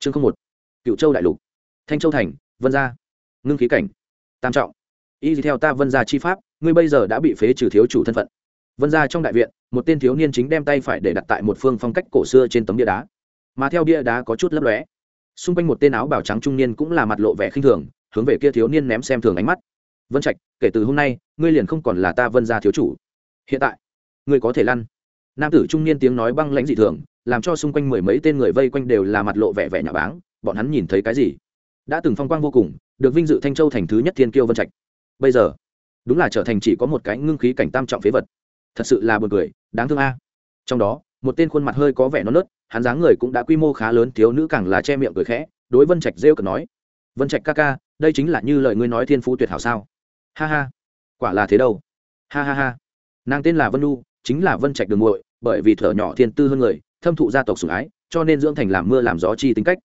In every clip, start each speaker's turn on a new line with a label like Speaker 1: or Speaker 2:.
Speaker 1: chương không một. Cựu châu đại lục. Thanh châu thành, vân gia. Ngưng khí cảnh. Tam trọng. Y theo ta vân gia chi pháp, ngươi bây giờ đã bị phế trừ thiếu chủ thân phận. Vân gia trong đại viện, một tên thiếu niên chính đem tay phải để đặt tại một phương phong cách cổ xưa trên tấm bia đá. Mà theo bia đá có chút lấp lóe. Xung quanh một tên áo bào trắng trung niên cũng là mặt lộ vẻ khinh thường, hướng về kia thiếu niên ném xem thường ánh mắt. Vân trạch, kể từ hôm nay, ngươi liền không còn là ta vân gia thiếu chủ. Hiện tại, ngươi có thể lăn. Nam tử trung niên tiếng nói băng lãnh dị thường làm cho xung quanh mười mấy tên người vây quanh đều là mặt lộ vẻ vẻ nhà báng, bọn hắn nhìn thấy cái gì? Đã từng phong quang vô cùng, được vinh dự thanh châu thành thứ nhất thiên kiêu vân trạch. Bây giờ, đúng là trở thành chỉ có một cái ngưng khí cảnh tam trọng phế vật. Thật sự là buồn cười, đáng thương a. Trong đó, một tên khuôn mặt hơi có vẻ non nớt, hắn dáng người cũng đã quy mô khá lớn, thiếu nữ càng là che miệng cười khẽ, đối vân trạch rêu cực nói, vân trạch ca ca, đây chính là như lời ngươi nói thiên phú tuyệt hảo sao? Ha ha, quả là thế đâu. Ha ha ha. Nàng tên là vân lu chính là vân trạch đường muội, bởi vì thở nhỏ thiên tư hơn người thâm thụ gia tộc sủng ái, cho nên dưỡng thành làm mưa làm gió chi tính cách.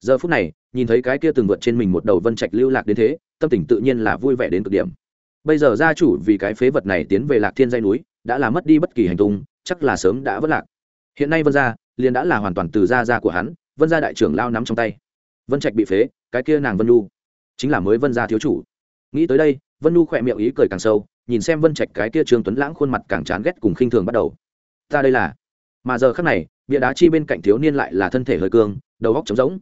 Speaker 1: Giờ phút này, nhìn thấy cái kia từng vượt trên mình một đầu vân trạch lưu lạc đến thế, tâm tình tự nhiên là vui vẻ đến cực điểm. Bây giờ gia chủ vì cái phế vật này tiến về lạc thiên dây núi, đã là mất đi bất kỳ hành tung, chắc là sớm đã vất lạc. Hiện nay vân gia liền đã là hoàn toàn từ gia gia của hắn, vân gia đại trưởng lao nắm trong tay. Vân trạch bị phế, cái kia nàng vân nu chính là mới vân gia thiếu chủ. Nghĩ tới đây, vân nu khỏe miệng ý cười càng sâu, nhìn xem vân trạch cái kia trương tuấn lãng khuôn mặt càng chán ghét cùng khinh thường bắt đầu. Ta đây là? Mà giờ khắc này bia đá chi bên cạnh thiếu niên lại là thân thể hơi cương, đầu góc trống rỗng.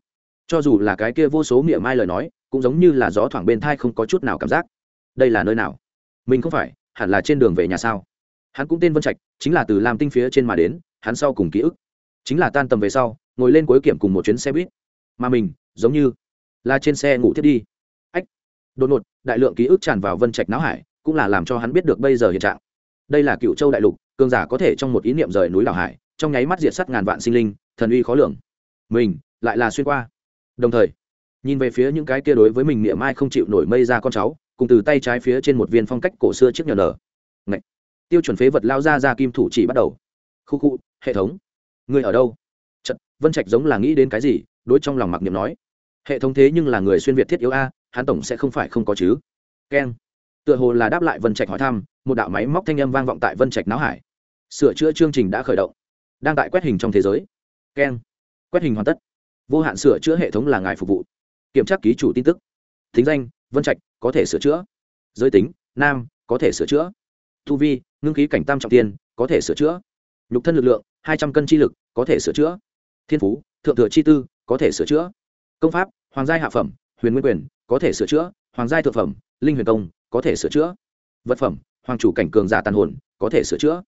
Speaker 1: Cho dù là cái kia vô số miệng mai lời nói, cũng giống như là gió thoảng bên thai không có chút nào cảm giác. Đây là nơi nào? Mình không phải, hẳn là trên đường về nhà sao? Hắn cũng tên vân trạch, chính là từ làm tinh phía trên mà đến, hắn sau cùng ký ức. Chính là tan tầm về sau, ngồi lên cuối kiểm cùng một chuyến xe buýt. Mà mình, giống như là trên xe ngủ thiết đi. Ách! Đột ngột, đại lượng ký ức tràn vào vân trạch não hải, cũng là làm cho hắn biết được bây giờ hiện trạng. Đây là cựu châu đại lục, cường giả có thể trong một ý niệm rời núi đảo hải trong nháy mắt diệt sắt ngàn vạn sinh linh thần uy khó lường. Mình lại là xuyên qua. Đồng thời nhìn về phía những cái kia đối với mình niệm ai không chịu nổi mây ra con cháu cùng từ tay trái phía trên một viên phong cách cổ xưa chiếc nhờ nở. Ngậy. tiêu chuẩn phế vật lao ra ra kim thủ chỉ bắt đầu. Khu khu hệ thống. Người ở đâu? Chật, vân trạch giống là nghĩ đến cái gì đối trong lòng mặc niệm nói. Hệ thống thế nhưng là người xuyên việt thiết yếu a hắn tổng sẽ không phải không có chứ. Keng. Tựa hồ là đáp lại vân trạch hỏi thăm một đạo máy móc thanh âm vang vọng tại vân trạch não hải. Sửa chữa chương trình đã khởi động đang tại quét hình trong thế giới. Keng. Quét hình hoàn tất. Vô hạn sửa chữa hệ thống là ngài phục vụ. Kiểm tra ký chủ tin tức. Thính danh, vân trạch, có thể sửa chữa. Giới tính, nam, có thể sửa chữa. Thu vi, ngưng khí cảnh tam trọng tiên, có thể sửa chữa. Nhục thân lực lượng, hai trăm cân chi lực, có thể sửa chữa. Thiên phú, thượng thừa chi tư, có thể sửa chữa. Công pháp, hoàng gia hạ phẩm, huyền nguyên quyền, có thể sửa chữa. Hoàng gia thượng phẩm, linh huyền công có thể sửa chữa. Vật phẩm, hoàng chủ cảnh cường giả tàn hồn, có thể sửa chữa.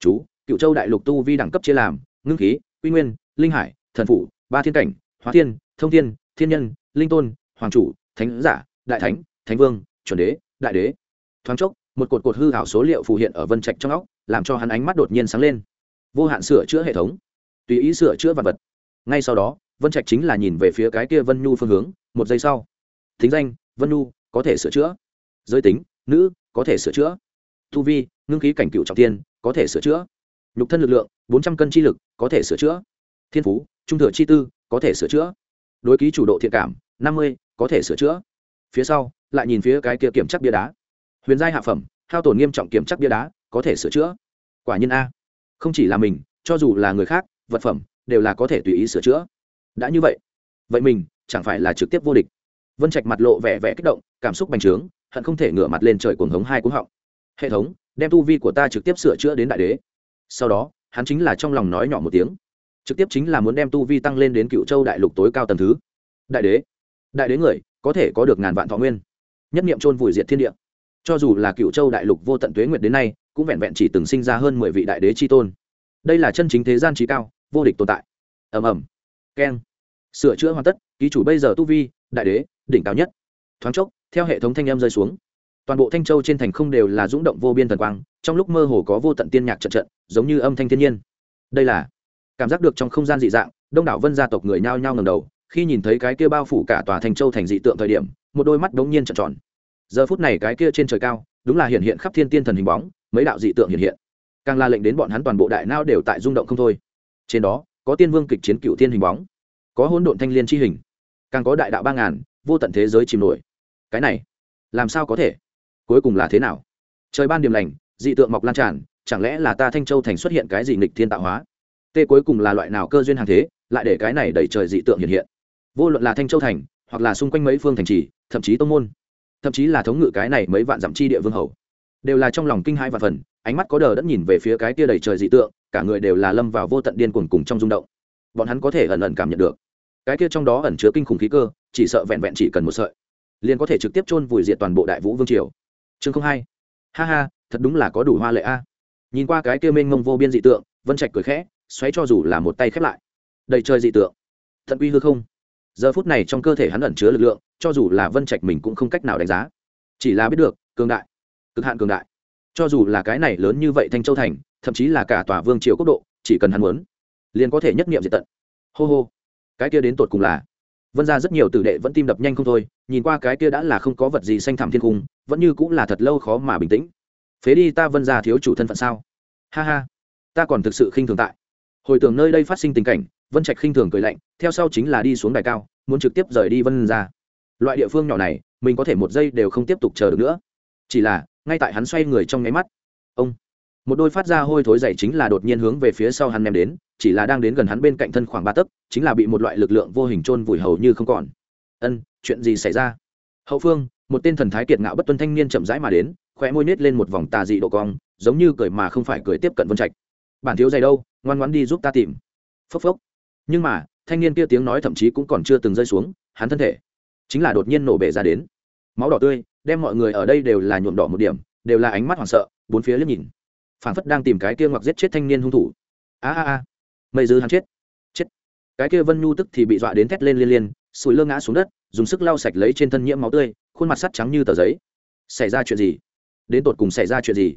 Speaker 1: Chú cựu châu đại lục tu vi đẳng cấp chia làm, ngưng khí, quy nguyên, linh hải, thần phủ, ba thiên cảnh, hóa thiên, thông thiên thiên nhân, linh tôn, hoàng chủ, thánh giả, đại thánh thánh vương, chuẩn đế, đại đế. Thoáng chốc, một cột cột hư hảo số liệu phù hiện ở vân trạch trong óc, làm cho hắn ánh mắt đột nhiên sáng lên. Vô hạn sửa chữa hệ thống. Tùy ý sửa chữa vật vật. Ngay sau đó, vân trạch chính là nhìn về phía cái kia vân nhu phương hướng, một giây sau. Thính danh, vân nhu, có thể sửa chữa. Giới tính, nữ, có thể sửa chữa. Tu vi, ngưng khí cảnh cựu trọng tiên có thể sửa chữa nhục thân lực lượng, bốn trăm cân chi lực, có thể sửa chữa. Thiên phú, trung thừa chi tư, có thể sửa chữa. Đối ký chủ độ thiện cảm, năm mươi, có thể sửa chữa. Phía sau, lại nhìn phía cái kia kiểm chắc bia đá. Huyền giai hạ phẩm, hao tổn nghiêm trọng kiểm chắc bia đá, có thể sửa chữa. Quả nhiên a. Không chỉ là mình, cho dù là người khác, vật phẩm, đều là có thể tùy ý sửa chữa. Đã như vậy vậy mình, chẳng phải là trực tiếp vô địch. Vân trạch mặt lộ vẻ vẻ kích động, cảm xúc bành trướng, hận không thể ngửa mặt lên trời cuồng hống hai cuống họng. Hệ thống, đem tu vi của ta trực tiếp sửa chữa đến đại đế sau đó, hắn chính là trong lòng nói nhỏ một tiếng. Trực tiếp chính là muốn đem tu vi tăng lên đến cựu châu đại lục tối cao tầng thứ. Đại đế đại đế người, có thể có được ngàn vạn thọ nguyên. Nhất niệm chôn vùi diệt thiên địa. Cho dù là cựu châu đại lục vô tận tuế nguyệt đến nay, cũng vẹn vẹn chỉ từng sinh ra hơn mười vị đại đế chi tôn. Đây là chân chính thế gian trí cao, vô địch tồn tại. Ầm ầm. Keng. Sửa chữa hoàn tất, ký chủ bây giờ tu vi, đại đế, đỉnh cao nhất. Thoáng chốc, theo hệ thống thanh em rơi xuống, toàn bộ thanh châu trên thành không đều là rung động vô biên thần quang trong lúc mơ hồ có vô tận tiên nhạc trận trận, giống như âm thanh thiên nhiên. Đây là cảm giác được trong không gian dị dạng, đông đảo vân gia tộc người nhao nhao ngầm đầu, khi nhìn thấy cái kia bao phủ cả tòa thành châu thành dị tượng thời điểm, một đôi mắt đống nhiên trợn tròn. Giờ phút này cái kia trên trời cao, đúng là hiện hiện khắp thiên tiên thần hình bóng, mấy đạo dị tượng hiện hiện. Càng là lệnh đến bọn hắn toàn bộ đại nao đều tại rung động không thôi. Trên đó, có tiên vương kịch chiến cựu tiên hình bóng, có hỗn độn thanh liên chi hình, càng có đại đạo ba ngàn, vô tận thế giới chìm nổi. Cái này, làm sao có thể? Cuối cùng là thế nào? Trời ban điểm lành dị tượng mọc lan tràn, chẳng lẽ là ta thanh châu thành xuất hiện cái gì nghịch thiên tạo hóa? Tê cuối cùng là loại nào cơ duyên hàng thế, lại để cái này đẩy trời dị tượng hiện hiện? Vô luận là thanh châu thành, hoặc là xung quanh mấy phương thành trì, thậm chí tông môn, thậm chí là thống ngự cái này mấy vạn dặm chi địa vương hầu, đều là trong lòng kinh hai và phần, ánh mắt có đờ đẫn nhìn về phía cái kia đầy trời dị tượng, cả người đều là lâm vào vô tận điên cuồng cùng trong rung động. Bọn hắn có thể ẩn ẩn cảm nhận được. Cái kia trong đó ẩn chứa kinh khủng khí cơ, chỉ sợ vẹn vẹn chỉ cần một sợi, liền có thể trực tiếp chôn vùi diệt toàn bộ đại vũ vương triều. Chương không hai. Ha ha thật đúng là có đủ hoa lệ a. Nhìn qua cái kia mênh mông vô biên dị tượng, vân trạch cười khẽ, xoáy cho dù là một tay khép lại. Đầy trời dị tượng. Thận quy hư không. Giờ phút này trong cơ thể hắn ẩn chứa lực lượng, cho dù là vân trạch mình cũng không cách nào đánh giá. Chỉ là biết được, cường đại. Cực hạn cường đại. Cho dù là cái này lớn như vậy thanh châu thành, thậm chí là cả tòa vương triều quốc độ, chỉ cần hắn muốn, liền có thể nhất nghiệm diệt tận. Hô hô. Cái kia đến tột cùng là, vân ra rất nhiều tử đệ vẫn tim đập nhanh không thôi, nhìn qua cái kia đã là không có vật gì xanh thảm thiên cung, vẫn như cũng là thật lâu khó mà bình tĩnh phế đi ta vân ra thiếu chủ thân phận sao? Ha ha, ta còn thực sự khinh thường tại. Hồi tưởng nơi đây phát sinh tình cảnh, vân trạch khinh thường cười lạnh, theo sau chính là đi xuống đài cao, muốn trực tiếp rời đi vân ra loại địa phương nhỏ này, mình có thể một giây đều không tiếp tục chờ được nữa. Chỉ là, ngay tại hắn xoay người trong nháy mắt, ông, một đôi phát ra hôi thối dày chính là đột nhiên hướng về phía sau hắn ném đến, chỉ là đang đến gần hắn bên cạnh thân khoảng ba tấc, chính là bị một loại lực lượng vô hình chôn vùi hầu như không còn. Ân, chuyện gì xảy ra? Hậu phương, một tên thần thái kiệt ngạo bất tuân thanh niên chậm rãi mà đến khóe môi nết lên một vòng tà dị độ cong, giống như cười mà không phải cười tiếp cận vân trạch. Bản thiếu dày đâu, ngoan ngoãn đi giúp ta tìm. Phốc phốc. Nhưng mà, thanh niên kia tiếng nói thậm chí cũng còn chưa từng rơi xuống, hắn thân thể chính là đột nhiên nổ bể ra đến. Máu đỏ tươi, đem mọi người ở đây đều là nhuộm đỏ một điểm, đều là ánh mắt hoảng sợ, bốn phía liếc nhìn. Phản phất đang tìm cái kia ngoặc giết chết thanh niên hung thủ. A a a. Mây dư hắn chết. Chết. Cái kia vân nhu tức thì bị dọa đến thét lên liên liên sùi lơ ngã xuống đất, dùng sức lau sạch lấy trên thân nhiễm máu tươi, khuôn mặt sắt trắng như tờ giấy. Xảy ra chuyện gì? Đến tột cùng xảy ra chuyện gì?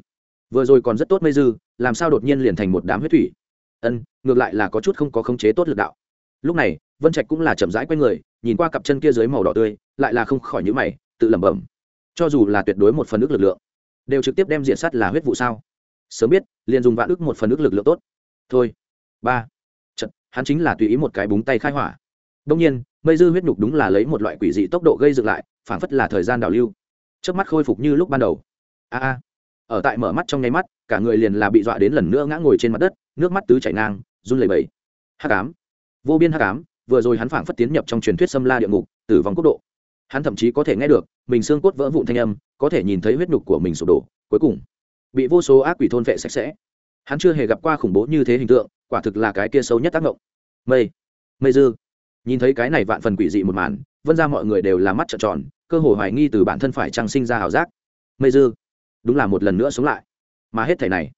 Speaker 1: Vừa rồi còn rất tốt mây dư, làm sao đột nhiên liền thành một đám huyết thủy? Ân, ngược lại là có chút không có khống chế tốt lực đạo. Lúc này, vân trạch cũng là chậm rãi q u a y người, nhìn qua cặp chân kia dưới màu đỏ tươi, lại là không khỏi nhữ mày, tự lẩm bẩm. Cho dù là tuyệt đối một phần ước lực lượng, đều trực tiếp đem diện sắt là huyết vụ sao? Sớm biết, liền dùng vạn ước một phần ước lực lượng tốt. Thôi. Ba. Trận hắn chính là tùy ý một cái búng tay khai hỏa. Đông nhiên, mây dư huyết nhục đúng là lấy một loại quỷ dị tốc độ gây dựng lại, phảng phất là thời gian đảo lưu. Trước mắt khôi phục như lúc ban đầu a a. Ở tại mở mắt trong nháy mắt, cả người liền là bị dọa đến lần nữa ngã ngồi trên mặt đất, nước mắt tứ chảy ngang, run lẩy bẩy. Hắc ám. Vô biên hắc ám, vừa rồi hắn phảng phất tiến nhập trong truyền thuyết xâm la địa ngục, tử vong quốc độ. Hắn thậm chí có thể nghe được, mình xương cốt vỡ vụn thanh âm, có thể nhìn thấy huyết nhục của mình sụp đổ, cuối cùng bị vô số ác quỷ thôn vệ sạch sẽ. Hắn chưa hề gặp qua khủng bố như thế hình tượng, quả thực là cái kia xấu nhất tác động mây. Mây dư. Nhìn thấy cái này vạn phần quỷ dị một màn, vân ra mọi người đều là mắt trợn tròn, cơ hồ hoài nghi từ bản thân phải trăng sinh ra ảo giác. Mây dư đúng là một lần nữa sống lại. Mà hết thảy này,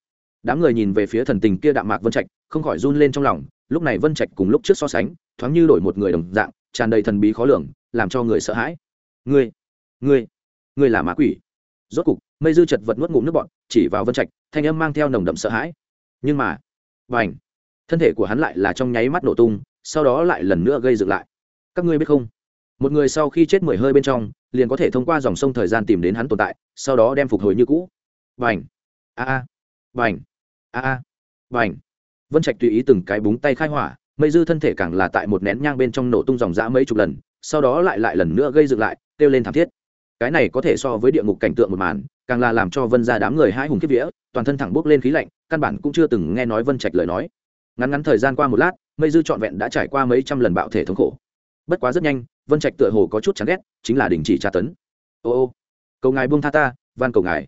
Speaker 1: đám người nhìn về phía thần tình kia đạm mạc vân trạch, không khỏi run lên trong lòng, lúc này vân trạch cùng lúc trước so sánh, thoáng như đổi một người đồng dạng, tràn đầy thần bí khó lường, làm cho người sợ hãi. Ngươi ngươi ngươi là mã quỷ. Rốt cục, mây dư chật vật nuốt ngụm nước bọn chỉ vào vân trạch, thanh âm mang theo nồng đậm sợ hãi. Nhưng mà và ảnh thân thể của hắn lại là trong nháy mắt nổ tung, sau đó lại lần nữa gây dựng lại. Các ngươi biết không? Một người sau khi chết mười hơi bên trong, liền có thể thông qua dòng sông thời gian tìm đến hắn tồn tại sau đó đem phục hồi như cũ. Vành a a! Vành a a! Vành vân trạch tùy ý từng cái búng tay khai hỏa, mây dư thân thể càng là tại một nén nhang bên trong nổ tung dòng dã mấy chục lần, sau đó lại lại lần nữa gây dựng lại, kêu lên thảm thiết. Cái này có thể so với địa ngục cảnh tượng một màn, càng là làm cho vân ra đám người hai hùng kiếp vía, toàn thân thẳng bốc lên khí lạnh, căn bản cũng chưa từng nghe nói vân trạch lời nói. Ngắn ngắn thời gian qua một lát, mây dư trọn vẹn đã trải qua mấy trăm lần bạo thể thống khổ. Bất quá rất nhanh, vân trạch tựa hồ có chút chán ghét, chính là đình chỉ tra tấn. Ô ô! Cầu ngài buông tha ta, van cầu ngài,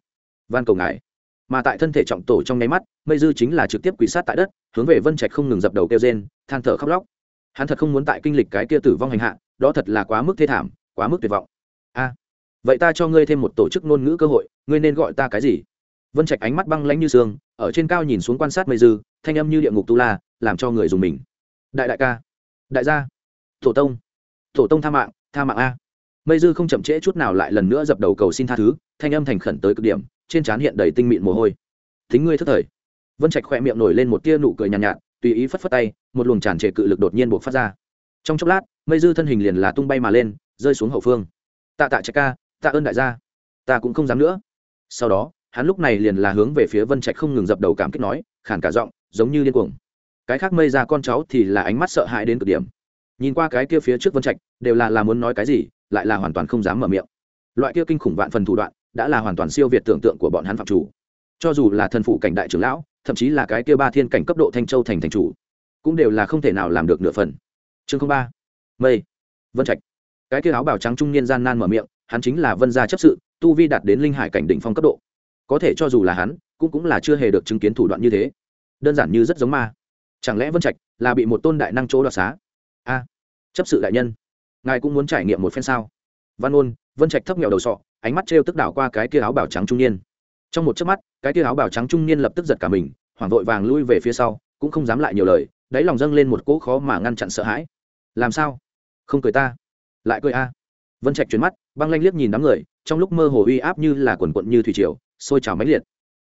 Speaker 1: van cầu ngài. Mà tại thân thể trọng tổ trong nháy mắt, mây dư chính là trực tiếp quỷ sát tại đất, hướng về vân trạch không ngừng dập đầu kêu rên, than thở khóc lóc. Hắn thật không muốn tại kinh lịch cái kia tử vong hành hạ, đó thật là quá mức thê thảm, quá mức tuyệt vọng. A, vậy ta cho ngươi thêm một tổ chức ngôn ngữ cơ hội, ngươi nên gọi ta cái gì? Vân trạch ánh mắt băng lãnh như sương, ở trên cao nhìn xuống quan sát mây dư, thanh âm như địa ngục tu la, làm cho người dùng mình. Đại đại ca, đại gia, tổ tông tổ tông tha mạng tha mạng a mây dư không chậm trễ chút nào lại lần nữa dập đầu cầu xin tha thứ thanh âm thành khẩn tới cực điểm trên trán hiện đầy tinh mịn mồ hôi. Thính ngươi thất thời. Vân trạch khỏe miệng nổi lên một tia nụ cười nhàn nhạt, nhạt tùy ý phất phất tay một luồng tràn trề cự lực đột nhiên buộc phát ra. Trong chốc lát mây dư thân hình liền là tung bay mà lên rơi xuống hậu phương. Tạ tạ trạch ca tạ ơn đại gia. Ta cũng không dám nữa. Sau đó hắn lúc này liền là hướng về phía vân trạch không ngừng dập đầu cảm kích nói khản cả giọng giống như điên cuồng. Cái khác mây ra con cháu thì là ánh mắt sợ hãi đến cực điểm nhìn qua cái kia phía trước vân trạch, đều là là muốn nói cái gì, lại là hoàn toàn không dám mở miệng. Loại kia kinh khủng vạn phần thủ đoạn, đã là hoàn toàn siêu việt tưởng tượng của bọn hắn phạm chủ. Cho dù là thần phụ cảnh đại trưởng lão, thậm chí là cái kia ba thiên cảnh cấp độ thanh châu thành thành chủ, cũng đều là không thể nào làm được nửa phần. Chương ba. Mây. Vân trạch. Cái kia áo bào trắng trung niên gian nan mở miệng, hắn chính là vân gia chấp sự, tu vi đạt đến linh hải cảnh đỉnh phong cấp độ. Có thể cho dù là hắn, cũng cũng là chưa hề được chứng kiến thủ đoạn như thế. Đơn giản như rất giống ma. Chẳng lẽ vân trạch là bị một tôn đại năng chỗ đoạt xá? A, chấp sự đại nhân, ngài cũng muốn trải nghiệm một phen sao? Văn ôn, vân trạch thấp nghèo đầu sọ, ánh mắt t tức đảo qua cái kia áo bảo trắng trung niên. Trong một chớp mắt, cái kia áo bảo trắng trung niên lập tức giật cả mình, hoảng vội vàng lui về phía sau, cũng không dám lại nhiều lời, đáy lòng dâng lên một cỗ khó mà ngăn chặn sợ hãi. Làm sao? Không cười ta. Lại cười a. Vân trạch chuyển mắt, băng lanh liếc nhìn đám người, trong lúc mơ hồ uy áp như là quần quận như thủy triều, sôi trào máy liệt.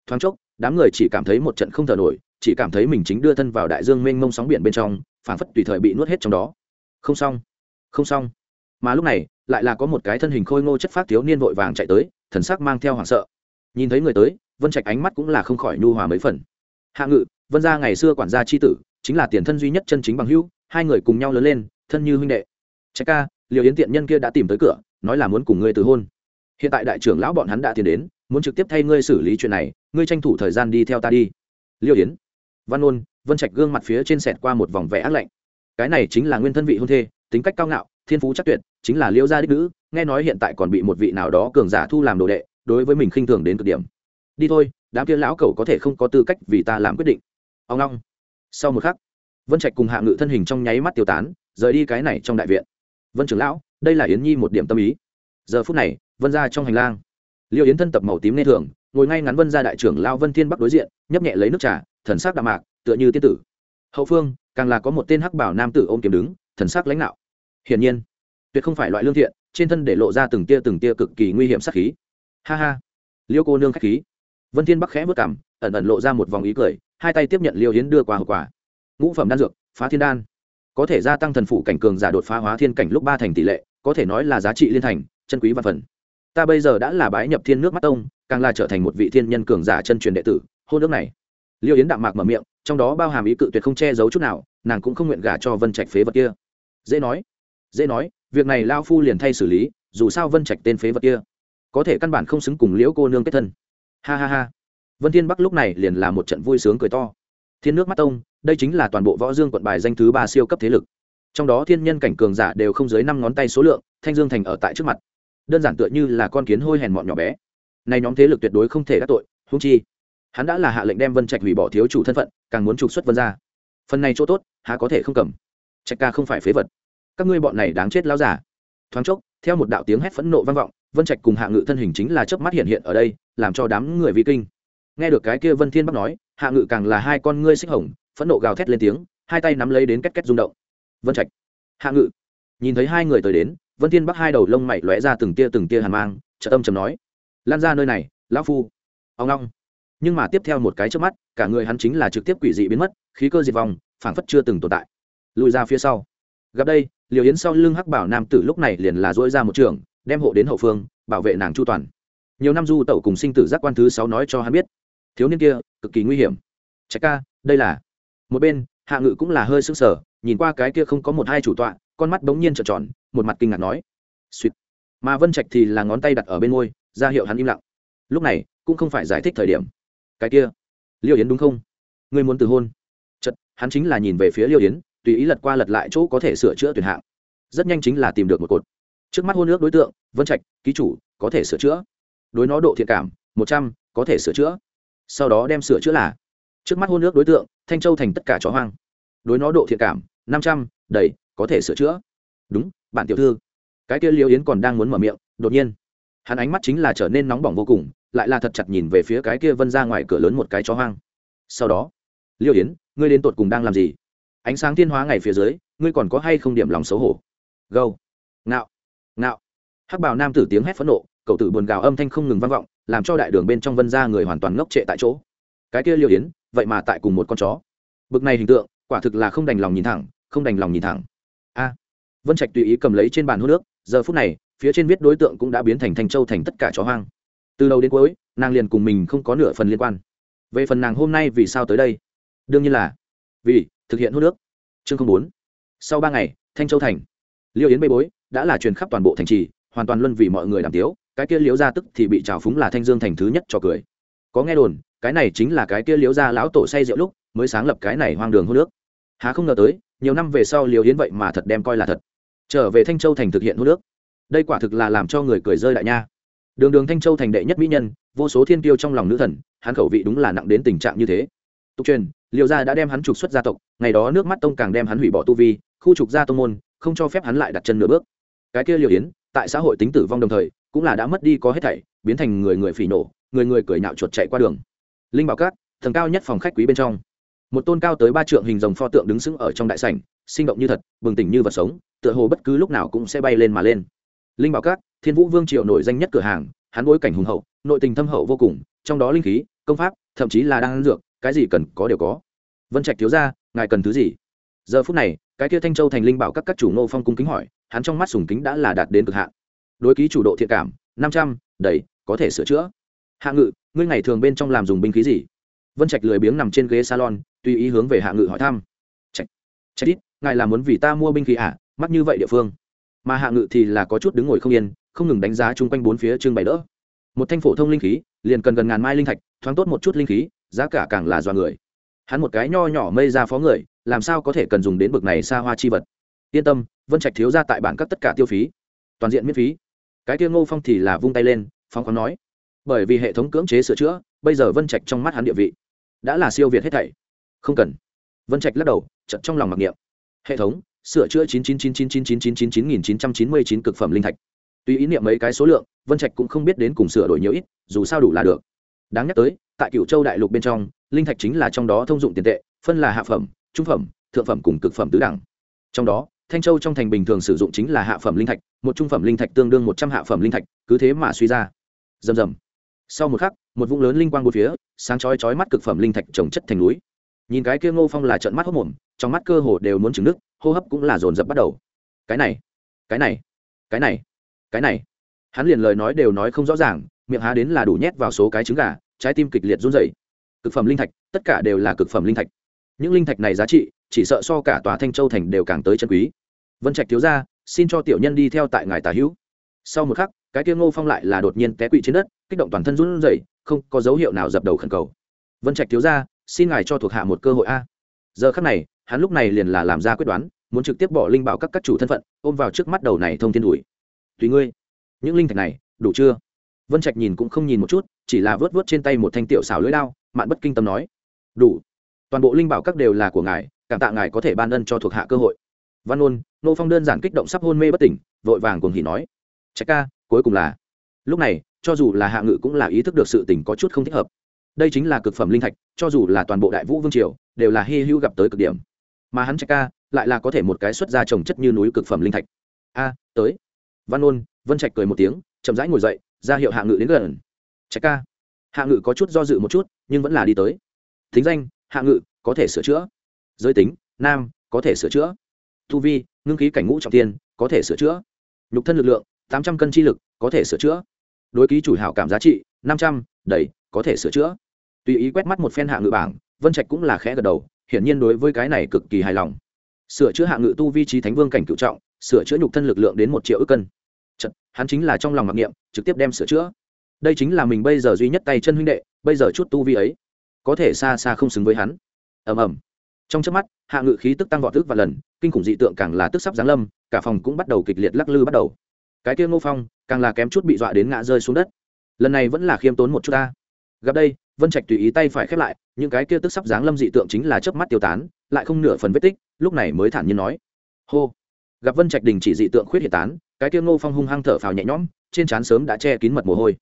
Speaker 1: Thoáng chốc, đám người chỉ cảm thấy một trận không thở nổi, chỉ cảm thấy mình chính đưa thân vào đại dương mênh mông sóng biển bên trong phảng phất tùy thời bị nuốt hết trong đó. Không xong không xong. Mà lúc này, lại là có một cái thân hình khôi ngô chất phát thiếu niên vội vàng chạy tới, thần sắc mang theo hoảng sợ. Nhìn thấy người tới, vân trạch ánh mắt cũng là không khỏi nhu hòa mấy phần. Hạ ngự, vân gia ngày xưa quản gia c h i tử, chính là tiền thân duy nhất chân chính bằng hữu, hai người cùng nhau lớn lên, thân như huynh đệ. Trạch ca, liều yến tiện nhân kia đã tìm tới cửa, nói là muốn cùng ngươi từ hôn. Hiện tại đại trưởng lão bọn hắn đã tiến đến, muốn trực tiếp thay ngươi xử lý chuyện này, ngươi tranh thủ thời gian đi theo ta đi. Liêu yến, văn ôn vân trạch gương mặt phía trên sẹt qua một vòng vẻ ác lạnh. Cái này chính là nguyên thân vị hôn thê, tính cách cao ngạo, thiên phú chắc tuyệt, chính là liêu gia đích nữ, nghe nói hiện tại còn bị một vị nào đó cường giả thu làm đồ đệ, đối với mình khinh thường đến cực điểm. Đi thôi, đám kia lão cẩu có thể không có tư cách vì ta làm quyết định. Ông long. Sau một khắc, vân trạch cùng hạ ngự thân hình trong nháy mắt tiêu tán, rời đi cái này trong đại viện. Vân trưởng lão, đây là yến nhi một điểm tâm ý. Giờ phút này, vân ra trong hành lang liêu yến thân tập màu tím nên thường, ngồi ngay ngắn vân ra đại trưởng lao vân thiên bắc đối diện, nhấp nhẹ lấy nước trà, thần sắc đạm mạc tựa như tiên tử. Hậu phương, càng là có một tên hắc bảo nam tử ôm kiếm đứng, thần sắc lãnh đạo. Hiển nhiên, tuyệt không phải loại lương thiện, trên thân để lộ ra từng tia từng tia cực kỳ nguy hiểm sắc khí. Ha ha. Liêu cô nương khách khí. Vân thiên bắc khẽ vất cảm ẩn ẩn lộ ra một vòng ý cười, hai tay tiếp nhận liêu hiến đưa qua hậu quả ngũ phẩm đan dược, phá thiên đan. Có thể gia tăng thần phủ cảnh cường giả đột phá hóa thiên cảnh lúc ba thành tỷ lệ, có thể nói là giá trị liên thành, chân quý và phần. Ta bây giờ đã là bái nhập thiên nước mắt tông, càng là trở thành một vị thiên nhân cường giả chân truyền đệ tử, hôn nước này liêu yến đạm mạc mở miệng, trong đó bao hàm ý cự tuyệt không che giấu chút nào, nàng cũng không nguyện gả cho vân trạch phế vật kia. Dễ nói dễ nói, việc này lao phu liền thay xử lý, dù sao vân trạch tên phế vật kia, có thể căn bản không xứng cùng liễu cô nương kết thân. Ha ha ha. Vân thiên bắc lúc này liền là một trận vui sướng cười to. Thiên nước mắt tông, đây chính là toàn bộ võ dương quận bài danh thứ ba siêu cấp thế lực. Trong đó thiên nhân cảnh cường giả đều không dưới năm ngón tay số lượng, thanh dương thành ở tại trước mặt. Đơn giản tựa như là con kiến hôi hèn mọn nhỏ bé. Này nhóm thế lực tuyệt đối không thể đắc tội húng chi hắn đã là hạ lệnh đem vân trạch hủy bỏ thiếu chủ thân phận, càng muốn trục xuất vân ra phần này chỗ tốt, há có thể không cầm. Trạch ca không phải phế vật. Các ngươi bọn này đáng chết lao giả thoáng chốc, theo một đạo tiếng hét phẫn nộ vang vọng, vân trạch cùng hạ ngự thân hình chính là chớp mắt hiện hiện ở đây, làm cho đám người vi kinh. Nghe được cái kia vân thiên bắc nói, hạ ngự càng là hai con ngươi xích hồng, phẫn nộ gào thét lên tiếng, hai tay nắm lấy đến két két rung động. Vân trạch. Hạ ngự. Nhìn thấy hai người tới đến, vân thiên bắc hai đầu lông mày lóe ra từng tia từng tia hàn mang trợ tâm trầm nói, lan ra nơi này, lão phu. Ông long nhưng mà tiếp theo một cái trước mắt, cả người hắn chính là trực tiếp quỷ dị biến mất, khí cơ diệt vong, phảng phất chưa từng tồn tại. Lùi ra phía sau. Gặp đây liều yến sau lưng hắc bảo nam tử lúc này liền là dỗi ra một trường, đem hộ đến hậu phương, bảo vệ nàng chu toàn. Nhiều năm du tẩu cùng sinh tử giác quan thứ sáu nói cho hắn biết, thiếu niên kia, cực kỳ nguy hiểm. Trạch ca, đây là. Một bên, hạ ngự cũng là hơi sững sờ, nhìn qua cái kia không có một hai chủ tọa, con mắt bỗng nhiên trợn tròn, một mặt kinh ngạc nói. Suýt mà vân trạch thì là ngón tay đặt ở bên môi, ra hiệu hắn im lặng. Lúc này, cũng không phải giải thích thời điểm cái kia. Liêu yến đúng không? Ngươi muốn từ hôn. Chật hắn chính là nhìn về phía liêu yến, tùy ý lật qua lật lại chỗ có thể sửa chữa tuyển hạng. Rất nhanh chính là tìm được một cột. Trước mắt hôn ước đối tượng, vân trạch, ký chủ, có thể sửa chữa. Đối nó độ thiện cảm, một trăm, có thể sửa chữa. Sau đó đem sửa chữa là, trước mắt hôn ước đối tượng, thanh châu thành tất cả chó hoang. Đối nó độ thiện cảm, năm trăm, đầy, có thể sửa chữa. Đúng, bạn tiểu thư. Cái kia liêu yến còn đang muốn mở miệng, đột nhiên, hắn ánh mắt chính là trở nên nóng bỏng vô cùng lại là thật chặt nhìn về phía cái kia vân ra ngoài cửa lớn một cái chó hoang. Sau đó, liêu yến, ngươi đến tột cùng đang làm gì? Ánh sáng thiên hóa ngày phía dưới, ngươi còn có hay không điểm lòng xấu hổ? Gâu, ngạo ngạo. Hắc bào nam tử tiếng hét phẫn nộ, cậu tử buồn gào âm thanh không ngừng vang vọng, làm cho đại đường bên trong vân ra người hoàn toàn ngốc trệ tại chỗ. Cái kia liêu yến, vậy mà tại cùng một con chó. Bực này hình tượng, quả thực là không đành lòng nhìn thẳng, không đành lòng nhìn thẳng. A. Vân trạch tùy ý cầm lấy trên bàn hô nước, giờ phút này, phía trên viết đối tượng cũng đã biến thành thanh châu thành tất cả chó hoang từ đầu đến cuối, nàng liền cùng mình không có nửa phần liên quan. Về phần nàng hôm nay vì sao tới đây? Đương nhiên là vì thực hiện hô nước chương bốn. Sau ba ngày, thanh châu thành, liêu yến bê bối đã là truyền khắp toàn bộ thành trì, hoàn toàn luân vì mọi người làm tiếu, cái kia liếu ra tức thì bị trào phúng là thanh dương thành thứ nhất cho cười. Có nghe đồn, cái này chính là cái kia liếu ra lão tổ say rượu lúc mới sáng lập cái này hoang đường hô nước há không ngờ tới, nhiều năm về sau liều yến vậy mà thật đem coi là thật. Trở về thanh châu thành thực hiện hô nước đây quả thực là làm cho người cười rơi đại nha đường đường thanh châu thành đệ nhất mỹ nhân, vô số thiên tiêu trong lòng nữ thần, hắn khẩu vị đúng là nặng đến tình trạng như thế. Tục truyền liệu gia đã đem hắn trục xuất gia tộc, ngày đó nước mắt tông càng đem hắn hủy bỏ tu vi, khu trục gia tông môn, không cho phép hắn lại đặt chân nửa bước. Cái kia liều yến, tại xã hội tính tử vong đồng thời, cũng là đã mất đi có hết thảy, biến thành người người phỉ nổ người người cười nhạo chuột chạy qua đường. Linh bảo cát, tầng cao nhất phòng khách quý bên trong. Một tôn cao tới ba trượng hình rồng pho tượng đứng sững ở trong đại sảnh, sinh động như thật, bừng tỉnh như vật sống, tựa hồ bất cứ lúc nào cũng sẽ bay lên mà lên linh bảo các, thiên vũ vương triều nổi danh nhất cửa hàng, hắn bối cảnh hùng hậu, nội tình thâm hậu vô cùng, trong đó linh khí, công pháp, thậm chí là đang dược, cái gì cần có đều có. Vân trạch thiếu ra ngài cần thứ gì? Giờ phút này, cái kia thanh châu thành linh bảo các các chủ nô phong cung kính hỏi, hắn trong mắt sùng kính đã là đạt đến cực hạn. Đối ký chủ độ thiện cảm, năm trăm, đầy, có thể sửa chữa. Hạ ngự, ngươi ngày thường bên trong làm dùng binh khí gì? Vân trạch lười biếng nằm trên ghế salon, tùy ý hướng về hạ ngự hỏi thăm. Trạch trạch ít, ngài là muốn vì ta mua binh khí à? Mắc như vậy địa phương mà hạ ngự thì là có chút đứng ngồi không yên, không ngừng đánh giá chung quanh bốn phía trưng bày đỡ. Một thanh phổ thông linh khí, liền cần gần ngàn mai linh thạch, thoáng tốt một chút linh khí, giá cả càng là do người. Hắn một cái nho nhỏ mây ra phó người, làm sao có thể cần dùng đến bực này xa hoa chi vật? Yên tâm, vân trạch thiếu ra tại bản các tất cả tiêu phí, toàn diện miễn phí. Cái tiêu ngô phong thì là vung tay lên phong khoáng nói, bởi vì hệ thống cưỡng chế sửa chữa, bây giờ vân trạch trong mắt hắn địa vị, đã là siêu việt hết thảy. Không cần. Vân trạch lắc đầu chật trong lòng mặc niệm. Hệ thống sửa chữa chín chín chín chín chín chín chín chín chín nghìn chín trăm chín mươi chín cực phẩm linh thạch. Tuy ý niệm mấy cái số lượng, vân trạch cũng không biết đến cùng sửa đổi nhiều ít, dù sao đủ là được. Đáng nhắc tới, tại cựu châu đại lục bên trong, linh thạch chính là trong đó thông dụng tiền tệ, phân là hạ phẩm, trung phẩm, thượng phẩm cùng cực phẩm tứ đẳng. Trong đó, thanh châu trong thành bình thường sử dụng chính là hạ phẩm linh thạch, một trung phẩm linh thạch tương đương một trăm hạ phẩm linh thạch, cứ thế mà suy ra. Rầm rầm. Sau một khắc, một vũng lớn linh quang một phía, sáng chói chói mắt cực phẩm linh thạch trồng chất thành núi nhìn cái kia ngô phong là trận mắt hốc mồm, trong mắt cơ hồ đều muốn trứng nước, hô hấp cũng là dồn dập bắt đầu. Cái này cái này cái này cái này. Hắn liền lời nói đều nói không rõ ràng, miệng há đến là đủ nhét vào số cái trứng gà, trái tim kịch liệt run rẩy. Cực phẩm linh thạch, tất cả đều là cực phẩm linh thạch. Những linh thạch này giá trị, chỉ sợ so cả tòa thanh châu thành đều càng tới chân quý. Vân trạch thiếu ra xin cho tiểu nhân đi theo tại ngài tà hữu. Sau một khắc, cái kia ngô phong lại là đột nhiên té quỵ trên đất, kích động toàn thân run rẩy, không có dấu hiệu nào dập đầu khẩn cầu. Vân trạch thiếu ra xin ngài cho thuộc hạ một cơ hội a. Giờ khắc này, hắn lúc này liền là làm ra quyết đoán, muốn trực tiếp bỏ linh bảo các các chủ thân phận, ôm vào trước mắt đầu này thông thiên đùi tùy ngươi. Những linh thạch này, đủ chưa? Vân trạch nhìn cũng không nhìn một chút, chỉ là vớt vớt trên tay một thanh tiểu xảo lưỡi đao, mạn bất kinh tâm nói. Đủ. Toàn bộ linh bảo các đều là của ngài, cảm tạ ngài có thể ban ân cho thuộc hạ cơ hội. Văn ôn, nô phong đơn giản kích động sắp hôn mê bất tỉnh, vội vàng cùng hỉ nói. Trạch ca, cuối cùng là. Lúc này, cho dù là hạ ngự cũng là ý thức được sự tình có chút không thích hợp đây chính là cực phẩm linh thạch, cho dù là toàn bộ đại vũ vương triều, đều là hy hữu gặp tới cực điểm. Mà hắn trạch ca lại là có thể một cái xuất ra trồng chất như núi cực phẩm linh thạch. A, tới. Văn ôn, vân trạch cười một tiếng, chậm rãi ngồi dậy, ra hiệu hạ ngự đến gần. Trạch ca. Hạ ngự có chút do dự một chút, nhưng vẫn là đi tới. Thính danh, hạ ngự, có thể sửa chữa. Giới tính, nam, có thể sửa chữa. Thu vi, ngưng khí cảnh ngũ trọng tiên, có thể sửa chữa. Nhục thân lực lượng, tám trăm cân chi lực, có thể sửa chữa. Đối ký chủ hảo cảm giá trị, năm trăm, đầy, có thể sửa chữa tùy ý quét mắt một phen hạ ngự bảng vân trạch cũng là khẽ gật đầu hiển nhiên đối với cái này cực kỳ hài lòng. Sửa chữa hạ ngự tu vi trí thánh vương cảnh cựu trọng sửa chữa nhục thân lực lượng đến một triệu ước cân. Chật, hắn chính là trong lòng mặc niệm trực tiếp đem sửa chữa. Đây chính là mình bây giờ duy nhất tay chân huynh đệ bây giờ chút tu vi ấy có thể xa xa không xứng với hắn. Ầm ầm. Trong chớp mắt hạ ngự khí tức tăng vọt tức và lần kinh khủng dị tượng càng là tức sắp giáng lâm cả phòng cũng bắt đầu kịch liệt lắc lư bắt đầu. Cái kia ngô phong càng là kém chút bị dọa đến ngã rơi xuống đất. Lần này vẫn là khiêm tốn một chút ta. Gặp đây vân trạch tùy ý tay phải khép lại, những cái kia tức sắp giáng lâm dị tượng chính là chớp mắt tiêu tán, lại không nửa phần vết tích, lúc này mới thản nhiên nói. Hô. Gặp vân trạch đình chỉ dị tượng khuyết hiện tán, cái kia ngô phong hung hăng thở phào nhẹ nhõm, trên trán sớm đã che kín mật mồ hôi.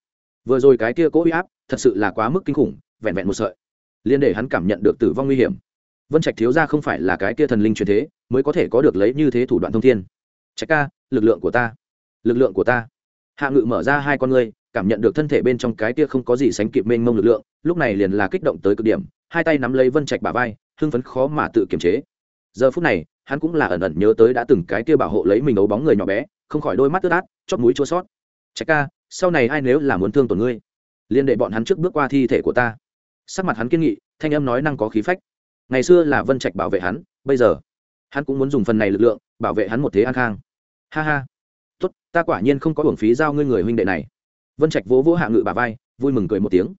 Speaker 1: Vừa rồi cái kia cố uy áp, thật sự là quá mức kinh khủng, vẹn vẹn một sợi liên để hắn cảm nhận được tử vong nguy hiểm. Vân trạch thiếu ra không phải là cái kia thần linh truyền thế, mới có thể có được lấy như thế thủ đoạn thông thiên. Trạch ca, lực lượng của ta, lực lượng của ta. Hạ ngự mở ra hai con ngươi cảm nhận được thân thể bên trong cái kia không có gì sánh kịp mênh mông lực lượng, lúc này liền là kích động tới cực điểm, hai tay nắm lấy vân trạch bả vai, hưng phấn khó mà tự kiềm chế. Giờ phút này, hắn cũng là ẩn ẩn nhớ tới đã từng cái kia bảo hộ lấy mình ấu bóng người nhỏ bé, không khỏi đôi mắt ướt át chót mũi chua sót. Trạch ca, sau này ai nếu là muốn thương tổn ngươi liên đệ bọn hắn trước bước qua thi thể của ta. Sắc mặt hắn kiên nghị, thanh âm nói năng có khí phách. Ngày xưa là vân trạch bảo vệ hắn, bây giờ, hắn cũng muốn dùng phần này lực lượng, bảo vệ hắn một thế an khang. Ha ha. Tốt, ta quả nhiên không có hưởng phí giao ngươi người huynh đệ này vân trạch vỗ vỗ hạ ngự bà vai vui mừng cười một tiếng.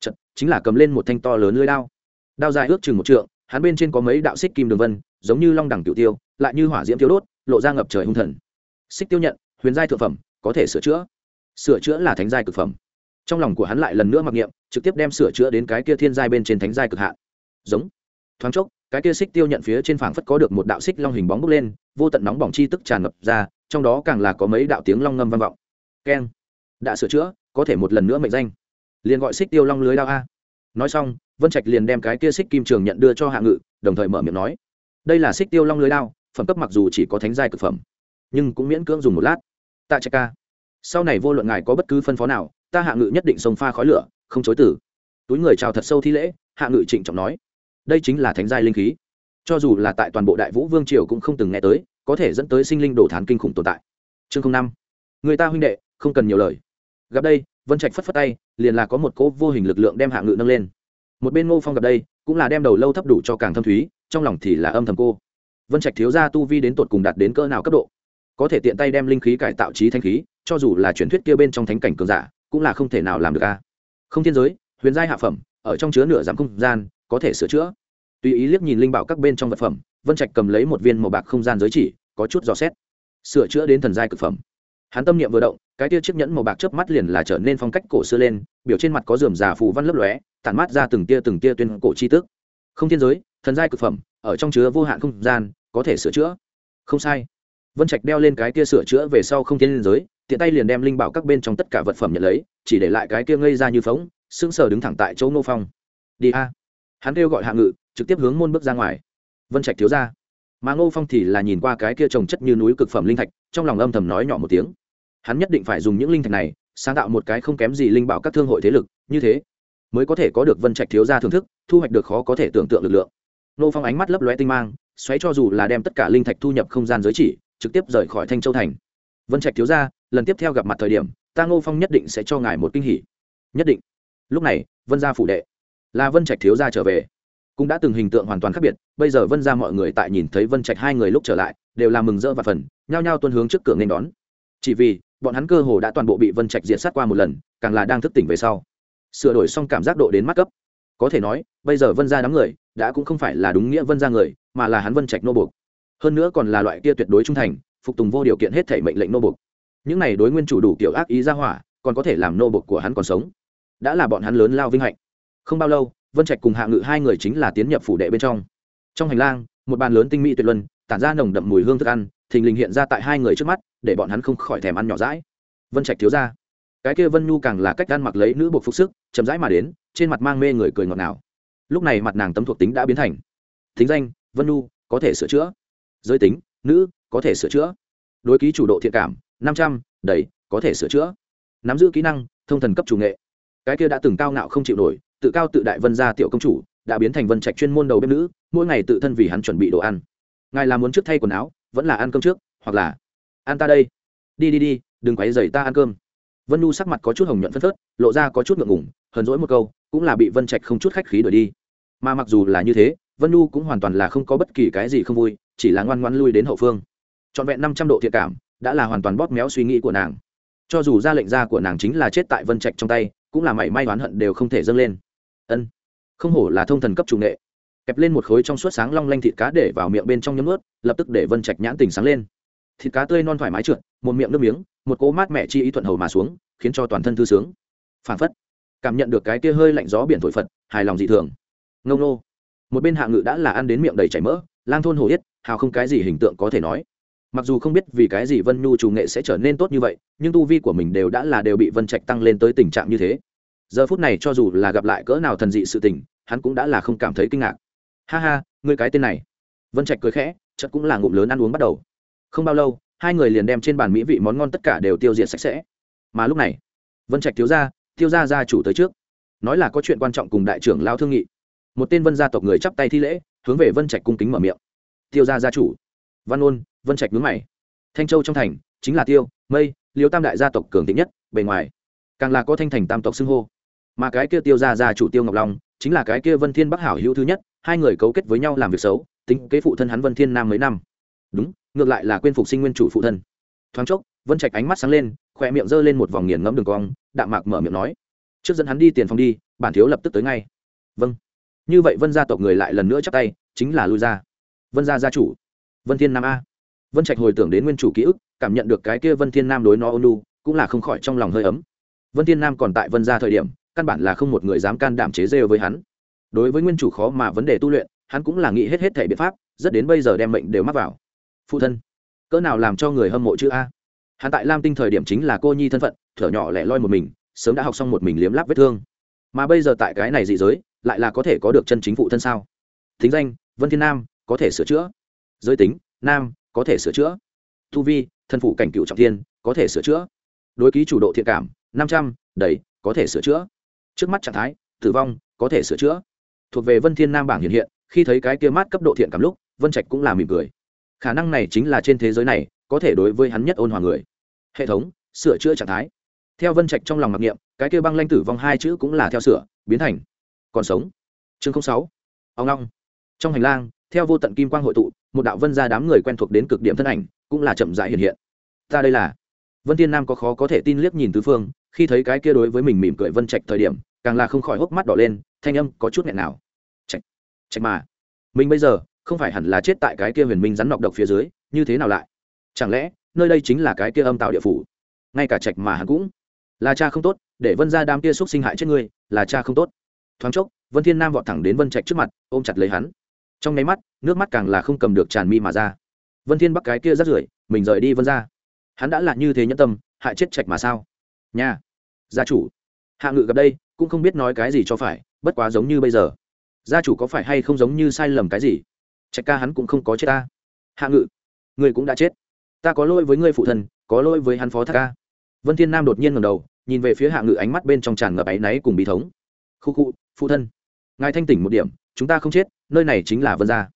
Speaker 1: Chật, chính là cầm lên một thanh to lớn lưới đao. Đao dài ước chừng một trượng hắn bên trên có mấy đạo xích kim đường vân giống như long đẳng tiểu tiêu lại như hỏa diễm thiếu đốt lộ ra ngập trời hung thần. Xích tiêu nhận huyền giai thượng phẩm có thể sửa chữa. Sửa chữa là thánh giai cực phẩm. Trong lòng của hắn lại lần nữa mặc niệm trực tiếp đem sửa chữa đến cái kia thiên giai bên trên thánh giai cực hạn. Giống. Thoáng chốc cái kia xích tiêu nhận phía trên phảng phất có được một đạo xích long hình bóng bốc lên vô tận nóng bỏng chi tức tràn ngập ra trong đó càng là có mấy đạo tiếng long ngâm vang vọng. Keng đã sửa chữa, có thể một lần nữa mệnh danh. Liền gọi xích tiêu long lưới đao a. Nói xong, vân trạch liền đem cái kia xích kim trường nhận đưa cho hạ ngự, đồng thời mở miệng nói, đây là xích tiêu long lưới đao, phẩm cấp mặc dù chỉ có thánh giai cực phẩm, nhưng cũng miễn cưỡng dùng một lát. Tạ trạch ca, sau này vô luận ngài có bất cứ phân phó nào, ta hạ ngự nhất định sông pha khói lửa, không chối tử túi người chào thật sâu thi lễ, hạ ngự trịnh trọng nói, đây chính là thánh giai linh khí. Cho dù là tại toàn bộ đại vũ vương triều cũng không từng nghe tới, có thể dẫn tới sinh linh đổ thán kinh khủng tồn tại. Chương năm, người ta huynh đệ, không cần nhiều lời gặp đây, vân trạch phất phất tay, liền là có một cỗ vô hình lực lượng đem hạ ngự nâng lên. Một bên ngô phong gặp đây, cũng là đem đầu lâu thấp đủ cho càng thâm thúy, trong lòng thì là âm thầm cô. Vân trạch thiếu gia tu vi đến tột cùng đạt đến cỡ nào cấp độ? Có thể tiện tay đem linh khí cải tạo trí thanh khí, cho dù là truyền thuyết kia bên trong thánh cảnh cường giả, cũng là không thể nào làm được a. Không thiên giới, huyền giai hạ phẩm, ở trong chứa nửa giảm không gian, có thể sửa chữa. Tùy ý liếc nhìn linh bảo các bên trong vật phẩm, vân trạch cầm lấy một viên màu bạc không gian giới chỉ, có chút dò xét. Sửa chữa đến thần giai cực phẩm. Hắn tâm niệm vừa động cái tia chiếc nhẫn màu bạc chớp mắt liền là trở nên phong cách cổ xưa lên, biểu trên mặt có dườm già phù văn lấp lóe, tản mát ra từng tia từng tia tuyên cổ chi tức không thiên giới, thần giai cực phẩm, ở trong chứa vô hạn không gian, có thể sửa chữa. Không sai. Vân trạch đeo lên cái tia sửa chữa về sau không thiên giới, tiện tay liền đem linh bảo các bên trong tất cả vật phẩm nhận lấy, chỉ để lại cái kia ngây ra như phóng, sững sờ đứng thẳng tại chỗ ngô phong. Đi a. Hắn kêu gọi hạ ngự, trực tiếp hướng môn bước ra ngoài. Vân trạch thiếu ra mà ngô phong thì là nhìn qua cái kia trồng chất như núi cực phẩm linh thạch, trong lòng âm thầm nói nhỏ một tiếng hắn nhất định phải dùng những linh thạch này, sáng tạo một cái không kém gì linh bảo các thương hội thế lực, như thế mới có thể có được vân trạch thiếu gia thưởng thức, thu hoạch được khó có thể tưởng tượng lực lượng. Nô phong ánh mắt lấp lóe tinh mang, xoáy cho dù là đem tất cả linh thạch thu nhập không gian giới chỉ, trực tiếp rời khỏi thanh châu thành. Vân trạch thiếu gia, lần tiếp theo gặp mặt thời điểm, ta ngô phong nhất định sẽ cho ngài một kinh hỉ. Nhất định. Lúc này, vân gia phủ đệ, là vân trạch thiếu gia trở về. Cũng đã từng hình tượng hoàn toàn khác biệt, bây giờ vân ra mọi người tại nhìn thấy vân trạch hai người lúc trở lại, đều là mừng rỡ và phần nhao nhao tuân hướng trước cửa nên đón. Chỉ vì bọn hắn cơ hồ đã toàn bộ bị vân trạch diệt sát qua một lần, càng là đang thức tỉnh về sau. Sửa đổi xong cảm giác độ đến mắt cấp. Có thể nói, bây giờ vân ra đám người, đã cũng không phải là đúng nghĩa vân ra người, mà là hắn vân trạch nô buộc. Hơn nữa còn là loại kia tuyệt đối trung thành, phục tùng vô điều kiện hết thể mệnh lệnh nô buộc. Những này đối nguyên chủ đủ kiểu ác ý ra hỏa, còn có thể làm nô buộc của hắn còn sống. Đã là bọn hắn lớn lao vinh hạnh. Không bao lâu, vân trạch cùng hạ ngự hai người chính là tiến nhập phủ đệ bên trong. Trong hành lang, một bàn lớn tinh mỹ tuyệt luân, tản ra nồng đậm mùi hương thức ăn thình lình hiện ra tại hai người trước mắt, để bọn hắn không khỏi thèm ăn nhỏ rãi vân trạch thiếu ra. Cái kia vân nhu càng là cách ăn mặc lấy nữ buộc phục sức, chậm rãi mà đến, trên mặt mang mê người cười ngọt ngào. Lúc này mặt nàng tấm thuộc tính đã biến thành. Thính danh, vân nhu, có thể sửa chữa. Giới tính, nữ, có thể sửa chữa. Đối ký chủ độ thiện cảm, năm trăm, đầy, có thể sửa chữa. Nắm giữ kỹ năng, thông thần cấp chủ nghệ. Cái kia đã từng cao ngạo không chịu nổi, tự cao tự đại vân gia tiểu công chủ, đã biến thành vân trạch chuyên môn đầu bếp nữ, mỗi ngày tự thân vì hắn chuẩn bị đồ ăn. Ngài là muốn trước thay quần áo vẫn là ăn cơm trước, hoặc là, ăn ta đây. Đi đi đi, đừng quấy dày ta ăn cơm. Vân nhu sắc mặt có chút hồng nhuận phân phớt, lộ ra có chút ngượng ngủng hờn dỗi một câu, cũng là bị vân trạch không chút khách khí đuổi đi. Mà mặc dù là như thế, vân nhu cũng hoàn toàn là không có bất kỳ cái gì không vui, chỉ là ngoan ngoan lui đến hậu phương. Trọn vẹn năm trăm độ thiện cảm, đã là hoàn toàn bóp méo suy nghĩ của nàng. Cho dù ra lệnh ra của nàng chính là chết tại vân trạch trong tay, cũng là mảy may oán hận đều không thể dâng lên. Ân, không hổ là thông thần cấp chủ nghệ kẹp lên một khối trong suốt sáng long lanh thịt cá để vào miệng bên trong nhấm ướt, lập tức để vân trạch nhãn tình sáng lên. Thịt cá tươi non thoải mái trượt, một miệng nước miếng, một cỗ mát mẹ chi ý thuận hầu mà xuống, khiến cho toàn thân thư sướng. Phản phất, cảm nhận được cái kia hơi lạnh gió biển thổi phật, hài lòng dị thường. Ngông nô. Một bên hạ ngự đã là ăn đến miệng đầy chảy mỡ, lang thôn hồ yết, hào không cái gì hình tượng có thể nói. Mặc dù không biết vì cái gì vân nhu chủ nghệ sẽ trở nên tốt như vậy, nhưng tu vi của mình đều đã là đều bị vân trạch tăng lên tới tình trạng như thế. Giờ phút này cho dù là gặp lại cỡ nào thần dị sự tình, hắn cũng đã là không cảm thấy kinh ngạc ha ha, ngươi cái tên này. Vân trạch cười khẽ, chợt cũng là ngụm lớn ăn uống bắt đầu. Không bao lâu, hai người liền đem trên bàn mỹ vị món ngon tất cả đều tiêu diệt sạch sẽ. Mà lúc này, vân trạch thiếu gia tiêu gia gia chủ tới trước. Nói là có chuyện quan trọng cùng đại trưởng lao thương nghị. Một tên vân gia tộc người chắp tay thi lễ, hướng về vân trạch cung kính mở miệng. Tiêu gia gia chủ. Văn ôn vân trạch nhướng mày. Thanh châu trong thành, chính là tiêu, mây, liêu tam đại gia tộc cường thịnh nhất, bề ngoài, càng là có thanh thành tam tộc xưng hô. Mà cái kia tiêu ra gia chủ tiêu ngọc long, chính là cái kia vân thiên bắc hảo hữu thứ nhất hai người cấu kết với nhau làm việc xấu, tính kế phụ thân hắn vân thiên nam mấy năm. Đúng, ngược lại là quên phục sinh nguyên chủ phụ thân. Thoáng chốc, vân trạch ánh mắt sáng lên, khỏe miệng giơ lên một vòng nghiền ngẫm đường cong, đạm mạc mở miệng nói, trước dẫn hắn đi tiền phòng đi, bản thiếu lập tức tới ngay. Vâng. Như vậy vân gia tộc người lại lần nữa chắc tay, chính là lui ra vân gia gia chủ. Vân thiên nam a. Vân trạch hồi tưởng đến nguyên chủ ký ức, cảm nhận được cái kia vân thiên nam đối nó ôn lu cũng là không khỏi trong lòng hơi ấm. Vân thiên nam còn tại vân gia thời điểm, căn bản là không một người dám can đảm chế rêu với hắn đối với nguyên chủ khó mà vấn đề tu luyện, hắn cũng là nghĩ hết hết thể biện pháp, rất đến bây giờ đem mệnh đều mắc vào. Phụ thân, cỡ nào làm cho người hâm mộ chữ a? Hắn tại lam tinh thời điểm chính là cô nhi thân phận, thở nhỏ lẻ loi một mình, sớm đã học xong một mình liếm láp vết thương. Mà bây giờ tại cái này dị giới, lại là có thể có được chân chính phụ thân sao? Thính danh, vân thiên nam, có thể sửa chữa. Giới tính, nam, có thể sửa chữa. Thu vi, thân phụ cảnh cựu trọng thiên, có thể sửa chữa. Đối ký chủ độ thiện cảm, năm trăm, đầy, có thể sửa chữa. Trước mắt trạng thái, tử vong, có thể sửa chữa thuộc về vân thiên nam bảng hiện hiện, khi thấy cái kia mát cấp độ thiện cảm lúc, vân trạch cũng là mỉm cười. Khả năng này chính là trên thế giới này, có thể đối với hắn nhất ôn hòa người. Hệ thống, sửa chữa trạng thái. Theo vân trạch trong lòng mặc niệm, cái kia băng lanh tử vong hai chữ cũng là theo sửa, biến thành. Còn sống. Chương sáu. Ông long. Trong hành lang, theo vô tận kim quang hội tụ, một đạo vân ra đám người quen thuộc đến cực điểm thân ảnh, cũng là chậm rãi hiện hiện. Ta đây là. Vân Thiên nam có khó có thể tin liếc nhìn tứ phương, khi thấy cái kia đối với mình mỉm cười vân trạch thời điểm, càng là không khỏi hốc mắt đỏ lên thanh âm có chút nghẹn nào. Trạch trạch mà. Mình bây giờ không phải hẳn là chết tại cái kia huyền minh rắn nọc độc phía dưới, như thế nào lại? Chẳng lẽ nơi đây chính là cái kia âm tạo địa phủ? Ngay cả trạch mà hắn cũng. Là cha không tốt, để vân ra đám kia xúc sinh hại chết ngươi, là cha không tốt. Thoáng chốc, vân thiên nam vọt thẳng đến vân trạch trước mặt, ôm chặt lấy hắn. Trong nháy mắt, nước mắt càng là không cầm được tràn mi mà ra. Vân thiên bắc cái kia rất rưởi, mình rời đi vân ra hắn đã là như thế nhẫn tâm, hại chết trạch mà sao? Nha gia chủ hạ ngự gặp đây, cũng không biết nói cái gì cho phải, bất quá giống như bây giờ. Gia chủ có phải hay không giống như sai lầm cái gì? Trạch ca hắn cũng không có chết ta. Hạ ngự, ngươi cũng đã chết. Ta có lỗi với ngươi phụ thân có lỗi với hắn phó thác ca. Vân thiên nam đột nhiên ngẩng đầu, nhìn về phía hạ ngự ánh mắt bên trong tràn ngập áy náy cùng bí thống. Khu khu, phụ thân, ngài thanh tỉnh một điểm, chúng ta không chết, nơi này chính là vân gia.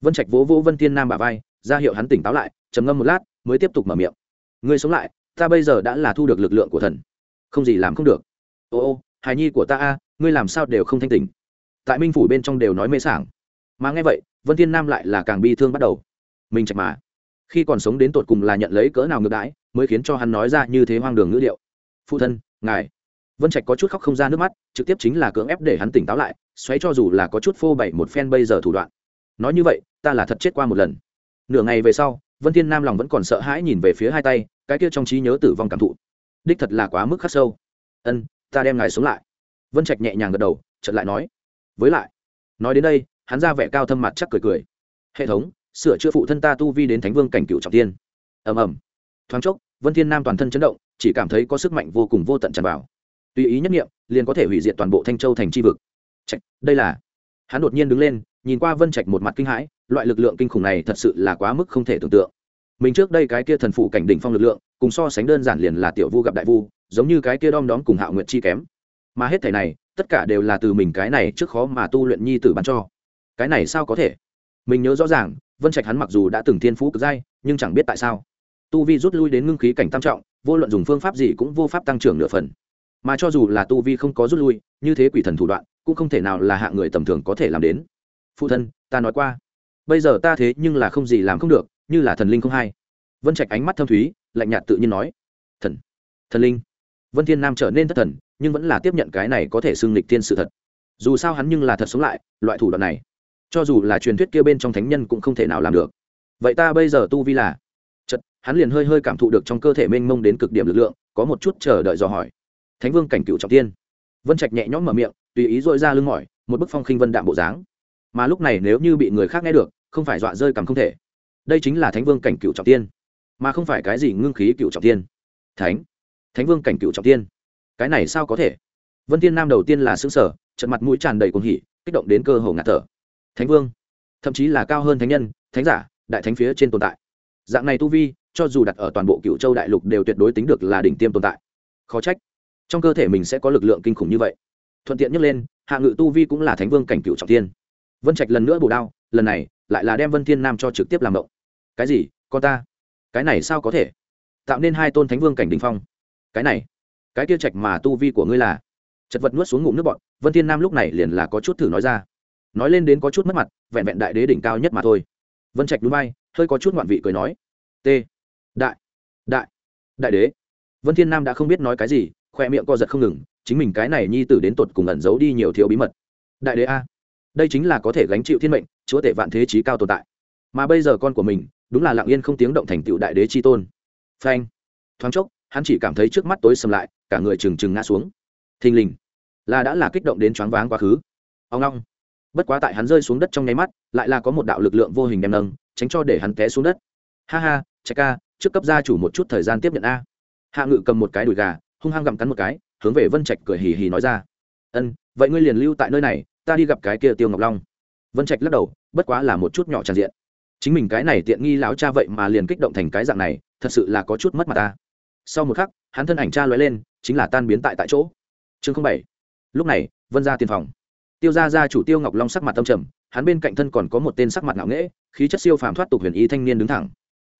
Speaker 1: Vân trạch vỗ vỗ vân thiên nam bả vai, ra hiệu hắn tỉnh táo lại, trầm ngâm một lát, mới tiếp tục mở miệng. Ngươi sống lại, ta bây giờ đã là thu được lực lượng của thần. Không gì làm không được ô ô, hài nhi của ta a, ngươi làm sao đều không thanh tỉnh. Tại minh phủ bên trong đều nói mê sảng. Mà nghe vậy, vân thiên nam lại là càng bi thương bắt đầu. Mình chạch mà. Khi còn sống đến tột cùng là nhận lấy cỡ nào ngược đãi, mới khiến cho hắn nói ra như thế hoang đường ngữ liệu. phụ thân, ngài. Vân trạch có chút khóc không ra nước mắt, trực tiếp chính là cưỡng ép để hắn tỉnh táo lại, xoáy cho dù là có chút phô bày một phen bây giờ thủ đoạn. Nói như vậy, ta là thật chết qua một lần. Nửa ngày về sau, vân thiên nam lòng vẫn còn sợ hãi nhìn về phía hai tay, cái kia trong trí nhớ tử vong cảm thụ. Đích thật là quá mức khắc sâu. Ân ta đem ngài sống lại. Vân trạch nhẹ nhàng gật đầu chợt lại nói. Với lại nói đến đây hắn ra vẻ cao thâm mặt chắc cười cười. Hệ thống sửa chữa phụ thân ta tu vi đến thánh vương cảnh cựu trọng tiên. Ầm ầm. Thoáng chốc vân thiên nam toàn thân chấn động chỉ cảm thấy có sức mạnh vô cùng vô tận tràn vào. Tùy ý nhất nghiệm liền có thể hủy diệt toàn bộ thanh châu thành tri vực. Trạch, đây là. Hắn đột nhiên đứng lên nhìn qua vân trạch một mặt kinh hãi loại lực lượng kinh khủng này thật sự là quá mức không thể tưởng tượng. Mình trước đây cái kia thần phụ cảnh đỉnh phong lực lượng cùng so sánh đơn giản liền là tiểu vu gặp đại vu, giống như cái kia đom đóm cùng hạo nguyệt chi kém. Mà hết thể này, tất cả đều là từ mình cái này trước khó mà tu luyện nhi tử bắn cho. Cái này sao có thể? Mình nhớ rõ ràng, vân trạch hắn mặc dù đã từng thiên phú cực dai nhưng chẳng biết tại sao. Tu vi rút lui đến ngưng khí cảnh tam trọng, vô luận dùng phương pháp gì cũng vô pháp tăng trưởng nửa phần. Mà cho dù là tu vi không có rút lui, như thế quỷ thần thủ đoạn, cũng không thể nào là hạ người tầm thường có thể làm đến. Phụ thân, ta nói qua. Bây giờ ta thế nhưng là không gì làm không được, như là thần linh không hay. Vân trạch ánh mắt thâm thúy lạnh nhạt tự nhiên nói. Thần thần linh. Vân thiên nam trở nên thất thần, nhưng vẫn là tiếp nhận cái này có thể xưng lịch thiên sự thật. Dù sao hắn nhưng là thật sống lại, loại thủ đoạn này, cho dù là truyền thuyết kia bên trong thánh nhân cũng không thể nào làm được. Vậy ta bây giờ tu vi là? Chật hắn liền hơi hơi cảm thụ được trong cơ thể mênh mông đến cực điểm lực lượng, có một chút chờ đợi dò hỏi. Thánh vương cảnh cựu trọng tiên. Vân trạch nhẹ nhõm mở miệng, tùy ý dội ra lưng mỏi, một bức phong khinh vân đạm bộ dáng. Mà lúc này nếu như bị người khác nghe được, không phải dọa rơi cầm không thể. Đây chính là thánh vương cảnh cựu trọng tiên mà không phải cái gì ngưng khí cựu trọng tiên thánh thánh vương cảnh cựu trọng tiên cái này sao có thể? Vân tiên nam đầu tiên là xứng sở trận mặt mũi tràn đầy cuồng hỉ, kích động đến cơ hồ ngạt thở. Thánh vương, thậm chí là cao hơn thánh nhân, thánh giả, đại thánh phía trên tồn tại. Dạng này tu vi, cho dù đặt ở toàn bộ cựu châu đại lục đều tuyệt đối tính được là đỉnh tiêm tồn tại. Khó trách, trong cơ thể mình sẽ có lực lượng kinh khủng như vậy. Thuận tiện nhắc lên, hạ ngự tu vi cũng là thánh vương cảnh cựu trọng tiên vân trạch lần nữa bổ đao, lần này lại là đem vân thiên nam cho trực tiếp làm động. Cái gì? Con ta cái này sao có thể? Tạo nên hai tôn thánh vương cảnh đình phong. Cái này, cái kia trạch mà tu vi của ngươi là? Chật vật nuốt xuống ngụm nước bọn vân thiên nam lúc này liền là có chút thử nói ra. Nói lên đến có chút mất mặt, vẹn vẹn đại đế đỉnh cao nhất mà thôi. Vân trạch núi bay, hơi có chút ngoạn vị cười nói. T. Đại đại đại đế. Vân thiên nam đã không biết nói cái gì, khoe miệng co giật không ngừng, chính mình cái này nhi tử đến tột cùng ẩn giấu đi nhiều thiếu bí mật. Đại đế a, đây chính là có thể gánh chịu thiên mệnh, chúa tể vạn thế trí cao tồn tại. Mà bây giờ con của mình đúng là lặng yên không tiếng động thành tựu đại đế chi tôn. Phanh. Thoáng chốc, hắn chỉ cảm thấy trước mắt tối sầm lại, cả người trừng trừng ngã xuống. Thình lình, là đã là kích động đến choáng váng quá khứ. Ông long bất quá tại hắn rơi xuống đất trong nháy mắt, lại là có một đạo lực lượng vô hình đem nâng, tránh cho để hắn té xuống đất. Ha ha chạy ca, trước cấp gia chủ một chút thời gian tiếp nhận a. Hạ ngự cầm một cái đùi gà, hung hăng gặm cắn một cái, hướng về vân trạch cười hì hì nói ra. Ân, vậy ngươi liền lưu tại nơi này, ta đi gặp cái kia tiêu ngọc long. Vân trạch lắc đầu, bất quá là một chút nhỏ tràn diện chính mình cái này tiện nghi láo cha vậy mà liền kích động thành cái dạng này, thật sự là có chút mất mặt ta. Sau một khắc, hắn thân ảnh cha lóe lên, chính là tan biến tại tại chỗ. Chương bảy. Lúc này, vân ra tiền phòng. Tiêu gia gia chủ tiêu ngọc long sắc mặt tâm trầm, hắn bên cạnh thân còn có một tên sắc mặt ngạo nghễ, khí chất siêu phàm thoát tục huyền y thanh niên đứng thẳng.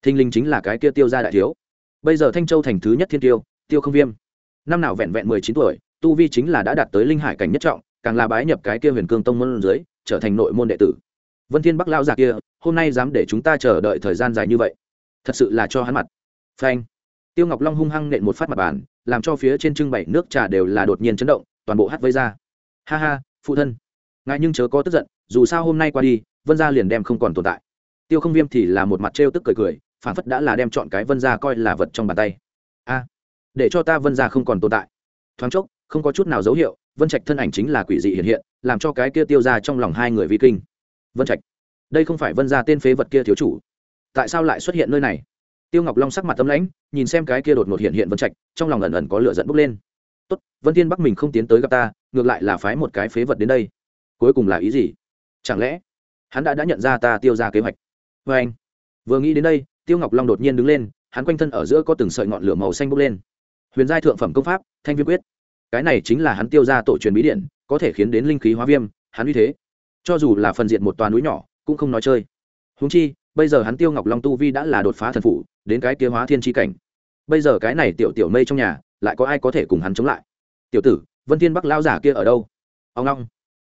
Speaker 1: Thinh linh chính là cái kia tiêu gia đại thiếu. Bây giờ thanh châu thành thứ nhất thiên tiêu tiêu không viêm. Năm nào vẹn vẹn mười chín tuổi, tu vi chính là đã đạt tới linh hải cảnh nhất trọng, càng là bái nhập cái kia huyền cương tông môn dưới, trở thành nội môn đệ tử vân thiên bắc lao già kia, hôm nay dám để chúng ta chờ đợi thời gian dài như vậy. Thật sự là cho hắn mặt. Phanh. Tiêu ngọc long hung hăng nện một phát mặt bàn, làm cho phía trên trưng bày nước trà đều là đột nhiên chấn động, toàn bộ hắt vây ra. Ha ha, phụ thân. Ngài nhưng chớ có tức giận, dù sao hôm nay qua đi, vân gia liền đem không còn tồn tại. Tiêu không viêm thì là một mặt trêu tức cười cười phản phất đã là đem chọn cái vân gia coi là vật trong bàn tay. A, để cho ta vân gia không còn tồn tại. Thoáng chốc, không có chút nào dấu hiệu, vân trạch thân ảnh chính là quỷ dị hiện hiện, làm cho cái kia tiêu ra trong lòng hai người vi kinh vân trạch đây không phải vân gia tên phế vật kia thiếu chủ tại sao lại xuất hiện nơi này tiêu ngọc long sắc mặt tâm lãnh nhìn xem cái kia đột ngột hiện hiện vân trạch trong lòng ẩn ẩn có lửa dẫn bốc lên tốt vân thiên bắc mình không tiến tới gặp ta ngược lại là phái một cái phế vật đến đây cuối cùng là ý gì chẳng lẽ hắn đã đã nhận ra ta tiêu ra kế hoạch vê anh vừa nghĩ đến đây tiêu ngọc long đột nhiên đứng lên hắn quanh thân ở giữa có từng sợi ngọn lửa màu xanh bốc lên huyền giai thượng phẩm công pháp thanh viêm quyết cái này chính là hắn tiêu ra tổ truyền bí điện có thể khiến đến linh khí hóa viêm hắn uy thế cho dù là phần diện một toàn núi nhỏ, cũng không nói chơi. Húng chi, bây giờ hắn tiêu ngọc long tu vi đã là đột phá thần phủ, đến cái kia hóa thiên tri cảnh. Bây giờ cái này tiểu tiểu mây trong nhà, lại có ai có thể cùng hắn chống lại? Tiểu tử, vân thiên bắc lao giả kia ở đâu? Ông long.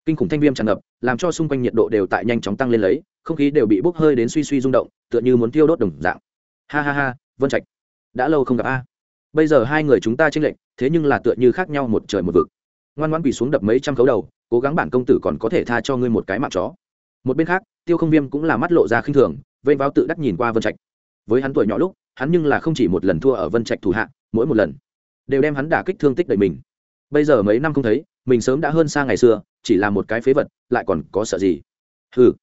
Speaker 1: Kinh khủng thanh viêm tràn ngập, làm cho xung quanh nhiệt độ đều tại nhanh chóng tăng lên lấy, không khí đều bị bốc hơi đến suy suy rung động, tựa như muốn tiêu đốt đồng dạng. Ha ha ha, vân trạch, đã lâu không gặp a. Bây giờ hai người chúng ta tranh lệch, thế nhưng là tựa như khác nhau một trời một vực. Ngoan ngoãn quỳ xuống đập mấy trăm khấu đầu cố gắng bản công tử còn có thể tha cho ngươi một cái mạng chó. Một bên khác, tiêu không viêm cũng là mắt lộ ra khinh thường, vênh vào tự đắc nhìn qua vân trạch. Với hắn tuổi nhỏ lúc, hắn nhưng là không chỉ một lần thua ở vân trạch thủ hạ, mỗi một lần đều đem hắn đả kích thương tích đầy mình. Bây giờ mấy năm không thấy, mình sớm đã hơn xa ngày xưa, chỉ là một cái phế vật, lại còn có sợ gì? Ừ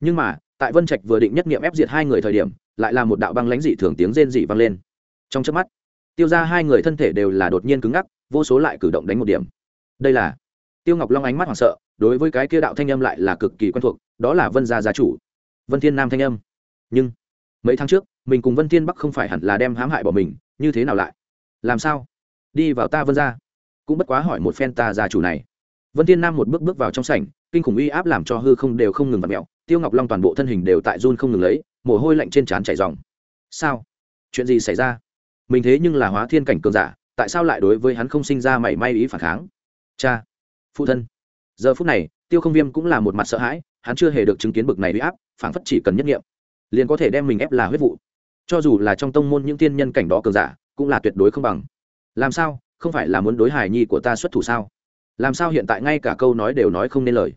Speaker 1: nhưng mà, tại vân trạch vừa định nhất nghiệm ép diệt hai người thời điểm, lại là một đạo băng lãnh dị thường tiếng rên dị vang lên. Trong chớp mắt, tiêu ra hai người thân thể đều là đột nhiên cứng ngắc, vô số lại cử động đánh một điểm. Đây là tiêu ngọc long ánh mắt hoảng sợ, đối với cái kia đạo thanh âm lại là cực kỳ quen thuộc, đó là vân gia gia chủ. Vân thiên nam thanh âm. Nhưng, mấy tháng trước, mình cùng vân thiên bắc không phải hẳn là đem hãm hại bỏ mình, như thế nào lại? Làm sao? Đi vào ta vân gia. Cũng bất quá hỏi một phen ta gia chủ này. Vân thiên nam một bước bước vào trong sảnh, kinh khủng uy áp làm cho hư không đều không ngừng vặn mèo. Tiêu ngọc long toàn bộ thân hình đều tại run không ngừng lấy, mồ hôi lạnh trên trán chảy ròng. Sao? Chuyện gì xảy ra? Mình thế nhưng là hóa thiên cảnh cường giả, tại sao lại đối với hắn không sinh ra mảy may ý phản kháng? Cha! Phụ thân. Giờ phút này, tiêu không viêm cũng là một mặt sợ hãi, hắn chưa hề được chứng kiến bực này huy áp phản phất chỉ cần nhất nghiệm, liền có thể đem mình ép là huyết vụ. Cho dù là trong tông môn những tiên nhân cảnh đó cường giả, cũng là tuyệt đối không bằng. Làm sao? Không phải là muốn đối hài nhi của ta xuất thủ sao? Làm sao hiện tại ngay cả câu nói đều nói không nên lời?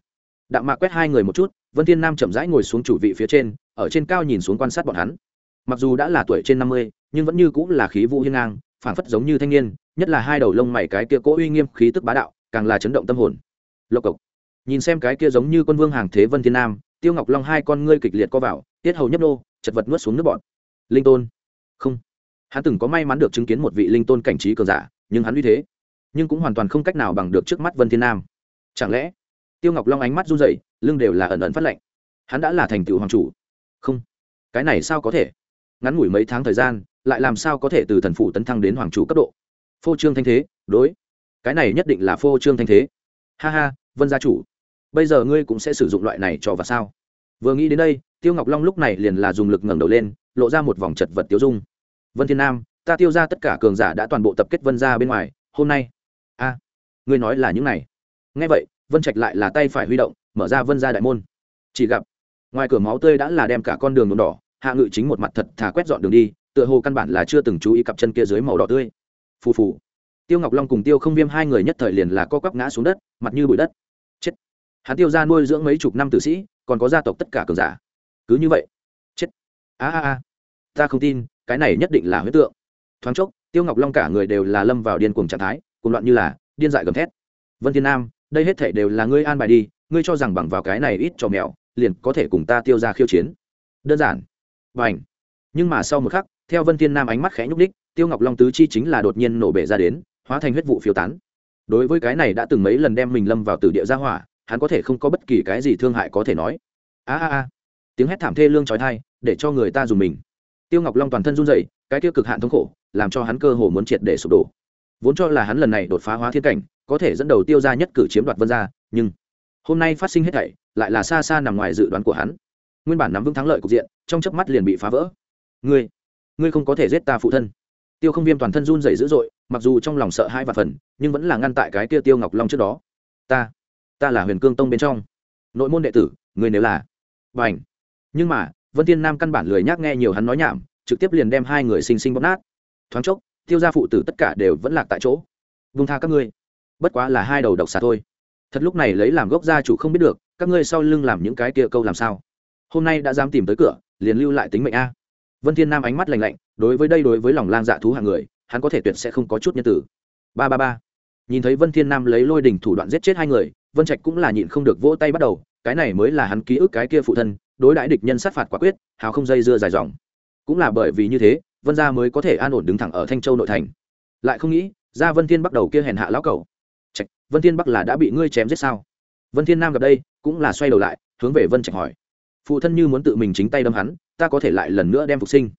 Speaker 1: Đặng mạc quét hai người một chút, vân thiên nam chậm rãi ngồi xuống chủ vị phía trên, ở trên cao nhìn xuống quan sát bọn hắn. Mặc dù đã là tuổi trên năm mươi, nhưng vẫn như cũng là khí vũ hiên ngang, phảng phất giống như thanh niên, nhất là hai đầu lông mày cái kia cố uy nghiêm khí tức bá đạo càng là chấn động tâm hồn. Lộc cộc. Nhìn xem cái kia giống như quân vương hàng thế vân thiên nam, tiêu ngọc long hai con ngươi kịch liệt co vào, tiết hầu nhấp nô, chật vật nuốt xuống nước bọn linh tôn. Không. Hắn từng có may mắn được chứng kiến một vị linh tôn cảnh trí cường giả, nhưng hắn uy thế, nhưng cũng hoàn toàn không cách nào bằng được trước mắt vân thiên nam. Chẳng lẽ, tiêu ngọc long ánh mắt run rẩy, lưng đều là ẩn ẩn phát lệnh hắn đã là thành tựu hoàng chủ. Không. Cái này sao có thể? Ngắn ngủi mấy tháng thời gian, lại làm sao có thể từ thần phụ tấn thăng đến hoàng chủ cấp độ? Phô trương thanh thế, đối cái này nhất định là phô trương thanh thế. Ha ha, vân gia chủ, bây giờ ngươi cũng sẽ sử dụng loại này cho và sao? Vừa nghĩ đến đây, tiêu ngọc long lúc này liền là dùng lực ngẩng đầu lên, lộ ra một vòng chật vật tiêu dung. Vân thiên nam, ta tiêu ra tất cả cường giả đã toàn bộ tập kết vân ra bên ngoài, hôm nay. A, ngươi nói là những này. Nghe vậy, vân trạch lại là tay phải huy động, mở ra vân ra đại môn. Chỉ gặp, ngoài cửa máu tươi đã là đem cả con đường nhuộm đỏ, hạ ngự chính một mặt thật thà quét dọn đường đi, tựa hồ căn bản là chưa từng chú ý cặp chân kia dưới màu đỏ tươi. Phù phù tiêu ngọc long cùng tiêu không viêm hai người nhất thời liền là co quắp ngã xuống đất, mặt như bụi đất. Chết. Hắn tiêu ra nuôi dưỡng mấy chục năm tử sĩ, còn có gia tộc tất cả cường giả. Cứ như vậy. Chết. A a a. Ta không tin, cái này nhất định là huyết tượng. Thoáng chốc, tiêu ngọc long cả người đều là lâm vào điên cuồng trạng thái cùng loạn như là điên dại gầm thét. Vân thiên nam, đây hết thể đều là ngươi an bài đi, ngươi cho rằng bằng vào cái này ít trò mèo liền có thể cùng ta tiêu ra khiêu chiến. Đơn giản. Và ảnh nhưng mà sau một khắc, theo vân thiên nam ánh mắt khẽ nhúc đích tiêu ngọc long tứ chi chính là đột nhiên nổ bể ra đến hóa thành huyết vụ phiêu tán. Đối với cái này đã từng mấy lần đem mình lâm vào tử địa gia hỏa, hắn có thể không có bất kỳ cái gì thương hại có thể nói. A a a. Tiếng hét thảm thê lương trói thai, để cho người ta dùng mình. Tiêu ngọc long toàn thân run rẩy, cái tiêu cực hạn thống khổ, làm cho hắn cơ hồ muốn triệt để sụp đổ. Vốn cho là hắn lần này đột phá hóa thiên cảnh, có thể dẫn đầu tiêu ra nhất cử chiếm đoạt vân gia, nhưng hôm nay phát sinh hết thảy, lại là xa xa nằm ngoài dự đoán của hắn. Nguyên bản nắm vững thắng lợi cục diện, trong chớp mắt liền bị phá vỡ. Ngươi ngươi không có thể giết ta phụ thân tiêu không viêm toàn thân run rẩy dữ dội, mặc dù trong lòng sợ hai và phần, nhưng vẫn là ngăn tại cái kia tiêu ngọc long trước đó. Ta ta là huyền cương tông bên trong. Nội môn đệ tử ngươi nếu là và ảnh nhưng mà, vân tiên nam căn bản lười nhác nghe nhiều hắn nói nhảm, trực tiếp liền đem hai người sinh sinh bóp nát. Thoáng chốc, tiêu gia phụ tử tất cả đều vẫn lạc tại chỗ. Vung tha các ngươi. Bất quá là hai đầu độc xà thôi. Thật lúc này lấy làm gốc gia chủ không biết được, các ngươi sau lưng làm những cái kia câu làm sao? Hôm nay đã dám tìm tới cửa, liền lưu lại tính mệnh a. Vân thiên nam ánh mắt lạnh lạnh đối với đây đối với lòng lang dạ thú hàng người, hắn có thể tuyệt sẽ không có chút nhân tử ba ba ba. Nhìn thấy vân thiên nam lấy lôi đình thủ đoạn giết chết hai người, vân trạch cũng là nhịn không được vỗ tay bắt đầu, cái này mới là hắn ký ức cái kia phụ thân, đối đãi địch nhân sát phạt quả quyết, hào không dây dưa dài dòng. Cũng là bởi vì như thế, vân gia mới có thể an ổn đứng thẳng ở thanh châu nội thành. Lại không nghĩ, ra vân thiên bắt đầu kia hèn hạ lão cầu trạch, vân thiên bắc là đã bị ngươi chém giết sao? Vân thiên nam gặp đây, cũng là xoay đầu lại, hướng về vân trạch hỏi. Phụ thân như muốn tự mình chính tay đâm hắn, ta có thể lại lần nữa đem phục sinh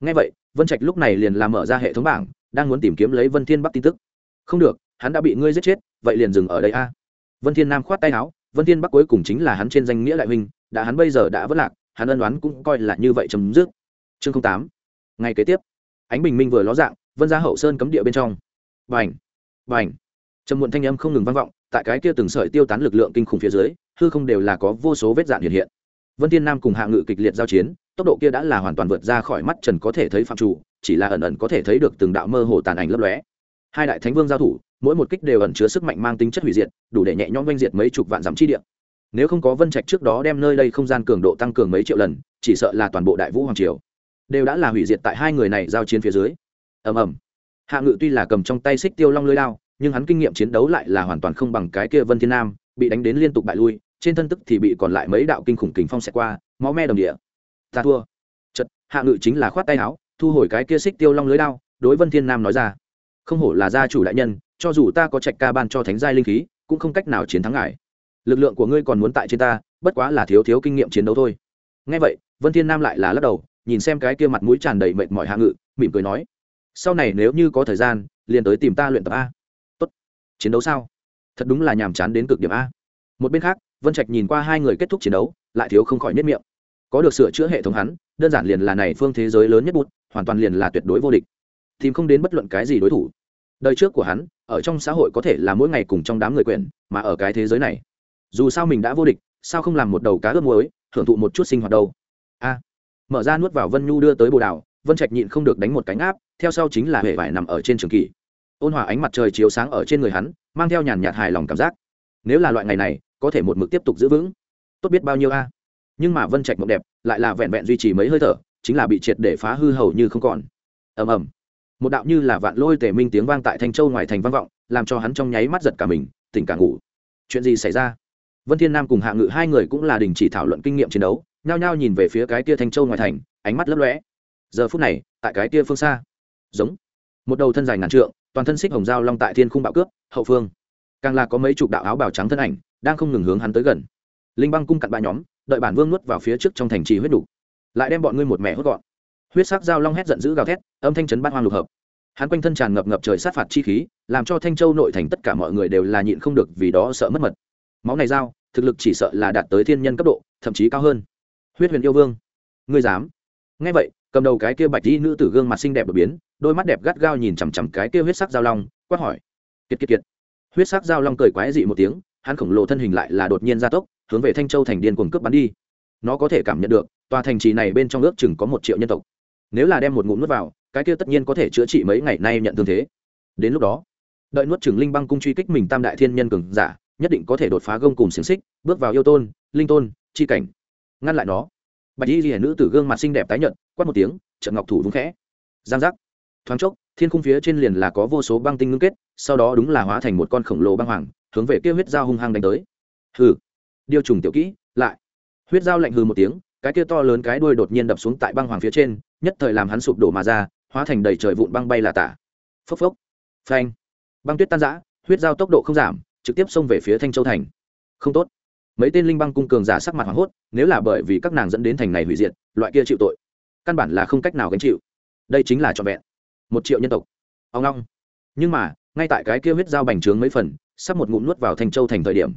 Speaker 1: ngay vậy, vân trạch lúc này liền làm mở ra hệ thống bảng, đang muốn tìm kiếm lấy vân thiên bắc tin tức. Không được, hắn đã bị ngươi giết chết, vậy liền dừng ở đây a. Vân thiên nam khoát tay áo, vân thiên bắc cuối cùng chính là hắn trên danh nghĩa đại huynh, đã hắn bây giờ đã vất lạc, hắn ân đoán cũng coi là như vậy chấm dứt. Chương tám. Ngày kế tiếp. Ánh bình minh vừa ló dạng, vân ra hậu sơn cấm địa bên trong. Bành! Bành! Trầm muộn thanh âm không ngừng vang vọng, tại cái kia từng sợi tiêu tán lực lượng kinh khủng phía dưới, hư không đều là có vô số vết dạn hiện hiện vân thiên nam cùng hạ ngự kịch liệt giao chiến, tốc độ kia đã là hoàn toàn vượt ra khỏi mắt trần có thể thấy phạm chủ, chỉ là ẩn ẩn có thể thấy được từng đạo mơ hồ tàn ảnh lấp lóe. Hai đại thánh vương giao thủ, mỗi một kích đều ẩn chứa sức mạnh mang tính chất hủy diệt, đủ để nhẹ nhõm oanh diệt mấy chục vạn dặm chi địa. Nếu không có vân trạch trước đó đem nơi đây không gian cường độ tăng cường mấy triệu lần, chỉ sợ là toàn bộ đại vũ hoàng triều đều đã là hủy diệt tại hai người này giao chiến phía dưới. Ầm ầm. Hạ ngự tuy là cầm trong tay xích tiêu long lưới lao nhưng hắn kinh nghiệm chiến đấu lại là hoàn toàn không bằng cái kia vân thiên nam, bị đánh đến liên tục bại lui trên thân tức thì bị còn lại mấy đạo kinh khủng kình phong xẹt qua, máu me đồng địa. Ta thua. Chật hạ ngự chính là khoát tay áo, thu hồi cái kia xích tiêu long lưới đao, đối vân thiên nam nói ra. Không hổ là gia chủ đại nhân, cho dù ta có trạch ca ban cho thánh giai linh khí, cũng không cách nào chiến thắng ngài. Lực lượng của ngươi còn muốn tại trên ta, bất quá là thiếu thiếu kinh nghiệm chiến đấu thôi. Ngay vậy, vân thiên nam lại là lắc đầu, nhìn xem cái kia mặt mũi tràn đầy mệt mỏi hạ ngự, mỉm cười nói, sau này nếu như có thời gian, liền tới tìm ta luyện tập a. Tốt. Chiến đấu sao? Thật đúng là nhàm chán đến cực điểm a. Một bên khác vân trạch nhìn qua hai người kết thúc chiến đấu, lại thiếu không khỏi nếp miệng. Có được sửa chữa hệ thống hắn, đơn giản liền là này phương thế giới lớn nhất bút hoàn toàn liền là tuyệt đối vô địch. Tìm không đến bất luận cái gì đối thủ. Đời trước của hắn, ở trong xã hội có thể là mỗi ngày cùng trong đám người quyền, mà ở cái thế giới này, dù sao mình đã vô địch, sao không làm một đầu cá ướp muối, hưởng thụ một chút sinh hoạt đâu? A. Mở ra nuốt vào vân nhu đưa tới bồ đào, vân trạch nhịn không được đánh một cánh áp, theo sau chính là hệ vải nằm ở trên trường kỳ. Ôn hòa ánh mặt trời chiếu sáng ở trên người hắn, mang theo nhàn nhạt hài lòng cảm giác. Nếu là loại ngày này có thể một mực tiếp tục giữ vững. Tốt biết bao nhiêu a. Nhưng mà vân trạch mộng đẹp, lại là vẹn vẹn duy trì mấy hơi thở, chính là bị triệt để phá hư hầu như không còn. Ầm ầm. Một đạo như là vạn lôi tề minh tiếng vang tại thanh châu ngoài thành vang vọng, làm cho hắn trong nháy mắt giật cả mình, tỉnh cả ngủ. Chuyện gì xảy ra? Vân thiên nam cùng hạ ngự hai người cũng là đình chỉ thảo luận kinh nghiệm chiến đấu, nhao nhao nhìn về phía cái kia thanh châu ngoài thành, ánh mắt lấp lóe. Giờ phút này, tại cái kia phương xa. Giống. Một đầu thân dài ngàn trượng, toàn thân xích hồng dao long tại thiên khung bạo cướp, hậu phương. Càng là có mấy chục đạo áo bào trắng thân ảnh đang không ngừng hướng hắn tới gần. Linh băng cung cặn ba nhóm, đợi bản vương nuốt vào phía trước trong thành trì huyết đủ. Lại đem bọn ngươi một mẹ hốt gọn. Huyết sắc dao long hét giận dữ gào thét, âm thanh chấn bát hoang lục hợp. Hắn quanh thân tràn ngập ngập trời sát phạt chi khí, làm cho thanh châu nội thành tất cả mọi người đều là nhịn không được vì đó sợ mất mật. Máu này dao thực lực chỉ sợ là đạt tới thiên nhân cấp độ, thậm chí cao hơn. Huyết huyền yêu vương, ngươi dám? Ngay vậy, cầm đầu cái kia bạch y nữ tử gương mặt xinh đẹp đột biến, đôi mắt đẹp gắt gao nhìn chằm chằm cái kia huyết sắc giao long, quát hỏi. Kiệt kiệt kiệt. Huyết sắc giao long cười quái dị một tiếng hắn khổng lồ thân hình lại là đột nhiên gia tốc, hướng về thanh châu thành điên cuồng cướp bắn đi. Nó có thể cảm nhận được, tòa thành trì này bên trong ước chừng có một triệu nhân tộc. Nếu là đem một ngụm nuốt vào, cái kia tất nhiên có thể chữa trị mấy ngày nay nhận thương thế. Đến lúc đó, đợi nuốt chừng linh băng cung truy kích mình tam đại thiên nhân cường giả, nhất định có thể đột phá gông cùng xiềng xích, bước vào yêu tôn, linh tôn, chi cảnh. Ngăn lại nó. Bạch y ghi nữ tử gương mặt xinh đẹp tái nhợt, quát một tiếng, trận ngọc thủ vung khẽ. Giang giác. Thoáng chốc, thiên khung phía trên liền là có vô số băng tinh ngưng kết, sau đó đúng là hóa thành một con khổng lồ băng hoàng hướng về kia huyết dao hung hăng đánh tới. Hừ. Điều trùng tiểu kỹ, lại. Huyết dao lạnh hừ một tiếng, cái kia to lớn cái đuôi đột nhiên đập xuống tại băng hoàng phía trên, nhất thời làm hắn sụp đổ mà ra, hóa thành đầy trời vụn băng bay là tả. Phốc phốc. Phanh. Băng tuyết tan rã, huyết dao tốc độ không giảm, trực tiếp xông về phía thanh châu thành. Không tốt. Mấy tên linh băng cung cường giả sắc mặt hoảng hốt, nếu là bởi vì các nàng dẫn đến thành này hủy diệt, loại kia chịu tội, căn bản là không cách nào gánh chịu. Đây chính là trọn vẹn. Một triệu nhân tộc. Ông long nhưng mà ngay tại cái kia huyết dao bành trướng mấy phần, sắp một ngụm nuốt vào thanh châu thành thời điểm.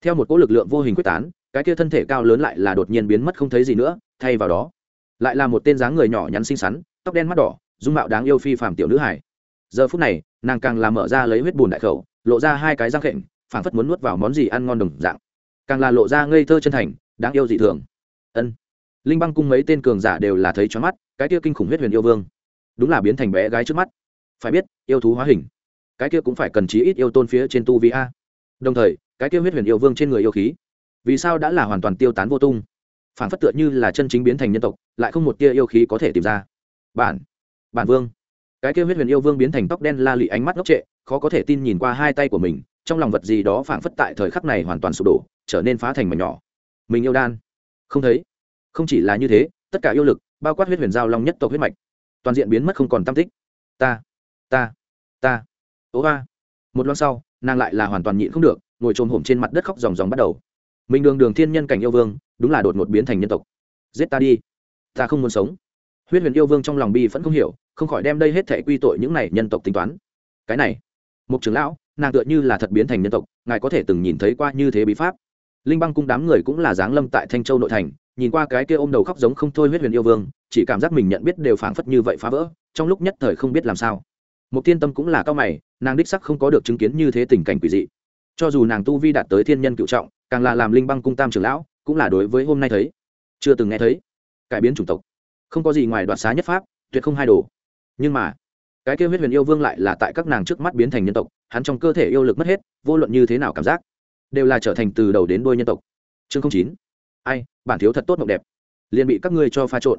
Speaker 1: Theo một cỗ lực lượng vô hình quyết tán, cái kia thân thể cao lớn lại là đột nhiên biến mất không thấy gì nữa, thay vào đó, lại là một tên dáng người nhỏ nhắn xinh xắn, tóc đen mắt đỏ, dung mạo đáng yêu phi phàm tiểu nữ hải giờ phút này, nàng càng làm mở ra lấy huyết bùn đại khẩu, lộ ra hai cái răng khệnh phảng phất muốn nuốt vào món gì ăn ngon đồng dạng. Càng là lộ ra ngây thơ chân thành, đáng yêu dị thường. Ân. Linh băng cung mấy tên cường giả đều là thấy choáng mắt, cái kia kinh khủng huyết huyền yêu vương, đúng là biến thành bé gái trước mắt. Phải biết, yêu thú hóa hình cái kia cũng phải cần trí ít yêu tôn phía trên tu vi a. Đồng thời, cái kia huyết huyền yêu vương trên người yêu khí, vì sao đã là hoàn toàn tiêu tán vô tung? Phản phất tựa như là chân chính biến thành nhân tộc, lại không một tia yêu khí có thể tìm ra. Bản bản vương. Cái kia huyết huyền yêu vương biến thành tóc đen la lị ánh mắt ngốc trệ, khó có thể tin nhìn qua hai tay của mình, trong lòng vật gì đó phảng phất tại thời khắc này hoàn toàn sụp đổ, trở nên phá thành mảnh nhỏ. Mình yêu đan. Không thấy. Không chỉ là như thế, tất cả yêu lực, bao quát huyết huyền giao long nhất tộc huyết mạch, toàn diện biến mất không còn tam tích. Ta ta ta ố ba. Một loan sau, nàng lại là hoàn toàn nhịn không được, ngồi trồm hổm trên mặt đất khóc dòng dòng bắt đầu. Mình đường đường thiên nhân cảnh yêu vương, đúng là đột ngột biến thành nhân tộc. Giết ta đi. Ta không muốn sống. Huyết huyền yêu vương trong lòng bi vẫn không hiểu, không khỏi đem đây hết thể quy tội những này nhân tộc tính toán. Cái này, mục trưởng lão, nàng tựa như là thật biến thành nhân tộc, ngài có thể từng nhìn thấy qua như thế bí pháp. Linh băng cung đám người cũng là giáng lâm tại thanh châu nội thành, nhìn qua cái kia ôm đầu khóc giống không thôi huyết huyền yêu vương, chỉ cảm giác mình nhận biết đều phảng phất như vậy phá vỡ, trong lúc nhất thời không biết làm sao. Một tiên tâm cũng là cao mày nàng đích sắc không có được chứng kiến như thế tình cảnh quỷ dị. Cho dù nàng tu vi đạt tới thiên nhân cựu trọng, càng là làm linh băng cung tam trưởng lão, cũng là đối với hôm nay thấy, chưa từng nghe thấy. Cải biến chủng tộc, không có gì ngoài đoạt xá nhất pháp, tuyệt không hai đồ. Nhưng mà, cái kêu huyết huyền yêu vương lại là tại các nàng trước mắt biến thành nhân tộc, hắn trong cơ thể yêu lực mất hết, vô luận như thế nào cảm giác, đều là trở thành từ đầu đến đôi nhân tộc. Chương chín. Ai, bản thiếu thật tốt mộng đẹp. Liền bị các ngươi cho pha trộn.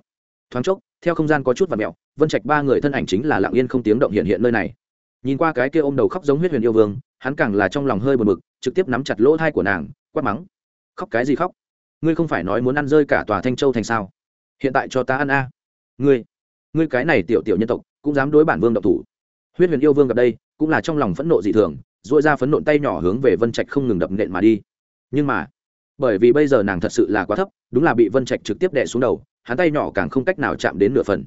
Speaker 1: Thoáng chốc, theo không gian có chút và mẹo vân trạch ba người thân ảnh chính là lặng yên không tiếng động hiện hiện nơi này nhìn qua cái kia ôm đầu khóc giống huyết huyền yêu vương, hắn càng là trong lòng hơi buồn bực, trực tiếp nắm chặt lỗ thai của nàng, quát mắng. Khóc cái gì khóc? Ngươi không phải nói muốn ăn rơi cả tòa thanh châu thành sao? Hiện tại cho ta ăn a. Ngươi ngươi cái này tiểu tiểu nhân tộc, cũng dám đối bản vương độc thủ. Huyết huyền yêu vương gặp đây, cũng là trong lòng phẫn nộ dị thường dội ra phấn nộn tay nhỏ hướng về vân trạch không ngừng đập nện mà đi. Nhưng mà, bởi vì bây giờ nàng thật sự là quá thấp, đúng là bị vân trạch trực tiếp đẻ xuống đầu, hắn tay nhỏ càng không cách nào chạm đến nửa phần.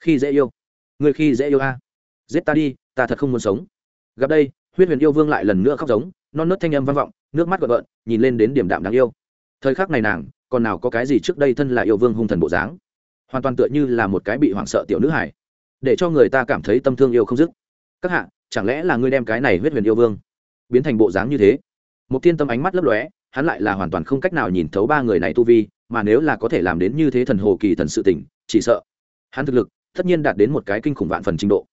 Speaker 1: Khi dễ yêu. Người khi dễ yêu a giết ta đi, ta thật không muốn sống. Gặp đây, huyết huyền yêu vương lại lần nữa khóc giống, non nớt thanh âm vang vọng, nước mắt gợn gợn, nhìn lên đến điểm đạm đáng yêu. Thời khắc này nàng, còn nào có cái gì trước đây thân là yêu vương hung thần bộ dáng. Hoàn toàn tựa như là một cái bị hoảng sợ tiểu nữ hải để cho người ta cảm thấy tâm thương yêu không dứt. Các hạ, chẳng lẽ là ngươi đem cái này huyết huyền yêu vương biến thành bộ dáng như thế? Một thiên tâm ánh mắt lấp lóe, hắn lại là hoàn toàn không cách nào nhìn thấu ba người này tu vi, mà nếu là có thể làm đến như thế thần hồ kỳ thần sự tỉnh chỉ sợ hắn thực lực tất nhiên đạt đến một cái kinh khủng vạn phần trình độ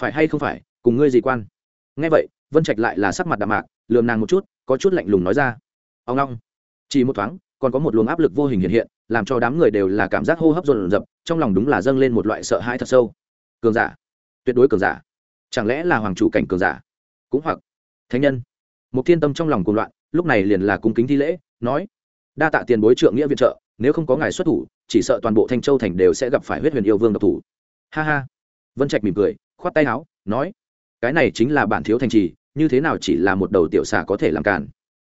Speaker 1: phải hay không phải, cùng ngươi gì quan? Nghe vậy, vân trạch lại là sắc mặt đạm mạc, lườm nàng một chút, có chút lạnh lùng nói ra. Ông long chỉ một thoáng, còn có một luồng áp lực vô hình hiện hiện, làm cho đám người đều là cảm giác hô hấp dồn dập, trong lòng đúng là dâng lên một loại sợ hãi thật sâu. Cường giả. Tuyệt đối cường giả. Chẳng lẽ là hoàng chủ cảnh cường giả? Cũng hoặc, thánh nhân. Một thiên tâm trong lòng cuồng loạn, lúc này liền là cung kính thi lễ, nói, đa tạ tiền bối trượng nghĩa viện trợ, nếu không có ngài xuất thủ, chỉ sợ toàn bộ thanh châu thành đều sẽ gặp phải huyết huyền yêu vương độc thủ. Ha ha. Vân trạch mỉm cười khoát tay áo, nói, cái này chính là bản thiếu thành trì, như thế nào chỉ là một đầu tiểu xà có thể làm cản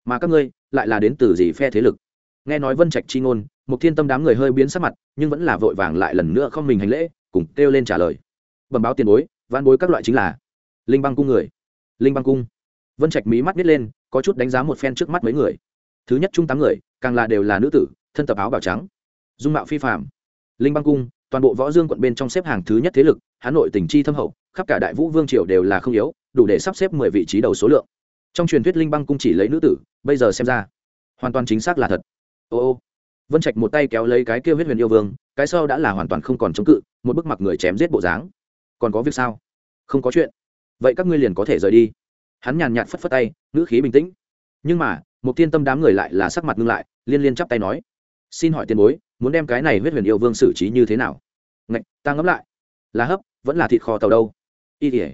Speaker 1: mà các ngươi, lại là đến từ gì phe thế lực? Nghe nói vân trạch chi ngôn một thiên tâm đám người hơi biến sắc mặt, nhưng vẫn là vội vàng lại lần nữa không mình hành lễ, cùng kêu lên trả lời. Bẩm báo tiền bối văn bối các loại chính là linh băng cung người. Linh băng cung. Vân trạch mí mắt biết lên, có chút đánh giá một phen trước mắt mấy người. Thứ nhất chung tám người, càng là đều là nữ tử, thân tập áo bào trắng. Dung mạo phi phạm linh băng cung, toàn bộ võ dương quận bên trong xếp hàng thứ nhất thế lực, hà nội tỉnh chi thâm hậu khắp cả đại vũ vương triều đều là không yếu, đủ để sắp xếp mười vị trí đầu số lượng. Trong truyền thuyết linh băng cung chỉ lấy nữ tử, bây giờ xem ra, hoàn toàn chính xác là thật. Ô ô. Vân trạch một tay kéo lấy cái kêu huyết huyền yêu vương, cái sau đã là hoàn toàn không còn chống cự, một bức mặc người chém giết bộ dáng. Còn có việc sao? Không có chuyện. Vậy các ngươi liền có thể rời đi. Hắn nhàn nhạt phất phất tay, ngữ khí bình tĩnh. Nhưng mà một tiên tâm đám người lại là sắc mặt ngưng lại, liên liên chắp tay nói, xin hỏi tiền bối, muốn đem cái này huyết huyền yêu vương xử trí như thế nào? Ngạch, ta ngẫm lại. Là hấp, vẫn là thịt kho tàu đâu? Y tỉa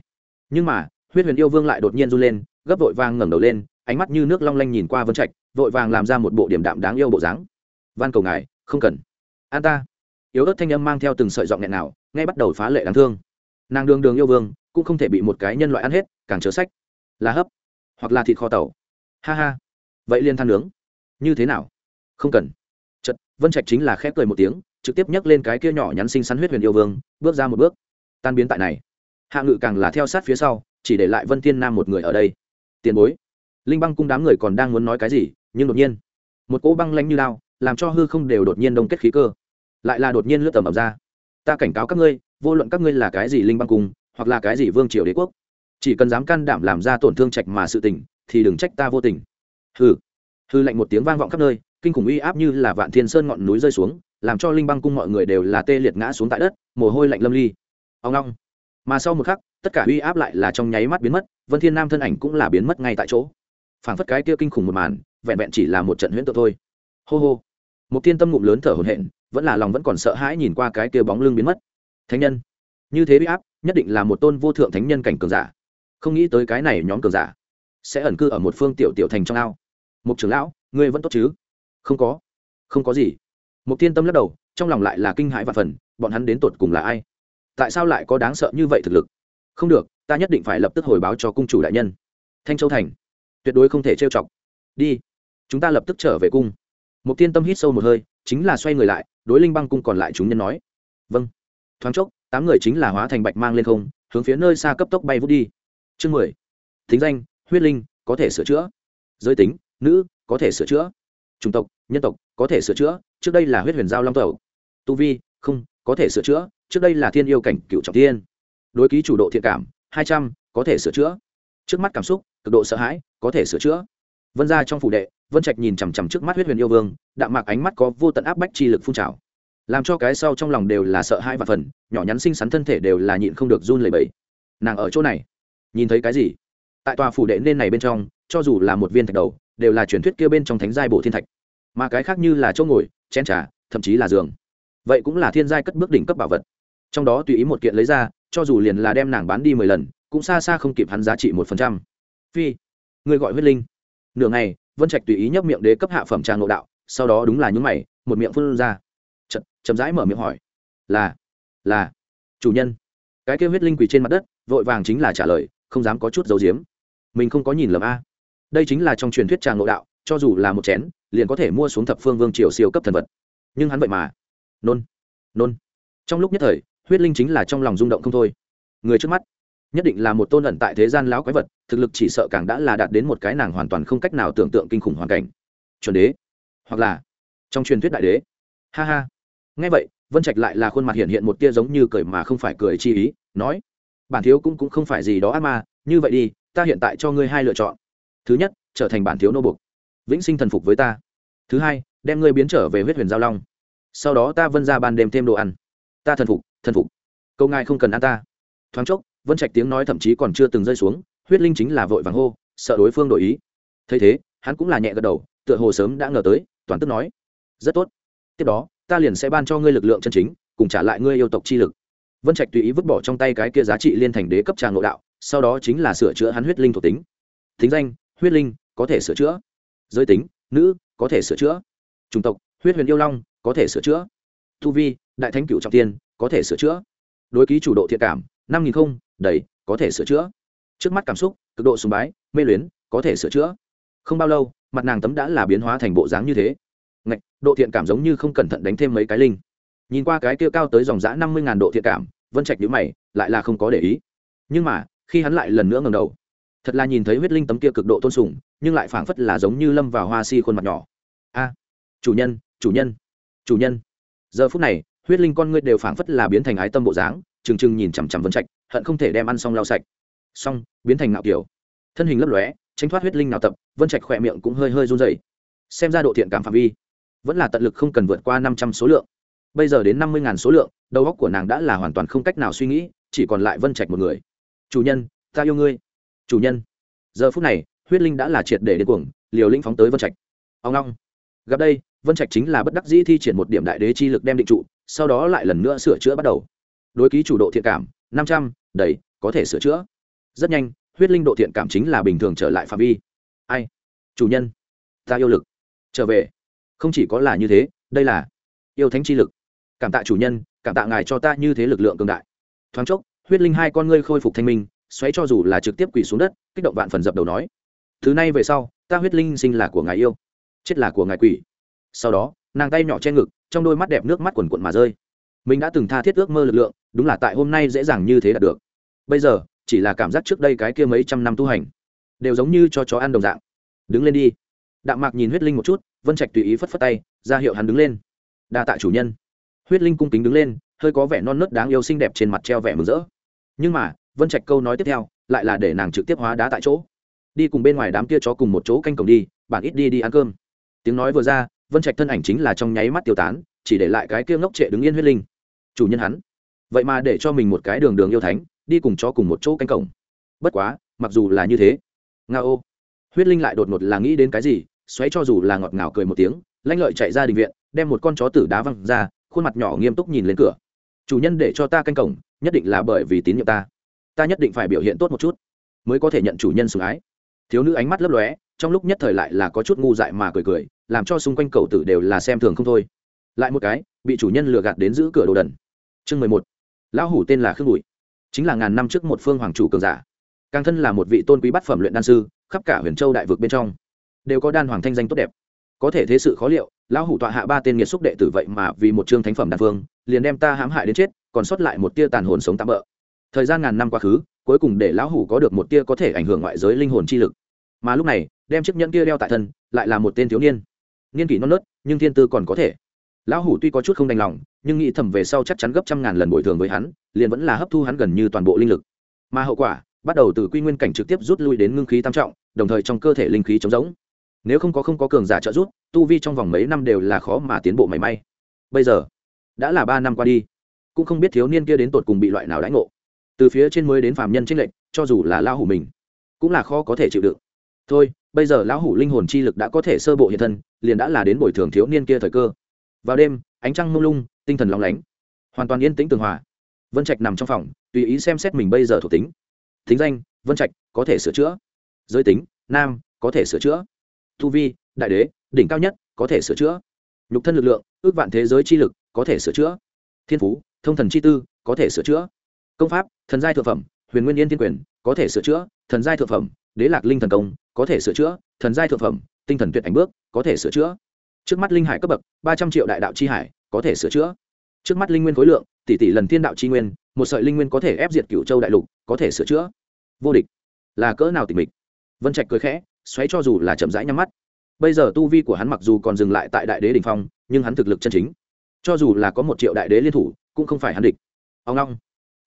Speaker 1: nhưng mà, huyết huyền yêu vương lại đột nhiên run lên, gấp vội vàng ngẩng đầu lên, ánh mắt như nước long lanh nhìn qua vân trạch, vội vàng làm ra một bộ điểm đạm đáng yêu bộ dáng. Van cầu ngài, không cần. An ta. Yếu ớt thanh âm mang theo từng sợi giọng nghẹn nào ngay bắt đầu phá lệ đáng thương. Nàng đường đường yêu vương, cũng không thể bị một cái nhân loại ăn hết, càng chớ sách. Là hấp, hoặc là thịt kho tàu. Ha ha. Vậy liên than nướng. Như thế nào? Không cần. Chật vân trạch chính là khép cười một tiếng, trực tiếp nhấc lên cái kia nhỏ nhắn xinh xắn huyết huyền yêu vương, bước ra một bước. Tan biến tại này hạ ngự càng là theo sát phía sau, chỉ để lại vân thiên nam một người ở đây. Tiền bối. Linh băng cung đám người còn đang muốn nói cái gì, nhưng đột nhiên, một cỗ băng lanh như lao, làm cho hư không đều đột nhiên đông kết khí cơ. Lại là đột nhiên lướt tầm ập ra. Ta cảnh cáo các ngươi, vô luận các ngươi là cái gì linh băng cung, hoặc là cái gì vương triều đế quốc, chỉ cần dám can đảm làm ra tổn thương trạch mà sự tình, thì đừng trách ta vô tình. Hư hư lạnh một tiếng vang vọng khắp nơi, kinh khủng uy áp như là vạn thiên sơn ngọn núi rơi xuống, làm cho linh băng cung mọi người đều là tê liệt ngã xuống tại đất, mồ hôi lạnh lâm ly. Ông long mà sau một khắc, tất cả uy áp lại là trong nháy mắt biến mất, vân thiên nam thân ảnh cũng là biến mất ngay tại chỗ. Phảng phất cái kia kinh khủng một màn, vẹn vẹn chỉ là một trận huyễn tượng thôi. Hô hô. Một thiên tâm ngụm lớn thở hổn hển, vẫn là lòng vẫn còn sợ hãi nhìn qua cái kia bóng lưng biến mất. Thánh nhân. Như thế uy áp, nhất định là một tôn vô thượng thánh nhân cảnh cường giả. Không nghĩ tới cái này nhóm cường giả sẽ ẩn cư ở một phương tiểu tiểu thành trong ao. Mục trưởng lão, ngươi vẫn tốt chứ? Không có. Không có gì. Mục thiên tâm lắc đầu, trong lòng lại là kinh hãi và phần, bọn hắn đến tột cùng là ai? Tại sao lại có đáng sợ như vậy thực lực? Không được, ta nhất định phải lập tức hồi báo cho cung chủ đại nhân. Thanh châu thành. Tuyệt đối không thể trêu chọc. Đi. Chúng ta lập tức trở về cung. Một tiên tâm hít sâu một hơi, chính là xoay người lại, đối linh băng cung còn lại chúng nhân nói. Vâng. Thoáng chốc, tám người chính là hóa thành bạch mang lên không, hướng phía nơi xa cấp tốc bay vút đi. Chương mười. Thính danh, huyết linh, có thể sửa chữa. Giới tính, nữ, có thể sửa chữa. Chủng tộc, nhân tộc, có thể sửa chữa, trước đây là huyết huyền giao long tẩu. Tu vi, không, có thể sửa chữa trước đây là thiên yêu cảnh cựu trọng thiên. Đối ký chủ độ thiện cảm, hai trăm, có thể sửa chữa. Trước mắt cảm xúc, cực độ sợ hãi, có thể sửa chữa. Vân ra trong phủ đệ, vân trạch nhìn chằm chằm trước mắt huyết huyền yêu vương, đạm mạc ánh mắt có vô tận áp bách chi lực phun trào. Làm cho cái sau trong lòng đều là sợ hãi và phần nhỏ nhắn xinh xắn thân thể đều là nhịn không được run lẩy bẩy. Nàng ở chỗ này, nhìn thấy cái gì? Tại tòa phủ đệ nên này bên trong, cho dù là một viên thạch đầu, đều là truyền thuyết kia bên trong thánh giai bộ thiên thạch. Mà cái khác như là chỗ ngồi, chén trà, thậm chí là giường. Vậy cũng là thiên giai cất bước đỉnh cấp bảo vật trong đó tùy ý một kiện lấy ra, cho dù liền là đem nàng bán đi mười lần, cũng xa xa không kịp hắn giá trị một phần trăm. Phi, người gọi huyết linh. Nửa ngày, vân trạch tùy ý nhấp miệng đế cấp hạ phẩm trà ngộ đạo, sau đó đúng là những mày, một miệng phun ra. Chậm chậm rãi mở miệng hỏi. Là là, chủ nhân. Cái kêu huyết linh quỳ trên mặt đất, vội vàng chính là trả lời, không dám có chút dấu diếm. Mình không có nhìn lầm a. Đây chính là trong truyền thuyết trà ngộ đạo, cho dù là một chén, liền có thể mua xuống thập phương vương triều siêu cấp thần vật. Nhưng hắn vậy mà. Nôn nôn. Trong lúc nhất thời huyết linh chính là trong lòng rung động không thôi. Người trước mắt, nhất định là một tôn ẩn tại thế gian lão quái vật, thực lực chỉ sợ càng đã là đạt đến một cái nàng hoàn toàn không cách nào tưởng tượng kinh khủng hoàn cảnh. Chuẩn đế, hoặc là trong truyền thuyết đại đế. Ha ha. Ngay vậy, vân trạch lại là khuôn mặt hiện hiện một tia giống như cười mà không phải cười chi ý, nói, bản thiếu cũng cũng không phải gì đó ác ma, như vậy đi, ta hiện tại cho ngươi hai lựa chọn. Thứ nhất, trở thành bản thiếu nô bục vĩnh sinh thần phục với ta. Thứ hai, đem ngươi biến trở về huyết huyền giao long. Sau đó ta vân ra ban đêm thêm đồ ăn ta thần phục thần phục. Câu ngài không cần ăn ta. Thoáng chốc, vân trạch tiếng nói thậm chí còn chưa từng rơi xuống, huyết linh chính là vội vàng hô, sợ đối phương đổi ý. Thấy thế, hắn cũng là nhẹ gật đầu, tựa hồ sớm đã ngờ tới, toàn tức nói, rất tốt. Tiếp đó, ta liền sẽ ban cho ngươi lực lượng chân chính, cùng trả lại ngươi yêu tộc chi lực. Vân trạch tùy ý vứt bỏ trong tay cái kia giá trị liên thành đế cấp tràng ngộ đạo, sau đó chính là sửa chữa hắn huyết linh thuộc tính. Thính danh, huyết linh, có thể sửa chữa. Giới tính, nữ, có thể sửa chữa. Chủng tộc, huyết huyền yêu long, có thể sửa chữa tu vi, đại thánh cửu trọng tiên, có thể sửa chữa. Đối ký chủ độ thiện cảm, năm nghìn không, đầy, có thể sửa chữa. Trước mắt cảm xúc, cực độ sùng bái, mê luyến, có thể sửa chữa. Không bao lâu, mặt nàng tấm đã là biến hóa thành bộ dáng như thế. Ngạch, độ thiện cảm giống như không cẩn thận đánh thêm mấy cái linh. Nhìn qua cái kia cao tới dòng giã năm mươi ngàn độ thiện cảm, vân trạch nhữ mày, lại là không có để ý. Nhưng mà, khi hắn lại lần nữa ngầm đầu, thật là nhìn thấy huyết linh tấm kia cực độ tôn sùng, nhưng lại phảng phất là giống như lâm vào hoa si khuôn mặt nhỏ. A, chủ nhân chủ nhân chủ nhân giờ phút này, huyết linh con ngươi đều phảng phất là biến thành ái tâm bộ dáng, trừng trừng nhìn chằm chằm vân trạch, hận không thể đem ăn xong lau sạch. Xong, biến thành ngạo kiểu. Thân hình lấp lóe, tránh thoát huyết linh nào tập, vân trạch khỏe miệng cũng hơi hơi run dày xem ra độ thiện cảm phạm vi vẫn là tận lực không cần vượt qua năm trăm số lượng. Bây giờ đến năm mươi số lượng, đầu óc của nàng đã là hoàn toàn không cách nào suy nghĩ, chỉ còn lại vân trạch một người. Chủ nhân, ta yêu ngươi. Chủ nhân. Giờ phút này, huyết linh đã là triệt để đến cuồng, liều linh phóng tới vân trạch. Ông long, gặp đây vân trạch chính là bất đắc dĩ thi triển một điểm đại đế chi lực đem định trụ, sau đó lại lần nữa sửa chữa bắt đầu. Đối ký chủ độ thiện cảm, năm trăm, đầy, có thể sửa chữa. Rất nhanh, huyết linh độ thiện cảm chính là bình thường trở lại phạm vi. Ai? Chủ nhân, ta yêu lực. Trở về. Không chỉ có là như thế, đây là yêu thánh chi lực. Cảm tạ chủ nhân, cảm tạ ngài cho ta như thế lực lượng cường đại. Thoáng chốc, huyết linh hai con ngươi khôi phục thanh minh, xoáy cho dù là trực tiếp quỳ xuống đất, kích động vạn phần dập đầu nói, thứ này về sau, ta huyết linh sinh là của ngài yêu, chết là của ngài quỷ sau đó, nàng tay nhỏ che ngực, trong đôi mắt đẹp nước mắt quần quận mà rơi. Mình đã từng tha thiết ước mơ lực lượng, đúng là tại hôm nay dễ dàng như thế đạt được. Bây giờ, chỉ là cảm giác trước đây cái kia mấy trăm năm tu hành, đều giống như cho chó ăn đồng dạng. Đứng lên đi. Đạm mạc nhìn huyết linh một chút, vân trạch tùy ý phất phất tay, ra hiệu hắn đứng lên. Đa tạ chủ nhân. Huyết linh cung kính đứng lên, hơi có vẻ non nớt đáng yêu xinh đẹp trên mặt treo vẻ mừng rỡ. Nhưng mà, vân trạch câu nói tiếp theo, lại là để nàng trực tiếp hóa đá tại chỗ. Đi cùng bên ngoài đám kia chó cùng một chỗ canh cổng đi, bạn ít đi đi ăn cơm. Tiếng nói vừa ra vân trạch thân ảnh chính là trong nháy mắt tiêu tán, chỉ để lại cái kia ngốc trệ đứng yên huyết linh. Chủ nhân hắn. Vậy mà để cho mình một cái đường đường yêu thánh, đi cùng chó cùng một chỗ canh cổng. Bất quá, mặc dù là như thế. Nga ô. Huyết linh lại đột ngột là nghĩ đến cái gì, xoáy cho dù là ngọt ngào cười một tiếng, lanh lợi chạy ra đình viện, đem một con chó tử đá văng ra, khuôn mặt nhỏ nghiêm túc nhìn lên cửa. Chủ nhân để cho ta canh cổng, nhất định là bởi vì tín nhiệm ta. Ta nhất định phải biểu hiện tốt một chút, mới có thể nhận chủ nhân sủng ái. Thiếu nữ ánh mắt lấp lóe, trong lúc nhất thời lại là có chút ngu dại mà cười cười làm cho xung quanh cậu tử đều là xem thường không thôi. Lại một cái, bị chủ nhân lừa gạt đến giữ cửa đồ đần. Chương mười một. Lão hủ tên là khương bụi chính là ngàn năm trước một phương hoàng chủ cường giả. Càng thân là một vị tôn quý bát phẩm luyện đan sư, khắp cả huyền châu đại vực bên trong, đều có đan hoàng thanh danh tốt đẹp. Có thể thế sự khó liệu, lão hủ tọa hạ ba tên nghiệt xúc đệ tử vậy mà vì một chương thánh phẩm đan phương liền đem ta hãm hại đến chết, còn sót lại một tia tàn hồn sống tạm bỡ thời gian ngàn năm quá khứ, cuối cùng để lão hủ có được một tia có thể ảnh hưởng ngoại giới linh hồn chi lực. Mà lúc này, đem chiếc nhẫn kia đeo tại thân, lại là một tên thiếu niên niên kỷ non nớt, nhưng thiên tư còn có thể. Lão hủ tuy có chút không đành lòng, nhưng nghĩ thầm về sau chắc chắn gấp trăm ngàn lần bồi thường với hắn, liền vẫn là hấp thu hắn gần như toàn bộ linh lực. Mà hậu quả, bắt đầu từ quy nguyên cảnh trực tiếp rút lui đến ngưng khí tam trọng, đồng thời trong cơ thể linh khí trống rỗng. Nếu không có không có cường giả trợ giúp, tu vi trong vòng mấy năm đều là khó mà tiến bộ mảy may. Bây giờ, đã là ba năm qua đi, cũng không biết thiếu niên kia đến tột cùng bị loại nào đãi ngộ. Từ phía trên mới đến phàm nhân trinh lệnh cho dù là lao hủ mình, cũng là khó có thể chịu đựng. Thôi bây giờ lão hủ linh hồn chi lực đã có thể sơ bộ hiện thân, liền đã là đến bồi thường thiếu niên kia thời cơ. Vào đêm, ánh trăng mông lung, tinh thần lóng lánh, hoàn toàn yên tĩnh tường hòa. Vân trạch nằm trong phòng, tùy ý xem xét mình bây giờ thuộc tính. Thính danh, vân trạch, có thể sửa chữa. Giới tính, nam, có thể sửa chữa. Thu vi, đại đế, đỉnh cao nhất, có thể sửa chữa. Nhục thân lực lượng, ước vạn thế giới chi lực, có thể sửa chữa. Thiên phú, thông thần chi tư, có thể sửa chữa. Công pháp, thần giai thượng phẩm, huyền nguyên yên thiên quyền, có thể sửa chữa. Thần giai thượng phẩm, đế lạc linh thần công có thể sửa chữa, thần giai thượng phẩm, tinh thần tuyệt ảnh bước, có thể sửa chữa. Trước mắt linh hải cấp bậc, ba trăm triệu đại đạo chi hải, có thể sửa chữa. Trước mắt linh nguyên khối lượng, tỷ tỷ lần thiên đạo chi nguyên, một sợi linh nguyên có thể ép diệt cựu châu đại lục, có thể sửa chữa. Vô địch. Là cỡ nào tịch mịch? Vân trạch cười khẽ, xoáy cho dù là chậm rãi nhắm mắt. Bây giờ tu vi của hắn mặc dù còn dừng lại tại đại đế đình phong, nhưng hắn thực lực chân chính, cho dù là có một triệu đại đế liên thủ, cũng không phải hắn địch. Ông long.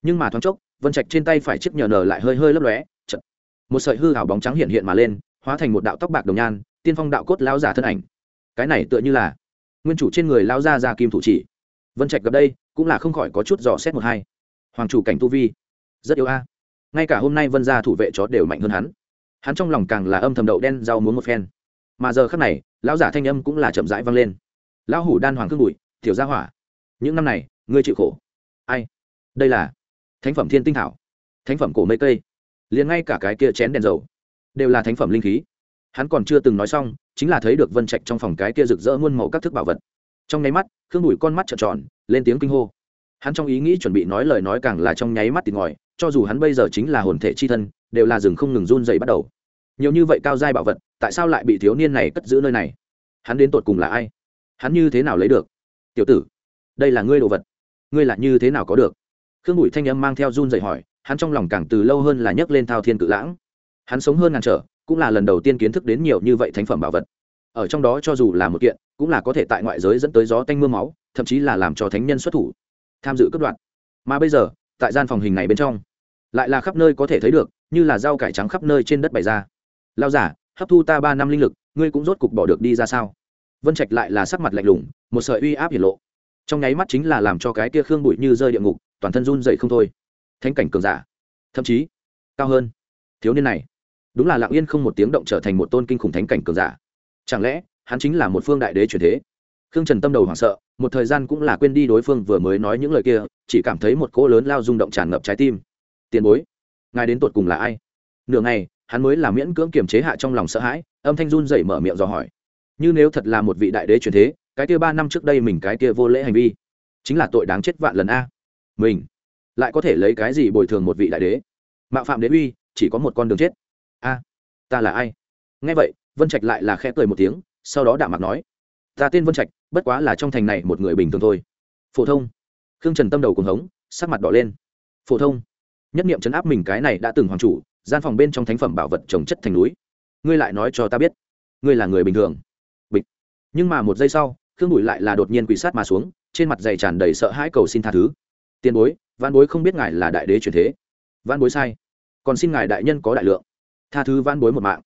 Speaker 1: Nhưng mà thoáng chốc, vân trạch trên tay phải chiếc nhờ nở lại hơi hơi lấp lóe một sợi hư hảo bóng trắng hiện hiện mà lên, hóa thành một đạo tóc bạc đồng nhan, tiên phong đạo cốt lao giả thân ảnh. Cái này tựa như là nguyên chủ trên người lao ra ra kim thủ chỉ. Vân trạch gặp đây, cũng là không khỏi có chút dò xét một hai. Hoàng chủ cảnh tu vi, rất yếu a. Ngay cả hôm nay vân gia thủ vệ chó đều mạnh hơn hắn. Hắn trong lòng càng là âm thầm đậu đen rau muốn một phen. Mà giờ khắc này, lão giả thanh âm cũng là chậm rãi vang lên. Lão hủ đan hoàng cương bụi, tiểu gia hỏa. Những năm này, ngươi chịu khổ. Ai? Đây là thánh phẩm thiên tinh thảo. Thánh phẩm cổ mây cây liền ngay cả cái kia chén đèn dầu đều là thánh phẩm linh khí. Hắn còn chưa từng nói xong, chính là thấy được vân trạch trong phòng cái kia rực rỡ muôn màu các thức bảo vật. Trong nháy mắt, khương bụi con mắt trợn tròn, lên tiếng kinh hô. Hắn trong ý nghĩ chuẩn bị nói lời nói càng là trong nháy mắt thì ngòi, cho dù hắn bây giờ chính là hồn thể chi thân, đều là rừng không ngừng run dày bắt đầu. Nhiều như vậy cao giai bảo vật, tại sao lại bị thiếu niên này cất giữ nơi này? Hắn đến tột cùng là ai? Hắn như thế nào lấy được? Tiểu tử, đây là ngươi đồ vật. Ngươi là như thế nào có được? Khương bụi thanh âm mang theo run dày hỏi hắn trong lòng càng từ lâu hơn là nhấc lên thao thiên cự lãng. Hắn sống hơn ngàn trở, cũng là lần đầu tiên kiến thức đến nhiều như vậy thánh phẩm bảo vật. Ở trong đó cho dù là một kiện, cũng là có thể tại ngoại giới dẫn tới gió tanh m ư a máu, thậm chí là làm cho thánh nhân xuất thủ, tham dự cấp đoạn mà bây giờ, tại gian phòng hình này bên trong, lại là khắp nơi có thể thấy được, như là rau cải trắng khắp nơi trên đất bày ra. Lao giả hấp thu ta ba năm linh lực, ngươi cũng rốt cục bỏ được đi ra sao? Vân trạch lại là sắc mặt lạnh lùng, một sợi uy áp hiển lộ. Trong nháy mắt chính là làm cho cái kia khương bụi như rơi địa ngục, toàn thân run dậy không thôi thánh cảnh cường giả, thậm chí cao hơn. Thiếu niên này, đúng là lặng yên không một tiếng động trở thành một tôn kinh khủng thánh cảnh cường giả. Chẳng lẽ, hắn chính là một phương đại đế truyền thế? Khương trần tâm đầu hoảng sợ, một thời gian cũng là quên đi đối phương vừa mới nói những lời kia, chỉ cảm thấy một cỗ lớn lao rung động tràn ngập trái tim. Tiền bối, ngài đến tột cùng là ai? Nửa ngày, hắn mới là miễn cưỡng kiềm chế hạ trong lòng sợ hãi, âm thanh run dậy mở miệng dò hỏi. Như nếu thật là một vị đại đế truyền thế, cái kia ba năm trước đây mình cái kia vô lễ hành vi, chính là tội đáng chết vạn lần a. Mình lại có thể lấy cái gì bồi thường một vị đại đế? Mạo phạm đế uy, chỉ có một con đường chết. A, ta là ai? Nghe vậy, vân trạch lại là khẽ cười một tiếng, sau đó đạm mặt nói, ta tên vân trạch, bất quá là trong thành này một người bình thường thôi. Phổ thông. Khương trần tâm đầu cùng hống, sắc mặt đỏ lên. Phổ thông. Nhất niệm chấn áp mình cái này đã từng hoàng chủ, gian phòng bên trong thánh phẩm bảo vật trồng chất thành núi. Ngươi lại nói cho ta biết, ngươi là người bình thường. Bịch. Nhưng mà một giây sau, khương bụi lại là đột nhiên quỷ sát mà xuống, trên mặt dày tràn đầy sợ hãi cầu xin tha thứ tiền bối văn bối không biết ngài là đại đế truyền thế. Văn bối sai. Còn xin ngài đại nhân có đại lượng. Tha thứ văn bối một mạng.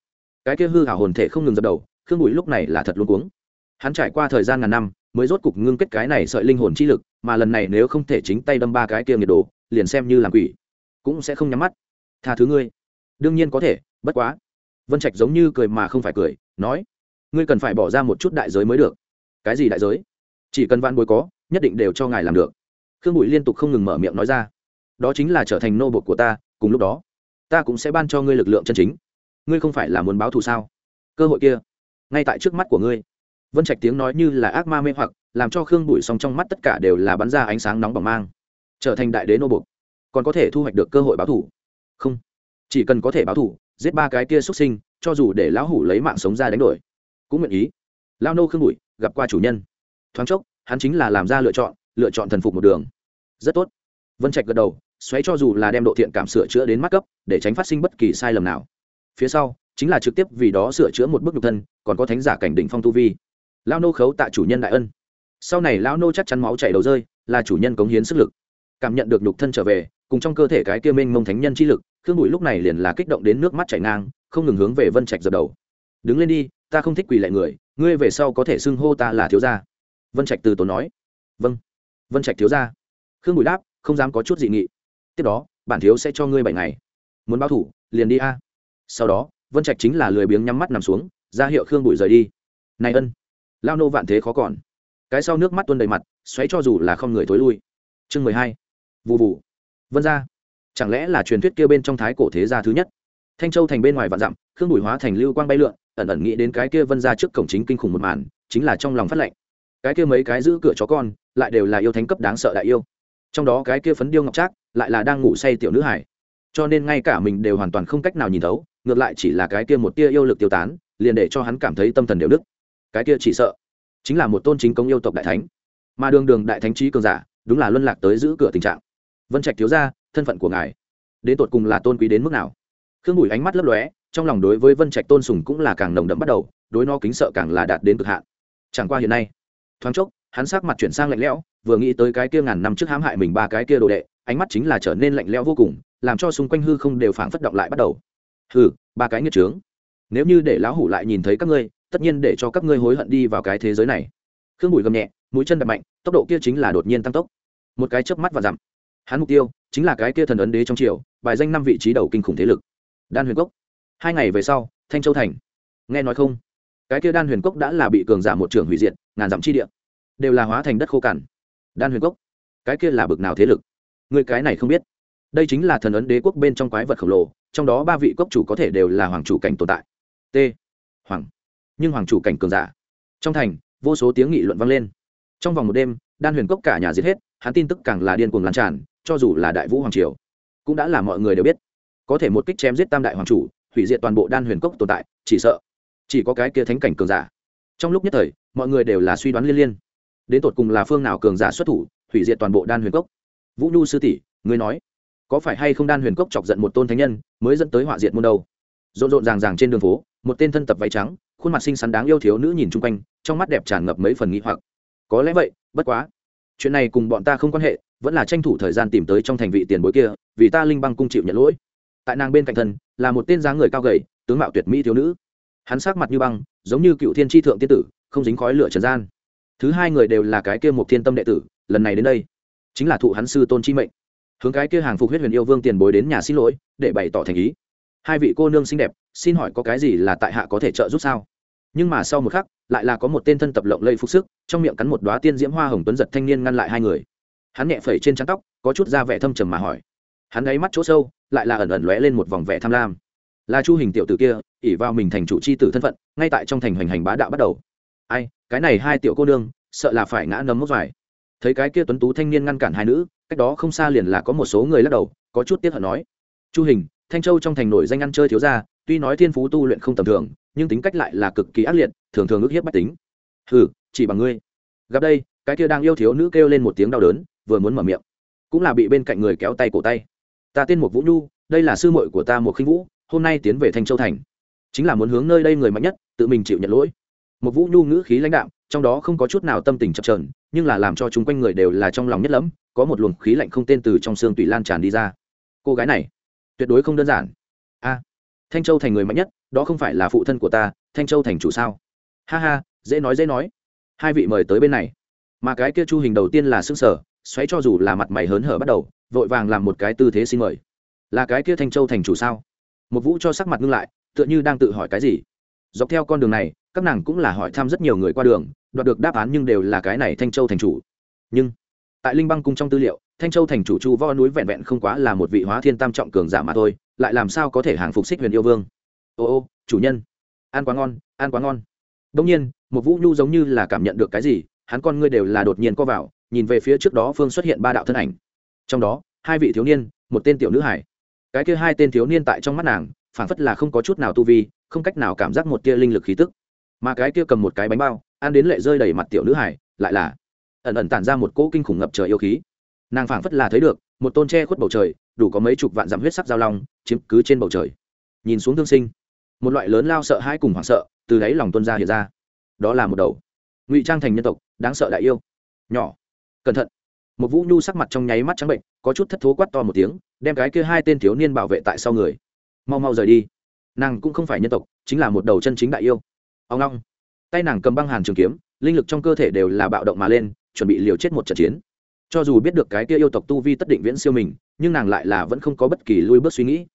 Speaker 1: Cái kia hư hảo hồn thể không ngừng dập đầu, khương bụi lúc này là thật luôn cuống. Hắn trải qua thời gian ngàn năm, mới rốt cục ngưng kết cái này sợi linh hồn chi lực, mà lần này nếu không thể chính tay đâm ba cái kia nhiệt đồ, liền xem như làm quỷ. Cũng sẽ không nhắm mắt. Tha thứ ngươi. Đương nhiên có thể, bất quá. Vân trạch giống như cười mà không phải cười, nói, ngươi cần phải bỏ ra một chút đại giới mới được. Cái gì đại giới? Chỉ cần văn bối có, nhất định đều cho ngài làm được khương bụi liên tục không ngừng mở miệng nói ra. Đó chính là trở thành nô bột của ta, cùng lúc đó, ta cũng sẽ ban cho ngươi lực lượng chân chính. Ngươi không phải là muốn báo thù sao? Cơ hội kia, ngay tại trước mắt của ngươi. Vân trạch tiếng nói như là ác ma mê hoặc, làm cho khương bụi song trong mắt tất cả đều là bắn ra ánh sáng nóng bỏng mang. Trở thành đại đế nô bột còn có thể thu hoạch được cơ hội báo thù? Không. Chỉ cần có thể báo thù, giết ba cái kia xuất sinh, cho dù để lão hủ lấy mạng sống ra đánh đổi, cũng nguyện ý. Lao nô khương bụi gặp qua chủ nhân. Thoáng chốc, hắn chính là làm ra lựa chọn lựa chọn thần phục một đường rất tốt. Vân trạch gật đầu, xoáy cho dù là đem độ thiện cảm sửa chữa đến mắt cấp, để tránh phát sinh bất kỳ sai lầm nào. Phía sau, chính là trực tiếp vì đó sửa chữa một bức nhục thân, còn có thánh giả cảnh đỉnh phong tu vi. Lao nô khấu tạ chủ nhân đại ân. Sau này lão nô chắc chắn máu chảy đầu rơi, là chủ nhân cống hiến sức lực. Cảm nhận được nhục thân trở về, cùng trong cơ thể cái kia mênh mông thánh nhân chi lực, khương bụi lúc này liền là kích động đến nước mắt chảy ngang, không ngừng hướng về vân trạch dập đầu. Đứng lên đi, ta không thích quỳ lại người, ngươi về sau có thể xưng hô ta là thiếu gia. Vân trạch từ tốn nói. Vâng. Vân trạch thiếu gia khương bùi đáp, không dám có chút dị nghị. Tiếp đó, bản thiếu sẽ cho ngươi bảy ngày. Muốn báo thủ, liền đi a. Sau đó, vân trạch chính là lười biếng nhắm mắt nằm xuống, ra hiệu khương bùi rời đi. Này ân, lao nô vạn thế khó còn. Cái sau nước mắt tuôn đầy mặt, xoáy cho dù là không người thối lui. Chương mười hai. Vụ vụ vân ra. Chẳng lẽ là truyền thuyết kia bên trong thái cổ thế gia thứ nhất? Thanh châu thành bên ngoài vạn dặm, khương bùi hóa thành lưu quang bay lượn, ẩn ẩn nghĩ đến cái kia vân ra trước cổng chính kinh khủng một màn, chính là trong lòng phát lệnh. Cái kia mấy cái giữ cửa chó con, lại đều là yêu thánh cấp đáng sợ đại yêu trong đó cái kia phấn điêu ngọc trác lại là đang ngủ say tiểu nữ hải. Cho nên ngay cả mình đều hoàn toàn không cách nào nhìn thấu, ngược lại chỉ là cái kia một tia yêu lực tiêu tán, liền để cho hắn cảm thấy tâm thần đều đức cái kia chỉ sợ, chính là một tôn chính công yêu tộc đại thánh. Mà đường đường đại thánh trí cường giả, đúng là luân lạc tới giữ cửa tình trạng. Vân trạch thiếu ra thân phận của ngài, đến tột cùng là tôn quý đến mức nào? Khương bùi ánh mắt lấp lóe, trong lòng đối với vân trạch tôn sùng cũng là càng nồng đậm bắt đầu, đối nó kính sợ càng là đạt đến cực hạn. Chẳng qua hiện nay, thoáng chốc hắn sắc mặt chuyển sang lạnh lẽo, vừa nghĩ tới cái kia ngàn năm trước hãm hại mình ba cái kia đồ đệ, ánh mắt chính là trở nên lạnh lẽo vô cùng, làm cho xung quanh hư không đều phảng phất động lại bắt đầu. Hừ, ba cái nghiệt trướng nếu như để lão hủ lại nhìn thấy các ngươi, tất nhiên để cho các ngươi hối hận đi vào cái thế giới này. Khương bùi gầm nhẹ, mũi chân đập mạnh, tốc độ kia chính là đột nhiên tăng tốc. Một cái chớp mắt và dặm hắn mục tiêu chính là cái kia thần ấn đế trong triều, bài danh năm vị trí đầu kinh khủng thế lực. Đan huyền cốc. Hai ngày về sau, thanh châu thành. Nghe nói không? Cái kia đan huyền cốc đã là bị cường giả một trưởng hủy diệt, ngàn dặm chi địa đều là hóa thành đất khô cằn. Đan huyền cốc, cái kia là bực nào thế lực? Người cái này không biết. Đây chính là thần ấn đế quốc bên trong quái vật khổng lồ, trong đó ba vị cốc chủ có thể đều là hoàng chủ cảnh tồn tại. T. Hoàng. Nhưng hoàng chủ cảnh cường giả. Trong thành, vô số tiếng nghị luận vang lên. Trong vòng một đêm, đan huyền cốc cả nhà giết hết, hắn tin tức càng là điên cuồng lan tràn, cho dù là đại vũ hoàng triều, cũng đã là mọi người đều biết. Có thể một kích chém giết tam đại hoàng chủ, hủy diệt toàn bộ đan huyền cốc tồn tại, chỉ sợ, chỉ có cái kia thánh cảnh cường giả. Trong lúc nhất thời, mọi người đều là suy đoán liên liên đến tột cùng là phương nào cường giả xuất thủ, hủy diệt toàn bộ đan huyền cốc. Vũ nhu sư tỷ, ngươi nói, có phải hay không đan huyền cốc chọc giận một tôn thánh nhân, mới dẫn tới họa diệt môn đâu? Rộn rộn ràng ràng trên đường phố, một tên thân tập váy trắng, khuôn mặt xinh xắn đáng yêu thiếu nữ nhìn chung quanh, trong mắt đẹp tràn ngập mấy phần nghĩ hoặc. Có lẽ vậy, bất quá, chuyện này cùng bọn ta không quan hệ, vẫn là tranh thủ thời gian tìm tới trong thành vị tiền bối kia, vì ta linh băng cung chịu nhận lỗi. Tại nàng bên cạnh thân, là một tên dáng người cao gầy, tướng mạo tuyệt mỹ thiếu nữ. Hắn sắc mặt như băng, giống như cựu thiên tri thượng tiên tử, không dính khói lửa trần gian thứ hai người đều là cái kia một thiên tâm đệ tử, lần này đến đây, chính là thụ hắn sư tôn chi mệnh. Hướng cái kia hàng phục huyết huyền yêu vương tiền bối đến nhà xin lỗi, để bày tỏ thành ý. Hai vị cô nương xinh đẹp, xin hỏi có cái gì là tại hạ có thể trợ giúp sao? Nhưng mà sau một khắc, lại là có một tên thân tập lộng lây phục sức, trong miệng cắn một đoá tiên diễm hoa hồng tuấn giật thanh niên ngăn lại hai người. Hắn nhẹ phẩy trên trắng tóc, có chút da vẻ thâm trầm mà hỏi. Hắn gáy mắt chỗ sâu, lại là ẩn ẩn lóe lên một vòng vẻ tham lam. Là chu hình tiểu tử kia ỉ vào mình thành chủ c h i tử thân phận, ngay tại trong thành hoành hành bá đạo bắt đầu. Ai cái này hai tiểu cô nương, sợ là phải ngã nấm mốc dài thấy cái kia tuấn tú thanh niên ngăn cản hai nữ, cách đó không xa liền là có một số người lắc đầu, có chút tiếc hận nói. Chu hình, thanh châu trong thành nổi danh ăn chơi thiếu ra tuy nói thiên phú tu luyện không tầm thường, nhưng tính cách lại là cực kỳ ác liệt, thường thường ức hiếp bách tính. Ừ chỉ bằng ngươi. Gặp đây, cái kia đang yêu thiếu nữ kêu lên một tiếng đau đớn, vừa muốn mở miệng. Cũng là bị bên cạnh người kéo tay cổ tay. Ta tên một vũ nhu, đây là sư muội của ta một khinh vũ, hôm nay tiến về thanh châu thành. Chính là muốn hướng nơi đây người mạnh nhất, tự mình chịu nhận lỗi một vũ nhu ngữ khí lãnh đạm, trong đó không có chút nào tâm tình chập trờn nhưng là làm cho chúng quanh người đều là trong lòng nhất lẫm, có một luồng khí lạnh không tên từ trong xương tùy lan tràn đi ra. Cô gái này, tuyệt đối không đơn giản. A, thanh châu thành người mạnh nhất, đó không phải là phụ thân của ta, thanh châu thành chủ sao? Ha ha, dễ nói dễ nói. Hai vị mời tới bên này. Mà cái kia chu hình đầu tiên là xương sở xoáy cho dù là mặt mày hớn hở bắt đầu, vội vàng làm một cái tư thế xin mời. Là cái kia thanh châu thành chủ sao? Một vũ cho sắc mặt ngưng lại, tựa như đang tự hỏi cái gì? Dọc theo con đường này các nàng cũng là hỏi thăm rất nhiều người qua đường, đoạt được đáp án nhưng đều là cái này thanh châu thành chủ. Nhưng, tại linh băng cung trong tư liệu, thanh châu thành chủ chu vo núi vẹn vẹn không quá là một vị hóa thiên tam trọng cường giả mà thôi, lại làm sao có thể hàng phục xích huyền yêu vương. Ô ô, chủ nhân, ăn quá ngon, ăn quá ngon. Đông nhiên, một vũ nhu giống như là cảm nhận được cái gì, hắn con ngươi đều là đột nhiên co vào, nhìn về phía trước đó phương xuất hiện ba đạo thân ảnh. Trong đó, hai vị thiếu niên, một tên tiểu nữ hải. Cái kia hai tên thiếu niên tại trong mắt nàng, phảng phất là không có chút nào tu vi, không cách nào cảm giác một tia linh lực khí tức mà cái kia cầm một cái bánh bao, ăn đến lệ rơi đầy mặt tiểu nữ hải lại là ẩn ẩn tản ra một cỗ kinh khủng ngập trời yêu khí. Nàng phảng phất là thấy được, một tôn tre khuất bầu trời, đủ có mấy chục vạn dặm huyết sắc giao long, chiếm cứ trên bầu trời. Nhìn xuống thương sinh, một loại lớn lao sợ hai cùng hoảng sợ từ đáy lòng tuân ra hiện ra. Đó là một đầu ngụy trang thành nhân tộc, đáng sợ đại yêu. Nhỏ, cẩn thận. Một vũ nhu sắc mặt trong nháy mắt trắng bệnh, có chút thất thố quát to một tiếng, đem cái kia hai tên thiếu niên bảo vệ tại sau người. Mau mau rời đi. Nàng cũng không phải nhân tộc, chính là một đầu chân chính đại yêu ông long tay nàng cầm băng hàn trường kiếm, linh lực trong cơ thể đều là bạo động mà lên, chuẩn bị liều chết một trận chiến. Cho dù biết được cái kia yêu tộc tu vi tất định viễn siêu mình, nhưng nàng lại là vẫn không có bất kỳ lui bước suy nghĩ.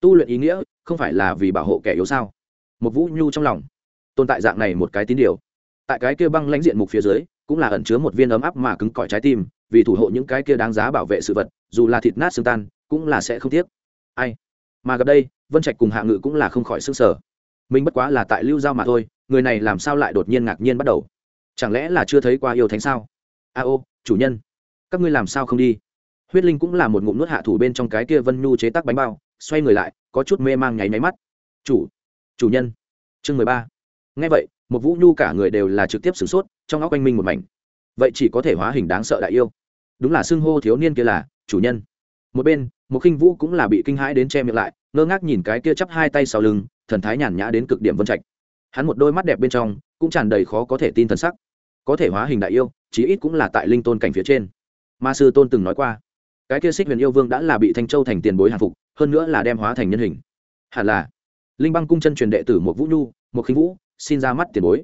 Speaker 1: Tu luyện ý nghĩa, không phải là vì bảo hộ kẻ yếu sao? Một vũ nhu trong lòng. Tồn tại dạng này một cái tín điều. Tại cái kia băng lãnh diện mục phía dưới, cũng là ẩn chứa một viên ấm áp mà cứng cỏi trái tim, vì thủ hộ những cái kia đáng giá bảo vệ sự vật, dù là thịt nát xương tan, cũng là sẽ không tiếc. Ai? Mà gặp đây, vân trạch cùng hạ ngự cũng là không khỏi s ư n g sở mình bất quá là tại lưu giao mà thôi người này làm sao lại đột nhiên ngạc nhiên bắt đầu? Chẳng lẽ là chưa thấy qua yêu thánh sao? A ô, chủ nhân, các ngươi làm sao không đi? Huyết linh cũng là một ngụm nuốt hạ thủ bên trong cái kia vân nhu chế tác bánh bao, xoay người lại, có chút mê mang nháy máy mắt. Chủ chủ nhân, chương mười ba. Ngay vậy, một vũ nhu cả người đều là trực tiếp sửng sốt, trong óc quanh minh một mảnh. Vậy chỉ có thể hóa hình đáng sợ đại yêu. Đúng là xưng hô thiếu niên kia là, chủ nhân. Một bên, một khinh vũ cũng là bị kinh hãi đến che miệng lại, ngơ ngác nhìn cái kia chắp hai tay sau lưng, thần thái nhàn nhã đến cực điểm vân trạch hắn một đôi mắt đẹp bên trong cũng tràn đầy khó có thể tin thân sắc. Có thể hóa hình đại yêu, chí ít cũng là tại linh tôn cảnh phía trên. Ma sư tôn từng nói qua, cái kia xích huyền yêu vương đã là bị thanh châu thành tiền bối hàn phục, hơn nữa là đem hóa thành nhân hình. Hẳn là, linh băng cung chân truyền đệ tử một vũ nhu một khinh vũ, xin ra mắt tiền bối.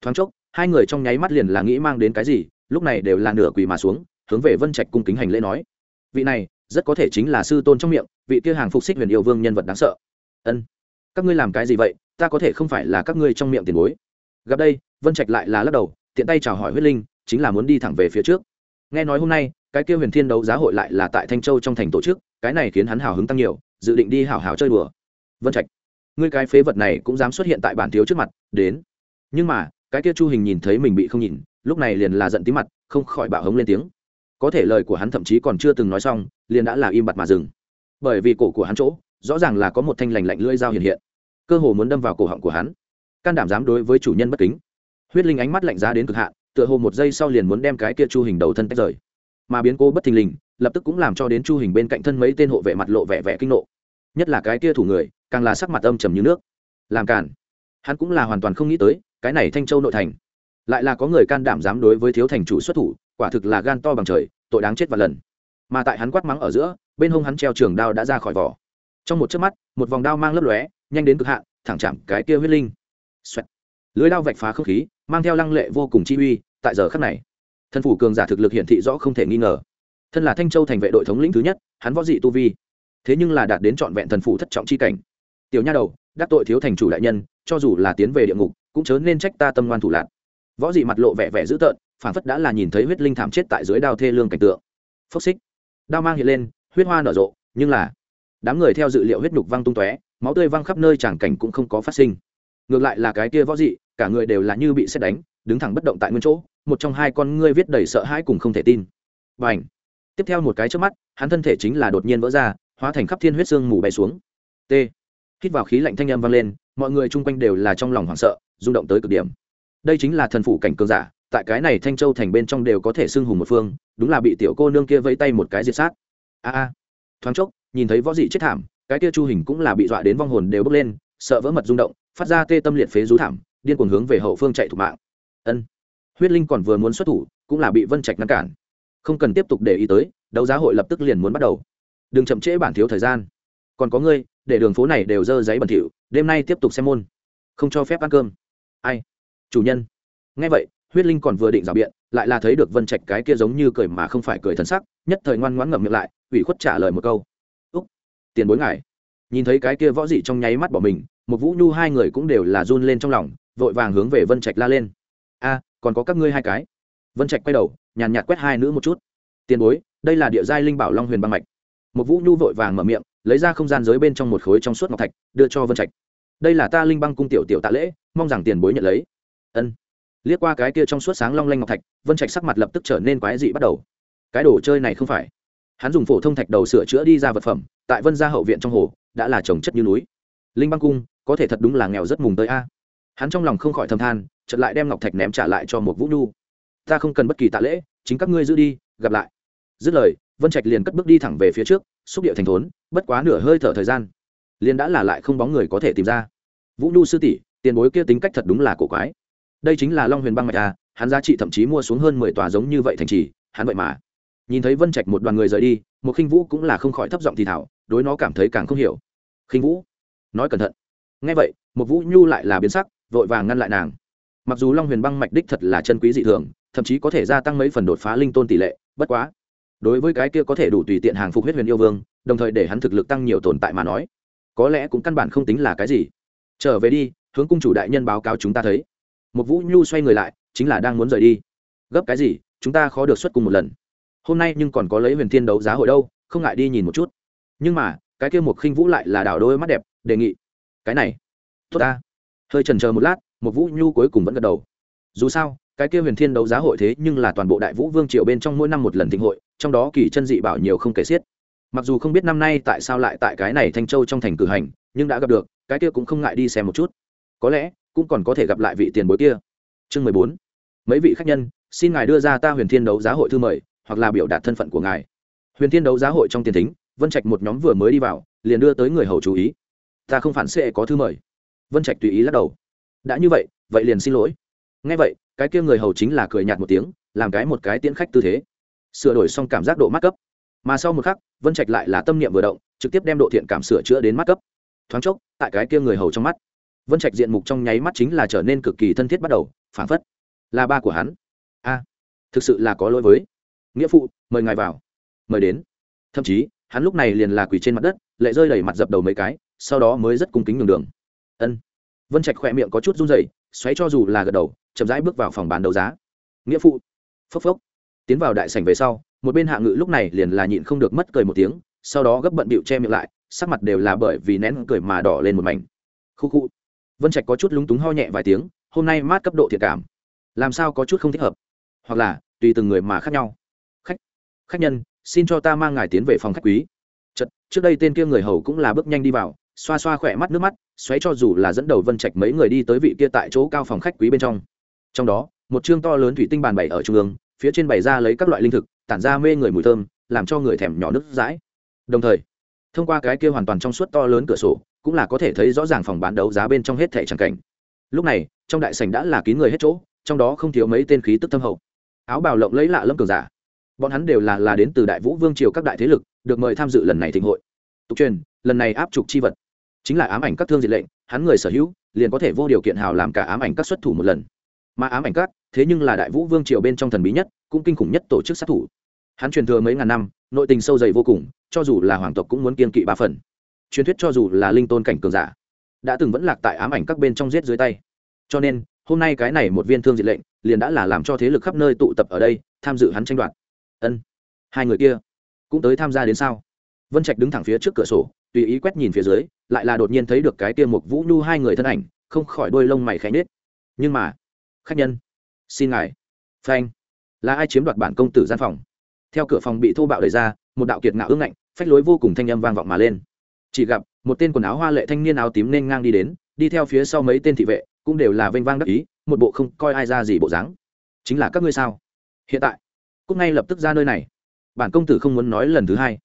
Speaker 1: Thoáng chốc, hai người trong nháy mắt liền là nghĩ mang đến cái gì, lúc này đều là nửa quỳ mà xuống, hướng về vân trạch cung kính hành lễ nói. Vị này, rất có thể chính là sư tôn trong miệng, vị kia hàng phục xích huyền yêu vương nhân vật đáng sợ. Ân, các ngươi làm cái gì vậy? Ta có thể không phải là các ngươi trong miệng tiền bối. Gặp đây, vân trạch lại là lắc đầu, tiện tay chào hỏi huyết linh, chính là muốn đi thẳng về phía trước. Nghe nói hôm nay, cái kia huyền thiên đấu giá hội lại là tại thanh châu trong thành tổ chức, cái này khiến hắn hào hứng tăng nhiều, dự định đi hào hào chơi đùa. Vân trạch, ngươi cái phế vật này cũng dám xuất hiện tại bản thiếu trước mặt, đến. Nhưng mà, cái kia chu hình nhìn thấy mình bị không nhìn, lúc này liền là giận tí mặt, không khỏi bạo hống lên tiếng. Có thể lời của hắn thậm chí còn chưa từng nói xong, liền đã là im bặt mà dừng. Bởi vì cổ của hắn chỗ, rõ ràng là có một thanh lành lạnh lưỡi dao hiện hiện cơ hồ muốn đâm vào cổ họng của hắn. Can đảm dám đối với chủ nhân bất kính. Huyết linh ánh mắt lạnh giá đến cực hạn, tựa hồ một giây sau liền muốn đem cái kia chu hình đầu thân tách rời. Mà biến cố bất thình lình, lập tức cũng làm cho đến chu hình bên cạnh thân mấy tên hộ vệ mặt lộ vẻ vẻ kinh nộ. Nhất là cái kia thủ người, càng là sắc mặt âm trầm như nước. Làm cản hắn cũng là hoàn toàn không nghĩ tới, cái này thanh châu nội thành. Lại là có người can đảm dám đối với thiếu thành chủ xuất thủ, quả thực là gan to bằng trời, tội đáng chết và lần. Mà tại hắn quát mắng ở giữa, bên hông hắn treo trường đao đã ra khỏi vỏ. Trong một chớp mắt, một vòng đao mang lấp lóe nhanh đến cực hạn, thẳng chạm cái kia huyết linh. Xoẹt. lưới lao vạch phá không khí, mang theo lăng lệ vô cùng chi uy, tại giờ khắc này, thân phủ cường giả thực lực hiển thị rõ không thể nghi ngờ. Thân là thanh châu thành vệ đội thống lĩnh thứ nhất, hắn võ dị tu vi, thế nhưng là đạt đến trọn vẹn thần phủ thất trọng chi cảnh. Tiểu nha đầu, đắc tội thiếu thành chủ đại nhân, cho dù là tiến về địa ngục, cũng chớ nên trách ta tâm ngoan thủ lạc võ dị mặt lộ vẻ vẻ dữ tợn phản phất đã là nhìn thấy huyết linh thảm chết tại dưới đao thê lương cảnh tượng. Phốc xích. Đao mang hiện lên, huyết hoa nở rộ, nhưng là, đám người theo dự liệu huyết nhục văng tung tóe máu tươi văng khắp nơi tràng cảnh cũng không có phát sinh. Ngược lại là cái kia võ dị, cả người đều là như bị xét đánh, đứng thẳng bất động tại nguyên chỗ, một trong hai con ngươi viết đầy sợ hãi cùng không thể tin. Và ảnh tiếp theo một cái trước mắt, hắn thân thể chính là đột nhiên vỡ ra, hóa thành khắp thiên huyết xương mù bay xuống. T! Hít vào khí lạnh thanh âm vang lên, mọi người chung quanh đều là trong lòng hoảng sợ, rung động tới cực điểm. Đây chính là thần phủ cảnh cường giả, tại cái này thanh châu thành bên trong đều có thể xưng hùng một phương, đúng là bị tiểu cô nương kia vẫy tay một cái diệt sát. A a! Thoáng chốc, nhìn thấy võ dị chết thảm cái kia chu hình cũng là bị dọa đến vong hồn đều bốc lên, sợ vỡ mật rung động, phát ra tê tâm liệt phế rú thảm, điên cuồng hướng về hậu phương chạy thủ mạng. Ân. Huyết linh còn vừa muốn xuất thủ, cũng là bị vân trạch ngăn cản. Không cần tiếp tục để ý tới, đấu giá hội lập tức liền muốn bắt đầu. Đừng chậm trễ bản thiếu thời gian. Còn có ngươi, để đường phố này đều dơ giấy bẩn thỉu, đêm nay tiếp tục xem môn. Không cho phép ăn cơm. Ai? Chủ nhân. Nghe vậy, huyết linh còn vừa định rào biện, lại là thấy được vân trạch cái kia giống như cười mà không phải cười thân sắc, nhất thời ngoan ngoãn ngậm miệng lại, ủy khuất trả lời một câu tiền bối ngài. Nhìn thấy cái kia võ dị trong nháy mắt bỏ mình một vũ nhu hai người cũng đều là run lên trong lòng, vội vàng hướng về vân trạch la lên. A, còn có các ngươi hai cái. Vân trạch quay đầu, nhàn nhạt quét hai nữ một chút. Tiền bối, đây là địa giai linh bảo long huyền băng mạch. Một vũ nhu vội vàng mở miệng, lấy ra không gian giới bên trong một khối trong suốt ngọc thạch, đưa cho vân trạch. Đây là ta linh băng cung tiểu tiểu tạ lễ, mong rằng tiền bối nhận lấy. Ân. Liếc qua cái kia trong suốt sáng long lanh ngọc thạch, vân trạch sắc mặt lập tức trở nên quái dị bắt đầu. Cái đồ chơi này không phải hắn dùng phổ thông thạch đầu sửa chữa đi ra vật phẩm, tại vân gia hậu viện trong hồ, đã là trồng chất như núi. Linh băng cung, có thể thật đúng là nghèo rất mùng tới a. Hắn trong lòng không khỏi thầm than, chợt lại đem ngọc thạch ném trả lại cho một vũ nhu. Ta không cần bất kỳ tạ lễ, chính các ngươi giữ đi, gặp lại. Dứt lời, vân trạch liền cất bước đi thẳng về phía trước, xúc điệu thành thốn, bất quá nửa hơi thở thời gian, liền đã là lại không bóng người có thể tìm ra. Vũ nhu sư tỷ, tiền bối kia tính cách thật đúng là cổ quái. Đây chính là long huyền băng mạch a hắn giá trị thậm chí mua xuống hơn mười tòa giống như vậy thành trì, hắn vậy mà nhìn thấy vân trạch một đoàn người rời đi, một khinh vũ cũng là không khỏi thấp giọng thì thảo đối nó cảm thấy càng không hiểu. Khinh vũ, nói cẩn thận. Ngay vậy, một vũ nhu lại là biến sắc, vội vàng ngăn lại nàng. Mặc dù long huyền băng mạch đích thật là chân quý dị thường, thậm chí có thể gia tăng mấy phần đột phá linh tôn tỷ lệ, bất quá, đối với cái kia có thể đủ tùy tiện hàng phục huyết huyền yêu vương, đồng thời để hắn thực lực tăng nhiều tồn tại mà nói, có lẽ cũng căn bản không tính là cái gì. Trở về đi, hướng cung chủ đại nhân báo cáo chúng ta thấy. Một vũ nhu xoay người lại, chính là đang muốn rời đi. Gấp cái gì, chúng ta khó được xuất cùng một lần hôm nay nhưng còn có lấy huyền thiên đấu giá hội đâu, không ngại đi nhìn một chút. Nhưng mà, cái kia một khinh vũ lại là đảo đôi mắt đẹp, đề nghị, cái này, tốt ta. Hơi trần chờ một lát một vũ nhu cuối cùng vẫn gật đầu. Dù sao, cái kia huyền thiên đấu giá hội thế nhưng là toàn bộ đại vũ vương triều bên trong mỗi năm một lần thịnh hội, trong đó kỳ chân dị bảo nhiều không kể xiết. Mặc dù không biết năm nay tại sao lại tại cái này thanh châu trong thành cử hành, nhưng đã gặp được, cái kia cũng không ngại đi xem một chút. Có lẽ, cũng còn có thể gặp lại vị tiền bối kia. Chương mười bốn. Mấy vị khách nhân, xin ngài đưa ra ta huyền thiên đấu giá hội thư mời hoặc là biểu đạt thân phận của ngài. Huyền thiên đấu giá hội trong tiền thính, vân trạch một nhóm vừa mới đi vào, liền đưa tới người hầu chú ý. Ta không phản xệ có thư mời. Vân trạch tùy ý lắc đầu. Đã như vậy vậy liền xin lỗi. Ngay vậy, cái kia người hầu chính là cười nhạt một tiếng, làm cái một cái tiễn khách tư thế. Sửa đổi xong cảm giác độ mắt cấp. Mà sau một khắc, vân trạch lại là tâm niệm vừa động, trực tiếp đem độ thiện cảm sửa chữa đến mắt cấp. Thoáng chốc, tại cái kia người hầu trong mắt, vân trạch diện mục trong nháy mắt chính là trở nên cực kỳ thân thiết bắt đầu phản phất là ba của hắn. A, thực sự là có lỗi với nghĩa phụ, mời ngài vào. Mời đến. Thậm chí, hắn lúc này liền là quỳ trên mặt đất, lệ rơi đầy mặt dập đầu mấy cái, sau đó mới rất cung kính nhường đường. Ân. Vân trạch khỏe miệng có chút run rẩy, xoáy cho dù là gật đầu, chậm rãi bước vào phòng bán đấu giá. Nghĩa phụ. Phốc phốc. Tiến vào đại sảnh về sau, một bên hạ ngự lúc này liền là nhịn không được mất cười một tiếng, sau đó gấp bận bịu che miệng lại, sắc mặt đều là bởi vì nén cười mà đỏ lên một mảnh. Khu khu. Vân trạch có chút lúng túng ho nhẹ vài tiếng, hôm nay mát cấp độ thiệt cảm. Làm sao có chút không thích hợp? Hoặc là, tùy từng người mà khác nhau khách nhân xin cho ta mang ngài tiến về phòng khách quý. Chật, trước đây tên kia người hầu cũng là bước nhanh đi vào xoa xoa khỏe mắt nước mắt xoáy cho dù là dẫn đầu vân trạch mấy người đi tới vị kia tại chỗ cao phòng khách quý bên trong. Trong đó một chương to lớn thủy tinh bàn bày ở trung ương phía trên bày ra lấy các loại linh thực tản ra mê người mùi thơm làm cho người thèm nhỏ nước dãi. Đồng thời thông qua cái kia hoàn toàn trong suốt to lớn cửa sổ cũng là có thể thấy rõ ràng phòng bán đấu giá bên trong hết thẻ tràng cảnh. Lúc này trong đại sảnh đã là kín người hết chỗ trong đó không thiếu mấy tên khí tức thâm hậu. Áo bào lộng lấy lạ lâm cường giả bọn hắn đều là là đến từ đại vũ vương triều các đại thế lực, được mời tham dự lần này thịnh hội. Tục truyền, lần này áp trục chi vật, chính là ám ảnh các thương diệt lệnh, hắn người sở hữu, liền có thể vô điều kiện hào làm cả ám ảnh các xuất thủ một lần. Mà ám ảnh các, thế nhưng là đại vũ vương triều bên trong thần bí nhất, cũng kinh khủng nhất tổ chức sát thủ. Hắn truyền thừa mấy ngàn năm, nội tình sâu dày vô cùng, cho dù là hoàng tộc cũng muốn kiên kỵ ba phần. Truyền thuyết cho dù là linh tôn cảnh cường giả, đã từng vẫn lạc tại ám ảnh các bên trong giết dưới tay. Cho nên, hôm nay cái này một viên thương diệt lệnh, liền đã là làm cho thế lực khắp nơi tụ tập ở đây, tham dự hắn tranh đoạt ân. Hai người kia cũng tới tham gia đến sao? Vân trạch đứng thẳng phía trước cửa sổ, tùy ý quét nhìn phía dưới, lại là đột nhiên thấy được cái kia một vũ nhu hai người thân ảnh, không khỏi đôi lông mày khẽ nết nhưng mà, khách nhân, xin ngài, phanh. Là ai chiếm đoạt bản công tử gian phòng? Theo cửa phòng bị thô bạo đẩy ra, một đạo kiệt ngạo ương ngạnh, phách lối vô cùng thanh âm vang vọng mà lên. Chỉ gặp, một tên quần áo hoa lệ thanh niên áo tím nên ngang đi đến, đi theo phía sau mấy tên thị vệ, cũng đều là vênh vang đắc ý, một bộ không coi ai ra gì bộ dáng. Chính là các ngươi sao? Hiện tại cúc ngay lập tức ra nơi này. Bản công tử không muốn nói lần thứ hai.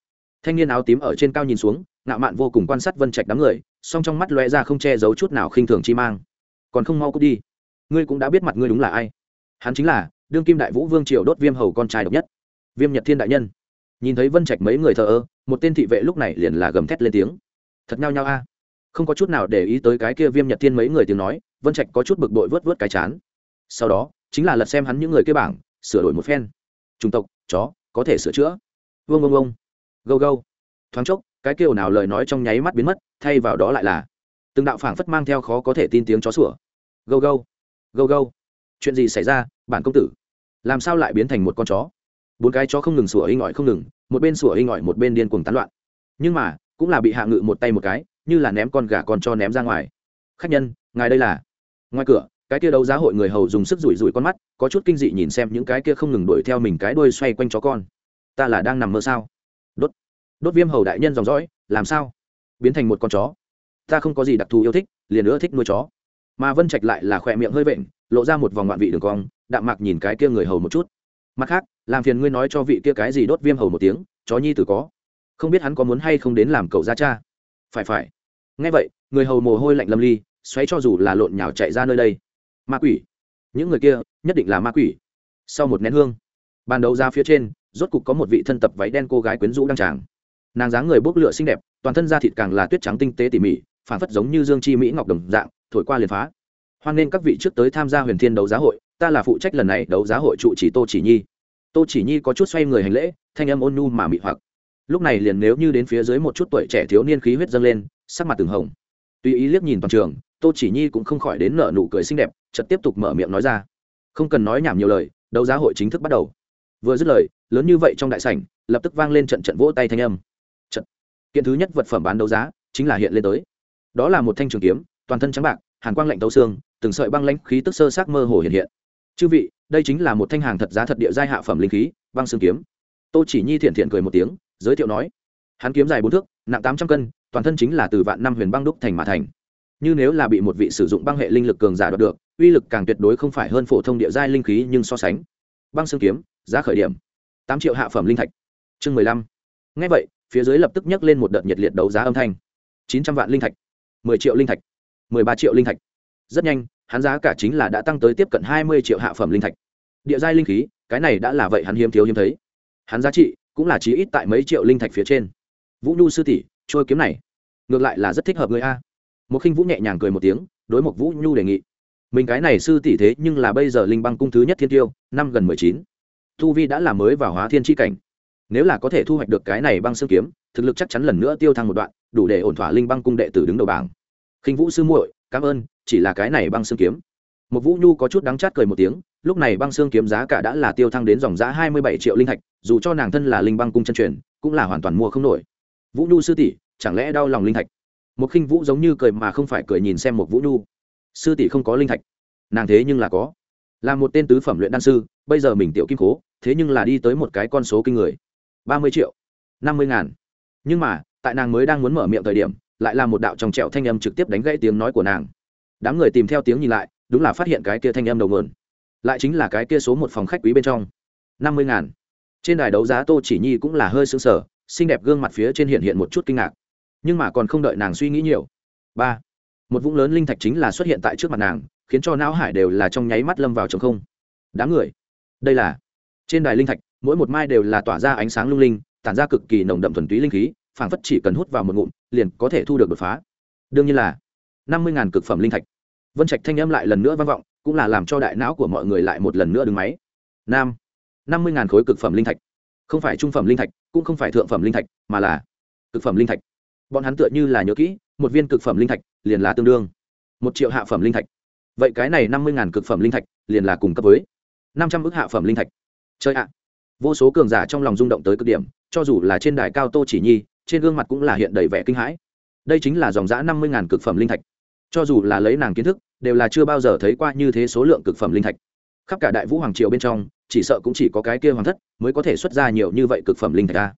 Speaker 1: Thanh niên áo tím ở trên cao nhìn xuống, ngạo mạn vô cùng quan sát vân trạch đám người, song trong mắt loe ra không che giấu chút nào khinh thường chi mang. Còn không mau cút đi. Ngươi cũng đã biết mặt ngươi đúng là ai. Hắn chính là đương kim đại vũ vương triều đốt viêm hầu con trai độc nhất. Viêm nhật thiên đại nhân. Nhìn thấy vân trạch mấy người thờ ơ, một tên thị vệ lúc này liền là gầm thét lên tiếng. Thật nhao nhao a. Không có chút nào để ý tới cái kia viêm nhật thiên mấy người tiếng nói, vân trạch có chút bực bội vớt vớt cái chán. Sau đó, chính là lật xem hắn những người kia bảng, sửa đổi một phen chủng tộc, chó, có thể sửa chữa. Vương ông ông gâu gâu. Thoáng chốc, cái kêu nào lời nói trong nháy mắt biến mất, thay vào đó lại là, từng đạo phảng phất mang theo khó có thể tin tiếng chó sủa. Gâu gâu. Gâu gâu. Chuyện gì xảy ra, bản công tử? Làm sao lại biến thành một con chó? Bốn cái chó không ngừng sủa inh ỏi không ngừng, một bên sủa inh ỏi một bên điên cuồng tán loạn. Nhưng mà, cũng là bị hạ ngự một tay một cái, như là ném con gà con cho ném ra ngoài. Khách nhân, ngài đây là? Ngoài cửa cái kia đấu giá hội người hầu dùng sức rủi rủi con mắt, có chút kinh dị nhìn xem những cái kia không ngừng đuổi theo mình cái đuôi xoay quanh chó con. Ta là đang nằm mơ sao? Đốt. Đốt viêm hầu đại nhân dòng dõi, làm sao? Biến thành một con chó. Ta không có gì đặc thù yêu thích, liền nữa thích nuôi chó. Mà vân trạch lại là khỏe miệng hơi vện, lộ ra một vòng ngoạn vị đường cong, đạm mạc nhìn cái kia người hầu một chút. Mặt khác, làm phiền ngươi nói cho vị kia cái gì đốt viêm hầu một tiếng, chó nhi tử có. Không biết hắn có muốn hay không đến làm cậu gia cha. Phải phải. Ngay vậy, người hầu mồ hôi lạnh lâm ly, xoáy cho dù là lộn nhào chạy ra nơi đây ma quỷ. Những người kia nhất định là ma quỷ. Sau một nén hương ban đầu ra phía trên, rốt cục có một vị thân tập váy đen cô gái quyến rũ đăng tràng. Nàng dáng người bốc lửa xinh đẹp, toàn thân da thịt càng là tuyết trắng tinh tế tỉ mỉ phản phất giống như dương chi mỹ ngọc đồng dạng, thổi qua liền phá. Hoan nên các vị trước tới tham gia huyền thiên đấu giá hội, ta là phụ trách lần này đấu giá hội trụ chỉ tô chỉ nhi. Tô chỉ nhi có chút xoay người hành lễ, thanh âm ôn nhu mà mị hoặc. Lúc này liền nếu như đến phía dưới một chút tuổi trẻ thiếu niên khí huyết dâng lên, sắc mặt từng hồng. Tuy ý liếc nhìn toàn trường tô chỉ nhi cũng không khỏi đến nở nụ cười xinh đẹp, chợt tiếp tục mở miệng nói ra. Không cần nói nhảm nhiều lời, đấu giá hội chính thức bắt đầu. Vừa dứt lời, lớn như vậy trong đại sảnh, lập tức vang lên trận trận vỗ tay thanh âm. Trận. Kiện thứ nhất vật phẩm bán đấu giá, chính là hiện lên tới. Đó là một thanh trường kiếm, toàn thân trắng bạc, hàn quang lạnh tấu xương, từng sợi băng lãnh khí tức sơ sát mơ hồ hiện hiện. Chư vị, đây chính là một thanh hàng thật giá thật địa giai hạ phẩm linh khí, băng xương kiếm. Tô chỉ nhi thiện thiện cười một tiếng, giới thiệu nói. Hắn kiếm dài bốn thước, nặng tám trăm cân, toàn thân chính là từ vạn năm huyền băng đúc thành mà thành như nếu là bị một vị sử dụng băng hệ linh lực cường giả đoạt được, uy lực càng tuyệt đối không phải hơn phổ thông địa giai linh khí nhưng so sánh. Băng xương kiếm, giá khởi điểm. Tám triệu hạ phẩm linh thạch. Chương mười lăm. Ngay vậy, phía dưới lập tức nhấc lên một đợt nhiệt liệt đấu giá âm thanh. Chín trăm vạn linh thạch. Mười triệu linh thạch. Mười ba triệu linh thạch. Rất nhanh, hắn giá cả chính là đã tăng tới tiếp cận hai mươi triệu hạ phẩm linh thạch. Địa giai linh khí, cái này đã là vậy hắn hiếm thiếu hiếm thấy. Hắn giá trị cũng là chí ít tại mấy triệu linh thạch phía trên. Vũ nhu sư tỷ, trôi kiếm này, ngược lại là rất thích hợp người a một khinh vũ nhẹ nhàng cười một tiếng, đối một vũ nhu đề nghị. Mình cái này sư tỷ thế nhưng là bây giờ linh băng cung thứ nhất thiên tiêu, năm gần mười chín. Thu vi đã làm mới vào hóa thiên tri cảnh. Nếu là có thể thu hoạch được cái này băng xương kiếm, thực lực chắc chắn lần nữa tiêu thăng một đoạn, đủ để ổn thỏa linh băng cung đệ tử đứng đầu bảng. Khinh vũ sư muội, cảm ơn, chỉ là cái này băng xương kiếm. Một vũ nhu có chút đắng chát cười một tiếng, lúc này băng xương kiếm giá cả đã là tiêu thăng đến dòng giá hai mươi bảy triệu linh thạch, dù cho nàng thân là linh băng cung chân truyền, cũng là hoàn toàn mua không nổi. Vũ nhu sư tỷ, chẳng lẽ đau lòng linh thạch? Một khinh vũ giống như cười mà không phải cười nhìn xem một vũ nhu. Sư tỷ không có linh thạch. Nàng thế nhưng là có. Là một tên tứ phẩm luyện đan sư, bây giờ mình tiểu kim cố thế nhưng là đi tới một cái con số kinh người. Ba mươi triệu, năm mươi ngàn. Nhưng mà, tại nàng mới đang muốn mở miệng thời điểm, lại là một đạo trong trẹo thanh âm trực tiếp đánh gãy tiếng nói của nàng. Đám người tìm theo tiếng nhìn lại, đúng là phát hiện cái kia thanh âm đầu nguồn. Lại chính là cái kia số một phòng khách quý bên trong. Năm mươi ngàn. Trên đài đấu giá tô chỉ nhi cũng là hơi sững sờ, xinh đẹp gương mặt phía trên hiện hiện một chút kinh ngạc nhưng mà còn không đợi nàng suy nghĩ nhiều. Ba, một vũng lớn linh thạch chính là xuất hiện tại trước mặt nàng, khiến cho não hải đều là trong nháy mắt lâm vào trong không. Đám người, đây là, trên đài linh thạch, mỗi một mai đều là tỏa ra ánh sáng lung linh, tản ra cực kỳ nồng đậm thuần túy linh khí, phảng phất chỉ cần hút vào một ngụm, liền có thể thu được đột phá. Đương nhiên là, năm mươi cực phẩm linh thạch. Vân trạch thanh âm lại lần nữa vang vọng, cũng là làm cho đại não của mọi người lại một lần nữa đứng máy. Nam, năm mươi khối cực phẩm linh thạch. Không phải trung phẩm linh thạch, cũng không phải thượng phẩm linh thạch, mà là cực phẩm linh thạch bọn hắn tựa như là nhớ kỹ, một viên cực phẩm linh thạch, liền là tương đương. Một triệu hạ phẩm linh thạch. Vậy cái này năm mươi ngàn cực phẩm linh thạch, liền là cùng cấp với năm trăm ước hạ phẩm linh thạch. Chơi ạ. Vô số cường giả trong lòng rung động tới cực điểm, cho dù là trên đài cao tô chỉ nhi, trên gương mặt cũng là hiện đầy vẻ kinh hãi. Đây chính là dòng giã năm mươi ngàn cực phẩm linh thạch. Cho dù là lấy nàng kiến thức, đều là chưa bao giờ thấy qua như thế số lượng cực phẩm linh thạch. Khắp cả đại vũ hoàng triều bên trong, chỉ sợ cũng chỉ có cái kia hoàng thất mới có thể xuất ra nhiều như vậy cực phẩm linh thạch ra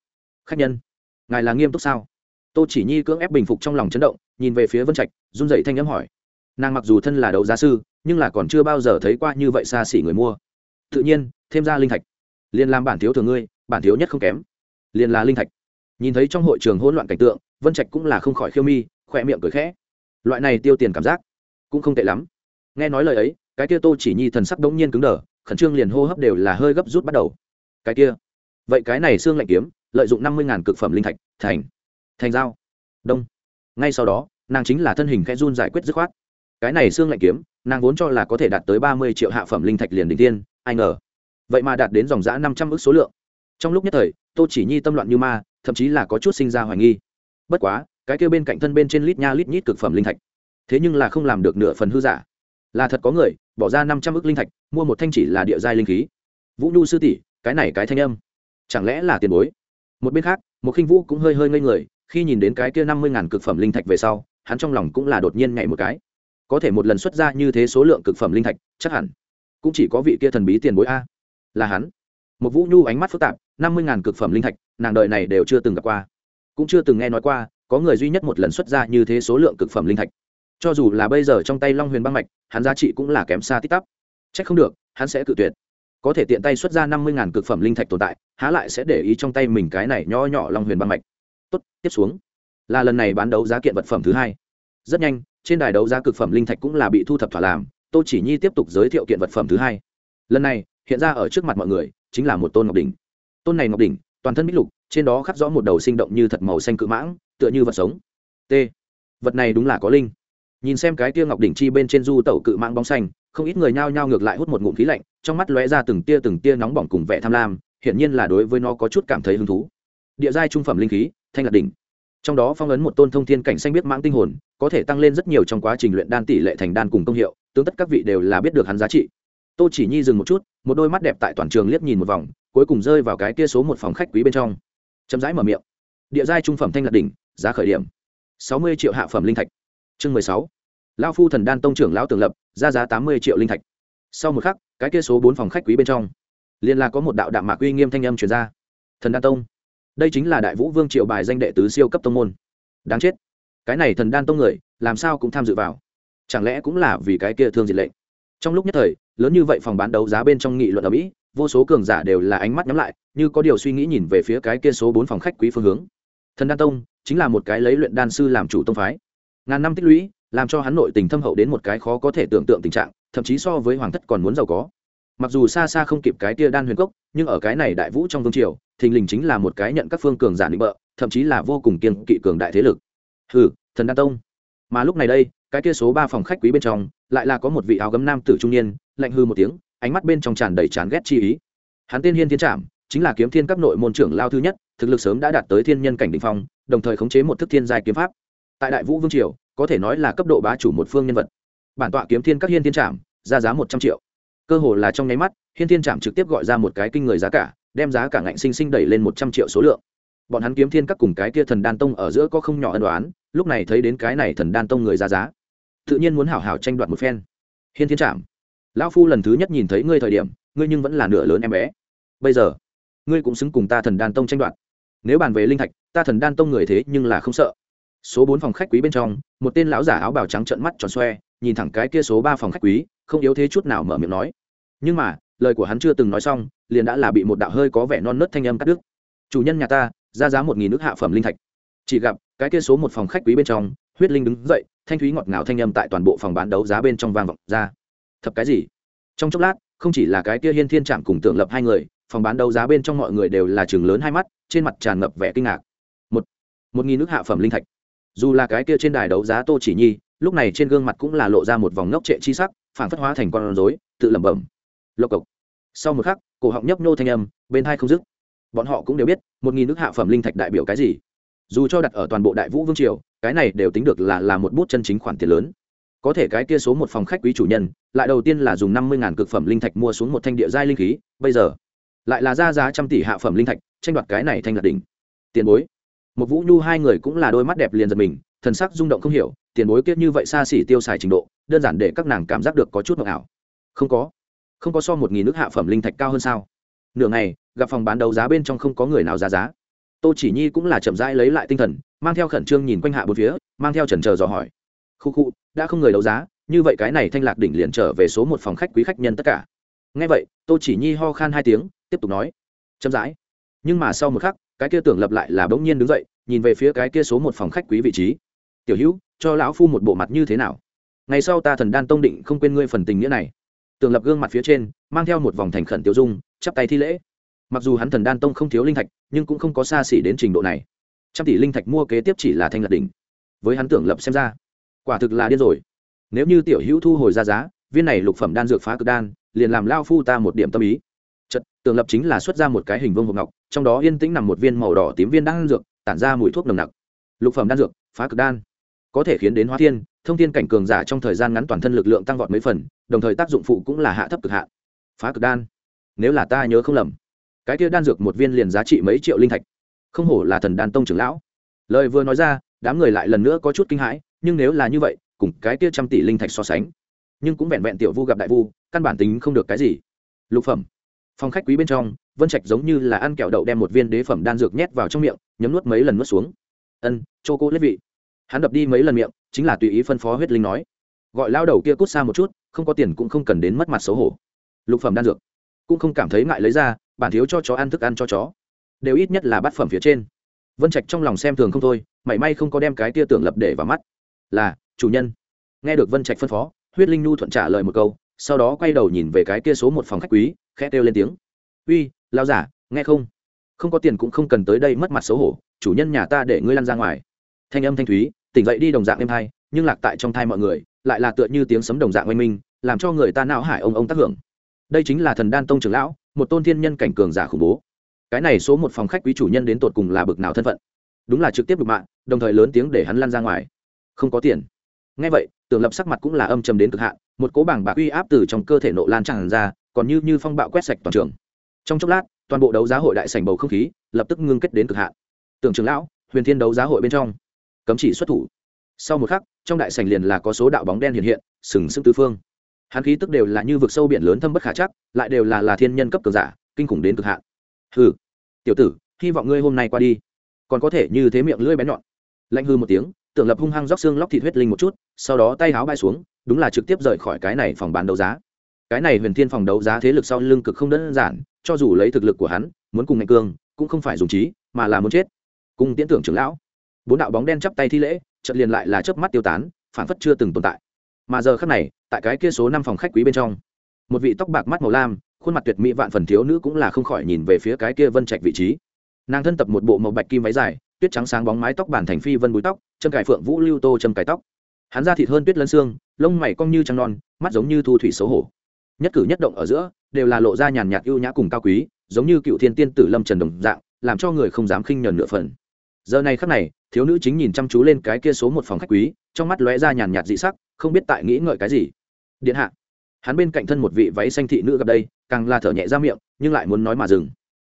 Speaker 1: khách nhân, ngài là nghiêm túc sao? Tô chỉ nhi cưỡng ép bình phục trong lòng chấn động, nhìn về phía vân trạch, run dậy thanh n m hỏi. Nàng mặc dù thân là đấu giá sư, nhưng là còn chưa bao giờ thấy qua như vậy xa xỉ người mua. Tự nhiên, thêm ra linh thạch. Liền làm bản thiếu thường ngươi, bản thiếu nhất không kém. Liền là linh thạch. Nhìn thấy trong hội trường hỗn loạn cảnh tượng, vân trạch cũng là không khỏi khiêu mi, khỏe miệng cười khẽ. Loại này tiêu tiền cảm giác, cũng không tệ lắm. Nghe nói lời ấy, cái kia tô chỉ nhi thần sắc đống nhiên cứng đờ, khẩn trương liền hô hấp đều là hơi gấp rút bắt đầu. Cái kia. Vậy cái này xương lạnh kiếm, lợi dụng năm mươi ngàn cực phẩm linh thạch, thành thành dao đông. Ngay sau đó, nàng chính là thân hình khẽ run giải quyết dứt khoát. Cái này xương lạnh kiếm, nàng vốn cho là có thể đạt tới ba mươi triệu hạ phẩm linh thạch liền đình tiên, ai ngờ. Vậy mà đạt đến dòng giã năm trăm ước số lượng. Trong lúc nhất thời, tô chỉ nhi tâm loạn như ma, thậm chí là có chút sinh ra hoài nghi. Bất quá, cái kêu bên cạnh thân bên trên lít nha lít nhít cực phẩm linh thạch. Thế nhưng là không làm được nửa phần hư giả. Là thật có người, bỏ ra năm trăm ước linh thạch, mua một thanh chỉ là địa giai linh khí. Vũ nhu sư tỷ, cái này cái thanh âm. Chẳng lẽ là tiền bối? Một bên khác một khinh vũ cũng hơi hơi ngây người khi nhìn đến cái kia năm mươi ngàn cực phẩm linh thạch về sau, hắn trong lòng cũng là đột nhiên nhảy một cái. Có thể một lần xuất ra như thế số lượng cực phẩm linh thạch, chắc hẳn cũng chỉ có vị kia thần bí tiền bối a. Là hắn. Một vũ nhu ánh mắt phức tạp, năm mươi ngàn cực phẩm linh thạch, nàng đợi này đều chưa từng gặp qua. Cũng chưa từng nghe nói qua, có người duy nhất một lần xuất ra như thế số lượng cực phẩm linh thạch. Cho dù là bây giờ trong tay long huyền băng mạch, hắn giá trị cũng là kém xa tích tắp. C h ắ c không được, hắn sẽ cự tuyệt. Có thể tiện tay xuất ra năm mươi ngàn cực phẩm linh thạch tồn tại, há lại sẽ để ý trong tay mình cái này nho nhỏ long huyền băng mạch tốt, tiếp xuống. Là lần này bán đấu giá kiện vật phẩm thứ hai. Rất nhanh, trên đài đấu giá cực phẩm linh thạch cũng là bị thu thập thỏa làm, tô chỉ nhi tiếp tục giới thiệu kiện vật phẩm thứ hai. Lần này, hiện ra ở trước mặt mọi người, chính là một tôn ngọc đỉnh. Tôn này ngọc đỉnh, toàn thân bích lục, trên đó khắc rõ một đầu sinh động như thật màu xanh cự mãng, tựa như vật sống. T. Vật này đúng là có linh. Nhìn xem cái tia ngọc đỉnh chi bên trên du tẩu cự mãng bóng xanh, không ít người nhao nhao ngược lại hút một ngụm khí lạnh, trong mắt lóe ra từng tia từng tia nóng bỏng cùng vẻ tham lam, hiển nhiên là đối với nó có chút cảm thấy hứng thú. Địa giai trung phẩm linh khí thanh lạc đỉnh. Trong đó phong ấn một tôn thông thiên cảnh xanh biết mãng tinh hồn, có thể tăng lên rất nhiều trong quá trình luyện đan tỷ lệ thành đan cùng công hiệu tướng tất các vị đều là biết được hắn giá trị. Tô chỉ nhi dừng một chút, một đôi mắt đẹp tại toàn trường liếc nhìn một vòng, cuối cùng rơi vào cái kia số một phòng khách quý bên trong. Chậm rãi mở miệng. Địa giai trung phẩm thanh lạc đỉnh, giá khởi điểm. Sáu mươi triệu hạ phẩm linh thạch. Chương mười sáu. Lao phu thần đan tông trưởng lão tường lập, ra giá tám mươi triệu linh thạch. Sau một khắc, cái kia số bốn phòng khách quý bên trong liên là có một đạo đạm mạc uy nghiêm thanh âm truyền ra. Thần đan tông đây chính là đại vũ vương triệu bài danh đệ tứ siêu cấp tông môn. Đáng chết. Cái này thần đan tông người, làm sao cũng tham dự vào. Chẳng lẽ cũng là vì cái kia thương diệt lệnh? Trong lúc nhất thời, lớn như vậy phòng bán đấu giá bên trong nghị luận ở mỹ, vô số cường giả đều là ánh mắt nhắm lại, như có điều suy nghĩ nhìn về phía cái kia số bốn phòng khách quý phương hướng. Thần đan tông chính là một cái lấy luyện đan sư làm chủ tông phái. Ngàn năm tích lũy, làm cho hắn nội tình thâm hậu đến một cái khó có thể tưởng tượng tình trạng, thậm chí so với hoàng thất còn muốn giàu có mặc dù xa xa không kịp cái tia đan huyền cốc, nhưng ở cái này đại vũ trong vương triều, thình lình chính là một cái nhận các phương cường giả định bợ, thậm chí là vô cùng kiên kỵ cường đại thế lực. Hừ, thần đan tông. Mà lúc này đây, cái kia số ba phòng khách quý bên trong, lại là có một vị áo gấm nam tử trung niên, lạnh hư một tiếng, ánh mắt bên trong tràn đầy chán ghét chi ý. Hắn tên hiên thiên trạm chính là kiếm thiên các nội môn trưởng lao thứ nhất, thực lực sớm đã đạt tới thiên nhân cảnh đ ỉ n h phong, đồng thời khống chế một thức thiên giai kiếm pháp. Tại đại vũ vương triều, có thể nói là cấp độ bá chủ một phương nhân vật. Bản tọa kiếm thiên các hiên thiên trạm ra giá một trăm triệu cơ hồ là trong nháy mắt, hiên thiên trạm trực tiếp gọi ra một cái kinh người giá cả, đem giá cả ngạnh sinh sinh đẩy lên một trăm triệu số lượng. Bọn hắn kiếm thiên các cùng cái kia thần đan tông ở giữa có không nhỏ ân đoán lúc này thấy đến cái này thần đan tông người ra giá, tự nhiên muốn hảo hảo tranh đoạt một phen. Hiên thiên trạm lão phu lần thứ nhất nhìn thấy ngươi thời điểm, ngươi nhưng vẫn là nửa lớn em bé. Bây giờ, ngươi cũng xứng cùng ta thần đan tông tranh đoạt. Nếu bàn về linh thạch, ta thần đan tông người thế nhưng là không sợ. Số bốn phòng khách quý bên trong, một tên lão giả áo bào trắng trợn mắt tròn xoe nhìn thẳng cái kia số ba phòng khách quý, không yếu thế chút nào mở miệng nói. Nhưng mà, lời của hắn chưa từng nói xong, liền đã là bị một đạo hơi có vẻ non nớt thanh âm cắt đứt. Chủ nhân nhà ta, ra giá một nghìn nước hạ phẩm linh thạch. Chỉ gặp, cái kia số một phòng khách quý bên trong, huyết linh đứng dậy, thanh thúy ngọt ngào thanh âm tại toàn bộ phòng bán đấu giá bên trong vang vọng ra. Thập cái gì? Trong chốc lát, không chỉ là cái kia hiên thiên trạm cùng tưởng lập hai người, phòng bán đấu giá bên trong mọi người đều là chừng lớn hai mắt, trên mặt tràn ngập vẻ kinh ngạc. Một một nghìn nước hạ phẩm linh thạch. Dù là cái kia trên đài đấu giá tô chỉ nhi lúc này trên gương mặt cũng là lộ ra một vòng ngốc trệ chi sắc phản phất hóa thành con rối, tự lẩm bẩm. Lộc cộc. Sau một khắc, cổ họng nhấp nhô thanh âm, bên hai không dứt. Bọn họ cũng đều biết, một nghìn nước hạ phẩm linh thạch đại biểu cái gì. Dù cho đặt ở toàn bộ đại vũ vương triều, cái này đều tính được là là một bút chân chính khoản tiền lớn. Có thể cái kia số một phòng khách quý chủ nhân, lại đầu tiên là dùng năm mươi cực phẩm linh thạch mua xuống một thanh địa giai linh khí, bây giờ lại là ra giá trăm tỷ hạ phẩm linh thạch, tranh đoạt cái này thanh lạc đỉnh. Tiền bối. Một vũ nhu hai người cũng là đôi mắt đẹp liền giật mình thần sắc rung động không hiểu, tiền bối kiết như vậy xa xỉ tiêu xài trình độ, đơn giản để các nàng cảm giác được có chút ngọc ảo không có. Không có so một nghìn nước hạ phẩm linh thạch cao hơn sao? Nửa ngày, gặp phòng bán đấu giá bên trong không có người nào ra giá. Tô chỉ nhi cũng là chậm rãi lấy lại tinh thần, mang theo khẩn trương nhìn quanh hạ bốn phía, mang theo trần chờ dò hỏi. Khu khu, đã không người đấu giá, như vậy cái này thanh lạc đỉnh liền trở về số một phòng khách quý khách nhân tất cả. Ngay vậy, tô chỉ nhi ho khan hai tiếng, tiếp tục nói. Chậm rãi. Nhưng mà sau một khắc, cái kia tưởng lập lại là bỗng nhiên đứng dậy, nhìn về phía cái kia số một phòng khách quý vị trí tiểu hữu, cho lão phu một bộ mặt như thế nào? Ngày sau ta thần đan tông định không quên ngươi phần tình nghĩa này. Tường lập gương mặt phía trên, mang theo một vòng thành khẩn tiêu dung, chắp tay thi lễ. Mặc dù hắn thần đan tông không thiếu linh thạch, nhưng cũng không có xa xỉ đến trình độ này. Trăm tỷ linh thạch mua kế tiếp chỉ là thanh lập đỉnh. Với hắn tưởng lập xem ra, quả thực là điên rồi. Nếu như tiểu hữu thu hồi ra giá, viên này lục phẩm đan dược phá cực đan, liền làm lao phu ta một điểm tâm ý. Chật tưởng lập chính là xuất ra một cái hình vương hộp ngọc, trong đó yên tĩnh nằm một viên màu đỏ tím viên đan dược, tản ra mùi thuốc nồng nặc. Lục phẩm đan dược, phá cực đan có thể khiến đến hóa thiên, thông thiên cảnh cường giả trong thời gian ngắn toàn thân lực lượng tăng vọt mấy phần, đồng thời tác dụng phụ cũng là hạ thấp cực hạ. phá cực đan. Nếu là ta nhớ không lầm, cái kia đan dược một viên liền giá trị mấy triệu linh thạch. Không hổ là thần đan tông trưởng lão. Lời vừa nói ra, đám người lại lần nữa có chút kinh hãi, nhưng nếu là như vậy, cùng cái kia trăm tỷ linh thạch so sánh, nhưng cũng vẹn vẹn tiểu vu gặp đại vu, căn bản tính không được cái gì. Lục phẩm. Phòng khách quý bên trong, vân trạch giống như là ăn kẹo đậu đem một viên đế phẩm đan dược nhét vào trong miệng, nhấm nuốt mấy lần nuốt xuống. Ân chô cô lết vị hắn đập đi mấy lần miệng, chính là tùy ý phân phó huyết linh nói. Gọi lao đầu kia cút xa một chút, không có tiền cũng không cần đến mất mặt xấu hổ. Lục phẩm đan dược. Cũng không cảm thấy ngại lấy ra, bản thiếu cho chó ăn thức ăn cho chó. Đều ít nhất là bát phẩm phía trên. Vân trạch trong lòng xem thường không thôi, mảy may không có đem cái tia tưởng lập để vào mắt. Là, chủ nhân. Nghe được vân trạch phân phó, huyết linh nhu thuận trả lời một câu, sau đó quay đầu nhìn về cái kia số một phòng khách quý, khẽ kêu lên tiếng. Uy, lao giả, nghe không? Không có tiền cũng không cần tới đây mất mặt xấu hổ, chủ nhân nhà ta để ngươi lăn ra ngoài. Thanh âm thanh thúy tỉnh dậy đi đồng dạng êm thai nhưng lạc tại trong thai mọi người, lại là tựa như tiếng sấm đồng dạng oanh minh, làm cho người ta não hải ông ông tác hưởng. Đây chính là thần đan tông trưởng lão, một tôn thiên nhân cảnh cường giả khủng bố. Cái này số một phòng khách quý chủ nhân đến tột cùng là bực nào thân phận? Đúng là trực tiếp đục mạng, đồng thời lớn tiếng để hắn lan ra ngoài. Không có tiền. Ngay vậy, tưởng lập sắc mặt cũng là âm trầm đến cực hạn, một cố bảng bạc uy áp từ trong cơ thể nộ lan tràn ra, còn như như phong bạo quét sạch toàn trường. Trong chốc lát, toàn bộ đấu giá hội đại sảnh bầu không khí lập tức ngưng kết đến cực hạn. Tưởng trưởng lão, huyền thiên đấu giá hội bên trong cấm chỉ xuất thủ. Sau một khắc, trong đại sảnh liền là có số đạo bóng đen hiện hiện, sừng sững tứ phương. Hắn khí tức đều là như vực sâu biển lớn thâm bất khả chắc, lại đều là là thiên nhân cấp cường giả, kinh khủng đến cực hạn. Hừ, tiểu tử, hy vọng ngươi hôm nay qua đi. Còn có thể như thế miệng lưỡi bén nhọn. Lạnh hư một tiếng, tưởng lập hung hăng róc xương lóc thịt huyết linh một chút, sau đó tay háo bay xuống, đúng là trực tiếp rời khỏi cái này phòng bán đấu giá. Cái này huyền thiên phòng đấu giá thế lực sau lưng cực không đơn giản, cho dù lấy thực lực của hắn, muốn cùng ngạnh cương, cũng không phải dùng trí, mà là muốn chết. Cùng tiễn tưởng trưởng lão bốn đạo bóng đen chắp tay thi lễ, chợt liền lại là chớp mắt tiêu tán phản phất chưa từng tồn tại. Mà giờ khắc này, tại cái kia số năm phòng khách quý bên trong, một vị tóc bạc mắt màu lam, khuôn mặt tuyệt mỹ vạn phần thiếu nữ cũng là không khỏi nhìn về phía cái kia vân trạch vị trí. Nàng thân tập một bộ màu bạch kim váy dài, tuyết trắng sáng bóng mái tóc bản thành phi vân búi tóc chân cải phượng vũ lưu tô châm cải tóc. Hắn da thịt hơn tuyết lân xương, lông mày cong như trăng non, mắt giống như thu thủy xấu hổ. Nhất cử nhất động ở giữa, đều là lộ ra nhàn nhạt ưu nhã cùng cao quý, giống như cựu thiên tiên tử lâm trần đồng dạng, làm cho người không dám khinh nhờn nửa phần giờ này khắc này, thiếu nữ chính nhìn chăm chú lên cái kia số một phòng khách quý, trong mắt lóe ra nhàn nhạt dị sắc, không biết tại nghĩ ngợi cái gì. Điện hạ, hắn bên cạnh thân một vị váy xanh thị nữ gặp đây, càng là thở nhẹ ra miệng, nhưng lại muốn nói mà dừng.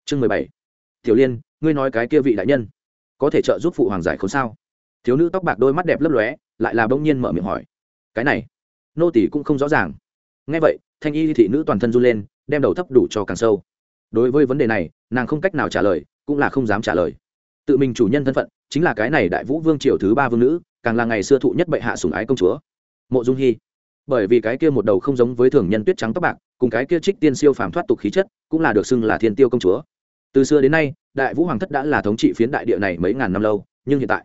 Speaker 1: Chương mười bảy. Tiểu liên, ngươi nói cái kia vị đại nhân, có thể trợ giúp phụ hoàng giải không sao? Thiếu nữ tóc bạc đôi mắt đẹp lấp lóe, lại là bỗng nhiên mở miệng hỏi. Cái này, nô tỷ cũng không rõ ràng. Ngay vậy, thanh y thị nữ toàn thân run lên, đem đầu thấp đủ cho càng sâu. Đối với vấn đề này, nàng không cách nào trả lời, cũng là không dám trả lời tự mình chủ nhân thân phận, chính là cái này đại vũ vương triều thứ ba vương nữ, càng là ngày xưa thụ nhất bệ hạ sùng ái công chúa. Mộ dung hy bởi vì cái kia một đầu không giống với thường nhân tuyết trắng tóc bạc, cùng cái kia trích tiên siêu phàm thoát tục khí chất, cũng là được xưng là thiên tiêu công chúa. Từ xưa đến nay, đại vũ hoàng thất đã là thống trị phiến đại địa này mấy ngàn năm lâu, nhưng hiện tại,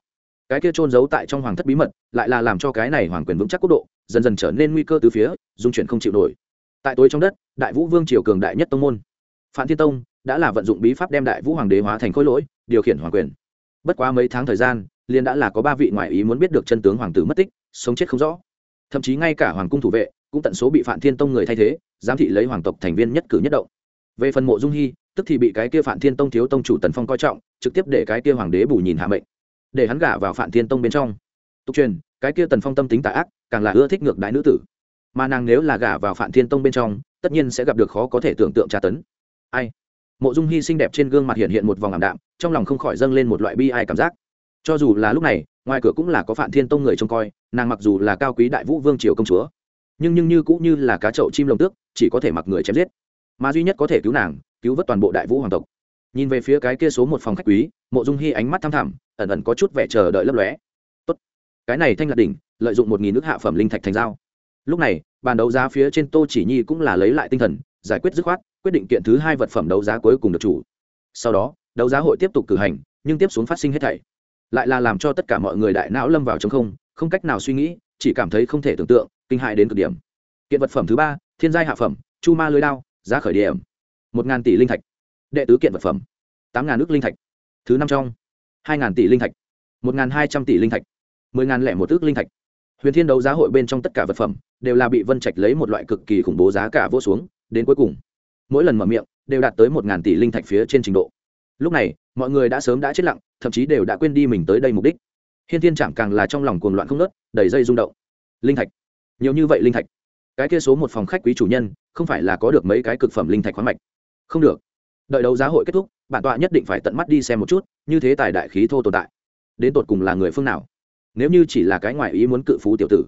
Speaker 1: cái kia trôn giấu tại trong hoàng thất bí mật, lại là làm cho cái này hoàng quyền vững chắc quốc độ, dần dần trở nên nguy cơ từ phía, dung chuyển không chịu nổi. Tại tối trong đất, đại vũ vương triều cường đại nhất tông môn. Phạm thiên tông đã là vận dụng bí pháp đem đại vũ hoàng đế hóa thành khối lỗi điều khiển hoàng quyền. Bất quá mấy tháng thời gian liên đã là có ba vị ngoại ý muốn biết được chân tướng hoàng tử mất tích, sống chết không rõ. Thậm chí ngay cả hoàng cung thủ vệ, cũng tận số bị phạm thiên tông người thay thế, giám thị lấy hoàng tộc thành viên nhất cử nhất động. Về phần mộ dung hy, tức thì bị cái kia phạm thiên tông thiếu tông chủ tần phong coi trọng, trực tiếp để cái kia hoàng đế bù nhìn hạ mệnh. Để hắn gả vào phạm thiên tông bên trong. Tục truyền, cái kia tần phong tâm tính tà ác, càng là ưa thích ngược đại nữ tử. Mà nàng nếu là gả vào phạm thiên tông bên trong, tất nhiên sẽ gặp được khó có thể tưởng tượng tra tấn. Ai? Mộ dung hy xinh đẹp trên gương mặt hiện hiện một vòng ảm đạm trong lòng không khỏi dâng lên một loại bi ai cảm giác. Cho dù là lúc này, ngoài cửa cũng là có phạm thiên tông người trông coi, nàng mặc dù là cao quý đại vũ vương triều công chúa, nhưng nhưng như cũng như là cá chậu chim lồng tước, chỉ có thể mặc người chém giết. Mà duy nhất có thể cứu nàng, cứu vớt toàn bộ đại vũ hoàng tộc. Nhìn về phía cái kia số một phòng khách quý, mộ dung hy ánh mắt thăm thẳm, ẩn ẩn có chút vẻ chờ đợi lấp lóe. Tốt. Cái này thanh lạc đỉnh, lợi dụng một nghìn nước hạ phẩm linh thạch thành dao lúc này, bàn đấu giá phía trên tô chỉ nhi cũng là lấy lại tinh thần, giải quyết dứt khoát, quyết định kiện thứ hai vật phẩm đấu giá cuối cùng được chủ. Sau đó đấu giá hội tiếp tục cử hành, nhưng tiếp xuống phát sinh hết thảy. Lại là làm cho tất cả mọi người đại não lâm vào trong không không cách nào suy nghĩ, chỉ cảm thấy không thể tưởng tượng, kinh hại đến cực điểm. Kiện vật phẩm thứ ba, thiên giai hạ phẩm, chu ma lưới đao, giá khởi điểm. Một ngàn tỷ linh thạch. Đệ tứ kiện vật phẩm. Tám ngàn ước linh thạch. Thứ năm trong. Hai ngàn tỷ linh thạch. Một ngàn hai trăm tỷ linh thạch. Mười ngàn lẻ một ước linh thạch. Huyền thiên đấu giá hội bên trong tất cả vật phẩm, đều là bị vân trạch lấy một loại cực kỳ khủng bố giá cả vô xuống, đến cuối cùng, mỗi lần mở miệng, đều đạt tới một ngàn tỷ linh thạch phía trên trình độ lúc này, mọi người đã sớm đã chết lặng, thậm chí đều đã quên đi mình tới đây mục đích. Hiên thiên trạm càng là trong lòng cuồng loạn không nớt đầy dây rung động. Linh thạch. Nhiều như vậy linh thạch. Cái kia số một phòng khách quý chủ nhân, không phải là có được mấy cái cực phẩm linh thạch khoáng mạch? Không được. Đợi đấu giá hội kết thúc, bản tọa nhất định phải tận mắt đi xem một chút, như thế tài đại khí thô tồn tại. Đến tột cùng là người phương nào? Nếu như chỉ là cái ngoại ý muốn cự phú tiểu tử.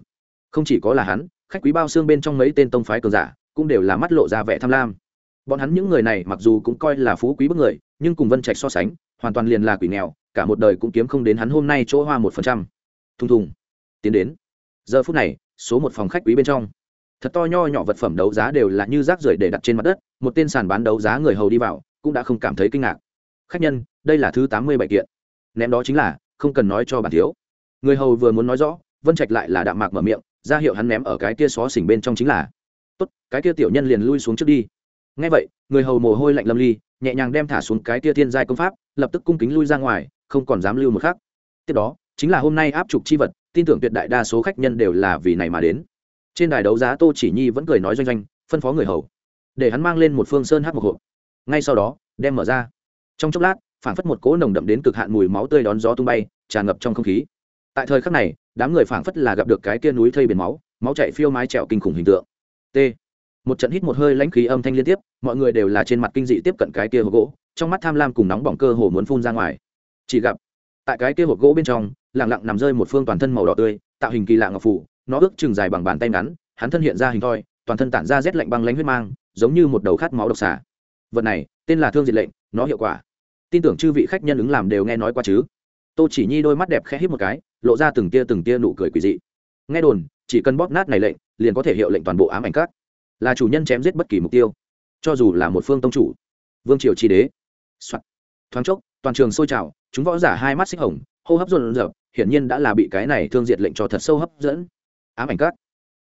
Speaker 1: Không chỉ có là hắn, khách quý bao xương bên trong mấy tên tông phái cường giả, cũng đều là mắt lộ ra vẻ tham lam bọn hắn những người này mặc dù cũng coi là phú quý bức người, nhưng cùng vân trạch so sánh, hoàn toàn liền là quỷ nghèo, cả một đời cũng kiếm không đến hắn hôm nay chỗ hoa một phần trăm. Thùng thùng. Tiến đến. Giờ phút này, số một phòng khách quý bên trong. Thật to nho nhỏ vật phẩm đấu giá đều là như rác rưởi để đặt trên mặt đất, một tên sàn bán đấu giá người hầu đi vào, cũng đã không cảm thấy kinh ngạc. Khách nhân, đây là thứ tám mươi bảy kiện. Ném đó chính là, không cần nói cho bản thiếu. Người hầu vừa muốn nói rõ, vân trạch lại là đạm mạc mở miệng, ra hiệu hắn ném ở cái kia xó xỉnh bên trong chính là, tốt, cái kia tiểu nhân liền lui xuống trước đi ngay vậy, người hầu mồ hôi lạnh lâm ly, nhẹ nhàng đem thả xuống cái kia thiên giai công pháp, lập tức cung kính lui ra ngoài, không còn dám lưu một khác tiếp đó, chính là hôm nay áp trục chi vật, tin tưởng tuyệt đại đa số khách nhân đều là vì này mà đến. Trên đài đấu giá tô chỉ nhi vẫn cười nói doanh doanh, phân phó người hầu, để hắn mang lên một phương sơn hát một hộp. Ngay sau đó, đem mở ra. Trong chốc lát, phảng phất một cỗ nồng đậm đến cực hạn mùi máu tươi đón gió tung bay, tràn ngập trong không khí. Tại thời khắc này, đám người phảng phất là gặp được cái kia núi thây biển máu máu chạy phiêu mái trèo kinh khủng hình tượng. T một trận hít một hơi lãnh khí âm thanh liên tiếp, mọi người đều là trên mặt kinh dị tiếp cận cái kia hộp gỗ, trong mắt tham lam cùng nóng bỏng cơ hồ muốn phun ra ngoài. Chỉ gặp, tại cái kia hộp gỗ bên trong lẳng lặng nằm rơi một phương toàn thân màu đỏ tươi, tạo hình kỳ lạ ngọc phủ, nó ước chừng dài bằng bàn tay ngắn, hắn thân hiện ra hình thoi, toàn thân tản ra rét lạnh băng lãnh huyết mang, giống như một đầu khát máu độc xả vật này, tên là thương diệt lệnh, nó hiệu quả. Tin tưởng chư vị khách nhân ứng làm đều nghe nói qua chứ? Tô chỉ nhi đôi mắt đẹp khẽ hít một cái, lộ ra từng tia từng tia nụ cười quỳ dị. Nghe đồn, chỉ cần bóp nát này lệnh, liền có thể hiệu lệnh toàn bộ ám ảnh các là chủ nhân chém giết bất kỳ mục tiêu, cho dù là một phương tông chủ, vương triều tri đế、Soạn. thoáng chốc, toàn trường sôi trào, chúng võ giả hai mắt xích hồng, hô hấp rộn rợp, hiển nhiên đã là bị cái này thương diệt lệnh cho thật sâu hấp dẫn. Ám ảnh các.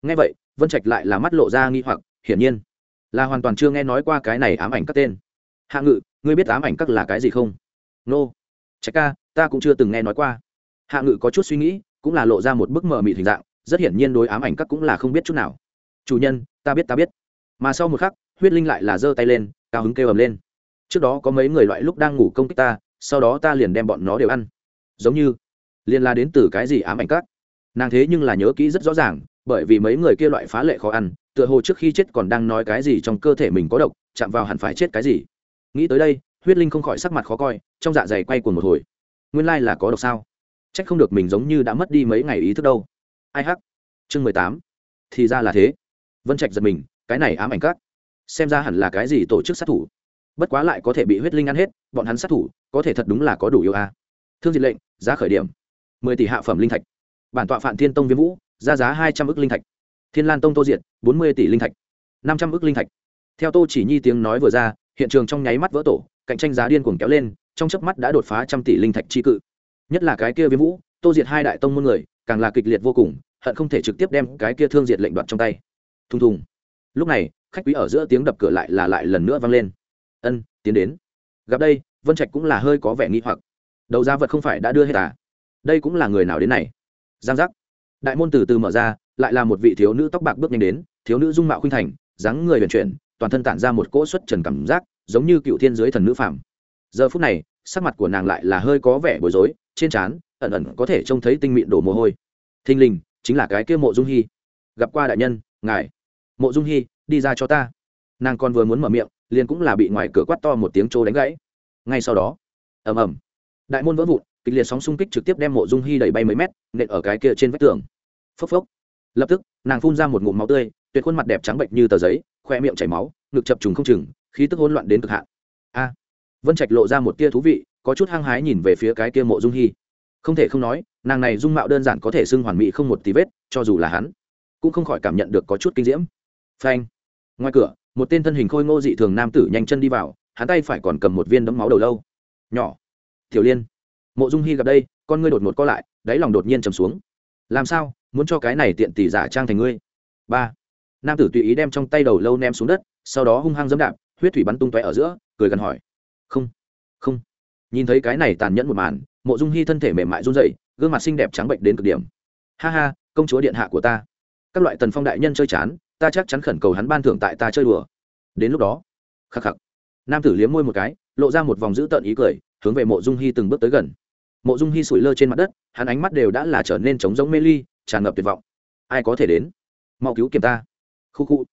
Speaker 1: Nghe vậy, vân trạch lại là mắt lộ ra nghi hoặc, hiển nhiên, là hoàn toàn chưa nghe nói qua cái này ám ảnh các tên. Hạ ngự, ngươi biết ám ảnh các là cái gì không? Nô. Trạch ca, ta cũng chưa từng nghe nói qua. Hạ ngự có chút suy nghĩ, cũng là lộ ra một bức mờ mịt hình dạng, rất hiển nhiên đối ám ảnh các cũng là không biết chút nào chủ nhân, ta biết ta biết. Mà sau một khắc, huyết linh lại là giơ tay lên, cao hứng kêu ầm lên. Trước đó có mấy người loại lúc đang ngủ công kích ta, sau đó ta liền đem bọn nó đều ăn. Giống như, liền là đến từ cái gì ám ảnh các. Nàng thế nhưng là nhớ kỹ rất rõ ràng, bởi vì mấy người kia loại phá lệ khó ăn, tựa hồ trước khi chết còn đang nói cái gì trong cơ thể mình có độc, chạm vào hẳn phải chết cái gì. Nghĩ tới đây, huyết linh không khỏi sắc mặt khó coi, trong dạ dày quay cuồng một hồi. Nguyên lai là có độc sao? C h ắ c không được mình giống như đã mất đi mấy ngày ý thức đâu. Ai hắc? Chương mười tám. Thì ra là thế vân trạch giật mình, cái này ám ảnh các. Xem ra hẳn là cái gì tổ chức sát thủ. Bất quá lại có thể bị huyết linh ăn hết, bọn hắn sát thủ, có thể thật đúng là có đủ yêu a. À. Thương diệt lệnh, giá khởi điểm. mười tỷ hạ phẩm linh thạch. Bản tọa phạm thiên tông viêm vũ, ra giá hai trăm ước linh thạch. Thiên lan tông tô diệt, bốn mươi tỷ linh thạch. năm trăm ước linh thạch. Theo tô chỉ nhi tiếng nói vừa ra, hiện trường trong nháy mắt vỡ tổ, cạnh tranh giá điên cuồng kéo lên, trong chớp mắt đã đột phá trăm tỷ linh thạch chi cự. Nhất là cái kia viêm vũ, tô diệt hai đại tông môn người, càng là kịch liệt vô cùng, hận không thể trực tiếp đem cái kia thương diệt lệnh đoạt trong tay thùng thùng. Lúc này, khách quý ở giữa tiếng đập cửa lại là lại lần nữa vang lên. Ân, tiến đến. Gặp đây, vân trạch cũng là hơi có vẻ nghi hoặc. Đầu ra vật không phải đã đưa hết à? Đây cũng là người nào đến này? Giang giác. Đại môn từ từ mở ra, lại là một vị thiếu nữ tóc bạc bước nhanh đến, thiếu nữ dung mạo khuynh thành, dáng người vận chuyển, toàn thân tản ra một cỗ xuất trần cảm giác, giống như cựu thiên giới thần nữ phạm giờ phút này, sắc mặt của nàng lại là hơi có vẻ bối rối, trên trán ẩn ẩn có thể trông thấy tinh mịn đổ mồ hôi. Thình lình, chính là cái kia mộ dung hy. Gặp qua đại nhân, ngài mộ dung hy, đi ra cho ta. Nàng còn vừa muốn mở miệng, liền cũng là bị ngoài cửa quát to một tiếng trô đánh gãy. Ngay sau đó, ầm ầm, đại môn vỡ vụn, kịch liệt sóng xung kích trực tiếp đem mộ dung hy đẩy bay mấy mét, nện ở cái kia trên vách tường. Phốc phốc, lập tức, nàng phun ra một ngụm máu tươi, tuyệt khuôn mặt đẹp trắng bệnh như tờ giấy, khoe miệng chảy máu, ngực chập trùng không chừng, khí tức hỗn loạn đến cực hạn. A, vân trạch lộ ra một tia thú vị, có chút hăng hái nhìn về phía cái kia mộ dung hy. Không thể không nói, nàng này dung mạo đơn giản có thể xưng hoàn mỹ không một tí vết, cho dù là hắn, cũng không khỏi cảm nhận được có chút kinh diễm phanh. Ngoài cửa, một tên thân hình khôi ngô dị thường nam tử nhanh chân đi vào, hắn tay phải còn cầm một viên đấm máu đầu lâu. Nhỏ. Tiểu liên. Mộ dung hy gặp đây, con ngươi đột ngột co lại, đáy lòng đột nhiên trầm xuống. Làm sao, muốn cho cái này tiện tỷ giả trang thành ngươi? Ba. Nam tử tùy ý đem trong tay đầu lâu ném xuống đất, sau đó hung hăng dẫm đạp, huyết thủy bắn tung tóe ở giữa, cười gần hỏi. Không. Không. Nhìn thấy cái này tàn nhẫn một màn, mộ dung hy thân thể mềm mại run dậy gương mặt xinh đẹp trắng bệnh đến cực điểm. Ha ha, công chúa điện hạ của ta. Các loại tần phong đại nhân chơi chán ta chắc chắn khẩn cầu hắn ban thưởng tại ta chơi đùa. Đến lúc đó, khắc khắc. Nam tử liếm môi một cái, lộ ra một vòng dữ tợn ý cười, hướng về mộ dung hy từng bước tới gần. Mộ dung hy sủi lơ trên mặt đất, hắn ánh mắt đều đã là trở nên trống giống mê ly, tràn ngập tuyệt vọng. Ai có thể đến? Mau cứu kiểm ta. Khu khu.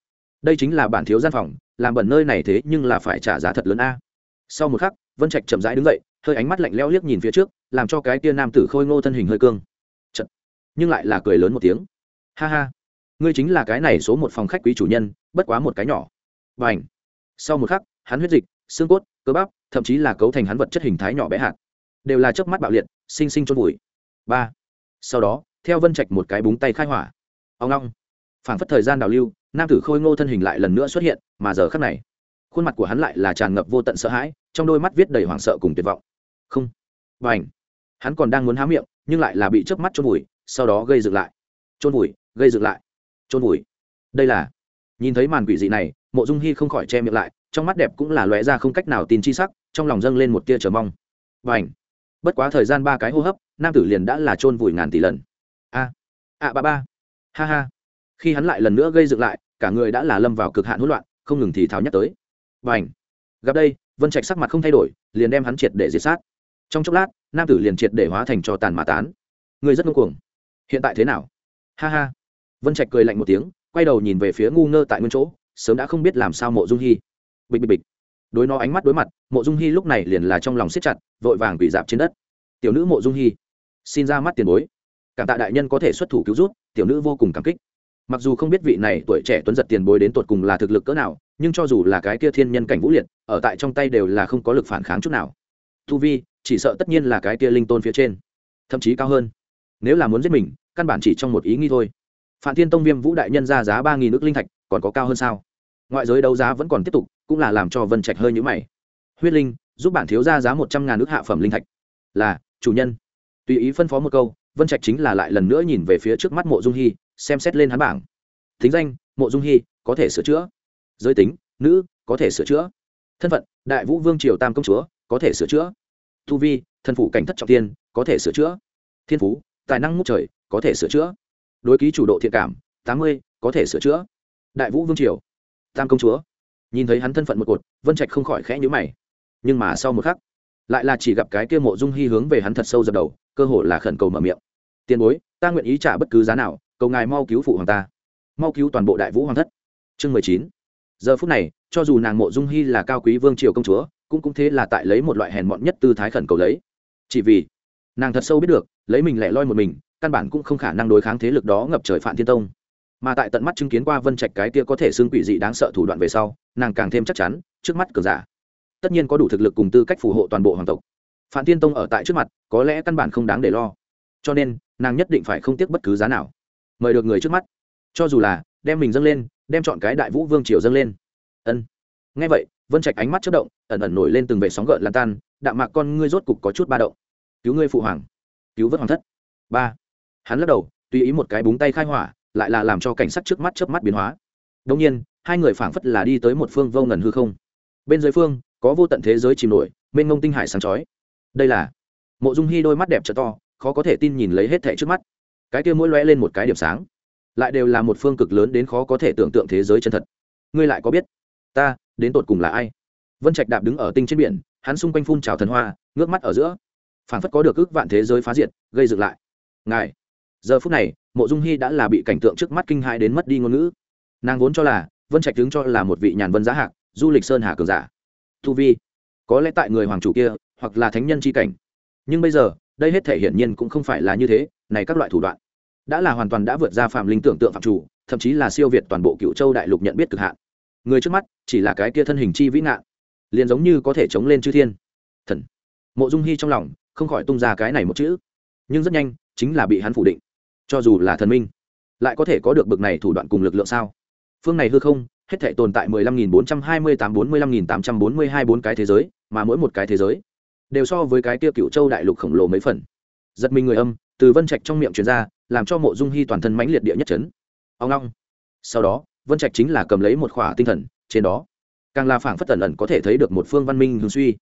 Speaker 1: Đây chính là bản thiếu gian phòng, làm bẩn nơi này thế nhưng là phải trả giá thật lớn a. Sau một khắc, vân trạch chậm rãi đứng dậy, hơi ánh mắt lạnh leo liếc nhìn phía trước, làm cho cái tia nam tử khôi ngô thân hình hơi cương. Chật. nhưng lại là cười lớn một tiếng. Ha ha ngươi chính là cái này số một phòng khách quý chủ nhân, bất quá một cái nhỏ. Và ảnh sau một khắc, hắn huyết dịch, xương cốt, cơ bắp, thậm chí là cấu thành hắn vật chất hình thái nhỏ bé hạt, đều là chớp mắt bạo liệt, sinh sinh trôn vùi. Ba. Sau đó, theo vân trạch một cái búng tay khai hỏa. Ông long. Phảng phất thời gian đào lưu, nam tử khôi ngô thân hình lại lần nữa xuất hiện, mà giờ khắc này, khuôn mặt của hắn lại là tràn ngập vô tận sợ hãi, trong đôi mắt viết đầy hoảng sợ cùng tuyệt vọng. Không. Và ảnh hắn còn đang muốn há miệng, nhưng lại là bị chớp mắt trôn vùi, sau đó gây dựng lại. Trôn vùi, gây dựng lại trôn vùi. Đây là, nhìn thấy màn quỷ dị này, mộ dung hy không khỏi che miệng lại, trong mắt đẹp cũng là lóe ra không cách nào tin chi sắc, trong lòng dâng lên một tia chờ mong. Và ảnh bất quá thời gian ba cái hô hấp, nam tử liền đã là chôn vùi ngàn tỷ lần. A! A ba ba! Ha ha! Khi hắn lại lần nữa gây dựng lại, cả người đã là lâm vào cực hạn hỗn loạn, không ngừng thì tháo nhắc tới. Và ảnh gặp đây, vân trạch sắc mặt không thay đổi, liền đem hắn triệt để diệt sát. Trong chốc lát, nam tử liền triệt để hóa thành cho tàn mà tán. Người rất ngông cuồng. Hiện tại thế nào? Ha ha! Vân trạch cười lạnh một tiếng, quay đầu nhìn về phía ngu ngơ tại nguyên chỗ, sớm đã không biết làm sao mộ dung hy bịch bịch bịch. Đối nó ánh mắt đối mặt, mộ dung hy lúc này liền là trong lòng siết chặt, vội vàng bị dạp trên đất. Tiểu nữ mộ dung hy xin ra mắt tiền bối. Cảm tạ đại nhân có thể xuất thủ cứu rút tiểu nữ vô cùng cảm kích. Mặc dù không biết vị này tuổi trẻ tuấn giật tiền bối đến tột cùng là thực lực cỡ nào, nhưng cho dù là cái kia thiên nhân cảnh vũ liệt, ở tại trong tay đều là không có lực phản kháng chút nào. Tu vi, chỉ sợ tất nhiên là cái kia linh tôn phía trên, thậm chí cao hơn. Nếu là muốn giết mình, căn bản chỉ trong một ý nghĩ thôi phạm thiên tông viêm vũ đại nhân ra giá ba nghìn nước linh thạch, còn có cao hơn sao? Ngoại giới đấu giá vẫn còn tiếp tục, cũng là làm cho vân trạch hơi nhũ mày. Huyết linh, giúp bản thiếu ra giá một trăm ngàn nước hạ phẩm linh thạch. Là, chủ nhân. Tùy ý phân phó một câu, vân trạch chính là lại lần nữa nhìn về phía trước mắt mộ dung hy, xem xét lên hắn bảng. Thính danh, mộ dung hy, có thể sửa chữa. Giới tính, nữ, có thể sửa chữa. Thân phận, đại vũ vương triều tam công chúa, có thể sửa chữa. Tu vi thân phủ cảnh thất trọng tiên, có thể sửa chữa. Thiên phú, tài năng ngút trời, có thể sửa chữa đối ký chủ độ thiện cảm, tám mươi, có thể sửa chữa. Đại vũ vương triều, tam công chúa. Nhìn thấy hắn thân phận một cột, vân trạch không khỏi khẽ nhữ mày. Nhưng mà sau một khắc, lại là chỉ gặp cái kia mộ dung hy hướng về hắn thật sâu dập đầu, cơ hội là khẩn cầu mở miệng. Tiền bối, ta nguyện ý trả bất cứ giá nào, cầu ngài mau cứu phụ hoàng ta. Mau cứu toàn bộ đại vũ hoàng thất. Chương mười chín. Giờ phút này, cho dù nàng mộ dung hy là cao quý vương triều công chúa, cũng cũng thế là tại lấy một loại hèn mọn nhất tư thái khẩn cầu lấy. Chỉ vì nàng thật sâu biết được, lấy mình lẻ loi một mình căn bản cũng không khả năng đối kháng thế lực đó ngập trời phản thiên tông. Mà tại tận mắt chứng kiến qua vân trạch cái kia có thể xương quỷ dị đáng sợ thủ đoạn về sau, nàng càng thêm chắc chắn, trước mắt cờ giả. Tất nhiên có đủ thực lực cùng tư cách phù hộ toàn bộ hoàng tộc. Phản thiên tông ở tại trước mặt, có lẽ căn bản không đáng để lo. Cho nên, nàng nhất định phải không tiếc bất cứ giá nào. Mời được người trước mắt. Cho dù là, đem mình dâng lên, đem chọn cái đại vũ vương triều dâng lên. Ân. Ngay vậy, vân trạch ánh mắt chất động, ẩn ẩn nổi lên từng vệ sóng gợn lan tan, đạm mạc con ngươi rốt cục có chút ba động. Cứu ngươi phụ hoàng. Cứu vớt hoàng thất. Ba hắn lắc đầu, tùy ý một cái búng tay khai hỏa, lại là làm cho cảnh sát trước mắt chớp mắt biến hóa. Đông nhiên, hai người phảng phất là đi tới một phương vô ngần hư không. Bên dưới phương, có vô tận thế giới chìm nổi, mênh ngông tinh hải sáng chói. Đây là mộ dung hy đôi mắt đẹp t to, khó có thể tin nhìn lấy hết thẻ trước mắt. Cái kia mỗi lóe lên một cái điểm sáng, lại đều là một phương cực lớn đến khó có thể tưởng tượng thế giới chân thật. Ngươi lại có biết, ta đến tột cùng là ai? Vân trạch đạp đứng ở tinh trên biển, hắn xung quanh phun trào thần hoa, ngước mắt ở giữa, phảng phất có được ước vạn thế giới phá diệt, gây dựng lại. Ngài giờ phút này, mộ dung hy đã là bị cảnh tượng trước mắt kinh hãi đến mất đi ngôn ngữ. Nàng vốn cho là, vân trạch đứng cho là một vị nhàn vân giá hạc, du lịch sơn hà cường giả. Tu vi, có lẽ tại người hoàng chủ kia, hoặc là thánh nhân c h i cảnh. Nhưng bây giờ, đây hết thể hiển nhiên cũng không phải là như thế, này các loại thủ đoạn. Đã là hoàn toàn đã vượt ra phạm linh tưởng tượng phạm chủ, thậm chí là siêu việt toàn bộ cựu châu đại lục nhận biết cực hạn. Người trước mắt, chỉ là cái kia thân hình chi vĩ nạn liền giống như có thể chống lên chư thiên. Thần. Mộ dung hy trong lòng, không khỏi tung ra cái này một chữ. Nhưng rất nhanh, chính là bị hắn phủ định cho dù là thần minh, lại có thể có được bực này thủ đoạn cùng lực lượng sao? Phương này hư không, hết thể tồn tại 15.428-45.842 bốn cái thế giới, mà mỗi một cái thế giới đều so với cái kia cựu châu đại lục khổng lồ mấy phần. Giật mình người âm, từ vân trạch trong miệng truyền ra, làm cho mộ dung hy toàn thân mãnh liệt địa nhất chấn. Ông long. Sau đó, vân trạch chính là cầm lấy một khỏa tinh thần, trên đó, càng là phảng phất tần ẩn có thể thấy được một phương văn minh hương suy.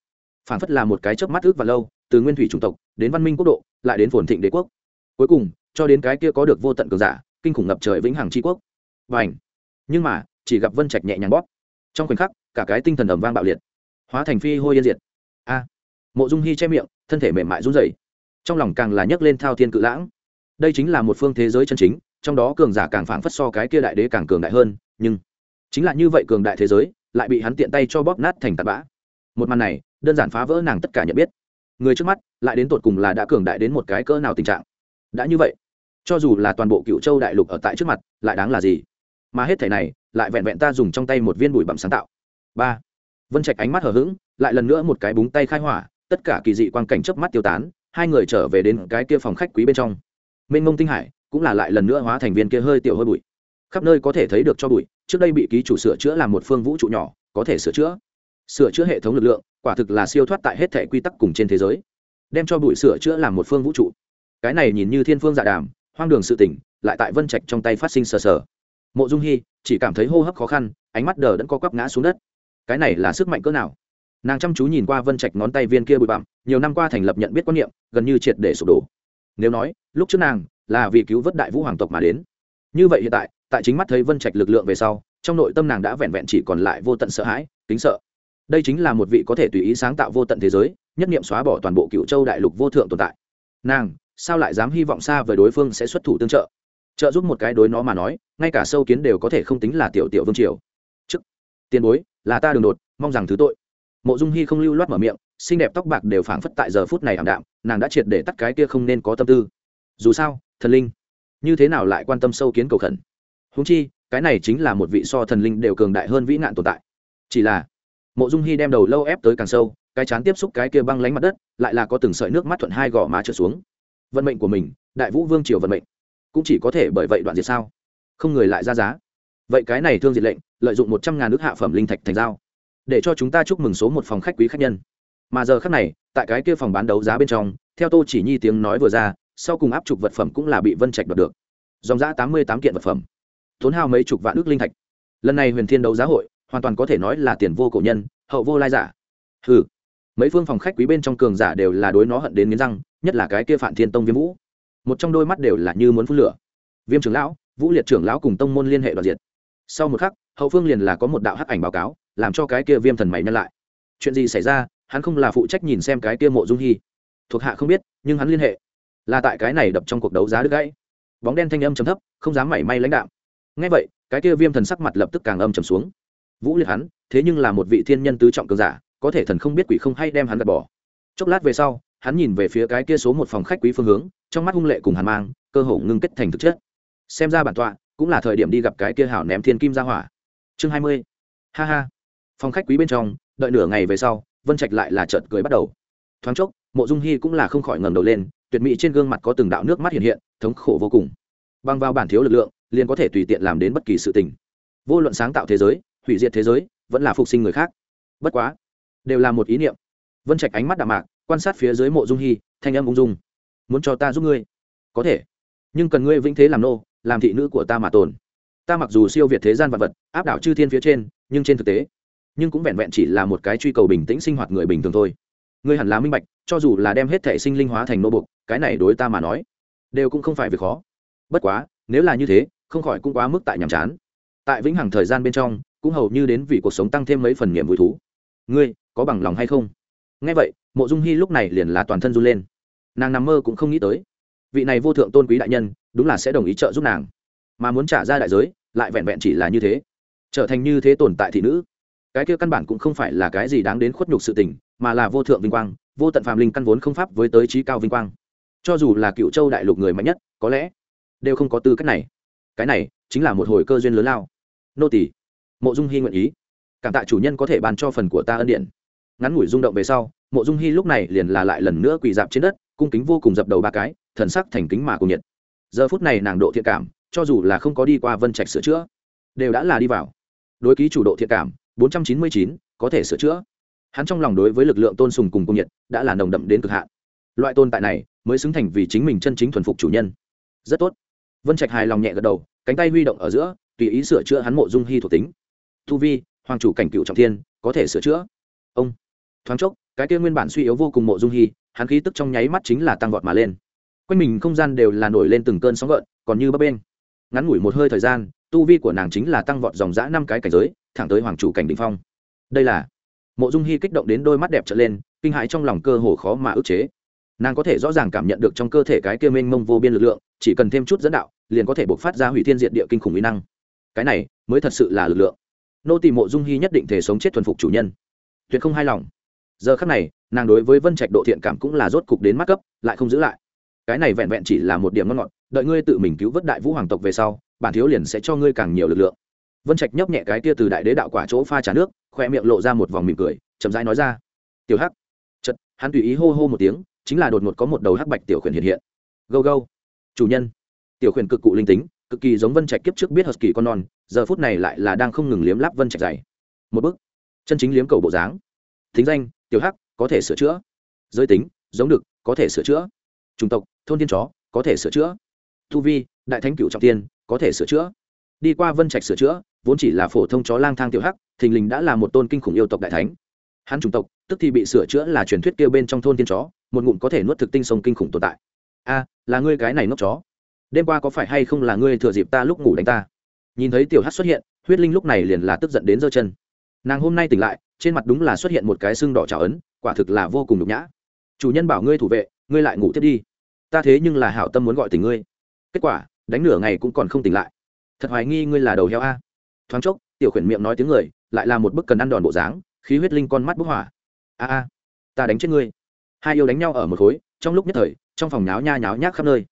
Speaker 1: Phảng phất là một cái chớp mắt ước và lâu, từ nguyên thủy chủng tộc đến văn minh quốc độ, lại đến phồn thịnh đế quốc cuối cùng, cho đến cái kia có được vô tận cường giả, kinh khủng ngập trời vĩnh hằng tri quốc. Và ảnh nhưng mà, chỉ gặp vân trạch nhẹ nhàng bóp. Trong khoảnh khắc, cả cái tinh thần ẩm vang bạo liệt, hóa thành phi hôi yên diệt. A! Mộ dung hy che miệng, thân thể mềm mại run rẩy. Trong lòng càng là nhấc lên thao thiên cự lãng. Đây chính là một phương thế giới chân chính, trong đó cường giả càng phảng phất so cái kia đại đế càng cường đại hơn, nhưng chính là như vậy cường đại thế giới, lại bị hắn tiện tay cho bóp nát thành tạt bã. Một màn này, đơn giản phá vỡ nàng tất cả nhận biết. Người trước mắt, lại đến tột cùng là đã cường đại đến một cái cỡ nào tình trạng? Đã như vậy. Cho dù là toàn bộ cựu châu đại lục ở tại trước mặt, lại đáng là gì? Mà hết thẻ này, lại vẹn vẹn ta dùng trong tay một viên bụi bặm sáng tạo. Ba. Vân trạch ánh mắt hở h ữ g lại lần nữa một cái búng tay khai hỏa, tất cả kỳ dị quan cảnh chớp mắt tiêu tán, hai người trở về đến cái kia phòng khách quý bên trong. Mênh mông tinh hải, cũng là lại lần nữa hóa thành viên kia hơi tiểu hơi bụi. Khắp nơi có thể thấy được cho bụi, trước đây bị ký chủ sửa chữa làm một phương vũ trụ nhỏ, có thể sửa chữa. Sửa chữa hệ thống lực lượng, quả thực là siêu thoát tại hết thể quy tắc cùng trên thế giới. Đem cho bụi sửa chữa làm một phương vũ trụ cái này nhìn như thiên phương dạ đàm, hoang đường sự tỉnh lại tại vân trạch trong tay phát sinh sờ sờ. Mộ dung hy chỉ cảm thấy hô hấp khó khăn, ánh mắt đờ đẫn co quắp ngã xuống đất. Cái này là sức mạnh cỡ nào? Nàng chăm chú nhìn qua vân trạch ngón tay viên kia bụi bặm, nhiều năm qua thành lập nhận biết quan niệm, gần như triệt để sụp đổ. Nếu nói, lúc trước nàng là vì cứu vớt đại vũ hoàng tộc mà đến. Như vậy hiện tại tại chính mắt thấy vân trạch lực lượng về sau, trong nội tâm nàng đã vẹn vẹn chỉ còn lại vô tận sợ hãi tính sợ. Đây chính là một vị có thể tùy ý sáng tạo vô tận thế giới, nhất nghiệm xóa bỏ toàn bộ cựu châu đại lục vô thượng tồn tại. Nàng sao lại dám hy vọng xa với đối phương sẽ xuất thủ tương trợ? Trợ giúp một cái đối nó mà nói, ngay cả sâu kiến đều có thể không tính là tiểu tiểu vương triều. Chức tiền bối, là ta đường đột, mong rằng thứ tội. Mộ dung hy không lưu loát mở miệng, xinh đẹp tóc bạc đều phảng phất tại giờ phút này ảm đạm, nàng đã triệt để tắt cái kia không nên có tâm tư. Dù sao, thần linh, như thế nào lại quan tâm sâu kiến cầu khẩn? Húng chi, cái này chính là một vị so thần linh đều cường đại hơn vĩ nạn tồn tại. Chỉ là, mộ dung hy đem đầu lâu ép tới càng sâu, cái chán tiếp xúc cái kia băng lánh mặt đất, lại là có từng sợi nước mắt thuận hai gò má trở xuống vận mệnh của mình, đại vũ vương triều vận mệnh, cũng chỉ có thể bởi vậy đoạn diệt sao? Không người lại ra giá. Vậy cái này thương diệt lệnh, lợi dụng một trăm ngàn nước hạ phẩm linh thạch thành giao, để cho chúng ta chúc mừng số một phòng khách quý khách nhân. Mà giờ khác này, tại cái kia phòng bán đấu giá bên trong, theo tô chỉ nhi tiếng nói vừa ra, sau cùng áp trục vật phẩm cũng là bị vân trạch đoạt được. Dòng giã tám mươi tám kiện vật phẩm, tốn hao mấy chục vạn ước linh thạch. Lần này huyền thiên đấu giá hội, hoàn toàn có thể nói là tiền vô cổ nhân, hậu vô lai giả. Ừ mấy phương phòng khách quý bên trong cường giả đều là đối nó hận đến nghiến răng nhất là cái kia phản thiên tông viêm vũ. Một trong đôi mắt đều là như muốn phun lửa. Viêm trưởng lão, vũ liệt trưởng lão cùng tông môn liên hệ đoạt diệt. Sau một khắc, hậu phương liền là có một đạo hắc ảnh báo cáo, làm cho cái kia viêm thần mày nhân lại. Chuyện gì xảy ra, hắn không là phụ trách nhìn xem cái kia mộ dung hy. Thuộc hạ không biết, nhưng hắn liên hệ. Là tại cái này đập trong cuộc đấu giá đứt gãy. Bóng đen thanh âm chấm thấp, không dám mảy may lãnh đạo ngay vậy, cái kia viêm thần sắc mặt lập tức càng âm trầm xuống. Vũ liệt hắn, thế nhưng là một vị thiên nhân tứ trọng cường giả, có thể thần không biết quỷ không hay đem hắn gạt bỏ. Chốc lát về sau hắn nhìn về phía cái kia số một phòng khách quý phương hướng, trong mắt hung lệ cùng hàn mang, cơ hồ ngưng kết thành thực chất. Xem ra bản tọa cũng là thời điểm đi gặp cái kia hảo ném thiên kim ra hỏa. Chương hai mươi. Ha ha. Phòng khách quý bên trong, đợi nửa ngày về sau, vân trạch lại là chợt cười bắt đầu. Thoáng chốc, mộ dung hy cũng là không khỏi ngẩng đầu lên, tuyệt mỹ trên gương mặt có từng đạo nước mắt hiện hiện, thống khổ vô cùng. Băng vào bản thiếu lực lượng, liền có thể tùy tiện làm đến bất kỳ sự tình. Vô luận sáng tạo thế giới, hủy diệt thế giới, vẫn là phục sinh người khác. Bất quá, đều là một ý niệm. Vân trạch ánh mắt đạm mạc quan sát phía dưới mộ dung hy, thanh âm ung dung. Muốn cho ta giúp ngươi? Có thể. Nhưng cần ngươi vĩnh thế làm nô, làm thị nữ của ta mà tồn. Ta mặc dù siêu việt thế gian vật vật, áp đảo chư thiên phía trên, nhưng trên thực tế, nhưng cũng vẹn vẹn chỉ là một cái truy cầu bình tĩnh sinh hoạt người bình thường thôi. Ngươi hẳn là minh bạch, cho dù là đem hết thể sinh linh hóa thành nô bục cái này đối ta mà nói, đều cũng không phải việc khó. Bất quá, nếu là như thế, không khỏi cũng quá mức tại nhàm chán. Tại vĩnh hằng thời gian bên trong, cũng hầu như đến vì cuộc sống tăng thêm mấy phần niềm vui thú. Ngươi, có bằng lòng hay không? Nghe vậy mộ dung hy lúc này liền là toàn thân run lên nàng nằm mơ cũng không nghĩ tới vị này vô thượng tôn quý đại nhân đúng là sẽ đồng ý trợ giúp nàng mà muốn trả ra đại giới lại vẹn vẹn chỉ là như thế trở thành như thế tồn tại thị nữ cái kia căn bản cũng không phải là cái gì đáng đến khuất nhục sự tình mà là vô thượng vinh quang vô tận phàm linh căn vốn không pháp với tới trí cao vinh quang cho dù là cựu châu đại lục người mạnh nhất có lẽ đều không có tư cách này cái này chính là một hồi cơ duyên lớn lao nô tỷ mộ dung hy nguyện ý cảm tạ chủ nhân có thể bàn cho phần của ta ân điện ngắn ngủi rung động về sau, mộ dung hy lúc này liền là lại lần nữa quỳ dạp trên đất, cung kính vô cùng dập đầu ba cái, thần sắc thành kính mà cùng nhiệt. Giờ phút này nàng độ thiện cảm, cho dù là không có đi qua vân trạch sửa chữa, đều đã là đi vào. Đối ký chủ độ thiện cảm, bốn trăm chín mươi chín, có thể sửa chữa. Hắn trong lòng đối với lực lượng tôn sùng cùng cung nhiệt, đã là nồng đậm đến cực hạn. Loại tồn tại này, mới xứng thành vì chính mình chân chính thuần phục chủ nhân. Rất tốt. Vân trạch hài lòng nhẹ gật đầu, cánh tay huy động ở giữa, tùy ý sửa chữa hắn mộ dung hy thuộc tính. Thu vi, hoàng chủ cảnh cựu trọng thiên, có thể sửa chữa. Ông thoáng chốc, cái kia nguyên bản suy yếu vô cùng mộ dung hy, hắn khí tức trong nháy mắt chính là tăng vọt mà lên. Quanh mình không gian đều là nổi lên từng cơn sóng gợn, còn như bấp bên ngắn ngủi một hơi thời gian, tu vi của nàng chính là tăng vọt dòng dã năm cái cảnh giới, thẳng tới hoàng chủ cảnh đỉnh phong. Đây là mộ dung hy kích động đến đôi mắt đẹp trở lên, kinh hãi trong lòng cơ hồ khó mà ức chế. Nàng có thể rõ ràng cảm nhận được trong cơ thể cái kia mênh mông vô biên lực lượng, chỉ cần thêm chút dẫn đạo, liền có thể bộc phát ra hủy thiên diện địa kinh khủng mỹ năng. Cái này mới thật sự là lực lượng. Nô tỳ mộ dung hy nhất định thể sống chết thuần phục chủ nhân. Tuyệt không hài lòng giờ khắc này, nàng đối với vân trạch độ thiện cảm cũng là rốt cục đến mắt cấp, lại không giữ lại. Cái này vẹn vẹn chỉ là một điểm ngon ngọt, đợi ngươi tự mình cứu vớt đại vũ hoàng tộc về sau, bản thiếu liền sẽ cho ngươi càng nhiều lực lượng. Vân trạch nhấp nhẹ cái kia từ đại đế đạo quả chỗ pha trà nước, khoe miệng lộ ra một vòng mỉm cười, chậm rãi nói ra. Tiểu hắc. Chật hắn tùy ý hô hô một tiếng, chính là đột ngột có một đầu hắc bạch tiểu khuyển hiện hiện. Gâu gâu. Chủ nhân. Tiểu khuyển cực cụ linh tính, cực kỳ giống vân trạch kiếp trước biết hờ kỳ con non, giờ phút này lại là đang không ngừng liếm láp vân trạch dày. Một bức chân chính liếm cầu bộ dáng. Thính danh tiểu hắc, có thể sửa chữa. Giới tính, giống đực, có thể sửa chữa. Chủng tộc, thôn thiên chó, có thể sửa chữa. Thu vi, đại thánh cựu trọng tiên, có thể sửa chữa. Đi qua vân trạch sửa chữa, vốn chỉ là phổ thông chó lang thang tiểu hắc, thình lình đã là một tôn kinh khủng yêu tộc đại thánh. Hắn chủng tộc, tức thì bị sửa chữa là truyền thuyết kêu bên trong thôn tiên chó, một ngụm có thể nuốt thực tinh sông kinh khủng tồn tại. A, là ngươi cái này nốc chó. Đêm qua có phải hay không là ngươi thừa dịp ta lúc ngủ đánh ta? Nhìn thấy tiểu Hắc xuất hiện, huyết linh lúc này liền là tức giận đến giơ chân nàng hôm nay tỉnh lại, trên mặt đúng là xuất hiện một cái xương đỏ trào ấn, quả thực là vô cùng nhục nhã. Chủ nhân bảo ngươi thủ vệ, ngươi lại ngủ tiếp đi. Ta thế nhưng là hảo tâm muốn gọi tỉnh ngươi. Kết quả, đánh nửa ngày cũng còn không tỉnh lại. Thật hoài nghi ngươi là đầu heo a. Thoáng chốc, tiểu khuyển miệng nói tiếng người, lại là một bức cần ăn đòn bộ dáng, khí huyết linh con mắt bức hỏa. A a, ta đánh chết ngươi. Hai yêu đánh nhau ở một khối, trong lúc nhất thời, trong phòng nháo nha nháo nhác khắp nơi.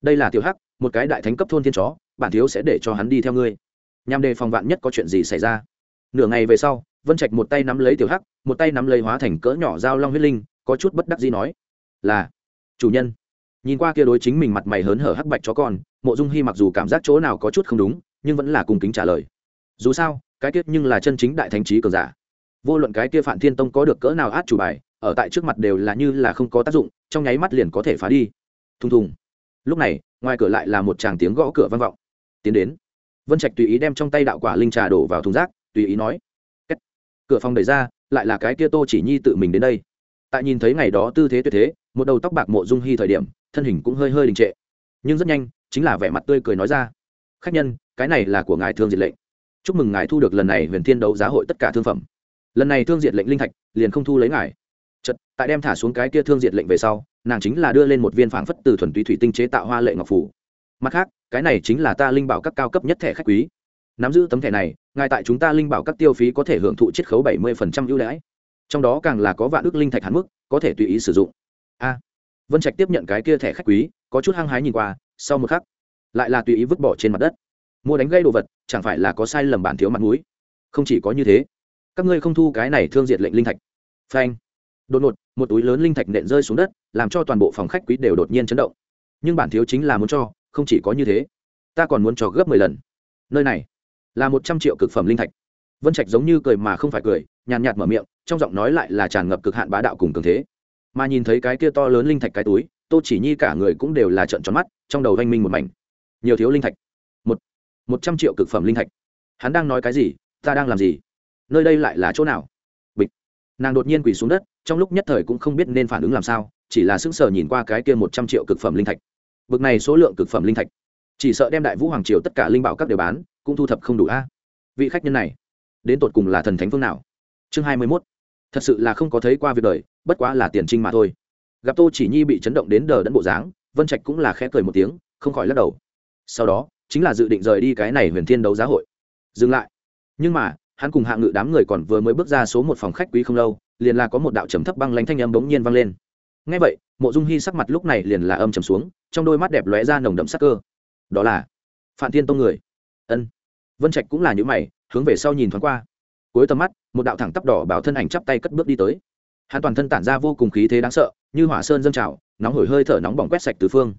Speaker 1: Đây là tiểu hắc, một cái đại thánh cấp thôn thiên chó, bản thiếu sẽ để cho hắn đi theo ngươi. Nhằm đề phòng vạn nhất có chuyện gì xảy ra nửa ngày về sau, vân trạch một tay nắm lấy tiểu hắc, một tay nắm lấy hóa thành cỡ nhỏ dao long huyết linh, có chút bất đắc gì nói, là, chủ nhân. Nhìn qua kia đối chính mình mặt mày hớn hở hắc bạch chó con, mộ dung hy mặc dù cảm giác chỗ nào có chút không đúng, nhưng vẫn là cùng kính trả lời. Dù sao, cái tiết nhưng là chân chính đại thánh trí cường giả. Vô luận cái kia phản thiên tông có được cỡ nào át chủ bài, ở tại trước mặt đều là như là không có tác dụng, trong nháy mắt liền có thể phá đi. Thùng thùng. Lúc này, ngoài cửa lại là một tràng tiếng gõ cửa vang vọng. Tiến đến. Vân trạch tùy ý đem trong tay đạo quả linh trà đổ vào thùng rác tùy ý nói. Kết. cửa phòng đẩy ra, lại là cái kia tô chỉ nhi tự mình đến đây. Tại nhìn thấy ngày đó tư thế tuyệt thế, một đầu tóc bạc mộ dung hy thời điểm, thân hình cũng hơi hơi đình trệ. Nhưng rất nhanh, chính là vẻ mặt tươi cười nói ra. Khách nhân, cái này là của ngài thương diệt lệnh. Chúc mừng ngài thu được lần này huyền thiên đấu giá hội tất cả thương phẩm. Lần này thương diệt lệnh linh thạch, liền không thu lấy ngài. Chật tại đem thả xuống cái kia thương diệt lệnh về sau, nàng chính là đưa lên một viên phảng phất từ thuần túy thủy tinh chế tạo hoa lệ ngọc phủ mặt khác, cái này chính là ta linh bảo các cao cấp nhất thẻ khách quý nắm giữ tấm thẻ này, ngài tại chúng ta linh bảo các tiêu phí có thể hưởng thụ chiết khấu bảy mươi ưu đãi. Trong đó càng là có vạn ước linh thạch hạn mức, có thể tùy ý sử dụng. A. Vân trạch tiếp nhận cái kia thẻ khách quý, có chút hăng hái nhìn qua, sau một khắc, lại là tùy ý vứt bỏ trên mặt đất. Mua đánh gây đồ vật, chẳng phải là có sai lầm bản thiếu mặt mũi. Không chỉ có như thế, các ngươi không thu cái này thương diệt lệnh linh thạch. Phanh. Đột ngột, một túi lớn linh thạch nện rơi xuống đất, làm cho toàn bộ phòng khách quý đều đột nhiên chấn động. Nhưng bản thiếu chính là muốn cho, không chỉ có như thế, ta còn muốn cho gấp mười lần. Nơi này là một trăm triệu cực phẩm linh thạch. Vân trạch giống như cười mà không phải cười, nhàn nhạt mở miệng, trong giọng nói lại là tràn ngập cực hạn bá đạo cùng cường thế. Mà nhìn thấy cái kia to lớn linh thạch cái túi, tô chỉ nhi cả người cũng đều là trợn tròn mắt, trong đầu oanh minh một mảnh. Nhiều thiếu linh thạch. Một một trăm triệu cực phẩm linh thạch. Hắn đang nói cái gì, ta đang làm gì? Nơi đây lại là chỗ nào? Bịch. Nàng đột nhiên quỳ xuống đất, trong lúc nhất thời cũng không biết nên phản ứng làm sao, chỉ là sững sờ nhìn qua cái kia một trăm triệu cực phẩm linh thạch. Bực này số lượng cực phẩm linh thạch chỉ sợ đem đại vũ hoàng triều tất cả linh bảo các đều bán, cũng thu thập không đủ a. Vị khách nhân này, đến tột cùng là thần thánh phương nào? Chương hai mươi mốt. Thật sự là không có thấy qua việc đời, bất quá là tiền trinh mà thôi. Gặp tô chỉ nhi bị chấn động đến đờ đẫn bộ dáng, vân trạch cũng là khẽ cười một tiếng, không khỏi lắc đầu. Sau đó, chính là dự định rời đi cái này huyền thiên đấu giá hội. Dừng lại. Nhưng mà, hắn cùng hạ ngự đám người còn vừa mới bước ra số một phòng khách quý không lâu, liền là có một đạo trầm thấp băng lanh thanh âm bỗng nhiên vang lên. Ngay vậy, mộ dung hy sắc mặt lúc này liền là âm trầm xuống, trong đôi mắt đẹp lóe ra nồng đậm sắc cơ đó là phạm thiên tông người. Ân. Vân trạch cũng là những mày, hướng về sau nhìn thoáng qua. Cuối tầm mắt, một đạo thẳng tắp đỏ bảo thân ảnh chắp tay cất bước đi tới. Hắn toàn thân tản ra vô cùng khí thế đáng sợ, như hỏa sơn dâng trào, nóng hổi hơi thở nóng bỏng quét sạch từ phương.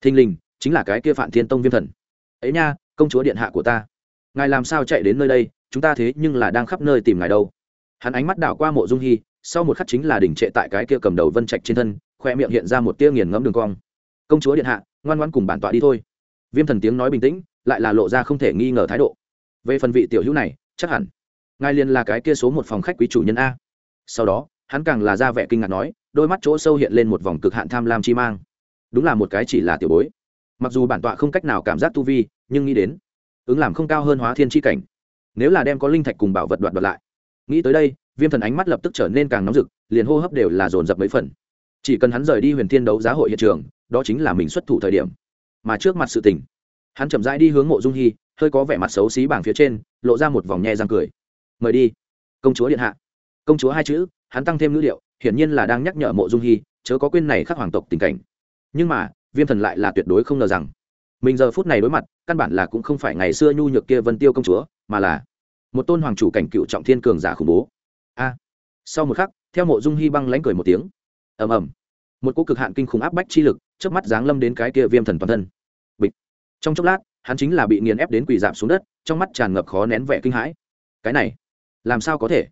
Speaker 1: Thình lình, chính là cái kia phạm thiên tông viêm thần. Ấy nha, công chúa điện hạ của ta, ngài làm sao chạy đến nơi đây, chúng ta thế nhưng là đang khắp nơi tìm ngài đâu. Hắn ánh mắt đảo qua mộ dung hy, sau một khắc chính là đỉnh trệ tại cái kia cầm đầu vân trạch trên thân, khoe miệng hiện ra một tia nghiền ngẫm đường cong. Công chúa điện hạ, ngoan ngoan cùng bản tọa đi thôi viêm thần tiếng nói bình tĩnh, lại là lộ ra không thể nghi ngờ thái độ. Về phần vị tiểu hữu này, chắc hẳn ngài liền là cái kia số một phòng khách quý chủ nhân a. Sau đó, hắn càng là ra vẻ kinh ngạc nói, đôi mắt chỗ sâu hiện lên một vòng cực hạn tham lam chi mang. Đúng là một cái chỉ là tiểu bối. Mặc dù bản tọa không cách nào cảm giác tu vi, nhưng nghĩ đến, ứng làm không cao hơn hóa thiên tri cảnh. Nếu là đem có linh thạch cùng bảo vật đoạt đoạt lại. Nghĩ tới đây, viêm thần ánh mắt lập tức trở nên càng nóng rực, liền hô hấp đều là dồn dập mấy phần. Chỉ cần hắn rời đi huyền thiên đấu giá hội hiện trường, đó chính là mình xuất thủ thời điểm mà trước mặt sự tình. Hắn chậm rãi đi hướng mộ dung hy, hơi có vẻ mặt xấu xí bảng phía trên, lộ ra một vòng nhe răng cười. Mời đi. Công chúa điện hạ. Công chúa hai chữ, hắn tăng thêm ngữ liệu hiển nhiên là đang nhắc nhở mộ dung hy, chớ có quên này khắc hoàng tộc tình cảnh. Nhưng mà, viêm thần lại là tuyệt đối không ngờ rằng, mình giờ phút này đối mặt, căn bản là cũng không phải ngày xưa nhu nhược kia vân tiêu công chúa, mà là một tôn hoàng chủ cảnh cựu trọng thiên cường giả khủng bố. A. Sau một khắc, theo mộ dung hy băng lánh cười một tiếng. Ầm ầm. Một cỗ cực hạn kinh khủng áp bách chi lực trước mắt giáng lâm đến cái kia viêm thần toàn thân trong chốc lát, hắn chính là bị nghiền ép đến quỳ giảm xuống đất, trong mắt tràn ngập khó nén vẻ kinh hãi. Cái này, làm sao có thể?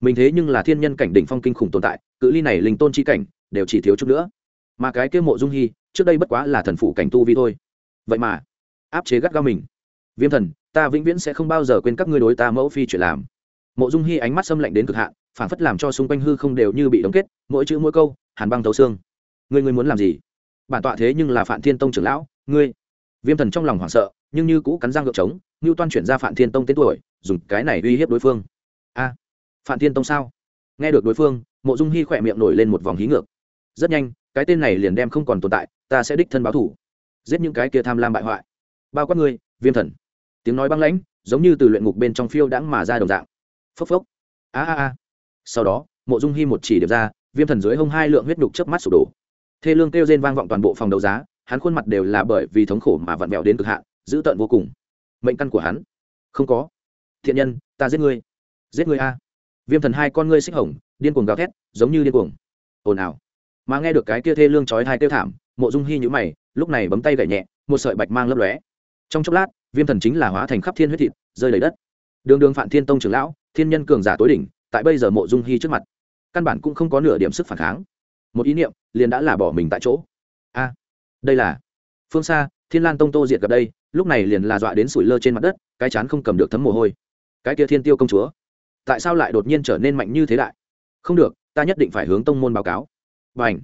Speaker 1: Mình thế nhưng là thiên nhân cảnh đỉnh phong kinh khủng tồn tại, cự ly này linh tôn chi cảnh, đều chỉ thiếu chút nữa. Mà cái kia mộ dung hy, trước đây bất quá là thần phụ cảnh tu vi thôi. Vậy mà, áp chế gắt gao mình. Viêm thần, ta vĩnh viễn sẽ không bao giờ quên các ngươi đối ta mẫu phi chuyện làm. Mộ dung hy ánh mắt xâm lạnh đến cực hạn phản phất làm cho xung quanh hư không đều như bị đóng kết, mỗi chữ mỗi câu, hàn băng thấu xương. Ngươi ngươi muốn làm gì? Bản tọa thế nhưng là phạm thiên tông trưởng lão, ngươi viêm thần trong lòng hoảng sợ, nhưng như cũ cắn răng gợp trống, ngưu toan chuyển ra phạm thiên tông tên tuổi, dùng cái này uy hiếp đối phương. A phạm thiên tông sao? Nghe được đối phương, mộ dung hy khỏe miệng nổi lên một vòng hí ngược. Rất nhanh, cái tên này liền đem không còn tồn tại, ta sẽ đích thân báo thủ. Giết những cái kia tham lam bại hoại. Bao quát ngươi, viêm thần. Tiếng nói băng lãnh, giống như từ luyện ngục bên trong phiêu đãng mà ra đồng dạng. Phốc phốc. A a a. Sau đó, mộ dung hy một chỉ điểm ra, viêm thần dưới hông hai lượng huyết nhục chớp mắt sụp đổ. Thê lương kêu rên vang vọng toàn bộ phòng đấu giá hắn khuôn mặt đều là bởi vì thống khổ mà vặn vẹo đến cực hạn, dữ tợn vô cùng. Mệnh căn của hắn? Không có. Thiện nhân, ta giết ngươi. Giết ngươi a. Viêm thần hai con ngươi xích hồng, điên cuồng gào thét, giống như điên cuồng. Ồn ào. Mà nghe được cái kia thê lương chói hai kêu thảm, mộ dung hy nhữ mày, lúc này bấm tay gậy nhẹ, một sợi bạch mang lấp lóe. Trong chốc lát, viêm thần chính là hóa thành khắp thiên huyết thịt, rơi lấy đất. Đường đường phạm thiên tông trưởng lão, thiên nhân cường giả tối đỉnh, tại bây giờ mộ dung hy trước mặt, căn bản cũng không có nửa điểm sức phản kháng. Một ý niệm, liền đã là bỏ mình tại chỗ. A đây là phương xa, thiên lan tông tô diệt gặp đây, lúc này liền là dọa đến sủi lơ trên mặt đất, cái chán không cầm được thấm mồ hôi. Cái kia thiên tiêu công chúa, tại sao lại đột nhiên trở nên mạnh như thế đại? Không được, ta nhất định phải hướng tông môn báo cáo. Và ảnh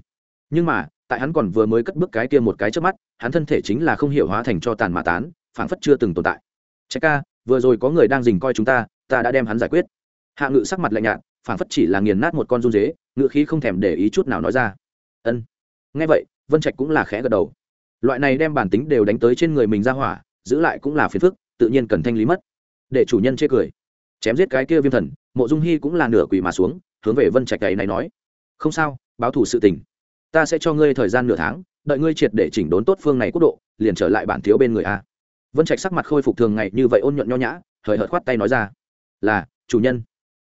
Speaker 1: nhưng mà, tại hắn còn vừa mới cất bước cái kia một cái trước mắt, hắn thân thể chính là không hiểu hóa thành cho tàn mà tán, phảng phất chưa từng tồn tại. Trách ca, vừa rồi có người đang dình coi chúng ta ta đã đem hắn giải quyết. Hạ ngự sắc mặt lạnh nhạt, phảng phất chỉ là nghiền nát một con run dế ngự khí không thèm để ý chút nào nói ra. Ân. Ngay vậy vân trạch cũng là khẽ gật đầu. Loại này đem bản tính đều đánh tới trên người mình ra hỏa, giữ lại cũng là phiền phức, tự nhiên cần thanh lý mất. Để chủ nhân chê cười. Chém giết cái kia viêm thần, mộ dung hy cũng là nửa quỷ mà xuống, hướng về vân trạch ấy này nói. Không sao, báo thủ sự tình. Ta sẽ cho ngươi thời gian nửa tháng, đợi ngươi triệt để chỉnh đốn tốt phương này quốc độ, liền trở lại bản thiếu bên người a. Vân trạch sắc mặt khôi phục thường ngày như vậy ôn nhuận nho nhã, hời hợt khoát tay nói ra. Là, chủ nhân.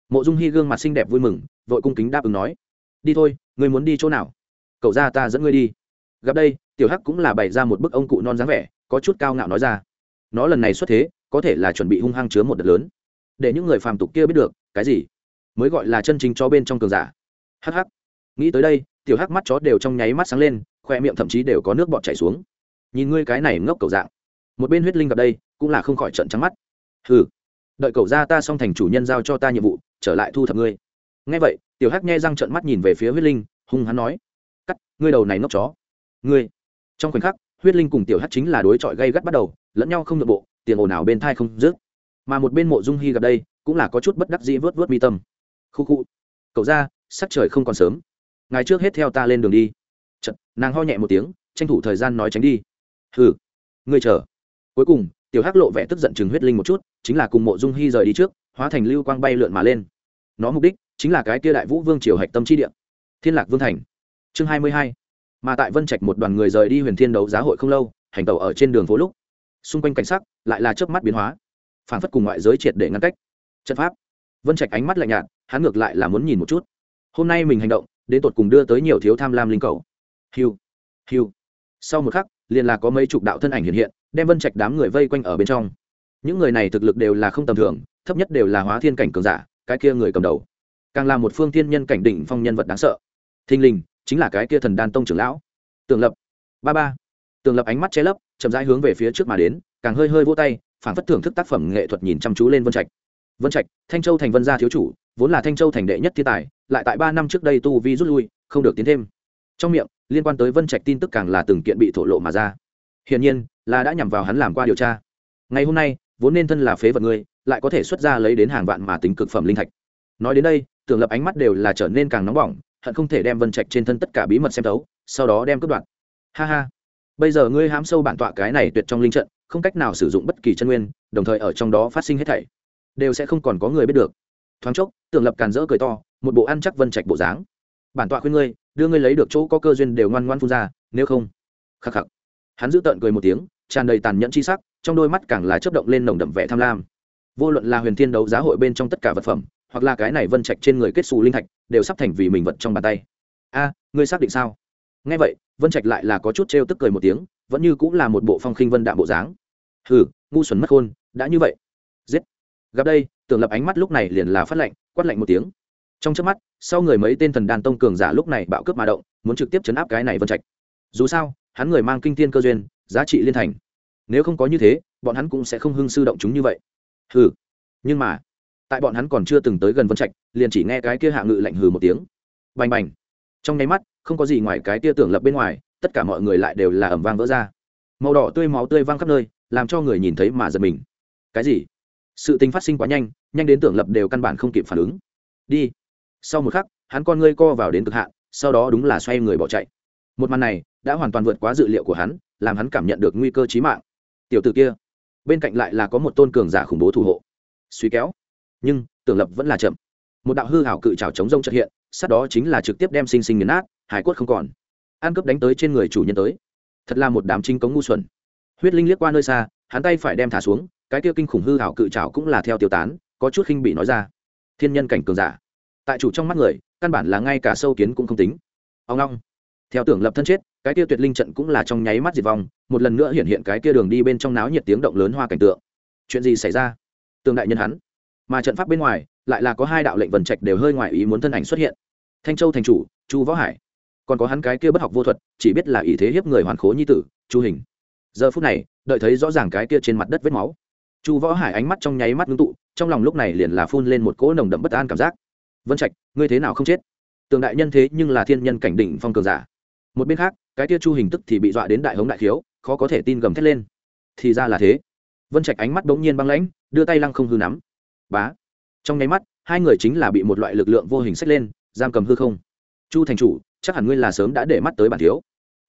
Speaker 1: Mộ dung hy gương mặt xinh đẹp vui mừng, vội cung kính đáp ứng nói. Đi thôi, ngươi muốn đi chỗ nào? Cậu ra ta dẫn ngươi đi gặp đây, tiểu hắc cũng là bày ra một bức ông cụ non dáng vẻ, có chút cao ngạo nói ra. Nó lần này xuất thế, có thể là chuẩn bị hung hăng chứa một đợt lớn. Để những người phàm tục kia biết được, cái gì? Mới gọi là chân chính cho bên trong cường giả. Hắc hắc. Nghĩ tới đây, tiểu hắc mắt chó đều trong nháy mắt sáng lên, khoe miệng thậm chí đều có nước bọt chảy xuống. Nhìn ngươi cái này ngốc cầu dạng. Một bên huyết linh gặp đây, cũng là không khỏi trận trắng mắt. Hừ. Đợi cậu ra ta xong thành chủ nhân giao cho ta nhiệm vụ, trở lại thu thập ngươi. Ngay vậy, tiểu hắc nghe răng trận mắt nhìn về phía huyết linh, hung hắn nói. Cắt, ngươi đầu này ngốc chó ngươi. Trong khoảnh khắc huyết linh cùng tiểu hắc chính là đối chọi gây gắt bắt đầu lẫn nhau không nội bộ tiền ồn ào bên thai không dứt. Mà một bên mộ dung hy gặp đây cũng là có chút bất đắc dĩ vớt vớt mi tâm. Khu khu. Cậu ra sắc trời không còn sớm. Ngày trước hết theo ta lên đường đi. Chật, nàng ho nhẹ một tiếng tranh thủ thời gian nói tránh đi. Hừ. Ngươi chờ. Cuối cùng tiểu hắc lộ vẻ tức giận chừng huyết linh một chút chính là cùng mộ dung hy rời đi trước hóa thành lưu quang bay lượn mà lên. Nó mục đích chính là cái kia đại vũ vương triều hạch tâm chi địa. Thiên lạc vương thành. Chương hai mươi hai mà tại vân trạch một đoàn người rời đi huyền thiên đấu giá hội không lâu, hành tàu ở trên đường phố lúc, xung quanh cảnh sắc lại là chớp mắt biến hóa phản phất cùng ngoại giới triệt để ngăn cách. Trận pháp. Vân trạch ánh mắt lạnh nhạt, hắn ngược lại là muốn nhìn một chút. Hôm nay mình hành động, đến tột cùng đưa tới nhiều thiếu tham lam linh cầu. Hiu hiu. Sau một khắc, liền là có mấy chục đạo thân ảnh hiện hiện, đem vân trạch đám người vây quanh ở bên trong. Những người này thực lực đều là không tầm thường, thấp nhất đều là hóa thiên cảnh cường giả, cái kia người cầm đầu. Càng là một phương thiên nhân cảnh đỉnh phong nhân vật đáng sợ. Thinh linh chính là cái kia thần đan tông trưởng lão. Tường lập. Ba ba. Tường lập ánh mắt che lấp, chậm rãi hướng về phía trước mà đến, càng hơi hơi vô tay, phản phất thưởng thức tác phẩm nghệ thuật nhìn chăm chú lên vân trạch. Vân trạch, thanh châu thành vân gia thiếu chủ, vốn là thanh châu thành đệ nhất thiên tài, lại tại ba năm trước đây tu vi rút lui, không được tiến thêm. Trong miệng, liên quan tới vân trạch tin tức càng là từng kiện bị thổ lộ mà ra. Hiển nhiên, là đã nhằm vào hắn làm qua điều tra. Ngày hôm nay, vốn nên thân là phế vật ngươi lại có thể xuất ra lấy đến hàng vạn mà tính cực phẩm linh thạch. Nói đến đây tưởng lập ánh mắt đều là trở nên càng nóng bỏng hận không thể đem vân trạch trên thân tất cả bí mật xem thấu, sau đó đem cướp đoạt. Ha ha. Bây giờ ngươi hám sâu bản tọa cái này tuyệt trong linh trận, không cách nào sử dụng bất kỳ chân nguyên, đồng thời ở trong đó phát sinh hết thảy, đều sẽ không còn có người biết được. Thoáng chốc, tưởng lập càn rỡ cười to, một bộ ăn chắc vân trạch bộ dáng. Bản tọa khuyên ngươi, đưa ngươi lấy được chỗ có cơ duyên đều ngoan ngoan phun ra, nếu không. Khắc khắc. Hắn giữ tợn cười một tiếng, tràn đầy tàn nhẫn chi sắc, trong đôi mắt càng là chớp động lên nồng đậm vẻ tham lam. Vô luận là huyền thiên đấu giá hội bên trong tất cả vật phẩm hoặc là cái này vân trạch trên người kết xù linh thạch đều sắp thành vì mình vật trong bàn tay. A, ngươi xác định sao? Nghe vậy, vân trạch lại là có chút trêu tức cười một tiếng, vẫn như cũng là một bộ phong khinh vân đạm bộ dáng. Hừ, ngu xuẩn mất khôn, đã như vậy. Giết. Gặp đây, tưởng lập ánh mắt lúc này liền là phát lệnh, quát lạnh một tiếng. Trong trước mắt, sau người mấy tên thần đàn tông cường giả lúc này bạo cướp mà động, muốn trực tiếp chấn áp cái này vân trạch. Dù sao, hắn người mang kinh thiên cơ duyên, giá trị liên thành. Nếu không có như thế, bọn hắn cũng sẽ không hưng sư động chúng như vậy. Hừ. Nhưng mà tại bọn hắn còn chưa từng tới gần vân trạch, liền chỉ nghe cái kia hạ ngự lạnh hừ một tiếng. Bành bành. Trong nháy mắt, không có gì ngoài cái tia tưởng lập bên ngoài, tất cả mọi người lại đều là ẩm vang vỡ ra. Màu đỏ tươi máu tươi văng khắp nơi, làm cho người nhìn thấy mà giật mình. Cái gì? Sự tình phát sinh quá nhanh nhanh đến tưởng lập đều căn bản không kịp phản ứng. Đi. Sau một khắc, hắn con ngươi co vào đến cực hạn, sau đó đúng là xoay người bỏ chạy. Một màn này, đã hoàn toàn vượt quá dự liệu của hắn, làm hắn cảm nhận được nguy cơ chí mạng. Tiểu t ử kia. Bên cạnh lại là có một tôn cường giả khủng bố thủ hộ. Suy kéo nhưng tưởng lập vẫn là chậm. Một đạo hư hảo cự trào chống rông trợ hiện, sát đó chính là trực tiếp đem sinh sinh nghiền nát, hải quất không còn. Ăn cướp đánh tới trên người chủ nhân tới. Thật là một đám chính cống ngu xuẩn. Huyết linh liếc qua nơi xa, hắn tay phải đem thả xuống, cái kia kinh khủng hư hảo cự trào cũng là theo tiêu tán, có chút khinh bị nói ra. Thiên nhân cảnh cường giả. Tại chủ trong mắt người, căn bản là ngay cả sâu kiến cũng không tính. Ông long theo tưởng lập thân chết, cái kia tuyệt linh trận cũng là trong nháy mắt diệt vong, một lần nữa hiện hiện cái kia đường đi bên trong náo nhiệt tiếng động lớn hoa cảnh tượng. Chuyện gì xảy ra? Tương đại nhân hắn mà trận pháp bên ngoài lại là có hai đạo lệnh vần trạch đều hơi ngoài ý muốn thân ảnh xuất hiện. Thanh châu thành chủ, chu võ hải. Còn có hắn cái kia bất học vô thuật, chỉ biết là ý thế hiếp người hoàn khố nhi tử, chu hình. Giờ phút này, đợi thấy rõ ràng cái kia trên mặt đất vết máu. Chu võ hải ánh mắt trong nháy mắt ngưng tụ, trong lòng lúc này liền là phun lên một cỗ nồng đậm bất an cảm giác. Vân trạch, ngươi thế nào không chết? Tường đại nhân thế nhưng là thiên nhân cảnh đỉnh phong cường giả. Một bên khác, cái kia chu hình tức thì bị dọa đến đại hống đại khiếu, khó có thể tin gầm thét lên. Thì ra là thế. Vân trạch ánh mắt bỗng nhiên băng lãnh, đưa tay lăng không hư nắm bá. Trong nháy mắt, hai người chính là bị một loại lực lượng vô hình xách lên, giam cầm hư không. Chu thành chủ, chắc hẳn ngươi là sớm đã để mắt tới bản thiếu.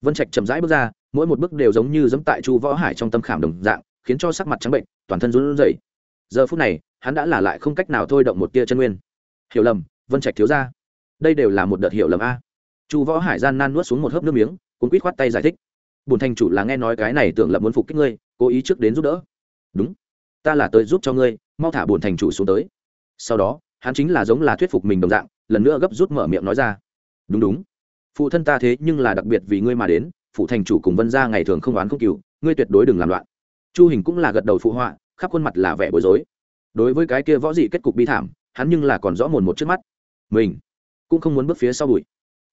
Speaker 1: Vân trạch chậm rãi bước ra, mỗi một bước đều giống như dẫm tại chu võ hải trong tâm khảm đồng dạng, khiến cho sắc mặt trắng bệnh, toàn thân run rẩy. Giờ phút này, hắn đã là lại không cách nào thôi động một tia chân nguyên. Hiểu lầm, vân trạch thiếu ra đây đều là một đợt hiểu lầm a. Chu võ hải gian nan nuốt xuống một hớp nước miếng, cuốn quýt khoát tay giải thích. Bùn thành chủ là nghe nói cái này tưởng là muốn phục kích ngươi, cố ý trước đến giúp đỡ. Đúng. Ta là tới giúp cho ngươi mau thả bổn thành chủ xuống tới. Sau đó, hắn chính là giống là thuyết phục mình đồng dạng, lần nữa gấp rút mở miệng nói ra. Đúng đúng. Phụ thân ta thế nhưng là đặc biệt vì ngươi mà đến, phụ thành chủ cùng vân gia ngày thường không oán không cừu ngươi tuyệt đối đừng làm loạn. Chu hình cũng là gật đầu phụ họa, khắp khuôn mặt là vẻ bối rối. Đối với cái kia võ dị kết cục bi thảm, hắn nhưng là còn rõ mồn một trước mắt. Mình cũng không muốn bước phía sau bụi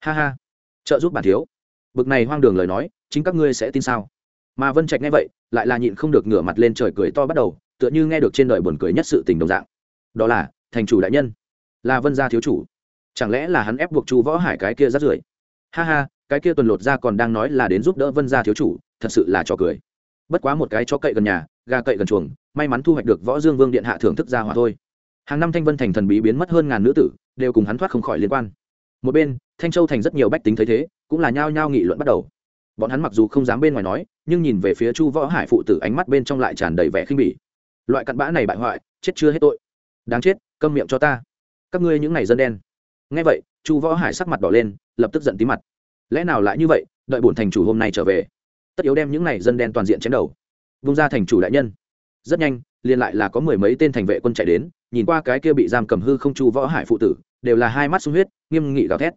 Speaker 1: ha ha. Trợ giúp bản thiếu. Bực này hoang đường lời nói, chính các ngươi sẽ tin sao? Mà vân trạch nghe vậy, lại là nhịn không được ngửa mặt lên trời cười to bắt đầu tựa như nghe được trên đời buồn cười nhất sự tình đồng dạng. Đó là, thành chủ đại nhân. Là vân gia thiếu chủ. Chẳng lẽ là hắn ép buộc chu võ hải cái kia rắt rưởi? Ha ha, cái kia tuần lột ra còn đang nói là đến giúp đỡ vân gia thiếu chủ, thật sự là trò cười. Bất quá một cái chó cậy gần nhà, gà cậy gần chuồng, may mắn thu hoạch được võ dương vương điện hạ thưởng thức ra hỏa thôi. Hàng năm thanh vân thành thần bí biến mất hơn ngàn nữ tử, đều cùng hắn thoát không khỏi liên quan. Một bên, thanh châu thành rất nhiều bách tính thấy thế, cũng là nhao nhao nghị luận bắt đầu. Bọn hắn mặc dù không dám bên ngoài nói, nhưng nhìn về phía chu võ hải phụ tử ánh mắt bên trong lại tràn đầy vẻ khinh bỉ loại cặn bã này bại hoại, chết chưa hết tội. Đáng chết, câm miệng cho ta. Các ngươi những ngày dân đen. Nghe vậy, chu võ hải sắc mặt đỏ lên, lập tức giận tí mặt. Lẽ nào lại như vậy, đợi bổn thành chủ hôm nay trở về. Tất yếu đem những này dân đen toàn diện chém đầu. Vung ra thành chủ đại nhân. Rất nhanh, liền lại là có mười mấy tên thành vệ quân chạy đến, nhìn qua cái kia bị giam cầm hư không chu võ hải phụ tử, đều là hai mắt sung huyết, nghiêm nghị gào thét.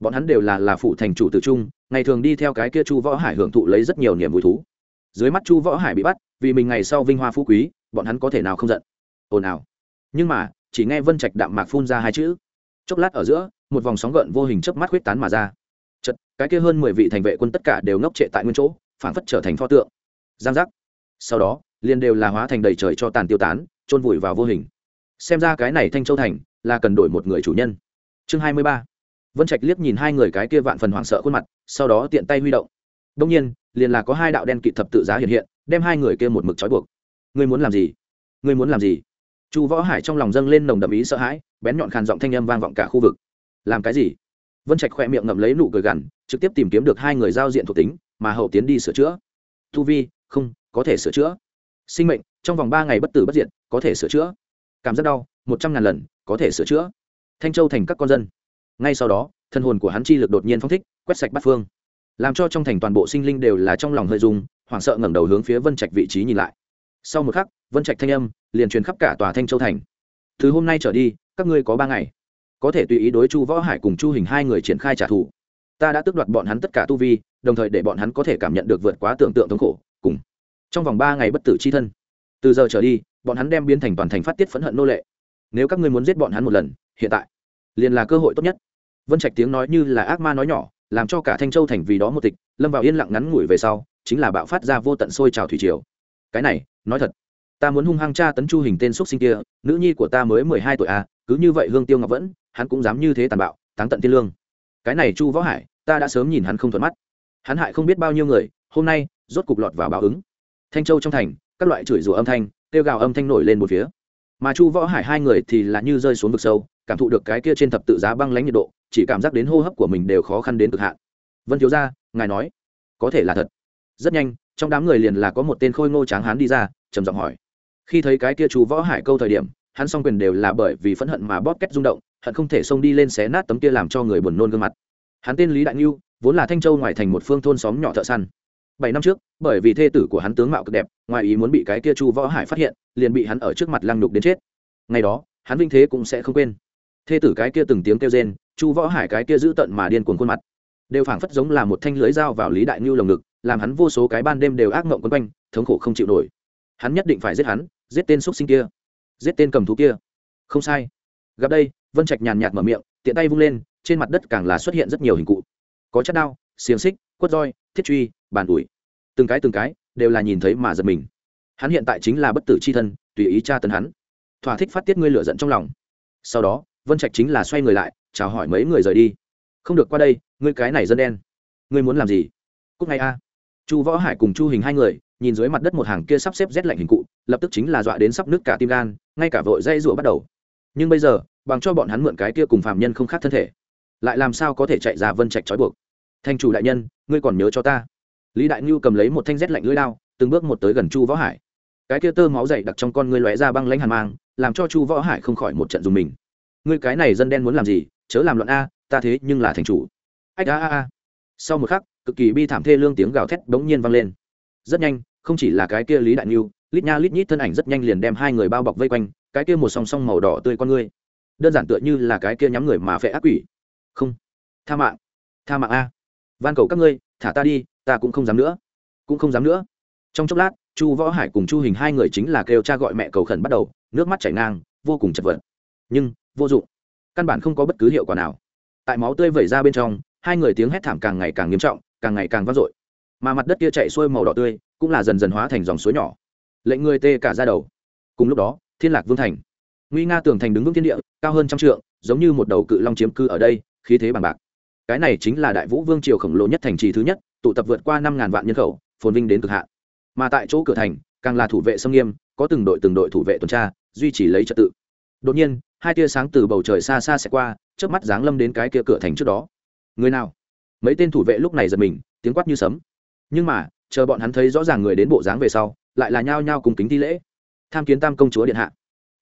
Speaker 1: Bọn hắn đều là là phụ thành chủ tự trung, ngày thường đi theo cái kia chu võ hải hưởng thụ lấy rất nhiều niềm vui thú. Dưới mắt chu võ hải bị bắt, vì mình ngày sau vinh hoa phú quý bọn hắn có thể nào không giận? Ồn ào. Nhưng mà, chỉ nghe vân trạch đạm mạc phun ra hai chữ. Chốc lát ở giữa, một vòng sóng gợn vô hình chớp mắt huyết tán mà ra. Chật cái kia hơn mười vị thành vệ quân tất cả đều ngốc trệ tại nguyên chỗ phản phất trở thành pho tượng. Giang giác. Sau đó, liền đều là hóa thành đầy trời cho tàn tiêu tán trôn vùi vào vô hình. Xem ra cái này thanh châu thành là cần đổi một người chủ nhân. Chương hai mươi ba. Vân trạch liếc nhìn hai người cái kia vạn phần hoảng sợ khuôn mặt, sau đó tiện tay huy động. Đông nhiên, liền là có hai đạo đen kỵ thập tự giá hiện hiện, đem hai người kia một mực trói buộc ngươi muốn làm gì? Ngươi muốn làm gì? Chu võ hải trong lòng dâng lên nồng đậm ý sợ hãi, bén nhọn khàn giọng thanh âm vang vọng cả khu vực. Làm cái gì? Vân trạch khoe miệng ngậm lấy nụ cười gằn, trực tiếp tìm kiếm được hai người giao diện thuộc tính, mà hậu tiến đi sửa chữa. Tu vi, không, có thể sửa chữa. Sinh mệnh, trong vòng ba ngày bất tử bất diệt, có thể sửa chữa. Cảm giác đau, một trăm ngàn lần, có thể sửa chữa. Thanh châu thành các con dân. Ngay sau đó, thân hồn của hắn chi lực đột nhiên phong thích, quét sạch bắt phương. Làm cho trong thành toàn bộ sinh linh đều là trong lòng hơi dùng hoảng sợ ngẩng đầu hướng phía vân trạch vị trí nhìn lại sau một khắc, vân trạch thanh âm liền truyền khắp cả tòa thanh châu thành. Từ hôm nay trở đi, các ngươi có ba ngày. Có thể tùy ý đối chu võ hải cùng chu hình hai người triển khai trả thù. Ta đã tước đoạt bọn hắn tất cả tu vi, đồng thời để bọn hắn có thể cảm nhận được vượt quá tưởng tượng thống khổ, cùng trong vòng ba ngày bất tử c h i thân. Từ giờ trở đi, bọn hắn đem biến thành toàn thành phát tiết phẫn hận nô lệ. Nếu các ngươi muốn giết bọn hắn một lần, hiện tại, liền là cơ hội tốt nhất. Vân trạch tiếng nói như là ác ma nói nhỏ, làm cho cả thanh châu thành vì đó một tịch, lâm vào yên lặng ngắn ngủi về sau, chính là bạo phát ra vô tận sôi trào thủy triều cái này, nói thật, ta muốn hung hăng cha tấn chu hình tên x sinh kia, nữ nhi của ta mới mười hai tuổi à cứ như vậy hương tiêu ngọc vẫn, hắn cũng dám như thế tàn bạo, táng tận tiên lương. Cái này chu võ hải, ta đã sớm nhìn hắn không thuận mắt. Hắn hại không biết bao nhiêu người, hôm nay, rốt cục lọt vào báo ứng. Thanh châu trong thành, các loại chửi rủa âm thanh, kêu gào âm thanh nổi lên một phía. Mà chu võ hải hai người thì là như rơi xuống vực sâu, cảm thụ được cái kia trên thập tự giá băng lãnh nhiệt độ, chỉ cảm giác đến hô hấp của mình đều khó khăn đến cực hạn. Vân thiếu gia, ngài nói, có thể là thật. Rất nhanh trong đám người liền là có một tên khôi ngô tráng hán đi ra, trầm giọng hỏi. Khi thấy cái kia chú võ hải câu thời điểm, hắn song quyền đều là bởi vì phẫn hận mà bóp kết rung động, hận không thể xông đi lên xé nát tấm kia làm cho người buồn nôn gương mặt. Hắn tên lý đại ngưu, vốn là thanh châu ngoài thành một phương thôn xóm nhỏ thợ săn. Bảy năm trước, bởi vì thê tử của hắn tướng mạo cực đẹp, ngoài ý muốn bị cái kia chu võ hải phát hiện, liền bị hắn ở trước mặt lăng nhục đến chết. Ngày đó, hắn vinh thế cũng sẽ không quên. Thê tử cái kia từng tiếng kêu rên chu võ hải cái kia giữ tận mà điên cuồng khuôn mặt, đều phảng phất giống là một thanh lưới dao vào lý đại ngưu lồng ngực làm hắn vô số cái ban đêm đều ác mộng quấn quanh, thống khổ không chịu nổi. Hắn nhất định phải giết hắn, giết tên xúc sinh kia, giết tên cầm thú kia. Không sai. Gặp đây, vân trạch nhàn nhạt mở miệng, tiện tay vung lên, trên mặt đất càng là xuất hiện rất nhiều hình cụ. Có chất đao, xiềng xích, quất roi, thiết truy, bàn ủi. Từng cái từng cái đều là nhìn thấy mà giật mình. Hắn hiện tại chính là bất tử c h i thân, tùy ý tra tấn hắn. Thỏa thích phát tiết ngươi lửa giận trong lòng. Sau đó, vân trạch chính là xoay người lại, chào hỏi mấy người rời đi. Không được qua đây, ngươi cái này dân đen. Ngươi muốn làm gì? Cúc ngay a chu võ hải cùng chu hình hai người, nhìn dưới mặt đất một hàng kia sắp xếp rét lạnh hình cụ, lập tức chính là dọa đến sắp nước cả tim gan, ngay cả vội dây rụa bắt đầu. Nhưng bây giờ, bằng cho bọn hắn mượn cái kia cùng phạm nhân không khác thân thể, lại làm sao có thể chạy ra vân trạch trói buộc? Thanh chủ đại nhân, ngươi còn nhớ cho ta. Lý đại ngưu cầm lấy một thanh rét lạnh lưỡi lao từng bước một tới gần chu võ hải. Cái kia tơ máu dày đặc trong con ngươi lóe ra băng lãnh hàn mang, làm cho chu võ hải không khỏi một trận dùng mình. Ngươi cái này dân đen muốn làm gì? Chớ làm loạn a, ta thế nhưng là thành chủ. Ách a a a. Sau một khắc cực kỳ bi thảm thê lương tiếng gào thét bỗng nhiên vang lên. Rất nhanh, không chỉ là cái kia lý đại niu lít nha lít nhít thân ảnh rất nhanh liền đem hai người bao bọc vây quanh, cái kia một song song màu đỏ tươi con ngươi. Đơn giản tựa như là cái kia nhắm người mà phệ ác quỷ. Không. Tha mạng. Tha mạng a. Van cầu các ngươi, thả ta đi, ta cũng không dám nữa. Cũng không dám nữa. Trong chốc lát, chu võ hải cùng chu hình hai người chính là kêu cha gọi mẹ cầu khẩn bắt đầu, nước mắt chảy ngang, vô cùng chật vật. Nhưng, vô dụng. Căn bản không có bất cứ hiệu quả nào. Tại máu tươi vẩy ra bên trong, hai người tiếng hét thảm càng ngày càng nghiêm trọng càng ngày càng vang dội. Mà mặt đất kia chạy xuôi màu đỏ tươi, cũng là dần dần hóa thành dòng suối nhỏ. Lệnh người tê cả ra đầu. Cùng lúc đó, thiên lạc vương thành. Nguy nga tường thành đứng vững thiên địa, cao hơn trăm trượng, giống như một đầu cự long chiếm cư ở đây, khí thế bằng bạc. Cái này chính là đại vũ vương triều khổng lồ nhất thành trì thứ nhất, tụ tập vượt qua năm ngàn vạn nhân khẩu, phồn vinh đến cực hạn. Mà tại chỗ cửa thành, càng là thủ vệ sông nghiêm, có từng đội từng đội thủ vệ tuần tra, duy trì lấy trật tự. Đột nhiên, hai tia sáng từ bầu trời xa xa sẽ qua trước mắt giáng lâm đến cái kia cửa thành trước đó. Người nào? Mấy tên thủ vệ lúc này giật mình, tiếng quát như sấm. Nhưng mà, chờ bọn hắn thấy rõ ràng người đến bộ dáng về sau, lại là nhao nhao cùng kính thi lễ. Tham kiến tam công chúa điện hạ.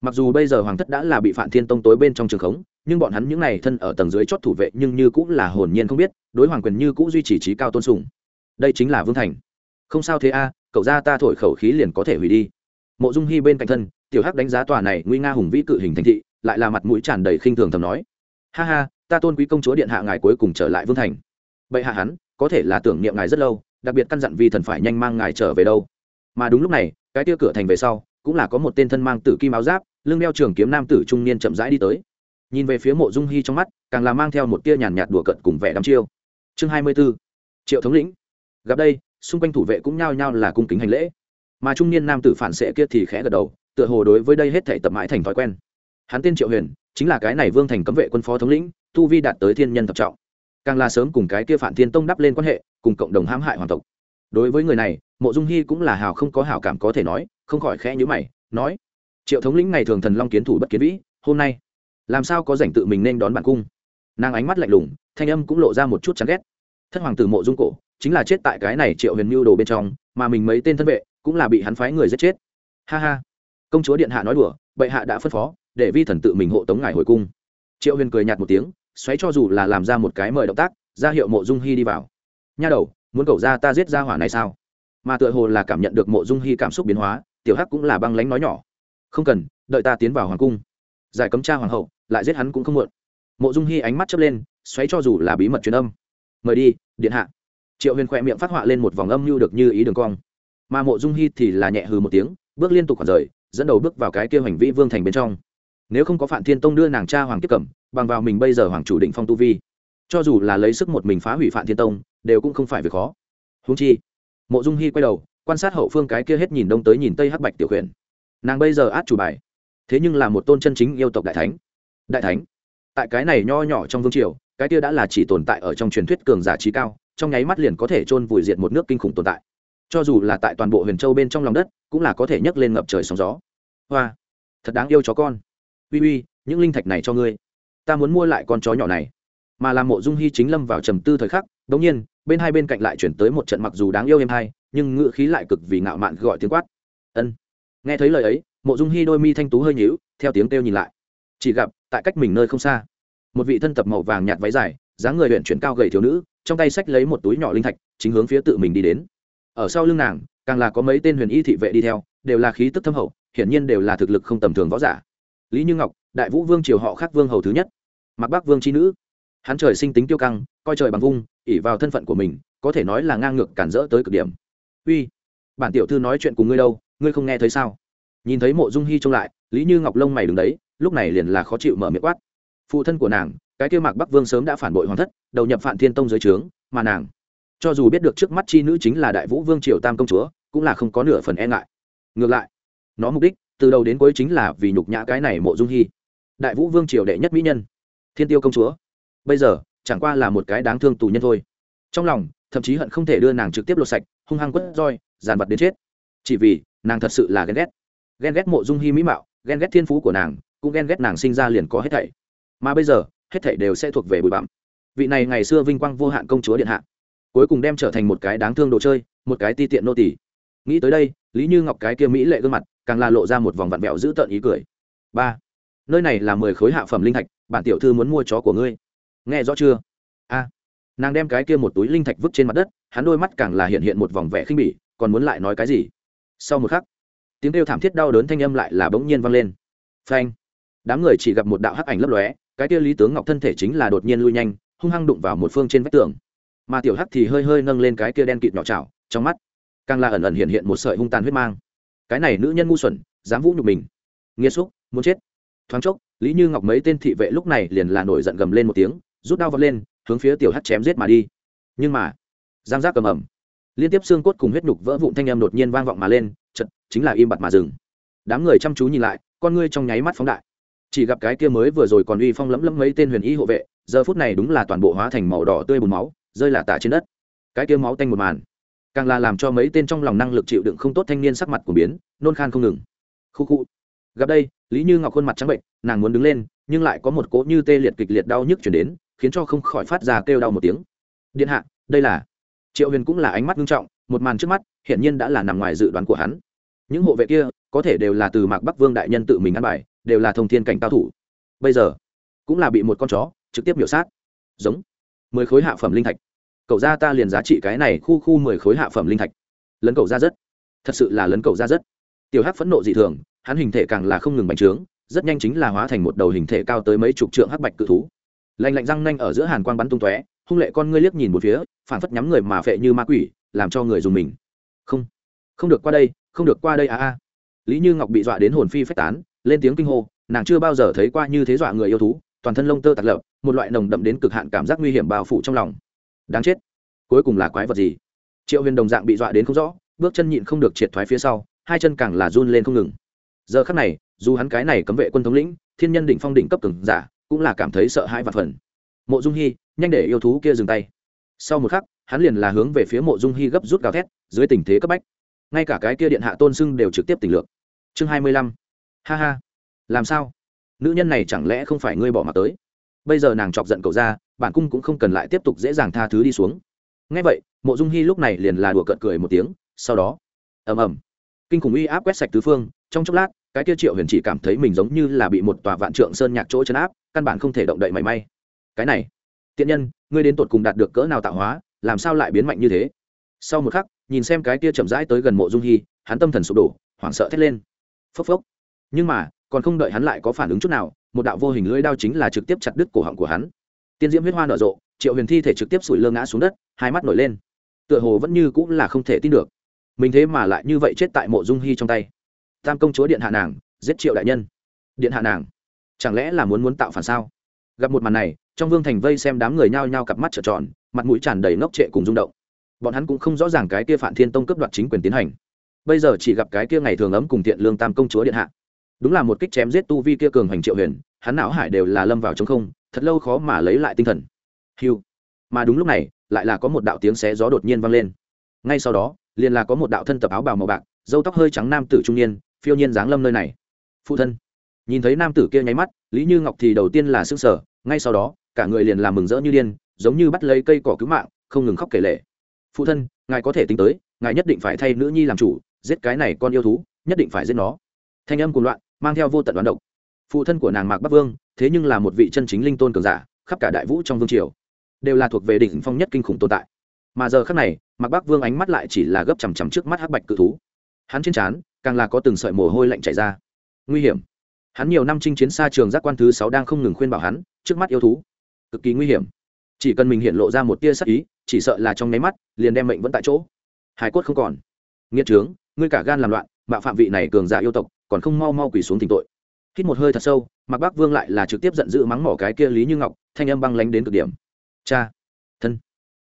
Speaker 1: Mặc dù bây giờ hoàng thất đã là bị phạm thiên tông tối bên trong trường khống, nhưng bọn hắn những n à y thân ở tầng dưới chót thủ vệ nhưng như cũng là hồn nhiên không biết, đối hoàng quyền như cũng duy trì trí cao tôn sùng. Đây chính là vương thành. Không sao thế a, cậu ra ta thổi khẩu khí liền có thể hủy đi. Mộ dung hy bên cạnh thân, tiểu hắc đánh giá tòa này nguy nga hùng vĩ cự hình thành thị, lại là mặt mũi tràn đầy khinh thường thầm nói. Ha ha, ta tôn quý công chúa điện hạ ngài cuối cùng trở lại vương thành bệ hạ hắn, có thể là tưởng niệm ngài rất lâu, đặc biệt căn dặn vì thần phải nhanh mang ngài trở về đâu. Mà đúng lúc này, cái tia cửa thành về sau, cũng là có một tên thân mang tử kim áo giáp, lưng đeo trường kiếm nam tử trung niên chậm rãi đi tới. Nhìn về phía mộ dung hy trong mắt, càng là mang theo một tia nhàn nhạt đùa cận cùng vẻ đắm chiêu. Chương hai mươi b ố triệu thống lĩnh. Gặp đây, xung quanh thủ vệ cũng nhao nhao là cung kính hành lễ. Mà trung niên nam tử phản xệ kia thì khẽ gật đầu, tựa hồ đối với đây hết thể tập mãi thành thói quen. Hắn tên triệu huyền, chính là cái này vương thành cấm vệ quân phó thống lĩnh, tu vi đạt tới thiên nhân thập trọng càng là sớm cùng cái kia phản thiên tông đắp lên quan hệ, cùng cộng đồng hãm hại hoàng tộc. Đối với người này, mộ dung hy cũng là hào không có hảo cảm có thể nói, không khỏi khẽ nhữ mày, nói, triệu thống lĩnh ngày thường thần long kiến thủ bất kiến vĩ, hôm nay làm sao có dành tự mình nên đón bạn cung? Nàng ánh mắt lạnh lùng, thanh âm cũng lộ ra một chút chán ghét. Thất hoàng tử mộ dung cổ chính là chết tại cái này triệu huyền mưu đồ bên trong, mà mình mấy tên thân vệ cũng là bị hắn phái người giết chết. Ha ha. Công chúa điện hạ nói đùa, bệ hạ đã phân phó, để vi thần tự mình hộ tống ngài hồi cung. Triệu huyền cười nhạt một tiếng xoáy cho dù là làm ra một cái mời động tác, ra hiệu mộ dung hy đi vào. Nha đầu, muốn cầu ra ta giết ra hỏa này sao? Mà tựa hồ là cảm nhận được mộ dung hy cảm xúc biến hóa, tiểu hắc cũng là băng lánh nói nhỏ. Không cần, đợi ta tiến vào hoàng cung. Giải cấm cha hoàng hậu, lại giết hắn cũng không muộn. Mộ dung hy ánh mắt chớp lên, xoáy cho dù là bí mật truyền âm. Mời đi, điện hạ. Triệu huyền khỏe miệng phát họa lên một vòng âm như được như ý đường cong. Mà mộ dung hy thì là nhẹ hừ một tiếng, bước liên tục khoảng rời, dẫn đầu bước vào cái kia hành vĩ vương thành bên trong. Nếu không có phạm thiên tông đưa nàng cha hoàng kiếp cẩm bằng vào mình bây giờ hoàng chủ định phong tu vi. Cho dù là lấy sức một mình phá hủy phạm thiên tông, đều cũng không phải việc khó. Húng chi, mộ dung hy quay đầu, quan sát hậu phương cái kia hết nhìn đông tới nhìn tây hắc bạch tiểu khuyển nàng bây giờ át chủ bài, thế nhưng là một tôn chân chính yêu tộc đại thánh. Đại thánh? Tại cái này nho nhỏ trong vương triều, cái kia đã là chỉ tồn tại ở trong truyền thuyết cường giả trí cao, trong nháy mắt liền có thể chôn vùi diệt một nước kinh khủng tồn tại. Cho dù là tại toàn bộ huyền châu bên trong lòng đất, cũng là có thể nhấc lên ngập trời sóng gió. Hoa, thật đáng yêu chó con. Uy uy, những linh thạch này cho ngươi ta muốn mua lại con chó nhỏ này. Mà làm mộ dung hy chính lâm vào trầm tư thời khắc đ ỗ n g nhiên, bên hai bên cạnh lại chuyển tới một trận mặc dù đáng yêu em hai nhưng ngựa khí lại cực vì ngạo mạn gọi tiếng quát. Ân. Nghe thấy lời ấy, mộ dung hy đôi mi thanh tú hơi nhíu, theo tiếng kêu nhìn lại. Chỉ gặp, tại cách mình nơi không xa, một vị thân tập màu vàng nhạt váy dài, dáng người huyện chuyển cao gầy thiếu nữ, trong tay sách lấy một túi nhỏ linh thạch, chính hướng phía tự mình đi đến. Ở sau lưng nàng, càng là có mấy tên huyền y thị vệ đi theo, đều là khí tức thâm hậu, hiển nhiên đều là thực lực không tầm thường võ giả. Lý như ngọc đại vũ vương triều họ khác vương hầu thứ nhất, mặc bắc vương c h i nữ. Hắn trời sinh tính tiêu căng, coi trời bằng vung ỉ vào thân phận của mình, có thể nói là ngang ngược cản rỡ tới cực điểm. Uy, bản tiểu thư nói chuyện cùng ngươi đâu, ngươi không nghe thấy sao? Nhìn thấy mộ dung hy trông lại, lý như ngọc lông mày đứng đấy, lúc này liền là khó chịu mở miệng quát. Phụ thân của nàng, cái kêu mạc bắc vương sớm đã phản bội hoàng thất, đầu nhập phạm thiên tông dưới trướng, mà nàng, cho dù biết được trước mắt chi nữ chính là đại vũ vương triều tam công chúa, cũng là không có nửa phần e ngại. Ngược lại, nó mục đích từ đầu đến cuối chính là vì nhục nhã cái này mộ dung hy đại vũ vương triều đệ nhất mỹ nhân, thiên tiêu công chúa. Bây giờ, chẳng qua là một cái đáng thương tù nhân thôi. Trong lòng, thậm chí hận không thể đưa nàng trực tiếp lột sạch, hung hăng quất roi, dàn vật đến chết. Chỉ vì, nàng thật sự là ghen ghét. Ghen ghét mộ dung hy mỹ mạo, ghen ghét thiên phú của nàng, cũng ghen ghét nàng sinh ra liền có hết thảy. Mà bây giờ, hết thảy đều sẽ thuộc về bụi bặm. Vị này ngày xưa vinh quang vô hạn công chúa điện hạ, cuối cùng đem trở thành một cái đáng thương đồ chơi, một cái ti tiện nô tỳ. Nghĩ tới đây, lý như ngọc cái kia mỹ lệ gương mặt, càng là lộ ra một vòng vặn vẹo giữ tợn ý cười. Ba nơi này là mười khối hạ phẩm linh thạch, bản tiểu thư muốn mua chó của ngươi. Nghe rõ chưa? A. Nàng đem cái kia một túi linh thạch vứt trên mặt đất, hắn đôi mắt càng là hiện hiện một vòng vẻ khinh bỉ, còn muốn lại nói cái gì? Sau một khắc, tiếng kêu thảm thiết đau đớn thanh âm lại là bỗng nhiên vang lên. Phanh. Đám người chỉ gặp một đạo hắc ảnh lấp lóe, cái kia lý tướng ngọc thân thể chính là đột nhiên lui nhanh, hung hăng đụng vào một phương trên vách tường. Mà tiểu hắc thì hơi hơi nâng lên cái kia đen kịt nhỏ chảo, trong mắt càng là ẩn ẩn hiện hiện một sợi hung tàn huyết mang. Cái này nữ nhân ngu xuẩn, dám vũ nhục mình. Nghiêm xúc muốn chết thoáng chốc, lý như ngọc mấy tên thị vệ lúc này liền là nổi giận gầm lên một tiếng, rút đao vật lên, hướng phía tiểu hắt chém giết mà đi. Nhưng mà, giang giác cầm ẩm liên tiếp xương cốt cùng huyết nhục vỡ vụn thanh âm đột nhiên vang vọng mà lên chật chính là im bặt mà dừng. Đám người chăm chú nhìn lại, con ngươi trong nháy mắt phóng đại. Chỉ gặp cái kia mới vừa rồi còn uy phong lẫm lẫm mấy tên huyền y hộ vệ, giờ phút này đúng là toàn bộ hóa thành màu đỏ tươi bùn máu, rơi là tả trên đất. Cái kia máu tanh một màn, càng là làm cho mấy tên trong lòng năng lực chịu đựng không tốt thanh niên sắc mặt của biến, nôn khan không ngừng. Khu khu. Gặp đây lý như ngọc khuôn mặt trắng bệnh, nàng muốn đứng lên, nhưng lại có một cỗ như tê liệt kịch liệt đau nhức chuyển đến, khiến cho không khỏi phát ra kêu đau một tiếng. Điện hạ, đây là triệu huyền cũng là ánh mắt nghiêm trọng, một màn trước mắt, hiển nhiên đã là nằm ngoài dự đoán của hắn. Những hộ vệ kia, có thể đều là từ mạc bắc vương đại nhân tự mình ăn bài, đều là thông thiên cảnh cao thủ. Bây giờ, cũng là bị một con chó trực tiếp biểu sát. Giống. Mười khối hạ phẩm linh thạch. Cậu ra ta liền giá trị cái này khu khu mười khối hạ phẩm linh thạch. Lấn cậu ra rất. Thật sự là lấn cậu ra rất. Tiểu hắc phẫn nộ dị thường hắn hình thể càng là không ngừng bành trướng, rất nhanh chính là hóa thành một đầu hình thể cao tới mấy chục trượng hắc bạch cự thú. Lạnh lạnh răng nanh ở giữa hàn quang bắn tung tóe, hung lệ con ngươi liếc nhìn một phía phản phất nhắm người mà phệ như ma quỷ, làm cho người dùng mình. Không không được qua đây, không được qua đây a a. Lý như ngọc bị dọa đến hồn phi phách tán, lên tiếng kinh hô, nàng chưa bao giờ thấy qua như thế dọa người yêu thú, toàn thân lông tơ tạt lập, một loại nồng đậm đến cực hạn cảm giác nguy hiểm bao phủ trong lòng. Đáng chết. Cuối cùng là quái vật gì? Triệu huyền đồng dạng bị dọa đến không rõ, bước chân nhịn không được triệt thoái phía sau, hai chân càng là run lên không ngừng giờ khắc này, dù hắn cái này cấm vệ quân thống lĩnh, thiên nhân đỉnh phong đỉnh cấp cường giả, cũng là cảm thấy sợ hãi và phần mộ dung hy nhanh để yêu thú kia dừng tay. Sau một khắc, hắn liền là hướng về phía mộ dung hy gấp rút gào thét, dưới tình thế cấp bách. Ngay cả cái kia điện hạ tôn sưng đều trực tiếp tỉnh lược. Chương hai mươi lăm. Ha ha. Làm sao? Nữ nhân này chẳng lẽ không phải ngươi bỏ mặt tới? Bây giờ nàng chọc giận cậu ra, bản cung cũng không cần lại tiếp tục dễ dàng tha thứ đi xuống. Ngay vậy, mộ dung hy lúc này liền là đùa cợt cười một tiếng, sau đó, ầm ầm. Kinh khủng uy áp quét sạch tứ phương trong chốc lát, cái kia triệu huyền chỉ cảm thấy mình giống như là bị một tòa vạn trượng sơn nhạc chỗ chấn áp, căn bản không thể động đậy mảy may. Cái này, tiện nhân, ngươi đến tột cùng đạt được cỡ nào tạo hóa, làm sao lại biến mạnh như thế? Sau một khắc, nhìn xem cái kia chậm rãi tới gần mộ dung hy, hắn tâm thần sụp đổ, hoảng sợ thét lên. Phốc phốc. Nhưng mà, còn không đợi hắn lại có phản ứng chút nào, một đạo vô hình lưỡi đao chính là trực tiếp chặt đứt cổ họng của hắn. Tiên diễm huyết hoa nở rộ, triệu huyền thi thể trực tiếp sủi lơ ngã xuống đất, hai mắt nổi lên. Tựa hồ vẫn như cũng là không thể tin được. Mình thế mà lại như vậy chết tại mộ dung hy trong tay tam công chúa điện hạ nàng, giết triệu đại nhân. Điện hạ nàng, chẳng lẽ là muốn muốn tạo phản sao? Gặp một màn này, trong vương thành vây xem đám người nhao nhao cặp mắt trợn tròn, mặt mũi tràn đầy ngốc trệ cùng rung động. Bọn hắn cũng không rõ ràng cái kia phản thiên tông cấp đoạt chính quyền tiến hành. Bây giờ chỉ gặp cái kia ngày thường ấm cùng thiện lương tam công chúa điện hạ. Đúng là một kích chém giết tu vi kia cường hành triệu huyền, hắn não hải đều là lâm vào trống không, thật lâu khó mà lấy lại tinh thần. Hiu. Mà đúng lúc này, lại là có một đạo tiếng xé gió đột nhiên vang lên. Ngay sau đó, liền là có một đạo thân tập áo bào màu bạc dâu tóc hơi trắng nam tử trung niên phiêu nhiên dáng lâm nơi này. Phụ thân. Nhìn thấy nam tử kia nháy mắt, lý như ngọc thì đầu tiên là s ư n g sở ngay sau đó, cả người liền làm mừng rỡ như điên, giống như bắt lấy cây cỏ cứu mạng, không ngừng khóc kể lệ phụ thân, ngài có thể tính tới, ngài nhất định phải thay nữ nhi làm chủ, giết cái này con yêu thú, nhất định phải giết nó. Thanh âm cùng loạn, mang theo vô tận đoán độc. Phụ thân của nàng mạc bắc vương, thế nhưng là một vị chân chính linh tôn cường giả, khắp cả đại vũ trong vương triều, đều là thuộc về đỉnh phong nhất kinh khủng tồn tại. Mà giờ khắc này, mạc bắc vương ánh mắt lại chỉ là gấp chằm chằm trước mắt hắc bạch cự thú hắn trên trán, càng là có từng sợi mồ hôi lạnh chảy ra. Nguy hiểm. Hắn nhiều năm chinh chiến xa trường giác quan thứ sáu đang không ngừng khuyên bảo hắn, trước mắt yêu thú. Cực kỳ nguy hiểm. Chỉ cần mình hiện lộ ra một tia sắc ý, chỉ sợ là trong nháy mắt, liền đem mệnh vẫn tại chỗ. Hải cốt không còn. Nghiệt trướng, ngươi cả gan làm loạn, mạo phạm vị này cường giả yêu tộc, còn không mau mau quỳ xuống tình tội. Hít một hơi thật sâu mặc bác vương lại là trực tiếp giận dữ mắng mỏ cái kia lý như ngọc, thanh âm băng lánh đến cực điểm. Cha, thân.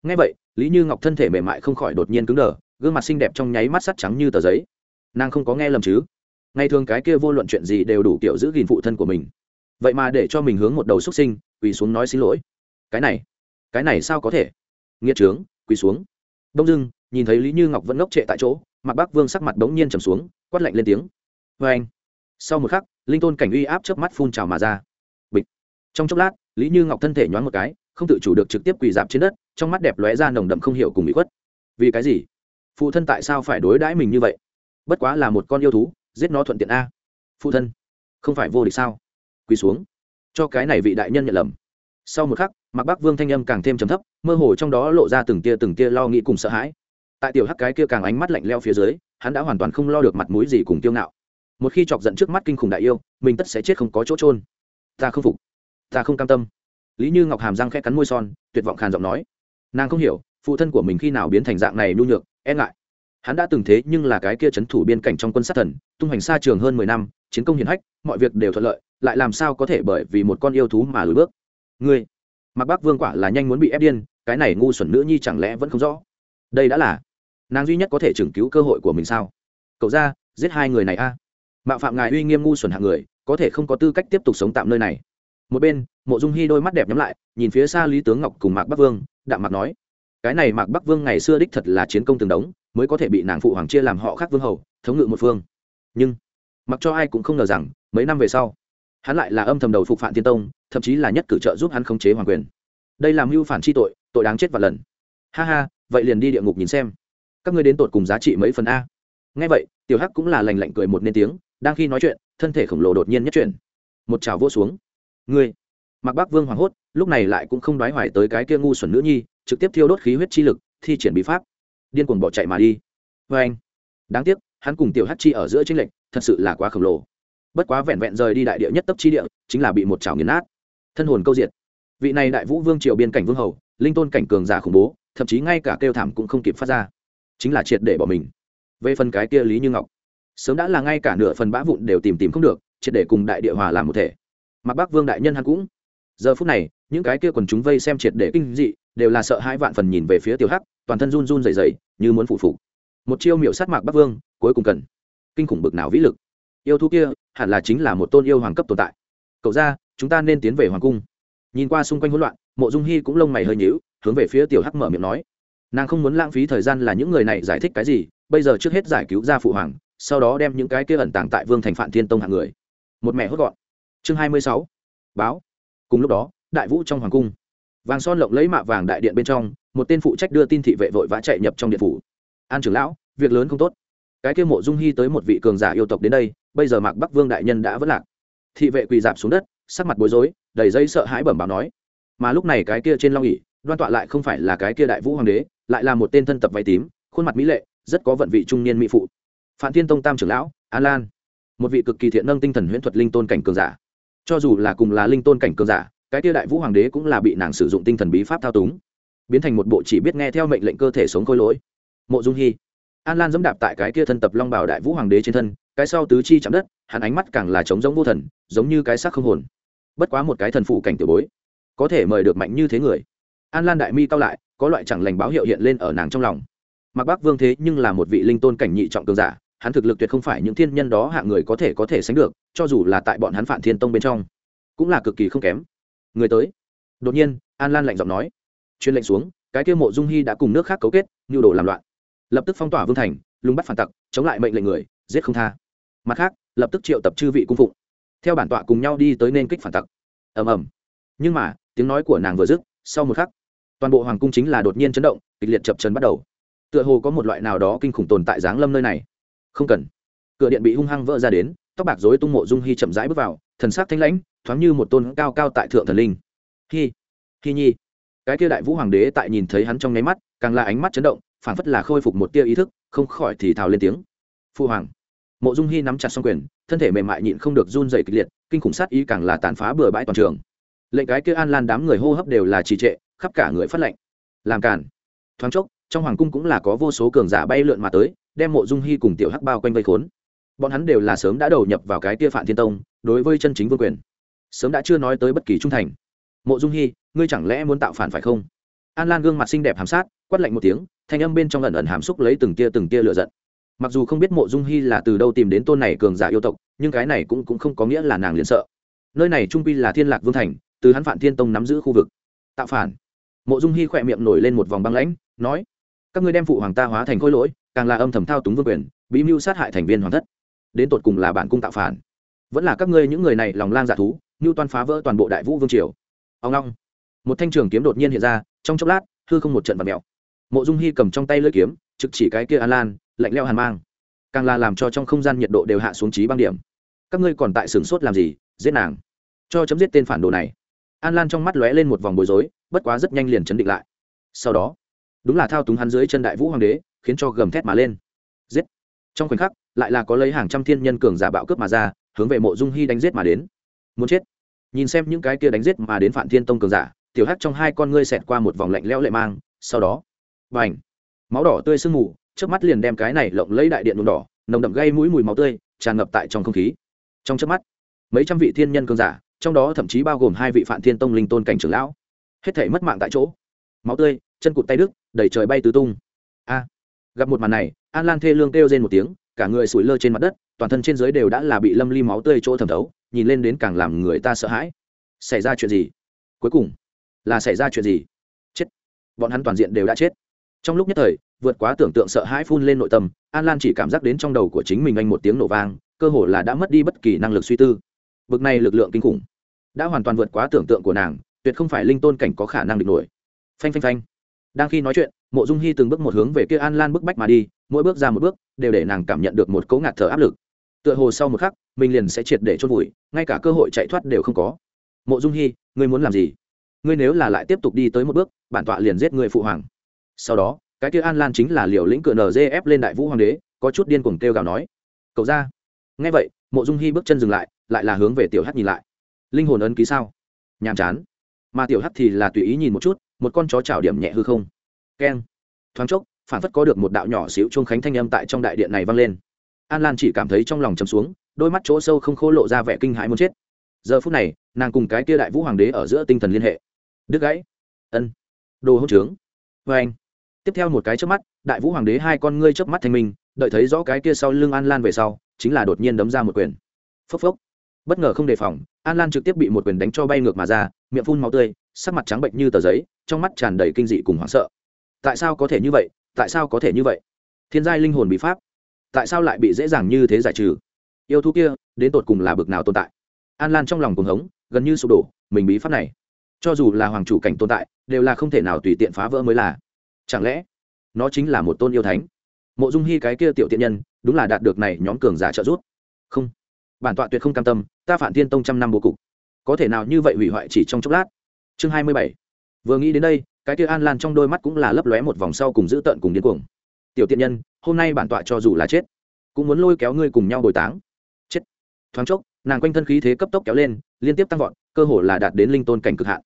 Speaker 1: Ngay vậy, lý như ngọc thân thể mềm mại không khỏi đột nhiên cứng đờ gương mặt xinh đẹp trong nháy mắt sắt trắng như tờ giấy. Nàng không có nghe lầm chứ? Ngay thường cái kia vô luận chuyện gì đều đủ kiểu giữ gìn phụ thân của mình. Vậy mà để cho mình hướng một đầu xuất sinh, quỳ xuống nói xin lỗi. Cái này cái này sao có thể? Nghĩa trướng, quỳ xuống. Đông dưng nhìn thấy lý như ngọc vẫn ngốc trệ tại chỗ mặc bác vương sắc mặt bỗng nhiên trầm xuống, quát lạnh lên tiếng. Vê anh. Sau một khắc, linh tôn cảnh uy áp chớp mắt phun trào mà ra. Bịch. Trong chốc lát, lý như ngọc thân thể nhoáng một cái, không tự chủ được trực tiếp quỳ dạp trên đất, trong mắt đẹp lóe ra nồng đậm không hiểu cùng bị khuất. Vì cái gì? Phụ thân tại sao phải đối đãi mình như vậy? Bất quá là một con yêu thú, giết nó thuận tiện a. Phụ thân, không phải vô địch sao? Quỳ xuống. Cho cái này vị đại nhân nhận lầm. Sau một khắc mặc bắc vương thanh âm càng thêm trầm thấp, mơ hồ trong đó lộ ra từng tia từng tia lo nghĩ cùng sợ hãi. Tại tiểu hắc cái kia càng ánh mắt lạnh leo phía dưới, hắn đã hoàn toàn không lo được mặt mũi gì cùng tiêu ngạo. Một khi chọc giận trước mắt kinh khủng đại yêu, mình tất sẽ chết không có chỗ trôn ta không phục. Ta không cam tâm. Lý như ngọc hàm răng khẽ cắn môi son, tuyệt vọng khàn giọng nói. Nàng không hiểu, phụ thân của mình khi nào biến thành dạng này nhu nhược e ngại. Hắn đã từng thế nhưng là cái kia c h ấ n thủ biên cảnh trong quân sát thần, tung hành xa trường hơn mười năm, chiến công hiển hách, mọi việc đều thuận lợi, lại làm sao có thể bởi vì một con yêu thú mà lùi bước. Ngươi mặc bác vương quả là nhanh muốn bị ép điên, cái này ngu xuẩn nữ nhi chẳng lẽ vẫn không rõ? Đây đã là nàng duy nhất có thể chừng cứu cơ hội của mình sao? Cậu ra, giết hai người này a. Mạo phạm ngài uy nghiêm ngu xuẩn hạng người, có thể không có tư cách tiếp tục sống tạm nơi này. Một bên, mộ dung hy đôi mắt đẹp nhắm lại, nhìn phía xa lý tướng ngọc cùng mạc bắc vương, đạm mạc nói cái này mạc bắc vương ngày xưa đích thật là chiến công từng đống, mới có thể bị nàng phụ hoàng chia làm họ khác vương hầu, thống ngự một phương. Nhưng, mặc cho ai cũng không ngờ rằng, mấy năm về sau, hắn lại là âm thầm đầu phục phạm tiên tông, thậm chí là nhất cử trợ giúp hắn khống chế hoàng quyền. Đây là mưu phản chi tội tội đáng chết và lần. Ha ha, vậy liền đi địa ngục nhìn xem. Các ngươi đến tột cùng giá trị mấy phần a? Ngay vậy, tiểu hắc cũng là lành lạnh cười một nên tiếng, đang khi nói chuyện, thân thể khổng lồ đột nhiên nhất chuyển. Một trào vỗ xuống. Ngươi mặc bắc vương hoảng hốt, lúc này lại cũng không đoái hoài tới cái kia ngu xuẩn nữ nhi trực tiếp thiêu đốt khí huyết chi lực, thi triển bí pháp. Điên cuồng bỏ chạy mà đi. Vê anh, đáng tiếc, hắn cùng tiểu hát chi ở giữa tranh lệch, thật sự là quá khổng lồ. Bất quá vẹn vẹn rời đi đại địa nhất tấp chi địa, chính là bị một chảo nghiền nát. Thân hồn câu diệt. Vị này đại vũ vương triều biên cảnh vương hầu, linh tôn cảnh cường giả khủng bố, thậm chí ngay cả kêu thảm cũng không kịp phát ra. Chính là triệt để bỏ mình. Về phần cái kia lý như ngọc, sớm đã là ngay cả nửa phần bã vụn đều tìm tìm không được, triệt để cùng đại địa hòa làm một thể. Mặc bác vương đại nhân hắn cũng. Giờ phút này, những cái kia quần chúng vây xem triệt để kinh dị đều là sợ hai vạn phần nhìn về phía tiểu hắc, toàn thân run run rẩy rẩy, như muốn phụ phục. Một chiêu miểu sát mạc bắc vương, cuối cùng cần. Kinh khủng bực nào vĩ lực. Yêu thú kia, hẳn là chính là một tôn yêu hoàng cấp tồn tại. Cậu ra, chúng ta nên tiến về hoàng cung. Nhìn qua xung quanh hỗn loạn, mộ dung hy cũng lông mày hơi nhíu, hướng về phía tiểu hắc mở miệng nói. Nàng không muốn lãng phí thời gian là những người này giải thích cái gì, bây giờ trước hết giải cứu ra phụ hoàng, sau đó đem những cái kia ẩn tàng tại vương thành phạn thiên tông hạng người. Một mẹ hốt gọn. Chương hai mươi sáu. Báo. Cùng lúc đó, đại vũ trong hoàng cung vàng son lộng lấy mạ vàng đại điện bên trong, một tên phụ trách đưa tin thị vệ vội vã chạy nhập trong điện phủ. An trưởng lão, việc lớn không tốt. Cái kia mộ dung hy tới một vị cường giả yêu tộc đến đây, bây giờ mạc bắc vương đại nhân đã vất lạc. Thị vệ quỳ dạp xuống đất, sắc mặt bối rối, đầy dây sợ hãi bẩm báo nói, mà lúc này cái kia trên long ỉ đoan tọa lại không phải là cái kia đại vũ hoàng đế, lại là một tên thân tập váy tím, khuôn mặt mỹ lệ, rất có vận vị trung niên mỹ phụ. Phạm thiên tông tam trưởng lão, an lan, một vị cực kỳ thiện nâng tinh thần huyễn thuật linh tôn cảnh cường giả. Cho dù là cùng là linh tôn cảnh cường giả cái kia đại vũ hoàng đế cũng là bị nàng sử dụng tinh thần bí pháp thao túng, biến thành một bộ chỉ biết nghe theo mệnh lệnh cơ thể sống khôi lỗi. Mộ dung hy an lan dẫm đạp tại cái kia thân tập long bảo đại vũ hoàng đế trên thân, cái sau tứ chi chạm đất, hắn ánh mắt càng là trống giống vô thần, giống như cái xác không hồn. Bất quá một cái thần phụ cảnh tiểu bối, có thể mời được mạnh như thế người. An lan đại mi cao lại, có loại chẳng lành báo hiệu hiện lên ở nàng trong lòng. Mặc bác vương thế nhưng là một vị linh tôn cảnh nhị trọng cường giả, hắn thực lực tuyệt không phải những thiên nhân đó hạ người có thể có thể sánh được, cho dù là tại bọn hắn phản thiên tông bên trong, cũng là cực kỳ không kém người tới. Đột nhiên, an lan lạnh giọng nói. Chuyên lệnh xuống, cái kia mộ dung hy đã cùng nước khác cấu kết nhu đồ làm loạn. Lập tức phong tỏa vương thành, lùng bắt phản tặc, chống lại mệnh lệnh người, giết không tha. Mặt khác, lập tức triệu tập chư vị cung phụng. Theo bản tọa cùng nhau đi tới nên kích phản tặc. Ầm ầm. Nhưng mà, tiếng nói của nàng vừa dứt, sau một khắc, toàn bộ hoàng cung chính là đột nhiên chấn động, kịch liệt chập trần bắt đầu. Tựa hồ có một loại nào đó kinh khủng tồn tại giáng lâm nơi này. Không cần. Cửa điện bị hung hăng vỡ ra đến, tóc bạc dối tung mộ dung hy chậm rãi bước vào, thần sắc thanh lãnh thoáng như một tôn cao cao tại thượng thần linh. Khi khi nhi. Cái kia đại vũ hoàng đế tại nhìn thấy hắn trong nháy mắt, càng là ánh mắt chấn động phản phất là khôi phục một tia ý thức, không khỏi thì thào lên tiếng. Phu hoàng. Mộ dung hy nắm chặt xong quyền, thân thể mềm mại nhịn không được run dày kịch liệt, kinh khủng sát ý càng là tàn phá bừa bãi toàn trường. Lệnh cái kia an lan đám người hô hấp đều là trì trệ, khắp cả người phát lệnh làm cản thoáng chốc, trong hoàng cung cũng là có vô số cường giả bay lượn mà tới, đem mộ dung hy cùng tiểu hắc bao quanh vây khốn. Bọn hắn đều là sớm đã đầu nhập vào cái tia phản thiên tông, đối với chân chính vương quyền sớm đã chưa nói tới bất kỳ trung thành. Mộ dung hy ngươi chẳng lẽ muốn tạo phản phải không? An lan gương mặt xinh đẹp hàm sát quát lạnh một tiếng thanh âm bên trong lần ẩn hàm xúc lấy từng tia từng tia lựa giận. Mặc dù không biết mộ dung hy là từ đâu tìm đến tôn này cường giả yêu tộc nhưng cái này cũng, cũng không có nghĩa là nàng liền sợ. Nơi này trung pi là thiên lạc vương thành từ hắn phản thiên tông nắm giữ khu vực. Tạo phản. Mộ dung hy khỏe miệng nổi lên một vòng băng lãnh nói các ngươi đem phụ hoàng ta hóa thành khối lỗi càng là âm thầm thao túng vương quyền bí mưu sát hại thành viên hoàng thất. Đến tột cùng là bản cung tạo phản. Vẫn là các ngươi những người này lòng lang dạ thú như toan phá vỡ toàn bộ đại vũ vương triều. Ông long. Một thanh trường kiếm đột nhiên hiện ra, trong chốc lát, hư không một trận vật mèo. Mộ dung hy cầm trong tay lưỡi kiếm, trực chỉ cái kia an lan, lạnh leo hàn mang. Càng là làm cho trong không gian nhiệt độ đều hạ xuống trí băng điểm. Các ngươi còn tại sửng sốt làm gì? Giết nàng. Cho chấm giết tên phản đồ này. An lan trong mắt lóe lên một vòng bối rối, bất quá rất nhanh liền chấn định lại. Sau đó, đúng là thao túng hắn dưới chân đại vũ hoàng đế, khiến cho gầm thét mà lên. Giết. Trong khoảnh khắc, lại là có lấy hàng trăm thiên nhân cường giả bạo cướp mà ra, hướng về mộ dung hy đánh giết mà đến muốn chết. Nhìn xem những cái kia đánh giết mà đến phản thiên tông cường giả, tiểu hắc trong hai con ngươi xẹt qua một vòng lạnh lẽo lệ mang, sau đó và ảnh máu đỏ tươi sương mù trước mắt liền đem cái này lộng lấy đại điện nhuộm đỏ, nồng đậm gây mũi mùi máu tươi, tràn ngập tại trong không khí. Trong trước mắt, mấy trăm vị thiên nhân cường giả, trong đó thậm chí bao gồm hai vị phản thiên tông linh tôn cảnh trưởng lão, hết thể mất mạng tại chỗ. Máu tươi, chân cụt tay đức đẩy trời bay tứ tung. A, gặp một màn này, an lan thê lương kêu trên một tiếng cả người sủi lơ trên mặt đất, toàn thân trên dưới đều đã là bị lâm ly máu tươi chỗ thẩm thấu, nhìn lên đến càng làm người ta sợ hãi. Xảy ra chuyện gì? Cuối cùng, là xảy ra chuyện gì? Chết. Bọn hắn toàn diện đều đã chết. Trong lúc nhất thời, vượt quá tưởng tượng sợ hãi phun lên nội tâm, an lan chỉ cảm giác đến trong đầu của chính mình anh một tiếng nổ vang, cơ hồ là đã mất đi bất kỳ năng lực suy tư. Bực này lực lượng kinh khủng, đã hoàn toàn vượt quá tưởng tượng của nàng, tuyệt không phải linh tôn cảnh có khả năng địch nổi. Phanh phanh phanh. Đang khi nói chuyện mộ dung hy từng bước một hướng về kia an lan bức bách mà đi, mỗi bước ra một bước, đều để nàng cảm nhận được một cấu ngạt thở áp lực. Tựa hồ sau một khắc, mình liền sẽ triệt để chôn vùi, ngay cả cơ hội chạy thoát đều không có. Mộ dung hy, ngươi muốn làm gì? Ngươi nếu là lại tiếp tục đi tới một bước, bản tọa liền giết người phụ hoàng. Sau đó, cái kia an lan chính là liều lĩnh cựa nzf lên đại vũ hoàng đế, có chút điên cuồng kêu gào nói, cậu ra. Ngay vậy, mộ dung hy bước chân dừng lại lại là hướng về tiểu hắc nhìn lại. Linh hồn ấn ký sao? Nhàm chán. Mà tiểu hắc thì là tùy ý nhìn một chút, một con chó chảo điểm nhẹ hư không keng. Thoáng chốc, phản phất có được một đạo nhỏ xíu chuông khánh thanh âm tại trong đại điện này vang lên. An lan chỉ cảm thấy trong lòng chấm xuống, đôi mắt chỗ sâu không khô lộ ra vẻ kinh hãi muốn chết. Giờ phút này, nàng cùng cái kia đại vũ hoàng đế ở giữa tinh thần liên hệ. Đứt gãy. Ân. Đồ hỗn trướng. Vê anh. Tiếp theo một cái trước mắt, đại vũ hoàng đế hai con ngươi chớp mắt thanh minh đợi thấy rõ cái kia sau lưng an lan về sau, chính là đột nhiên đấm ra một quyền. Phốc phốc. Bất ngờ không đề phòng, an lan trực tiếp bị một quyền đánh cho bay ngược mà ra, miệng phun máu tươi, sắc mặt trắng bệnh như tờ giấy, trong mắt tràn đầy kinh dị cùng hoảng sợ tại sao có thể như vậy, tại sao có thể như vậy? Thiên giai linh hồn bị pháp, tại sao lại bị dễ dàng như thế giải trừ? Yêu thú kia, đến tột cùng là bực nào tồn tại? An lan trong lòng cuồng hống, gần như sụp đổ, mình bí pháp này. Cho dù là hoàng chủ cảnh tồn tại, đều là không thể nào tùy tiện phá vỡ mới là. Chẳng lẽ, nó chính là một tôn yêu thánh? Mộ dung hy cái kia tiểu tiện nhân, đúng là đạt được này nhóm cường giả trợ giúp. Không. Bản tọa tuyệt không cam tâm, ta phản tiên tông trăm năm bố cục. Có thể nào như vậy hủy hoại chỉ trong chốc lát? Chương hai mươi bảy. Vừa nghĩ đến đây cái kia an lan trong đôi mắt cũng là lấp lóe một vòng sau cùng giữ tợn cùng điên cuồng. Tiểu tiện nhân, hôm nay bản tọa cho dù là chết, cũng muốn lôi kéo ngươi cùng nhau bồi táng. Chết. Thoáng chốc, nàng quanh thân khí thế cấp tốc kéo lên, liên tiếp tăng vọt, cơ hồ là đạt đến linh tôn cảnh cực hạn.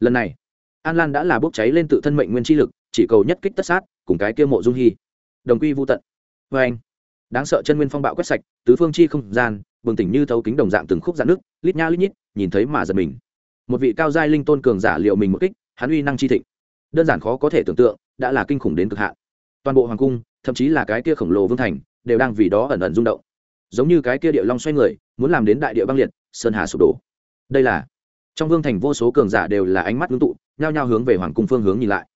Speaker 1: Lần này, an lan đã là bốc cháy lên tự thân mệnh nguyên chi lực, chỉ cầu nhất kích tất sát, cùng cái kia mộ dung hy. Đồng quy vô tận. Vê anh, đáng sợ chân nguyên phong bạo quét sạch, tứ phương chi không gian, bừng tỉnh như thấu kính đồng dạng từng khúc dạn nước, lít nha lít nhít, nhìn thấy mà giật mình. Một vị cao giai linh tôn cường giả liệu mình một kích, hắn uy năng chi thịnh đơn giản khó có thể tưởng tượng, đã là kinh khủng đến cực hạn. Toàn bộ hoàng cung, thậm chí là cái kia khổng lồ vương thành, đều đang vì đó ẩn ẩn rung động. Giống như cái kia địa long xoay người, muốn làm đến đại địa băng liệt, sơn hà sụp đổ. Đây là, trong vương thành vô số cường giả đều là ánh mắt ngưng tụ, nhao nhao hướng về hoàng cung phương hướng nhìn lại.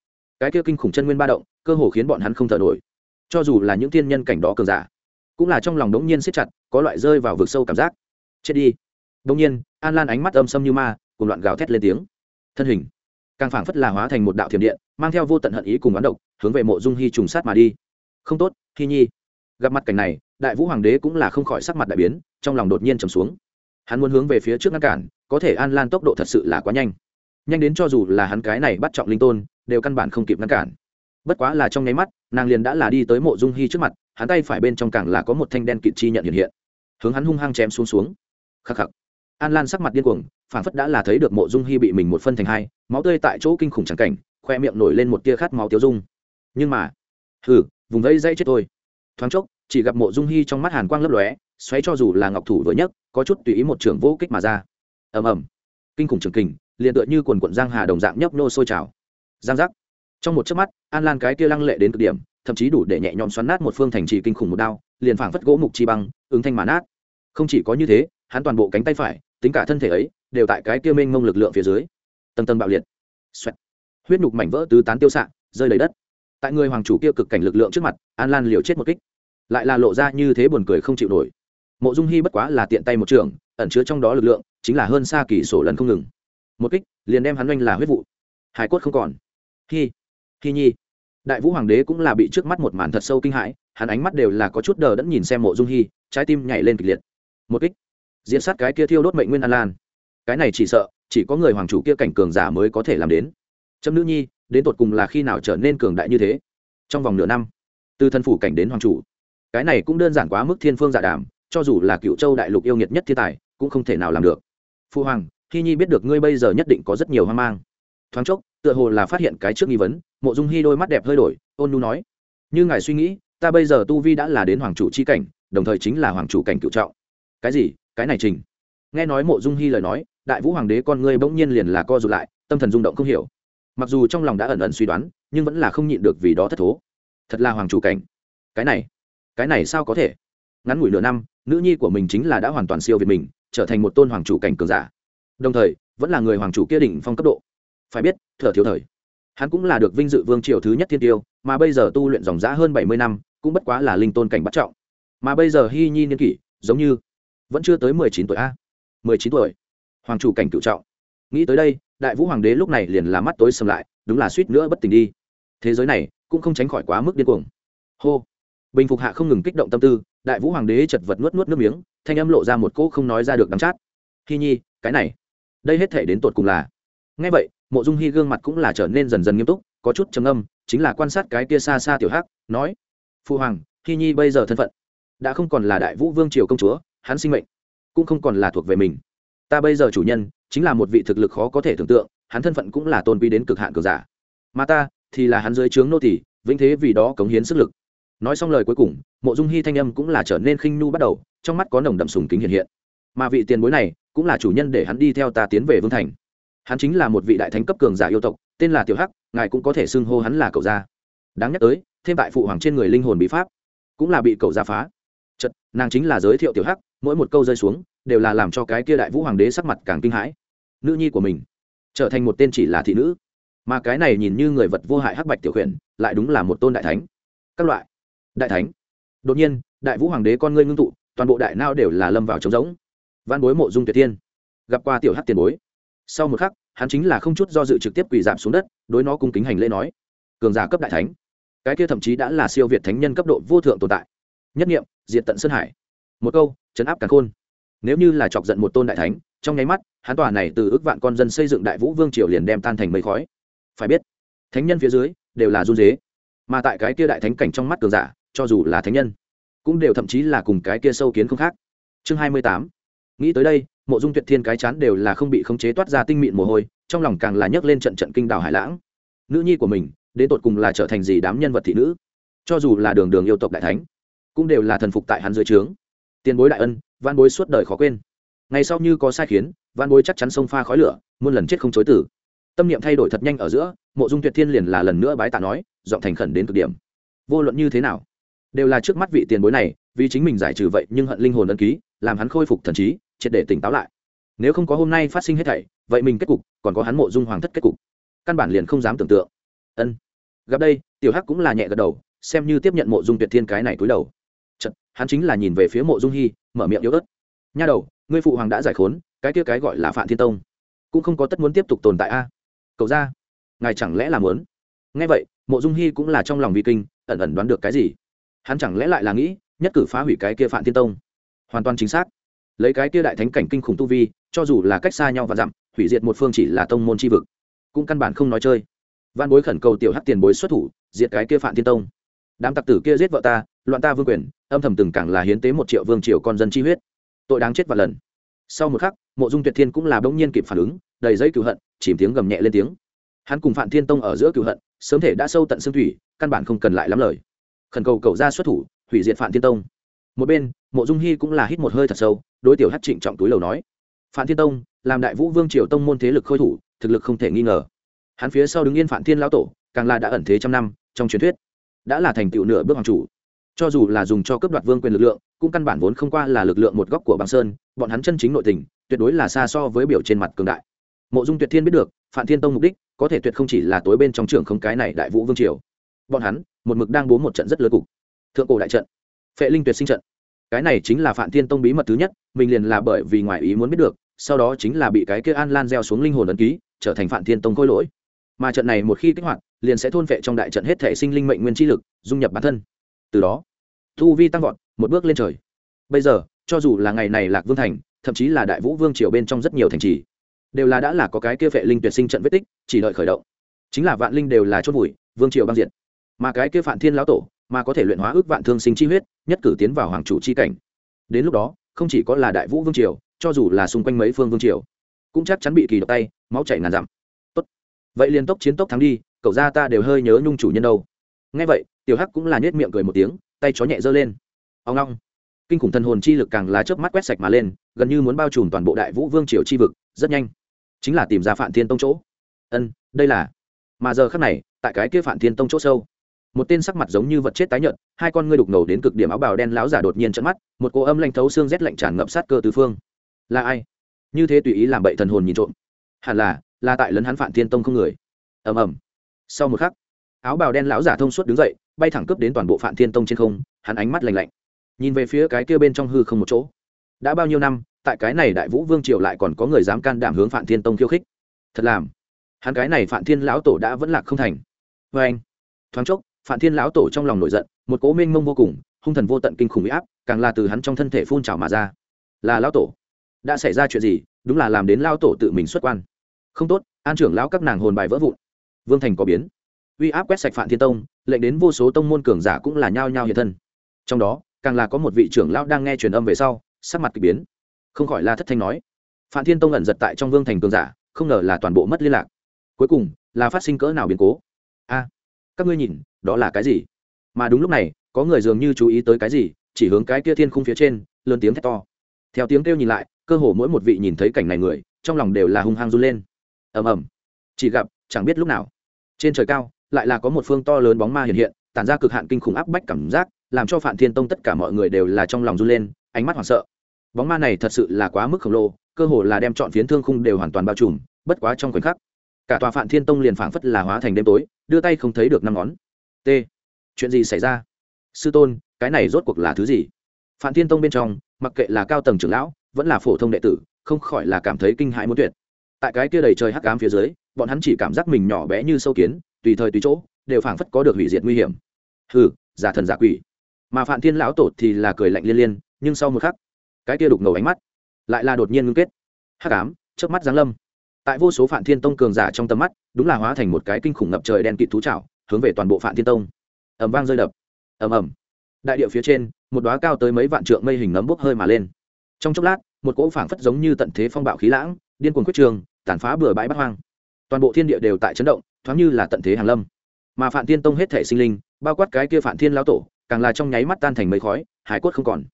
Speaker 1: Cái kia kinh khủng chân nguyên ba động, cơ hồ khiến bọn hắn không thở nổi. Cho dù là những thiên nhân cảnh đó cường giả, cũng là trong lòng đống nhiên siết chặt, có loại rơi vào vực sâu cảm giác. Chết đi. Đống nhiên, an lan ánh mắt âm sâm như ma cùng loạn gào thét lên tiếng. Thân hình càng phảng phất là hóa thành một đạo thiểm điện, mang theo vô tận hận ý cùng bán độc, hướng về mộ dung hy trùng sát mà đi. Không tốt, hy nhi. Gặp mặt cảnh này, đại vũ hoàng đế cũng là không khỏi sắc mặt đại biến, trong lòng đột nhiên trầm xuống. Hắn muốn hướng về phía trước ngăn cản, có thể an lan tốc độ thật sự là quá nhanh. Nhanh đến cho dù là hắn cái này bắt trọng linh tôn, đều căn bản không kịp ngăn cản. Bất quá là trong nháy mắt, nàng liền đã là đi tới mộ dung hy trước mặt, hắn tay phải bên trong càng là có một thanh đen kịt chi nhận hiện hiện. Hướng hắn hung hăng chém xuống xuống. Khắc khắc. An lan sắc mặt điên cuồng phản phất đã là thấy được mộ dung hy bị mình một phân thành hai, máu tươi tại chỗ kinh khủng trắng cảnh, khoe miệng nổi lên một tia khát máu tiêu dung. Nhưng mà, hừ, vùng vẫy dây chết tôi. Thoáng chốc, chỉ gặp mộ dung hy trong mắt hàn quang lấp lóe, xoáy cho dù là ngọc thủ vừa nhất có chút tùy ý một trường vô kích mà ra. Ầm ầm. Kinh khủng trường kình, liền tựa như quần quận giang hà đồng dạng nhấp nô sôi trào. Giang giác. Trong một chớp mắt, an lan cái kia lăng lệ đến cực điểm, thậm chí đủ để nhẹ nhõm xoắn nát một phương thành trì kinh khủng một đao, liền phảng phất gỗ mục chi băng, ứng thanh mà nát. Không chỉ có như thế, hắn toàn bộ cánh tay phải, tính cả thân thể ấy đều tại cái kia mênh mông lực lượng phía dưới. Tầng tầng bạo liệt. Xoẹt. huyết nhục mảnh vỡ tứ tán tiêu xạ, rơi đầy đất. Tại người hoàng chủ kia cực cảnh lực lượng trước mặt, an lan liều chết một kích. Lại là lộ ra như thế buồn cười không chịu nổi. Mộ dung hy bất quá là tiện tay một trường, ẩn chứa trong đó lực lượng, chính là hơn xa kỳ sổ lần không ngừng. Một kích, liền đem hắn oanh là huyết vụ. Hải cốt không còn. Hy hy nhi. Đại vũ hoàng đế cũng là bị trước mắt một màn thật sâu kinh hãi, hắn ánh mắt đều là có chút đờ đẫn nhìn xem mộ dung hy trái tim nhảy lên kịch liệt. Một kích. Diễn sát cái kia thiêu đốt mệnh nguyên an lan cái này chỉ sợ, chỉ có người hoàng chủ kia cảnh cường giả mới có thể làm đến. Trâm nữ nhi, đến tột cùng là khi nào trở nên cường đại như thế? Trong vòng nửa năm, từ thân phủ cảnh đến hoàng chủ. Cái này cũng đơn giản quá mức thiên phương giả đàm, cho dù là cựu châu đại lục yêu nghiệt nhất thiên tài, cũng không thể nào làm được. Phu hoàng khi nhi biết được ngươi bây giờ nhất định có rất nhiều hoang mang. Thoáng chốc, tựa hồ là phát hiện cái trước nghi vấn, mộ dung hy đôi mắt đẹp hơi đổi, ôn nu nói, như ngài suy nghĩ, ta bây giờ tu vi đã là đến hoàng chủ c h i cảnh, đồng thời chính là hoàng chủ cảnh cựu trọng. Cái gì? Cái này trình? Nghe nói mộ dung hy lời nói đại vũ hoàng đế con ngươi bỗng nhiên liền là co rụt lại, tâm thần rung động không hiểu. Mặc dù trong lòng đã ẩn ẩn suy đoán, nhưng vẫn là không nhịn được vì đó thất thố. Thật là hoàng chủ cảnh. Cái này cái này sao có thể? Ngắn ngủi nửa năm, nữ nhi của mình chính là đã hoàn toàn siêu việt mình, trở thành một tôn hoàng chủ cảnh cường giả. Đồng thời, vẫn là người hoàng chủ kia đỉnh phong cấp độ. Phải biết, thở thiếu thời. Hắn cũng là được vinh dự vương triều thứ nhất thiên tiêu, mà bây giờ tu luyện dòng giã hơn bảy mươi năm, cũng bất quá là linh tôn cảnh bắt trọng. Mà bây giờ hy nhi niên kỷ, giống như vẫn chưa tới mười chín tuổi a. Mười chín tuổi hoàng chủ cảnh cựu trọng. Nghĩ tới đây, đại vũ hoàng đế lúc này liền là mắt tối sầm lại, đúng là suýt nữa bất tỉnh đi. Thế giới này cũng không tránh khỏi quá mức điên cuồng. Hô! Bình phục hạ không ngừng kích động tâm tư, đại vũ hoàng đế chật vật nuốt nuốt nước miếng, thanh âm lộ ra một cỗ không nói ra được đắm chát. Hi nhi, cái này, đây hết thể đến tột cùng là. Ngay vậy, mộ dung hy gương mặt cũng là trở nên dần dần nghiêm túc, có chút trầm âm chính là quan sát cái kia xa xa tiểu hắc, nói, phu hoàng, hi nhi bây giờ thân phận, đã không còn là đại vũ vương triều công chúa, hắn sinh mệnh, cũng không còn là thuộc về mình ta bây giờ chủ nhân chính là một vị thực lực khó có thể tưởng tượng, hắn thân phận cũng là tôn quý đến cực hạn cường giả. Mà ta thì là hắn dưới trướng nô tỷ vĩnh thế vì đó cống hiến sức lực. Nói xong lời cuối cùng, mộ dung hy thanh âm cũng là trở nên khinh nhu bắt đầu, trong mắt có nồng đậm sùng kính hiện hiện. Mà vị tiền bối này cũng là chủ nhân để hắn đi theo ta tiến về vương thành. Hắn chính là một vị đại thánh cấp cường giả yêu tộc, tên là tiểu hắc, ngài cũng có thể xưng hô hắn là cậu gia. Đáng nhắc tới, thêm tại phụ hoàng trên người linh hồn bí pháp cũng là bị cậu gia phá. Chật nàng chính là giới thiệu tiểu hắc, mỗi một câu rơi xuống đều là làm cho cái kia đại vũ hoàng đế sắc mặt càng kinh hãi. Nữ nhi của mình trở thành một tên chỉ là thị nữ. Mà cái này nhìn như người vật vô hại hắc bạch tiểu khuyển, lại đúng là một tôn đại thánh. Các loại. Đại thánh. Đột nhiên, đại vũ hoàng đế con ngươi ngưng tụ, toàn bộ đại nao đều là lâm vào trống rỗng. Văn bối mộ dung tuyệt tiên. Gặp qua tiểu hắc tiền bối. Sau một khắc, hắn chính là không chút do dự trực tiếp quỳ giảm xuống đất, đối nó cung kính hành lễ nói, cường giả cấp đại thánh. Cái kia thậm chí đã là siêu việt thánh nhân cấp độ vô thượng tồn tại. Nhất nghiệm, diệt tận sơn hải. Một câu, chấn áp cả khôn nếu như là chọc giận một tôn đại thánh, trong nháy mắt, hắn tòa này từ ước vạn con dân xây dựng đại vũ vương triều liền đem tan thành mây khói. Phải biết, thánh nhân phía dưới đều là run dế mà tại cái kia đại thánh cảnh trong mắt cường giả, cho dù là thánh nhân, cũng đều thậm chí là cùng cái kia sâu kiến không khác. Chương hai mươi tám. Nghĩ tới đây, mộ dung tuyệt thiên cái chán đều là không bị khống chế toát ra tinh mịn mồ hôi, trong lòng càng là nhấc lên trận trận kinh đảo hải lãng. Nữ nhi của mình, đến tột cùng là trở thành gì đám nhân vật thị nữ? Cho dù là đường đường yêu tộc đại thánh, cũng đều là thần phục tại hắn dưới trướng. Tiền bối đại ân văn bối suốt đời khó quên. Ngày sau như có sai khiến văn bối chắc chắn sông pha khói lửa, muôn lần chết không chối tử tâm niệm thay đổi thật nhanh ở giữa, mộ dung tuyệt thiên liền là lần nữa bái tạ nói, giọng thành khẩn đến cực điểm. Vô luận như thế nào, đều là trước mắt vị tiền bối này, vì chính mình giải trừ vậy nhưng hận linh hồn ân ký, làm hắn khôi phục thần trí, triệt để tỉnh táo lại. Nếu không có hôm nay phát sinh hết thảy, vậy mình kết cục, còn có hắn mộ dung hoàng thất kết cục. Căn bản liền không dám tưởng tượng. Ân. Gặp đây, tiểu hắc cũng là nhẹ gật đầu, xem như tiếp nhận mộ dung tuyệt thiên cái này cúi đầu. Chật, hắn chính là nhìn về phía mộ dung hi, mở miệng yếu ớt. Nha đầu ngươi phụ hoàng đã giải khốn cái kia cái gọi là phạm thiên tông cũng không có tất muốn tiếp tục tồn tại a. Cậu ra ngài chẳng lẽ là muốn? Nghe vậy mộ dung hi cũng là trong lòng vi kinh ẩn ẩn đoán được cái gì. Hắn chẳng lẽ lại là nghĩ nhất cử phá hủy cái kia phạm thiên tông? Hoàn toàn chính xác. Lấy cái kia đại thánh cảnh kinh khủng tu vi cho dù là cách xa nhau và dặm hủy diệt một phương chỉ là tông môn chi vực cũng căn bản không nói chơi. Văn bối khẩn cầu tiểu hắc tiền bối xuất thủ diệt cái kia phạm thiên tông. Đám tặc tử kia giết vợ ta loạn ta vương quyền âm thầm từng càng là hiến tế một triệu vương triều con dân chi huyết. Tội đáng chết và lần. Sau một khắc, mộ dung tuyệt thiên cũng là bỗng nhiên kịp phản ứng, đầy giấy cựu hận, chìm tiếng gầm nhẹ lên tiếng. Hắn cùng phạm thiên tông ở giữa cựu hận, sớm thể đã sâu tận xương thủy, căn bản không cần lại lắm lời. Khẩn cầu cầu ra xuất thủ, hủy diệt phạm thiên tông. Một bên, mộ dung hy cũng là hít một hơi thật sâu, đối tiểu hát trịnh trọng túi lầu nói phạm thiên tông, làm đại vũ vương triều tông môn thế lực khôi thủ, thực lực không thể nghi ngờ. Hắn phía sau đứng yên phạm thiên lão tổ, càng là đã ẩn thế trăm năm trong truyền thuyết, đã là thành tựu nửa bước hoàng chủ cho dù là dùng cho cấp đoạt vương quyền lực lượng, cũng căn bản vốn không qua là lực lượng một góc của băng sơn, bọn hắn chân chính nội tình, tuyệt đối là xa so với biểu trên mặt cường đại. Mộ dung tuyệt thiên biết được phạm thiên tông mục đích, có thể tuyệt không chỉ là tối bên trong trường không cái này đại vũ vương triều. Bọn hắn, một mực đang bố một trận rất lớn cục. Thượng cổ đại trận, phệ linh tuyệt sinh trận. Cái này chính là phạm thiên tông bí mật thứ nhất, mình liền là bởi vì ngoài ý muốn biết được, sau đó chính là bị cái kia an lan gieo xuống linh hồn ấn ký, trở thành phạm thiên tông khôi lỗi. Mà trận này một khi kích hoạt, liền sẽ thôn phệ trong đại trận hết thể sinh linh mệnh nguyên chi lực, dung nhập bản thân từ đó thu vi tăng vọt, một bước lên trời. Bây giờ, cho dù là ngày này lạc vương thành, thậm chí là đại vũ vương triều bên trong rất nhiều thành trì, đều là đã là có cái kia phệ linh tuyệt sinh trận vết tích, chỉ đợi khởi động. Chính là vạn linh đều là chốt bụi vương triều băng diện mà cái kia phản thiên lão tổ, mà có thể luyện hóa ước vạn thương sinh chi huyết, nhất cử tiến vào hoàng chủ chi cảnh. Đến lúc đó, không chỉ có là đại vũ vương triều, cho dù là xung quanh mấy phương vương triều, cũng chắc chắn bị kỳ độc tay, máu chảy ngàn dặm. Tốt. Vậy liền tốc chiến tốc thắng đi, cậu ra ta đều hơi nhớ nhung chủ nhân đâu. Nghe vậy tiểu hắc cũng là nhếch miệng cười một tiếng, tay chó nhẹ giơ lên. Ông long kinh khủng thần hồn chi lực càng là chớp mắt quét sạch mà lên, gần như muốn bao trùm toàn bộ đại vũ vương triều chi vực, rất nhanh. Chính là tìm ra phạm thiên tông chỗ. Ân, đây là. Mà giờ khắc này, tại cái kia phạm thiên tông chỗ sâu, một tên sắc mặt giống như vật chết tái nhợt, hai con ngươi đục ngầu đến cực điểm áo bào đen láo giả đột nhiên trận mắt, một cô âm lanh thấu xương rét lạnh tràn ngập sát cơ tứ phương. Là ai? Như thế tùy ý làm bậy thần hồn nhìn trộm. Hẳn là là tại lấn hắn phạm thiên tông không người. Ầm ầm. Sau một khắc áo bào đen lão giả thông suốt đứng dậy, bay thẳng cướp đến toàn bộ phạm thiên tông trên không, hắn ánh mắt lạnh lạnh. Nhìn về phía cái kia bên trong hư không một chỗ. Đã bao nhiêu năm, tại cái này đại vũ vương triều lại còn có người dám can đảm hướng phạm thiên tông khiêu khích. Thật làm. Hắn cái này phạm thiên lão tổ đã vẫn lạc không thành. Vê anh, thoáng chốc phạm thiên lão tổ trong lòng nổi giận, một cố minh mông vô cùng, hung thần vô tận kinh khủng bị áp, càng là từ hắn trong thân thể phun trào mà ra. Là lão tổ. Đã xảy ra chuyện gì, đúng là làm đến lao tổ tự mình xuất quan. Không tốt, an trưởng lão các nàng hồn bài vỡ vụn. Vương thành có biến uy áp quét sạch phạn thiên tông, lệnh đến vô số tông môn cường giả cũng là nhao nhao hiện thân. Trong đó, càng là có một vị trưởng lão đang nghe truyền âm về sau, sắc mặt k ỳ biến. Không khỏi la thất thanh nói, Phạn thiên tông ẩn giật tại trong vương thành cường giả, không ngờ là toàn bộ mất liên lạc. Cuối cùng, là phát sinh cỡ nào biến cố? A, các ngươi nhìn, đó là cái gì? Mà đúng lúc này, có người dường như chú ý tới cái gì, chỉ hướng cái kia thiên khung phía trên, lớn tiếng thét to. Theo tiếng kêu nhìn lại, cơ hồ mỗi một vị nhìn thấy cảnh này người, trong lòng đều là hung hăng run lên. Ầm ầm. Chỉ gặp, chẳng biết lúc nào, trên trời cao lại là có một phương to lớn bóng ma hiện hiện, tản ra cực hạn kinh khủng áp bách cảm giác, làm cho phạm thiên tông tất cả mọi người đều là trong lòng run lên, ánh mắt hoảng sợ. Bóng ma này thật sự là quá mức khổng lồ, cơ hồ là đem chọn phiến thương khung đều hoàn toàn bao trùm, bất quá trong khoảnh khắc, cả tòa phạm thiên tông liền phảng phất là hóa thành đêm tối, đưa tay không thấy được năm ngón. T. Chuyện gì xảy ra? Sư tôn, cái này rốt cuộc là thứ gì? Phạm thiên tông bên trong, mặc kệ là cao tầng trưởng lão, vẫn là phổ thông đệ tử, không khỏi là cảm thấy kinh hãi muốn tuyệt. Tại cái kia đầy trời hắc ám phía dưới bọn hắn chỉ cảm giác mình nhỏ bé như sâu kiến, tùy thời tùy chỗ, đều phảng phất có được hủy diệt nguy hiểm. Hừ, giả thần giả quỷ. Mà phạm thiên lão tổ thì là cười lạnh liên liên, nhưng sau một khắc, cái kia đục ngầu ánh mắt lại là đột nhiên ngưng kết. Hắc ám trước mắt giáng lâm. Tại vô số phạm thiên tông cường giả trong tầm mắt, đúng là hóa thành một cái kinh khủng ngập trời đen kịt thú trảo hướng về toàn bộ phạm thiên tông. Ầm vang rơi đập. Ầm ầm. Đại địa phía trên, một đóa cao tới mấy vạn trượng mây hình nấm bốc hơi mà lên. Trong chốc lát, một cỗ phảng phất giống như tận thế phong bạo khí lãng, điên cuồng quyết trường, tàn phá bừa bãi bắt hoang toàn bộ thiên địa đều tại chấn động, thoáng như là tận thế hàng lâm. Mà phạm thiên tông hết thể sinh linh, bao quát cái kia phạm thiên lão tổ, càng là trong nháy mắt tan thành mây khói, hải quất không còn.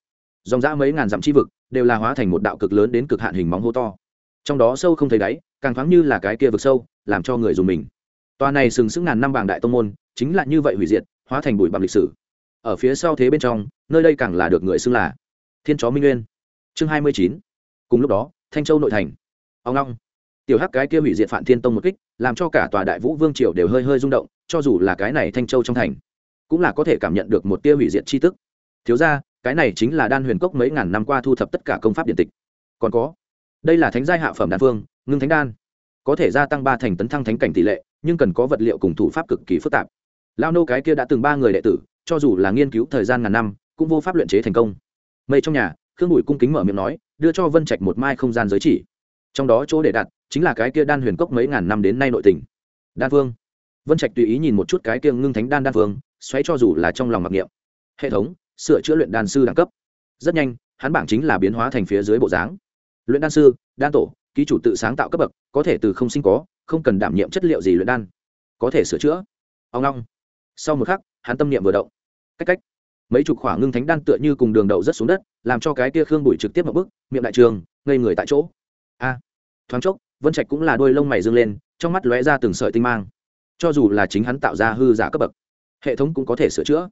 Speaker 1: Dòng dã mấy ngàn dặm chi vực đều là hóa thành một đạo cực lớn đến cực hạn hình móng hô to. Trong đó sâu không thấy đáy, càng thoáng như là cái kia vực sâu, làm cho người dùng mình. Tòa này sừng sững ngàn năm bảng đại tông môn, chính là như vậy hủy diệt, hóa thành bụi bặm lịch sử. Ở phía sau thế bên trong, nơi đây càng là được người xưng là thiên chó minh nguyên. Chương hai mươi chín. Cùng lúc đó, thanh châu nội thành. Ông long tiểu hắc cái kia hủy diệt phản thiên tông một kích, làm cho cả tòa đại vũ vương triều đều hơi hơi rung động, cho dù là cái này thanh châu trong thành, cũng là có thể cảm nhận được một tia hủy diệt chi tức. Thiếu ra cái này chính là đan huyền cốc mấy ngàn năm qua thu thập tất cả công pháp điện tịch. Còn có, đây là thánh giai hạ phẩm đan phương ngưng thánh đan. Có thể gia tăng ba thành tấn thăng thánh cảnh tỷ lệ, nhưng cần có vật liệu cùng thủ pháp cực kỳ phức tạp. Lao nô cái kia đã từng ba người đệ tử, cho dù là nghiên cứu thời gian ngàn năm, cũng vô pháp luyện chế thành công. Mây trong nhà, khương bùi cung kính mở miệng nói, đưa cho vân trạch một mai không gian giới chỉ. Trong đó chỗ để đặt chính là cái kia đan huyền cốc mấy ngàn năm đến nay nội tình. Đan phương vân trạch tùy ý nhìn một chút cái kia ngưng thánh đan đan phương xoáy cho dù là trong lòng mặc niệm. Hệ thống, sửa chữa luyện đan sư đẳng cấp. Rất nhanh, hắn bảng chính là biến hóa thành phía dưới bộ dáng. Luyện đan sư, đan tổ, ký chủ tự sáng tạo cấp bậc, có thể từ không sinh có, không cần đảm nhiệm chất liệu gì luyện đan. Có thể sửa chữa. Ông long sau một khắc, hắn tâm niệm vừa động. Cách cách. Mấy chục khoảng ngưng thánh đan tựa như cùng đường đậu rất xuống đất, làm cho cái kia khương bụi trực tiếp một bước, miệng đại trường, ngây người tại chỗ. A. Thoáng chốc vân trạch cũng là đôi lông mày dương lên, trong mắt lóe ra từng sợi tinh mang. Cho dù là chính hắn tạo ra hư giả cấp bậc, hệ thống cũng có thể sửa chữa.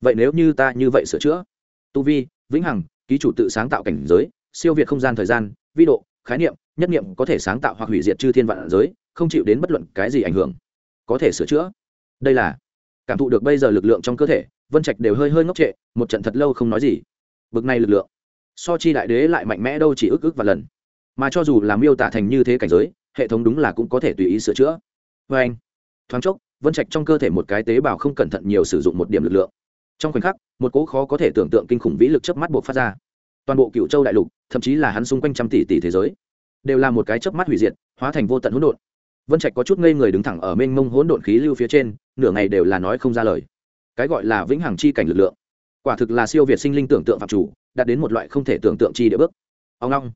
Speaker 1: Vậy nếu như ta như vậy sửa chữa? Tu vi, vĩnh hằng, ký chủ tự sáng tạo cảnh giới, siêu việt không gian thời gian, vi độ, khái niệm, nhất niệm có thể sáng tạo hoặc hủy diệt chư thiên vạn giới, không chịu đến bất luận cái gì ảnh hưởng. Có thể sửa chữa? Đây là cảm thụ được bây giờ lực lượng trong cơ thể, vân trạch đều hơi hơi ngốc trệ, một trận thật lâu không nói gì. Bực này lực lượng. So chi đại đế lại mạnh mẽ đâu chỉ ức ức và lần mà cho dù làm miêu tả thành như thế cảnh giới, hệ thống đúng là cũng có thể tùy ý sửa chữa. Vê anh, thoáng chốc, vân trạch trong cơ thể một cái tế bào không cẩn thận nhiều sử dụng một điểm lực lượng. Trong khoảnh khắc, một cỗ khó có thể tưởng tượng kinh khủng vĩ lực chớp mắt buộc phát ra. Toàn bộ cựu châu đại lục, thậm chí là hắn xung quanh trăm tỷ tỷ thế giới, đều là một cái chớp mắt hủy diệt, hóa thành vô tận hỗn độn. Vân trạch có chút ngây người đứng thẳng ở mênh mông hỗn độn khí lưu phía trên, nửa ngày đều là nói không ra lời. Cái gọi là vĩnh hằng chi cảnh lực lượng, quả thực là siêu việt sinh linh tưởng tượng phạm chủ, đạt đến một loại không thể tưởng tượng chi địa bước. Ông long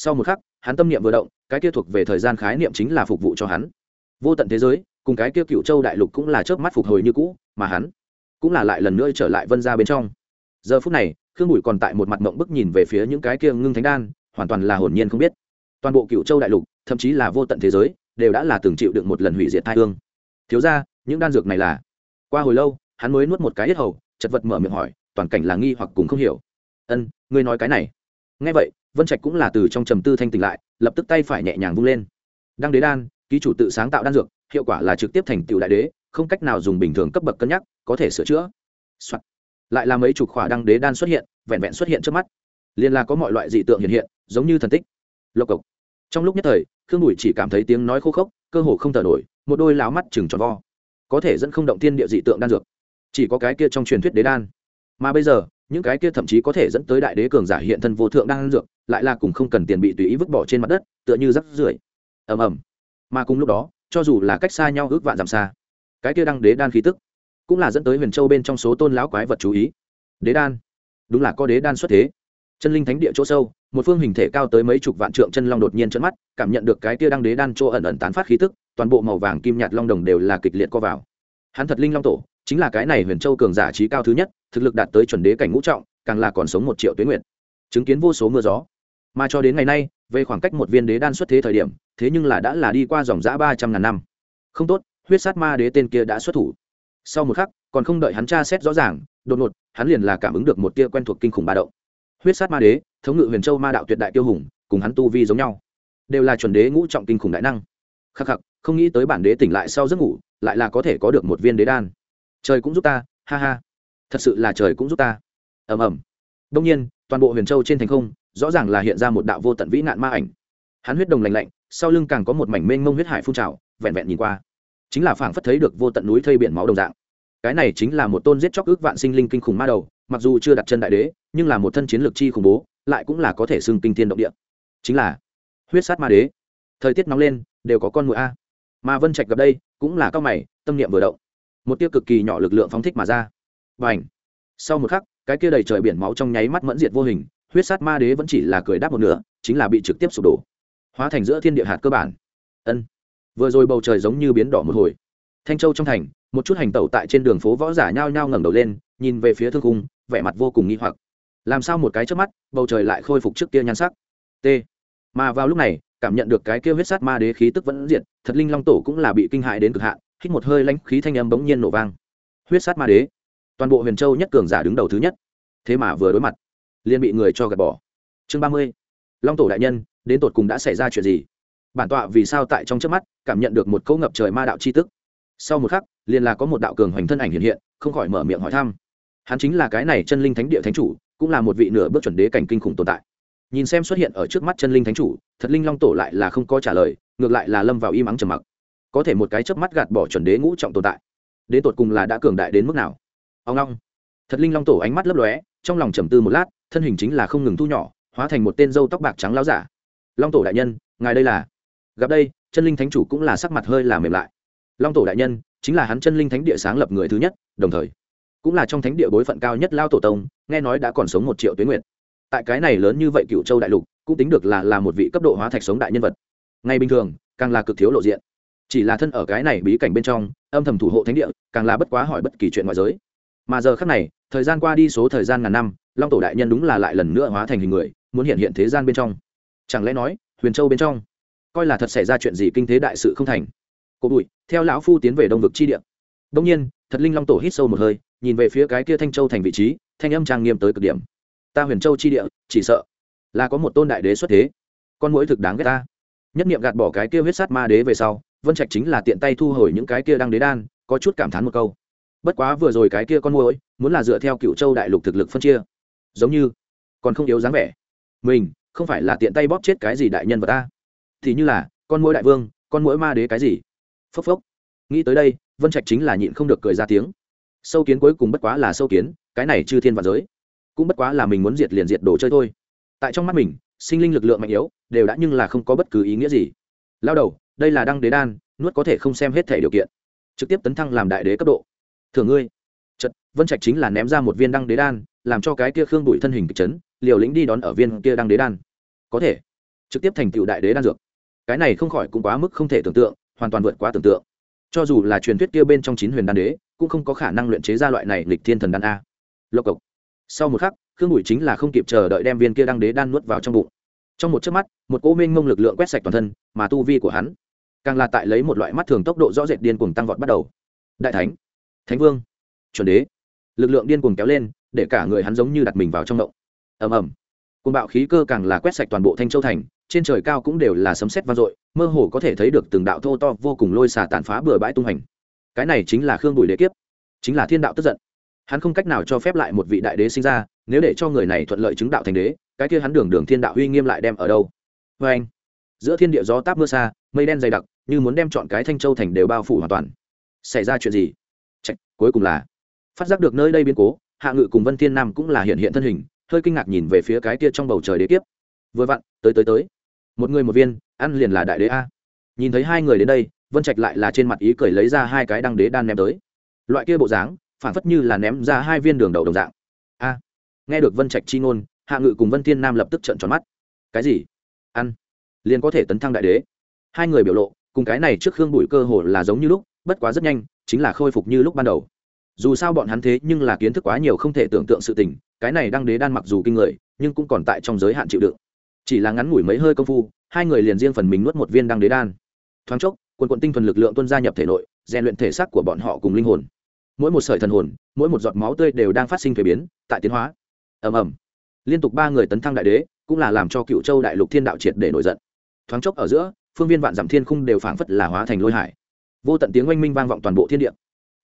Speaker 1: sau một khắc, hắn tâm niệm vừa động, cái kia thuộc về thời gian khái niệm chính là phục vụ cho hắn. Vô tận thế giới, cùng cái kia cựu châu đại lục cũng là chớp mắt phục hồi như cũ, mà hắn cũng là lại lần nữa trở lại vân ra bên trong. Giờ phút này, khương bùi còn tại một mặt mộng bức nhìn về phía những cái kia ngưng thánh đan, hoàn toàn là hồn nhiên không biết. Toàn bộ cựu châu đại lục, thậm chí là vô tận thế giới, đều đã là từng chịu được một lần hủy diệt thai hương. Thiếu ra những đan dược này là? Qua hồi lâu, hắn mới nuốt một cái yết hầu, chật vật mở miệng hỏi, toàn cảnh là nghi hoặc cùng không hiểu. Ân, ngươi nói cái này. Nghe vậy vân trạch cũng là từ trong trầm tư thanh tỉnh lại, lập tức tay phải nhẹ nhàng vung lên. Đăng đế đan, ký chủ tự sáng tạo đan dược, hiệu quả là trực tiếp thành tựu đại đế, không cách nào dùng bình thường cấp bậc cân nhắc, có thể sửa chữa、Soạn. lại là mấy chục khỏa đăng đế đan xuất hiện, vẹn vẹn xuất hiện trước mắt. Liên là có mọi loại dị tượng hiện hiện, giống như thần tích. Lộc cộc. Trong lúc nhất thời, khương bùi chỉ cảm thấy tiếng nói khô khốc, cơ hồ không thở nổi, một đôi láo mắt chừng tròn vo. Có thể dẫn không động tiên địa dị tượng đan dược. Chỉ có cái kia trong truyền thuyết đế đan. Mà bây giờ những cái kia thậm chí có thể dẫn tới đại đế cường giả hiện thân vô thượng đang ăn dược, lại là cùng không cần tiền bị tùy ý vứt bỏ trên mặt đất, tựa như rắc rưởi. Ầm ầm. Mà cùng lúc đó, cho dù là cách xa nhau ước vạn dặm xa, cái kia đăng đế đan khí tức cũng là dẫn tới huyền châu bên trong số tôn lão quái vật chú ý. Đế đan. Đúng là có đế đan xuất thế. Chân linh thánh địa chỗ sâu, một phương hình thể cao tới mấy chục vạn trượng chân long đột nhiên trợn mắt, cảm nhận được cái kia đăng đế đan chỗ ẩn ẩn tán phát khí tức, toàn bộ màu vàng kim nhạt long đồng đều là kịch liệt co vào. Hắn thật linh long tổ chính là cái này huyền châu cường giả trí cao thứ nhất, thực lực đạt tới chuẩn đế cảnh ngũ trọng, càng là còn sống một triệu tuyến nguyện chứng kiến vô số mưa gió. Mà cho đến ngày nay, về khoảng cách một viên đế đan xuất thế thời điểm, thế nhưng là đã là đi qua dòng giã ba trăm ngàn năm. Không tốt, huyết sát ma đế tên kia đã xuất thủ. Sau một khắc, còn không đợi hắn tra xét rõ ràng, đột ngột, hắn liền là cảm ứng được một tia quen thuộc kinh khủng ba động. Huyết sát ma đế, thống ngự huyền châu ma đạo tuyệt đại tiêu hùng, cùng hắn tu vi giống nhau. Đều là chuẩn đế ngũ trọng kinh khủng đại năng. Khắc khắc, không nghĩ tới bản đế tỉnh lại sau giấc ngủ, lại là có thể có được một viên đế đan trời cũng giúp ta, ha ha. Thật sự là trời cũng giúp ta. Ầm ầm. Đông nhiên, toàn bộ huyền châu trên thành không, rõ ràng là hiện ra một đạo vô tận vĩ nạn ma ảnh. Hắn huyết đồng lành lạnh, sau lưng càng có một mảnh mênh mông huyết hải phun trào, vẹn vẹn nhìn qua. Chính là phảng phất thấy được vô tận núi thây biển máu đồng dạng. Cái này chính là một tôn giết chóc ước vạn sinh linh kinh khủng ma đầu, mặc dù chưa đặt chân đại đế, nhưng là một thân chiến lược chi khủng bố, lại cũng là có thể xưng kinh thiên động địa. Chính là huyết sát ma đế. Thời tiết nóng lên, đều có con mũi a. Mà vân trạch gặp đây, cũng là cao mày, tâm niệm vừa động một tia cực kỳ nhỏ lực lượng phóng thích mà ra. Và ảnh sau một khắc, cái kia đầy trời biển máu trong nháy mắt mẫn diệt vô hình, huyết sát ma đế vẫn chỉ là cười đáp một nửa, chính là bị trực tiếp sụp đổ. Hóa thành giữa thiên địa hạt cơ bản. Ân. Vừa rồi bầu trời giống như biến đỏ một hồi. Thanh châu trong thành, một chút hành tẩu tại trên đường phố võ giả nhao nhao ngẩng đầu lên, nhìn về phía thương cung vẻ mặt vô cùng nghi hoặc. Làm sao một cái trước mắt, bầu trời lại khôi phục trước kia nhan sắc? T. Mà vào lúc này, cảm nhận được cái kia huyết sát ma đế khí tức vẫn diệt, thật linh long tổ cũng là bị kinh hại đến cực hạn hít một hơi lãnh khí thanh âm bỗng nhiên nổ vang. Huyết sát ma đế. Toàn bộ huyền châu nhất cường giả đứng đầu thứ nhất. Thế mà vừa đối mặt, liền bị người cho gạt bỏ. Chương ba mươi. Long tổ đại nhân, đến tột cùng đã xảy ra chuyện gì? Bản tọa vì sao tại trong trước mắt cảm nhận được một cỗ ngập trời ma đạo chi tức? Sau một khắc, liền là có một đạo cường hoành thân ảnh hiện hiện, không khỏi mở miệng hỏi thăm. Hắn chính là cái này chân linh thánh địa thánh chủ, cũng là một vị nửa bước chuẩn đế cảnh kinh khủng tồn tại. Nhìn xem xuất hiện ở trước mắt chân linh thánh chủ, thật linh long tổ lại là không có trả lời, ngược lại là lâm vào im ắng trầm mặc có thể một cái chớp mắt gạt bỏ chuẩn đế ngũ trọng tồn tại. Đến tột cùng là đã cường đại đến mức nào? Ông long thật linh long tổ ánh mắt lấp lóe, trong lòng trầm tư một lát, thân hình chính là không ngừng thu nhỏ, hóa thành một tên dâu tóc bạc trắng láo giả. Long tổ đại nhân, ngài đây là? Gặp đây, chân linh thánh chủ cũng là sắc mặt hơi là mềm lại. Long tổ đại nhân, chính là hắn chân linh thánh địa sáng lập người thứ nhất, đồng thời, cũng là trong thánh địa bối phận cao nhất lao tổ tông, nghe nói đã còn sống một triệu tuyến nguyện tại cái này lớn như vậy cựu châu đại lục, cũng tính được là là một vị cấp độ hóa thạch sống đại nhân vật. Ngay bình thường, càng là cực thiếu lộ diện chỉ là thân ở cái này bí cảnh bên trong, âm thầm thủ hộ thánh địa, càng là bất quá hỏi bất kỳ chuyện ngoại giới. Mà giờ khác này, thời gian qua đi số thời gian ngàn năm, long tổ đại nhân đúng là lại lần nữa hóa thành hình người, muốn hiện hiện thế gian bên trong. Chẳng lẽ nói, huyền châu bên trong, coi là thật xảy ra chuyện gì kinh thế đại sự không thành? Cố bụi, theo lão phu tiến về đông vực chi địa. Đông nhiên, thật linh long tổ hít sâu một hơi, nhìn về phía cái kia thanh châu thành vị trí, thanh âm trang nghiêm tới cực điểm. Ta huyền châu chi địa, chỉ sợ là có một tôn đại đế xuất thế. Con mũi thực đáng ghét ta nhất niệm gạt bỏ cái kia huyết sát ma đế về sau, vân trạch chính là tiện tay thu hồi những cái kia đang đế đan, có chút cảm thán một câu. Bất quá vừa rồi cái kia con mũi muốn là dựa theo cựu châu đại lục thực lực phân chia, giống như còn không yếu dáng vẻ. Mình, không phải là tiện tay bóp chết cái gì đại nhân vật ta. Thì như là, con mũi đại vương, con mũi ma đế cái gì? Phốc phốc. Nghĩ tới đây, vân trạch chính là nhịn không được cười ra tiếng. Sâu kiến cuối cùng bất quá là sâu kiến, cái này chư thiên và giới. Cũng bất quá là mình muốn diệt liền diệt đồ chơi thôi. Tại trong mắt mình sinh linh lực lượng mạnh yếu, đều đã nhưng là không có bất cứ ý nghĩa gì. Lao đầu, đây là đăng đế đan, nuốt có thể không xem hết thể điều kiện. Trực tiếp tấn thăng làm đại đế cấp độ. Thường ngươi. Chật, vân trạch chính là ném ra một viên đăng đế đan, làm cho cái kia khương bụi thân hình kịch chấn, liều lĩnh đi đón ở viên kia đăng đế đan. Có thể. Trực tiếp thành tựu đại đế đan dược. Cái này không khỏi cũng quá mức không thể tưởng tượng, hoàn toàn vượt quá tưởng tượng. Cho dù là truyền thuyết kia bên trong chín huyền đan đế, cũng không có khả năng luyện chế ra loại này lịch thiên thần đan a. Lộc cộc. Sau một khắc khương bụi chính là không kịp chờ đợi đem viên kia đăng đế đan nuốt vào trong bụng. Trong một chớp mắt, một cỗ minh mông lực lượng quét sạch toàn thân, mà tu vi của hắn càng là tại lấy một loại mắt thường tốc độ rõ rệt điên cuồng tăng vọt bắt đầu. Đại thánh thánh vương, chuẩn đế. Lực lượng điên cuồng kéo lên, để cả người hắn giống như đặt mình vào trong động. Ầm ầm. Côn bạo khí cơ càng là quét sạch toàn bộ thanh châu thành, trên trời cao cũng đều là sấm sét vang dội, mơ hồ có thể thấy được từng đạo thô to vô cùng lôi xà tàn phá bừa bãi tung hành. Cái này chính là khương bùi đế kiếp, chính là thiên đạo tức giận hắn không cách nào cho phép lại một vị đại đế sinh ra nếu để cho người này thuận lợi chứng đạo thành đế cái kia hắn đường đường thiên đạo uy nghiêm lại đem ở đâu? Vê anh giữa thiên địa gió táp mưa xa mây đen dày đặc như muốn đem chọn cái thanh châu thành đều bao phủ hoàn toàn. Xảy ra chuyện gì? Chạy, cuối cùng là phát giác được nơi đây biến cố hạ ngự cùng vân thiên nam cũng là hiện hiện thân hình hơi kinh ngạc nhìn về phía cái kia trong bầu trời đế kiếp. Vừa vặn tới tới tới. Một người một viên ăn liền là đại đế a. Nhìn thấy hai người đến đây vân trạch lại là trên mặt ý cười lấy ra hai cái đăng đế đan ném tới. Loại kia bộ dáng phản phất như là ném ra hai viên đường đầu đồng dạng. A, nghe được vân trạch chi ngôn, hạ ngự cùng vân thiên nam lập tức trợn tròn mắt. Cái gì? Ăn. Liền có thể tấn thăng đại đế. Hai người biểu lộ, cùng cái này trước khương bụi cơ hồ là giống như lúc, bất quá rất nhanh, chính là khôi phục như lúc ban đầu. Dù sao bọn hắn thế nhưng là kiến thức quá nhiều không thể tưởng tượng sự tình, cái này đăng đế đan mặc dù kinh người, nhưng cũng còn tại trong giới hạn chịu đựng. Chỉ là ngắn ngủi mấy hơi công phu, hai người liền riêng phần mình nuốt một viên đăng đế đan. Thoáng chốc, quần quận tinh thuần lực lượng tuân gia nhập thể nội, rèn luyện thể xác của bọn họ cùng linh hồn mỗi một sợi thần hồn, mỗi một giọt máu tươi đều đang phát sinh thuế biến, tại tiến hóa. Ầm ầm. Liên tục ba người tấn thăng đại đế, cũng là làm cho cựu châu đại lục thiên đạo triệt để nổi giận. Thoáng chốc ở giữa, phương viên vạn dặm thiên khung đều phảng phất là hóa thành lôi hải. Vô tận tiếng oanh minh vang vọng toàn bộ thiên địa.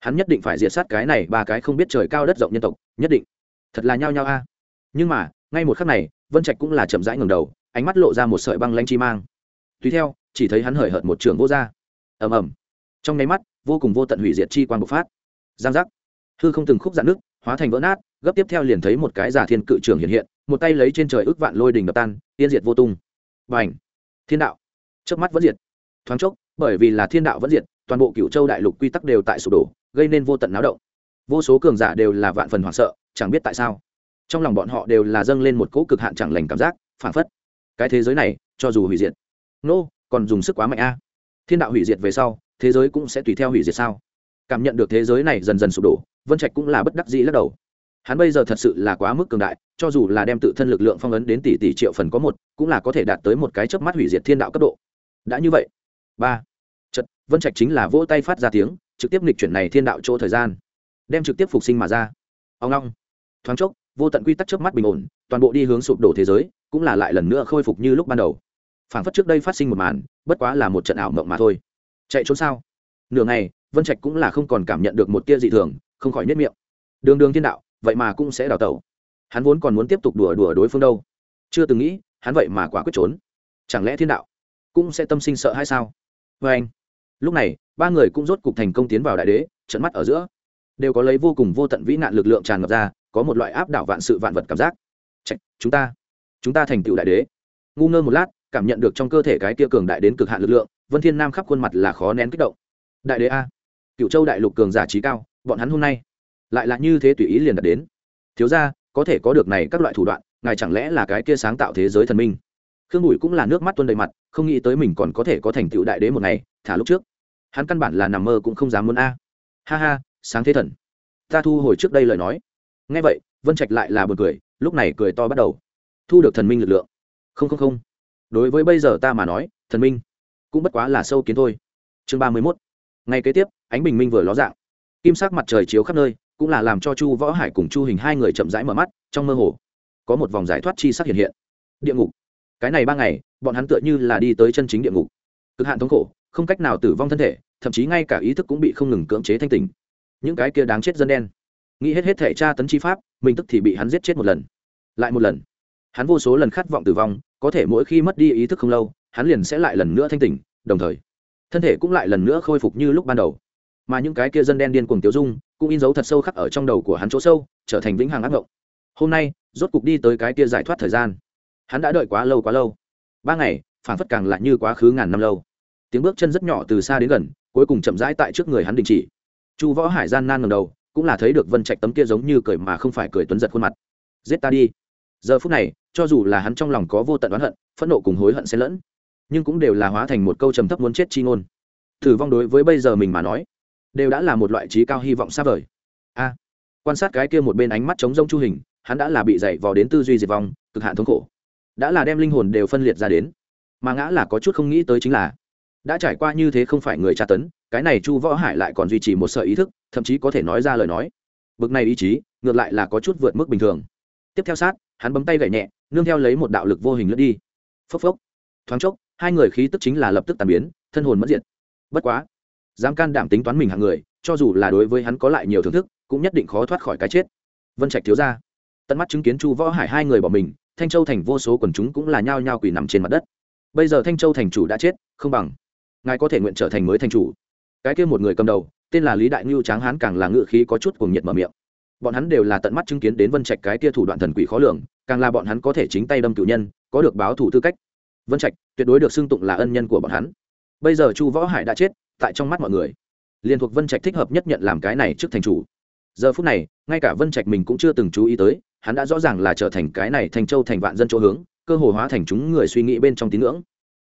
Speaker 1: Hắn nhất định phải diệt sát cái này ba cái không biết trời cao đất rộng nhân tộc, nhất định. Thật là nhao nhao a. Nhưng mà, ngay một khắc này, vân trạch cũng là chậm rãi ngầm đầu, ánh mắt lộ ra một sợi băng lanh chi mang. Tùy theo, chỉ thấy hắn hời hợt một trường vô r ầm ầm. Trong nháy mắt, vô cùng vô tận hủy diệt chi quan bộc phát giang giác. Hư không từng khúc dạn nước hóa thành vỡ nát gấp tiếp theo liền thấy một cái giả thiên cự trường hiện hiện một tay lấy trên trời ước vạn lôi đình đập tan tiên diệt vô tung. Và ảnh thiên đạo. Trước mắt vẫn diệt. Thoáng chốc bởi vì là thiên đạo vẫn diệt toàn bộ cựu châu đại lục quy tắc đều tại sụp đổ gây nên vô tận náo động. Vô số cường giả đều là vạn phần hoảng sợ chẳng biết tại sao. Trong lòng bọn họ đều là dâng lên một cỗ cực hạn chẳng lành cảm giác phản phất. Cái thế giới này cho dù hủy diệt. Nô、no, còn dùng sức quá mạnh a. Thiên đạo hủy diệt về sau thế giới cũng sẽ tùy theo hủy diệt sao? Cảm nhận được thế giới này dần dần sụp đổ, vân trạch cũng là bất đắc dĩ lắc đầu. Hắn bây giờ thật sự là quá mức cường đại, cho dù là đem tự thân lực lượng phong ấn đến tỷ tỷ triệu phần có một, cũng là có thể đạt tới một cái chớp mắt hủy diệt thiên đạo cấp độ. Đã như vậy, ba chật vân trạch chính là vỗ tay phát ra tiếng, trực tiếp nghịch chuyển này thiên đạo chỗ thời gian, đem trực tiếp phục sinh mà ra. Ông long thoáng chốc, vô tận quy tắc trước mắt bình ổn, toàn bộ đi hướng sụp đổ thế giới, cũng là lại lần nữa khôi phục như lúc ban đầu. Phản phất trước đây phát sinh một màn, bất quá là một trận ảo mộng mà thôi. Chạy trốn sao? Nửa ngày vân trạch cũng là không còn cảm nhận được một tia dị thường không khỏi nhất miệng. Đường đường thiên đạo vậy mà cũng sẽ đào tẩu. Hắn vốn còn muốn tiếp tục đùa đùa đối phương đâu. Chưa từng nghĩ hắn vậy mà quả quyết trốn. Chẳng lẽ thiên đạo cũng sẽ tâm sinh sợ hay sao? Vê anh lúc này ba người cũng rốt cục thành công tiến vào đại đế trận mắt ở giữa. Đều có lấy vô cùng vô tận vĩ nạn lực lượng tràn ngập ra có một loại áp đảo vạn sự vạn vật cảm giác. Chạy, chúng ta chúng ta thành tựu đại đế. Ngu ngơ một lát cảm nhận được trong cơ thể cái kia cường đại đến cực hạn lực lượng vân thiên nam khắp khuôn mặt là khó nén kích động. Đại đế a cựu châu đại lục cường giả trí cao, bọn hắn hôm nay lại là như thế tùy ý liền đạt đến. Thiếu ra có thể có được này các loại thủ đoạn, ngài chẳng lẽ là cái kia sáng tạo thế giới thần minh? Khương bùi cũng là nước mắt tuôn đầy mặt, không nghĩ tới mình còn có thể có thành tựu đại đế một ngày, thả lúc trước. Hắn căn bản là nằm mơ cũng không dám muốn a. Ha ha, sáng thế thần. Ta thu hồi trước đây lời nói. Nghe vậy, vân trạch lại là b u ồ n cười, lúc này cười to bắt đầu. Thu được thần minh lực lượng. Không không không. Đối với bây giờ ta mà nói, thần minh cũng bất quá là sâu kiến thôi. Chương ba mươi mốt ngày kế tiếp, ánh bình minh vừa ló dạng. Kim sắc mặt trời chiếu khắp nơi, cũng là làm cho chu võ hải cùng chu hình hai người chậm rãi mở mắt, trong mơ hồ, có một vòng giải thoát chi sắc hiện hiện. Địa ngục. Cái này ba ngày, bọn hắn tựa như là đi tới chân chính địa ngục. Cực hạn thống khổ, không cách nào tử vong thân thể, thậm chí ngay cả ý thức cũng bị không ngừng cưỡng chế thanh tình những cái kia đáng chết dân đen. Nghĩ hết hết thể tra tấn chi pháp, mình tức thì bị hắn giết chết một lần. Lại một lần. Hắn vô số lần khát vọng tử vong, có thể mỗi khi mất đi ý thức không lâu, hắn liền sẽ lại lần nữa thanh tỉnh, đồng thời thân thể cũng lại lần nữa khôi phục như lúc ban đầu. Mà những cái kia dân đen điên cuồng tiêu dung cũng in dấu thật sâu khắc ở trong đầu của hắn chỗ sâu, trở thành vĩnh hằng ác ngộng hôm nay, rốt cục đi tới cái kia giải thoát thời gian. Hắn đã đợi quá lâu quá lâu. Ba ngày phản phất càng lại như quá khứ ngàn năm lâu. Tiếng bước chân rất nhỏ từ xa đến gần, cuối cùng chậm rãi tại trước người hắn đình chỉ. Chu võ hải gian nan ngầm đầu, cũng là thấy được vân trạch tấm kia giống như cười mà không phải cười tuấn giật khuôn mặt. Giết ta đi. Giờ phút này, cho dù là hắn trong lòng có vô tận oán hận, phẫn nộ cùng hối hận xen lẫn nhưng cũng đều là hóa thành một câu trầm thấp muốn chết chi ngôn. Thử vong đối với bây giờ mình mà nói, đều đã là một loại trí cao hy vọng xa vời. A, quan sát cái kia một bên ánh mắt chống rông chu hình, hắn đã là bị dậy vò đến tư duy diệt vong, cực hạn thống khổ. Đã là đem linh hồn đều phân liệt ra đến, mà ngã là có chút không nghĩ tới chính là, đã trải qua như thế không phải người tra tấn, cái này chu võ hải lại còn duy trì một sợi ý thức, thậm chí có thể nói ra lời nói. Bực này ý chí, ngược lại là có chút vượt mức bình thường. Tiếp theo sát, hắn bấm tay gậy nhẹ, nương theo lấy một đạo lực vô hình lướt đi. Phốc phốc. Thoáng chốc hai người khí tức chính là lập tức tàn biến, thân hồn mất diện bất quá, dám can đảm tính toán mình hạng người, cho dù là đối với hắn có lại nhiều thưởng thức, cũng nhất định khó thoát khỏi cái chết. Vân trạch thiếu ra tận mắt chứng kiến chu võ hải hai người bỏ mình, thanh châu thành vô số quần chúng cũng là nhao nhao quỳ nằm trên mặt đất. Bây giờ thanh châu thành chủ đã chết, không bằng ngài có thể nguyện trở thành mới thành chủ. Cái kia một người cầm đầu, tên là lý đại ngưu tráng hán càng là ngự khí có chút cùng nhiệt mở miệng. Bọn hắn đều là tận mắt chứng kiến đến vân trạch cái kia thủ đoạn thần quỷ khó lường, càng là bọn hắn có thể chính tay đâm cử nhân, có được báo thủ tư cách vân trạch, tuyệt đối được xưng tụng là ân nhân của bọn hắn. Bây giờ chu võ hải đã chết, tại trong mắt mọi người liên thuộc vân trạch thích hợp nhất nhận làm cái này trước thành chủ. Giờ phút này, ngay cả vân trạch mình cũng chưa từng chú ý tới, hắn đã rõ ràng là trở thành cái này thành châu thành vạn dân chỗ hướng, cơ hồ hóa thành chúng người suy nghĩ bên trong tín ngưỡng.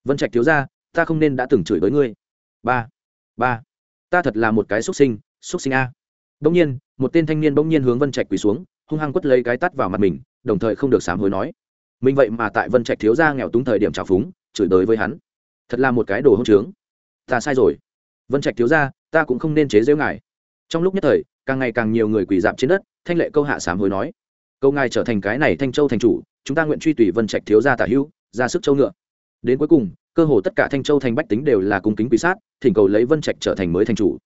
Speaker 1: Vân trạch thiếu ra ta không nên đã từng chửi với ngươi. Ba ba, ta thật là một cái xuất sinh xuất sinh a. Bỗng nhiên, một tên thanh niên bỗng nhiên hướng vân trạch quỳ xuống, hung hăng quất lấy cái tắt vào mặt mình, đồng thời không được sám hối nói mình vậy mà tại vân trạch thiếu gia nghèo túng thời điểm trào phúng, chửi đới với hắn. Thật là một cái đồ hông trướng. Ta sai rồi. Vân trạch thiếu gia, ta cũng không nên chế giễu ngài. Trong lúc nhất thời, càng ngày càng nhiều người quỳ dạp trên đất, thanh lệ câu hạ sám hối nói câu ngài trở thành cái này thanh châu thành chủ, chúng ta nguyện truy tùy vân trạch thiếu gia tả hữu, ra sức châu ngựa. Đến cuối cùng, cơ hồ tất cả thanh châu thành bách tính đều là cung kính quỳ sát, thỉnh cầu lấy vân trạch trở thành mới thành chủ.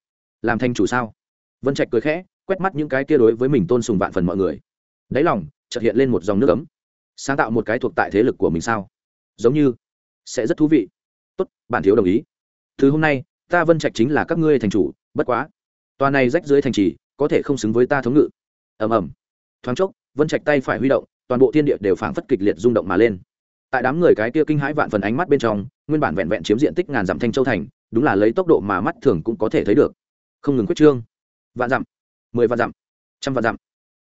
Speaker 1: Làm thành chủ sao? Vân trạch cười khẽ, quét mắt những cái kia đối với mình tôn sùng vạn phần mọi người. Đáy lòng, chợt hiện lên một dòng nước ấm sáng tạo một cái thuộc tại thế lực của mình sao? Giống như sẽ rất thú vị. Tốt, bản thiếu đồng ý. Từ hôm nay, ta vân trạch chính là các ngươi thành chủ, bất quá. Tòa này rách dưới thành trì, có thể không xứng với ta thống ngự. Ầm ầm. Thoáng chốc, vân trạch tay phải huy động, toàn bộ thiên địa đều phảng phất kịch liệt rung động mà lên. Tại đám người cái kia kinh hãi vạn phần ánh mắt bên trong, nguyên bản vẹn vẹn chiếm diện tích ngàn dặm thanh châu thành, đúng là lấy tốc độ mà mắt thường cũng có thể thấy được. Không ngừng quyết trương. Vạn dặm, mười vạn dặm, trăm vạn dặm.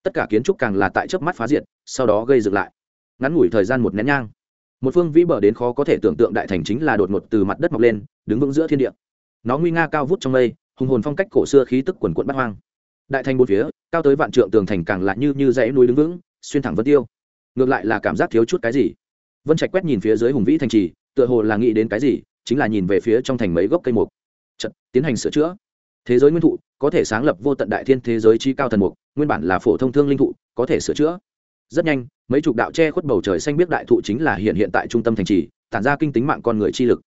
Speaker 1: Tất cả kiến trúc càng là tại chớp mắt phá diệt, sau đó gây dựng lại ngắn ngủi thời gian một nén nhang. Một phương vĩ bờ đến khó có thể tưởng tượng đại thành chính là đột ngột từ mặt đất mọc lên, đứng vững giữa thiên địa. Nó nguy nga cao vút trong mây, hùng hồn phong cách cổ xưa khí tức quần quận bắt hoang. Đại thành bốn phía, cao tới vạn trượng tường thành càng lại như như dãy núi đứng vững, xuyên thẳng vân tiêu. Ngược lại là cảm giác thiếu chút cái gì. Vân trạch quét nhìn phía dưới hùng vĩ thành trì, tựa hồ là nghĩ đến cái gì, chính là nhìn về phía trong thành mấy gốc cây mục. Trận tiến hành sửa chữa. Thế giới nguyên thụ, có thể sáng lập vô tận đại thiên thế giới chi cao thần mục, nguyên bản là phổ thông thương linh thụ, có thể sửa chữa rất nhanh, mấy chục đạo che khuất bầu trời xanh biết đại thụ chính là hiện hiện tại trung tâm thành trì, tản ra kinh tính mạng con người chi lực.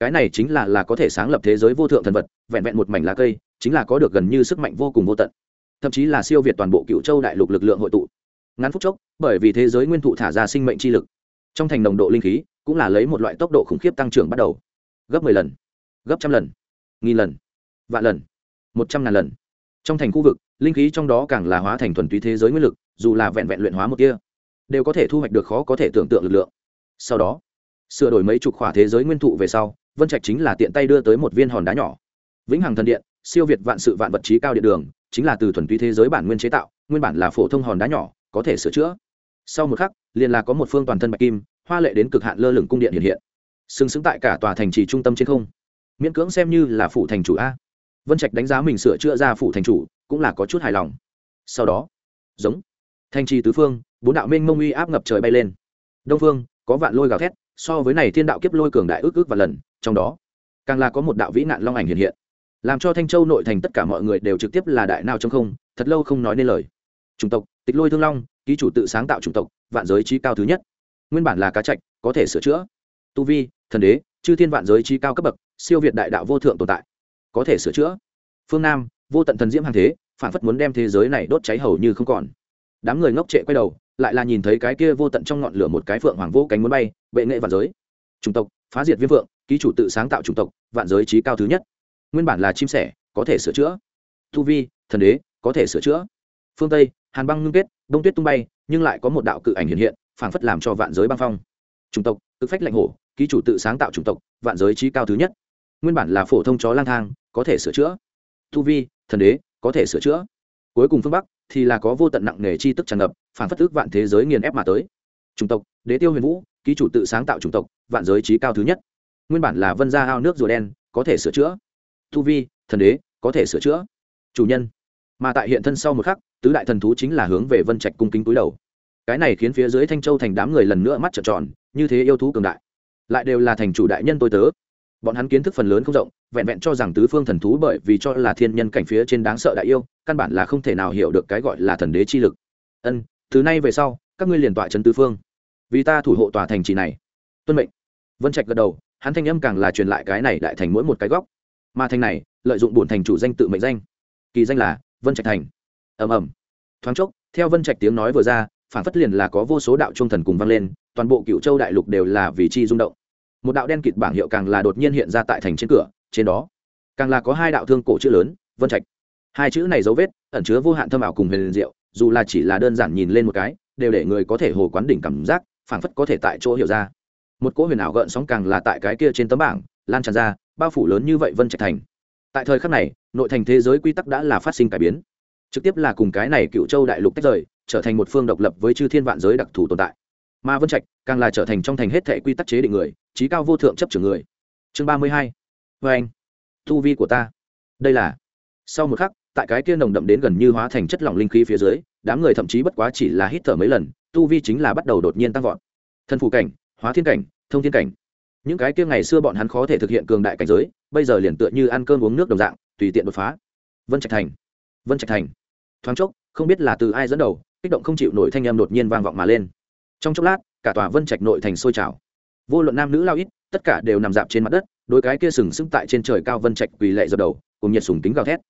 Speaker 1: Cái này chính là là có thể sáng lập thế giới vô thượng thần vật, vẹn vẹn một mảnh lá cây, chính là có được gần như sức mạnh vô cùng vô tận. Thậm chí là siêu việt toàn bộ cựu châu đại lục lực lượng hội tụ. Ngắn phút chốc, bởi vì thế giới nguyên thụ thả ra sinh mệnh chi lực, trong thành nồng độ linh khí cũng là lấy một loại tốc độ khủng khiếp tăng trưởng bắt đầu. Gấp mười lần, gấp trăm lần, nghìn lần, vạn lần, một trăm ngàn lần trong thành khu vực, linh khí trong đó càng là hóa thành thuần túy thế giới nguyên lực, dù là vẹn vẹn luyện hóa một kia đều có thể thu hoạch được khó có thể tưởng tượng lực lượng. Sau đó, sửa đổi mấy chục khỏa thế giới nguyên thụ về sau, vân trạch chính là tiện tay đưa tới một viên hòn đá nhỏ. Vĩnh hằng thần điện, siêu việt vạn sự vạn vật trí cao điện đường, chính là từ thuần túy thế giới bản nguyên chế tạo, nguyên bản là phổ thông hòn đá nhỏ, có thể sửa chữa. Sau một khắc, liền là có một phương toàn thân bạch kim, hoa lệ đến cực hạn lơ lửng cung điện hiện hiện. Sừng sững tại cả tòa thành trì trung tâm trên không. Miễn cưỡng xem như là phủ thành chủ a vân trạch đánh giá mình sửa chữa ra phủ thành chủ, cũng là có chút hài lòng. Sau đó, giống Thanh trì tứ phương, bốn đạo minh mông uy áp ngập trời bay lên. Đông phương, có vạn lôi gào thét, so với này thiên đạo kiếp lôi cường đại ước ước và lần, trong đó, càng là có một đạo vĩ nạn long ảnh hiện hiện. Làm cho thanh châu nội thành tất cả mọi người đều trực tiếp là đại nào trong không, thật lâu không nói nên lời. Chủng tộc, tịch lôi thương long, ký chủ tự sáng tạo chủng tộc, vạn giới trí cao thứ nhất. Nguyên bản là cá trạch, có thể sửa chữa. Tu vi, thần đế, chư thiên vạn giới trí cao cấp bậc, siêu việt đại đạo vô thượng tồn tại có thể sửa chữa. Phương nam, vô tận thần diễm hàng thế, phản phất muốn đem thế giới này đốt cháy hầu như không còn. Đám người ngốc trệ quay đầu, lại là nhìn thấy cái kia vô tận trong ngọn lửa một cái phượng hoàng vô cánh muốn bay, bệ nghệ vạn giới. Chủng tộc, phá diệt viêm phượng, ký chủ tự sáng tạo chủng tộc, vạn giới trí cao thứ nhất. Nguyên bản là chim sẻ, có thể sửa chữa. Tu vi, thần đế, có thể sửa chữa. Phương tây, hàn băng ngưng kết, đông tuyết tung bay, nhưng lại có một đạo cự ảnh hiện hiện phảng phất làm cho vạn giới băng phong. Chủng tộc cực phách lạnh hổ, ký chủ tự sáng tạo chủng tộc, vạn giới trí cao thứ nhất nguyên bản là phổ thông chó lang thang, có thể sửa chữa. Tu vi, thần đế, có thể sửa chữa. Cuối cùng phương bắc thì là có vô tận nặng nề chi tức tràn ngập, phản phất ước vạn thế giới nghiền ép mà tới. Chủng tộc, đế tiêu huyền vũ, ký chủ tự sáng tạo chủng tộc, vạn giới trí cao thứ nhất. Nguyên bản là vân gia ao nước rùa đen, có thể sửa chữa. Tu vi, thần đế, có thể sửa chữa. Chủ nhân. Mà tại hiện thân sau một khắc, tứ đại thần thú chính là hướng về vân trạch cung kính túi đầu. Cái này khiến phía dưới thanh châu thành đám người lần nữa mắt trợn tròn, như thế yêu thú cường đại. Lại đều là thành chủ đại nhân tôi tớ bọn hắn kiến thức phần lớn không rộng, vẹn vẹn cho rằng tứ phương thần thú bởi vì cho là thiên nhân cảnh phía trên đáng sợ đại yêu, căn bản là không thể nào hiểu được cái gọi là thần đế chi lực. Ân, từ nay về sau, các ngươi liền tọa trấn tứ phương. Vì ta thủ hộ tòa thành trì này. Tuân mệnh. Vân trạch gật đầu, hắn thanh âm càng là truyền lại cái này đại thành mỗi một cái góc. Mà thành này, lợi dụng bổn thành chủ danh tự mệnh danh. Kỳ danh là vân trạch thành. Ầm ầm. Thoáng chốc, theo vân trạch tiếng nói vừa ra phản phất liền là có vô số đạo trung thần cùng vang lên, toàn bộ cựu châu đại lục đều là vì chi rung động một đạo đen kịt bảng hiệu càng là đột nhiên hiện ra tại thành trên cửa, trên đó càng là có hai đạo thương cổ chữ lớn, vân trạch. Hai chữ này dấu vết, ẩn chứa vô hạn thâm ảo cùng huyền diệu, dù là chỉ là đơn giản nhìn lên một cái, đều để người có thể hồ quán đỉnh cảm giác, phảng phất có thể tại chỗ hiểu ra. Một cỗ huyền ảo gợn sóng càng là tại cái kia trên tấm bảng, lan tràn ra, bao phủ lớn như vậy vân trạch thành. Tại thời khắc này, nội thành thế giới quy tắc đã là phát sinh cải biến. Trực tiếp là cùng cái này cựu châu đại lục tách rời, trở thành một phương độc lập với chư thiên vạn giới đặc thù tồn tại mà vân trạch càng là trở thành trong thành hết thệ quy tắc chế định người, trí cao vô thượng chấp trưởng người. Chương ba mươi hai. Vê anh thu vi của ta. Đây là, sau một khắc, tại cái kia nồng đậm đến gần như hóa thành chất lỏng linh khí phía dưới, đám người thậm chí bất quá chỉ là hít thở mấy lần, tu vi chính là bắt đầu đột nhiên tăng vọt. Thân phủ cảnh, hóa thiên cảnh, thông thiên cảnh. Những cái kia ngày xưa bọn hắn khó thể thực hiện cường đại cảnh giới, bây giờ liền tựa như ăn cơm uống nước đồng dạng, tùy tiện đột phá. Vân trạch thành, vân trạch thành. Thoáng chốc, không biết là từ ai dẫn đầu, kích động không chịu nổi thanh em đột nhiên vang vọng mà lên trong chốc lát, cả tòa vân trạch nội thành sôi trào. Vô luận nam nữ lao ít, tất cả đều nằm dạp trên mặt đất, đôi cái kia sừng sững tại trên trời cao vân trạch quỳ lệ dập đầu, cùng nhiệt sùng tính gào thét.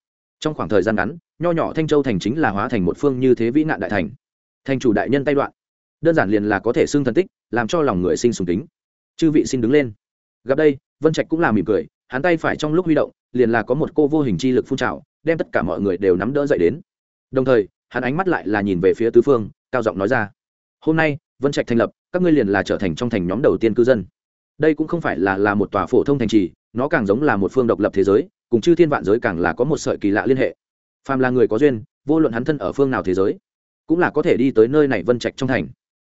Speaker 1: Trong khoảng thời gian ngắn, nho nhỏ thanh châu thành chính là hóa thành một phương như thế vĩ nạn đại thành. Thành chủ đại nhân tay đoạn. Đơn giản liền là có thể xưng thần tích, làm cho lòng người sinh sùng tính chư vị xin đứng lên. Gặp đây, vân trạch cũng là mỉm cười, hắn tay phải trong lúc huy động, liền là có một cô vô hình chi lực phun trào, đem tất cả mọi người đều nắm đỡ dậy đến. Đồng thời, hắn ánh mắt lại là nhìn về phía tứ phương, cao giọng nói ra. Hôm nay vân trạch thành lập, các ngươi liền là trở thành trong thành nhóm đầu tiên cư dân. Đây cũng không phải là là một tòa phổ thông thành trì, nó càng giống là một phương độc lập thế giới, cùng chư thiên vạn giới càng là có một sợi kỳ lạ liên hệ. Phàm là người có duyên, vô luận hắn thân ở phương nào thế giới, cũng là có thể đi tới nơi này vân trạch trong thành.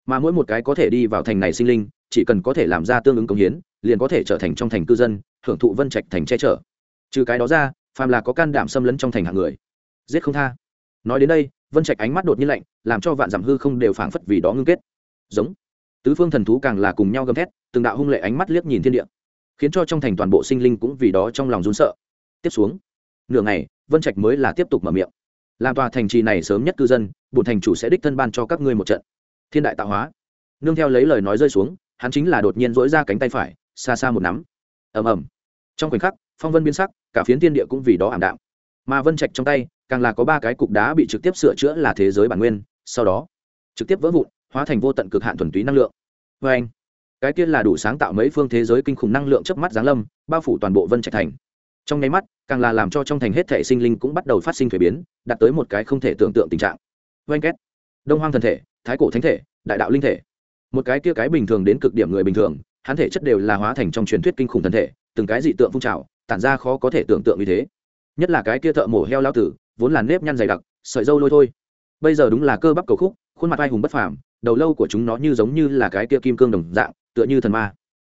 Speaker 1: Mà mỗi một cái có thể đi vào thành này sinh linh, chỉ cần có thể làm ra tương ứng công hiến, liền có thể trở thành trong thành cư dân, hưởng thụ vân trạch thành che chở. Trừ cái đó ra, phàm là có can đảm xâm lấn trong thành hạng người, giết không tha. Nói đến đây, vân trạch ánh mắt đột nhiên lạnh, làm cho vạn giảm hư không đều phảng phất vì đó ngưng kết giống. Tứ phương thần thú càng là cùng nhau gầm thét, từng đạo hung lệ ánh mắt liếc nhìn thiên địa, khiến cho trong thành toàn bộ sinh linh cũng vì đó trong lòng run sợ. Tiếp xuống, nửa ngày, vân trạch mới là tiếp tục mở miệng. Làm tòa thành trì này sớm nhất cư dân bùn thành chủ sẽ đích thân ban cho các ngươi một trận. Thiên đại tạo hóa. Nương theo lấy lời nói rơi xuống, hắn chính là đột nhiên dỗi ra cánh tay phải, xa xa một nắm. Ầm ầm. Trong khoảnh khắc, phong vân biến sắc, cả phiến thiên địa cũng vì đó ảm đạm. Mà vân trạch trong tay, càng là có ba cái cục đá bị trực tiếp sửa chữa là thế giới bản nguyên, sau đó, trực tiếp vỡ vụn hóa thành vô tận cực hạn thuần túy năng lượng. Vê anh, cái kia là đủ sáng tạo mấy phương thế giới kinh khủng năng lượng chớp mắt giáng lâm, bao phủ toàn bộ vân trạch thành. Trong nháy mắt, càng là làm cho trong thành hết thể sinh linh cũng bắt đầu phát sinh thuế biến, đạt tới một cái không thể tưởng tượng tình trạng. Oanh két đông hoang thần thể, thái cổ thánh thể, đại đạo linh thể. Một cái kia cái bình thường đến cực điểm người bình thường, hắn thể chất đều là hóa thành trong truyền thuyết kinh khủng thần thể, từng cái dị tượng phun trào, tản ra khó có thể tưởng tượng như thế. Nhất là cái kia thợ mổ heo lao tử, vốn là nếp nhăn dày đặc, sợi dâu lôi thôi. Bây giờ đúng là cơ bắp cầu khúc, khuôn mặt ai hùng bất phàm đầu lâu của chúng nó như giống như là cái kia kim cương đồng dạng, tựa như thần ma.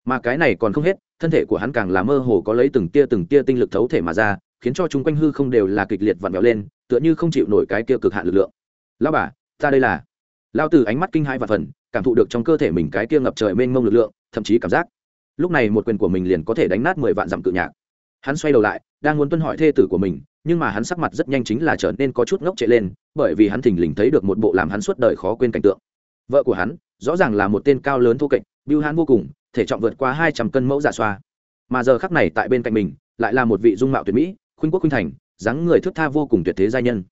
Speaker 1: Mà cái này còn không hết, thân thể của hắn càng là mơ hồ có lấy từng tia từng tia tinh lực thấu thể mà ra, khiến cho chúng quanh hư không đều là kịch liệt vặn vẹo lên, tựa như không chịu nổi cái kia cực hạn lực lượng. Lao bà, ta đây là lao từ ánh mắt kinh hãi và phần, cảm thụ được trong cơ thể mình cái kia ngập trời mênh mông lực lượng, thậm chí cảm giác. Lúc này một quyền của mình liền có thể đánh nát mười vạn dặm cự nhạc. Hắn xoay đầu lại, đang muốn tuân hỏi thê tử của mình, nhưng mà hắn sắc mặt rất nhanh chính là trở nên có chút ngốc chạy lên, bởi vì hắn thình lình thấy được một bộ làm hắn suốt đời khó quên cảnh tượng vợ của hắn, rõ ràng là một tên cao lớn thô kệch biêu hãn vô cùng, thể trọng vượt qua hai trăm cân mẫu giả xoa. Mà giờ khắc này tại bên cạnh mình, lại là một vị dung mạo tuyệt mỹ, khuynh quốc khuynh thành, dáng người thước tha vô cùng tuyệt thế giai nhân.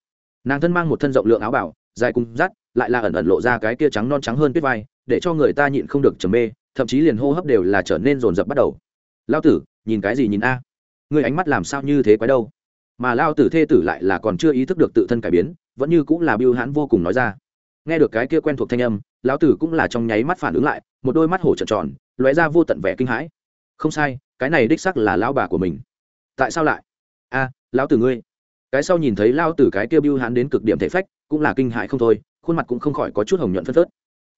Speaker 1: Nàng thân mang một thân rộng lượng áo bảo dài cung rắt lại là ẩn ẩn lộ ra cái kia trắng non trắng hơn tuyết vai, để cho người ta nhịn không được trầm mê, thậm chí liền hô hấp đều là trở nên rồn rập bắt đầu. Lao tử, nhìn cái gì nhìn a? Người ánh mắt làm sao như thế quái đâu? Mà lao tử thê tử lại là còn chưa ý thức được tự thân cải biến, vẫn như cũng là biêu hãn vô cùng nói ra nghe được cái kia quen thuộc thanh âm, lão tử cũng là trong nháy mắt phản ứng lại, một đôi mắt hổ trợn tròn, lóe ra vô tận vẻ kinh hãi. Không sai, cái này đích sắc là lão bà của mình. Tại sao lại? A, lão tử ngươi. Cái sau nhìn thấy Lão tử cái kia bưu hán đến cực điểm thể phách, cũng là kinh hãi không thôi, khuôn mặt cũng không khỏi có chút hồng nhuận phân phớt.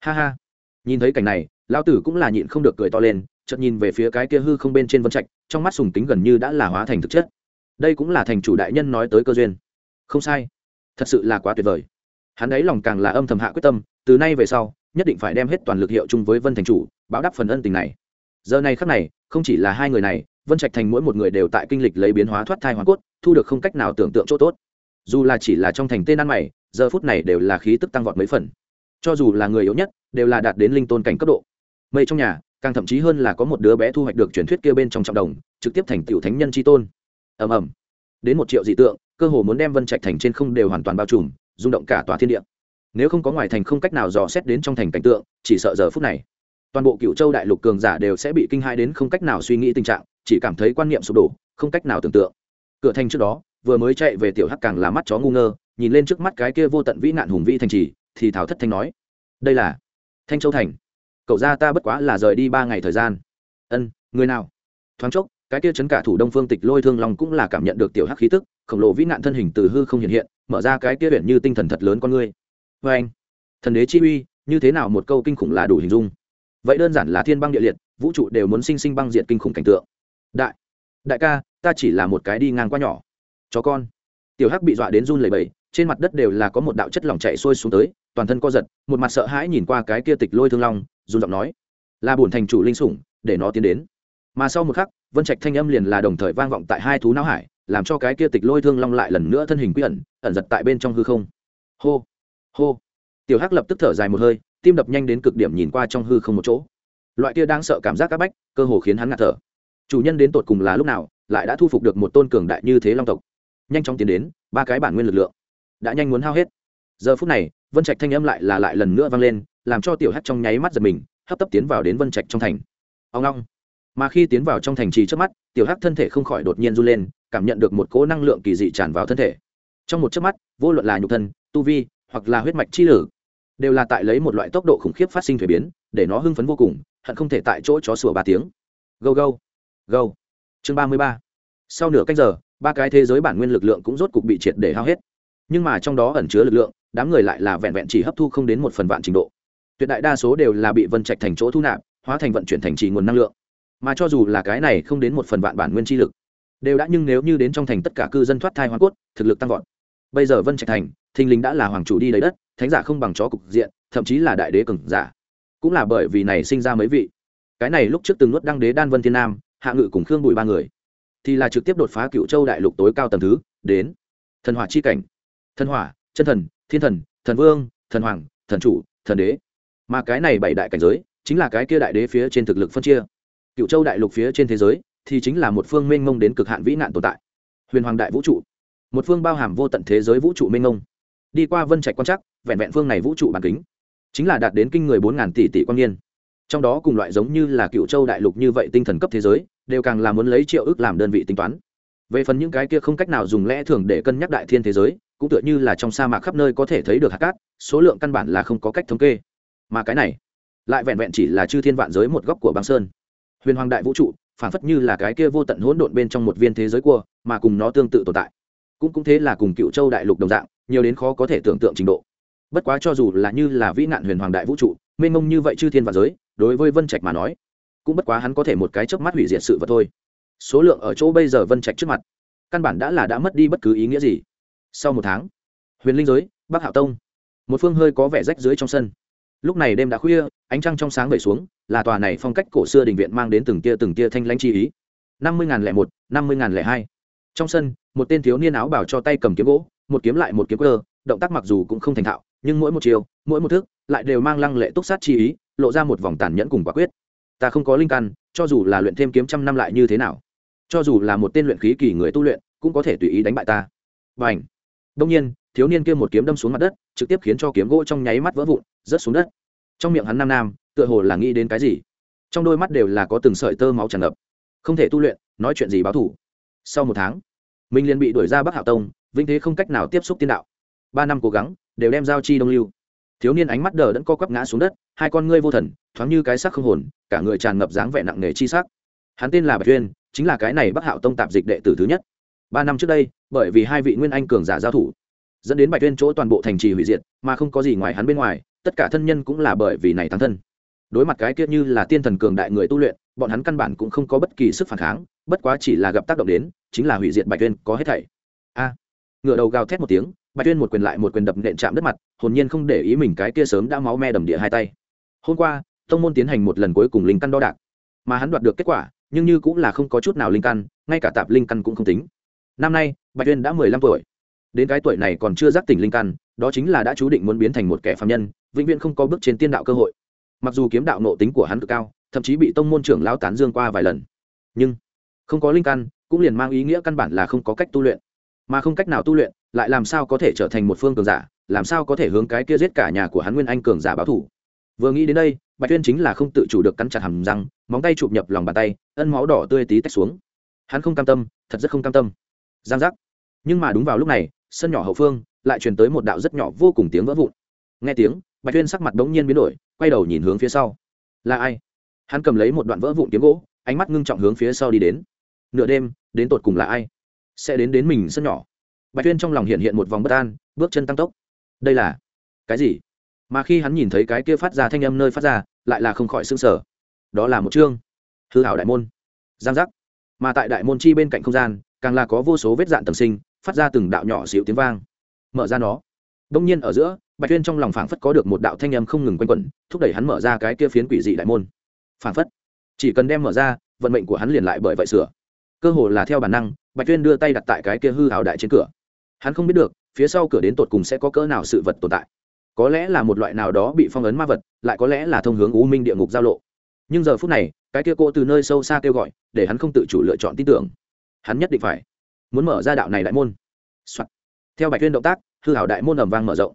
Speaker 1: Ha ha. Nhìn thấy cảnh này, lão tử cũng là nhịn không được cười to lên, chợt nhìn về phía cái kia hư không bên trên vân trạch, trong mắt sùng tính gần như đã là hóa thành thực chất. Đây cũng là thành chủ đại nhân nói tới cơ duyên. Không sai. Thật sự là quá tuyệt vời hắn ấy lòng càng là âm thầm hạ quyết tâm, từ nay về sau, nhất định phải đem hết toàn lực hiệu chung với vân thành chủ, báo đáp phần ân tình này. Giờ này khắc này, không chỉ là hai người này, vân trạch thành mỗi một người đều tại kinh lịch lấy biến hóa thoát thai hoàn cốt, thu được không cách nào tưởng tượng chỗ tốt. Dù là chỉ là trong thành tên ăn mày, giờ phút này đều là khí tức tăng vọt mấy phần. Cho dù là người yếu nhất, đều là đạt đến linh tôn cảnh cấp độ. Mây trong nhà, càng thậm chí hơn là có một đứa bé thu hoạch được truyền thuyết kia bên trong trọng đồng, trực tiếp thành tiểu thánh nhân tri tôn. Ầm ầm. Đến một triệu dị tượng, cơ hồ muốn đem vân trạch thành trên không đều hoàn toàn bao trùm rung động cả tòa thiên địa. Nếu không có ngoài thành không cách nào dò xét đến trong thành cảnh tượng, chỉ sợ giờ phút này, toàn bộ cựu châu đại lục cường giả đều sẽ bị kinh hai đến không cách nào suy nghĩ tình trạng, chỉ cảm thấy quan niệm sụp đổ, không cách nào tưởng tượng. Cửa thành trước đó, vừa mới chạy về tiểu hắc càng là mắt chó ngu ngơ, nhìn lên trước mắt cái kia vô tận vĩ nạn hùng vĩ thành trì, thì thảo thất thanh nói, đây là thanh châu thành. Cậu ra ta bất quá là rời đi ba ngày thời gian. Ân, người nào? Thoáng chốc, cái kia chấn cả thủ đông phương tịch lôi thương long cũng là cảm nhận được tiểu hắc khí tức khổng lồ vĩ nạn thân hình từ hư không hiện hiện, mở ra cái kia biển như tinh thần thật lớn con ngươi. Vê anh, thần đế chi uy, như thế nào một câu kinh khủng là đủ hình dung. Vậy đơn giản là thiên băng địa liệt, vũ trụ đều muốn sinh sinh băng diện kinh khủng cảnh tượng. Đại đại ca, ta chỉ là một cái đi ngang qua nhỏ. Chó con. Tiểu hắc bị dọa đến run lẩy bẩy, trên mặt đất đều là có một đạo chất lỏng chạy sôi xuống tới, toàn thân co giật, một mặt sợ hãi nhìn qua cái kia tịch lôi thương long, run giọng nói, là bổn thành chủ linh sủng, để nó tiến đến. Mà sau một khắc, vân trạch thanh âm liền là đồng thời vang vọng tại hai thú não hải làm cho cái kia tịch lôi thương long lại lần nữa thân hình quy ẩn ẩn giật tại bên trong hư không. Hô hô. Tiểu hắc lập tức thở dài một hơi, tim đập nhanh đến cực điểm nhìn qua trong hư không một chỗ. Loại kia đang sợ cảm giác c áp bách, cơ hồ khiến hắn ngạt thở. Chủ nhân đến tột cùng là lúc nào, lại đã thu phục được một tôn cường đại như thế long tộc. Nhanh chóng tiến đến, ba cái bản nguyên lực lượng. Đã nhanh muốn hao hết. Giờ phút này, vân trạch thanh âm lại là lại lần nữa vang lên, làm cho tiểu hắc trong nháy mắt giật mình, hấp tấp tiến vào đến vân trạch trong thành. Ông long mà khi tiến vào trong thành trì trước mắt, tiểu hắc thân thể không khỏi đột nhiên run lên, cảm nhận được một cỗ năng lượng kỳ dị tràn vào thân thể. Trong một chớp mắt, vô luận là nhục thân, tu vi, hoặc là huyết mạch chi lử đều là tại lấy một loại tốc độ khủng khiếp phát sinh thuế biến, để nó hưng phấn vô cùng, hận không thể tại chỗ chó sủa ba tiếng. Go go go chương ba mươi ba. Sau nửa canh giờ, ba cái thế giới bản nguyên lực lượng cũng rốt cục bị triệt để hao hết. Nhưng mà trong đó ẩn chứa lực lượng, đám người lại là vẹn vẹn chỉ hấp thu không đến một phần vạn trình độ. Tuyệt đại đa số đều là bị vân trạch thành chỗ thu nạp, hóa thành vận chuyển thành trì nguồn năng lượng mà cho dù là cái này không đến một phần vạn bản nguyên chi lực, đều đã nhưng nếu như đến trong thành tất cả cư dân thoát thai hoa cốt, thực lực tăng vọt. Bây giờ vân trạch thành, thình lình đã là hoàng chủ đi lấy đất, thánh giả không bằng chó cục diện, thậm chí là đại đế cường giả. Cũng là bởi vì này sinh ra mấy vị. Cái này lúc trước từng nuốt đăng đế đan vân thiên nam, hạ ngự cùng khương bùi ba người, thì là trực tiếp đột phá cựu châu đại lục tối cao tầm thứ, đến thần hỏa chi cảnh. Thần hỏa, chân thần, thiên thần thần vương, thần hoàng, thần chủ, thần đế. Mà cái này bảy đại cảnh giới, chính là cái kia đại đế phía trên thực lực phân chia cựu châu đại lục phía trên thế giới, thì chính là một phương mênh mông đến cực hạn vĩ nạn tồn tại. Huyền hoàng đại vũ trụ, một phương bao hàm vô tận thế giới vũ trụ mênh mông. Đi qua vân trạch quan chắc vẹn vẹn phương này vũ trụ bản kính, chính là đạt đến kinh người bốn ngàn tỷ tỷ quan niên. Trong đó cùng loại giống như là cựu châu đại lục như vậy tinh thần cấp thế giới, đều càng là muốn lấy triệu ước làm đơn vị tính toán. Về phần những cái kia không cách nào dùng lẽ thường để cân nhắc đại thiên thế giới, cũng tựa như là trong sa mạc khắp nơi có thể thấy được hạt cát, số lượng căn bản là không có cách thống kê. Mà cái này, lại vẹn vẹn chỉ là chư thiên vạn giới một góc của băng sơn huyền hoàng đại vũ trụ phản phất như là cái kia vô tận hỗn độn bên trong một viên thế giới cua mà cùng nó tương tự tồn tại. Cũng cũng thế là cùng cựu châu đại lục đồng dạng, nhiều đến khó có thể tưởng tượng trình độ. Bất quá cho dù là như là vĩ nạn huyền hoàng đại vũ trụ, mênh mông như vậy chư thiên và giới, đối với vân trạch mà nói, cũng bất quá hắn có thể một cái chớp mắt hủy diệt sự vật thôi. Số lượng ở chỗ bây giờ vân trạch trước mặt, căn bản đã là đã mất đi bất cứ ý nghĩa gì. Sau một tháng, huyền linh giới, bắc hạo tông, một phương hơi có vẻ rách dưới trong sân lúc này đêm đã khuya, ánh trăng trong sáng vẩy xuống, là tòa này phong cách cổ xưa đình viện mang đến từng tia từng tia thanh lãnh chi ý. Năm mươi lẻ một, năm mươi lẻ hai. Trong sân, một tên thiếu niên áo bảo cho tay cầm kiếm gỗ, một kiếm lại một kiếm cơ, động tác mặc dù cũng không thành thạo, nhưng mỗi một chiều, mỗi một thước lại đều mang lăng lệ túc sát chi ý, lộ ra một vòng tàn nhẫn cùng quả quyết. Ta không có linh căn, cho dù là luyện thêm kiếm trăm năm lại như thế nào? Cho dù là một tên luyện khí kỳ người tu luyện, cũng có thể tùy ý đánh bại ta. Và ảnh đông nhiên thiếu niên kia một kiếm đâm xuống mặt đất, trực tiếp khiến cho kiếm gỗ trong nháy mắt vỡ vụn, rớt xuống đất. Trong miệng hắn nam nam, tựa hồ là nghĩ đến cái gì? Trong đôi mắt đều là có từng sợi tơ máu tràn ngập. Không thể tu luyện, nói chuyện gì báo thủ sau một tháng, minh liền bị đuổi ra bắc hạo tông vinh thế không cách nào tiếp xúc tiên đạo. Ba năm cố gắng, đều đem giao chi đông lưu. Thiếu niên ánh mắt đờ đẫn co quắp ngã xuống đất, hai con ngươi vô thần, thoáng như cái sắc không hồn, cả người tràn ngập dáng vẻ nặng nề chi sắc. Hắn tên là bạch tuyên chính là cái này bắc hạo tông tạp dịch đệ tử thứ nhất. Ba năm trước đây, bởi vì hai vị nguyên anh cường giả giao thủ dẫn đến bạch tuyên chỗ toàn bộ thành trì hủy diệt, mà không có gì ngoài hắn bên ngoài, tất cả thân nhân cũng là bởi vì này thắng thân. Đối mặt cái kia như là tiên thần cường đại người tu luyện, bọn hắn căn bản cũng không có bất kỳ sức phản kháng, bất quá chỉ là gặp tác động đến, chính là hủy diệt bạch tuyên có hết thảy. A! Ngựa đầu gào thét một tiếng, bạch tuyên một quyền lại một quyền đập nện chạm đất mặt, hồn nhiên không để ý mình cái kia sớm đã máu me đầm địa hai tay. Hôm qua, tông môn tiến hành một lần cuối cùng linh căn đo đạc, mà hắn đoạt được kết quả, nhưng như cũng là không có chút nào linh căn, ngay cả tạp linh căn cũng không tính. Năm nay, bạch tuyên đã mười lăm tuổi đến cái tuổi này còn chưa giác tỉnh linh căn, đó chính là đã chú định muốn biến thành một kẻ phạm nhân, vĩnh viễn không có bước trên tiên đạo cơ hội. Mặc dù kiếm đạo nộ tính của hắn cực cao, thậm chí bị tông môn trưởng lao tán dương qua vài lần, nhưng không có linh căn cũng liền mang ý nghĩa căn bản là không có cách tu luyện. Mà không cách nào tu luyện, lại làm sao có thể trở thành một phương cường giả, làm sao có thể hướng cái kia giết cả nhà của hắn nguyên anh cường giả báo thủ vừa nghĩ đến đây, bạch tuyên chính là không tự chủ được cắn chặt hầm răng, móng tay chụp nhập lòng bàn tay, ân máu đỏ tươi tí tách xuống. Hắn không cam tâm, thật rất không cam tâm. Giang giác. Nhưng mà đúng vào lúc này sân nhỏ hậu phương, lại truyền tới một đạo rất nhỏ vô cùng tiếng vỡ vụn. Nghe tiếng, bạch tuyên sắc mặt đống nhiên biến đổi, quay đầu nhìn hướng phía sau. Là ai? Hắn cầm lấy một đoạn vỡ vụn kiếm gỗ, ánh mắt ngưng trọng hướng phía sau đi đến. Nửa đêm, đến tột cùng là ai? Sẽ đến đến mình sân nhỏ. Bạch tuyên trong lòng hiện hiện một vòng bất an, bước chân tăng tốc. Đây là cái gì? Mà khi hắn nhìn thấy cái kia phát ra thanh âm nơi phát ra, lại là không khỏi s ư n g sở đó là một chương. Hư hảo đại môn. Giang giác. Mà tại đại môn chi bên cạnh không gian, càng là có vô số vết dạn tầm sinh phát ra từng đạo nhỏ xíu tiếng vang. Mở ra nó. Đông nhiên ở giữa, bạch tuyên trong lòng phảng phất có được một đạo thanh âm không ngừng quanh quẩn, thúc đẩy hắn mở ra cái kia phiến quỷ dị đại môn. Phảng phất. Chỉ cần đem mở ra, vận mệnh của hắn liền lại bởi vậy sửa. Cơ hồ là theo bản năng, bạch tuyên đưa tay đặt tại cái kia hư hào đại trên cửa. Hắn không biết được, phía sau cửa đến tột cùng sẽ có cỡ nào sự vật tồn tại. Có lẽ là một loại nào đó bị phong ấn ma vật, lại có lẽ là thông hướng u minh địa ngục giao lộ. Nhưng giờ phút này, cái kia cô từ nơi sâu xa kêu gọi, để hắn không tự chủ lựa chọn tin tưởng. Hắn nhất định phải muốn mở ra đạo này đại môn、Soạn. theo bạch tuyên động tác, hư hảo đại môn ầm vang mở rộng.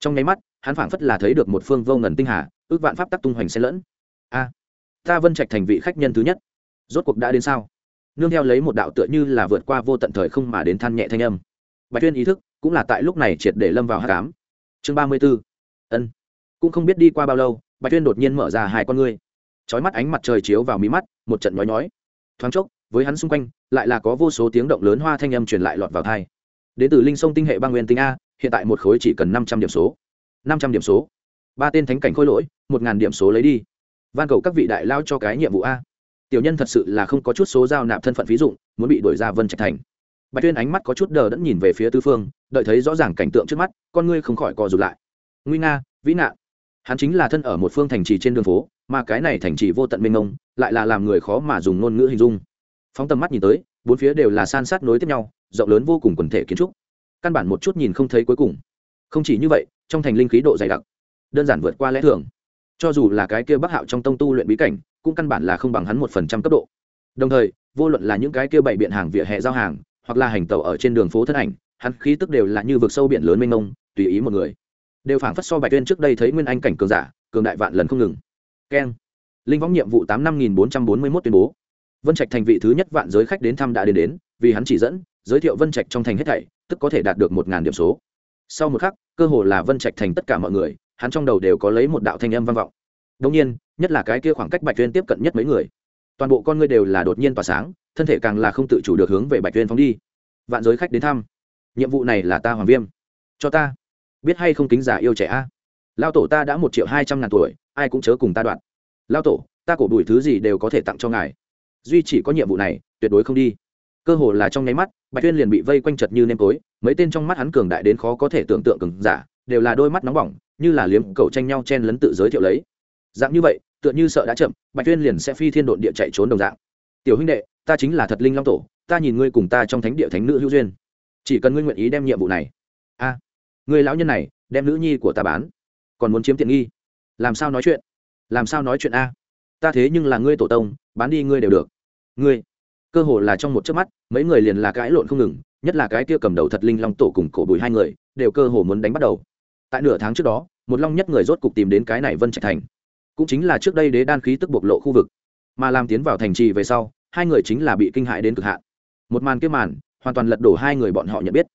Speaker 1: Trong nháy mắt, hắn phảng phất là thấy được một phương vô ngần tinh hà, ước vạn pháp tắc tung hoành xen lẫn. A, ta vân trạch thành vị khách nhân thứ nhất. Rốt cuộc đã đến sao? Nương theo lấy một đạo tựa như là vượt qua vô tận thời không mà đến than nhẹ thanh âm. Bạch tuyên ý thức cũng là tại lúc này triệt để lâm vào hát cám chương ba mươi b ố ân. Cũng không biết đi qua bao lâu, bạch tuyên đột nhiên mở ra hai con ngươi. Trói mắt ánh mặt trời chiếu vào mí mắt, một trận nhói nhói. Thoáng chốc với hắn xung quanh, lại là có vô số tiếng động lớn hoa thanh âm truyền lại lọt vào thai đến từ linh sông tinh hệ băng nguyên tinh a, hiện tại một khối chỉ cần năm trăm điểm số. Năm trăm điểm số. Ba tên thánh cảnh khôi lỗi, một ngàn điểm số lấy đi. Van cầu các vị đại lao cho cái nhiệm vụ a. Tiểu nhân thật sự là không có chút số giao nạp thân phận ví dụ, muốn bị đổi ra vân trạch thành. Bạch tuyên ánh mắt có chút đờ đẫn nhìn về phía tư phương, đợi thấy rõ ràng cảnh tượng trước mắt, con ngươi không khỏi co rụt lại. Nguy nga, vĩ nạn. Hắn chính là thân ở một phương thành trì trên đường phố, mà cái này thành trì vô tận mênh mông, lại là làm người khó mà dùng ngôn ngữ hình dung phóng tầm mắt nhìn tới, bốn phía đều là san sát nối tiếp nhau, rộng lớn vô cùng quần thể kiến trúc. Căn bản một chút nhìn không thấy cuối cùng. Không chỉ như vậy, trong thành linh khí độ dày đặc, đơn giản vượt qua lẽ thường. Cho dù là cái kia bắc hạo trong tông tu luyện bí cảnh, cũng căn bản là không bằng hắn một phần trăm cấp độ. Đồng thời, vô luận là những cái kia bày biện hàng vỉa hè giao hàng, hoặc là hành tàu ở trên đường phố thân ảnh, hắn khí tức đều là như vực sâu biển lớn mênh mông, tùy ý một người. Đều phảng phất so bạch tuyên trước đây thấy nguyên anh cảnh cường giả, cường đại vạn lần không ngừng. Keng. Linh võng nhiệm vụ tám năm nghìn bốn trăm bốn mươi mốt tuyên bố vân trạch thành vị thứ nhất vạn giới khách đến thăm đã đến đến, vì hắn chỉ dẫn, giới thiệu vân trạch trong thành hết thảy, tức có thể đạt được một ngàn điểm số. Sau một khắc, cơ hồ là vân trạch thành tất cả mọi người, hắn trong đầu đều có lấy một đạo thanh âm vang vọng. Đông nhiên, nhất là cái kia khoảng cách bạch tuyên tiếp cận nhất mấy người. Toàn bộ con ngươi đều là đột nhiên tỏa sáng, thân thể càng là không tự chủ được hướng về bạch tuyên phóng đi. Vạn giới khách đến thăm. Nhiệm vụ này là ta hoàng viêm. Cho ta. Biết hay không kính giả yêu trẻ a. Lao tổ ta đã một triệu hai trăm ngàn tuổi, ai cũng chớ cùng ta đoạn. Lao tổ, ta cổ đùi thứ gì đều có thể tặng cho ngài duy chỉ có nhiệm vụ này tuyệt đối không đi. Cơ hồ là trong nháy mắt bạch tuyên liền bị vây quanh chật như nêm tối mấy tên trong mắt hắn cường đại đến khó có thể tưởng tượng cường giả đều là đôi mắt nóng bỏng như là liếm cầu tranh nhau chen lấn tự giới thiệu lấy. Dạng như vậy tựa như sợ đã chậm bạch tuyên liền sẽ phi thiên độn địa chạy trốn đồng dạng. Tiểu huynh đệ ta chính là thật linh long tổ ta nhìn ngươi cùng ta trong thánh địa thánh nữ hữu duyên. Chỉ cần ngươi nguyện ý đem nhiệm vụ này a à, người lão nhân này đem nữ nhi của ta bán. Còn muốn chiếm tiện nghi. Làm sao nói chuyện? Làm sao nói chuyện a? Ta thế nhưng là ngươi tổ tông, bán đi ngươi đều được. Ngươi, cơ hồ là trong một chớp mắt, mấy người liền là cãi lộn không ngừng, nhất là cái kia cầm đầu thật linh long tổ cùng cổ bùi hai người, đều cơ hồ muốn đánh bắt đầu. Tại nửa tháng trước đó, một long nhất người rốt cục tìm đến cái này vân trạch thành. Cũng chính là trước đây đế đan khí tức bộc lộ khu vực. Mà làm tiến vào thành trì về sau, hai người chính là bị kinh hại đến cực hạn. Một màn kia màn, hoàn toàn lật đổ hai người bọn họ nhận biết.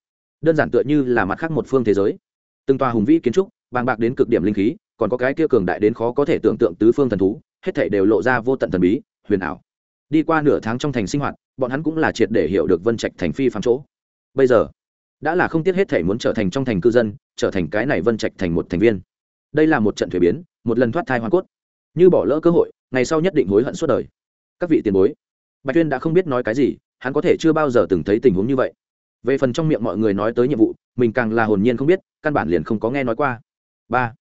Speaker 1: Đơn giản tựa như là mặt khác một phương thế giới. Từng tòa hùng vĩ kiến trúc, bàng bạc đến cực điểm linh khí, còn có cái kia cường đại đến khó có thể tưởng tượng tứ phương thần thú hết thảy đều lộ ra vô tận thần bí, huyền ảo. Đi qua nửa tháng trong thành sinh hoạt, bọn hắn cũng là triệt để hiểu được vân trạch thành phi phạm chỗ. Bây giờ, đã là không tiếc hết thể muốn trở thành trong thành cư dân, trở thành cái này vân trạch thành một thành viên. Đây là một trận thuế biến, một lần thoát thai hoa cốt. Như bỏ lỡ cơ hội, ngày sau nhất định hối hận suốt đời. Các vị tiền bối, bạch tuyên đã không biết nói cái gì, hắn có thể chưa bao giờ từng thấy tình huống như vậy. Về phần trong miệng mọi người nói tới nhiệm vụ, mình càng là hồn nhiên không biết, căn bản liền không có nghe nói qua. Ba.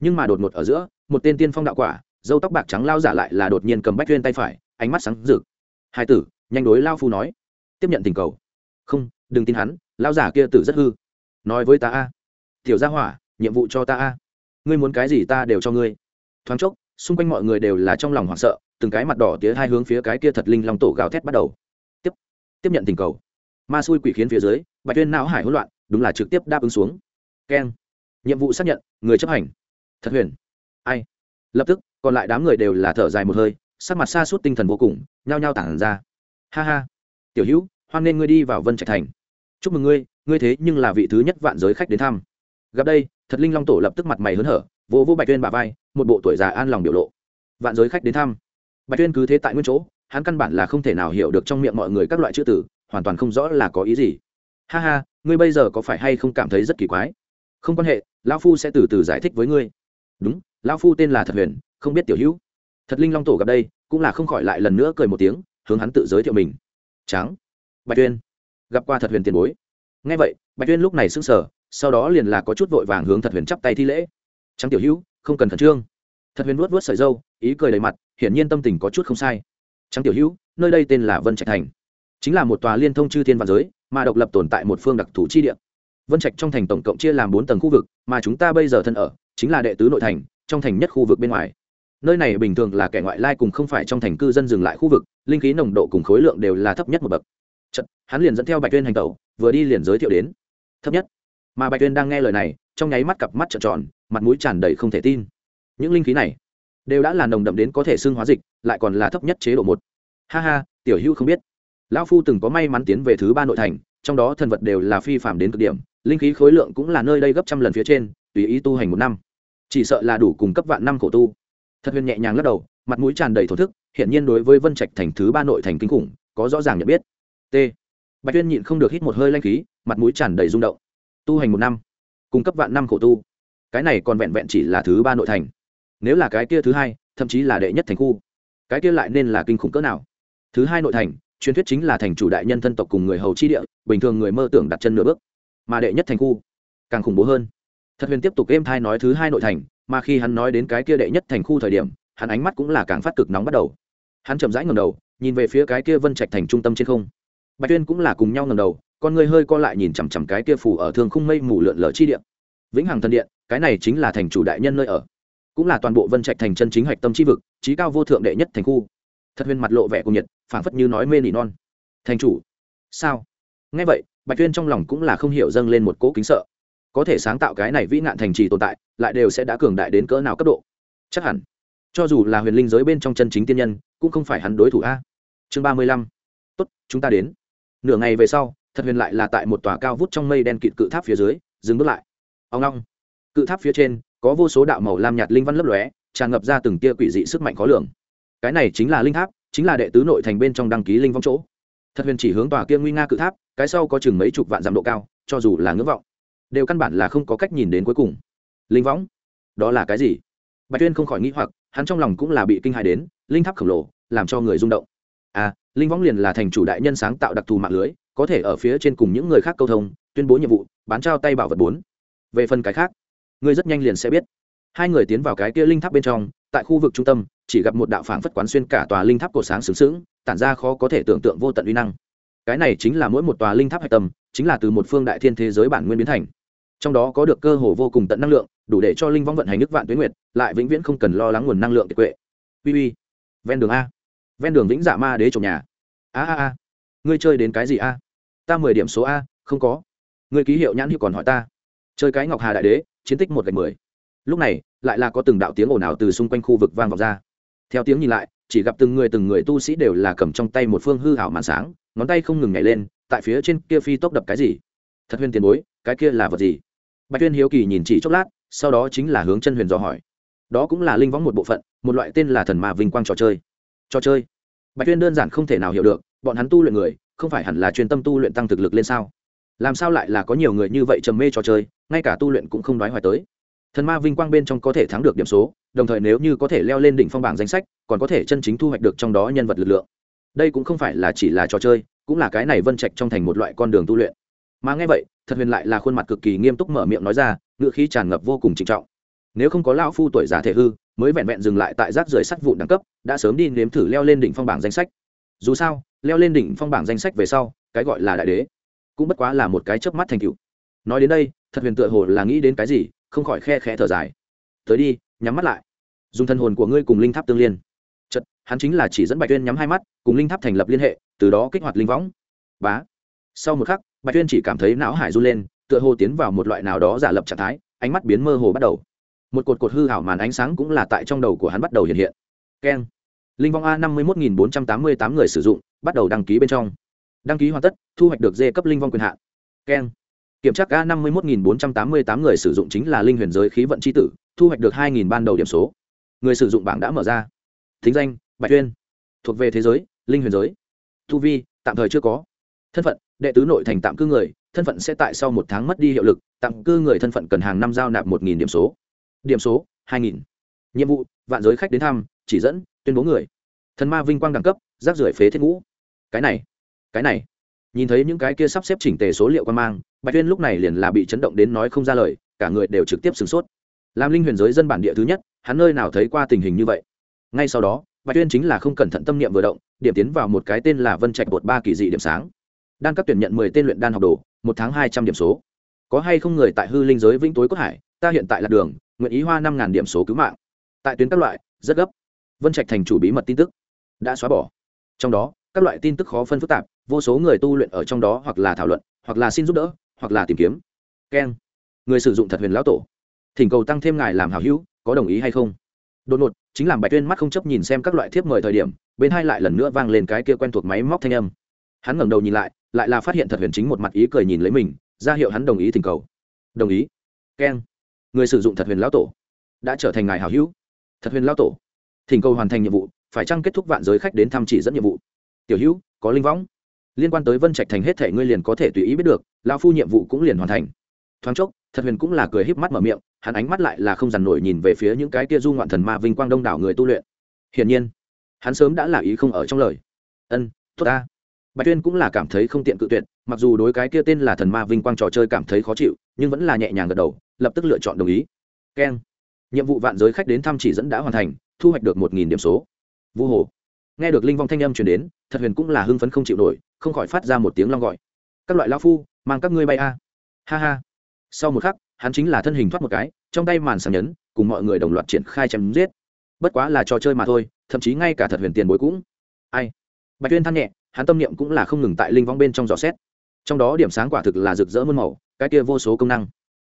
Speaker 1: Nhưng mà đột ngột ở giữa, một tên tiên phong đạo quả dâu tóc bạc trắng lao giả lại là đột nhiên cầm bách tuyên tay phải, ánh mắt sáng rực. Hai tử, nhanh đối lao phu nói. Tiếp nhận tình cầu. Không, đừng tin hắn, lao giả kia tử rất hư. Nói với ta a. Tiểu gia hỏa, nhiệm vụ cho ta a. Ngươi muốn cái gì ta đều cho ngươi. Thoáng chốc, xung quanh mọi người đều là trong lòng hoảng sợ, từng cái mặt đỏ tía hai hướng phía cái kia thật linh long tổ gào thét bắt đầu. Tiếp tiếp nhận tình cầu. Ma xui quỷ khiến phía dưới, bạch tuyên não hải hỗn loạn, đúng là trực tiếp đáp ứng xuống. Keng. Nhiệm vụ xác nhận, người chấp hành. Thật huyền. Ai? Lập tức còn lại đám người đều là thở dài một hơi, sắc mặt xa suốt tinh thần vô cùng, nhao nhao tản ra. Ha ha. Tiểu hữu, hoan nên ngươi đi vào vân trạch thành. Chúc mừng ngươi ngươi thế nhưng là vị thứ nhất vạn giới khách đến thăm. Gặp đây, thật linh long tổ lập tức mặt mày hớn hở, vỗ vỗ bạch tuyên bà vai, một bộ tuổi già an lòng biểu lộ. Vạn giới khách đến thăm. Bạch tuyên cứ thế tại nguyên chỗ, hắn căn bản là không thể nào hiểu được trong miệng mọi người các loại chữ tử hoàn toàn không rõ là có ý gì. Ha ha, ngươi bây giờ có phải hay không cảm thấy rất kỳ quái? Không quan hệ, lão phu sẽ từ từ giải thích với ngươi. Đúng, lão phu tên là thật huyền không biết tiểu hữu. Thật linh long tổ gặp đây, cũng là không khỏi lại lần nữa cười một tiếng, hướng hắn tự giới thiệu mình. Tráng. Bạch tuyên. Gặp qua thật huyền tiền bối. Ngay vậy, bạch tuyên lúc này sững sờ, sau đó liền là có chút vội vàng hướng thật huyền chắp tay thi lễ. Trắng tiểu hữu, không cần khẩn trương. Thật huyền vuốt vuốt sợi dâu, ý cười đầy mặt, hiển nhiên tâm tình có chút không sai. Trắng tiểu hữu, nơi đây tên là vân trạch thành. Chính là một tòa liên thông chư thiên văn giới, mà độc lập tồn tại một phương đặc thù chi địa. Vân trạch trong thành tổng cộng chia làm bốn tầng khu vực, mà chúng ta bây giờ thân ở, chính là đệ tứ nội thành, trong thành nhất khu vực bên ngoài nơi này bình thường là kẻ ngoại lai cùng không phải trong thành cư dân dừng lại khu vực linh khí nồng độ cùng khối lượng đều là thấp nhất một bậc. Chật, hắn liền dẫn theo bạch tuyên hành tẩu vừa đi liền giới thiệu đến. Thấp nhất. Mà bạch tuyên đang nghe lời này trong nháy mắt cặp mắt trợn tròn mặt mũi tràn đầy không thể tin. Những linh khí này đều đã là nồng đậm đến có thể xương hóa dịch lại còn là thấp nhất chế độ một. Ha ha tiểu hữu không biết. Lão phu từng có may mắn tiến về thứ ba nội thành trong đó thần vật đều là phi phạm đến cực điểm linh khí khối lượng cũng là nơi đây gấp trăm lần phía trên tùy ý tu hành một năm. Chỉ sợ là đủ cùng cấp vạn năm khổ tu thật huyền nhẹ nhàng lắc đầu, mặt mũi tràn đầy thổ thức hiện nhiên đối với vân trạch thành thứ ba nội thành kinh khủng, có rõ ràng nhận biết. T. Bạch tuyên nhịn không được hít một hơi lanh khí, mặt mũi tràn đầy rung động. Tu hành một năm, cung cấp vạn năm khổ tu. Cái này còn vẹn vẹn chỉ là thứ ba nội thành. Nếu là cái kia thứ hai, thậm chí là đệ nhất thành khu, cái kia lại nên là kinh khủng cỡ nào? Thứ hai nội thành, truyền thuyết chính là thành chủ đại nhân thân tộc cùng người hầu chi địa, bình thường người mơ tưởng đặt chân nửa bước. Mà đệ nhất thành khu, càng khủng bố hơn. Thật huyền tiếp tục êm thai nói thứ hai nội thành mà khi hắn nói đến cái kia đệ nhất thành khu thời điểm, hắn ánh mắt cũng là càng phát cực nóng bắt đầu. Hắn chậm rãi ngầm đầu, nhìn về phía cái kia vân trạch thành trung tâm trên không. Bạch tuyên cũng là cùng nhau ngầm đầu, con người hơi co lại nhìn chằm chằm cái kia phủ ở thương khung mây mù lượn lở chi điện vĩnh hằng thần điện, cái này chính là thành chủ đại nhân nơi ở. Cũng là toàn bộ vân trạch thành chân chính hạch tâm chi vực trí cao vô thượng đệ nhất thành khu. Thật huyền mặt lộ vẻ cùng nhiệt, phảng phất như nói mê nỉ non. Thành chủ? Sao? Ngay vậy, bạch tuyên trong lòng cũng là không hiểu dâng lên một cỗ kính sợ có thể sáng tạo cái này vĩ nạn thành trì tồn tại, lại đều sẽ đã cường đại đến cỡ nào cấp độ. Chắc hẳn, cho dù là huyền linh giới bên trong chân chính tiên nhân, cũng không phải hắn đối thủ a. Chương ba mươi lăm. Tốt, chúng ta đến. Nửa ngày về sau thật huyền lại là tại một tòa cao vút trong mây đen kịt cự tháp phía dưới, dừng bước lại. Ông long. Cự tháp phía trên, có vô số đạo màu lam nhạt linh văn lấp lóe, tràn ngập ra từng tia quỷ dị sức mạnh khó lường. Cái này chính là linh tháp, chính là đệ tứ nội thành bên trong đăng ký linh vong chỗ. Thật huyền chỉ hướng tòa kia nguy nga cự tháp, cái sau có chừng mấy chục vạn dặm độ cao, cho dù là ngưỡng vọng đều căn bản là không có cách nhìn đến cuối cùng. Linh võng, đó là cái gì? Bạch tuyên không khỏi nghĩ hoặc, hắn trong lòng cũng là bị kinh hại đến, linh tháp khổng lồ, làm cho người rung động. À linh võng liền là thành chủ đại nhân sáng tạo đặc thù mạng lưới, có thể ở phía trên cùng những người khác câu thông, tuyên bố nhiệm vụ, bán trao tay bảo vật bốn. Về phần cái khác ngươi rất nhanh liền sẽ biết. Hai người tiến vào cái kia linh tháp bên trong, tại khu vực trung tâm, chỉ gặp một đạo phảng phất quán xuyên cả tòa linh tháp cổ sáng sướng sướng, tản ra khó có thể tưởng tượng vô tận uy năng. Cái này chính là mỗi một tòa linh tháp hạch tâm, chính là từ một phương đại thiên thế giới bản nguyên biến thành trong đó có được cơ hồ vô cùng tận năng lượng, đủ để cho linh vong vận hành nước vạn tuyến nguyệt, lại vĩnh viễn không cần lo lắng nguồn năng lượng kiệt quệ. Uy uy. Ven đường a. Ven đường vĩnh dạ ma đế trồng nhà. A a a. Ngươi chơi đến cái gì a? Ta mười điểm số a, không có. Ngươi ký hiệu nhãn hiệu còn hỏi ta. Chơi cái ngọc hà đại đế, chiến tích một gạch mười. Lúc này, lại là có từng đạo tiếng ồn ào từ xung quanh khu vực vang vọng ra. Theo tiếng nhìn lại, chỉ gặp từng người từng người tu sĩ đều là cầm trong tay một phương hư hảo màn sáng, ngón tay không ngừng nhảy lên, tại phía trên kia phi tốc đập cái gì? Thật huyền tiền bối, cái kia là vật gì? Bạch tuyên hiếu kỳ nhìn chỉ chốc lát, sau đó chính là hướng chân huyền dò hỏi. Đó cũng là linh võng một bộ phận, một loại tên là thần ma vinh quang trò chơi. Trò chơi? Bạch tuyên đơn giản không thể nào hiểu được, bọn hắn tu luyện người, không phải hẳn là chuyên tâm tu luyện tăng thực lực lên sao? Làm sao lại là có nhiều người như vậy trầm mê trò chơi, ngay cả tu luyện cũng không đoái hoài tới? Thần ma vinh quang bên trong có thể thắng được điểm số, đồng thời nếu như có thể leo lên đỉnh phong bảng danh sách, còn có thể chân chính thu hoạch được trong đó nhân vật lực lượng. Đây cũng không phải là chỉ là trò chơi, cũng là cái này vân trạch trong thành một loại con đường tu luyện mà nghe vậy, thật huyền lại là khuôn mặt cực kỳ nghiêm túc mở miệng nói ra ngựa khí tràn ngập vô cùng trịnh trọng. Nếu không có lão phu tuổi già thể hư, mới vẹn vẹn dừng lại tại rác rưởi sắt vụn đẳng cấp, đã sớm đi nếm thử leo lên đỉnh phong bảng danh sách. Dù sao, leo lên đỉnh phong bảng danh sách về sau, cái gọi là đại đế, cũng bất quá là một cái chớp mắt thành cựu nói đến đây, thật huyền tựa hồ là nghĩ đến cái gì, không khỏi khe khẽ thở dài. Tới đi, nhắm mắt lại. Dùng thân hồn của ngươi cùng linh tháp tương liên. Chật, hắn chính là chỉ dẫn bạch tuyên nhắm hai mắt, cùng linh tháp thành lập liên hệ, từ đó kích hoạt linh võng. Bá. Sau một khắc bạch tuyên chỉ cảm thấy não hải run lên, tựa hồ tiến vào một loại nào đó giả lập trạng thái, ánh mắt biến mơ hồ bắt đầu. Một cột cột hư hảo màn ánh sáng cũng là tại trong đầu của hắn bắt đầu hiện hiện. Keng. Linh vong a năm mươi một nghìn bốn trăm tám mươi tám người sử dụng, bắt đầu đăng ký bên trong. Đăng ký hoàn tất, thu hoạch được dê cấp linh vong quyền hạn. Keng. Kiểm tra a năm mươi một nghìn bốn trăm tám mươi tám người sử dụng chính là linh huyền giới khí vận c h i tử, thu hoạch được hai nghìn ban đầu điểm số. Người sử dụng bảng đã mở ra. Thính danh, bạch tuyên thuộc về thế giới, linh huyền giới. Thu vi, tạm thời chưa có. Thân phận đệ tứ nội thành tạm cư người, thân phận sẽ tại sau một tháng mất đi hiệu lực, tạm cư người thân phận cần hàng năm giao nạp một điểm số. Điểm số, hai nghìn. Nhiệm vụ, vạn giới khách đến thăm, chỉ dẫn, tuyên bố người. Thần ma vinh quang đẳng cấp, rác rưởi phế thiết ngũ. Cái này cái này. Nhìn thấy những cái kia sắp xếp chỉnh tề số liệu quan mang, bạch tuyên lúc này liền là bị chấn động đến nói không ra lời, cả người đều trực tiếp sửng sốt. Làm linh huyền giới dân bản địa thứ nhất, hắn nơi nào thấy qua tình hình như vậy? Ngay sau đó, bạch tuyên chính là không cẩn thận tâm niệm vừa động, điểm tiến vào một cái tên là vân trạch bột ba kỳ dị điểm sáng đan các tuyển nhận mười tên luyện đan học đồ, một tháng hai trăm điểm số. Có hay không người tại hư linh giới vĩnh tối cốt hải, ta hiện tại là đường, nguyện ý hoa năm ngàn điểm số cứu mạng. Tại tuyến các loại, rất gấp. Vân trạch thành chủ bí mật tin tức đã xóa bỏ. Trong đó, các loại tin tức khó phân phức tạp, vô số người tu luyện ở trong đó hoặc là thảo luận, hoặc là xin giúp đỡ, hoặc là tìm kiếm. Keng. Người sử dụng thật huyền lão tổ. Thỉnh cầu tăng thêm ngài làm hảo hữu, có đồng ý hay không? Đột ngột, chính làm bạch tuyên mắt không chấp nhìn xem các loại thiếp mời thời điểm, bên hai lại lần nữa vang lên cái kia quen thuộc máy móc thanh âm. Hắn ngẩng đầu nhìn lại lại là phát hiện thật huyền chính một mặt ý cười nhìn lấy mình, ra hiệu hắn đồng ý thỉnh cầu. Đồng ý. Keng. Người sử dụng thật huyền lão tổ. Đã trở thành ngài hảo hữu. Thật huyền lão tổ. Thỉnh cầu hoàn thành nhiệm vụ, phải chăng kết thúc vạn giới khách đến thăm chỉ dẫn nhiệm vụ? Tiểu hữu, có linh võng. Liên quan tới vân trạch thành hết thể ngươi liền có thể tùy ý biết được lao phu nhiệm vụ cũng liền hoàn thành. Thoáng chốc, thật huyền cũng là cười híp mắt mở miệng, hắn ánh mắt lại là không dằn nổi nhìn về phía những cái kia du ngoạn thần ma vinh quang đông đảo người tu luyện. Hiển nhiên, hắn sớm đã là ý không ở trong lời. Ân, tốt ta bạch tuyên cũng là cảm thấy không tiện cự tuyệt, mặc dù đối cái kia tên là thần ma vinh quang trò chơi cảm thấy khó chịu, nhưng vẫn là nhẹ nhàng gật đầu, lập tức lựa chọn đồng ý. Keng. Nhiệm vụ vạn giới khách đến thăm chỉ dẫn đã hoàn thành, thu hoạch được một nghìn điểm số. Vu hồ. Nghe được linh vong thanh âm chuyển đến, thật huyền cũng là hưng phấn không chịu nổi, không khỏi phát ra một tiếng long gọi. Các loại lao phu, mang các ngươi bay a. Ha ha. Sau một khắc, hắn chính là thân hình thoát một cái, trong tay màn sàng nhấn, cùng mọi người đồng loạt triển khai chém giết. Bất quá là trò chơi mà thôi, thậm chí ngay cả thật huyền tiền bối cũng. Ai? Bạch tuyên than nhẹ hắn tâm niệm cũng là không ngừng tại linh vong bên trong dò xét. Trong đó điểm sáng quả thực là rực rỡ muôn màu, cái kia vô số công năng,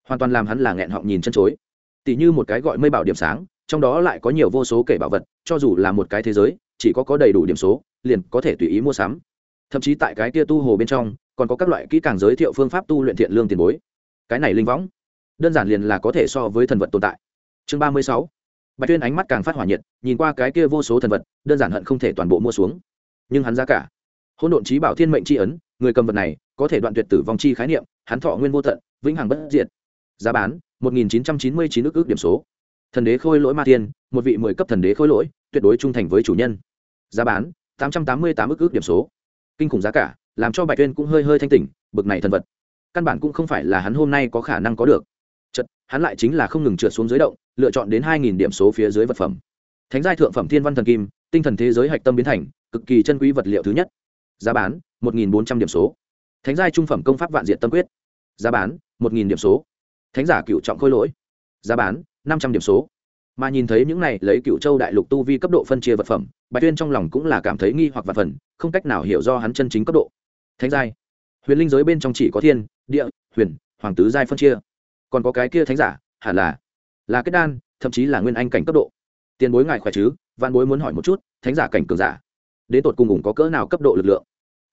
Speaker 1: hoàn toàn làm hắn là nghẹn họng nhìn chân chối. Tỉ như một cái gọi mây bảo điểm sáng, trong đó lại có nhiều vô số kể bảo vật, cho dù là một cái thế giới, chỉ có có đầy đủ điểm số, liền có thể tùy ý mua sắm. Thậm chí tại cái kia tu hồ bên trong, còn có các loại kỹ càng giới thiệu phương pháp tu luyện thiện lương tiền bối. Cái này linh võng, đơn giản liền là có thể so với thần vật tồn tại. Chương ba mươi sáu, bạch tuyên ánh mắt càng phát hỏa nhiệt, nhìn qua cái kia vô số thần vật, đơn giản hận không thể toàn bộ mua xuống. Nhưng hắn giá cả hỗn độn trí bảo thiên mệnh c h i ấn, người cầm vật này có thể đoạn tuyệt tử vong chi khái niệm, hắn thọ nguyên vô tận, vĩnh hằng bất diệt. Giá bán, một nghìn chín trăm chín mươi chín ước ước điểm số. Thần đế khôi lỗi ma tiên, một vị mười cấp thần đế khôi lỗi, tuyệt đối trung thành với chủ nhân. Giá bán, tám trăm tám mươi tám ước ước điểm số. Kinh khủng giá cả, làm cho bạch tuyên cũng hơi hơi thanh tỉnh, bực này thần vật. Căn bản cũng không phải là hắn hôm nay có khả năng có được. Chật hắn lại chính là không ngừng trượt xuống dưới động, lựa chọn đến hai nghìn điểm số phía dưới vật phẩm. Thánh giai thượng phẩm thiên văn thần kim, tinh thần thế giới hạch tâm biến thành, cực kỳ chân quý vật liệu thứ nhất giá bán một nghìn bốn trăm điểm số. Thánh giai trung phẩm công pháp vạn diện tâm quyết. Giá bán một nghìn điểm số. Thánh giả cựu trọng khôi lỗi. Giá bán năm trăm điểm số. Mà nhìn thấy những này lấy cựu châu đại lục tu vi cấp độ phân chia vật phẩm, bạch tuyên trong lòng cũng là cảm thấy nghi hoặc vật phần, không cách nào hiểu do hắn chân chính cấp độ. Thánh giai. Huyền linh giới bên trong chỉ có thiên, địa, huyền, hoàng tứ giai phân chia. Còn có cái kia thánh giả, hẳn là là kết đan, thậm chí là nguyên anh cảnh cấp độ. Tiền bối ngài khỏe chứ? Văn bối muốn hỏi một chút, thánh giả cảnh cường giả đến tột cùng ủng có cỡ nào cấp độ lực lượng.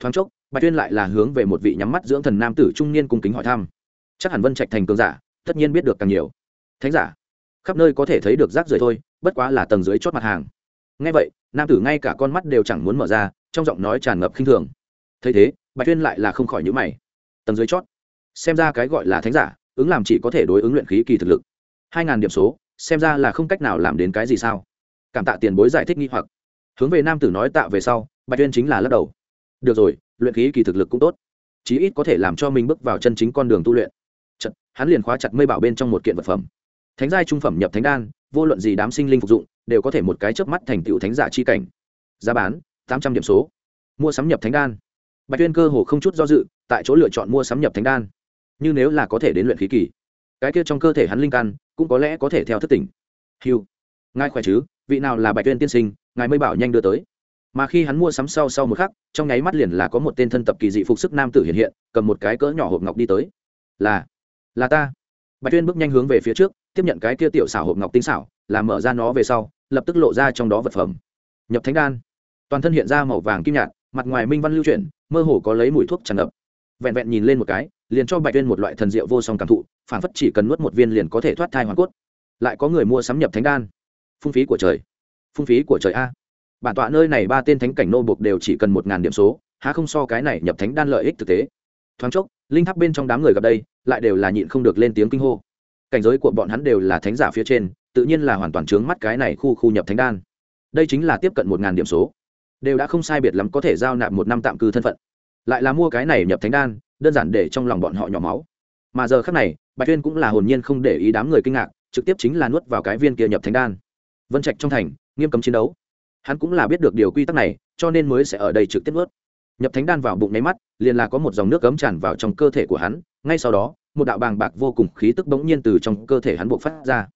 Speaker 1: Thoáng chốc, bạch tuyên lại là hướng về một vị nhắm mắt dưỡng thần nam tử trung niên cung kính hỏi thăm. Chắc hẳn vân trạch thành cường giả, tất nhiên biết được càng nhiều. Thánh giả, khắp nơi có thể thấy được rác rưởi thôi, bất quá là tầng dưới chót mặt hàng. Ngay vậy, nam tử ngay cả con mắt đều chẳng muốn mở ra, trong giọng nói tràn ngập khinh thường. Thấy thế, bạch tuyên lại là không khỏi nhữ mày. Tầng dưới chót? Xem ra cái gọi là thánh giả, ứng làm chỉ có thể đối ứng luyện khí kỳ thực lực. Hai ngàn điểm số, xem ra là không cách nào làm đến cái gì sao? Cảm tạ tiền bối giải thích nghi hoặc hướng về nam tử nói tạ về sau bạch tuyên chính là lắc đầu. Được rồi luyện khí kỳ thực lực cũng tốt chí ít có thể làm cho mình bước vào chân chính con đường tu luyện. Chật, hắn liền khóa chặt mây bảo bên trong một kiện vật phẩm. Thánh giai trung phẩm nhập thánh đan vô luận gì đám sinh linh phục dụng đều có thể một cái chớp mắt thành tựu thánh giả chi cảnh. Giá bán tám trăm điểm số. Mua sắm nhập thánh đan. Bạch tuyên cơ hồ không chút do dự tại chỗ lựa chọn mua sắm nhập thánh đan. Như nếu là có thể đến luyện khí kỳ. Cái kia trong cơ thể hắn linh căn cũng có lẽ có thể theo thất tỉnh. Hiu ngài khỏe chứ? Vị nào là bạch tuyên tiên sinh? Ngài mới bảo nhanh đưa tới. Mà khi hắn mua sắm sau sau một khắc, trong nháy mắt liền là có một tên thân tập kỳ dị phục sức nam tử hiện hiện, cầm một cái cỡ nhỏ hộp ngọc đi tới. Là là ta. Bạch tuyên bước nhanh hướng về phía trước, tiếp nhận cái kia tiểu xảo hộp ngọc tinh xảo làm mở ra nó về sau, lập tức lộ ra trong đó vật phẩm. Nhập thánh đan. Toàn thân hiện ra màu vàng kim nhạt, mặt ngoài minh văn lưu chuyển, mơ hồ có lấy mùi thuốc tràn ngập. Vẹn vẹn nhìn lên một cái, liền cho bạch tuyên một loại thần diệu vô song cảm thụ, phản phất chỉ cần nuốt một viên liền có thể thoát thai hoàn cốt. Lại có người mua sắm nhập thánh đan phung phí của trời. Phung phí của trời a. Bản tọa nơi này ba tên thánh cảnh nô buộc đều chỉ cần một ngàn điểm số, há không so cái này nhập thánh đan lợi ích thực tế. Thoáng chốc, linh tháp bên trong đám người gặp đây, lại đều là nhịn không được lên tiếng kinh hô. Cảnh giới của bọn hắn đều là thánh giả phía trên, tự nhiên là hoàn toàn trướng mắt cái này khu khu nhập thánh đan. Đây chính là tiếp cận một ngàn điểm số. Đều đã không sai biệt lắm có thể giao nạp một năm tạm cư thân phận. Lại là mua cái này nhập thánh đan, đơn giản để trong lòng bọn họ nhỏ máu. Mà giờ khác này, bạch tuyên cũng là hồn nhiên không để ý đám người kinh ngạc, trực tiếp chính là nuốt vào cái viên kia nhập thánh đan vân trạch trong thành, nghiêm cấm chiến đấu. Hắn cũng là biết được điều quy tắc này, cho nên mới sẽ ở đây trực tiếp ướt nhập thánh đan vào bụng nháy mắt, liền là có một dòng nước cấm tràn vào trong cơ thể của hắn, ngay sau đó, một đạo bàng bạc vô cùng khí tức bỗng nhiên từ trong cơ thể hắn buộc phát ra.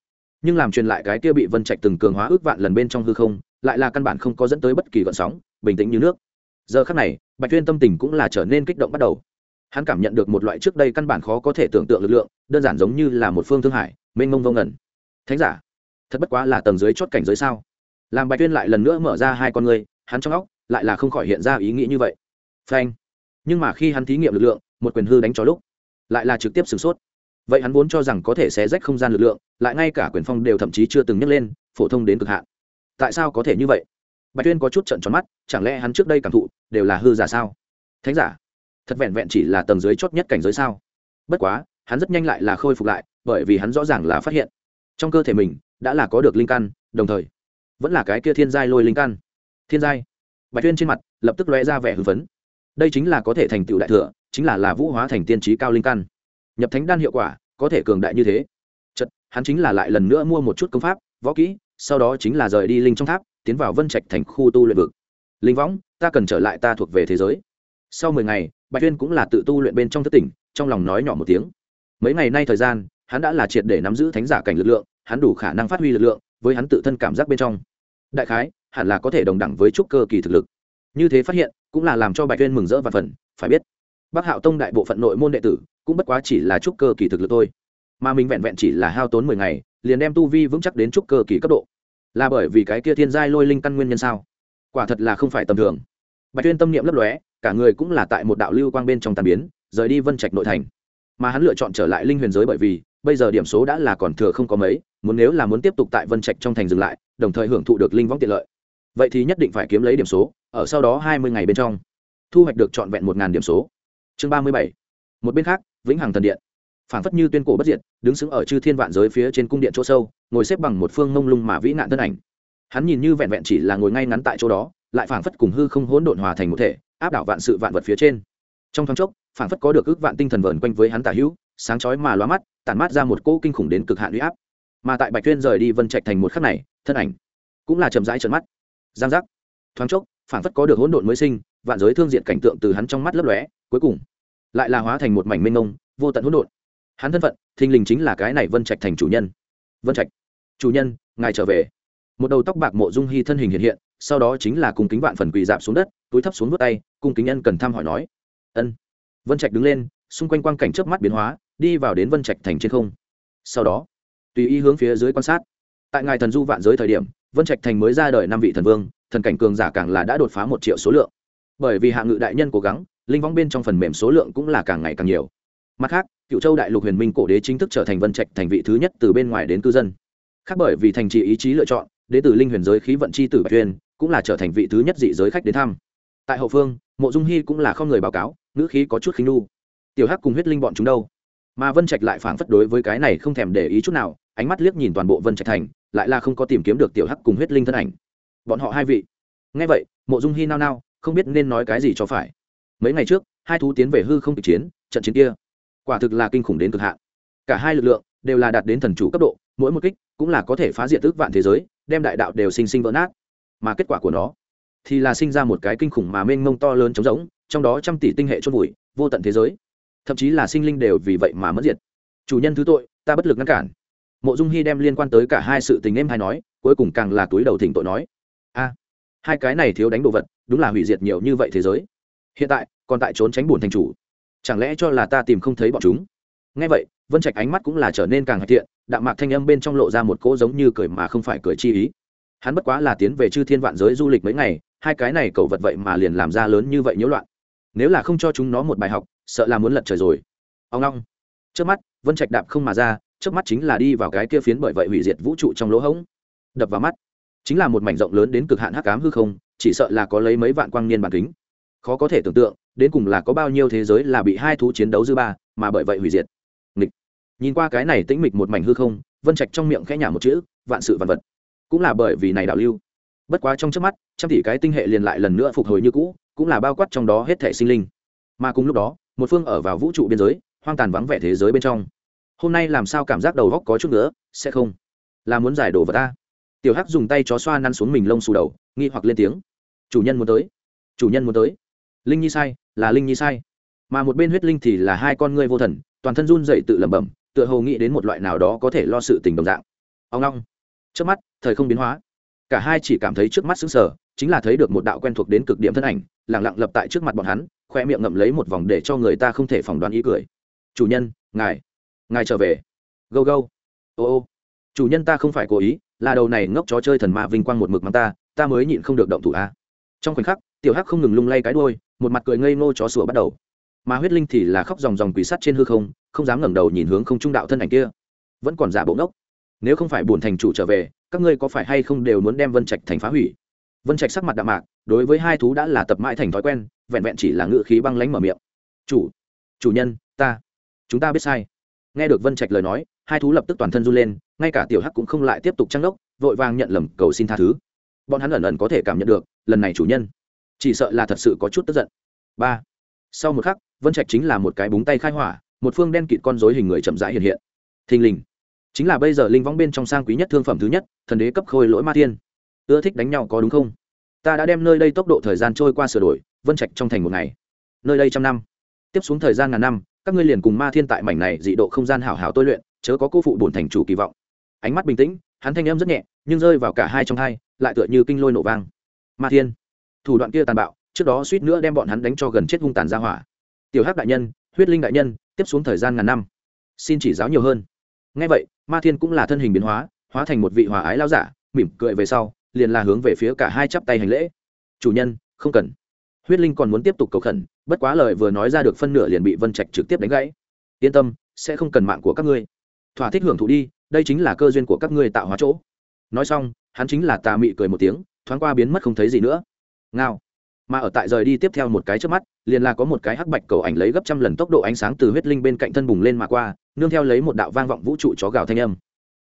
Speaker 1: Nhưng làm truyền lại cái kia bị vân trạch từng cường hóa ước vạn lần bên trong hư không, lại là căn bản không có dẫn tới bất kỳ gợn sóng, bình tĩnh như nước. Giờ khắc này, bạch tuyên tâm tình cũng là trở nên kích động bắt đầu. Hắn cảm nhận được một loại trước đây căn bản khó có thể tưởng tượng lực lượng, đơn giản giống như là một phương thương hải, mênh mông vô ngẩn thánh giả thật bất quá là tầng dưới chót cảnh giới sao? Làm bạch tuyên lại lần nữa mở ra hai con người hắn trong óc lại là không khỏi hiện ra ý nghĩ như vậy. Phanh. Nhưng mà khi hắn thí nghiệm lực lượng, một quyền hư đánh cho lúc, lại là trực tiếp sửng sốt. Vậy hắn vốn cho rằng có thể xé rách không gian lực lượng, lại ngay cả quyền phong đều thậm chí chưa từng nhấc lên, phổ thông đến cực hạn. Tại sao có thể như vậy? Bạch tuyên có chút trận tròn mắt, chẳng lẽ hắn trước đây cảm thụ đều là hư giả sao? Thánh giả, thật vẹn vẹn chỉ là tầng dưới chót nhất cảnh giới sao? Bất quá, hắn rất nhanh lại là khôi phục lại, bởi vì hắn rõ ràng là phát hiện. Trong cơ thể mình đã là có được linh căn, đồng thời, vẫn là cái kia thiên giai lôi linh căn. Thiên giai. Bạch tuyên trên mặt lập tức lóe ra vẻ hưng phấn. Đây chính là có thể thành tựu đại thừa, chính là là vũ hóa thành tiên trí cao linh căn. Nhập thánh đan hiệu quả, có thể cường đại như thế. Chật, hắn chính là lại lần nữa mua một chút công pháp, võ kỹ, sau đó chính là rời đi linh trong tháp, tiến vào vân trạch thành khu tu luyện vực. Linh võng, ta cần trở lại ta thuộc về thế giới. Sau mười ngày, bạch tuyên cũng là tự tu luyện bên trong thất tỉnh, trong lòng nói nhỏ một tiếng. Mấy ngày nay thời gian, hắn đã là triệt để nắm giữ thánh giả cảnh lực lượng hắn đủ khả năng phát huy lực lượng, với hắn tự thân cảm giác bên trong. Đại khái, hẳn là có thể đồng đẳng với trúc cơ kỳ thực lực. Như thế phát hiện, cũng là làm cho bạch tuyên mừng rỡ và phần phải biết, bắc hạo tông đại bộ phận nội môn đệ tử, cũng bất quá chỉ là trúc cơ kỳ thực lực thôi. Mà mình vẹn vẹn chỉ là hao tốn mười ngày, liền đem tu vi vững chắc đến trúc cơ kỳ cấp độ. Là bởi vì cái kia thiên giai lôi linh căn nguyên nhân sao? Quả thật là không phải tầm thường. Bạch tuyên tâm niệm lấp lóe, cả người cũng là tại một đạo lưu quang bên trong tàn biến, rời đi vân trạch nội thành. Mà hắn lựa chọn trở lại linh huyền giới bởi vì bây giờ điểm số đã là còn thừa không có mấy, muốn nếu là muốn tiếp tục tại vân trạch trong thành dừng lại, đồng thời hưởng thụ được linh võng tiện lợi. Vậy thì nhất định phải kiếm lấy điểm số, ở sau đó hai mươi ngày bên trong, thu hoạch được trọn vẹn một điểm số. Chương ba mươi bảy. Một bên khác, vĩnh hằng thần điện. Phản phất như tuyên cổ bất diệt, đứng sững ở chư thiên vạn giới phía trên cung điện chỗ sâu, ngồi xếp bằng một phương mông lung mà vĩ nạn thân ảnh. Hắn nhìn như vẹn vẹn chỉ là ngồi ngay ngắn tại chỗ đó, lại phản phất cùng hư không hỗn độn hòa thành một thể, áp đảo vạn sự vạn vật phía trên. Trong thoáng chốc phản phất có được ước vạn tinh thần vờn quanh với hắn tả hữu, sáng chói mà lóa mắt tản mát ra một cỗ kinh khủng đến cực hạn uy áp. Mà tại bạch tuyên rời đi vân trạch thành một khắc này, thân ảnh cũng là chậm rãi trợn mắt. Giang giác. Thoáng chốc phản phất có được hỗn độn mới sinh, vạn giới thương diện cảnh tượng từ hắn trong mắt lấp lóe, cuối cùng lại là hóa thành một mảnh mênh mông, vô tận hỗn độn. Hắn thân phận, thình lình chính là cái này vân trạch thành chủ nhân. Vân trạch. Chủ nhân, ngài trở về. Một đầu tóc bạc mộ dung hy thân hình hiện hiện, sau đó chính là cùng kính vạn phần quỳ dạp xuống đất, túi thấp xuống vớt tay, cung kính nhân cần thăm hỏi nói. Ân. Vân trạch đứng lên, xung quanh quang cảnh trước mắt biến hóa đi vào đến vân trạch thành trên không. Sau đó, tùy ý hướng phía dưới quan sát. Tại ngài thần du vạn giới thời điểm, vân trạch thành mới ra đời năm vị thần vương, thần cảnh cường giả càng là đã đột phá một triệu số lượng. Bởi vì hạ ngự đại nhân cố gắng, linh vong bên trong phần mềm số lượng cũng là càng ngày càng nhiều. Mặt khác, cựu châu đại lục huyền minh cổ đế chính thức trở thành vân trạch thành vị thứ nhất từ bên ngoài đến cư dân. Khác bởi vì thành trì ý chí lựa chọn, đế tử linh huyền giới khí vận c h i tử bạch tuyên cũng là trở thành vị thứ nhất dị giới khách đến thăm. Tại hậu phương, mộ dung hy cũng là không người báo cáo, ngữ khí có chút khinh nu. Tiểu hắc cùng huyết linh bọn chúng đâu? Mà vân trạch lại phảng phất đối với cái này không thèm để ý chút nào, ánh mắt liếc nhìn toàn bộ vân trạch thành, lại là không có tìm kiếm được tiểu hắc cùng huyết linh thân ảnh. Bọn họ hai vị. Ngay vậy, mộ dung hy nao nao, không biết nên nói cái gì cho phải. Mấy ngày trước, hai thú tiến về hư không kịch chiến, trận chiến kia. Quả thực là kinh khủng đến cực hạn. Cả hai lực lượng đều là đạt đến thần chủ cấp độ, mỗi một kích cũng là có thể phá diệt ước vạn thế giới, đem đại đạo đều sinh sinh vỡ nát. Mà kết quả của nó thì là sinh ra một cái kinh khủng mà mênh mông to lớn trống rỗng, trong đó trăm tỷ tinh hệ chôn vùi, vô tận thế giới thậm chí là sinh linh đều vì vậy mà mất diệt. Chủ nhân thứ tội, ta bất lực ngăn cản. Mộ dung hy đem liên quan tới cả hai sự tình em hay nói, cuối cùng càng là túi đầu thỉnh tội nói. A, hai cái này thiếu đánh đồ vật, đúng là hủy diệt nhiều như vậy thế giới. Hiện tại, còn tại trốn tránh buồn thành chủ. Chẳng lẽ cho là ta tìm không thấy bọn chúng? Ngay vậy, vân trạch ánh mắt cũng là trở nên càng hạch thiện, đạm mạc thanh âm bên trong lộ ra một cỗ giống như cười mà không phải cười chi ý. Hắn bất quá là tiến về chư thiên vạn giới du lịch mấy ngày, hai cái này cầu vật vậy mà liền làm ra lớn như vậy nhiễu loạn. Nếu là không cho chúng nó một bài học sợ là muốn lật trời rồi. Ông long. Trước mắt, vân trạch đạp không mà ra, trước mắt chính là đi vào cái kia phiến bởi vậy hủy diệt vũ trụ trong lỗ hổng. Đập vào mắt. Chính là một mảnh rộng lớn đến cực hạn hắc ám hư không, chỉ sợ là có lấy mấy vạn quang niên bản kính. Khó có thể tưởng tượng, đến cùng là có bao nhiêu thế giới là bị hai thú chiến đấu dư ba, mà bởi vậy hủy diệt. Nghịch. Nhìn qua cái này tĩnh mịch một mảnh hư không, vân trạch trong miệng khẽ nhả một chữ, vạn sự vạn vật. Cũng là bởi vì này đạo lưu. Bất quá trong trước mắt, trăm tỷ cái tinh hệ liền lại lần nữa phục hồi như cũ, cũng là bao quát trong đó hết thể sinh linh. Mà cùng lúc đó một phương ở vào vũ trụ biên giới, hoang tàn vắng vẻ thế giới bên trong. Hôm nay làm sao cảm giác đầu góc có chút nữa sẽ không? Là muốn giải đổ vào ta. Tiểu hắc dùng tay chó xoa năn xuống mình lông xù đầu, nghi hoặc lên tiếng. Chủ nhân muốn tới. Chủ nhân muốn tới. Linh nhi sai, là linh nhi sai. Mà một bên huyết linh thì là hai con ngươi vô thần, toàn thân run dậy tự lẩm bẩm, tựa hồ nghĩ đến một loại nào đó có thể lo sự tình đồng dạng. Ông long. Trước mắt, thời không biến hóa. Cả hai chỉ cảm thấy trước mắt xứng sở chính là thấy được một đạo quen thuộc đến cực điểm thân ảnh lẳng lặng lập tại trước mặt bọn hắn khoe miệng ngậm lấy một vòng để cho người ta không thể phỏng đoán ý cười. Chủ nhân, ngài ngài trở về. Gâu gâu. Ô ô. Chủ nhân ta không phải cố ý, là đầu này ngốc chó chơi thần ma vinh quang một mực mắng ta ta mới nhịn không được động thủ a. Trong khoảnh khắc, tiểu hắc không ngừng lung lay cái đuôi, một mặt cười ngây ngô chó sủa bắt đầu. Mà huyết linh thì là khóc dòng dòng quỷ sắt trên hư không không dám ngẩng đầu nhìn hướng không trung đạo thân ảnh kia. Vẫn còn giả bộ ngốc. Nếu không phải buồn thành chủ trở về, các ngươi có phải hay không đều muốn đem vân trạch thành phá hủy? Vân trạch sắc mặt đạm mạc, đối với hai thú đã là tập mãi thành thói quen vẹn vẹn chỉ là ngự khí băng lánh mở miệng. Chủ chủ nhân, ta, chúng ta biết sai. Nghe được vân trạch lời nói, hai thú lập tức toàn thân run lên, ngay cả tiểu hắc cũng không lại tiếp tục trăng đốc, vội vàng nhận lầm cầu xin tha thứ. Bọn hắn ẩn ẩn có thể cảm nhận được, lần này chủ nhân, chỉ sợ là thật sự có chút tức giận. Ba, sau một khắc, vân trạch chính là một cái búng tay khai hỏa, một phương đen kịt con dối hình người chậm rãi hiện hiện. Thình lình, chính là bây giờ linh võng bên trong sang quý nhất thương phẩm thứ nhất, thần đế cấp khôi lỗi ma thiên. Ưa thích đánh nhau có đúng không? Ta đã đem nơi đây tốc độ thời gian trôi qua sửa đổi, vân trạch trong thành một ngày. Nơi đây trăm năm. Tiếp xuống thời gian ngàn năm, các ngươi liền cùng ma thiên tại mảnh này dị độ không gian hảo hảo tôi luyện, chớ có cô phụ bổn thành chủ kỳ vọng. Ánh mắt bình tĩnh, hắn thanh em rất nhẹ, nhưng rơi vào cả hai trong hai, lại tựa như kinh lôi nổ vang. Ma thiên, thủ đoạn kia tàn bạo, trước đó suýt nữa đem bọn hắn đánh cho gần chết hung tàn ra hỏa. Tiểu hắc đại nhân, huyết linh đại nhân, tiếp xuống thời gian ngàn năm. Xin chỉ giáo nhiều hơn. Ngay vậy, ma thiên cũng là thân hình biến hóa hóa thành một vị hòa ái lao giả, mỉm cười về sau liền là hướng về phía cả hai chắp tay hành lễ. Chủ nhân, không cần. Huyết linh còn muốn tiếp tục cầu khẩn, bất quá lời vừa nói ra được phân nửa liền bị vân trạch trực tiếp đánh gãy. Yên tâm, sẽ không cần mạng của các ngươi. Thỏa thích hưởng thụ đi, đây chính là cơ duyên của các ngươi tạo hóa chỗ. Nói xong, hắn chính là tà mị cười một tiếng, thoáng qua biến mất không thấy gì nữa. Ngao. Mà ở tại rời đi tiếp theo một cái trước mắt, liền là có một cái hắc bạch cầu ảnh lấy gấp trăm lần tốc độ ánh sáng từ huyết linh bên cạnh thân bùng lên mà qua, nương theo lấy một đạo vang vọng vũ trụ chó gào thanh âm.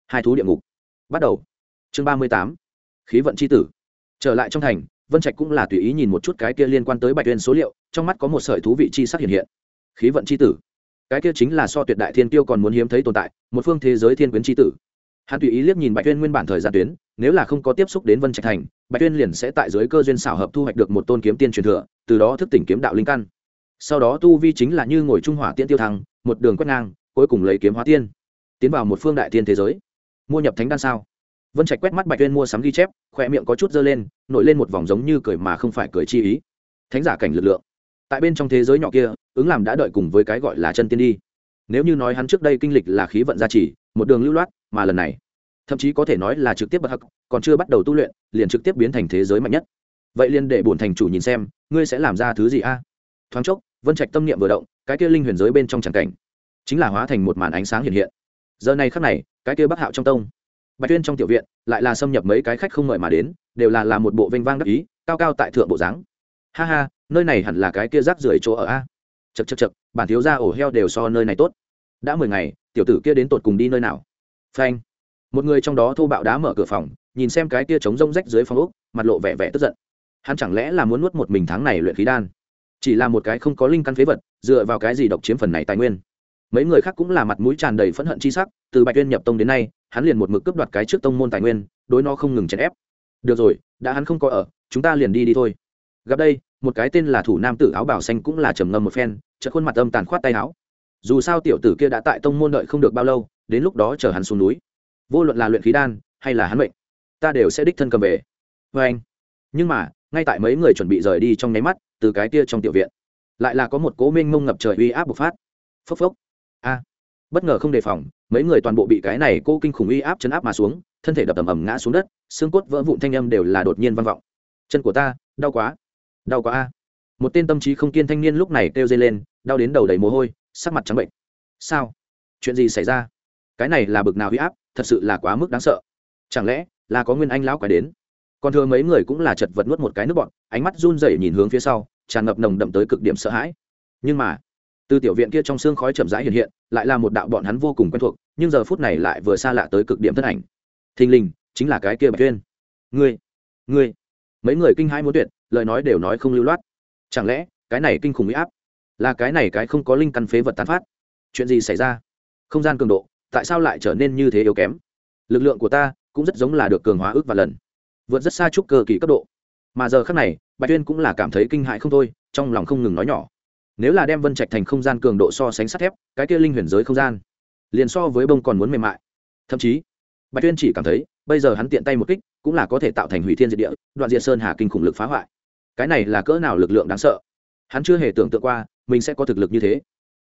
Speaker 1: Hai thú địa ngục. Bắt đầu. Chương ba mươi tám khí vận c h i tử. Trở lại trong thành, vân trạch cũng là tùy ý nhìn một chút cái kia liên quan tới bạch tuyên số liệu, trong mắt có một sợi thú vị chi sắc hiện hiện. Khí vận c h i tử. Cái kia chính là so tuyệt đại thiên tiêu còn muốn hiếm thấy tồn tại, một phương thế giới thiên quyến c tử. Hắn tùy ý liếc nhìn bạch tuyên nguyên bản thời gian tuyến, nếu là không có tiếp xúc đến vân trạch thành, bạch tuyên liền sẽ tại dưới cơ duyên xảo hợp thu hoạch được một tôn kiếm tiên truyền thừa, từ đó thức tỉnh kiếm đạo linh căn. Sau đó tu vi chính là như ngồi trung hỏa tiên tiêu thăng, một đường quét ngang, cuối cùng lấy kiếm hóa tiên, tiến vào một phương đại tiên thế giới. Mua nhập thánh đan sao? Vân trạch quét mắt bạch tuyên mua sắm ghi chép khoe miệng có chút dơ lên, nổi lên một vòng giống như cười mà không phải cười chi ý. Thánh giả cảnh lực lượng. Tại bên trong thế giới nhỏ kia, ứng làm đã đợi cùng với cái gọi là chân tiên đi. Nếu như nói hắn trước đây kinh lịch là khí vận gia trì, một đường lưu loát, mà lần này, thậm chí có thể nói là trực tiếp bật hắc, còn chưa bắt đầu tu luyện, liền trực tiếp biến thành thế giới mạnh nhất. Vậy liền để bổn thành chủ nhìn xem, ngươi sẽ làm ra thứ gì a? Thoáng chốc, vân trạch tâm niệm vừa động, cái kia linh huyền giới bên trong tràng cảnh, chính là hóa thành một màn ánh sáng hiện hiện. Giờ này khắc này, cái kia bắc hạo trong tông bạch tuyên trong tiểu viện, lại là xâm nhập mấy cái khách không mời mà đến, đều là làm một bộ vinh vang đắc ý, cao cao tại thượng bộ dáng. Ha ha, nơi này hẳn là cái kia rác rưởi chỗ ở a. Chật chật chật bản thiếu gia ổ heo đều so nơi này tốt. Đã mười ngày, tiểu tử kia đến tột cùng đi nơi nào? Phanh. Một người trong đó thô bạo đá mở cửa phòng, nhìn xem cái kia trống rông rách dưới phòng úc mặt lộ vẻ vẻ tức giận. Hắn chẳng lẽ là muốn nuốt một mình tháng này luyện khí đan? Chỉ là một cái không có linh căn phế vật, dựa vào cái gì độc chiếm phần này tài nguyên? Mấy người khác cũng là mặt mũi tràn đầy phẫn hận chi sắc, từ bạch tuyên nhập tông đến nay hắn liền một mực cướp đoạt cái trước tông môn tài nguyên, đối nó không ngừng chèn ép. Được rồi, đã hắn không có ở, chúng ta liền đi đi thôi. Gặp đây, một cái tên là thủ nam tử áo bảo xanh cũng là trầm ngâm một phen, chợt khuôn mặt âm tàn khoát tay áo. Dù sao tiểu tử kia đã tại tông môn đợi không được bao lâu, đến lúc đó chờ hắn xuống núi. Vô luận là luyện khí đan, hay là hắn mệnh, ta đều sẽ đích thân cầm về. Vê anh. Nhưng mà, ngay tại mấy người chuẩn bị rời đi trong nháy mắt, từ cái kia trong tiểu viện, lại là có một cố minh mông ngập trời uy áp bộc phát. Phốc phốc. A bất ngờ không đề phòng, mấy người toàn bộ bị cái này cô kinh khủng uy áp chấn áp mà xuống, thân thể đập tầm ầm ngã xuống đất, xương cốt vỡ vụn thanh âm đều là đột nhiên vang vọng. Chân của ta, đau quá. Đau quá a. Một tên tâm trí không kiên thanh niên lúc này kêu dây lên, đau đến đầu đầy mồ hôi, sắc mặt trắng bệnh. Sao? Chuyện gì xảy ra? Cái này là bực nào huy áp, thật sự là quá mức đáng sợ. Chẳng lẽ là có nguyên anh lão quái đến? Còn thừa mấy người cũng là chật vật nuốt một cái nước bọn, ánh mắt run rẩy nhìn hướng phía sau, tràn ngập nồng đậm tới cực điểm sợ hãi. Nhưng mà, từ tiểu viện kia trong xương khói chậm rãi hiện hiện lại là một đạo bọn hắn vô cùng quen thuộc, nhưng giờ phút này lại vừa xa lạ tới cực điểm thân ảnh. Thình lình, chính là cái kia bạch tuyên. Ngươi ngươi. Mấy người kinh hãi muốn tuyệt, lời nói đều nói không lưu loát. Chẳng lẽ, cái này kinh khủng huy áp, là cái này cái không có linh căn phế vật tán phát? Chuyện gì xảy ra? Không gian cường độ, tại sao lại trở nên như thế yếu kém? Lực lượng của ta cũng rất giống là được cường hóa ước và lần, vượt rất xa chúc cơ kỳ cấp độ. Mà giờ khác này, bạch tuyên cũng là cảm thấy kinh hãi không thôi, trong lòng không ngừng nói nhỏ nếu là đem vân trạch thành không gian cường độ so sánh sắt thép, cái kia linh huyền giới không gian, liền so với bông còn muốn mềm mại. Thậm chí, bạch tuyên chỉ cảm thấy, bây giờ hắn tiện tay một kích, cũng là có thể tạo thành hủy thiên diệt địa, đoạn diệt sơn hà kinh khủng lực phá hoại. Cái này là cỡ nào lực lượng đáng sợ? Hắn chưa hề tưởng tượng qua, mình sẽ có thực lực như thế.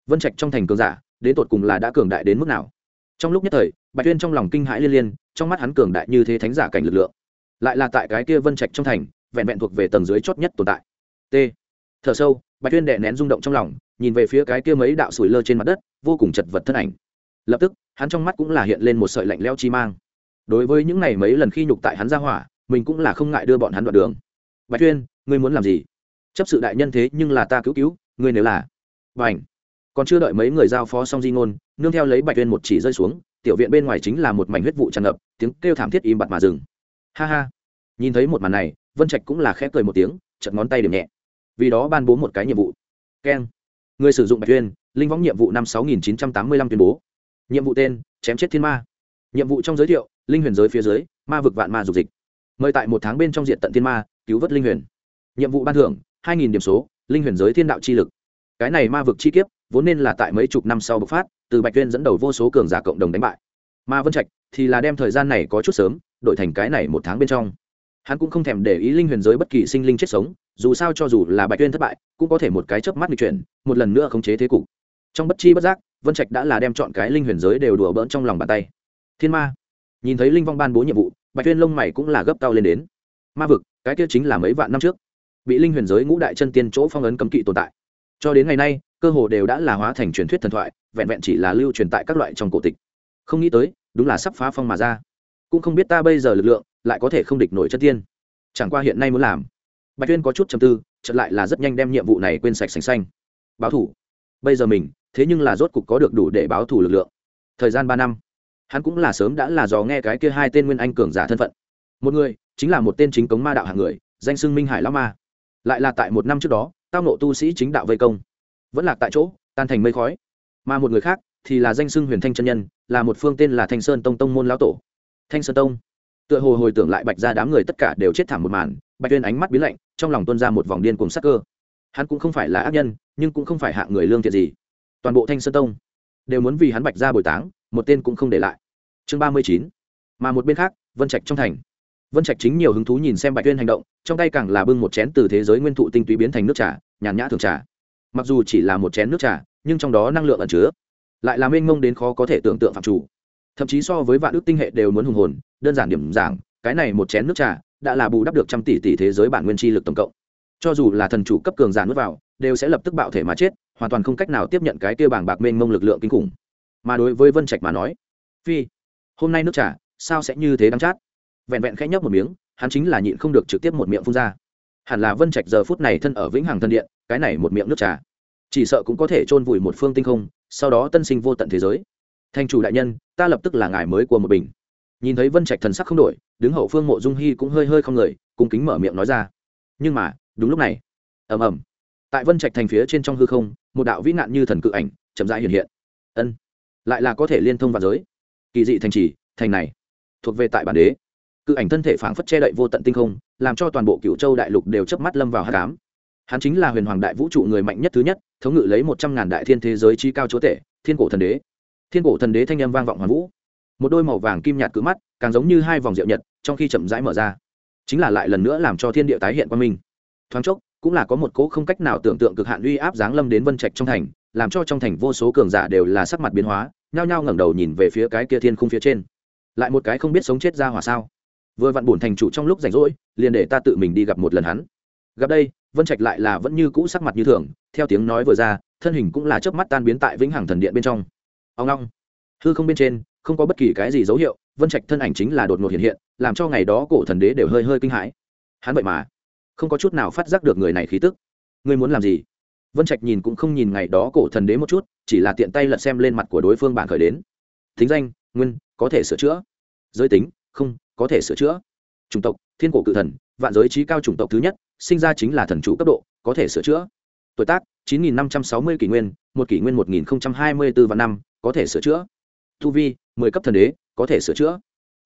Speaker 1: Vân trạch trong thành cường giả, đến tột cùng là đã cường đại đến mức nào? Trong lúc nhất thời, bạch tuyên trong lòng kinh hãi liên liên, trong mắt hắn cường đại như thế thánh giả cảnh lực lượng. Lại là tại cái kia vân trạch trong thành, vẹn vẹn thuộc về tầng dưới chót nhất tồn tại. T. Thở sâu bạch tuyên đệ nén rung động trong lòng, nhìn về phía cái kia mấy đạo sủi lơ trên mặt đất, vô cùng chật vật thân ảnh. Lập tức, hắn trong mắt cũng là hiện lên một sợi lạnh leo chi mang. Đối với những này mấy lần khi nhục tại hắn ra hỏa, mình cũng là không ngại đưa bọn hắn đoạn đường. Bạch tuyên ngươi muốn làm gì? Chấp sự đại nhân thế nhưng là ta cứu cứu, ngươi nếu là. Và còn chưa đợi mấy người giao phó xong di ngôn, nương theo lấy bạch tuyên một chỉ rơi xuống, tiểu viện bên ngoài chính là một mảnh huyết vụ tràn ngập, tiếng kêu thảm thiết im bặt mà dừng. Ha ha! Nhìn thấy một màn này, vân trạch cũng là khẽ cười một tiếng chật ngón tay điểm nhẹ vì đó ban bố một cái nhiệm vụ. Keng người sử dụng bạch tuyên, linh võng nhiệm vụ năm sáu nghìn chín trăm tám mươi lăm tuyên bố. Nhiệm vụ tên, chém chết thiên ma. Nhiệm vụ trong giới thiệu, linh huyền giới phía dưới, ma vực vạn ma dục dịch. Mời tại một tháng bên trong diện tận thiên ma, cứu vớt linh huyền. Nhiệm vụ ban thưởng, hai nghìn điểm số, linh huyền giới thiên đạo chi lực. Cái này ma vực chi kiếp, vốn nên là tại mấy chục năm sau bộc phát, từ bạch tuyên dẫn đầu vô số cường giả cộng đồng đánh bại. Ma vân trạch thì là đem thời gian này có chút sớm, đổi thành cái này một tháng bên trong. Hắn cũng không thèm để ý linh huyền giới bất kỳ sinh linh chết sống dù sao cho dù là bạch tuyên thất bại, cũng có thể một cái chớp mắt nghịch chuyển, một lần nữa khống chế thế cục. Trong bất chi bất giác, vân trạch đã là đem chọn cái linh huyền giới đều đùa bỡn trong lòng bàn tay. Thiên ma, nhìn thấy linh vong ban bố nhiệm vụ, bạch tuyên lông mày cũng là gấp cao lên đến. Ma vực, cái kia chính là mấy vạn năm trước, bị linh huyền giới ngũ đại chân tiên chỗ phong ấn cấm kỵ tồn tại. Cho đến ngày nay, cơ hồ đều đã là hóa thành truyền thuyết thần thoại, vẹn vẹn chỉ là lưu truyền tại các loại trong cổ tịch. Không nghĩ tới, đúng là sắp phá phong mà ra. Cũng không biết ta bây giờ lực lượng, lại có thể không địch nổi chân tiên. Chẳng qua hiện nay muốn làm bạch tuyên có chút chầm tư chật lại là rất nhanh đem nhiệm vụ này quên sạch sành xanh. Báo thủ. Bây giờ mình, thế nhưng là rốt cục có được đủ để báo thủ lực lượng. Thời gian ba năm. Hắn cũng là sớm đã là dò nghe cái kia hai tên nguyên anh cường giả thân phận. Một người, chính là một tên chính cống ma đạo hạng người, danh xưng minh hải lão ma. Lại là tại một năm trước đó, tao nộ tu sĩ chính đạo vây công. Vẫn lạc tại chỗ, tan thành mây khói. Mà một người khác, thì là danh xưng huyền thanh chân nhân, là một phương tên là thanh sơn tông tông môn lão tổ. Thanh sơn tông. Tựa hồ hồi tưởng lại bạch ra đám người tất cả đều chết thảm một màn bạch tuyên ánh mắt biến lạnh, trong lòng tuân ra một vòng điên cùng sắc cơ. Hắn cũng không phải là ác nhân, nhưng cũng không phải hạng người lương thiện gì. Toàn bộ thanh sơn tông đều muốn vì hắn bạch ra bồi táng, một tên cũng không để lại. Chương ba mươi chín, mà một bên khác, vân trạch trong thành. Vân trạch chính nhiều hứng thú nhìn xem bạch tuyên hành động, trong tay càng là bưng một chén từ thế giới nguyên thụ tinh túy biến thành nước trà, nhàn nhã thường trà. Mặc dù chỉ là một chén nước trà, nhưng trong đó năng lượng ẩn chứa, lại làm mênh mông đến khó có thể tưởng tượng phạm chủ thậm chí so với vạn ước tinh hệ đều muốn hùng hồn, đơn giản điểm giảng, cái này một chén nước trà đã là bù đắp được trăm tỷ tỷ thế giới bản nguyên chi lực tổng cộng. Cho dù là thần chủ cấp cường giả nuốt vào, đều sẽ lập tức bạo thể mà chết, hoàn toàn không cách nào tiếp nhận cái kia bảng bạc mênh mông lực lượng kinh khủng. Mà đối với vân trạch mà nói, phi, hôm nay nước trà, sao sẽ như thế đắng chát? Vẹn vẹn khẽ nhấp một miếng, hắn chính là nhịn không được trực tiếp một miệng phun ra. Hẳn là vân trạch giờ phút này thân ở vĩnh hằng thân điện, cái này một miệng nước trà, chỉ sợ cũng có thể chôn vùi một phương tinh không, sau đó tân sinh vô tận thế giới. Thành chủ đại nhân, ta lập tức là ngài mới của một bình nhìn thấy vân trạch thần sắc không đổi, đứng hậu phương mộ dung hy cũng hơi hơi không người, cung kính mở miệng nói ra. Nhưng mà, đúng lúc này. Ầm ầm. Tại vân trạch thành phía trên trong hư không, một đạo vĩ nạn như thần cự ảnh, chậm rãi hiện hiện. Ân, lại là có thể liên thông vào giới. Kỳ dị thành trì, thành này, thuộc về tại bản đế. Cự ảnh thân thể phảng phất che đậy vô tận tinh không, làm cho toàn bộ cựu châu đại lục đều chớp mắt lâm vào hát cám hắn chính là huyền hoàng đại vũ trụ người mạnh nhất thứ nhất, thống ngự lấy một trăm ngàn đại thiên thế giới chi cao chúa tể, thiên cổ thần đế. Thiên cổ thần đế thanh âm vang vọng hoàn vũ một đôi màu vàng kim nhạt cự mắt, càng giống như hai vòng rượu nhật, trong khi chậm rãi mở ra. Chính là lại lần nữa làm cho thiên địa tái hiện qua mình thoáng chốc, cũng là có một cỗ không cách nào tưởng tượng cực hạn uy áp giáng lâm đến vân trạch trong thành, làm cho trong thành vô số cường giả đều là sắc mặt biến hóa, nhao nhao ngẩng đầu nhìn về phía cái kia thiên khung phía trên. Lại một cái không biết sống chết ra hỏa sao? Vừa vặn bổn thành chủ trong lúc rảnh rỗi, liền để ta tự mình đi gặp một lần hắn. Gặp đây, vân trạch lại là vẫn như cũ sắc mặt như thường, theo tiếng nói vừa ra, thân hình cũng là chớp mắt tan biến tại vĩnh hằng thần điện bên trong. Ông long, hư không bên trên không có bất kỳ cái gì dấu hiệu, vân trạch thân ảnh chính là đột ngột hiện hiện, làm cho ngày đó cổ thần đế đều hơi hơi kinh hãi. Hắn vậy mà, không có chút nào phát giác được người này khí tức. Ngươi muốn làm gì? Vân trạch nhìn cũng không nhìn ngày đó cổ thần đế một chút, chỉ là tiện tay lật xem lên mặt của đối phương bạn khởi đến. Thính danh, nguyên, có thể sửa chữa. Giới tính, không, có thể sửa chữa. Chủng tộc, thiên cổ cự thần, vạn giới trí cao chủng tộc thứ nhất, sinh ra chính là thần chủ cấp độ, có thể sửa chữa. Tuổi tác 9.560 kỷ nguyên, một kỷ nguyên 1024 và năm, có thể sửa chữa. Tu vi 10 cấp thần đế, có thể sửa chữa.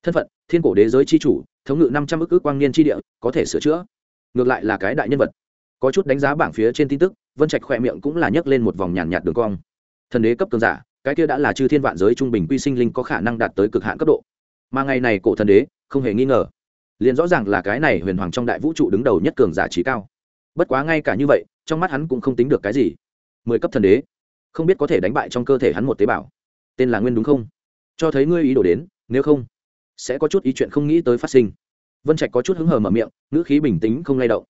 Speaker 1: Thân phận, thiên cổ đế giới c h i chủ, thống ngự năm trăm ước ước quang niên tri địa, có thể sửa chữa. Ngược lại là cái đại nhân vật. Có chút đánh giá bảng phía trên tin tức, vân trạch khỏe miệng cũng là nhấc lên một vòng nhàn nhạt đường cong. Thần đế cấp cường giả, cái kia đã là chư thiên vạn giới trung bình quy sinh linh có khả năng đạt tới cực hạn cấp độ. Mà ngày này cổ thần đế, không hề nghi ngờ. Liền rõ ràng là cái này huyền hoàng trong đại vũ trụ đứng đầu nhất cường giả trí cao. Bất quá ngay cả như vậy, trong mắt hắn cũng không tính được cái gì. Mười cấp thần đế, không biết có thể đánh bại trong cơ thể hắn một tế bào. Tên là nguyên đúng không? Cho thấy ngươi ý đồ đến, nếu không, sẽ có chút ý chuyện không nghĩ tới phát sinh. Vân trạch có chút hứng hờ mở miệng, ngữ khí bình tĩnh không lay động.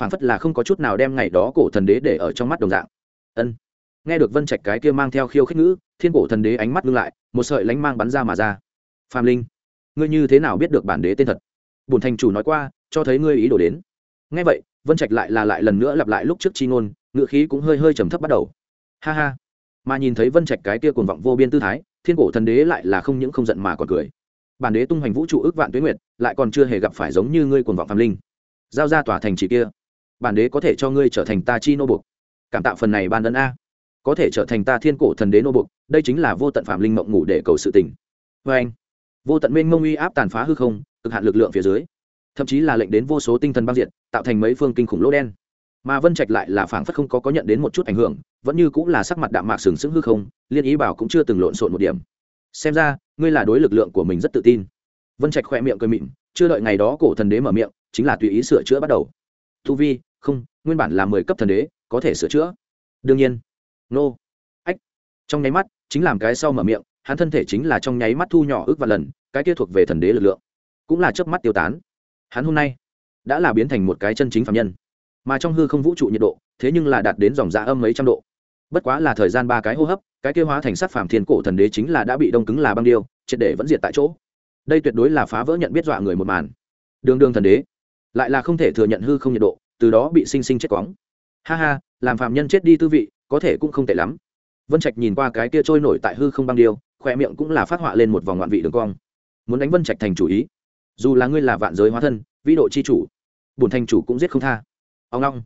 Speaker 1: Phản phất là không có chút nào đem ngày đó cổ thần đế để ở trong mắt đồng dạng. Ân. Nghe được vân trạch cái kia mang theo khiêu khích ngữ, thiên cổ thần đế ánh mắt ngưng lại, một sợi lánh mang bắn ra mà ra. Phạm linh, ngươi như thế nào biết được bản đế tên thật? Bùn thành chủ nói qua, cho thấy ngươi ý đồ đến. Nghe vậy, vân trạch lại là lại lần nữa lặp lại lúc trước chi ngôn, ngữ khí cũng hơi hơi trầm thấp bắt đầu. Ha ha. Mà nhìn thấy vân trạch cái kia cuồng vọng vô biên tư thái thiên cổ thần đế lại là không những không giận mà còn cười. Bản đế tung hoành vũ trụ ước vạn tuyến nguyệt, lại còn chưa hề gặp phải giống như ngươi cuồng vọng phạm linh. Giao ra tòa thành chỉ kia, bản đế có thể cho ngươi trở thành ta chi nô bục cảm tạo phần này ban ân a. Có thể trở thành ta thiên cổ thần đế nô bục đây chính là vô tận phạm linh mộng ngủ để cầu sự tình. Vê anh, vô tận mênh mông uy áp tàn phá hư không, cực hạn lực lượng phía dưới. Thậm chí là lệnh đến vô số tinh thần băng diện tạo thành mấy phương kinh khủng lỗ đen mà vân trạch lại là phảng phất không có có nhận đến một chút ảnh hưởng, vẫn như cũng là sắc mặt đạm mạc sừng sững hư không, liên ý bảo cũng chưa từng lộn xộn một điểm. Xem ra, ngươi là đối lực lượng của mình rất tự tin. Vân trạch khoe miệng cười mịn, chưa đợi ngày đó cổ thần đế mở miệng, chính là tùy ý sửa chữa bắt đầu. Tu vi, không, nguyên bản là mười cấp thần đế, có thể sửa chữa. Đương nhiên. Nô. Ách. Trong nháy mắt, chính làm cái sau mở miệng, hắn thân thể chính là trong nháy mắt thu nhỏ ước và lần, cái kia thuộc về thần đế lực lượng, cũng là chớp mắt tiêu tán. Hắn hôm nay đã là biến thành một cái chân chính phạm nhân mà trong hư không vũ trụ nhiệt độ, thế nhưng là đạt đến dòng dạ âm mấy trăm độ. Bất quá là thời gian ba cái hô hấp, cái kêu hóa thành sắc phàm thiên cổ thần đế chính là đã bị đông cứng là băng điêu, triệt để vẫn diệt tại chỗ. Đây tuyệt đối là phá vỡ nhận biết dọa người một màn. Đường đường thần đế, lại là không thể thừa nhận hư không nhiệt độ, từ đó bị sinh sinh chết quóng. Ha ha, làm phàm nhân chết đi tư vị, có thể cũng không tệ lắm. Vân trạch nhìn qua cái kia trôi nổi tại hư không băng điêu khoe miệng cũng là phát họa lên một vòng ngoạn vị đường cong. Muốn đánh vân trạch thành chủ ý, dù là ngươi là vạn giới hóa thân, vĩ độ chi chủ bùn thành chủ cũng giết không tha ông long.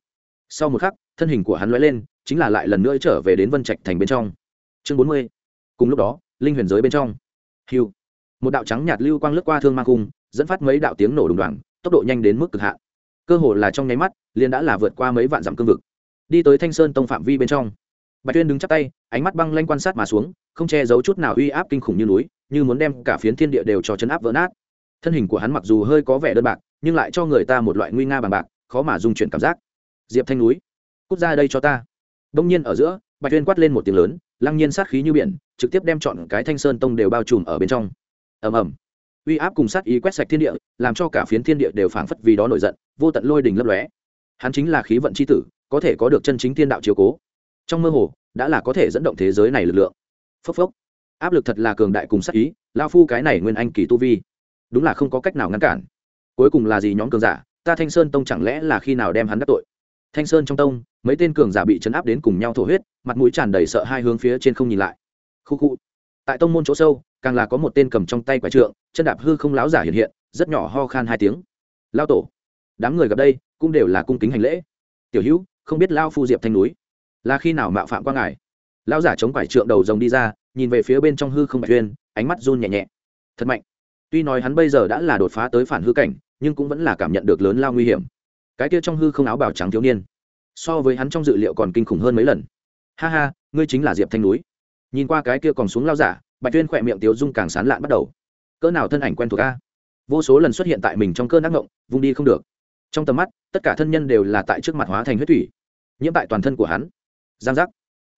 Speaker 1: Sau một khắc, thân hình của hắn lóe lên, chính là lại lần nữa trở về đến vân trạch thành bên trong. Chương bốn mươi. Cùng lúc đó, linh huyền giới bên trong. Hiu một đạo trắng nhạt lưu quang lướt qua thương mang cung, dẫn phát mấy đạo tiếng nổ đùng đoàng, tốc độ nhanh đến mức cực hạn. Cơ hồ là trong nháy mắt, liền đã là vượt qua mấy vạn dặm cương vực. Đi tới thanh sơn tông phạm vi bên trong. Bạch tuyên đứng chắp tay, ánh mắt băng lanh quan sát mà xuống, không che giấu chút nào uy áp kinh khủng như núi, như muốn đem cả phiến thiên địa đều cho chấn áp vỡ nát. Thân hình của hắn mặc dù hơi có vẻ đơn bạc, nhưng lại cho người ta một loại nguy nga bằng bạc khó mà dung chuyển cảm giác. Diệp thanh núi, cút ra đây cho ta. Đông nhiên ở giữa, bạch tuyên quát lên một tiếng lớn, lăng nhiên sát khí như biển, trực tiếp đem chọn cái thanh sơn tông đều bao trùm ở bên trong. Ầm ầm. Uy áp cùng sát ý quét sạch thiên địa, làm cho cả phiến thiên địa đều phảng phất vì đó nổi giận, vô tận lôi đình lấp lóe. Hắn chính là khí vận c h i tử, có thể có được chân chính thiên đạo chiếu cố. Trong mơ hồ, đã là có thể dẫn động thế giới này lực lượng. Phốc phốc. Áp lực thật là cường đại cùng sát ý lao phu cái này nguyên anh kỳ tu vi, đúng là không có cách nào ngăn cản. Cuối cùng là gì nhóm cường giả? Ta thanh sơn tông chẳng lẽ là khi nào đem hắn đắc tội? Thanh sơn trong tông, mấy tên cường giả bị chấn áp đến cùng nhau thổ huyết, mặt mũi tràn đầy sợ hai hướng phía trên không nhìn lại. Khu khu. Tại tông môn chỗ sâu, càng là có một tên cầm trong tay quả trượng, chân đạp hư không láo giả hiện hiện, rất nhỏ ho khan hai tiếng. Lao tổ. Đám người gặp đây, cũng đều là cung kính hành lễ. Tiểu hữu, không biết lao phu diệp thanh núi, là khi nào mạo phạm quan ngài? Lao giả chống quải trượng đầu rồng đi ra, nhìn về phía bên trong hư không bạch tuyên, ánh mắt run nhẹ nhẹ. Thật mạnh. Tuy nói hắn bây giờ đã là đột phá tới phản hư cảnh nhưng cũng vẫn là cảm nhận được lớn lao nguy hiểm. Cái kia trong hư không áo bào trắng thiếu niên, so với hắn trong dự liệu còn kinh khủng hơn mấy lần. Ha ha, ngươi chính là diệp thanh núi. Nhìn qua cái kia còn xuống lao giả, bạch tuyên khỏe miệng tiếu dung càng sán lạn bắt đầu. Cỡ nào thân ảnh quen thuộc a? Vô số lần xuất hiện tại mình trong cơn ác ngộng vung đi không được. Trong tầm mắt, tất cả thân nhân đều là tại trước mặt hóa thành huyết thủy, nhiễm tại toàn thân của hắn. Giang giác.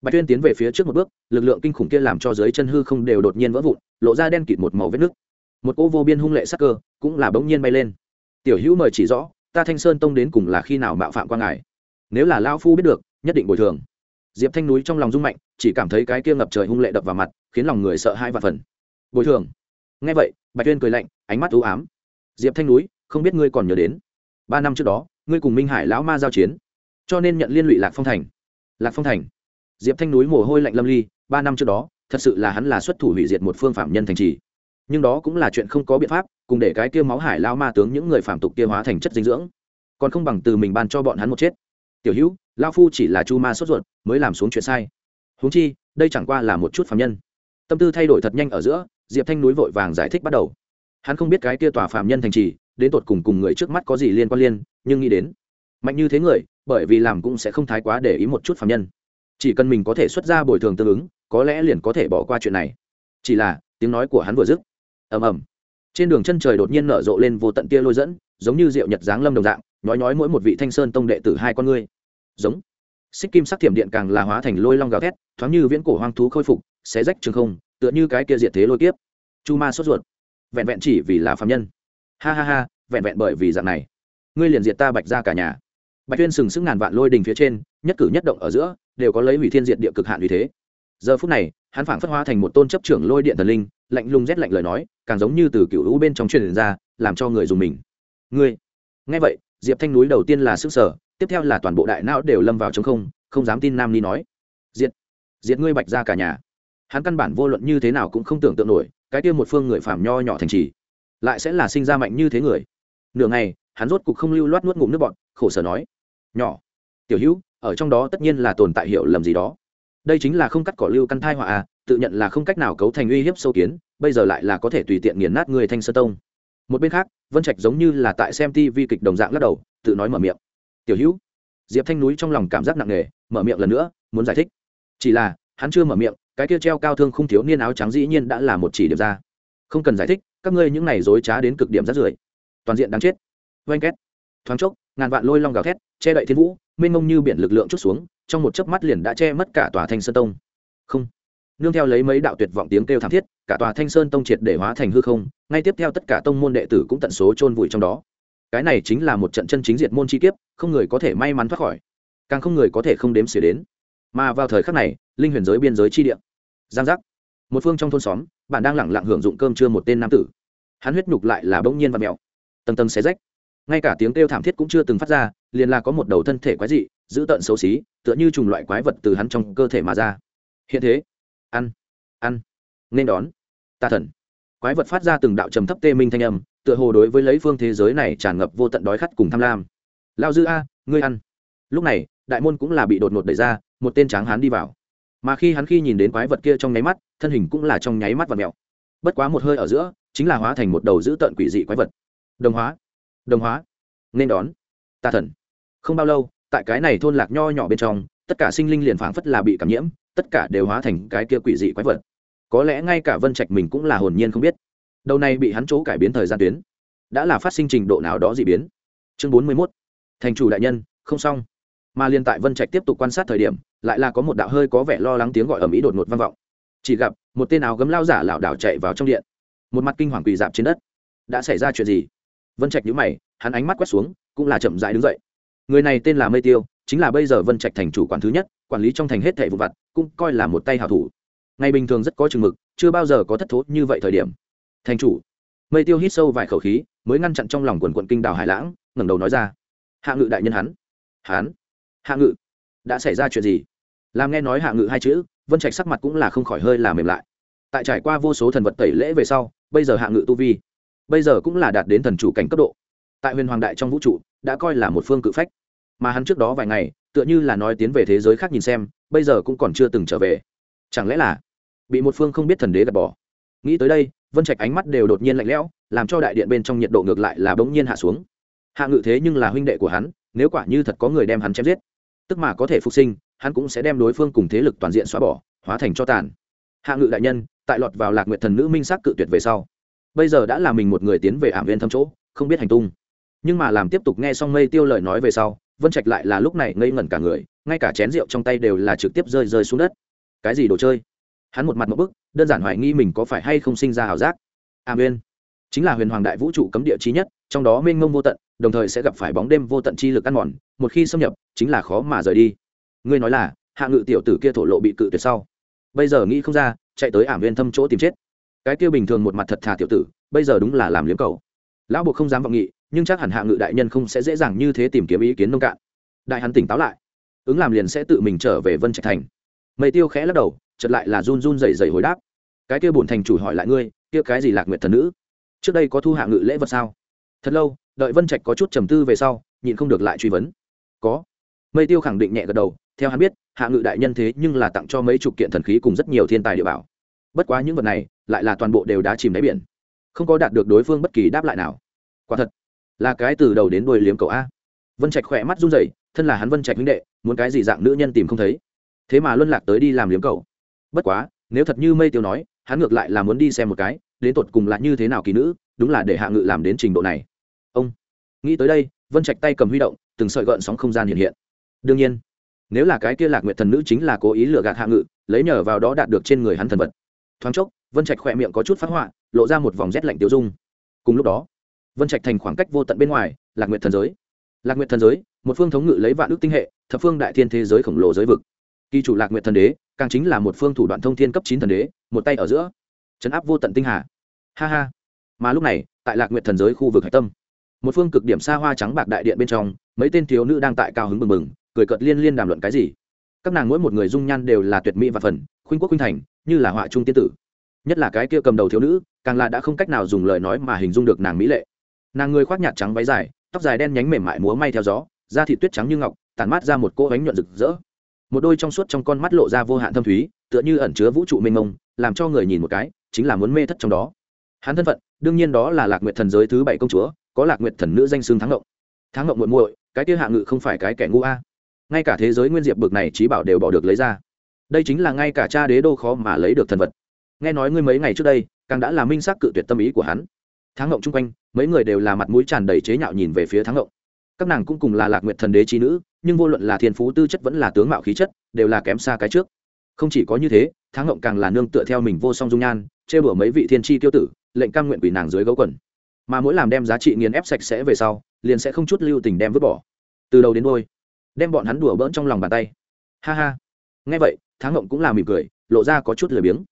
Speaker 1: Bạch tuyên tiến về phía trước một bước, lực lượng kinh khủng kia làm cho dưới chân hư không đều đột nhiên vỡ vụn, lộ ra đen kịt một màu vết nước một cỗ vô biên hung lệ sắc cơ cũng là bỗng nhiên bay lên tiểu hữu mời chỉ rõ, ta thanh sơn tông đến cùng là khi nào mạo phạm qua ngài? Nếu là lao phu biết được, nhất định bồi thường. Diệp thanh núi trong lòng rung mạnh, chỉ cảm thấy cái kia ngập trời hung lệ đập vào mặt, khiến lòng người sợ hai và phần. Bồi thường. Ngay vậy, bạch tuyên cười lạnh, ánh mắt ưu ám. Diệp thanh núi, không biết ngươi còn nhớ đến. Ba năm trước đó, ngươi cùng minh hải lão ma giao chiến, cho nên nhận liên lụy lạc phong thành. Lạc phong thành. Diệp thanh núi mồ hôi lạnh lâm ly, ba năm trước đó, thật sự là hắn là xuất thủ hủy diệt một phương phạm nhân thành trì nhưng đó cũng là chuyện không có biện pháp, cùng để cái kia máu hải lao ma tướng những người phạm tục kia hóa thành chất dinh dưỡng. Còn không bằng từ mình ban cho bọn hắn một chết. Tiểu hữu, lao phu chỉ là chu ma sốt ruột, mới làm xuống chuyện sai. Huống chi, đây chẳng qua là một chút phạm nhân. Tâm tư thay đổi thật nhanh ở giữa, diệp thanh núi vội vàng giải thích bắt đầu. Hắn không biết cái kia tòa phạm nhân thành trì, đến tột cùng cùng người trước mắt có gì liên quan liên, nhưng nghĩ đến, mạnh như thế người, bởi vì làm cũng sẽ không thái quá để ý một chút phạm nhân. Chỉ cần mình có thể xuất ra bồi thường tương ứng, có lẽ liền có thể bỏ qua chuyện này. Chỉ là, tiếng nói của hắn vừa dứt ầm ầm. Trên đường chân trời đột nhiên nở rộ lên vô tận tia lôi dẫn, giống như rượu nhật giáng lâm đồng dạng nói nói mỗi một vị thanh sơn tông đệ tử hai con ngươi. Giống. Xích kim sắc thiểm điện càng là hóa thành lôi long gào thét, thoáng như viễn cổ hoang thú khôi phục, xé rách trường không, tựa như cái kia diệt thế lôi kiếp. Chu ma sốt ruột. Vẹn vẹn chỉ vì là phạm nhân. Ha ha ha, vẹn vẹn bởi vì dạng này, ngươi liền diệt ta bạch ra cả nhà. Bạch tuyên sừng sững ngàn vạn lôi đình phía trên, nhất cử nhất động ở giữa, đều có lấy hủy thiên diệt địa cực hạn vì thế. Giờ phút này, hắn phảng phất hóa thành một tôn chấp trưởng lôi điện thần linh, lạnh lùng rét lạnh lời nói càng giống như từ cựu lũ bên trong truyền ra, làm cho người dùng mình. Ngươi, nghe vậy, diệp thanh núi đầu tiên là sức sở, tiếp theo là toàn bộ đại não đều lâm vào chống không không dám tin nam ni nói. Diệt diệt ngươi bạch ra cả nhà. Hắn căn bản vô luận như thế nào cũng không tưởng tượng nổi, cái kia một phương người phàm nho nhỏ thành trì, lại sẽ là sinh ra mạnh như thế người. Nửa ngày, hắn rốt cục không lưu loát nuốt ngụm nước bọn khổ sở nói. Nhỏ, tiểu hữu, ở trong đó tất nhiên là tồn tại hiểu lầm gì đó. Đây chính là không cắt cỏ lưu căn thai họa à tự nhận là không cách nào cấu thành uy hiếp sâu kiến bây giờ lại là có thể tùy tiện nghiền nát người thanh sơ tông. Một bên khác, vân trạch giống như là tại xem tv kịch đồng dạng lắc đầu, tự nói mở miệng. Tiểu hữu. Diệp thanh núi trong lòng cảm giác nặng nề, mở miệng lần nữa, muốn giải thích. Chỉ là, hắn chưa mở miệng, cái kia treo cao thương không thiếu niên áo trắng dĩ nhiên đã là một chỉ điểm ra. Không cần giải thích, các ngươi những này dối trá đến cực điểm rát rưởi. Toàn diện đáng chết. Oanh két. Thoáng chốc, ngàn vạn lôi long gào thét, che đậy thiên vũ, mênh mông như biển lực lượng chút xuống, trong một chớp mắt liền đã che mất cả tòa thanh sơn tông. Không nương theo lấy mấy đạo tuyệt vọng tiếng kêu thảm thiết, cả tòa thanh sơn tông triệt để hóa thành hư không, ngay tiếp theo tất cả tông môn đệ tử cũng tận số chôn vùi trong đó. Cái này chính là một trận chân chính diệt môn chi kiếp, không người có thể may mắn thoát khỏi, càng không người có thể không đếm xỉa đến. Mà vào thời khắc này, linh huyền giới biên giới chi địa. Giang giác. Một phương trong thôn xóm bạn đang lẳng lặng hưởng dụng cơm trưa một tên nam tử. Hắn huyết nhục lại là bỗng nhiên và mèo. Tầng tầng xé rách. Ngay cả tiếng kêu thảm thiết cũng chưa từng phát ra, liền là có một đầu thân thể quái dị giữ tận xấu xí, tựa như trùng loại quái vật từ hắn trong cơ thể mà ra. Hiện thế ăn ăn. Nên đón. Ta thần. Quái vật phát ra từng đạo trầm thấp tê minh thanh âm, tựa hồ đối với lấy phương thế giới này tràn ngập vô tận đói khát cùng tham lam. Lao dư a, ngươi ăn. Lúc này, đại môn cũng là bị đột ngột đẩy ra, một tên tráng hán đi vào. Mà khi hắn khi nhìn đến quái vật kia trong nháy mắt, thân hình cũng là trong nháy mắt và mẹo bất quá một hơi ở giữa, chính là hóa thành một đầu dữ tợn quỷ dị quái vật. Đồng hóa. Đồng hóa. Nên đón. Tà thần. Không bao lâu, tại cái này thôn lạc nho nhỏ bên trong, tất cả sinh linh liền phảng phất là bị cảm nhiễm tất cả đều hóa thành cái kia quỷ dị quái vật. Có lẽ ngay cả vân trạch mình cũng là hồn nhiên không biết. Đầu này bị hắn chỗ cải biến thời gian tuyến, đã là phát sinh trình độ nào đó dị biến. Chương bốn mươi mốt, thành chủ đại nhân, không xong. Mà liên tại vân trạch tiếp tục quan sát thời điểm, lại là có một đạo hơi có vẻ lo lắng tiếng gọi ở mỹ đột ngột vang vọng. Chỉ gặp, một tên áo gấm lao giả lảo đảo chạy vào trong điện. Một mặt kinh hoàng quỳ dạp trên đất. Đã xảy ra chuyện gì? Vân trạch nhữ mày, hắn ánh mắt quét xuống, cũng là chậm dại đứng dậy. Người này tên là mây tiêu chính là bây giờ vân trạch thành chủ quản thứ nhất, quản lý trong thành hết thẻ vụ vặt, cũng coi là một tay hảo thủ. Ngày bình thường rất có chừng mực, chưa bao giờ có thất thố như vậy thời điểm. Thành chủ. Mây tiêu hít sâu vài khẩu khí, mới ngăn chặn trong lòng quần quận kinh đào hải lãng, ngẩng đầu nói ra. Hạ ngự đại nhân hắn. Hắn. Hạ ngự. Đã xảy ra chuyện gì? Làm nghe nói hạ ngự hai chữ, vân trạch sắc mặt cũng là không khỏi hơi làm mềm lại. Tại trải qua vô số thần vật tẩy lễ về sau, bây giờ hạ ngự tu vi, bây giờ cũng là đạt đến thần chủ cảnh cấp độ. Tại huyền hoàng đại trong vũ trụ, đã coi là một phương cự phách mà hắn trước đó vài ngày, tựa như là nói tiến về thế giới khác nhìn xem, bây giờ cũng còn chưa từng trở về. Chẳng lẽ là bị một phương không biết thần đế gạt bỏ? Nghĩ tới đây, vân trạch ánh mắt đều đột nhiên lạnh lẽo, làm cho đại điện bên trong nhiệt độ ngược lại là bỗng nhiên hạ xuống. Hạ ngự thế nhưng là huynh đệ của hắn, nếu quả như thật có người đem hắn chém giết, tức mà có thể phục sinh, hắn cũng sẽ đem đối phương cùng thế lực toàn diện xóa bỏ, hóa thành cho tàn. Hạ ngự đại nhân, tại lọt vào lạc nguyện thần nữ minh sắc cự tuyệt về sau, bây giờ đã là mình một người tiến về ảm viên thâm chỗ, không biết hành tung. Nhưng mà làm tiếp tục nghe xong mây tiêu lời nói về sau vân trạch lại là lúc này ngây ngẩn cả người ngay cả chén rượu trong tay đều là trực tiếp rơi rơi xuống đất cái gì đồ chơi hắn một mặt một bức đơn giản hoài nghi mình có phải hay không sinh ra ảo giác ảm viên chính là huyền hoàng đại vũ trụ cấm địa trí nhất trong đó mênh mông vô tận đồng thời sẽ gặp phải bóng đêm vô tận chi lực ăn mòn một khi xâm nhập chính là khó mà rời đi ngươi nói là hạ ngự tiểu tử kia thổ lộ bị cự tuyệt sau bây giờ nghĩ không ra chạy tới ảm viên thâm chỗ tìm chết cái kia bình thường một mặt thật thà tiểu tử bây giờ đúng là làm liếm cầu lão buộc không dám vọng nghị nhưng chắc hẳn hạ ngự đại nhân không sẽ dễ dàng như thế tìm kiếm ý kiến nông cạn. Đại hắn tỉnh táo lại. Ứng làm liền sẽ tự mình trở về vân trạch thành. Mây tiêu khẽ lắc đầu chật lại là run run dày dày hồi đáp. Cái kia bổn thành chủ hỏi lại ngươi, kia cái gì lạc nguyệt thần nữ? Trước đây có thu hạ ngự lễ vật sao? Thật lâu, đợi vân trạch có chút trầm tư về sau, nhịn không được lại truy vấn. Có. Mây tiêu khẳng định nhẹ gật đầu, theo hắn biết, hạ ngự đại nhân thế nhưng là tặng cho mấy chục kiện thần khí cùng rất nhiều thiên tài địa bảo. Bất quá những vật này, lại là toàn bộ đều đã chìm đáy biển. Không có đạt được đối phương bất kỳ đáp lại nào. Quả thật là cái từ đầu đến đuôi liếm cậu a. Vân trạch khỏe mắt run rẩy, thân là hắn vân trạch huynh đệ, muốn cái gì dạng nữ nhân tìm không thấy. Thế mà luân lạc tới đi làm liếm cậu. bất quá, nếu thật như mây tiêu nói, hắn ngược lại là muốn đi xem một cái, đến tột cùng là như thế nào kỳ nữ, đúng là để hạ ngự làm đến trình độ này. Ông, nghĩ tới đây, vân trạch tay cầm huy động, từng sợi gợn sóng không gian hiện hiện. Đương nhiên, nếu là cái kia lạc nguyện thần nữ chính là cố ý lừa gạt hạ ngự, lấy nhờ vào đó đạt được trên người hắn thần vật. Thoáng chốc, vân trạch khỏe miệng có chút phát họa, lộ ra một vòng rét lạnh tiêu dung. Cùng lúc đó vân trạch thành khoảng cách vô tận bên ngoài, lạc nguyện thần giới. Lạc nguyện thần giới, một phương thống ngự lấy vạn ước tinh hệ, thập phương đại thiên thế giới khổng lồ giới vực. Kỳ chủ lạc nguyện thần đế, càng chính là một phương thủ đoạn thông thiên cấp chín thần đế, một tay ở giữa. Chấn áp vô tận tinh hà. Ha ha. Mà lúc này, tại lạc nguyện thần giới khu vực hải tâm, một phương cực điểm xa hoa trắng bạc đại điện bên trong, mấy tên thiếu nữ đang tại cao hứng mừng mừng cười cợt liên liên đàm luận cái gì. Các nàng mỗi một người dung nhan đều là tuyệt mỹ và phần, khuynh quốc khuynh thành, như là họa trung tiên tử. Nhất là cái kia cầm đầu thiếu nữ, càng là đã không cách nào dùng lời nói mà hình dung được nàng mỹ lệ nàng người khoác nhạt trắng váy dài, tóc dài đen nhánh mềm mại múa may theo gió, da thị tuyết trắng như ngọc, tản mát ra một cỗ bánh nhuận rực rỡ. Một đôi trong suốt trong con mắt lộ ra vô hạn thâm thúy, tựa như ẩn chứa vũ trụ mênh mông, làm cho người nhìn một cái, chính là muốn mê thất trong đó. Hắn thân phận, đương nhiên đó là lạc nguyệt thần giới thứ bảy công chúa, có lạc nguyệt thần nữ danh xương thắng ngộng. Thắng ngộng muội muội, cái kia hạ ngự không phải cái kẻ ngu a. Ngay cả thế giới nguyên diệp bực này trí bảo đều bỏ được lấy ra. Đây chính là ngay cả cha đế đô khó mà lấy được thần vật. Nghe nói ngươi mấy ngày trước đây, càng đã là minh xác cự tuyệt tâm ý của hắn thắng ngộng chung quanh, mấy người đều là mặt mũi tràn đầy chế nhạo nhìn về phía thắng ngộng. Các nàng cũng cùng là lạc nguyệt thần đế trí nữ, nhưng vô luận là thiên phú tư chất vẫn là tướng mạo khí chất, đều là kém xa cái trước. Không chỉ có như thế, thắng ngộng càng là nương tựa theo mình vô song dung nhan chê bửa mấy vị thiên tri tiêu tử, lệnh cam nguyện quỷ nàng dưới gấu quần. Mà mỗi làm đem giá trị nghiền ép sạch sẽ về sau, liền sẽ không chút lưu tình đem vứt bỏ. Từ đầu đến đôi đem bọn hắn đùa bỡn trong lòng bàn tay. Ha ha. Nghe vậy, thắng ngộng cũng là mỉm cười, lộ ra có chút lười biếng.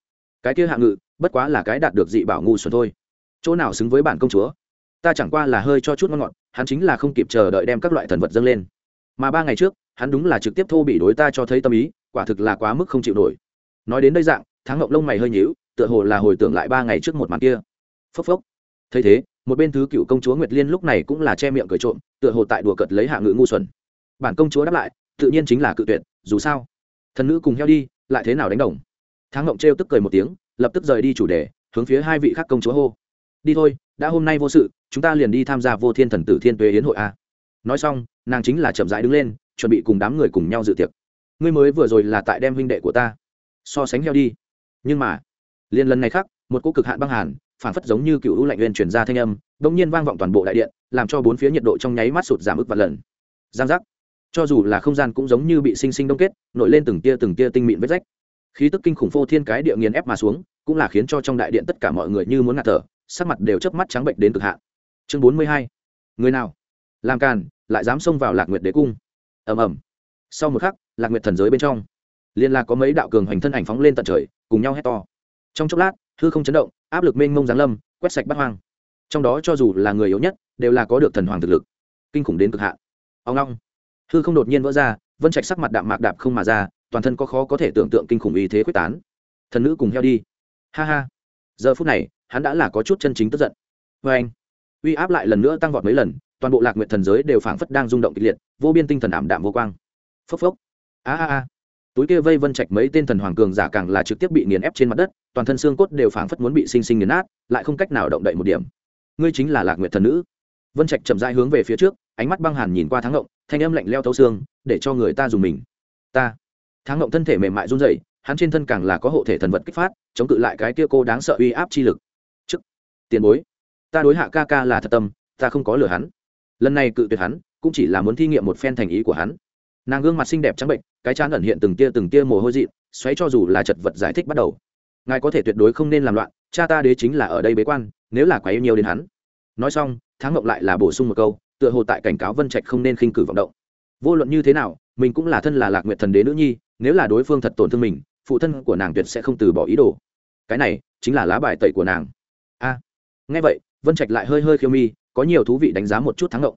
Speaker 1: Cái kia hạ ngự, bất quá là cái đạt được dị bảo ngu xuẩn thôi chỗ nào xứng với bản công chúa? Ta chẳng qua là hơi cho chút ngon ngọt, hắn chính là không kịp chờ đợi đem các loại thần vật dâng lên. Mà ba ngày trước, hắn đúng là trực tiếp thô bị đối ta cho thấy tâm ý, quả thực là quá mức không chịu nổi. Nói đến đây dạng tháng ngọc lông mày hơi nhíu, tựa hồ là hồi tưởng lại ba ngày trước một màn kia. Phốc phốc. Thấy thế, một bên thứ cựu công chúa nguyệt liên lúc này cũng là che miệng cười trộm, tựa hồ tại đùa cợt lấy hạ ngự ngu xuẩn. Bản công chúa đáp lại, tự nhiên chính là cự tuyệt, dù sao. Thần nữ cùng heo đi, lại thế nào đánh đồng? Tháng ngộng trêu tức cười một tiếng, lập tức rời đi chủ đề, hướng phía hai vị khác công chúa hô đi thôi, đã hôm nay vô sự, chúng ta liền đi tham gia vô thiên thần tử thiên tuế yến hội a. Nói xong, nàng chính là chậm rãi đứng lên, chuẩn bị cùng đám người cùng nhau dự tiệc. Ngươi mới vừa rồi là tại đem huynh đệ của ta so sánh heo đi. Nhưng mà, liền lần này khác, một cỗ cực hạn băng hàn phản phất giống như cựu lũ lạnh viên chuyển ra thanh âm bỗng nhiên vang vọng toàn bộ đại điện, làm cho bốn phía nhiệt độ trong nháy mắt sụt giảm ức vạn lần. Giang giác. Cho dù là không gian cũng giống như bị sinh sinh đông kết, nổi lên từng tia từng tia tinh mịn vết rách. Khí tức kinh khủng phô thiên cái địa nghiền ép mà xuống, cũng là khiến cho trong đại điện tất cả mọi người như muốn ngạt thở sắc mặt đều chớp mắt trắng bệnh đến cực hạn. Chương bốn mươi hai, người nào? Làm càn, lại dám xông vào lạc nguyệt đế cung. Ầm ầm. Sau một khắc, lạc nguyệt thần giới bên trong, liên lạc có mấy đạo cường hoành thân ảnh phóng lên tận trời, cùng nhau hét to. Trong chốc lát, hư không chấn động, áp lực mênh mông giáng lâm, quét sạch bắt hoang. Trong đó cho dù là người yếu nhất, đều là có được thần hoàng thực lực. Kinh khủng đến cực hạn. Ông long. Hư không đột nhiên vỡ ra, vân trạch sắc mặt đạm mạc đạp không mà ra, toàn thân có khó có thể tưởng tượng kinh khủng ý thế quyết tán. Thần nữ cùng heo đi. Ha ha giờ phút này, hắn đã là có chút chân chính tức giận. Vê anh, uy áp lại lần nữa tăng vọt mấy lần, toàn bộ lạc nguyện thần giới đều phảng phất đang rung động kịch liệt, vô biên tinh thần ảm đạm vô quang. Phốc phốc. A a a. Túi kia vây vân trạch mấy tên thần hoàng cường giả càng là trực tiếp bị nghiền ép trên mặt đất, toàn thân xương cốt đều phảng phất muốn bị sinh sinh nghiền nát, lại không cách nào động đậy một điểm. Ngươi chính là lạc nguyện thần nữ. Vân trạch chậm rãi hướng về phía trước, ánh mắt băng hàn nhìn qua tháng ngộng, thanh âm lạnh leo thấu xương, để cho người ta dùng mình. Ta. Tháng ngộng thân thể mềm mại run rẩy hắn trên thân càng là có hộ thể thần vật kích phát, chống cự lại cái kia cô đáng sợ uy áp chi lực. Chức tiền bối, ta đối hạ ca ca là thật tâm, ta không có lừa hắn. Lần này cự tuyệt hắn, cũng chỉ là muốn thi nghiệm một phen thành ý của hắn. Nàng gương mặt xinh đẹp trắng bệnh, cái chán ẩn hiện từng tia từng tia mồ hôi dị xoáy cho dù là chật vật giải thích bắt đầu. Ngài có thể tuyệt đối không nên làm loạn, cha ta đế chính là ở đây bế quan, nếu là quá yêu nhiều đến hắn. Nói xong tháng ngộng lại là bổ sung một câu, tựa hồ tại cảnh cáo vân trạch không nên khinh cử vọng động. Vô luận như thế nào, mình cũng là thân là lạc nguyệt thần đế nữ nhi, nếu là đối phương thật tổn thương mình phụ thân của nàng tuyệt sẽ không từ bỏ ý đồ. Cái này chính là lá bài tẩy của nàng. A, nghe vậy, vân trạch lại hơi hơi khiêu mi, có nhiều thú vị đánh giá một chút thắng động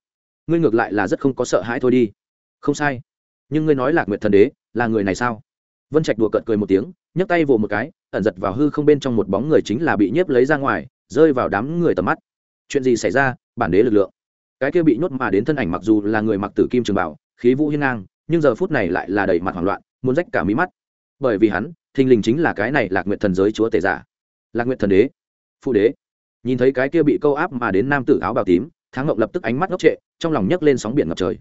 Speaker 1: ngươi ngược lại là rất không có sợ hãi thôi đi. Không sai. Nhưng ngươi nói lạc nguyệt thần đế là người này sao? Vân trạch đùa cợt cười một tiếng, nhấc tay vồ một cái, ẩn giật vào hư không bên trong một bóng người chính là bị nhiếp lấy ra ngoài, rơi vào đám người tầm mắt. Chuyện gì xảy ra? Bản đế lực lượng. Cái kia bị nhốt mà đến thân ảnh mặc dù là người mặc tử kim trường bảo khí vũ hiên ngang, nhưng giờ phút này lại là đầy mặt hoảng loạn, muốn rách cả mí mắt bởi vì hắn, thình lình chính là cái này lạc nguyện thần giới chúa tể giả. Lạc nguyện thần đế, phụ đế. Nhìn thấy cái kia bị câu áp mà đến nam tử áo bào tím tháng ngọc lập tức ánh mắt ngốc trệ, trong lòng nhấc lên sóng biển ngập trời.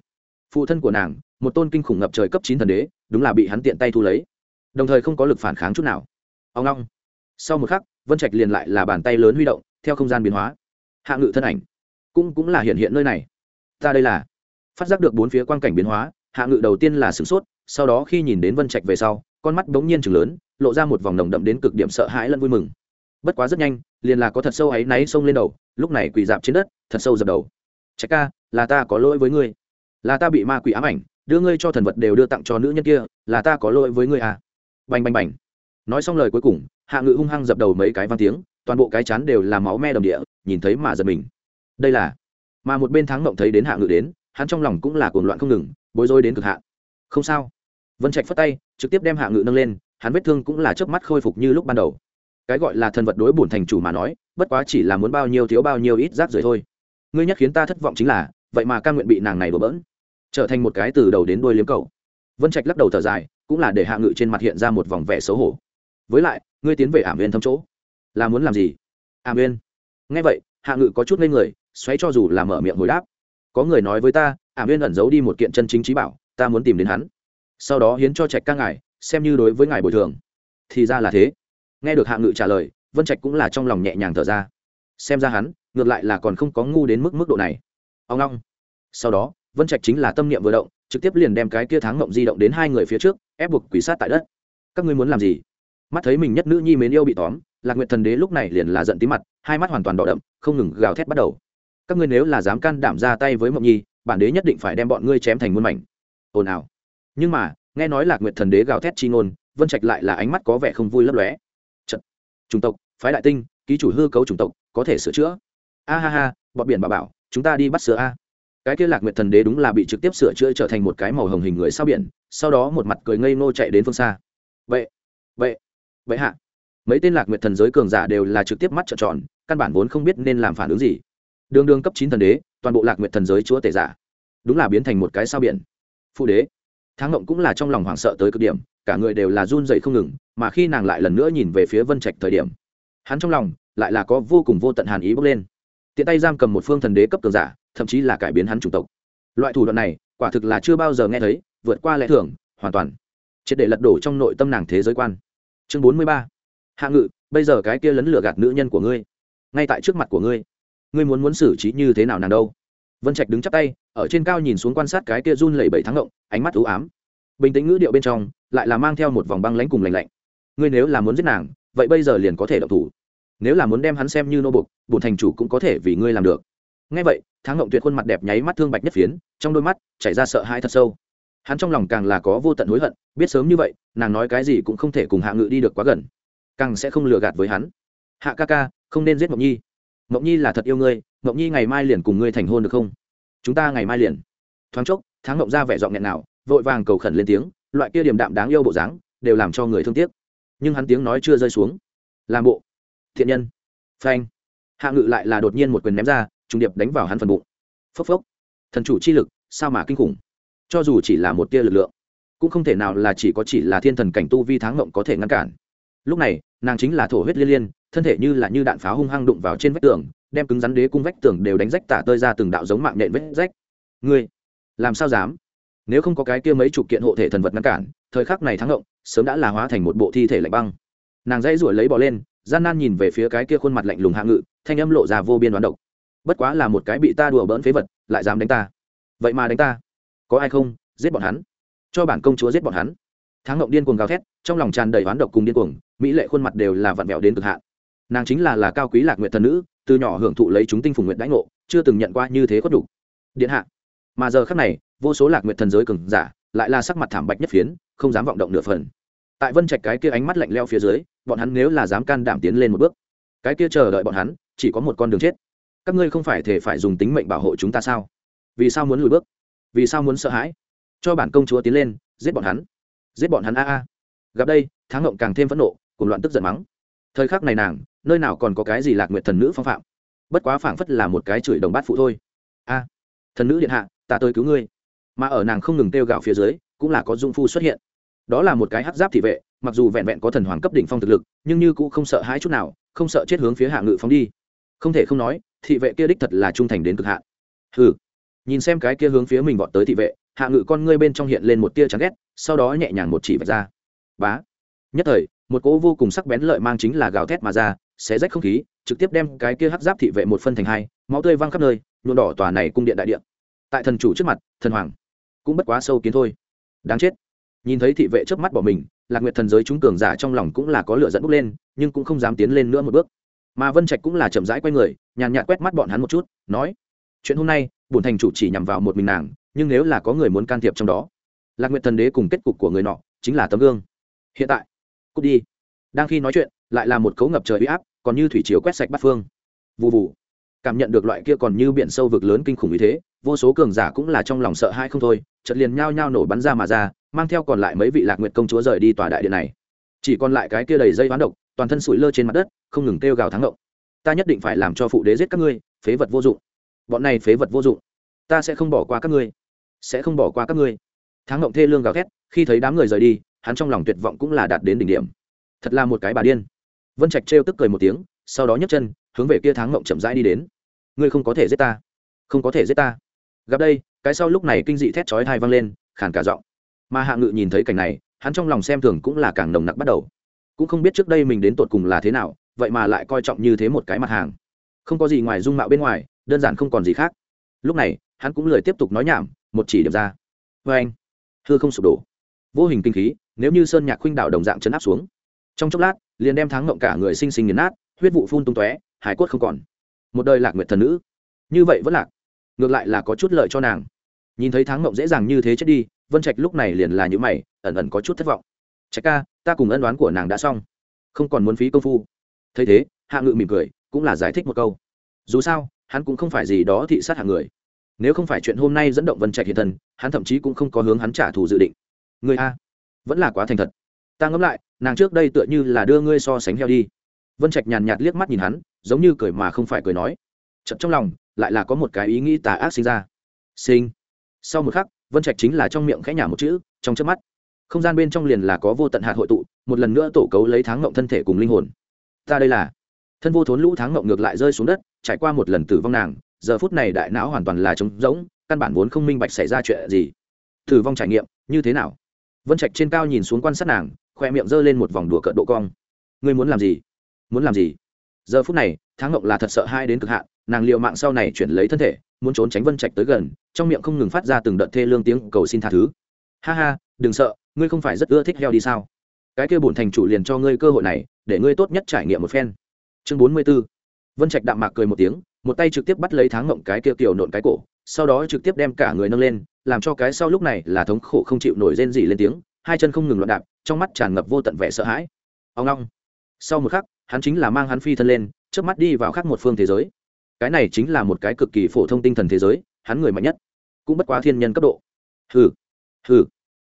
Speaker 1: Phụ thân của nàng, một tôn kinh khủng ngập trời cấp chín thần đế, đúng là bị hắn tiện tay thu lấy. Đồng thời không có lực phản kháng chút nào. Ông long sau một khắc, vân trạch liền lại là bàn tay lớn huy động, theo không gian biến hóa. Hạ ngự thân ảnh, cũng cũng là hiện hiện nơi này. Ta đây là. Phát giác được bốn phía quan cảnh biến hóa, hạ ngự đầu tiên là sửng sốt, sau đó khi nhìn đến vân trạch về sau con mắt bỗng nhiên chừng lớn, lộ ra một vòng nồng đậm đến cực điểm sợ hãi lẫn vui mừng. Bất quá rất nhanh, liền là có thật sâu áy náy xông lên đầu, lúc này quỳ dạp trên đất, thật sâu dập đầu. Trạch ca, là ta có lỗi với ngươi. Là ta bị ma quỷ ám ảnh, đưa ngươi cho thần vật đều đưa tặng cho nữ nhân kia, là ta có lỗi với ngươi à. Bành bành bành. Nói xong lời cuối cùng, hạ ngự hung hăng dập đầu mấy cái văn tiếng, toàn bộ cái chán đều là máu me đầm địa, nhìn thấy mà giật mình. Đây là mà một bên thắng mộng thấy đến hạ ngự đến, hắn trong lòng cũng là cuồng loạn không ngừng, bối rối đến cực hạ không sao vân trạch phất tay, trực tiếp đem hạ ngự nâng lên, hắn vết thương cũng là chớp mắt khôi phục như lúc ban đầu. Cái gọi là thần vật đối bổn thành chủ mà nói, bất quá chỉ là muốn bao nhiêu thiếu bao nhiêu ít rác rưởi thôi. Ngươi nhất khiến ta thất vọng chính là, vậy mà ca nguyện bị nàng này đổ bỡn. Trở thành một cái từ đầu đến đuôi liếm cầu vân trạch lắc đầu thở dài, cũng là để hạ ngự trên mặt hiện ra một vòng vẻ xấu hổ. Với lại, ngươi tiến về ảm viên thâm chỗ. Là muốn làm gì? Ảm viên nghe vậy, hạ ngự có chút ngây người, xoáy cho dù là mở miệng hồi đáp. Có người nói với ta, ảm viên ẩn giấu đi một kiện chân chính trí bảo, ta muốn tìm đến hắn sau đó hiến cho trạch ca ngài, xem như đối với ngài bồi thường. Thì ra là thế. Nghe được hạ ngự trả lời, vân trạch cũng là trong lòng nhẹ nhàng thở ra. Xem ra hắn, ngược lại là còn không có ngu đến mức mức độ này. Ông long sau đó, vân trạch chính là tâm niệm vừa động, trực tiếp liền đem cái kia tháng ngộng di động đến hai người phía trước, ép buộc quỷ sát tại đất. Các ngươi muốn làm gì? Mắt thấy mình nhất nữ nhi mến yêu bị tóm, lạc nguyện thần đế lúc này liền là giận tí mặt, hai mắt hoàn toàn đỏ đậm, không ngừng gào thét bắt đầu. Các ngươi nếu là dám can đảm ra tay với mộng nhi, bản đế nhất định phải đem bọn ngươi chém thành muôn mảnh. Ồn ào nhưng mà, nghe nói lạc nguyệt thần đế gào thét chi ngôn, vân trạch lại là ánh mắt có vẻ không vui lấp lóe. Trận. chủng tộc, phái đại tinh, ký chủ hư cấu chủng tộc, có thể sửa chữa. A ha ha, bọn biển bà bảo, chúng ta đi bắt sửa a. Cái kia lạc nguyệt thần đế đúng là bị trực tiếp sửa chữa trở thành một cái màu hồng hình người sao biển, sau đó một mặt cười ngây ngô chạy đến phương xa. Vậy vậy vậy hạ. Mấy tên lạc nguyệt thần giới cường giả đều là trực tiếp mắt trợn tròn, căn bản vốn không biết nên làm phản ứng gì. Đường đường cấp chín thần đế, toàn bộ lạc nguyệt thần giới chúa tể giả, đúng là biến thành một cái sao biển. Phụ đế tháng ngộng cũng là trong lòng hoảng sợ tới cực điểm, cả người đều là run dậy không ngừng, mà khi nàng lại lần nữa nhìn về phía vân trạch thời điểm, hắn trong lòng lại là có vô cùng vô tận hàn ý bốc lên. Tiện tay giam cầm một phương thần đế cấp cường giả, thậm chí là cải biến hắn chủng tộc. Loại thủ đoạn này, quả thực là chưa bao giờ nghe thấy, vượt qua lẽ thường, hoàn toàn triệt để lật đổ trong nội tâm nàng thế giới quan. Chương bốn mươi ba. Hạ ngự, bây giờ cái kia lấn lửa gạt nữ nhân của ngươi, ngay tại trước mặt của ngươi ngươi muốn muốn xử trí như thế nào nàng đâu? Vân trạch đứng chắp tay ở trên cao nhìn xuống quan sát cái kia run lẩy bẩy thắng ngộng, ánh mắt ưu ám. Bình tĩnh ngữ điệu bên trong, lại là mang theo một vòng băng lãnh cùng lạnh lạnh. Ngươi nếu là muốn giết nàng, vậy bây giờ liền có thể động thủ. Nếu là muốn đem hắn xem như nô bục, bổn thành chủ cũng có thể vì ngươi làm được. Ngay vậy tháng ngộng tuyệt khuôn mặt đẹp nháy mắt thương bạch nhất phiến, trong đôi mắt chảy ra sợ hãi thật sâu. Hắn trong lòng càng là có vô tận hối hận, biết sớm như vậy, nàng nói cái gì cũng không thể cùng hạ ngự đi được quá gần. Càng sẽ không lừa gạt với hắn. Hạ ca ca, không nên giết mộng nhi. Mộng nhi là thật yêu ngươi, mộng nhi ngày mai liền cùng ngươi thành hôn được không? Chúng ta ngày mai liền. Thoáng chốc tháng ngộng ra vẻ dọn nghẹn nào vội vàng cầu khẩn lên tiếng, loại kia điềm đạm đáng yêu bộ dáng, đều làm cho người thương tiếc. Nhưng hắn tiếng nói chưa rơi xuống. Làm bộ. Thiện nhân. Phanh. Hạ ngự lại là đột nhiên một quyền ném ra, trùng điệp đánh vào hắn phần bụng. Phốc phốc. Thần chủ chi lực, sao mà kinh khủng? Cho dù chỉ là một tia lực lượng, cũng không thể nào là chỉ có chỉ là thiên thần cảnh tu vi tháng ngộng có thể ngăn cản lúc này, nàng chính là thổ huyết liên liên, thân thể như là như đạn pháo hung hăng đụng vào trên vách tường, đem cứng rắn đế cung vách tường đều đánh rách tả tơi ra từng đạo giống mạng nện vết rách. Ngươi, làm sao dám? Nếu không có cái kia mấy chục kiện hộ thể thần vật ngăn cản, thời khắc này thắng động sớm đã là hóa thành một bộ thi thể lạnh băng. Nàng dãy ruổi lấy bỏ lên, gian nan nhìn về phía cái kia khuôn mặt lạnh lùng hạ ngự, thanh âm lộ ra vô biên đoán độc. Bất quá là một cái bị ta đùa bỡn phế vật, lại dám đánh ta. Vậy mà đánh ta. Có ai không? Giết bọn hắn. Cho bản công chúa giết bọn hắn. Tháng ngộng điên cuồng gào thét, trong lòng tràn đầy oán độc cùng điên cuồng mỹ lệ khuôn mặt đều là vặn vẹo đến cực hạn. Nàng chính là là cao quý lạc nguyện thần nữ, từ nhỏ hưởng thụ lấy chúng tinh phùng nguyện đãi ngộ, chưa từng nhận qua như thế có đủ điện hạ. Mà giờ khắc này, vô số lạc nguyện thần giới cường giả, lại là sắc mặt thảm bạch nhất phiến, không dám vọng động nửa phần. Tại vân trạch cái kia ánh mắt lạnh leo phía dưới, bọn hắn nếu là dám can đảm tiến lên một bước, cái kia chờ đợi bọn hắn, chỉ có một con đường chết. Các ngươi không phải thể phải dùng tính mệnh bảo hộ chúng ta sao? Vì sao muốn lùi bước? Vì sao muốn sợ hãi? Cho bản công chúa tiến lên, giết bọn hắn. Giết bọn hắn a a. Gặp đây, tháng ngộng càng thêm phẫn nộ cùng loạn tức giận mắng. Thời khắc này nàng, nơi nào còn có cái gì lạc nguyện thần nữ phong phạm? Bất quá phảng phất là một cái chửi đồng bát phụ thôi. A, thần nữ điện hạ, ta tới cứu ngươi. Mà ở nàng không ngừng kêu gạo phía dưới, cũng là có dung phu xuất hiện. Đó là một cái hắc giáp thị vệ, mặc dù vẹn vẹn có thần hoàng cấp đỉnh phong thực lực, nhưng như cũng không sợ hãi chút nào, không sợ chết hướng phía hạ ngự phóng đi. Không thể không nói, thị vệ kia đích thật là trung thành đến cực hạn. Hừ. Nhìn xem cái kia hướng phía mình vọt tới thị vệ, hạ ngự con ngươi bên trong hiện lên một tia chán ghét, sau đó nhẹ nhàng một chỉ vạch ra. Bá. Nhất thời một cỗ vô cùng sắc bén lợi mang chính là gào thét mà ra, xé rách không khí, trực tiếp đem cái kia hắc giáp thị vệ một phân thành hai, máu tươi văng khắp nơi, nhuộm đỏ tòa này cung điện đại điện tại thần chủ trước mặt, thần hoàng cũng bất quá sâu kiến thôi. Đáng chết. Nhìn thấy thị vệ trước mắt bỏ mình, lạc nguyệt thần giới chúng cường giả trong lòng cũng là có lửa dẫn bốc lên, nhưng cũng không dám tiến lên nữa một bước. Mà vân trạch cũng là chậm rãi quay người, nhàn nhạt quét mắt bọn hắn một chút, nói, chuyện hôm nay, bổn thành chủ chỉ nhằm vào một mình nàng, nhưng nếu là có người muốn can thiệp trong đó. Lạc nguyệt thần đế cùng kết cục của người nọ chính là tấm gương. Hiện tại cút đi. Đang khi nói chuyện, lại là một cấu ngập trời uy áp, còn như thủy chiều quét sạch bát phương. Vụ vụ cảm nhận được loại kia còn như biển sâu vực lớn kinh khủng như thế, vô số cường giả cũng là trong lòng sợ hãi không thôi, chợt liền nhao nhao nổ bắn ra mà ra, mang theo còn lại mấy vị lạc nguyệt công chúa rời đi tòa đại điện này. Chỉ còn lại cái kia đầy dây ván độc, toàn thân sủi lơ trên mặt đất, không ngừng kêu gào thắng động ta nhất định phải làm cho phụ đế giết các ngươi, phế vật vô dụng. Bọn này phế vật vô dụng. Ta sẽ không bỏ qua các ngươi. Sẽ không bỏ qua các ngươi. Thắng động thê lương gào thét, khi thấy đám người rời đi hắn trong lòng tuyệt vọng cũng là đạt đến đỉnh điểm. Thật là một cái bà điên. Vân trạch trêu tức cười một tiếng, sau đó nhấc chân, hướng về kia tháng ngộng chậm rãi đi đến. Ngươi không có thể giết ta. Không có thể giết ta. Gặp đây, cái sau lúc này kinh dị thét chói hai vang lên, khàn cả giọng. Mà hạ ngự nhìn thấy cảnh này, hắn trong lòng xem thường cũng là càng nồng nặc bắt đầu. Cũng không biết trước đây mình đến tột cùng là thế nào, vậy mà lại coi trọng như thế một cái mặt hàng. Không có gì ngoài dung mạo bên ngoài, đơn giản không còn gì khác. Lúc này, hắn cũng lười tiếp tục nói nhảm, một chỉ điểm ra. Vê anh. Hư không sụp đổ. Vô hình kinh khí nếu như sơn nhạc khuynh đảo đồng dạng chấn áp xuống. Trong chốc lát, liền đem thắng ngộng cả người sinh sinh nghiền nát, huyết vụ phun tung tóe, hải quất không còn. Một đời lạc nguyệt thần nữ. Như vậy vẫn lạc. Ngược lại là có chút lợi cho nàng. Nhìn thấy thắng ngộng dễ dàng như thế chết đi, vân trạch lúc này liền là những mày, ẩn ẩn có chút thất vọng. Trạch ca, ta cùng ân đoán của nàng đã xong. Không còn muốn phí công phu. Thấy thế, hạ ngự mỉm cười, cũng là giải thích một câu. Dù sao, hắn cũng không phải gì đó thị sát hạng người. Nếu không phải chuyện hôm nay dẫn động vân trạch hiện thân, hắn thậm chí cũng không có hướng hắn trả thù dự định. Người a vẫn là quá thành thật. Ta ngẫm lại, nàng trước đây tựa như là đưa ngươi so sánh heo đi. Vân trạch nhàn nhạt liếc mắt nhìn hắn, giống như cười mà không phải cười nói. Chậm trong lòng, lại là có một cái ý nghĩ tà ác sinh ra. Sinh. Sau một khắc, vân trạch chính là trong miệng khẽ nhả một chữ, trong trước mắt. Không gian bên trong liền là có vô tận hạt hội tụ, một lần nữa tổ cấu lấy tháng ngộng thân thể cùng linh hồn. Ta đây là. Thân vô thốn lũ tháng ngộng ngược lại rơi xuống đất, trải qua một lần tử vong nàng, giờ phút này đại não hoàn toàn là trống rỗng, căn bản vốn không minh bạch xảy ra chuyện gì. Tử vong trải nghiệm, như thế nào? Vân trạch trên cao nhìn xuống quan sát nàng, khoe miệng giơ lên một vòng đùa cợt độ cong. Ngươi muốn làm gì? Muốn làm gì? Giờ phút này tháng ngộng là thật sợ hai đến cực hạn, nàng liệu mạng sau này chuyển lấy thân thể, muốn trốn tránh vân trạch tới gần, trong miệng không ngừng phát ra từng đợt thê lương tiếng cầu xin tha thứ. Ha ha, đừng sợ, ngươi không phải rất ưa thích heo đi sao? Cái kia bổn thành chủ liền cho ngươi cơ hội này, để ngươi tốt nhất trải nghiệm một phen. Chương bốn mươi b ố vân trạch đạm mạc cười một tiếng, một tay trực tiếp bắt lấy tháng ngộng cái kia kiểu nộn cái cổ sau đó trực tiếp đem cả người nâng lên, làm cho cái sau lúc này là thống khổ không chịu nổi rên gì lên tiếng, hai chân không ngừng loạn đạp, trong mắt tràn ngập vô tận vẻ sợ hãi. Ông long sau một khắc, hắn chính là mang hắn phi thân lên trước mắt đi vào khác một phương thế giới. Cái này chính là một cái cực kỳ phổ thông tinh thần thế giới, hắn người mạnh nhất. Cũng bất quá thiên nhân cấp độ. Hừ hừ.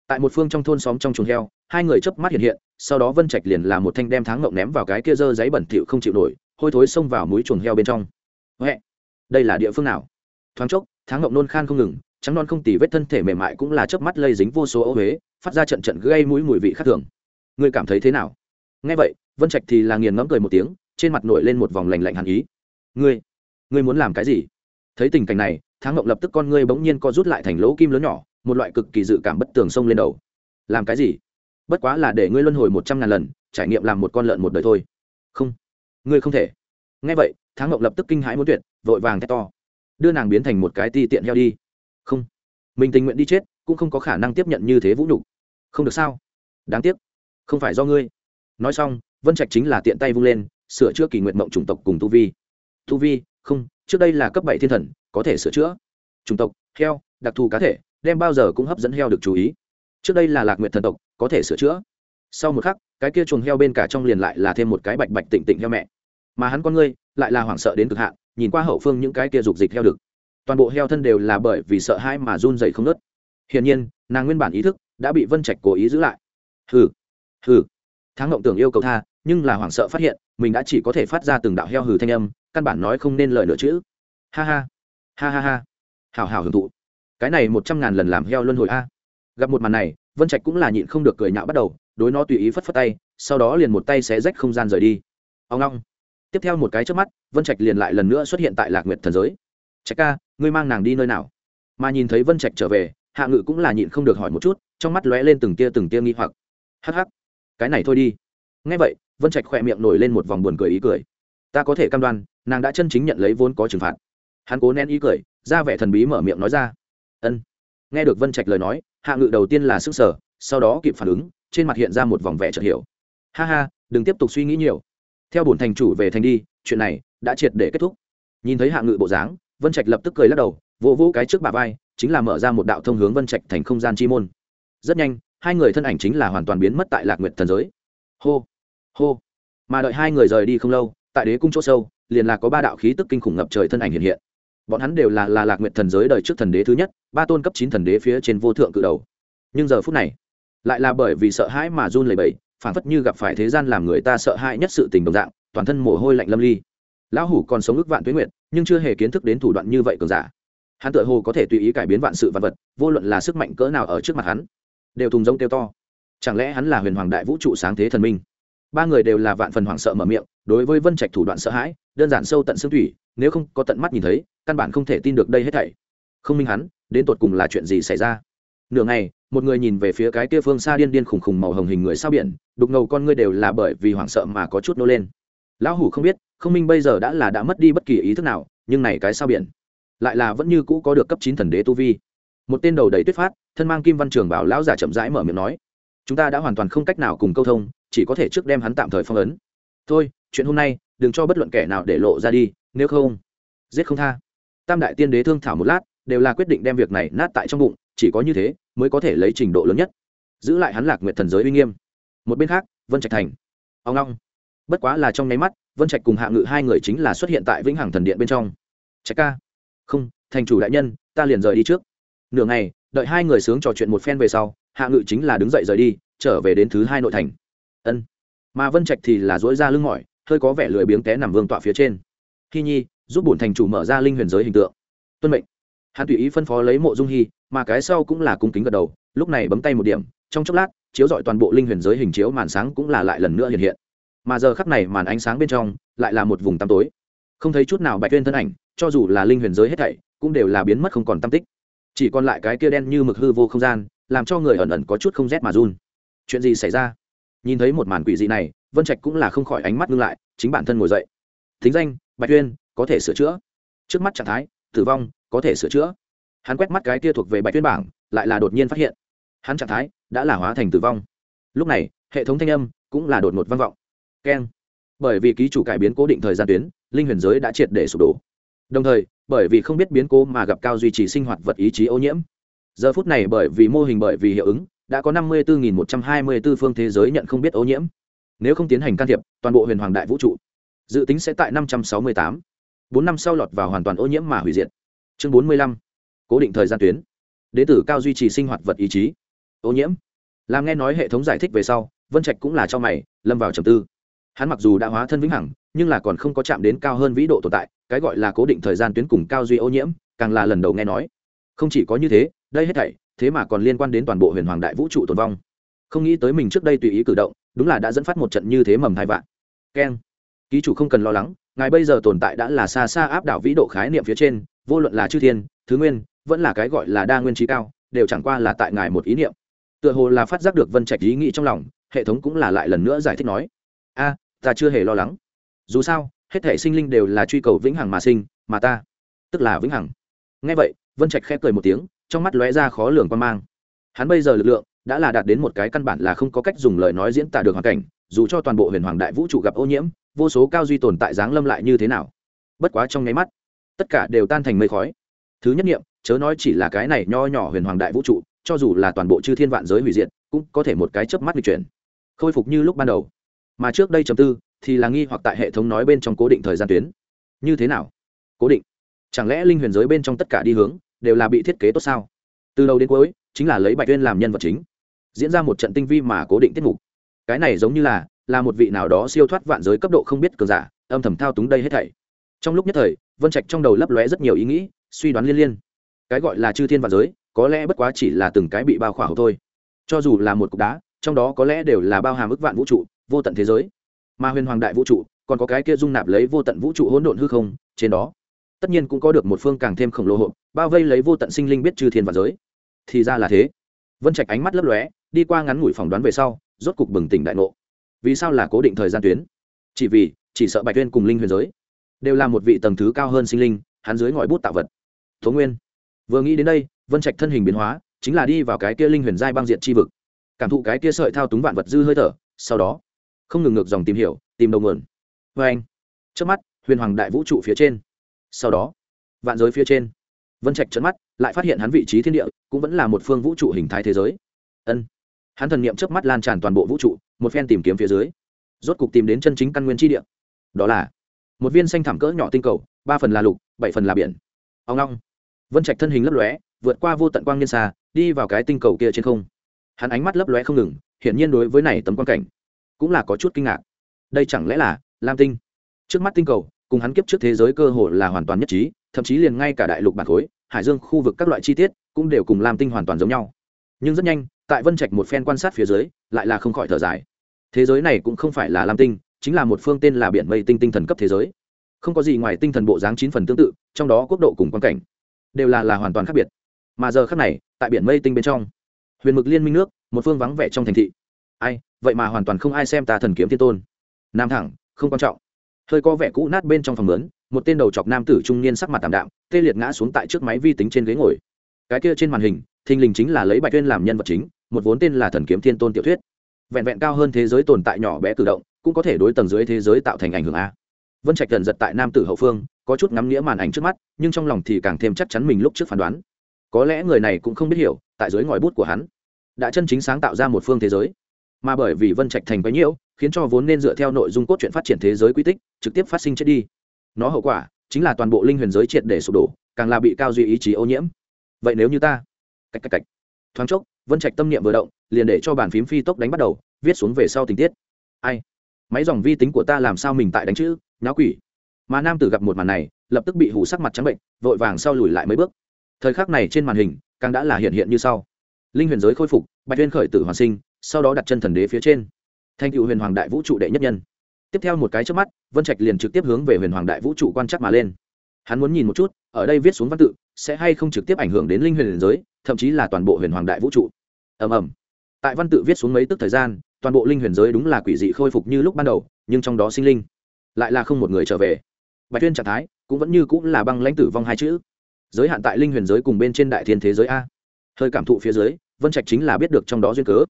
Speaker 1: Tại một phương trong thôn xóm trong chuồng heo, hai người chớp mắt hiện hiện, sau đó vân trạch liền là một thanh đem tháng ngộng ném vào cái kia dơ giấy bẩn thỉu không chịu nổi, hôi thối xông vào mũi chuồng heo bên trong. Huệ, đây là địa phương nào? Thoáng chốc tháng ngộng nôn khan không ngừng, trắng non không tì vết thân thể mềm mại cũng là chớp mắt lây dính vô số ô huế, phát ra trận trận gây mũi mùi vị khác thường. Ngươi cảm thấy thế nào? Nghe vậy, vân trạch thì là nghiền ngẫm cười một tiếng, trên mặt nổi lên một vòng lành lạnh hàn ý. Ngươi ngươi muốn làm cái gì? Thấy tình cảnh này tháng ngộng lập tức con ngươi bỗng nhiên co rút lại thành lỗ kim lớn nhỏ, một loại cực kỳ dự cảm bất tường xông lên đầu. Làm cái gì? Bất quá là để ngươi luân hồi một trăm ngàn lần, trải nghiệm làm một con lợn một đời thôi. Không, ngươi không thể. Nghe vậy tháng ngộng lập tức kinh hãi muốn tuyệt, vội vàng thét to đưa nàng biến thành một cái ti tiện heo đi. Không. Mình tình nguyện đi chết, cũng không có khả năng tiếp nhận như thế vũ nhục. Không được sao? Đáng tiếc. Không phải do ngươi. Nói xong, vân trạch chính là tiện tay vung lên, sửa chữa kỳ nguyện mộng chủng tộc cùng tu vi. Tu vi? Không, trước đây là cấp bảy thiên thần, có thể sửa chữa. Chủng tộc, heo, đặc thù cá thể, đem bao giờ cũng hấp dẫn heo được chú ý. Trước đây là lạc nguyện thần tộc, có thể sửa chữa. Sau một khắc, cái kia chuồng heo bên cả trong liền lại là thêm một cái bạch bạch tịnh tịnh heo mẹ. Mà hắn con ngươi, lại là hoảng sợ đến cực hạn nhìn qua hậu phương những cái kia dục dịch heo đực. Toàn bộ heo thân đều là bởi vì sợ hãi mà run rẩy không nớt hiển nhiên, nàng nguyên bản ý thức đã bị vân trạch cố ý giữ lại. Hừ hừ. Tháng ngộng tưởng yêu cầu tha, nhưng là hoảng sợ phát hiện, mình đã chỉ có thể phát ra từng đạo heo hừ thanh âm, căn bản nói không nên lời nữa chữ. Ha ha ha ha ha. Hào hào hưởng thụ. Cái này một trăm ngàn lần làm heo luân hồi a. Gặp một màn này, vân trạch cũng là nhịn không được cười nhạo bắt đầu, đối nó tùy ý phất phất tay, sau đó liền một tay xé rách không gian rời đi. Ông long tiếp theo một cái trước mắt, vân trạch liền lại lần nữa xuất hiện tại lạc nguyệt thần giới. Trạch ca, ngươi mang nàng đi nơi nào? Mà nhìn thấy vân trạch trở về, hạ ngự cũng là nhịn không được hỏi một chút, trong mắt lóe lên từng tia từng tia nghi hoặc. Hắc hắc, cái này thôi đi. Ngay vậy, vân trạch khỏe miệng nổi lên một vòng buồn cười ý cười. Ta có thể cam đoan, nàng đã chân chính nhận lấy vốn có trừng phạt. Hắn cố nén ý cười, ra vẻ thần bí mở miệng nói ra. Ân. Nghe được vân trạch lời nói, hạ ngự đầu tiên là sức sở sau đó kịp phản ứng, trên mặt hiện ra một vòng vẻ chợt hiểu. Ha ha, đừng tiếp tục suy nghĩ nhiều theo bổn thành chủ về thành đi, chuyện này đã triệt để kết thúc. Nhìn thấy hạ ngự bộ dáng, vân trạch lập tức cười lắc đầu, vỗ vỗ cái trước bà vai, chính là mở ra một đạo thông hướng vân trạch thành không gian chi môn. Rất nhanh, hai người thân ảnh chính là hoàn toàn biến mất tại lạc nguyệt thần giới. Hô hô. Mà đợi hai người rời đi không lâu, tại đế cung chỗ sâu, liền là có ba đạo khí tức kinh khủng ngập trời thân ảnh hiện hiện. Bọn hắn đều là là lạc nguyệt thần giới đời trước thần đế thứ nhất, ba tôn cấp chín thần đế phía trên vô thượng cự đầu. Nhưng giờ phút này, lại là bởi vì sợ hãi mà run lẩy bẩy phản phất như gặp phải thế gian làm người ta sợ hãi nhất sự tình đồng dạng, toàn thân mồ hôi lạnh lâm ly. Lão hủ còn sống ước vạn tuyến nguyện nhưng chưa hề kiến thức đến thủ đoạn như vậy cường giả. Hắn tự hồ có thể tùy ý cải biến vạn sự vật vật, vô luận là sức mạnh cỡ nào ở trước mặt hắn, đều thùng giống kêu to. Chẳng lẽ hắn là huyền hoàng đại vũ trụ sáng thế thần minh? Ba người đều là vạn phần hoảng sợ mở miệng, đối với vân trạch thủ đoạn sợ hãi, đơn giản sâu tận xương thủy, nếu không có tận mắt nhìn thấy, căn bản không thể tin được đây hết thảy. Không minh hắn, đến tột cùng là chuyện gì xảy ra? Nửa ngày, một người nhìn về phía cái kia phương xa điên điên khủng khủng màu hồng hình người sao biển, đục ngầu con ngươi đều là bởi vì hoảng sợ mà có chút nô lên. Lão hủ không biết, không minh bây giờ đã là đã mất đi bất kỳ ý thức nào, nhưng này cái sao biển, lại là vẫn như cũ có được cấp chín thần đế tu vi. Một tên đầu đầy tuyết phát, thân mang kim văn trường bảo lão giả chậm rãi mở miệng nói, chúng ta đã hoàn toàn không cách nào cùng câu thông, chỉ có thể trước đem hắn tạm thời phong ấn. Thôi, chuyện hôm nay, đừng cho bất luận kẻ nào để lộ ra đi, nếu không, giết không tha. Tam đại tiên đế thương thảo một lát, đều là quyết định đem việc này nát tại trong bụng chỉ có như thế mới có thể lấy trình độ lớn nhất. Giữ lại hắn lạc nguyện thần giới uy nghiêm. Một bên khác, vân trạch thành. Ông long. Bất quá là trong nháy mắt, vân trạch cùng hạ ngự hai người chính là xuất hiện tại vĩnh hằng thần điện bên trong. Trạch ca. Không, thành chủ đại nhân, ta liền rời đi trước. Nửa ngày, đợi hai người sướng trò chuyện một phen về sau, hạ ngự chính là đứng dậy rời đi, trở về đến thứ hai nội thành. Ân. Mà vân trạch thì là dối ra lưng mỏi, hơi có vẻ lười biếng té nằm vương tọa phía trên. Khi nhi, giúp bổn thành chủ mở ra linh huyền giới hình tượng. Tuân mệnh. Hắn tùy ý phân phó lấy mộ dung hy mà cái sau cũng là cung kính gật đầu, lúc này bấm tay một điểm, trong chốc lát, chiếu dọi toàn bộ linh huyền giới hình chiếu màn sáng cũng là lại lần nữa hiện hiện. Mà giờ khắc này màn ánh sáng bên trong lại là một vùng tăm tối. Không thấy chút nào bạch tuyên thân ảnh, cho dù là linh huyền giới hết thảy, cũng đều là biến mất không còn tâm tích. Chỉ còn lại cái kia đen như mực hư vô không gian, làm cho người ẩn ẩn có chút không rét mà run. Chuyện gì xảy ra? Nhìn thấy một màn quỷ dị này, vân trạch cũng là không khỏi ánh mắt ngưng lại, chính bản thân ngồi dậy. Thính danh, bạch tuyên, có thể sửa chữa. Trước mắt trạng thái, tử vong, có thể sửa chữa hắn quét mắt cái kia thuộc về bạch tuyên bảng, lại là đột nhiên phát hiện. Hắn trạng thái đã là hóa thành tử vong. Lúc này, hệ thống thanh âm cũng là đột ngột vang vọng. Keng. Bởi vì ký chủ cải biến cố định thời gian tuyến, linh huyền giới đã triệt để sụp đổ. Đồng thời, bởi vì không biết biến cố mà gặp cao duy trì sinh hoạt vật ý chí ô nhiễm. Giờ phút này bởi vì mô hình bởi vì hiệu ứng, đã có năm mươi bốn một trăm hai mươi b ố phương thế giới nhận không biết ô nhiễm. Nếu không tiến hành can thiệp, toàn bộ huyền hoàng đại vũ trụ dự tính sẽ tại năm trăm sáu mươi tám. Bốn năm sau lọt vào hoàn toàn ô nhiễm mà hủy diệt. Chương bốn mươi lăm cố định thời gian tuyến. Đế tử cao duy trì sinh hoạt vật ý chí. Ô nhiễm. Làm nghe nói hệ thống giải thích về sau, vân trạch cũng là cho mày, lâm vào trầm tư. Hắn mặc dù đã hóa thân vĩnh hằng, nhưng là còn không có chạm đến cao hơn vĩ độ tồn tại, cái gọi là cố định thời gian tuyến cùng cao duy ô nhiễm, càng là lần đầu nghe nói. Không chỉ có như thế, đây hết thảy, thế mà còn liên quan đến toàn bộ huyền hoàng đại vũ trụ tồn vong. Không nghĩ tới mình trước đây tùy ý cử động, đúng là đã dẫn phát một trận như thế mầm hai vạn keng. Ký chủ không cần lo lắng, ngài bây giờ tồn tại đã là xa xa áp đảo vĩ độ khái niệm phía trên, vô luận là chư thiên, thứ nguyên vẫn là cái gọi là đa nguyên trí cao, đều chẳng qua là tại ngài một ý niệm. Tựa hồ là phát giác được vân trạch ý nghĩ trong lòng, hệ thống cũng là lại lần nữa giải thích nói, a, ta chưa hề lo lắng. Dù sao, hết thể sinh linh đều là truy cầu vĩnh hằng mà sinh, mà ta, tức là vĩnh hằng. Ngay vậy, vân trạch khép cười một tiếng, trong mắt lóe ra khó lường quan mang. Hắn bây giờ lực lượng đã là đạt đến một cái căn bản là không có cách dùng lời nói diễn tả được hoàn cảnh, dù cho toàn bộ huyền hoàng đại vũ trụ gặp ô nhiễm, vô số cao duy tồn tại giáng lâm lại như thế nào. Bất quá trong nháy mắt, tất cả đều tan thành mây khói thứ nhất nghiệm chớ nói chỉ là cái này nho nhỏ huyền hoàng đại vũ trụ, cho dù là toàn bộ chư thiên vạn giới hủy diệt, cũng có thể một cái chớp mắt lịch chuyển. Khôi phục như lúc ban đầu. Mà trước đây chấm tư, thì là nghi hoặc tại hệ thống nói bên trong cố định thời gian tuyến. Như thế nào? Cố định. Chẳng lẽ linh huyền giới bên trong tất cả đi hướng, đều là bị thiết kế tốt sao? Từ đầu đến cuối, chính là lấy bạch tuyên làm nhân vật chính. Diễn ra một trận tinh vi mà cố định tiết mục. Cái này giống như là là một vị nào đó siêu thoát vạn giới cấp độ không biết cường giả, âm thầm thao túng đây hết thảy. Trong lúc nhất thời, vân trạch trong đầu lấp lóe rất nhiều ý nghĩ suy đoán liên liên. Cái gọi là chư thiên và giới, có lẽ bất quá chỉ là từng cái bị bao khỏa hộp thôi. Cho dù là một cục đá, trong đó có lẽ đều là bao hàm ức vạn vũ trụ, vô tận thế giới. Mà huyền hoàng đại vũ trụ, còn có cái kia dung nạp lấy vô tận vũ trụ hỗn độn hư không, trên đó, tất nhiên cũng có được một phương càng thêm khổng lồ hộp, bao vây lấy vô tận sinh linh biết chư thiên và giới. Thì ra là thế. Vân trạch ánh mắt lấp lóe, đi qua ngắn ngủi phỏng đoán về sau, rốt cục bừng tỉnh đại ngộ. Vì sao là cố định thời gian tuyến? Chỉ vì, chỉ sợ bạch tuyên cùng linh huyền giới, đều là một vị tầng thứ cao hơn sinh linh, hắn dưới ngòi bút tạo vật tố nguyên. Vừa nghĩ đến đây, vân trạch thân hình biến hóa, chính là đi vào cái kia linh huyền giai băng diện chi vực. Cảm thụ cái kia sợi thao túng vạn vật dư hơi thở, sau đó, không ngừng ngược dòng tìm hiểu, tìm đầu nguồn. Vê anh, trước mắt, huyền hoàng đại vũ trụ phía trên. Sau đó, vạn giới phía trên. Vân trạch trận mắt, lại phát hiện hắn vị trí thiên địa cũng vẫn là một phương vũ trụ hình thái thế giới. Ân. Hắn thần niệm trước mắt lan tràn toàn bộ vũ trụ, một phen tìm kiếm phía dưới. Rốt cục tìm đến chân chính căn nguyên tri địa. Đó là, một viên xanh thảm cỡ nhỏ tinh cầu, ba phần là lục, bảy phần là biển ông long. Vân trạch thân hình lấp lóe, vượt qua vô tận quang niên xa, đi vào cái tinh cầu kia trên không. Hắn ánh mắt lấp lóe không ngừng, hiển nhiên đối với này tấm quan cảnh cũng là có chút kinh ngạc. Đây chẳng lẽ là lam tinh? Trước mắt tinh cầu, cùng hắn kiếp trước thế giới cơ hồ là hoàn toàn nhất trí, thậm chí liền ngay cả đại lục bản khối, hải dương khu vực các loại chi tiết cũng đều cùng lam tinh hoàn toàn giống nhau. Nhưng rất nhanh, tại vân trạch một phen quan sát phía dưới, lại là không khỏi thở dài. Thế giới này cũng không phải là lam tinh, chính là một phương tên là biển mây tinh tinh thần cấp thế giới không có gì ngoài tinh thần bộ dáng chín phần tương tự, trong đó quốc độ cùng quan cảnh đều là là hoàn toàn khác biệt. Mà giờ khác này, tại biển mây tinh bên trong, huyền mực liên minh nước, một phương vắng vẻ trong thành thị. Ai, vậy mà hoàn toàn không ai xem ta thần kiếm thiên tôn. Nam thẳng, không quan trọng. Hơi có vẻ cũ nát bên trong phòng lớn, một tên đầu chọc nam tử trung niên sắc mặt tảm đạm, tê liệt ngã xuống tại trước máy vi tính trên ghế ngồi. Cái kia trên màn hình, thình lình chính là lấy bạch tuyên làm nhân vật chính, một vốn tên là thần kiếm thiên tôn tiểu thuyết. Vẹn vẹn cao hơn thế giới tồn tại nhỏ bé cử động, cũng có thể đối tầng dưới thế giới tạo thành ảnh hưởng a vân trạch thần giật tại nam tử hậu phương, có chút ngắm nghĩa màn ảnh trước mắt, nhưng trong lòng thì càng thêm chắc chắn mình lúc trước phán đoán. Có lẽ người này cũng không biết hiểu, tại dưới ngòi bút của hắn, đã chân chính sáng tạo ra một phương thế giới. Mà bởi vì vân trạch thành bấy nhiễu, khiến cho vốn nên dựa theo nội dung cốt truyện phát triển thế giới quy tích, trực tiếp phát sinh chết đi. Nó hậu quả chính là toàn bộ linh huyền giới triệt để sụp đổ, càng là bị cao duy ý chí ô nhiễm. Vậy nếu như ta cách cách cách thoáng chốc, vân trạch tâm niệm vừa động, liền để cho bàn phím phi tốc đánh bắt đầu, viết xuống về sau tình tiết. Ai? Máy dòng vi tính của ta làm sao mình tại đánh chữ, nháo quỷ. Mà nam tử gặp một màn này, lập tức bị hủ sắc mặt trắng bệnh, vội vàng sau lùi lại mấy bước. Thời khắc này trên màn hình, càng đã là hiện hiện như sau. Linh huyền giới khôi phục, bạch tuyên khởi tử hoàn sinh, sau đó đặt chân thần đế phía trên. Thành cựu huyền hoàng đại vũ trụ đệ nhất nhân. Tiếp theo một cái trước mắt, vân trạch liền trực tiếp hướng về huyền hoàng đại vũ trụ quan chắc mà lên. Hắn muốn nhìn một chút, ở đây viết xuống văn tự, sẽ hay không trực tiếp ảnh hưởng đến linh huyền giới, thậm chí là toàn bộ huyền hoàng đại vũ trụ. Ầm ầm. Tại văn tự viết xuống mấy tức thời gian toàn bộ linh huyền giới đúng là quỷ dị khôi phục như lúc ban đầu, nhưng trong đó sinh linh lại là không một người trở về. Bạch tuyên trạng thái cũng vẫn như cũng là băng lãnh tử vong hai chữ. Giới hạn tại linh huyền giới cùng bên trên đại thiên thế giới a. Hơi cảm thụ phía dưới, vân trạch chính là biết được trong đó duyên cớ.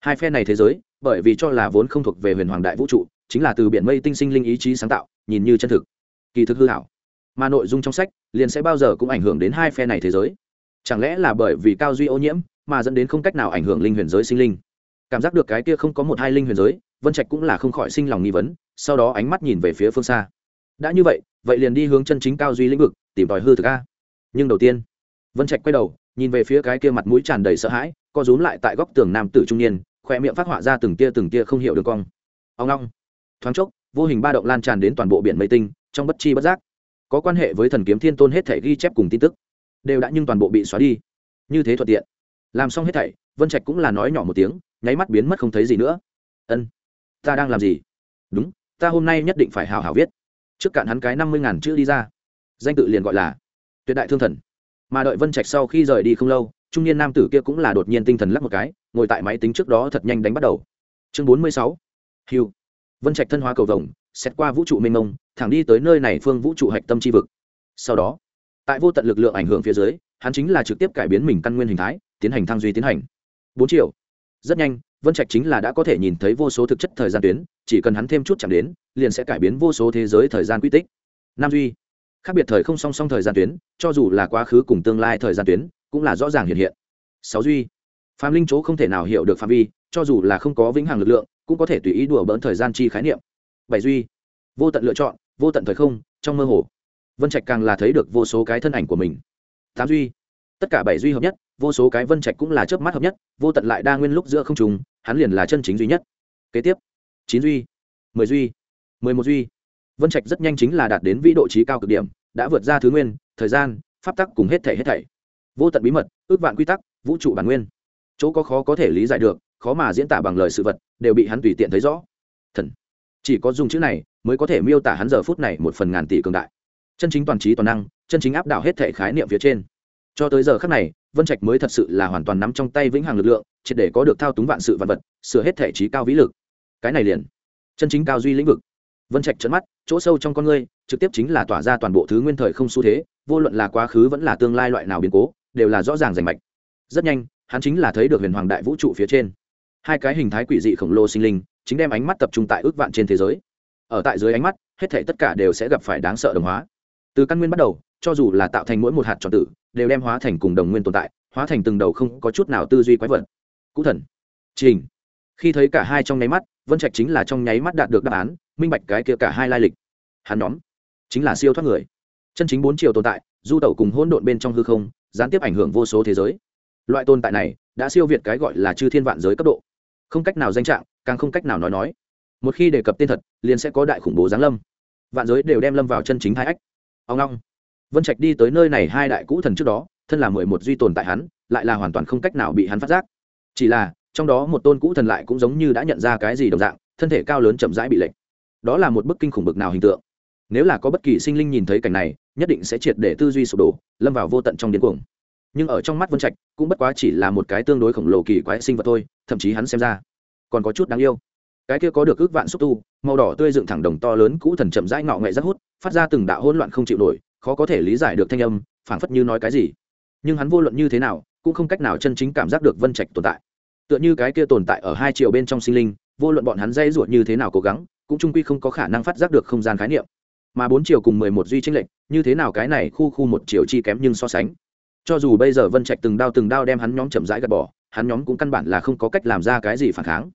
Speaker 1: Hai phe này thế giới, bởi vì cho là vốn không thuộc về huyền hoàng đại vũ trụ, chính là từ biển mây tinh sinh linh ý chí sáng tạo, nhìn như chân thực. Kỳ thực hư hảo. Mà nội dung trong sách liền sẽ bao giờ cũng ảnh hưởng đến hai phe này thế giới. Chẳng lẽ là bởi vì cao duy ô nhiễm mà dẫn đến không cách nào ảnh hưởng linh huyền giới sinh linh? Cảm giác được cái kia không có một hai linh huyền giới, vân trạch cũng là không khỏi sinh lòng nghi vấn, sau đó ánh mắt nhìn về phía phương xa. Đã như vậy vậy liền đi hướng chân chính cao duy lĩnh vực, tìm tòi hư thực a. Nhưng đầu tiên, vân trạch quay đầu, nhìn về phía cái kia mặt mũi tràn đầy sợ hãi, co rúm lại tại góc tường nam tử trung niên khỏe miệng phát họa ra từng tia từng tia không hiểu đường cong. Ông long thoáng chốc, vô hình ba động lan tràn đến toàn bộ biển mây tinh, trong bất chi bất giác. Có quan hệ với thần kiếm thiên tôn hết thể ghi chép cùng tin tức. Đều đã nhưng toàn bộ bị xóa đi. Như thế thuận tiện. Làm xong hết thảy, vân trạch cũng là nói nhỏ một tiếng nháy mắt biến mất không thấy gì nữa. Ân, ta đang làm gì? Đúng, ta hôm nay nhất định phải hào hào viết. Trước cạn hắn cái năm mươi ngàn chữ đi ra. Danh tự liền gọi là tuyệt đại thương thần. Mà đợi vân trạch sau khi rời đi không lâu, trung niên nam tử kia cũng là đột nhiên tinh thần lắc một cái, ngồi tại máy tính trước đó thật nhanh đánh bắt đầu. Chương bốn mươi sáu. Hiu vân trạch thân hóa cầu vồng, xét qua vũ trụ mênh mông, thẳng đi tới nơi này phương vũ trụ hạch tâm tri vực. Sau đó, tại vô tận lực lượng ảnh hưởng phía dưới, hắn chính là trực tiếp cải biến mình căn nguyên hình thái, tiến hành thăng duy tiến hành. Bốn triệu rất nhanh, vân trạch chính là đã có thể nhìn thấy vô số thực chất thời gian tuyến, chỉ cần hắn thêm chút chạm đến, liền sẽ cải biến vô số thế giới thời gian quy tích. Nam duy, khác biệt thời không song song thời gian tuyến, cho dù là quá khứ cùng tương lai thời gian tuyến, cũng là rõ ràng hiện hiện. Sáu duy, phạm linh chỗ không thể nào hiểu được phạm vi, cho dù là không có vĩnh hằng lực lượng, cũng có thể tùy ý đùa bỡn thời gian chi khái niệm. Bảy duy, vô tận lựa chọn, vô tận thời không, trong mơ hồ. Vân trạch càng là thấy được vô số cái thân ảnh của mình. Tám duy tất cả bảy duy hợp nhất, vô số cái vân trạch cũng là chớp mắt hợp nhất, vô tận lại đa nguyên lúc giữa không trùng hắn liền là chân chính duy nhất. Kế tiếp, chín duy, mười duy, mười một duy. Vân trạch rất nhanh chính là đạt đến vĩ độ trí cao cực điểm, đã vượt ra thứ nguyên, thời gian, pháp tắc cùng hết thể hết thảy. Vô tận bí mật, ước vạn quy tắc, vũ trụ bản nguyên. Chỗ có khó có thể lý giải được, khó mà diễn tả bằng lời sự vật, đều bị hắn tùy tiện thấy rõ. Thần. Chỉ có dùng chữ này mới có thể miêu tả hắn giờ phút này một phần ngàn tỷ cường đại. Chân chính toàn trí toàn năng, chân chính áp đảo hết thể khái niệm phía trên cho tới giờ khắc này, vân trạch mới thật sự là hoàn toàn nắm trong tay vĩnh hằng lực lượng, triệt để có được thao túng vạn sự vạn vật, sửa hết thể trí cao vĩ lực. Cái này liền, chân chính cao duy lĩnh vực. Vân trạch trận mắt, chỗ sâu trong con ngươi, trực tiếp chính là tỏa ra toàn bộ thứ nguyên thời không xu thế, vô luận là quá khứ vẫn là tương lai loại nào biến cố, đều là rõ ràng rành mạch. Rất nhanh, hắn chính là thấy được huyền hoàng đại vũ trụ phía trên. Hai cái hình thái quỷ dị khổng lồ sinh linh, chính đem ánh mắt tập trung tại ước vạn trên thế giới. Ở tại dưới ánh mắt, hết thể tất cả đều sẽ gặp phải đáng sợ đồng hóa từ căn nguyên bắt đầu, cho dù là tạo thành mỗi một hạt tròn tử, đều đem hóa thành cùng đồng nguyên tồn tại, hóa thành từng đầu không có chút nào tư duy quái vật. Cũ thần. Trình. Khi thấy cả hai trong nháy mắt, vân trạch chính là trong nháy mắt đạt được đáp án, minh bạch cái kia cả hai lai lịch. Hắn nhóm chính là siêu thoát người. Chân chính bốn chiều tồn tại, du tẩu cùng hỗn độn bên trong hư không, gián tiếp ảnh hưởng vô số thế giới. Loại tồn tại này đã siêu việt cái gọi là chư thiên vạn giới cấp độ. Không cách nào danh trạng, càng không cách nào nói nói. Một khi đề cập tên thật, liền sẽ có đại khủng bố giáng lâm. Vạn giới đều đem lâm vào chân chính hai ách ông long vân trạch đi tới nơi này hai đại cũ thần trước đó, thân là mười một duy tồn tại hắn, lại là hoàn toàn không cách nào bị hắn phát giác. Chỉ là, trong đó một tôn cũ thần lại cũng giống như đã nhận ra cái gì đồng dạng, thân thể cao lớn chậm rãi bị lệch. đó là một bức kinh khủng bực nào hình tượng. Nếu là có bất kỳ sinh linh nhìn thấy cảnh này, nhất định sẽ triệt để tư duy sụp đổ, lâm vào vô tận trong điên cuồng. Nhưng ở trong mắt vân trạch, cũng bất quá chỉ là một cái tương đối khổng lồ kỳ quái sinh vật thôi, thậm chí hắn xem ra, còn có chút đáng yêu. Cái kia có được ước vạn xúc tu, màu đỏ tươi dựng thẳng đồng to lớn cũ thần chậm rãi ngọ nghệ rất hút phát ra từng đạo hỗn loạn không chịu nổi, khó có thể lý giải được thanh âm, phảng phất như nói cái gì. Nhưng hắn vô luận như thế nào, cũng không cách nào chân chính cảm giác được vân trạch tồn tại. Tựa như cái kia tồn tại ở hai chiều bên trong sinh linh, vô luận bọn hắn dây ruột như thế nào cố gắng, cũng trung quy không có khả năng phát giác được không gian khái niệm. Mà bốn chiều cùng mười một duy tranh lệch, như thế nào cái này khu khu một chiều chi kém nhưng so sánh. Cho dù bây giờ vân trạch từng đao từng đao đem hắn nhóm chậm rãi gạt bỏ, hắn nhóm cũng căn bản là không có cách làm ra cái gì phản kháng.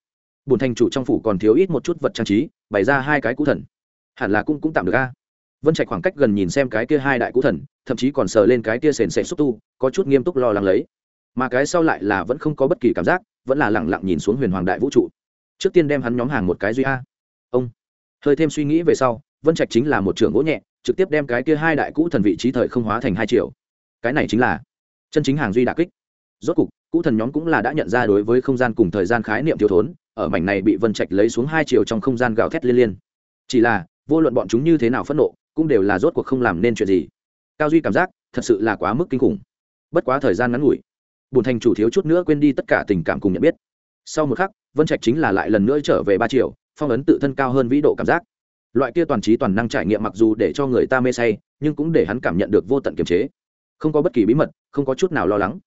Speaker 1: Bùn thành chủ trong phủ còn thiếu ít một chút vật trang trí, bày ra hai cái cũ thần. Hẳn là cũng cũng tạm được a vân trạch khoảng cách gần nhìn xem cái kia hai đại cũ thần, thậm chí còn sờ lên cái kia sền sệt xúc tu, có chút nghiêm túc lo lắng lấy. Mà cái sau lại là vẫn không có bất kỳ cảm giác, vẫn là lẳng lặng nhìn xuống huyền hoàng đại vũ trụ. Trước tiên đem hắn nhóm hàng một cái duy a. Ông. Hơi thêm suy nghĩ về sau, vân trạch chính là một trưởng gỗ nhẹ, trực tiếp đem cái kia hai đại cũ thần vị trí thời không hóa thành hai triệu cái này chính là chân chính hàng duy đà kích. Rốt cục cũ thần nhóm cũng là đã nhận ra đối với không gian cùng thời gian khái niệm thiếu thốn, ở mảnh này bị vân trạch lấy xuống hai triệu trong không gian gào thét liên liên. Chỉ là, vô luận bọn chúng như thế nào phẫn nộ cũng đều là rốt cuộc không làm nên chuyện gì. Cao duy cảm giác, thật sự là quá mức kinh khủng. Bất quá thời gian ngắn ngủi bùn thành chủ thiếu chút nữa quên đi tất cả tình cảm cùng nhận biết. Sau một khắc, vân trạch chính là lại lần nữa trở về ba triệu, phong ấn tự thân cao hơn vĩ độ cảm giác. Loại kia toàn trí toàn năng trải nghiệm mặc dù để cho người ta mê say, nhưng cũng để hắn cảm nhận được vô tận kiềm chế. Không có bất kỳ bí mật, không có chút nào lo lắng.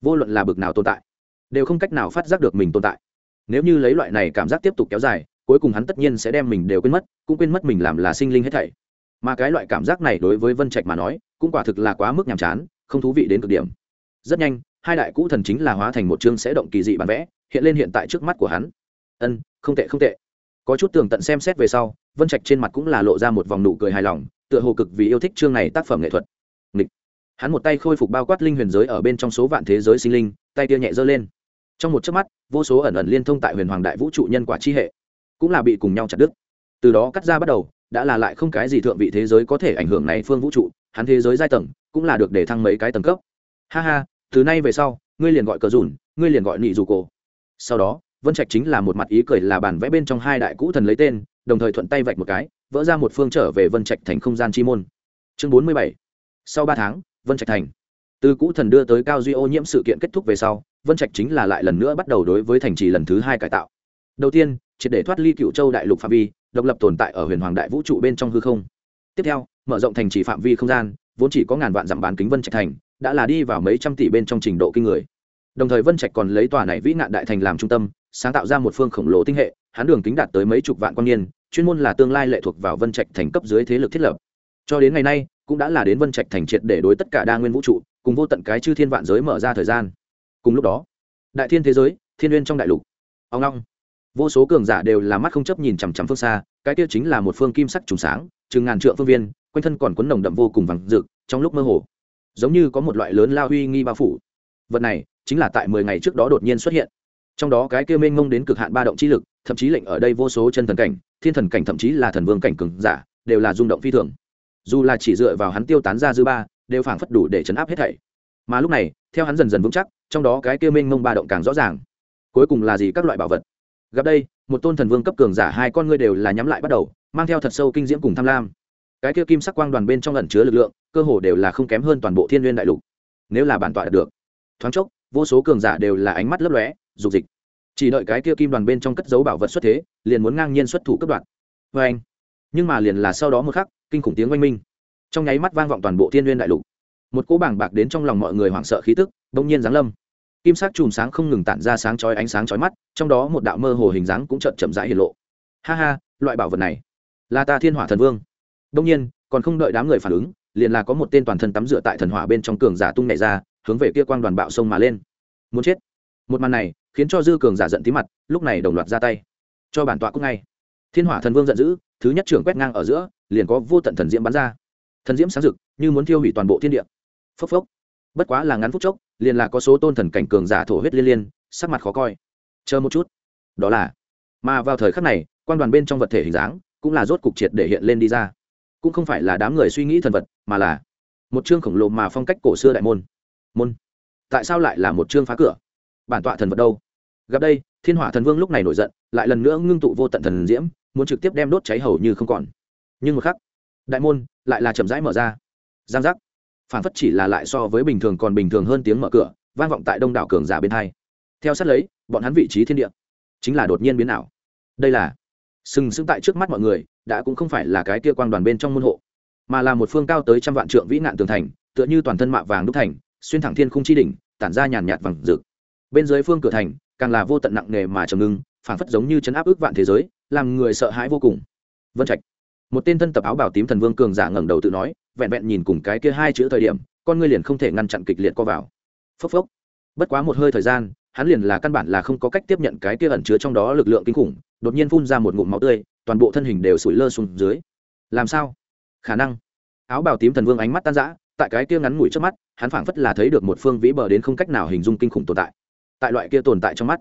Speaker 1: Vô luận là bực nào tồn tại, đều không cách nào phát giác được mình tồn tại. Nếu như lấy loại này cảm giác tiếp tục kéo dài, cuối cùng hắn tất nhiên sẽ đem mình đều quên mất, cũng quên mất mình làm là sinh linh hết thảy mà cái loại cảm giác này đối với vân trạch mà nói, cũng quả thực là quá mức nhàm chán, không thú vị đến cực điểm. Rất nhanh, hai đại cũ thần chính là hóa thành một chương sẽ động kỳ dị bản vẽ, hiện lên hiện tại trước mắt của hắn. Ân, không tệ không tệ. Có chút tường tận xem xét về sau, vân trạch trên mặt cũng là lộ ra một vòng nụ cười hài lòng, tựa hồ cực vì yêu thích chương này tác phẩm nghệ thuật. Nghịch. hắn một tay khôi phục bao quát linh huyền giới ở bên trong số vạn thế giới sinh linh, tay tia nhẹ giơ lên. Trong một chớp mắt, vô số ẩn ẩn liên thông tại huyền hoàng đại vũ trụ nhân quả chi hệ, cũng là bị cùng nhau chặt đứt. Từ đó cắt ra bắt đầu đã là lại không cái gì thượng vị thế giới có thể ảnh hưởng này phương vũ trụ, hắn thế giới giai tầng cũng là được để thăng mấy cái tầng cấp. Ha ha, từ nay về sau, ngươi liền gọi cờ dùn ngươi liền gọi nị dù cổ. Sau đó, vân trạch chính là một mặt ý cười là bản vẽ bên trong hai đại cũ thần lấy tên, đồng thời thuận tay vạch một cái, vỡ ra một phương trở về vân trạch thành không gian chi môn. Chương bốn mươi bảy. Sau ba tháng, vân trạch thành. Từ cũ thần đưa tới cao duy ô nhiễm sự kiện kết thúc về sau, vân trạch chính là lại lần nữa bắt đầu đối với thành trì lần thứ hai cải tạo. Đầu tiên triệt để thoát ly cựu châu đại lục phạm vi, độc lập tồn tại ở huyền hoàng đại vũ trụ bên trong hư không. Tiếp theo, mở rộng thành trì phạm vi không gian, vốn chỉ có ngàn vạn dặm bán kính vân trạch thành, đã là đi vào mấy trăm tỷ bên trong trình độ kinh người. Đồng thời vân trạch còn lấy tòa này vĩ nạn đại thành làm trung tâm, sáng tạo ra một phương khổng lồ tinh hệ hắn đường kính đạt tới mấy chục vạn quan niên, chuyên môn là tương lai lệ thuộc vào vân trạch thành cấp dưới thế lực thiết lập. Cho đến ngày nay, cũng đã là đến vân trạch thành triệt để đối tất cả đa nguyên vũ trụ, cùng vô tận cái chư thiên vạn giới mở ra thời gian. Cùng lúc đó, đại thiên thế giới, thiên uyên trong đại lục. Ông long vô số cường giả đều là mắt không chấp nhìn chằm chằm phương xa, cái kia chính là một phương kim sắc trùng sáng, chừng ngàn trượng phương viên, quanh thân còn cuốn nồng đậm vô cùng vàng rực, trong lúc mơ hồ. Giống như có một loại lớn lao huy nghi bao phủ. Vật này chính là tại mười ngày trước đó đột nhiên xuất hiện. Trong đó cái kia mênh mông đến cực hạn ba động chi lực, thậm chí lệnh ở đây vô số chân thần cảnh, thiên thần cảnh thậm chí là thần vương cảnh cường giả, đều là rung động phi thường. Dù là chỉ dựa vào hắn tiêu tán ra dư ba, đều phảng phất đủ để chấn áp hết thảy. Mà lúc này, theo hắn dần dần vững chắc, trong đó cái kia mênh mông ba động càng rõ ràng. Cuối cùng là gì các loại bảo vật? Gặp đây, một tôn thần vương cấp cường giả hai con ngươi đều là nhắm lại bắt đầu, mang theo thật sâu kinh diễm cùng tham lam. Cái kia kim sắc quang đoàn bên trong ẩn chứa lực lượng, cơ hồ đều là không kém hơn toàn bộ thiên n đại lục. Nếu là bản tọa đạt được, thoáng chốc, vô số cường giả đều là ánh mắt lấp lóe, dục dịch. Chỉ đợi cái kia kim đoàn bên trong cất dấu bảo vật xuất thế, liền muốn ngang nhiên xuất thủ cấp đoạn. Vê anh, nhưng mà liền là sau đó một khắc, kinh khủng tiếng oanh minh. Trong nháy mắt vang vọng toàn bộ thiên n đại lục. Một cỗ bảng bạc đến trong lòng mọi người hoảng sợ khí tức đông nhiên giáng lâm kim sắc chùm sáng không ngừng tản ra sáng chói ánh sáng chói mắt, trong đó một đạo mơ hồ hình dáng cũng chậm chậm rãi hiện lộ. Ha ha, loại bảo vật này, là ta thiên hỏa thần vương. Đông nhiên, còn không đợi đám người phản ứng, liền là có một tên toàn thân tắm rửa tại thần hỏa bên trong cường giả tung nhảy ra, hướng về kia quang đoàn bạo sông mà lên. Muốn chết. Một màn này, khiến cho dư cường giả giận tí mặt, lúc này đồng loạt ra tay. Cho bản tọa cũng ngay. Thiên hỏa thần vương giận dữ, thứ nhất trưởng quét ngang ở giữa, liền có vô tận thần diễm bắn ra. Thần diễm sáng rực, như muốn thiêu hủy toàn bộ thiên địa. Phốc phốc. Bất quá là ngắn phút chốc liền là có số tôn thần cảnh cường giả thổ huyết liên liên, sắc mặt khó coi. Chờ một chút. Đó là, mà vào thời khắc này, quan đoàn bên trong vật thể hình dáng cũng là rốt cục triệt để hiện lên đi ra. Cũng không phải là đám người suy nghĩ thần vật, mà là một chương khổng lồ mà phong cách cổ xưa đại môn. Môn. Tại sao lại là một chương phá cửa? Bản tọa thần vật đâu? Gặp đây, thiên hỏa thần vương lúc này nổi giận, lại lần nữa ngưng tụ vô tận thần diễm, muốn trực tiếp đem đốt cháy hầu như không còn. Nhưng một khắc, đại môn lại là chậm rãi mở ra. Giang giác phản phất chỉ là lại so với bình thường còn bình thường hơn tiếng mở cửa, vang vọng tại đông đảo cường giả bên hai. Theo sát lấy, bọn hắn vị trí thiên địa chính là đột nhiên biến ảo. Đây là sừng sững tại trước mắt mọi người, đã cũng không phải là cái kia quang đoàn bên trong môn hộ, mà là một phương cao tới trăm vạn trượng vĩ nạn tường thành, tựa như toàn thân mạ vàng đúc thành, xuyên thẳng thiên khung chi đỉnh, tản ra nhàn nhạt vàng rực. Bên dưới phương cửa thành, càng là vô tận nặng nề mà trầm ngưng, phảng phất giống như chấn áp ước vạn thế giới, làm người sợ hãi vô cùng. Vân trạch một tên thân tập áo bảo tím thần vương cường giả ngẩng đầu tự nói, vẹn vẹn nhìn cùng cái kia hai chữ thời điểm, con ngươi liền không thể ngăn chặn kịch liệt co vào. Phốc phốc. Bất quá một hơi thời gian, hắn liền là căn bản là không có cách tiếp nhận cái kia ẩn chứa trong đó lực lượng kinh khủng, đột nhiên phun ra một ngụm máu tươi, toàn bộ thân hình đều sủi lơ xuống dưới. Làm sao? Khả năng. Áo bào tím thần vương ánh mắt tan rã, tại cái kia ngắn ngủi trước mắt, hắn phảng phất là thấy được một phương vĩ bờ đến không cách nào hình dung kinh khủng tồn tại. Tại loại kia tồn tại trong mắt,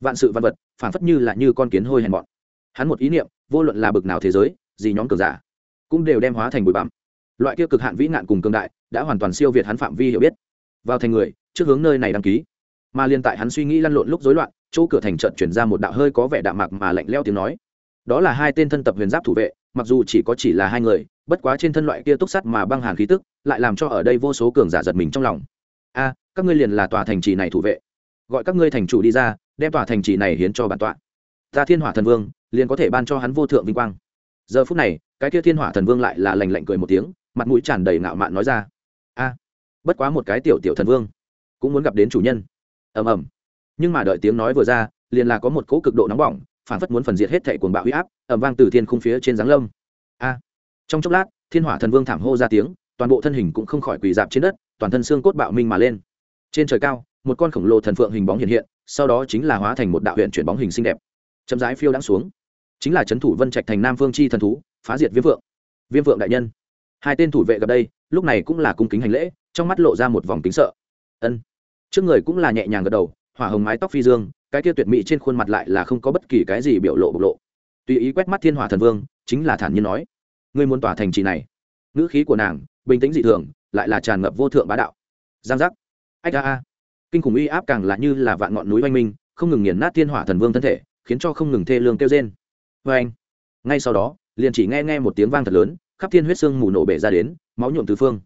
Speaker 1: vạn sự văn vật, phảng phất như là như con kiến hôi hèn bọn hắn một ý niệm, vô luận là bực nào thế giới gì nhóm cường giả cũng đều đem hóa thành bụi bặm. Loại kia cực hạn vĩ nạn cùng cường đại đã hoàn toàn siêu việt hắn phạm vi hiểu biết. Vào thành người, trước hướng nơi này đăng ký. Mà liên tại hắn suy nghĩ lăn lộn lúc rối loạn, chỗ cửa thành trận chuyển ra một đạo hơi có vẻ đạm mạc mà lạnh leo tiếng nói. Đó là hai tên thân tập huyền giáp thủ vệ, mặc dù chỉ có chỉ là hai người, bất quá trên thân loại kia túc sắt mà băng hàn khí tức, lại làm cho ở đây vô số cường giả giật mình trong lòng. A, các ngươi liền là tòa thành trì này thủ vệ. Gọi các ngươi thành chủ đi ra, đem tòa thành trì này hiến cho bản tọa. Ta thiên hỏa thần vương, liền có thể ban cho hắn vô thượng vinh quang giờ phút này, cái kia thiên hỏa thần vương lại là lành lạnh cười một tiếng, mặt mũi tràn đầy ngạo mạn nói ra, a, bất quá một cái tiểu tiểu thần vương, cũng muốn gặp đến chủ nhân. Ầm ầm. Nhưng mà đợi tiếng nói vừa ra, liền là có một cỗ cực độ nóng bỏng, phản phất muốn phần diệt hết thệ cuồng bạo huy áp, ầm vang từ thiên khung phía trên giáng lâm. A. Trong chốc lát, thiên hỏa thần vương thảm hô ra tiếng, toàn bộ thân hình cũng không khỏi quỳ dạp trên đất, toàn thân xương cốt bạo minh mà lên. Trên trời cao, một con khổng lồ thần phượng hình bóng hiện hiện, sau đó chính là hóa thành một đạo huyện chuyển bóng hình xinh đẹp. Chậm rãi phiêu đang xuống chính là trấn thủ vân trạch thành nam phương chi thần thú, phá diệt viêm vượng. Viêm vượng đại nhân. Hai tên thủ vệ gặp đây, lúc này cũng là cung kính hành lễ, trong mắt lộ ra một vòng kính sợ. Ân. Trước người cũng là nhẹ nhàng gật đầu, hỏa hồng mái tóc phi dương, cái kia tuyệt mỹ trên khuôn mặt lại là không có bất kỳ cái gì biểu lộ bộc lộ. Tùy ý quét mắt thiên hỏa thần vương, chính là thản nhiên nói, ngươi muốn tỏa thành trì này. Ngữ khí của nàng, bình tĩnh dị thường, lại là tràn ngập vô thượng bá đạo. Giang giác. Ách a a. Kinh khủng uy áp càng là như là vạn ngọn núi oanh minh, không ngừng nghiền nát thiên hỏa thần vương thân thể, khiến cho không ngừng thê lương kêu trên vê anh. Ngay sau đó, liền chỉ nghe nghe một tiếng vang thật lớn, khắp thiên huyết xương mù nổ bể ra đến, máu nhuộm tứ phương.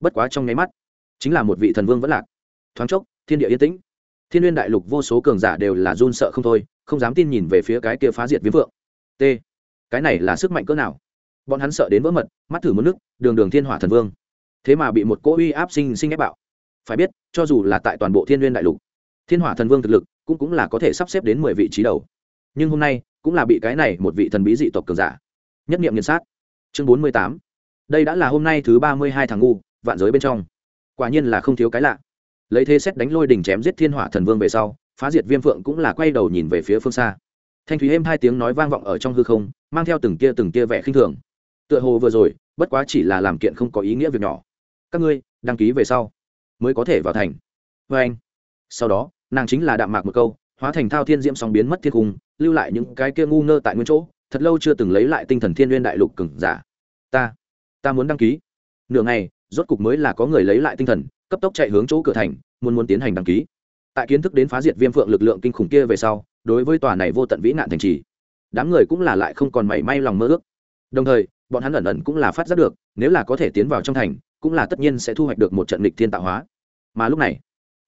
Speaker 1: Bất quá trong nháy mắt, chính là một vị thần vương vẫn lạc. Thoáng chốc, thiên địa yên tĩnh. Thiên n g u y ê n đại lục vô số cường giả đều là run sợ không thôi, không dám tin nhìn về phía cái kia phá diệt viêm vượng t. Cái này là sức mạnh cỡ nào? Bọn hắn sợ đến vỡ mật, mắt thử mất nước, đường đường thiên hỏa thần vương. Thế mà bị một cỗ uy áp sinh sinh ép bạo. Phải biết, cho dù là tại toàn bộ thiên n g u y ê n đại lục, thiên hỏa thần vương thực lực cũng cũng là có thể sắp xếp đến mười vị trí đầu nhưng hôm nay cũng là bị cái này một vị thần bí dị tộc cường giả nhất nghiệm nghiền sát. Chương bốn mươi tám. Đây đã là hôm nay thứ ba mươi hai tháng ngu, vạn giới bên trong. Quả nhiên là không thiếu cái lạ. Lấy thế xét đánh lôi đỉnh chém giết thiên hỏa thần vương về sau, phá diệt viêm phượng cũng là quay đầu nhìn về phía phương xa. Thanh thúy êm hai tiếng nói vang vọng ở trong hư không, mang theo từng kia từng kia vẻ khinh thường. Tựa hồ vừa rồi, bất quá chỉ là làm kiện không có ý nghĩa việc nhỏ. Các ngươi, đăng ký về sau mới có thể vào thành. Vê anh sau đó, nàng chính là đạm mạc một câu hóa thành thao thiên diễm sóng biến mất thiên cung, lưu lại những cái kia ngu ngơ tại nguyên chỗ, thật lâu chưa từng lấy lại tinh thần thiên n g u y ê n đại lục cừng giả. Ta ta muốn đăng ký. Nửa ngày, rốt cục mới là có người lấy lại tinh thần, cấp tốc chạy hướng chỗ cửa thành, muốn muốn tiến hành đăng ký. Tại kiến thức đến phá diệt viêm phượng lực lượng kinh khủng kia về sau, đối với tòa này vô tận vĩ nạn thành trì, đám người cũng là lại không còn mảy may lòng mơ ước. Đồng thời, bọn hắn ẩn ẩn cũng là phát giác được, nếu là có thể tiến vào trong thành, cũng là tất nhiên sẽ thu hoạch được một trận lịch thiên tạo hóa. Mà lúc này,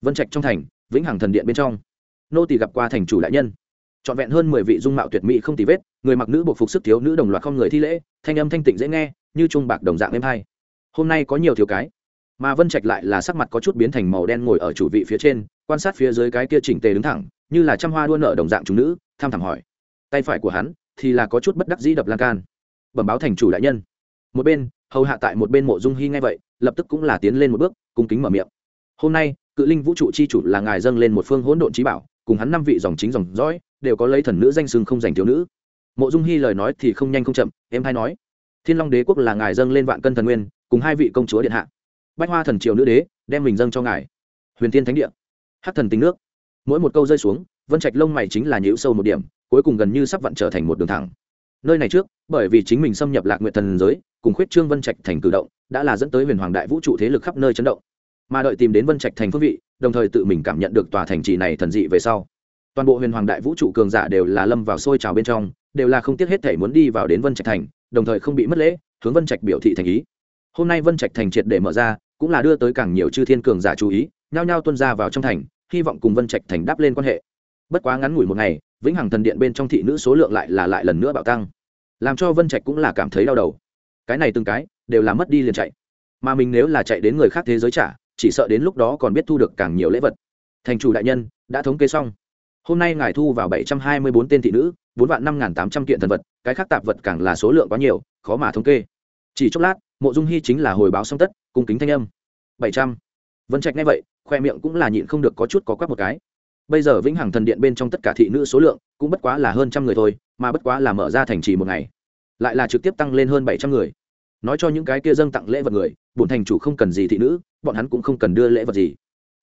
Speaker 1: vân trạch trong thành, vĩnh hằng thần điện bên trong nô tỳ gặp qua thành chủ đại nhân. Trọn vẹn hơn mười vị dung mạo tuyệt mỹ không tì vết, người mặc nữ bộ phục sức thiếu nữ đồng loạt không người thi lễ, thanh âm thanh tịnh dễ nghe, như trung bạc đồng dạng êm hay. hôm nay có nhiều thiếu cái. Mà vân trạch lại là sắc mặt có chút biến thành màu đen ngồi ở chủ vị phía trên, quan sát phía dưới cái kia chỉnh tề đứng thẳng, như là trăm hoa đua nở đồng dạng chúng nữ, tham thẳm hỏi. Tay phải của hắn thì là có chút bất đắc dĩ đập lan can. Bẩm báo thành chủ đại nhân. Một bên, hầu hạ tại một bên mộ dung hy ngay vậy, lập tức cũng là tiến lên một bước, cung kính mở miệng. Hôm nay, cự linh vũ trụ chi chủ là ngài dâng lên một phương hỗn độn trí bảo cùng hắn năm vị dòng chính dòng dõi, đều có lấy thần nữ danh sưng không dành thiếu nữ. Mộ dung hy lời nói thì không nhanh không chậm, em hay nói, thiên long đế quốc là ngài dâng lên vạn cân thần nguyên, cùng hai vị công chúa điện hạ. Bách hoa thần triều nữ đế, đem mình dâng cho ngài. Huyền thiên thánh địa. Hát thần tính nước. Mỗi một câu rơi xuống, vân trạch lông mày chính là nhễu sâu một điểm, cuối cùng gần như sắp vặn trở thành một đường thẳng. Nơi này trước, bởi vì chính mình xâm nhập lạc nguyện thần giới, cùng khuyết trương vân trạch thành cử động, đã là dẫn tới huyền hoàng đại vũ trụ thế lực khắp nơi chấn động mà đợi tìm đến vân trạch thành phương vị, đồng thời tự mình cảm nhận được tòa thành trì này thần dị về sau. Toàn bộ huyền hoàng đại vũ trụ cường giả đều là lâm vào sôi trào bên trong, đều là không tiếc hết thể muốn đi vào đến vân trạch thành, đồng thời không bị mất lễ, hướng vân trạch biểu thị thành ý. Hôm nay vân trạch thành triệt để mở ra, cũng là đưa tới càng nhiều chư thiên cường giả chú ý, nhao nhao tuân ra vào trong thành, hy vọng cùng vân trạch thành đáp lên quan hệ. Bất quá ngắn ngủi một ngày, vĩnh hằng thần điện bên trong thị nữ số lượng lại là lại lần nữa bạo tăng, làm cho vân trạch cũng là cảm thấy đau đầu. Cái này từng cái, đều là mất đi liền chạy. Mà mình nếu là chạy đến người khác thế giới trả chỉ sợ đến lúc đó còn biết thu được càng nhiều lễ vật. Thành chủ đại nhân, đã thống kê xong. Hôm nay ngài thu vào bảy trăm hai mươi bốn tên thị nữ, bốn vạn năm n g h n tám trăm kiện thần vật, cái khác tạp vật càng là số lượng quá nhiều, khó mà thống kê. Chỉ chốc lát, mộ dung hy chính là hồi báo xong tất, cung kính thanh âm. bảy trăm. Vân trạch nghe vậy, khoe miệng cũng là nhịn không được có chút có quắc một cái. Bây giờ vĩnh hằng thần điện bên trong tất cả thị nữ số lượng, cũng bất quá là hơn trăm người thôi, mà bất quá là mở ra thành trì một ngày. Lại là trực tiếp tăng lên hơn bảy trăm người. Nói cho những cái kia dâng tặng lễ vật người, bổn thành chủ không cần gì thị nữ bọn hắn cũng không cần đưa lễ vật gì.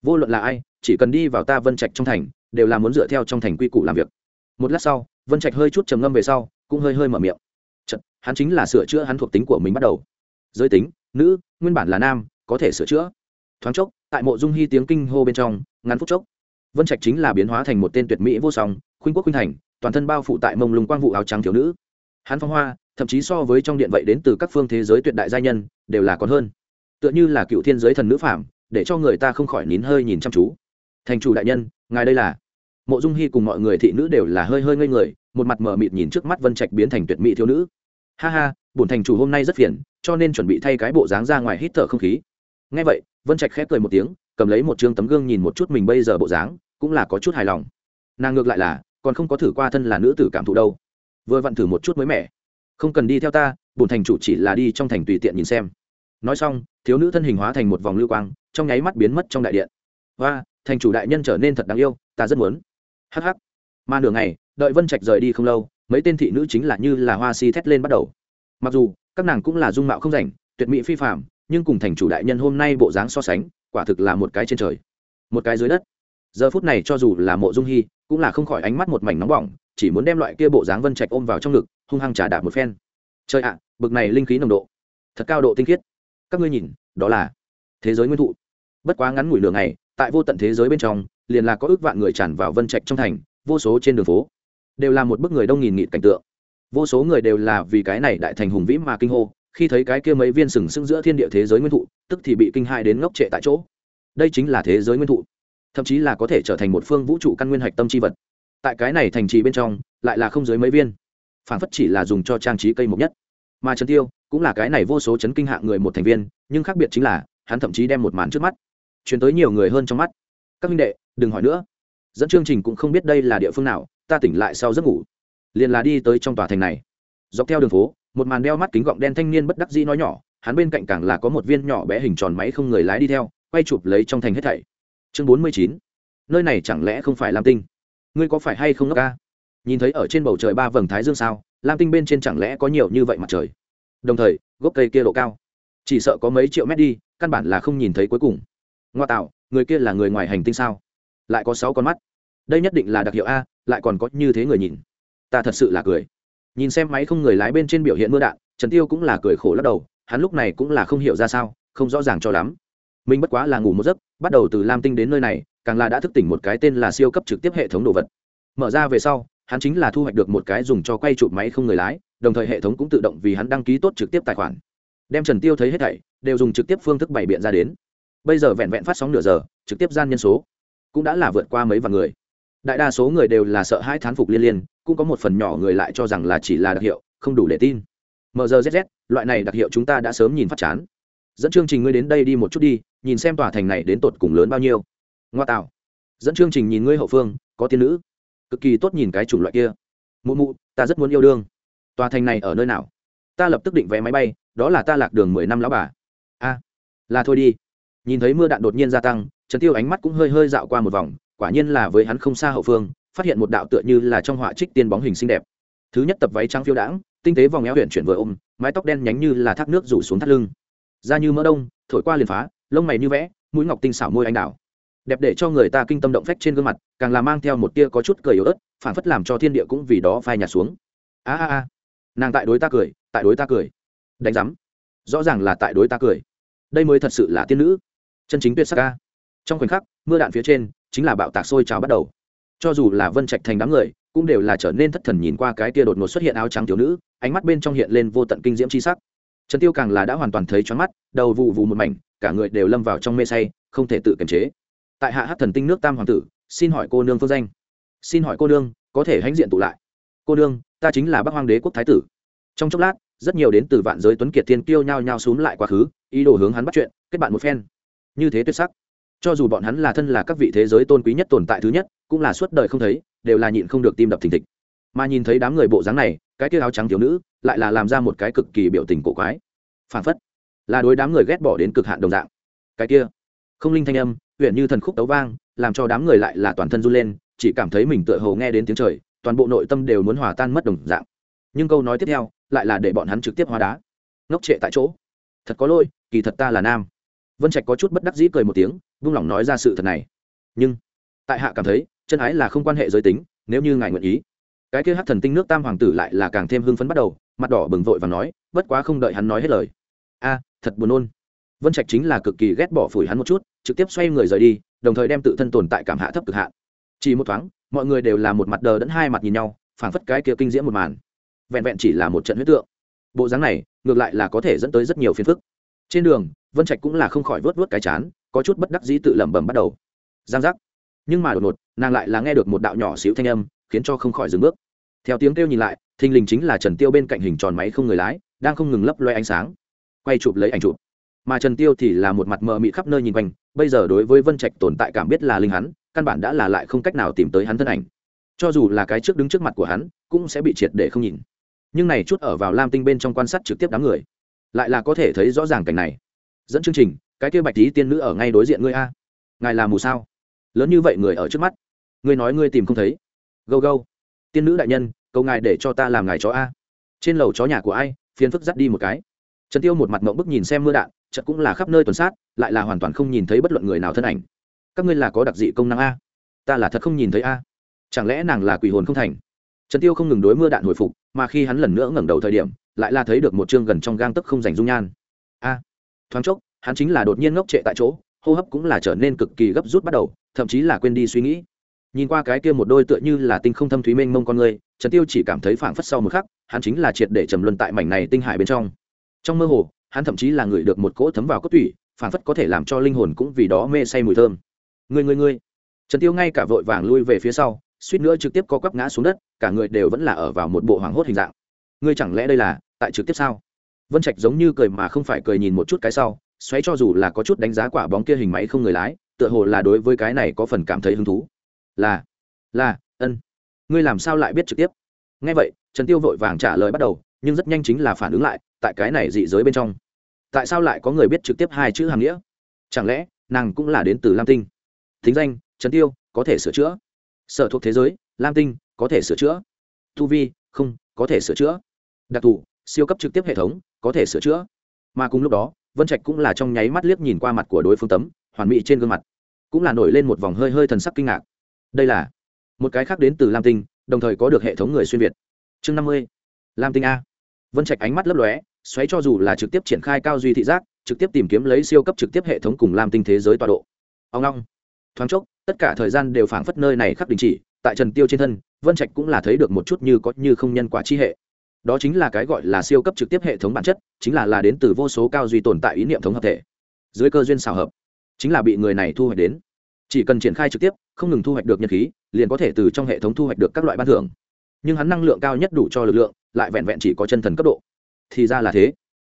Speaker 1: Vô luận là ai chỉ cần đi vào ta vân trạch trong thành đều là muốn dựa theo trong thành quy củ làm việc. Một lát sau vân trạch hơi chút trầm ngâm về sau cũng hơi hơi mở miệng. Chật, hắn chính là sửa chữa hắn thuộc tính của mình bắt đầu. Giới tính nữ nguyên bản là nam có thể sửa chữa. Thoáng chốc tại mộ dung hy tiếng kinh hô bên trong ngắn phút chốc vân trạch chính là biến hóa thành một tên tuyệt mỹ vô song khuynh quốc khuynh thành toàn thân bao phủ tại mông lùng quang vụ áo trắng thiếu nữ. Hắn phong hoa thậm chí so với trong điện vậy đến từ các phương thế giới tuyệt đại gia nhân đều là còn hơn tựa như là cựu thiên giới thần nữ phạm để cho người ta không khỏi nín hơi nhìn chăm chú. Thành chủ đại nhân, ngài đây là? Mộ dung hy cùng mọi người thị nữ đều là hơi hơi ngây người, một mặt mờ mịt nhìn trước mắt vân trạch biến thành tuyệt mỹ thiếu nữ. Ha ha, bổn thành chủ hôm nay rất phiền, cho nên chuẩn bị thay cái bộ dáng ra ngoài hít thở không khí. Ngay vậy, vân trạch khép cười một tiếng, cầm lấy một chương tấm gương nhìn một chút mình bây giờ bộ dáng, cũng là có chút hài lòng. Nàng ngược lại là, còn không có thử qua thân là nữ tử cảm thụ đâu. Vừa vặn thử một chút mới mẻ. Không cần đi theo ta, bổn thành chủ chỉ là đi trong thành tùy tiện nhìn xem. Nói xong thiếu nữ thân hình hóa thành một vòng lưu quang, trong nháy mắt biến mất trong đại điện. Và thành chủ đại nhân trở nên thật đáng yêu, ta rất muốn. Hh mà nửa ngày, đợi vân trạch rời đi không lâu, mấy tên thị nữ chính là như là hoa si thét lên bắt đầu. Mặc dù, các nàng cũng là dung mạo không rảnh, tuyệt mỹ phi phạm nhưng cùng thành chủ đại nhân hôm nay bộ dáng so sánh, quả thực là một cái trên trời. Một cái dưới đất. Giờ phút này cho dù là mộ dung hy, cũng là không khỏi ánh mắt một mảnh nóng bỏng, chỉ muốn đem loại kia bộ dáng vân trạch ôm vào trong ngực, hung hăng trả đạp một phen. Trời ạ, bực này linh khí nồng độ. Thật cao độ tinh khiết các ngươi nhìn, đó là thế giới nguyên thụ. Bất quá ngắn ngủi lửa ngày, tại vô tận thế giới bên trong, liền là có ước vạn người tràn vào vân trạch trong thành, vô số trên đường phố, đều là một bức người đông nghìn nghịt cảnh tượng. Vô số người đều là vì cái này đại thành hùng vĩ mà kinh hô, khi thấy cái kia mấy viên sừng sững giữa thiên địa thế giới nguyên thụ, tức thì bị kinh hại đến ngốc trệ tại chỗ. Đây chính là thế giới nguyên thụ, thậm chí là có thể trở thành một phương vũ trụ căn nguyên hạch tâm c h i vật. Tại cái này thành trì bên trong, lại là không dưới mấy viên, phản phất chỉ là dùng cho trang trí cây mộc nhất mà trấn tiêu cũng là cái này vô số chấn kinh hạng người một thành viên, nhưng khác biệt chính là, hắn thậm chí đem một màn trước mắt chuyển tới nhiều người hơn trong mắt. Các minh đệ, đừng hỏi nữa. Dẫn chương trình cũng không biết đây là địa phương nào, ta tỉnh lại sau giấc ngủ. Liền là đi tới trong tòa thành này. Dọc theo đường phố, một màn đeo mắt kính gọng đen thanh niên bất đắc dĩ nói nhỏ, hắn bên cạnh càng là có một viên nhỏ bé hình tròn máy không người lái đi theo, quay chụp lấy trong thành hết thảy. Chương bốn mươi chín, nơi này chẳng lẽ không phải lam tinh? Ngươi có phải hay không ngốc ca? Nhìn thấy ở trên bầu trời ba vầng thái dương sao? Lam tinh bên trên chẳng lẽ có nhiều như vậy mặt trời đồng thời gốc cây kia độ cao chỉ sợ có mấy triệu mét đi căn bản là không nhìn thấy cuối cùng ngoa tạo người kia là người ngoài hành tinh sao lại có sáu con mắt đây nhất định là đặc hiệu a lại còn có như thế người nhìn ta thật sự là cười nhìn xem máy không người lái bên trên biểu hiện mưa đạn trần tiêu cũng là cười khổ lắc đầu hắn lúc này cũng là không hiểu ra sao không rõ ràng cho lắm mình bất quá là ngủ một giấc bắt đầu từ lam tinh đến nơi này càng là đã thức tỉnh một cái tên là siêu cấp trực tiếp hệ thống đồ vật mở ra về sau hắn chính là thu hoạch được một cái dùng cho quay chụp máy không người lái, đồng thời hệ thống cũng tự động vì hắn đăng ký tốt trực tiếp tài khoản. Đem trần tiêu thấy hết thảy, đều dùng trực tiếp phương thức bày biện ra đến. Bây giờ vẹn vẹn phát sóng nửa giờ, trực tiếp gian nhân số cũng đã là vượt qua mấy vạn người. Đại đa số người đều là sợ hai thán phục liên liên, cũng có một phần nhỏ người lại cho rằng là chỉ là đặc hiệu, không đủ để tin. Mrzz loại này đặc hiệu chúng ta đã sớm nhìn phát chán. Dẫn chương trình ngươi đến đây đi một chút đi, nhìn xem tòa thành này đến tột cùng lớn bao nhiêu. Ngoa tạo. Dẫn chương trình nhìn ngươi hậu phương, có tiên nữ cực kỳ tốt nhìn cái chủng loại kia. Mụ mụ, ta rất muốn yêu đương. Tòa thành này ở nơi nào? Ta lập tức định vé máy bay, đó là ta lạc đường mười năm lão bà. A, là thôi đi. Nhìn thấy mưa đạn đột nhiên gia tăng, trần tiêu ánh mắt cũng hơi hơi dạo qua một vòng, quả nhiên là với hắn không xa hậu phương, phát hiện một đạo tựa như là trong họa trích tiên bóng hình xinh đẹp. Thứ nhất tập váy trắng phiêu đãng, tinh tế vòng eo huyện chuyển vừa ôm, mái tóc đen nhánh như là thác nước rủ xuống thắt lưng. Da như mỡ đông, thổi qua liền phá, lông mày như vẽ, mũi ngọc tinh xảo môi anh đào đẹp để cho người ta kinh tâm động phách trên gương mặt, càng là mang theo một tia có chút cười yếu ớt phản phất làm cho thiên địa cũng vì đó phai nhạt xuống. A a a, nàng tại đối ta cười, tại đối ta cười. Đánh giám. Rõ ràng là tại đối ta cười. Đây mới thật sự là tiên nữ. Chân chính tuyệt sắc ca. Trong khoảnh khắc, mưa đạn phía trên, chính là bạo tạc sôi trào bắt đầu. Cho dù là vân trạch thành đám người, cũng đều là trở nên thất thần nhìn qua cái tia đột ngột xuất hiện áo trắng thiếu nữ, ánh mắt bên trong hiện lên vô tận kinh diễm c h i sắc. Trần tiêu càng là đã hoàn toàn thấy choáng mắt, đầu vụ vụ một mảnh, cả người đều lâm vào trong mê say, không thể tự kiềm chế tại hạ hát thần tinh nước tam hoàng tử, xin hỏi cô nương phương danh. Xin hỏi cô nương, có thể hãnh diện tụ lại. Cô nương, ta chính là bắc hoàng đế quốc thái tử. Trong chốc lát, rất nhiều đến từ vạn giới tuấn kiệt thiên kiêu nhao nhao xúm lại quá khứ, ý đồ hướng hắn bắt chuyện, kết bạn một phen. Như thế tuyệt sắc. Cho dù bọn hắn là thân là các vị thế giới tôn quý nhất tồn tại thứ nhất, cũng là suốt đời không thấy, đều là nhịn không được tim đập thình thịch. Mà nhìn thấy đám người bộ dáng này, cái kia áo trắng thiếu nữ, lại là làm ra một cái cực kỳ biểu tình cổ quái. Phản phất là đối đám người ghét bỏ đến cực hạn đồng dạng. Cái kia, không linh thanh âm huyện như thần khúc tấu vang, làm cho đám người lại là toàn thân run lên, chỉ cảm thấy mình tựa hồ nghe đến tiếng trời, toàn bộ nội tâm đều muốn hòa tan mất đồng dạng. Nhưng câu nói tiếp theo, lại là để bọn hắn trực tiếp hóa đá. Ngốc trệ tại chỗ. Thật có lỗi, kỳ thật ta là nam. Vân trạch có chút bất đắc dĩ cười một tiếng, vung lòng nói ra sự thật này. Nhưng, tại hạ cảm thấy, chân ái là không quan hệ giới tính, nếu như ngài nguyện ý. Cái kia hát thần tinh nước tam hoàng tử lại là càng thêm hưng phấn bắt đầu, mặt đỏ bừng vội và nói, bất quá không đợi hắn nói hết lời. A, thật buồn nôn vân trạch chính là cực kỳ ghét bỏ phủi hắn một chút, trực tiếp xoay người rời đi, đồng thời đem tự thân tồn tại cảm hạ thấp cực hạn. chỉ một thoáng, mọi người đều là một mặt đờ đẫn hai mặt nhìn nhau, phảng phất cái kia kinh diễm một màn. Vẹn vẹn chỉ là một trận huyết tượng. Bộ dáng này, ngược lại là có thể dẫn tới rất nhiều phiền phức. Trên đường, vân trạch cũng là không khỏi vớt vớt cái chán, có chút bất đắc dĩ tự lẩm bẩm bắt đầu. Giang giác. Nhưng mà đột ngột, nàng lại là nghe được một đạo nhỏ xíu thanh âm, khiến cho không khỏi dừng bước. Theo tiếng kêu nhìn lại, thình lình chính là trần tiêu bên cạnh hình tròn máy không người lái, đang không ngừng lấp loe ánh sáng. Quay chụp lấy ảnh chụp mà trần tiêu thì là một mặt mờ mị khắp nơi nhìn quanh, bây giờ đối với vân trạch tồn tại cảm biết là linh hắn, căn bản đã là lại không cách nào tìm tới hắn thân ảnh. Cho dù là cái trước đứng trước mặt của hắn, cũng sẽ bị triệt để không nhìn. Nhưng này chút ở vào lam tinh bên trong quan sát trực tiếp đám người, lại là có thể thấy rõ ràng cảnh này. Dẫn chương trình, cái kia bạch tí tiên nữ ở ngay đối diện ngươi a. Ngài là mù sao? Lớn như vậy người ở trước mắt, ngươi nói ngươi tìm không thấy. Gâu gâu. Tiên nữ đại nhân câu ngài để cho ta làm ngài chó a. Trên lầu chó nhà của ai? Phiến phức dắt đi một cái. Trần tiêu một mặt mộng bức nhìn xem mưa đạn chợt cũng là khắp nơi tuần sát, lại là hoàn toàn không nhìn thấy bất luận người nào thân ảnh. Các ngươi là có đặc dị công năng a? Ta là thật không nhìn thấy a. Chẳng lẽ nàng là quỷ hồn không thành? Trần tiêu không ngừng đối mưa đạn hồi phục, mà khi hắn lần nữa ngẩng đầu thời điểm, lại là thấy được một chương gần trong gang tấc không rảnh dung nhan. A! Thoáng chốc, hắn chính là đột nhiên ngốc trệ tại chỗ, hô hấp cũng là trở nên cực kỳ gấp rút bắt đầu, thậm chí là quên đi suy nghĩ. Nhìn qua cái kia một đôi tựa như là tinh không thâm thúy mênh mông con người, trần tiêu chỉ cảm thấy phảng phất sau một khắc, hắn chính là triệt để trầm luân tại mảnh này tinh hải bên trong. Trong mơ hồ hắn thậm chí là người được một cỗ thấm vào cốt tủy, phảng phất có thể làm cho linh hồn cũng vì đó mê say mùi thơm. Người người người trần tiêu ngay cả vội vàng lui về phía sau, suýt nữa trực tiếp có quắp ngã xuống đất, cả người đều vẫn là ở vào một bộ hoảng hốt hình dạng. Ngươi chẳng lẽ đây là tại trực tiếp sao? Vân trạch giống như cười mà không phải cười nhìn một chút cái sau, xoáy cho dù là có chút đánh giá quả bóng kia hình máy không người lái, tựa hồ là đối với cái này có phần cảm thấy hứng thú. Là là, ân. Ngươi làm sao lại biết trực tiếp? Ngay vậy, trần tiêu vội vàng trả lời bắt đầu, nhưng rất nhanh chính là phản ứng lại, tại cái này dị giới bên trong tại sao lại có người biết trực tiếp hai chữ hàng nghĩa? Chẳng lẽ nàng cũng là đến từ lam tinh? Thính danh trần tiêu, có thể sửa chữa. Sở thuộc thế giới, lam tinh, có thể sửa chữa. Thu vi, không, có thể sửa chữa. Đặc thù, siêu cấp trực tiếp hệ thống, có thể sửa chữa. Mà cùng lúc đó, vân trạch cũng là trong nháy mắt liếc nhìn qua mặt của đối phương tấm, hoàn mỹ trên gương mặt. Cũng là nổi lên một vòng hơi hơi thần sắc kinh ngạc. Đây là một cái khác đến từ lam tinh, đồng thời có được hệ thống người xuyên việt. Chương năm mươi, lam tinh a. Vân trạch ánh mắt lấp lóe xoáy cho dù là trực tiếp triển khai cao duy thị giác, trực tiếp tìm kiếm lấy siêu cấp trực tiếp hệ thống cùng làm tinh thế giới tọa độ. Ông long. Thoáng chốc, tất cả thời gian đều phảng phất nơi này khắc đình chỉ, tại trần tiêu trên thân, vân trạch cũng là thấy được một chút như có như không nhân quả chi hệ. Đó chính là cái gọi là siêu cấp trực tiếp hệ thống bản chất, chính là là đến từ vô số cao duy tồn tại ý niệm thống hợp thể. Dưới cơ duyên xào hợp, chính là bị người này thu hoạch đến. Chỉ cần triển khai trực tiếp, không ngừng thu hoạch được nhật khí, liền có thể từ trong hệ thống thu hoạch được các loại ban thưởng. Nhưng hắn năng lượng cao nhất đủ cho lực lượng, lại vẹn vẹn chỉ có chân thần cấp độ thì ra là thế.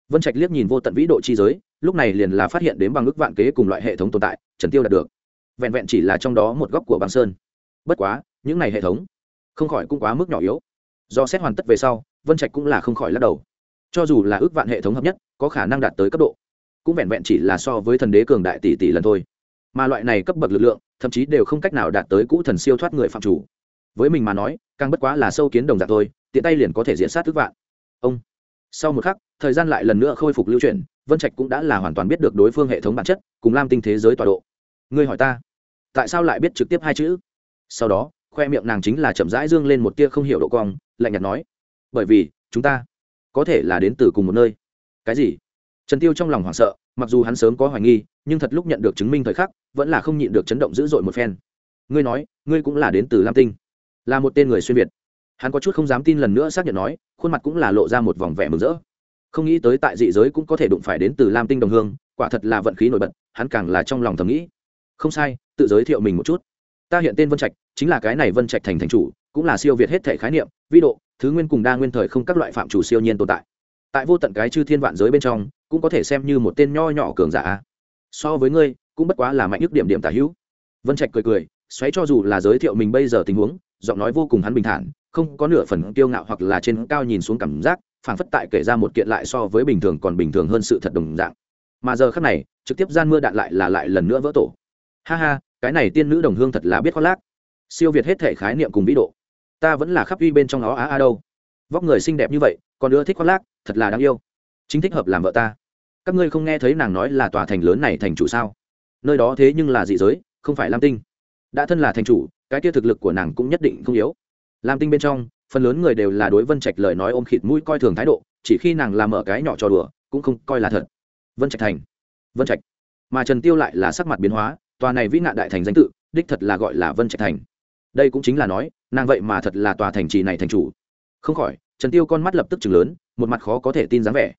Speaker 1: Vân trạch liếc nhìn vô tận vĩ độ chi giới, lúc này liền là phát hiện đến bằng ước vạn kế cùng loại hệ thống tồn tại, trần tiêu đạt được. Vẹn vẹn chỉ là trong đó một góc của băng sơn. Bất quá, những này hệ thống không khỏi cũng quá mức nhỏ yếu. Do xét hoàn tất về sau, vân trạch cũng là không khỏi lắc đầu. Cho dù là ước vạn hệ thống hợp nhất, có khả năng đạt tới cấp độ, cũng vẹn vẹn chỉ là so với thần đế cường đại tỷ tỷ lần thôi. Mà loại này cấp bậc lực lượng, thậm chí đều không cách nào đạt tới cũ thần siêu thoát người phạm chủ. Với mình mà nói, càng bất quá là sâu kiến đồng dạng thôi, tiện tay liền có thể diễn sát ước vạn. Ông! Sau một khắc, thời gian lại lần nữa khôi phục lưu chuyển, vân trạch cũng đã là hoàn toàn biết được đối phương hệ thống bản chất, cùng lam tinh thế giới tọa độ. Ngươi hỏi ta, tại sao lại biết trực tiếp hai chữ? Sau đó, khoe miệng nàng chính là chậm rãi dương lên một tia không hiểu độ cong, lạnh nhạt nói, bởi vì, chúng ta có thể là đến từ cùng một nơi. Cái gì? Trần tiêu trong lòng hoảng sợ, mặc dù hắn sớm có hoài nghi, nhưng thật lúc nhận được chứng minh thời khắc, vẫn là không nhịn được chấn động dữ dội một phen. Ngươi nói, ngươi cũng là đến từ lam tinh, là một tên người xuyên việt hắn có chút không dám tin lần nữa xác nhận nói, khuôn mặt cũng là lộ ra một vòng vẻ mừng rỡ. Không nghĩ tới tại dị giới cũng có thể đụng phải đến từ lam tinh đồng hương, quả thật là vận khí nổi bật, hắn càng là trong lòng thầm nghĩ. Không sai, tự giới thiệu mình một chút. Ta hiện tên vân trạch, chính là cái này vân trạch thành thành chủ, cũng là siêu việt hết thể khái niệm, vi độ, thứ nguyên cùng đa nguyên thời không các loại phạm chủ siêu nhiên tồn tại. Tại vô tận cái chư thiên vạn giới bên trong, cũng có thể xem như một tên nho nhỏ cường giả. So với ngươi, cũng bất quá là mạnh nhất điểm điểm tả hữu. Vân trạch cười cười, xoáy cho dù là giới thiệu mình bây giờ tình huống, giọng nói vô cùng hắn bình thản không có nửa phần kiêu ngạo hoặc là trên cao nhìn xuống cảm giác, phảng phất tại kể ra một kiện lại so với bình thường còn bình thường hơn sự thật đồng dạng. Mà giờ khắc này, trực tiếp gian mưa đạn lại là lại lần nữa vỡ tổ. Ha ha, cái này tiên nữ đồng hương thật là biết khoác lác. Siêu việt hết thể khái niệm cùng vĩ độ. Ta vẫn là khắp uy bên trong ó á a đâu. Vóc người xinh đẹp như vậy, còn ưa thích khoác lác, thật là đáng yêu. Chính thích hợp làm vợ ta. Các ngươi không nghe thấy nàng nói là tòa thành lớn này thành chủ sao? Nơi đó thế nhưng là dị giới, không phải lam tinh. Đã thân là thành chủ, cái kia thực lực của nàng cũng nhất định không yếu lam tinh bên trong, phần lớn người đều là đối vân trạch lời nói ôm khịt mũi coi thường thái độ, chỉ khi nàng làm ở cái nhỏ trò đùa, cũng không coi là thật. Vân trạch thành. Vân trạch. Mà trần tiêu lại là sắc mặt biến hóa, tòa này vĩ nạn đại thành danh tự, đích thật là gọi là vân trạch thành. Đây cũng chính là nói, nàng vậy mà thật là tòa thành trì này thành chủ. Không khỏi, trần tiêu con mắt lập tức chừng lớn, một mặt khó có thể tin dáng vẻ.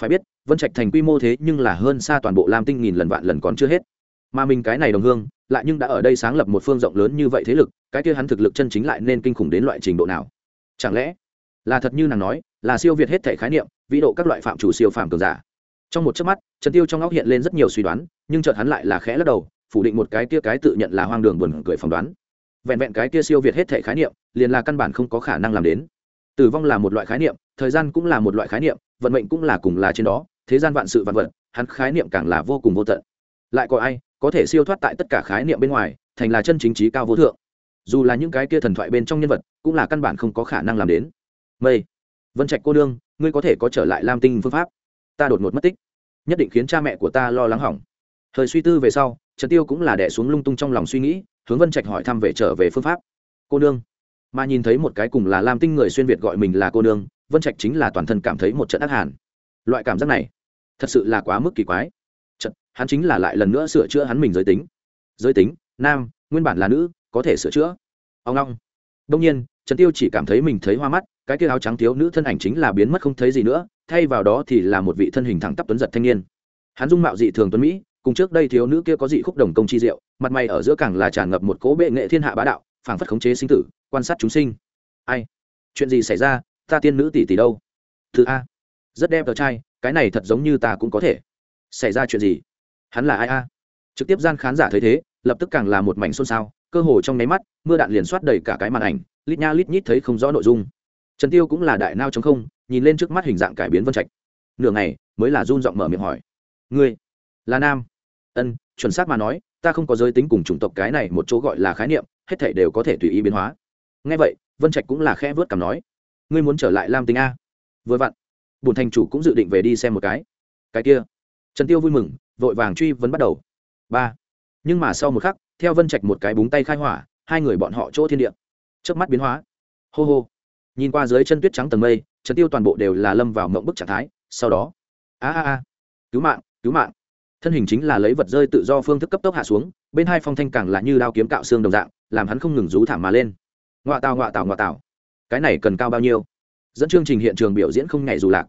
Speaker 1: Phải biết, vân trạch thành quy mô thế nhưng là hơn xa toàn bộ lam tinh nghìn lần vạn lần còn chưa hết. Mà mình cái này đồng hương lại nhưng đã ở đây sáng lập một phương rộng lớn như vậy thế lực, cái kia hắn thực lực chân chính lại nên kinh khủng đến loại trình độ nào? Chẳng lẽ là thật như nàng nói, là siêu việt hết thể khái niệm, vĩ độ các loại phạm chủ siêu phạm cường giả? Trong một chớp mắt, trần tiêu trong óc hiện lên rất nhiều suy đoán, nhưng chợt hắn lại là khẽ lắc đầu, phủ định một cái kia cái tự nhận là hoang đường buồn cười phỏng đoán. Vẹn vẹn cái kia siêu việt hết thể khái niệm, liền là căn bản không có khả năng làm đến. Tử vong là một loại khái niệm, thời gian cũng là một loại khái niệm, vận mệnh cũng là cùng là trên đó, thế gian vạn sự vạn vật, hắn khái niệm càng là vô cùng vô tận. Lại có ai có thể siêu thoát tại tất cả khái niệm bên ngoài, thành là chân chính trí cao vô thượng. Dù là những cái kia thần thoại bên trong nhân vật, cũng là căn bản không có khả năng làm đến. Mây, vân trạch cô đương ngươi có thể có trở lại lam tinh phương pháp. Ta đột ngột mất tích. Nhất định khiến cha mẹ của ta lo lắng hỏng. Thời suy tư về sau, trần tiêu cũng là đẻ xuống lung tung trong lòng suy nghĩ, hướng vân trạch hỏi thăm về trở về phương pháp. Cô nương. Mà nhìn thấy một cái cùng là lam tinh người xuyên việt gọi mình là cô nương, vân trạch chính là toàn thân cảm thấy một trận ác hàn. Loại cảm giác này, thật sự là quá mức kỳ quái hắn chính là lại lần nữa sửa chữa hắn mình giới tính. Giới tính, nam, nguyên bản là nữ, có thể sửa chữa. Ông long. Đông nhiên, trần tiêu chỉ cảm thấy mình thấy hoa mắt, cái kia áo trắng thiếu nữ thân ảnh chính là biến mất không thấy gì nữa, thay vào đó thì là một vị thân hình thẳng tắp tuấn giật thanh niên. Hắn dung mạo dị thường tuấn mỹ, cùng trước đây thiếu nữ kia có dị khúc đồng công chi diệu, mặt mày ở giữa càng là tràn ngập một cố bệ nghệ thiên hạ bá đạo, phảng phất khống chế sinh tử, quan sát chúng sinh. Ai? Chuyện gì xảy ra? Ta tiên nữ tỷ tỷ đâu? Thứ a. Rất đẹp tờ trai, cái này thật giống như ta cũng có thể. Xảy ra chuyện gì? Hắn là ai a? Trực tiếp gian khán giả thấy thế, lập tức càng là một mảnh xôn xao, cơ hồ trong nháy mắt, mưa đạn liền soát đầy cả cái màn ảnh, lít nha lít nhít thấy không rõ nội dung. Trần tiêu cũng là đại nao chống không, nhìn lên trước mắt hình dạng cải biến vân trạch. Nửa ngày, mới là run giọng mở miệng hỏi. Ngươi, là nam? Ân, chuẩn xác mà nói, ta không có giới tính cùng chủng tộc cái này một chỗ gọi là khái niệm, hết thảy đều có thể tùy ý biến hóa. Nghe vậy, vân trạch cũng là khẽ vớt cảm nói. Ngươi muốn trở lại lam tinh a? Vừa vặn. Bùn thành chủ cũng dự định về đi xem một cái. Cái kia. Trần tiêu vui mừng vội vàng truy vấn bắt đầu. Ba. Nhưng mà sau một khắc, theo vân trạch một cái búng tay khai hỏa, hai người bọn họ chỗ thiên địa. Trước mắt biến hóa. Hô hô. Nhìn qua dưới chân tuyết trắng tầng mây, trần tiêu toàn bộ đều là lâm vào mộng bức trạng thái, sau đó, a a a, cứu mạng cứu mạng. Thân hình chính là lấy vật rơi tự do phương thức cấp tốc hạ xuống, bên hai phong thanh càng là như đao kiếm cạo xương đồng dạng, làm hắn không ngừng rú thảm mà lên. Ngoạ tào ngoạ tào ngoạ tào. Cái này cần cao bao nhiêu? Dẫn chương trình hiện trường biểu diễn không nhảy dù lạc.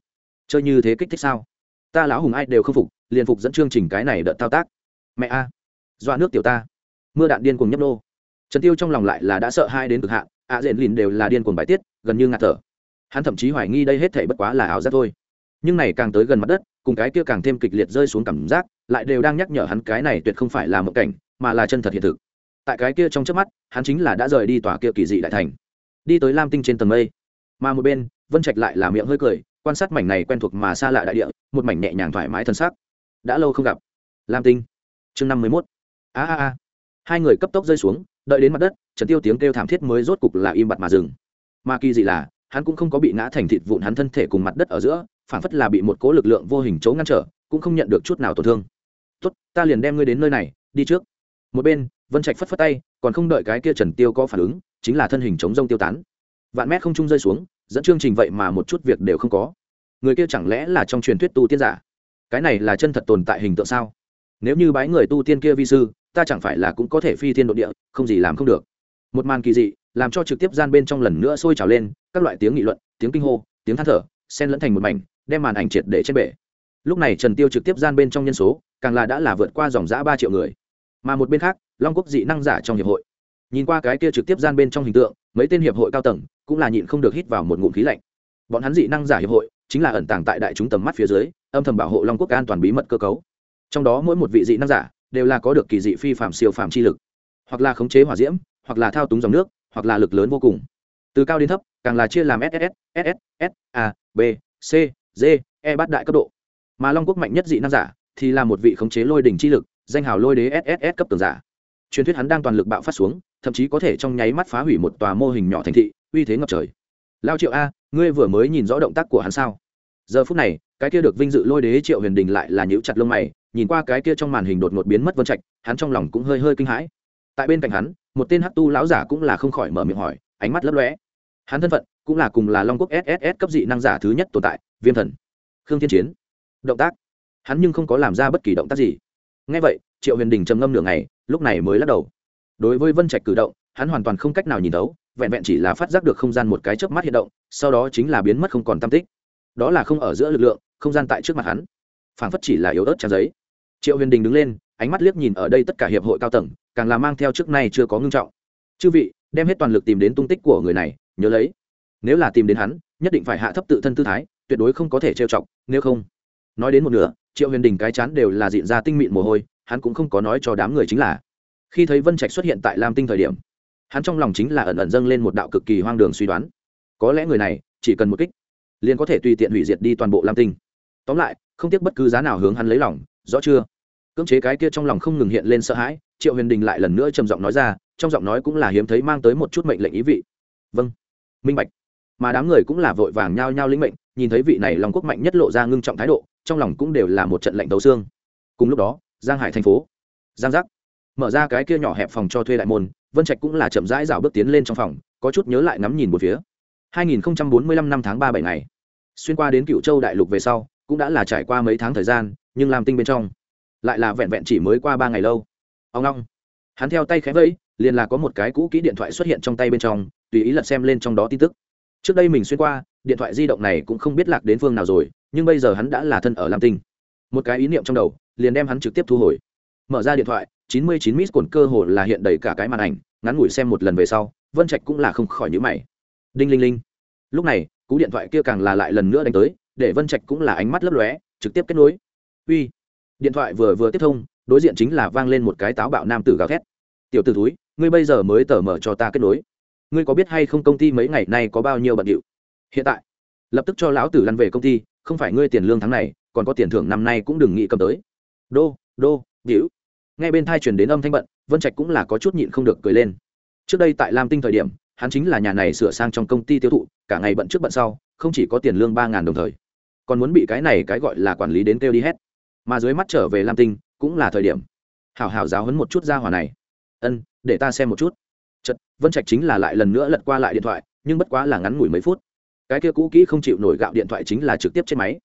Speaker 1: Chơi như thế kích thích sao? Ta lão hùng ai đều không phục liền phục dẫn chương trình cái này đợt thao tác. Mẹ a doa nước tiểu ta. Mưa đạn điên cuồng nhấp nô. Trần tiêu trong lòng lại là đã sợ hai đến cực hạn ạ à, diện lìn đều là điên cuồng bài tiết gần như ngạt thở. Hắn thậm chí hoài nghi đây hết thảy bất quá là ảo giác thôi. Nhưng này càng tới gần mặt đất cùng cái kia càng thêm kịch liệt rơi xuống cảm giác lại đều đang nhắc nhở hắn cái này tuyệt không phải là một cảnh mà là chân thật hiện thực. Tại cái kia trong chớp mắt hắn chính là đã rời đi tòa kia kỳ dị đại thành. Đi tới lam tinh trên tầng mây. Mà một bên vân trạch lại là miệng hơi cười quan sát mảnh này quen thuộc mà xa lạ đại địa, một mảnh nhẹ nhàng thoải mái thân xác. Đã lâu không gặp. Lam tinh. Chương năm mươi mốt. A a a. Hai người cấp tốc rơi xuống, đợi đến mặt đất, trần tiêu tiếng kêu thảm thiết mới rốt cục là im bặt mà dừng. Mà kỳ dị là, hắn cũng không có bị ngã thành thịt vụn hắn thân thể cùng mặt đất ở giữa phản phất là bị một cố lực lượng vô hình chấu ngăn trở, cũng không nhận được chút nào tổn thương. Tốt, ta liền đem ngươi đến nơi này, đi trước. Một bên, vân trạch phất phất tay, còn không đợi cái kia trần tiêu có phản ứng, chính là thân hình chống rông tiêu tán. Vạn mét không trung rơi xuống dẫn chương trình vậy mà một chút việc đều không có. Người kia chẳng lẽ là trong truyền thuyết tu tiên giả? Cái này là chân thật tồn tại hình tượng sao? Nếu như bái người tu tiên kia vi sư, ta chẳng phải là cũng có thể phi thiên độ địa, không gì làm không được. Một màn kỳ dị, làm cho trực tiếp gian bên trong lần nữa sôi trào lên, các loại tiếng nghị luận, tiếng kinh hô, tiếng than thở, xen lẫn thành một mảnh, đem màn ảnh triệt để trên bể. Lúc này trần tiêu trực tiếp gian bên trong nhân số, càng là đã là vượt qua dòng giã ba triệu người. Mà một bên khác, long quốc dị năng giả trong hiệp hội. Nhìn qua cái kia trực tiếp gian bên trong hình tượng, mấy tên hiệp hội cao tầng cũng là nhịn không được hít vào một ngụm khí lạnh. Bọn hắn dị năng giả hiệp hội, chính là ẩn tàng tại đại chúng tầm mắt phía dưới, âm thầm bảo hộ long quốc an toàn bí mật cơ cấu. Trong đó mỗi một vị dị năng giả đều là có được kỳ dị phi phạm siêu phạm chi lực, hoặc là khống chế hỏa diễm, hoặc là thao túng dòng nước, hoặc là lực lớn vô cùng. Từ cao đến thấp, càng là chia làm ss ss s a, b, c, d e bát đại cấp độ. Mà long quốc mạnh nhất dị năng giả thì là một vị khống chế lôi đỉnh chi lực, danh hào lôi đế sss cấp tường giả. Truyền thuyết hắn đang toàn lực bạo phát xuống thậm chí có thể trong nháy mắt phá hủy một tòa mô hình nhỏ thành thị, uy thế ngập trời. Lao triệu a, ngươi vừa mới nhìn rõ động tác của hắn sao? Giờ phút này, cái kia được vinh dự lôi đế triệu huyền đình lại là nhíu chặt lông mày, nhìn qua cái kia trong màn hình đột ngột biến mất vân trạch, hắn trong lòng cũng hơi hơi kinh hãi. Tại bên cạnh hắn, một tên hắc tu lão giả cũng là không khỏi mở miệng hỏi, ánh mắt lấp lóe. Hắn thân phận cũng là cùng là long quốc sss cấp dị năng giả thứ nhất tồn tại, viêm thần. Khương thiên chiến. Động tác. Hắn nhưng không có làm ra bất kỳ động tác gì. Ngay vậy, triệu huyền đình trầm ngâm nửa ngày, lúc này mới lắc đầu đối với vân trạch cử động, hắn hoàn toàn không cách nào nhìn thấu, vẹn vẹn chỉ là phát giác được không gian một cái chớp mắt hiện động, sau đó chính là biến mất không còn tam tích. Đó là không ở giữa lực lượng, không gian tại trước mặt hắn. Phảng phất chỉ là yếu ớt trang giấy. Triệu huyền đình đứng lên, ánh mắt liếc nhìn ở đây tất cả hiệp hội cao tầng, càng là mang theo trước nay chưa có ngưng trọng. Chư vị, đem hết toàn lực tìm đến tung tích của người này, nhớ lấy. Nếu là tìm đến hắn, nhất định phải hạ thấp tự thân tư thái, tuyệt đối không có thể trêu chọc, nếu không. Nói đến một nửa, triệu huyền đình cái chán đều là diện ra tinh mịn mồ hôi, hắn cũng không có nói cho đám người chính là khi thấy vân trạch xuất hiện tại lam tinh thời điểm hắn trong lòng chính là ẩn ẩn dâng lên một đạo cực kỳ hoang đường suy đoán có lẽ người này chỉ cần một kích liền có thể tùy tiện hủy diệt đi toàn bộ lam tinh tóm lại không tiếc bất cứ giá nào hướng hắn lấy lòng rõ chưa cưỡng chế cái kia trong lòng không ngừng hiện lên sợ hãi triệu huyền đình lại lần nữa trầm giọng nói ra trong giọng nói cũng là hiếm thấy mang tới một chút mệnh lệnh ý vị vâng minh bạch mà đám người cũng là vội vàng nhao nhao lĩnh mệnh nhìn thấy vị này lòng quốc mạnh nhất lộ ra ngưng trọng thái độ trong lòng cũng đều là một trận lệnh tấu xương cùng lúc đó giang hải thành phố giang giác mở ra cái kia nhỏ hẹp phòng cho thuê đại môn, vân trạch cũng là chậm rãi rào bước tiến lên trong phòng, có chút nhớ lại ngắm nhìn một phía. 2045 năm tháng ba bảy ngày. Xuyên qua đến cựu châu đại lục về sau, cũng đã là trải qua mấy tháng thời gian, nhưng làm tinh bên trong, lại là vẹn vẹn chỉ mới qua ba ngày lâu. Ông long hắn theo tay khẽ vẫy, liền là có một cái cũ kỹ điện thoại xuất hiện trong tay bên trong, tùy ý lật xem lên trong đó tin tức. Trước đây mình xuyên qua, điện thoại di động này cũng không biết lạc đến phương nào rồi, nhưng bây giờ hắn đã là thân ở lam tinh. Một cái ý niệm trong đầu, liền đem hắn trực tiếp thu hồi. Mở ra điện thoại chín mươi chín miss cồn cơ hồ là hiện đầy cả cái màn ảnh, ngắn ngủi xem một lần về sau, vân trạch cũng là không khỏi nhữ mày. Đinh linh linh. Lúc này, cú điện thoại kia càng là lại lần nữa đánh tới, để vân trạch cũng là ánh mắt lấp lóe, trực tiếp kết nối. Uy. Điện thoại vừa vừa tiếp thông, đối diện chính là vang lên một cái táo bạo nam tử gào thét. Tiểu t ử túi ngươi bây giờ mới tờ mở cho ta kết nối. Ngươi có biết hay không công ty mấy ngày nay có bao nhiêu bận điệu? Hiện tại. Lập tức cho lão tử lăn về công ty, không phải ngươi tiền lương tháng này, còn có tiền thưởng năm nay cũng đừng nghĩ cầm tới. Đô đô điệu nghe bên thai chuyển đến âm thanh bận, vân trạch cũng là có chút nhịn không được cười lên. Trước đây tại lam tinh thời điểm, hắn chính là nhà này sửa sang trong công ty tiêu thụ, cả ngày bận trước bận sau, không chỉ có tiền lương ba ngàn đồng thời, còn muốn bị cái này cái gọi là quản lý đến kêu đi hết. Mà dưới mắt trở về lam tinh, cũng là thời điểm. Hảo hảo giáo hấn một chút ra hòa này. Ân, để ta xem một chút. Chật vân trạch chính là lại lần nữa lật qua lại điện thoại, nhưng bất quá là ngắn ngủi mấy phút. Cái kia cũ kỹ không chịu nổi gạo điện thoại chính là trực tiếp trên máy.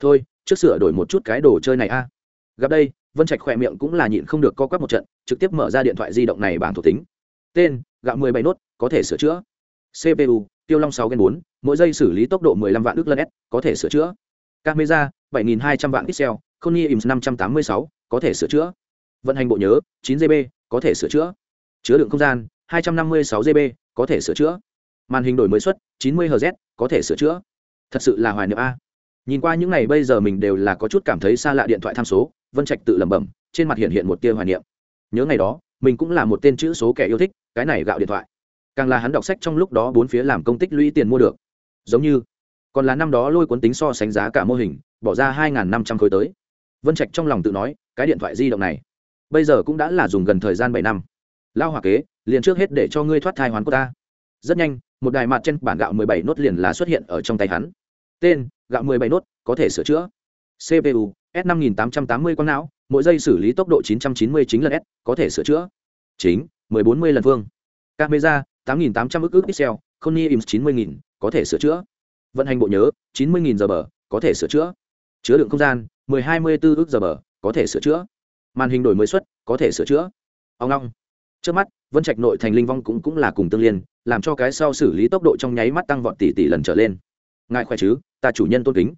Speaker 1: Thôi, trước sửa đổi một chút cái đồ chơi này a gặp đây vân trạch khỏe miệng cũng là nhịn không được co quắp một trận trực tiếp mở ra điện thoại di động này bảng thuộc tính tên gạo mười bảy nốt có thể sửa chữa cpu tiêu long sáu gen bốn mỗi giây xử lý tốc độ mười lăm vạn ước lần s có thể sửa chữa camera bảy nghìn hai trăm vạn pixel Sony IMS 586, có thể sửa chữa. Vận hành bộ nhớ 9 GB, có thể sửa chữa. Chứa đựng không gian 256 GB, có thể sửa chữa. Màn hình đổi mới suất 90 Hz, có thể sửa chữa. Thật sự là hoài niệm a. Nhìn qua những ngày bây giờ mình đều là có chút cảm thấy xa lạ điện thoại tham số, Vân Trạch tự lẩm bẩm, trên mặt hiện hiện một tia hoài niệm. Nhớ ngày đó, mình cũng là một tên chữ số kẻ yêu thích, cái này gạo điện thoại. Càng là hắn đọc sách trong lúc đó bốn phía làm công tích lũy tiền mua được. Giống như, còn là năm đó lôi cuốn tính so sánh giá cả mô hình, bỏ ra 2500 khối tới vân trạch trong lòng tự nói cái điện thoại di động này bây giờ cũng đã là dùng gần thời gian bảy năm lao hòa kế liền trước hết để cho ngươi thoát thai hoán của ta rất nhanh một đài mặt trên bản gạo 17 nốt liền là xuất hiện ở trong tay hắn tên, gạo 17 nốt, có thể sửa chữa. Cpu s 5880 con não, mỗi giây xử lý tốc độ 999 lần s, có thể sửa chữa. Chính 1040 lần vương camera 8800 ức ức pixel Sony IMS 90000 có thể sửa chữa. Vận hành bộ nhớ 90000 giờ bờ, có thể sửa chữa. Chứa đựng không gian 1024 ức giờ bờ, có thể sửa chữa. Màn hình đổi mới suất có thể sửa chữa. Ông long. Trước mắt, vân trạch nội thành linh vong cũng cũng là cùng tương liên, làm cho cái sau xử lý tốc độ trong nháy mắt tăng vọt tỷ tỷ lần trở lên ngài khỏe chứ? Ta chủ nhân tôn kính.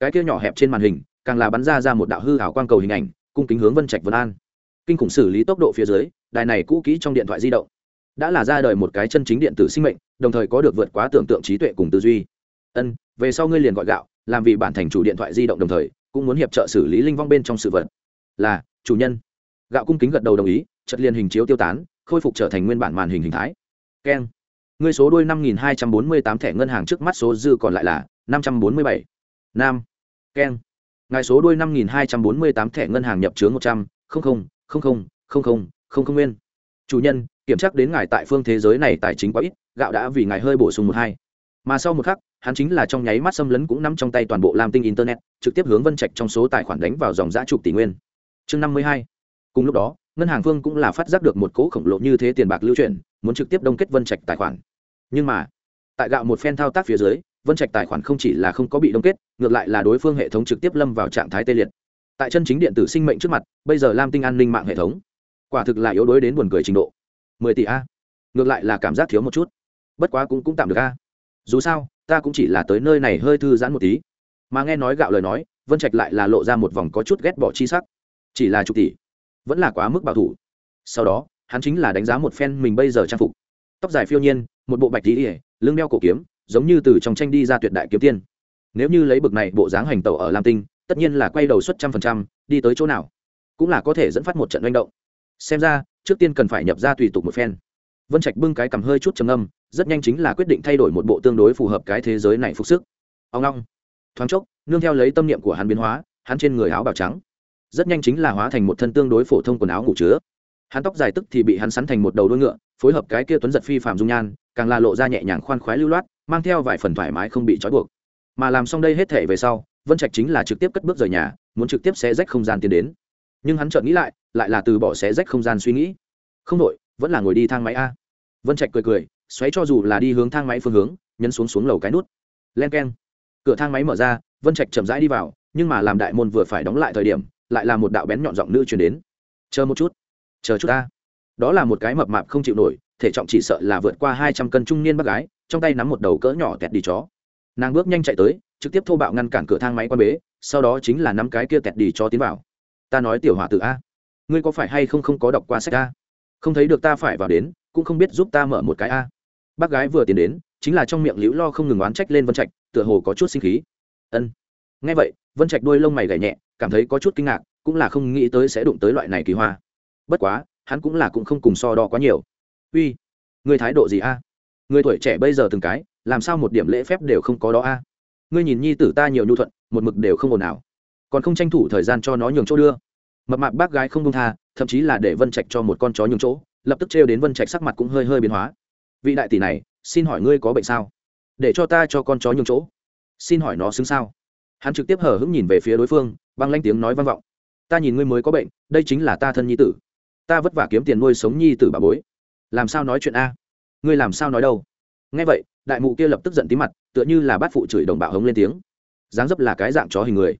Speaker 1: Cái kia nhỏ hẹp trên màn hình, càng là bắn ra ra một đạo hư hảo quang cầu hình ảnh, cung kính hướng vân trạch vân an. Kinh khủng xử lý tốc độ phía dưới, đài này cũ kỹ trong điện thoại di động, đã là ra đời một cái chân chính điện tử sinh mệnh, đồng thời có được vượt quá tưởng tượng trí tuệ cùng tư duy. Ân, về sau ngươi liền gọi gạo, làm vì bản thành chủ điện thoại di động đồng thời, cũng muốn hiệp trợ xử lý linh vong bên trong sự vật. Là, chủ nhân. Gạo cung kính gật đầu đồng ý chất liền hình chiếu tiêu tán, khôi phục trở thành nguyên bản màn hình hình thái. Keng ngươi số đuôi năm nghìn hai trăm bốn mươi tám thẻ ngân hàng trước mắt số dư còn lại là năm trăm bốn mươi bảy. Nam. Keng. Ngài số đuôi năm nghìn hai trăm bốn mươi tám thẻ ngân hàng nhập chứa một trăm linh nguyên. Chủ nhân, kiểm tra đến ngài tại phương thế giới này tài chính quá ít, gạo đã vì ngài hơi bổ sung một hai. Mà sau một khắc, hắn chính là trong nháy mắt xâm lấn cũng nắm trong tay toàn bộ lam tinh internet, trực tiếp hướng vân trạch trong số tài khoản đánh vào dòng giá chục tỷ nguyên. Chương năm mươi hai. Cùng lúc đó, ngân hàng vương cũng là phát giác được một cỗ khổng lồ như thế tiền bạc lưu chuyển muốn trực tiếp đông kết vân trạch tài khoản. Nhưng mà, tại gạo một phen thao tác phía dưới, vân trạch tài khoản không chỉ là không có bị đông kết, ngược lại là đối phương hệ thống trực tiếp lâm vào trạng thái tê liệt. Tại chân chính điện tử sinh mệnh trước mặt, bây giờ lam tinh an ninh mạng hệ thống, quả thực là yếu đuối đến buồn cười trình độ. Mười tỷ a. Ngược lại là cảm giác thiếu một chút. Bất quá cũng cũng tạm được a. Dù sao, ta cũng chỉ là tới nơi này hơi thư giãn một tí. Mà nghe nói gạo lời nói, vân trạch lại là lộ ra một vòng có chút ghét bỏ chi sắc. Chỉ là chục tỷ, vẫn là quá mức bảo thủ. Sau đó hắn chính là đánh giá một phen mình bây giờ trang phục. Tóc dài phiêu nhiên, một bộ bạch tí ỉa lưng đeo cổ kiếm, giống như từ trong tranh đi ra tuyệt đại kiếm tiên. Nếu như lấy bực này bộ dáng hành tẩu ở lam tinh, tất nhiên là quay đầu suất trăm phần trăm, đi tới chỗ nào? Cũng là có thể dẫn phát một trận manh động. Xem ra, trước tiên cần phải nhập ra tùy tục một phen vân trạch bưng cái cầm hơi chút trầm âm rất nhanh chính là quyết định thay đổi một bộ tương đối phù hợp cái thế giới này phục sức. Ông long thoáng chốc, nương theo lấy tâm niệm của hắn biến hóa, hắn trên người áo bào trắng, rất nhanh chính là hóa thành một thân tương đối phổ thông quần áo ngủ chứa hắn tóc dài tức thì bị hắn sắn thành một đầu đuôi ngựa, phối hợp cái kia tuấn giật phi phạm dung nhan, càng là lộ ra nhẹ nhàng khoan khoái lưu loát, mang theo vài phần thoải mái không bị trói buộc. Mà làm xong đây hết thể về sau, vân trạch chính là trực tiếp cất bước rời nhà, muốn trực tiếp xé rách không gian tiến đến. Nhưng hắn chợt nghĩ lại lại là từ bỏ xé rách không gian suy nghĩ. Không đội vẫn là ngồi đi thang máy a. Vân trạch cười cười, xoáy cho dù là đi hướng thang máy phương hướng, nhấn xuống xuống lầu cái nút. Len k e n cửa thang máy mở ra, vân trạch chậm rãi đi vào, nhưng mà làm đại môn vừa phải đóng lại thời điểm, lại là một đạo bén nhọn giọng nữ chuyển đến. Chờ một chút chờ chút ta. Đó là một cái mập mạp không chịu nổi, thể trọng chỉ sợ là vượt qua hai trăm cân trung niên bác gái, trong tay nắm một đầu cỡ nhỏ tẹt đi chó. Nàng bước nhanh chạy tới, trực tiếp thô bạo ngăn cản cửa thang máy quan bế, sau đó chính là nắm cái kia tẹt đi chó tiến vào. Ta nói tiểu hỏa tự a, ngươi có phải hay không không có đọc qua sách a? Không thấy được ta phải vào đến, cũng không biết giúp ta mở một cái a. Bác gái vừa tiến đến, chính là trong miệng liễu lo không ngừng oán trách lên vân trạch, tựa hồ có chút sinh khí. Ân. Nghe vậy, vân trạch đuôi lông mày gảy nhẹ, cảm thấy có chút kinh ngạc, cũng là không nghĩ tới sẽ đụng tới loại này kỳ hoa bất quá, hắn cũng là cũng không cùng so đo quá nhiều. Uy người thái độ gì a? Người tuổi trẻ bây giờ từng cái, làm sao một điểm lễ phép đều không có đó a? Ngươi nhìn nhi tử ta nhiều nhu thuận, một mực đều không ồn ào. Còn không tranh thủ thời gian cho nó nhường chỗ đưa. Mập mạp bác gái không đông tha, thậm chí là để vân trạch cho một con chó nhường chỗ, lập tức trêu đến vân trạch sắc mặt cũng hơi hơi biến hóa. Vị đại tỷ này, xin hỏi ngươi có bệnh sao? Để cho ta cho con chó nhường chỗ. Xin hỏi nó xứng sao? Hắn trực tiếp hở hững nhìn về phía đối phương, băng lanh tiếng nói vang vọng. Ta nhìn ngươi mới có bệnh, đây chính là ta thân nhi tử ta vất vả kiếm tiền nuôi sống nhi tử bà bối. Làm sao nói chuyện a? Ngươi làm sao nói đâu? Nghe vậy, đại mụ kia lập tức giận tí mặt, tựa như là bát phụ chửi đồng bạo hống lên tiếng. Dáng dấp là cái dạng chó hình người.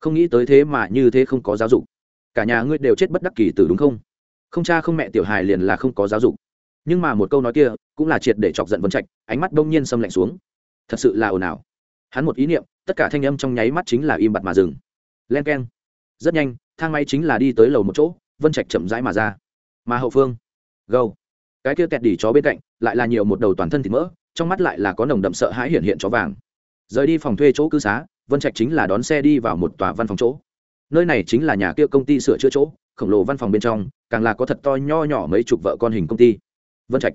Speaker 1: Không nghĩ tới thế mà như thế không có giáo dục. Cả nhà ngươi đều chết bất đắc kỳ tử đúng không? Không cha không mẹ tiểu hài liền là không có giáo dục. Nhưng mà một câu nói kia, cũng là triệt để chọc giận vân trạch, ánh mắt đông nhiên xâm lạnh xuống. Thật sự là ồn ào. Hắn một ý niệm, tất cả thanh âm trong nháy mắt chính là im bặt mà dừng. Len k e n rất nhanh, thang máy chính là đi tới lầu một chỗ vân trạch chậm rãi mà ra. Mà hậu phương, gâu. Cái kia kẹt đỉ chó bên cạnh, lại là nhiều một đầu toàn thân thịt mỡ, trong mắt lại là có nồng đậm sợ hãi hiện hiện chó vàng. Rời đi phòng thuê chỗ cư xá, vân trạch chính là đón xe đi vào một tòa văn phòng chỗ. Nơi này chính là nhà kia công ty sửa chữa chỗ, khổng lồ văn phòng bên trong, càng là có thật to nho nhỏ mấy chục vợ con hình công ty. Vân trạch.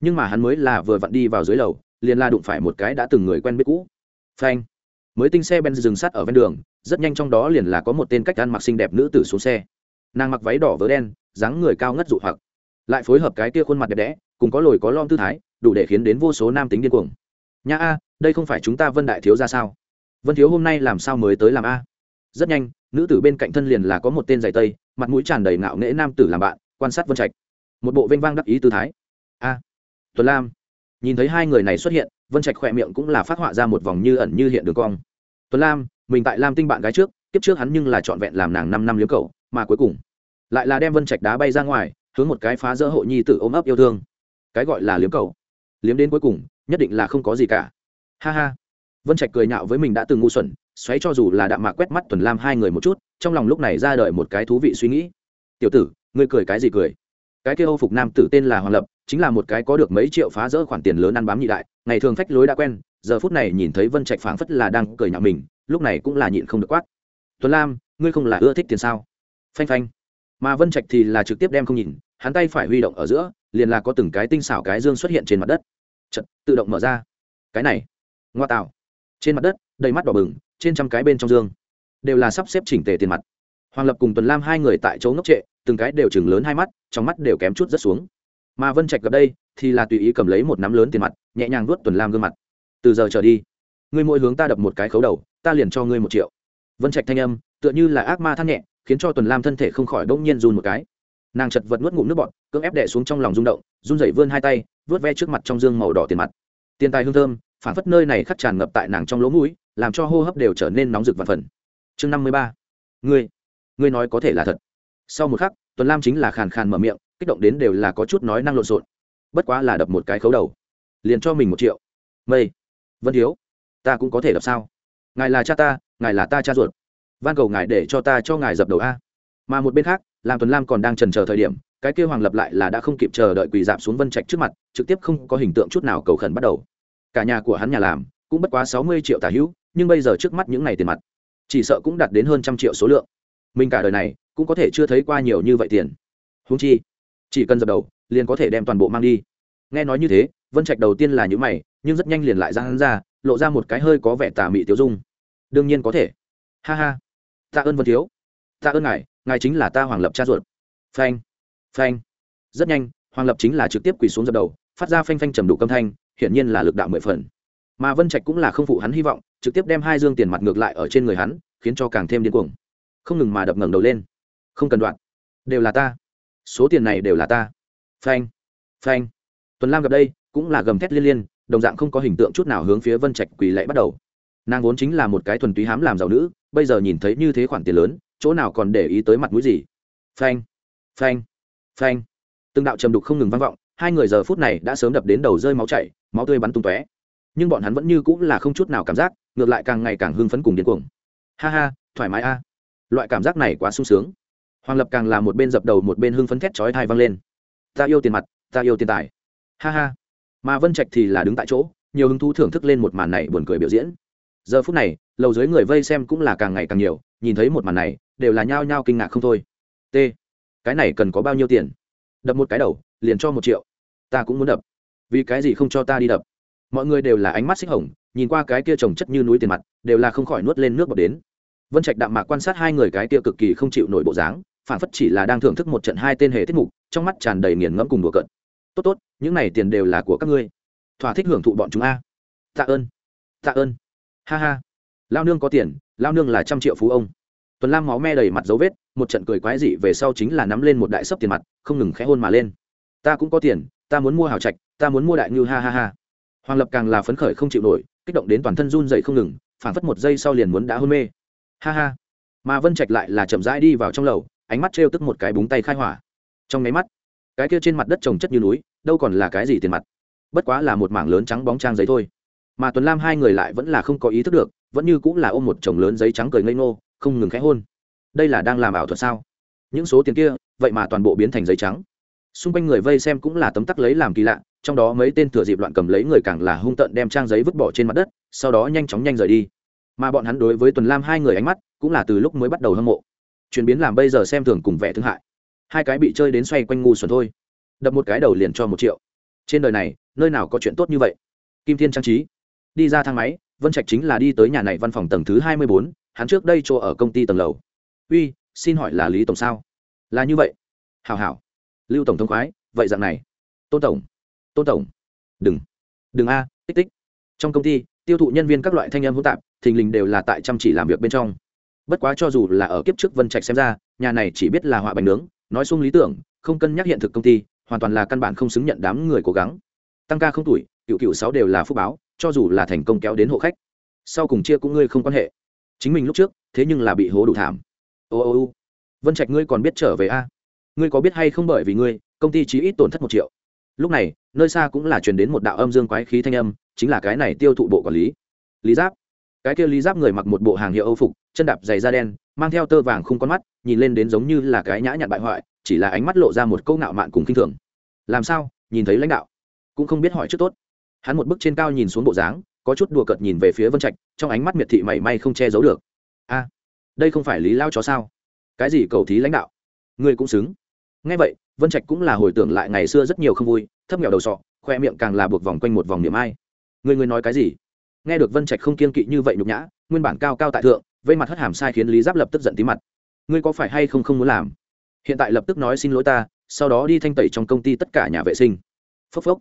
Speaker 1: Nhưng mà hắn mới là vừa vặn đi vào dưới lầu, liền la đụng phải một cái đã từng người quen biết cũ. Phanh. Mới tinh xe ben dừng sắt ở ven đường, rất nhanh trong đó liền là có một tên cách ăn mặc xinh đẹp nữ tử xuống xe nàng mặc váy đỏ vớ đen, dáng người cao ngất dụ hoặc. Lại phối hợp cái kia khuôn mặt đẹp đẽ, cùng có lồi có lom tư thái, đủ để khiến đến vô số nam tính điên cuồng. Nha a, đây không phải chúng ta vân đại thiếu ra sao? Vân thiếu hôm nay làm sao mới tới làm a? Rất nhanh, nữ tử bên cạnh thân liền là có một tên giày tây, mặt mũi tràn đầy ngạo nghễ nam tử làm bạn, quan sát vân trạch. Một bộ vênh vang đắc ý tư thái. A tuấn lam. Nhìn thấy hai người này xuất hiện, vân trạch khỏe miệng cũng là phát họa ra một vòng như ẩn như hiện đường cong. Tuấn lam, mình tại lam tinh bạn gái trước, kiếp trước hắn nhưng là trọn vẹn làm nàng năm năm liếm cầu mà cuối cùng lại là đem vân trạch đá bay ra ngoài, hướng một cái phá dỡ hộ nhi tự ôm ấp yêu thương. Cái gọi là liếm cầu. Liếm đến cuối cùng, nhất định là không có gì cả. Ha ha. Vân trạch cười nhạo với mình đã từng ngu xuẩn, xoáy cho dù là đạm mạc quét mắt tuần lam hai người một chút, trong lòng lúc này ra đời một cái thú vị suy nghĩ. Tiểu tử, ngươi cười cái gì cười? Cái kia âu phục nam tử tên là hoàng lập, chính là một cái có được mấy triệu phá rỡ khoản tiền lớn ăn bám nhị đại, ngày thường phách lối đã quen, giờ phút này nhìn thấy vân trạch phảng phất là đang cười nhạo mình, lúc này cũng là nhịn không được quát. Tuấn lam, ngươi không là ưa thích tiền sao? Phanh phanh mà vân trạch thì là trực tiếp đem không nhìn hắn tay phải huy động ở giữa liền là có từng cái tinh xảo cái dương xuất hiện trên mặt đất. Chật, tự động mở ra. Cái này ngoa tạo. Trên mặt đất đầy mắt đỏ bừng trên trăm cái bên trong dương đều là sắp xếp chỉnh tề tiền mặt. Hoàng lập cùng tuần lam hai người tại chỗ ngốc trệ từng cái đều chừng lớn hai mắt trong mắt đều kém chút rất xuống. Mà vân trạch gặp đây thì là tùy ý cầm lấy một nắm lớn tiền mặt nhẹ nhàng vuốt tuần lam gương mặt. Từ giờ trở đi ngươi mỗi hướng ta đập một cái khấu đầu ta liền cho ngươi một triệu. Vân trạch thanh âm tựa như là ác ma than nhẹ khiến cho tuần lam thân thể không khỏi bỗng nhiên run một cái. Nàng chật vật nuốt ngụm nước bọt, cưỡng ép đẻ xuống trong lòng rung động, run rẩy vươn hai tay, vớt ve trước mặt trong dương màu đỏ tiền mặt. Tiền tài hương thơm phản phất nơi này khắc tràn ngập tại nàng trong lỗ mũi, làm cho hô hấp đều trở nên nóng rực và phần. Chương năm mươi ba. Ngươi ngươi nói có thể là thật. Sau một khắc, tuần lam chính là khàn khàn mở miệng, kích động đến đều là có chút nói năng lộn xộn. Bất quá là đập một cái khấu đầu. Liền cho mình một triệu. Mây, vân thiếu, ta cũng có thể đập sao? Ngài là cha ta, ngài là ta cha ruột van cầu ngài để cho ta cho ngài dập đầu a. Mà một bên khác làm tuần lam còn đang trần chờ thời điểm, cái kêu hoàng lập lại là đã không kịp chờ đợi quỳ dạp xuống vân trạch trước mặt, trực tiếp không có hình tượng chút nào cầu khẩn bắt đầu. Cả nhà của hắn nhà làm, cũng bất quá sáu mươi triệu tả hữu, nhưng bây giờ trước mắt những ngày tiền mặt, chỉ sợ cũng đạt đến hơn trăm triệu số lượng. Mình cả đời này, cũng có thể chưa thấy qua nhiều như vậy tiền. Húng chi, chỉ cần dập đầu, liền có thể đem toàn bộ mang đi. Nghe nói như thế, vân trạch đầu tiên là những mày, nhưng rất nhanh liền lại ra hắn ra, lộ ra một cái hơi có vẻ tà mị tiêu dung. Đương nhiên có thể. Ha ha ta ơn vân thiếu. Ta ơn ngài ngài chính là ta hoàng lập cha ruột. Phanh phanh. Rất nhanh, hoàng lập chính là trực tiếp quỳ xuống dập đầu, phát ra phanh phanh trầm đủ âm thanh, hiển nhiên là lực đạo mười phần. Mà vân trạch cũng là không phụ hắn hy vọng, trực tiếp đem hai dương tiền mặt ngược lại ở trên người hắn, khiến cho càng thêm điên cuồng. Không ngừng mà đập ngẩng đầu lên. Không cần đoạn. Đều là ta. Số tiền này đều là ta. Phanh phanh. Tuần lam gặp đây, cũng là gầm thét liên liên, đồng dạng không có hình tượng chút nào hướng phía vân trạch quỳ lạy bắt đầu nàng vốn chính là một cái thuần túy hám làm giàu nữ, bây giờ nhìn thấy như thế khoản tiền lớn, chỗ nào còn để ý tới mặt mũi gì? Phanh phanh phanh. Từng đạo trầm đục không ngừng vang vọng, hai người giờ phút này đã sớm đập đến đầu rơi máu chảy, máu tươi bắn tung tóe. Nhưng bọn hắn vẫn như cũng là không chút nào cảm giác, ngược lại càng ngày càng hưng phấn cùng điên cuồng. Ha ha, thoải mái a. Loại cảm giác này quá sung sướng. Hoàng lập càng là một bên dập đầu một bên hưng phấn thét chói thai vang lên. Ta yêu tiền mặt, ta yêu tiền tài. Ha ha. Mà vân trạch thì là đứng tại chỗ, nhiều hứng thú thưởng thức lên một màn này buồn cười biểu diễn giờ phút này, lầu dưới người vây xem cũng là càng ngày càng nhiều, nhìn thấy một màn này, đều là nhao nhao kinh ngạc không thôi. T, cái này cần có bao nhiêu tiền? Đập một cái đầu, liền cho một triệu. Ta cũng muốn đập. Vì cái gì không cho ta đi đập? Mọi người đều là ánh mắt xích hồng, nhìn qua cái kia trồng chất như núi tiền mặt, đều là không khỏi nuốt lên nước bọt đến. Vân trạch đạm mạc quan sát hai người cái kia cực kỳ không chịu nổi bộ dáng, phản phất chỉ là đang thưởng thức một trận hai tên hề tiết mục, trong mắt tràn đầy nghiền ngẫm cùng đùa cận tốt tốt, những này tiền đều là của các ngươi. Thỏa thích hưởng thụ bọn chúng a. Tạ ơn tạ ơn ha ha. Lao nương có tiền, lao nương là trăm triệu phú ông. Tuần lam máu me đầy mặt dấu vết, một trận cười quái dị về sau chính là nắm lên một đại sấp tiền mặt, không ngừng khẽ hôn mà lên. Ta cũng có tiền, ta muốn mua hào trạch, ta muốn mua đại ngư, ha ha ha. Hoàng lập càng là phấn khởi không chịu nổi, kích động đến toàn thân run dậy không ngừng phản phất một giây sau liền muốn đã hôn mê. Ha ha. Mà vân trạch lại là chậm rãi đi vào trong lầu, ánh mắt trêu tức một cái búng tay khai hỏa. Trong nháy mắt, cái kia trên mặt đất trồng chất như núi, đâu còn là cái gì tiền mặt? Bất quá là một mảng lớn trắng bóng trang giấy thôi mà tuần lam hai người lại vẫn là không có ý thức được vẫn như cũng là ôm một chồng lớn giấy trắng cười ngây ngô không ngừng khẽ hôn đây là đang làm ảo thuật sao những số tiền kia vậy mà toàn bộ biến thành giấy trắng xung quanh người vây xem cũng là tấm tắc lấy làm kỳ lạ trong đó mấy tên thừa dịp loạn cầm lấy người càng là hung tợn đem trang giấy vứt bỏ trên mặt đất sau đó nhanh chóng nhanh rời đi mà bọn hắn đối với tuần lam hai người ánh mắt cũng là từ lúc mới bắt đầu hâm mộ chuyển biến làm bây giờ xem thường cùng vẻ thương hại hai cái bị chơi đến xoay quanh ngu xuẩn thôi đập một cái đầu liền cho một triệu trên đời này nơi nào có chuyện tốt như vậy kim thiên trang trí đi ra thang máy, vân trạch chính là đi tới nhà này văn phòng tầng thứ hai mươi bốn, hắn trước đây chỗ ở công ty tầng lầu. Uy, xin hỏi là lý tổng sao? Là như vậy. Hảo hảo. Lưu tổng thông khoái, vậy dạng này. Tôn tổng tôn tổng. Đừng đừng a, tích tích. Trong công ty, tiêu thụ nhân viên các loại thanh âm hỗn tạp, thình lình đều là tại chăm chỉ làm việc bên trong. Bất quá cho dù là ở kiếp trước vân trạch xem ra, nhà này chỉ biết là họa bánh nướng, nói xung lý tưởng, không cân nhắc hiện thực công ty, hoàn toàn là căn bản không xứng nhận đám người cố gắng. Tăng ca không tuổi, cựu cựu sáu đều là phúc báo cho dù là thành công kéo đến hộ khách, sau cùng chia cũng ngươi không quan hệ. Chính mình lúc trước, thế nhưng là bị hố đủ thảm. Ô ô ô. Vân trạch ngươi còn biết trở về a? Ngươi có biết hay không bởi vì ngươi, công ty chỉ ít tổn thất một triệu. Lúc này, nơi xa cũng là truyền đến một đạo âm dương quái khí thanh âm, chính là cái này tiêu thụ bộ quản lý. Lý giáp. Cái kia lý giáp người mặc một bộ hàng hiệu âu phục, chân đạp giày da đen, mang theo tơ vàng không con mắt, nhìn lên đến giống như là cái nhã nhặn bại hoại, chỉ là ánh mắt lộ ra một câu ngạo mạn cùng k i n h thường. Làm sao? Nhìn thấy lãnh đạo. Cũng không biết hỏi trước tốt hắn một bức trên cao nhìn xuống bộ dáng, có chút đùa cợt nhìn về phía vân trạch, trong ánh mắt miệt thị mảy may không che giấu được. A, đây không phải lý lao chó sao? Cái gì cầu thí lãnh đạo? Ngươi cũng xứng. Ngay vậy, vân trạch cũng là hồi tưởng lại ngày xưa rất nhiều không vui, thấp nghèo đầu sọ, khoe miệng càng là buộc vòng quanh một vòng niệm ai. Người người nói cái gì? Nghe được vân trạch không kiên kỵ như vậy nhục nhã, nguyên bản cao cao tại thượng, vây mặt hất hàm sai khiến lý giáp lập tức giận tí mặt. Ngươi có phải hay không không muốn làm? Hiện tại lập tức nói xin lỗi ta, sau đó đi thanh tẩy trong công ty tất cả nhà vệ sinh. Phốc phốc.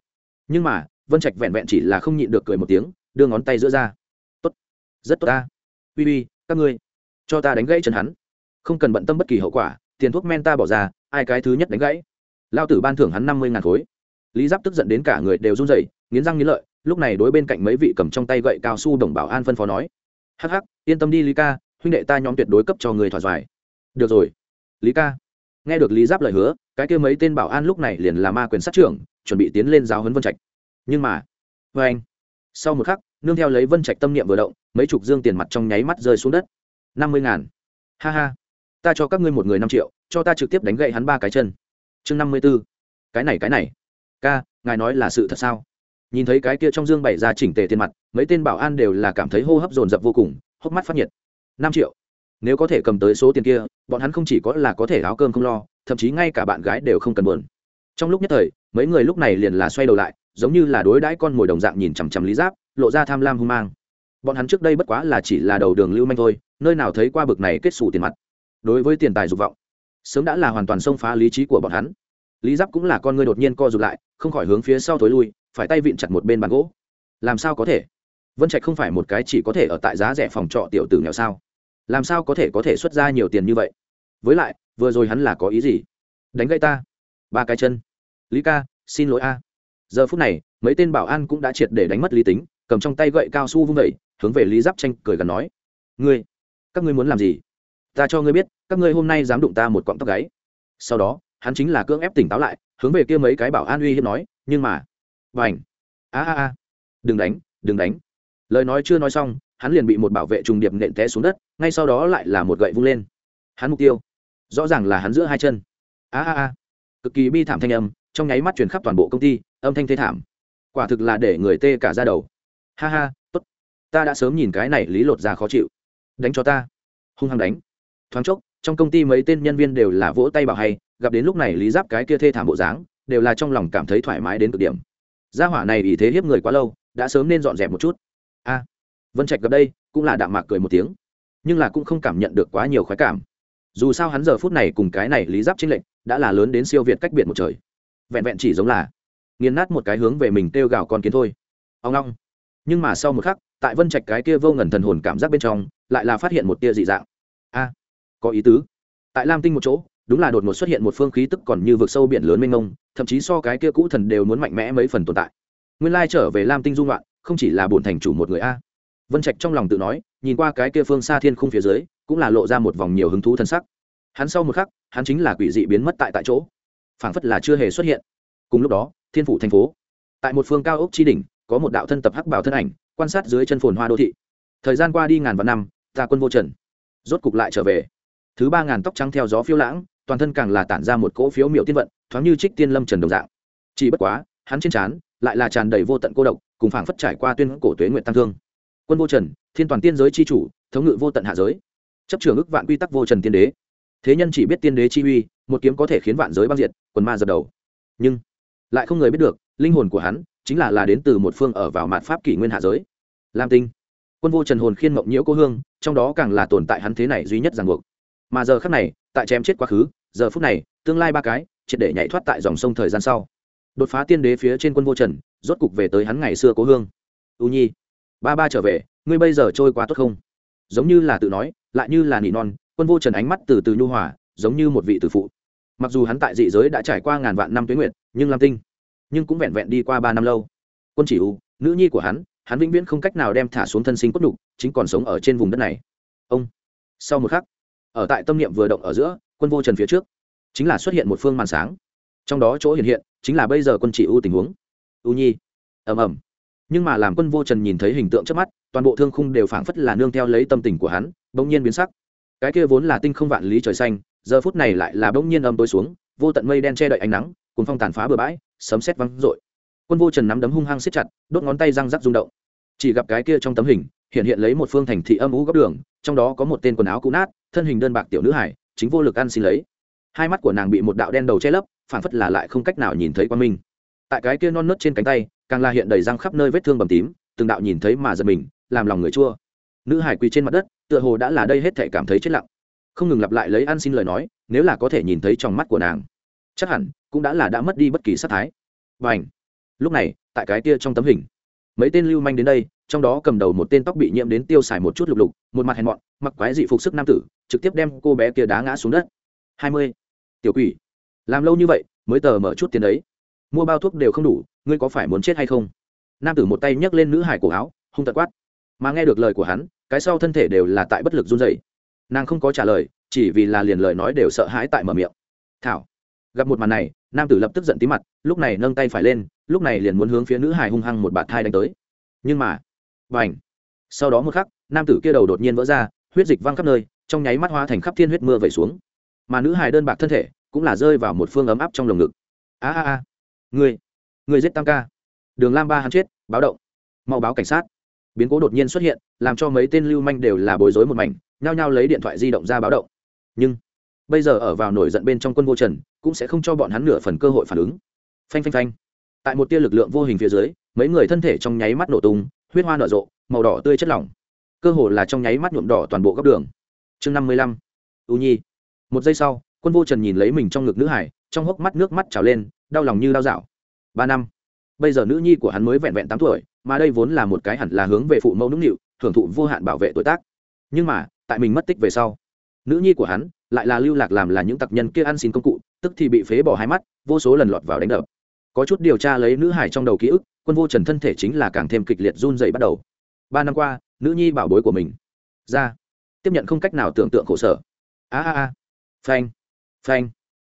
Speaker 1: Nhưng mà vân trạch vẹn vẹn chỉ là không nhịn được cười một tiếng, đưa ngón tay giữa ra. Tốt, rất tốt ta. Uy uy, các ngươi, cho ta đánh gãy chân hắn. Không cần bận tâm bất kỳ hậu quả, tiền thuốc men ta bỏ ra, ai cái thứ nhất đánh gãy? Lao tử ban thưởng hắn năm mươi ngàn khối. Lý giáp tức giận đến cả người đều run rẩy, nghiến răng nghiến lợi, lúc này đối bên cạnh mấy vị cầm trong tay gậy cao su đồng bảo an phân phó nói. Hắc hắc, yên tâm đi lý ca, huynh đệ ta nhóm tuyệt đối cấp cho người thỏa doài được rồi. Lý ca. Nghe được lý giáp lời hứa, cái kia mấy tên bảo an lúc này liền là ma quyền sát trưởng, chuẩn bị tiến lên giáo huấn vân trạch nhưng mà vê anh. Sau một khắc, nương theo lấy vân trạch tâm niệm vừa động, mấy chục dương tiền mặt trong nháy mắt rơi xuống đất. Năm mươi ngàn. Ha ha. Ta cho các ngươi một người năm triệu, cho ta trực tiếp đánh gậy hắn ba cái chân. Chương năm mươi b ố cái này cái này. Ca, ngài nói là sự thật sao? Nhìn thấy cái kia trong dương bày ra chỉnh tề tiền mặt, mấy tên bảo an đều là cảm thấy hô hấp dồn dập vô cùng, hốc mắt phát nhiệt. Năm triệu. Nếu có thể cầm tới số tiền kia, bọn hắn không chỉ có là có thể áo cơm không lo, thậm chí ngay cả bạn gái đều không cần buồn. Trong lúc nhất thời, mấy người lúc này liền là xoay đầu lại giống như là đối đãi con mồi đồng dạng nhìn chằm chằm lý giáp, lộ ra tham lam hung mang. Bọn hắn trước đây bất quá là chỉ là đầu đường lưu manh thôi, nơi nào thấy qua bực này kết xù tiền mặt. Đối với tiền tài dục vọng, sớm đã là hoàn toàn xông phá lý trí của bọn hắn. Lý giáp cũng là con người đột nhiên co rụt lại, không khỏi hướng phía sau thối lui, phải tay vịn chặt một bên bàn gỗ. Làm sao có thể? Vân trạch không phải một cái chỉ có thể ở tại giá rẻ phòng trọ tiểu tử nghèo sao? Làm sao có thể có thể xuất ra nhiều tiền như vậy? Với lại, vừa rồi hắn là có ý gì? Đánh gãy ta. Ba cái chân. Lý ca, xin lỗi a giờ phút này, mấy tên bảo an cũng đã triệt để đánh mất lý tính, cầm trong tay gậy cao su vung vẩy hướng về lý giáp tranh cười gần nói. Ngươi, các ngươi muốn làm gì? Ta cho ngươi biết, các ngươi hôm nay dám đụng ta một cọng tóc gáy. Sau đó, hắn chính là cưỡng ép tỉnh táo lại, hướng về kia mấy cái bảo an uy hiếp nói, nhưng mà và ảnh a a a, đừng đánh đừng đánh. Lời nói chưa nói xong, hắn liền bị một bảo vệ trùng điệp nện té xuống đất, ngay sau đó lại là một gậy vung lên. Hắn mục tiêu, rõ ràng là hắn giữa hai chân. A a a, cực kỳ bi thảm thanh âm, trong nháy mắt truyền khắp toàn bộ công ty âm thanh thế thảm. Quả thực là để người tê cả ra đầu. Ha ha, tốt. Ta đã sớm nhìn cái này lý lột ra khó chịu. Đánh cho ta. Hung hăng đánh. Thoáng chốc, trong công ty mấy tên nhân viên đều là vỗ tay bảo hay, gặp đến lúc này lý giáp cái kia thê thảm bộ dáng, đều là trong lòng cảm thấy thoải mái đến cực điểm. Gia hỏa này ý thế hiếp người quá lâu, đã sớm nên dọn dẹp một chút. A. Vân trạch gặp đây, cũng là đạm mạc cười một tiếng. Nhưng là cũng không cảm nhận được quá nhiều khoái cảm. Dù sao hắn giờ phút này cùng cái này lý giáp trinh lệnh đã là lớn đến siêu việt cách biệt một trời. Vẹn vẹn chỉ giống là nghiền nát một cái hướng về mình kêu gào con kiến thôi. Ông long nhưng mà sau một khắc, tại vân trạch cái kia vô ngần thần hồn cảm giác bên trong, lại là phát hiện một tia dị dạng. A, có ý tứ. Tại lam tinh một chỗ, đúng là đột ngột xuất hiện một phương khí tức còn như vực sâu biển lớn mênh mông, thậm chí so cái kia cũ thần đều muốn mạnh mẽ mấy phần tồn tại. Nguyên lai trở về lam tinh dung loạn, không chỉ là bổn thành chủ một người a. Vân trạch trong lòng tự nói, nhìn qua cái kia phương xa thiên khung phía dưới, cũng là lộ ra một vòng nhiều hứng thú thân sắc. Hắn sau một khắc, hắn chính là quỷ dị biến mất tại tại chỗ. Phảng phất là chưa hề xuất hiện. Cùng lúc đó thiên phủ thành phố. Tại một phương cao ốc tri đỉnh, có một đạo thân tập hắc bảo thân ảnh, quan sát dưới chân phồn hoa đô thị. Thời gian qua đi ngàn vạn năm, ta quân vô trần. Rốt cục lại trở về. Thứ ba ngàn tóc trắng theo gió phiêu lãng, toàn thân càng là tản ra một cỗ phiếu miệu tiên vận, thoáng như trích tiên lâm trần đồng dạng. Chỉ bất quá, hắn trên trán lại là tràn đầy vô tận cô độc, cùng phảng phất trải qua tuyên cổ tuế nguyện tăng thương. Quân vô trần, thiên toàn tiên giới c h i chủ, thống ngự vô tận hạ giới. Chấp trường ức vạn quy tắc vô trần tiên đế. Thế nhân chỉ biết tiên đế chi uy, một kiếm có thể khiến vạn giới băng diệt, quần ma dập đầu. Nhưng lại không người biết được, linh hồn của hắn chính là là đến từ một phương ở vào mạn pháp kỷ nguyên hạ giới. Lam tinh. Quân vô trần hồn khiên mộng nhiễu cô hương, trong đó càng là tồn tại hắn thế này duy nhất ràng buộc. Mà giờ khác này, tại chém chết quá khứ, giờ phút này, tương lai ba cái, triệt để nhảy thoát tại dòng sông thời gian sau. Đột phá tiên đế phía trên quân vô trần, rốt cục về tới hắn ngày xưa cố hương. U nhi. Ba ba trở về, ngươi bây giờ trôi qua tốt không? Giống như là tự nói, lại như là nỉ non, quân vô trần ánh mắt từ từ nhu hòa, giống như một vị tử phụ mặc dù hắn tại dị giới đã trải qua ngàn vạn năm tuyến nguyệt, nhưng lam tinh, nhưng cũng vẹn vẹn đi qua ba năm lâu. Quân chỉ u nữ nhi của hắn hắn vĩnh viễn không cách nào đem thả xuống thân sinh cốt đục chính còn sống ở trên vùng đất này. Ông, sau một khắc, ở tại tâm niệm vừa động ở giữa, quân vô trần phía trước, chính là xuất hiện một phương màn sáng. Trong đó chỗ hiện hiện, chính là bây giờ quân chỉ u tình huống. U nhi, ầm ầm. Nhưng mà làm quân vô trần nhìn thấy hình tượng trước mắt, toàn bộ thương khung đều phảng phất là nương theo lấy tâm tình của hắn, bỗng nhiên biến sắc. Cái kia vốn là tinh không vạn lý trời xanh giờ phút này lại là bỗng nhiên âm tối xuống, vô tận mây đen che đậy ánh nắng cùng phong tàn phá bừa bãi, sấm sét văng rội quân vô trần nắm đấm hung hăng siết chặt, đốt ngón tay răng rắc rung động. Chỉ gặp cái kia trong tấm hình, hiện hiện lấy một phương thành thị âm ú góc đường, trong đó có một tên quần áo cũ nát, thân hình đơn bạc tiểu nữ hải chính vô lực ăn xin lấy. Hai mắt của nàng bị một đạo đen đầu che lấp phản phất là lại không cách nào nhìn thấy quan minh. Tại cái kia non nớt trên cánh tay, càng là hiện đầy răng khắp nơi vết thương bầm tím, từng đạo nhìn thấy mà giật mình, làm lòng người chua. Nữ hải quỳ trên mặt đất, tựa hồ đã là đây hết thể cảm thấy chết lặng không ngừng lặp lại lấy ăn xin lời nói, nếu là có thể nhìn thấy trong mắt của nàng, chắc hẳn cũng đã là đã mất đi bất kỳ sát thái. Và ảnh lúc này, tại cái kia trong tấm hình, mấy tên lưu manh đến đây, trong đó cầm đầu một tên tóc bị nhiễm đến tiêu xài một chút lục lục, một mặt hèn mọn, mặc quái dị phục sức nam tử, trực tiếp đem cô bé kia đá ngã xuống đất. Hai mươi! Tiểu quỷ! Làm lâu như vậy, mới tờ mở chút tiền đấy. Mua bao thuốc đều không đủ, ngươi có phải muốn chết hay không? Nam tử một tay nhấc lên nữ hải cổ áo, hung tật quát. Mà nghe được lời của hắn, cái sau thân thể đều là tại bất lực run dày nàng không có trả lời, chỉ vì là liền lời nói đều sợ hãi tại mở miệng. Thảo. Gặp một màn này, nam tử lập tức giận tí mặt, lúc này nâng tay phải lên, lúc này liền muốn hướng phía nữ hài hung hăng một bạt thai đánh tới. Nhưng mà và ảnh sau đó một khắc, nam tử kia đầu đột nhiên vỡ ra, huyết dịch văng khắp nơi, trong nháy mắt hóa thành khắp thiên huyết mưa vẩy xuống. Mà nữ hài đơn bạc thân thể cũng là rơi vào một phương ấm áp trong lồng ngực. A a a! Người người giết tam ca. Đường lam ba hắn chết, báo động. Mau báo cảnh sát. Biến cố đột nhiên xuất hiện, làm cho mấy tên lưu manh đều là bối rối một mảnh nhao nhao lấy điện thoại di động ra báo động. Nhưng, bây giờ ở vào nổi giận bên trong quân vô trần, cũng sẽ không cho bọn hắn nửa phần cơ hội phản ứng. Phanh phanh phanh. Tại một tia lực lượng vô hình phía dưới, mấy người thân thể trong nháy mắt nổ tung, huyết hoa nở rộ, màu đỏ tươi chất lỏng. Cơ hồ là trong nháy mắt nhuộm đỏ toàn bộ góc đường. Chương năm mươi lăm. U nhi. Một giây sau, quân vô trần nhìn lấy mình trong ngực nữ hải, trong hốc mắt nước mắt trào lên, đau lòng như đau dạo. Ba năm. Bây giờ nữ nhi của hắn mới vẹn vẹn tám tuổi, mà đây vốn là một cái hẳn là hướng về phụ mẫu nũng nịu, hưởng thụ vô hạn bảo vệ tuổi tác. Nhưng mà tại mình mất tích về sau. Nữ nhi của hắn lại là lưu lạc làm là những tặc nhân kia ăn xin công cụ, tức thì bị phế bỏ hai mắt, vô số lần lọt vào đánh đập. Có chút điều tra lấy nữ hải trong đầu ký ức, quân vô trần thân thể chính là càng thêm kịch liệt run dày bắt đầu. Ba năm qua, nữ nhi bảo bối của mình ra, tiếp nhận không cách nào tưởng tượng khổ sở. A a a. Phanh phanh.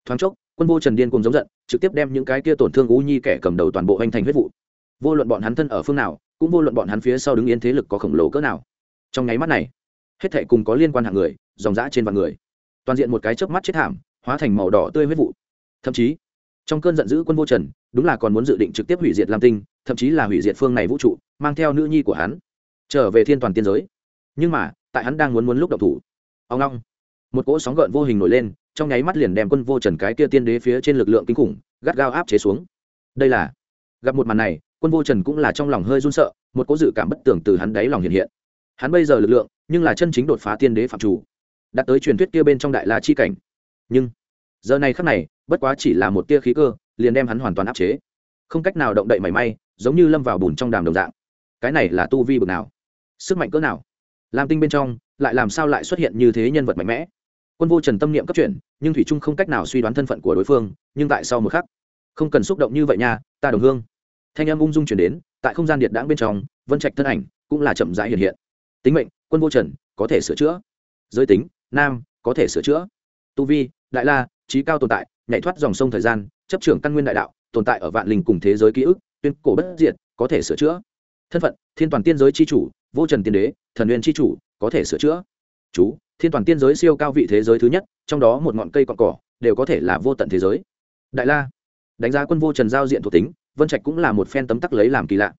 Speaker 1: Thoáng chốc, quân vô trần điên cùng giống giận, trực tiếp đem những cái kia tổn thương u nhi kẻ cầm đầu toàn bộ hoành thành huyết vụ. Vô luận bọn hắn thân ở phương nào, cũng vô luận bọn hắn phía sau đứng yên thế lực có khổng lồ cỡ nào. Trong nháy mắt này hết thệ cùng có liên quan hạng người, dòng dã trên vạn người. Toàn diện một cái chớp mắt chết thảm, hóa thành màu đỏ tươi huyết vụ. Thậm chí, trong cơn giận dữ quân vô trần, đúng là còn muốn dự định trực tiếp hủy diệt lam tinh, thậm chí là hủy diệt phương này vũ trụ, mang theo nữ nhi của hắn, trở về thiên toàn tiên giới. Nhưng mà, tại hắn đang muốn muốn lúc độc thủ, ông long, một cỗ sóng gợn vô hình nổi lên, trong nháy mắt liền đem quân vô trần cái kia tiên đế phía trên lực lượng kinh khủng, gắt gao áp chế xuống. Đây là, gặp một màn này, quân vô trần cũng là trong lòng hơi run sợ, một cỗ dự cảm bất tưởng từ hắn đáy lòng hiện hiện hắn bây giờ lực lượng, nhưng là chân chính đột phá tiên đế phạm chủ. Đạt tới truyền thuyết kia bên trong đại la chi cảnh. Nhưng, giờ này khắc này, bất quá chỉ là một tia khí cơ, liền đem hắn hoàn toàn áp chế. Không cách nào động đậy mảy may, giống như lâm vào bùn trong đàm đồng dạng. Cái này là tu vi bực nào? Sức mạnh cỡ nào? Làm tinh bên trong, lại làm sao lại xuất hiện như thế nhân vật mạnh mẽ? Quân vô trần tâm niệm cấp chuyển, nhưng thủy trung không cách nào suy đoán thân phận của đối phương, nhưng tại sau một khắc, không cần xúc động như vậy nha, ta đồng hương. Thanh âm ung dung chuyển đến, tại không gian điện đãng bên trong, vân trạch thân ảnh cũng là chậm rãi hiện hiện tính mệnh, quân vô trần, có thể sửa chữa. Giới tính, nam, có thể sửa chữa. Tu vi, đại la, trí cao tồn tại, nhảy thoát dòng sông thời gian, chấp trưởng căn nguyên đại đạo, tồn tại ở vạn linh cùng thế giới ký ức, tuyên cổ bất diệt, có thể sửa chữa. Thân phận, thiên toàn tiên giới c h i chủ, vô trần tiên đế, thần nguyên c h i chủ, có thể sửa chữa. Chú, thiên toàn tiên giới siêu cao vị thế giới thứ nhất, trong đó một ngọn cây cọn cỏ, đều có thể là vô tận thế giới. Đại la, đánh giá quân vô trần giao diện thuộc tính, vân trạch cũng là một phen tấm tắc lấy làm kỳ lạ.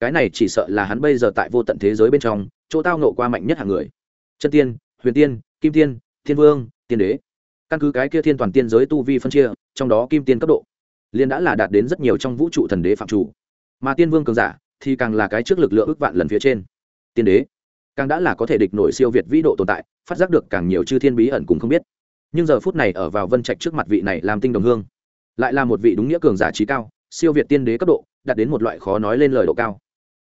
Speaker 1: Cái này chỉ sợ là hắn bây giờ tại vô tận thế giới bên trong chỗ tao nộ qua mạnh nhất hàng người. Chân tiên, huyền tiên, kim tiên, thiên vương, tiên đế. Căn cứ cái kia thiên toàn tiên giới tu vi phân chia, trong đó kim tiên cấp độ liên đã là đạt đến rất nhiều trong vũ trụ thần đế phạm chủ. Mà tiên vương cường giả thì càng là cái trước lực lượng ước vạn lần phía trên. Tiên đế càng đã là có thể địch nổi siêu việt vĩ độ tồn tại, phát giác được càng nhiều chư thiên bí ẩn cùng không biết. Nhưng giờ phút này ở vào vân trạch trước mặt vị này làm tinh đồng hương, lại là một vị đúng nghĩa cường giả trí cao, siêu việt tiên đế cấp độ, đạt đến một loại khó nói lên lời độ cao.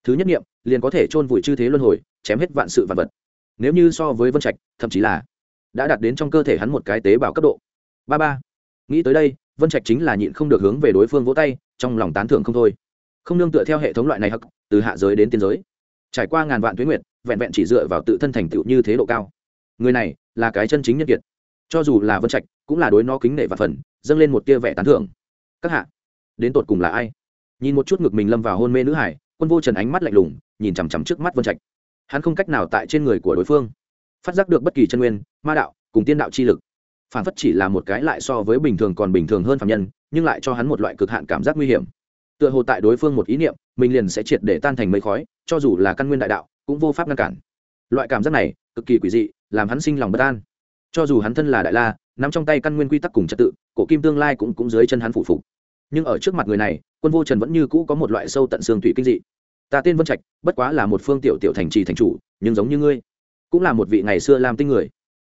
Speaker 1: Thứ nhất nghiệm liền có thể chôn vùi chư thế luân hồi chém hết vạn sự vạn vật. Nếu như so với vân trạch, thậm chí là đã đạt đến trong cơ thể hắn một cái tế bào cấp độ. Ba ba. Nghĩ tới đây, vân trạch chính là nhịn không được hướng về đối phương vỗ tay, trong lòng tán thưởng không thôi. Không nương tựa theo hệ thống loại này hắc, từ hạ giới đến tiên giới. Trải qua ngàn vạn tuyến nguyệt, vẹn vẹn chỉ dựa vào tự thân thành tựu như thế độ cao. Người này là cái chân chính nhân kiệt. Cho dù là vân trạch, cũng là đối nó kính nể và phần, dâng lên một tia vẻ tán thưởng. Các hạ, đến tột cùng là ai? Nhìn một chút ngực mình lâm vào hôn mê nữ hải, quân vô trần ánh mắt lạnh lùng, nhìn chằm chằm trước mắt vân trạch hắn không cách nào tại trên người của đối phương. Phát giác được bất kỳ chân nguyên, ma đạo, cùng tiên đạo chi lực, phản phất chỉ là một cái lại so với bình thường còn bình thường hơn phạm nhân, nhưng lại cho hắn một loại cực hạn cảm giác nguy hiểm. Tựa hồ tại đối phương một ý niệm, mình liền sẽ triệt để tan thành mây khói, cho dù là căn nguyên đại đạo, cũng vô pháp ngăn cản. Loại cảm giác này, cực kỳ quỷ dị, làm hắn sinh lòng bất an. Cho dù hắn thân là đại la, nắm trong tay căn nguyên quy tắc cùng trật tự, cổ kim tương lai cũng cũng dưới chân hắn phủ phục. Nhưng ở trước mặt người này, quân vô trần vẫn như cũ có một loại sâu tận xương thủy kinh dị ta tên vân trạch, bất quá là một phương tiểu tiểu thành trì thành chủ, nhưng giống như ngươi, cũng là một vị ngày xưa làm tinh người.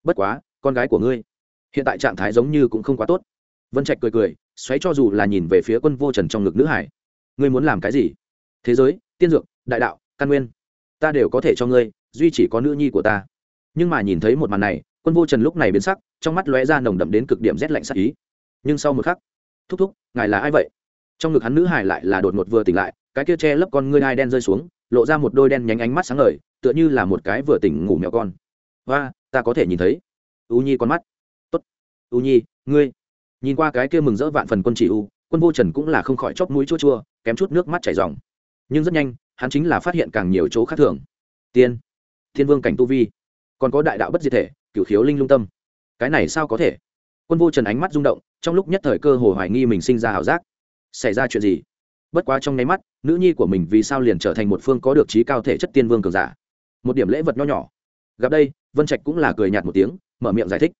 Speaker 1: Bất quá, con gái của ngươi, hiện tại trạng thái giống như cũng không quá tốt. Vân trạch cười cười, xoáy cho dù là nhìn về phía quân vô trần trong ngực nữ hải. Ngươi muốn làm cái gì? Thế giới, tiên dược, đại đạo, căn nguyên, ta đều có thể cho ngươi, duy chỉ có nữ nhi của ta. Nhưng mà nhìn thấy một màn này, quân vô trần lúc này biến sắc, trong mắt lóe ra nồng đậm đến cực điểm rét lạnh sắc ý. Nhưng sau một khắc, thúc thúc, ngài là ai vậy? Trong ngực hắn nữ hải lại là đột ngột vừa tỉnh lại cái kia che lấp con ngươi hai đen rơi xuống, lộ ra một đôi đen nhánh ánh mắt sáng ngời, tựa như là một cái vừa tỉnh ngủ mèo con. Và ta có thể nhìn thấy. U nhi con mắt. Tốt. U nhi, ngươi. Nhìn qua cái kia mừng rỡ vạn phần quân chỉ u, quân vô trần cũng là không khỏi chóp mũi chua chua, kém chút nước mắt chảy ròng. Nhưng rất nhanh, hắn chính là phát hiện càng nhiều chỗ khác thường. Tiên, thiên vương cảnh tu vi, còn có đại đạo bất diệt thể, cửu khiếu linh lung tâm. Cái này sao có thể? Quân vô trần ánh mắt rung động, trong lúc nhất thời cơ hồ hoài nghi mình sinh ra ảo giác. Xảy ra chuyện gì? Bất quá trong nháy mắt, nữ nhi của mình vì sao liền trở thành một phương có được trí cao thể chất tiên vương cường giả? Một điểm lễ vật nho nhỏ. Gặp đây, vân trạch cũng là cười nhạt một tiếng, mở miệng giải thích.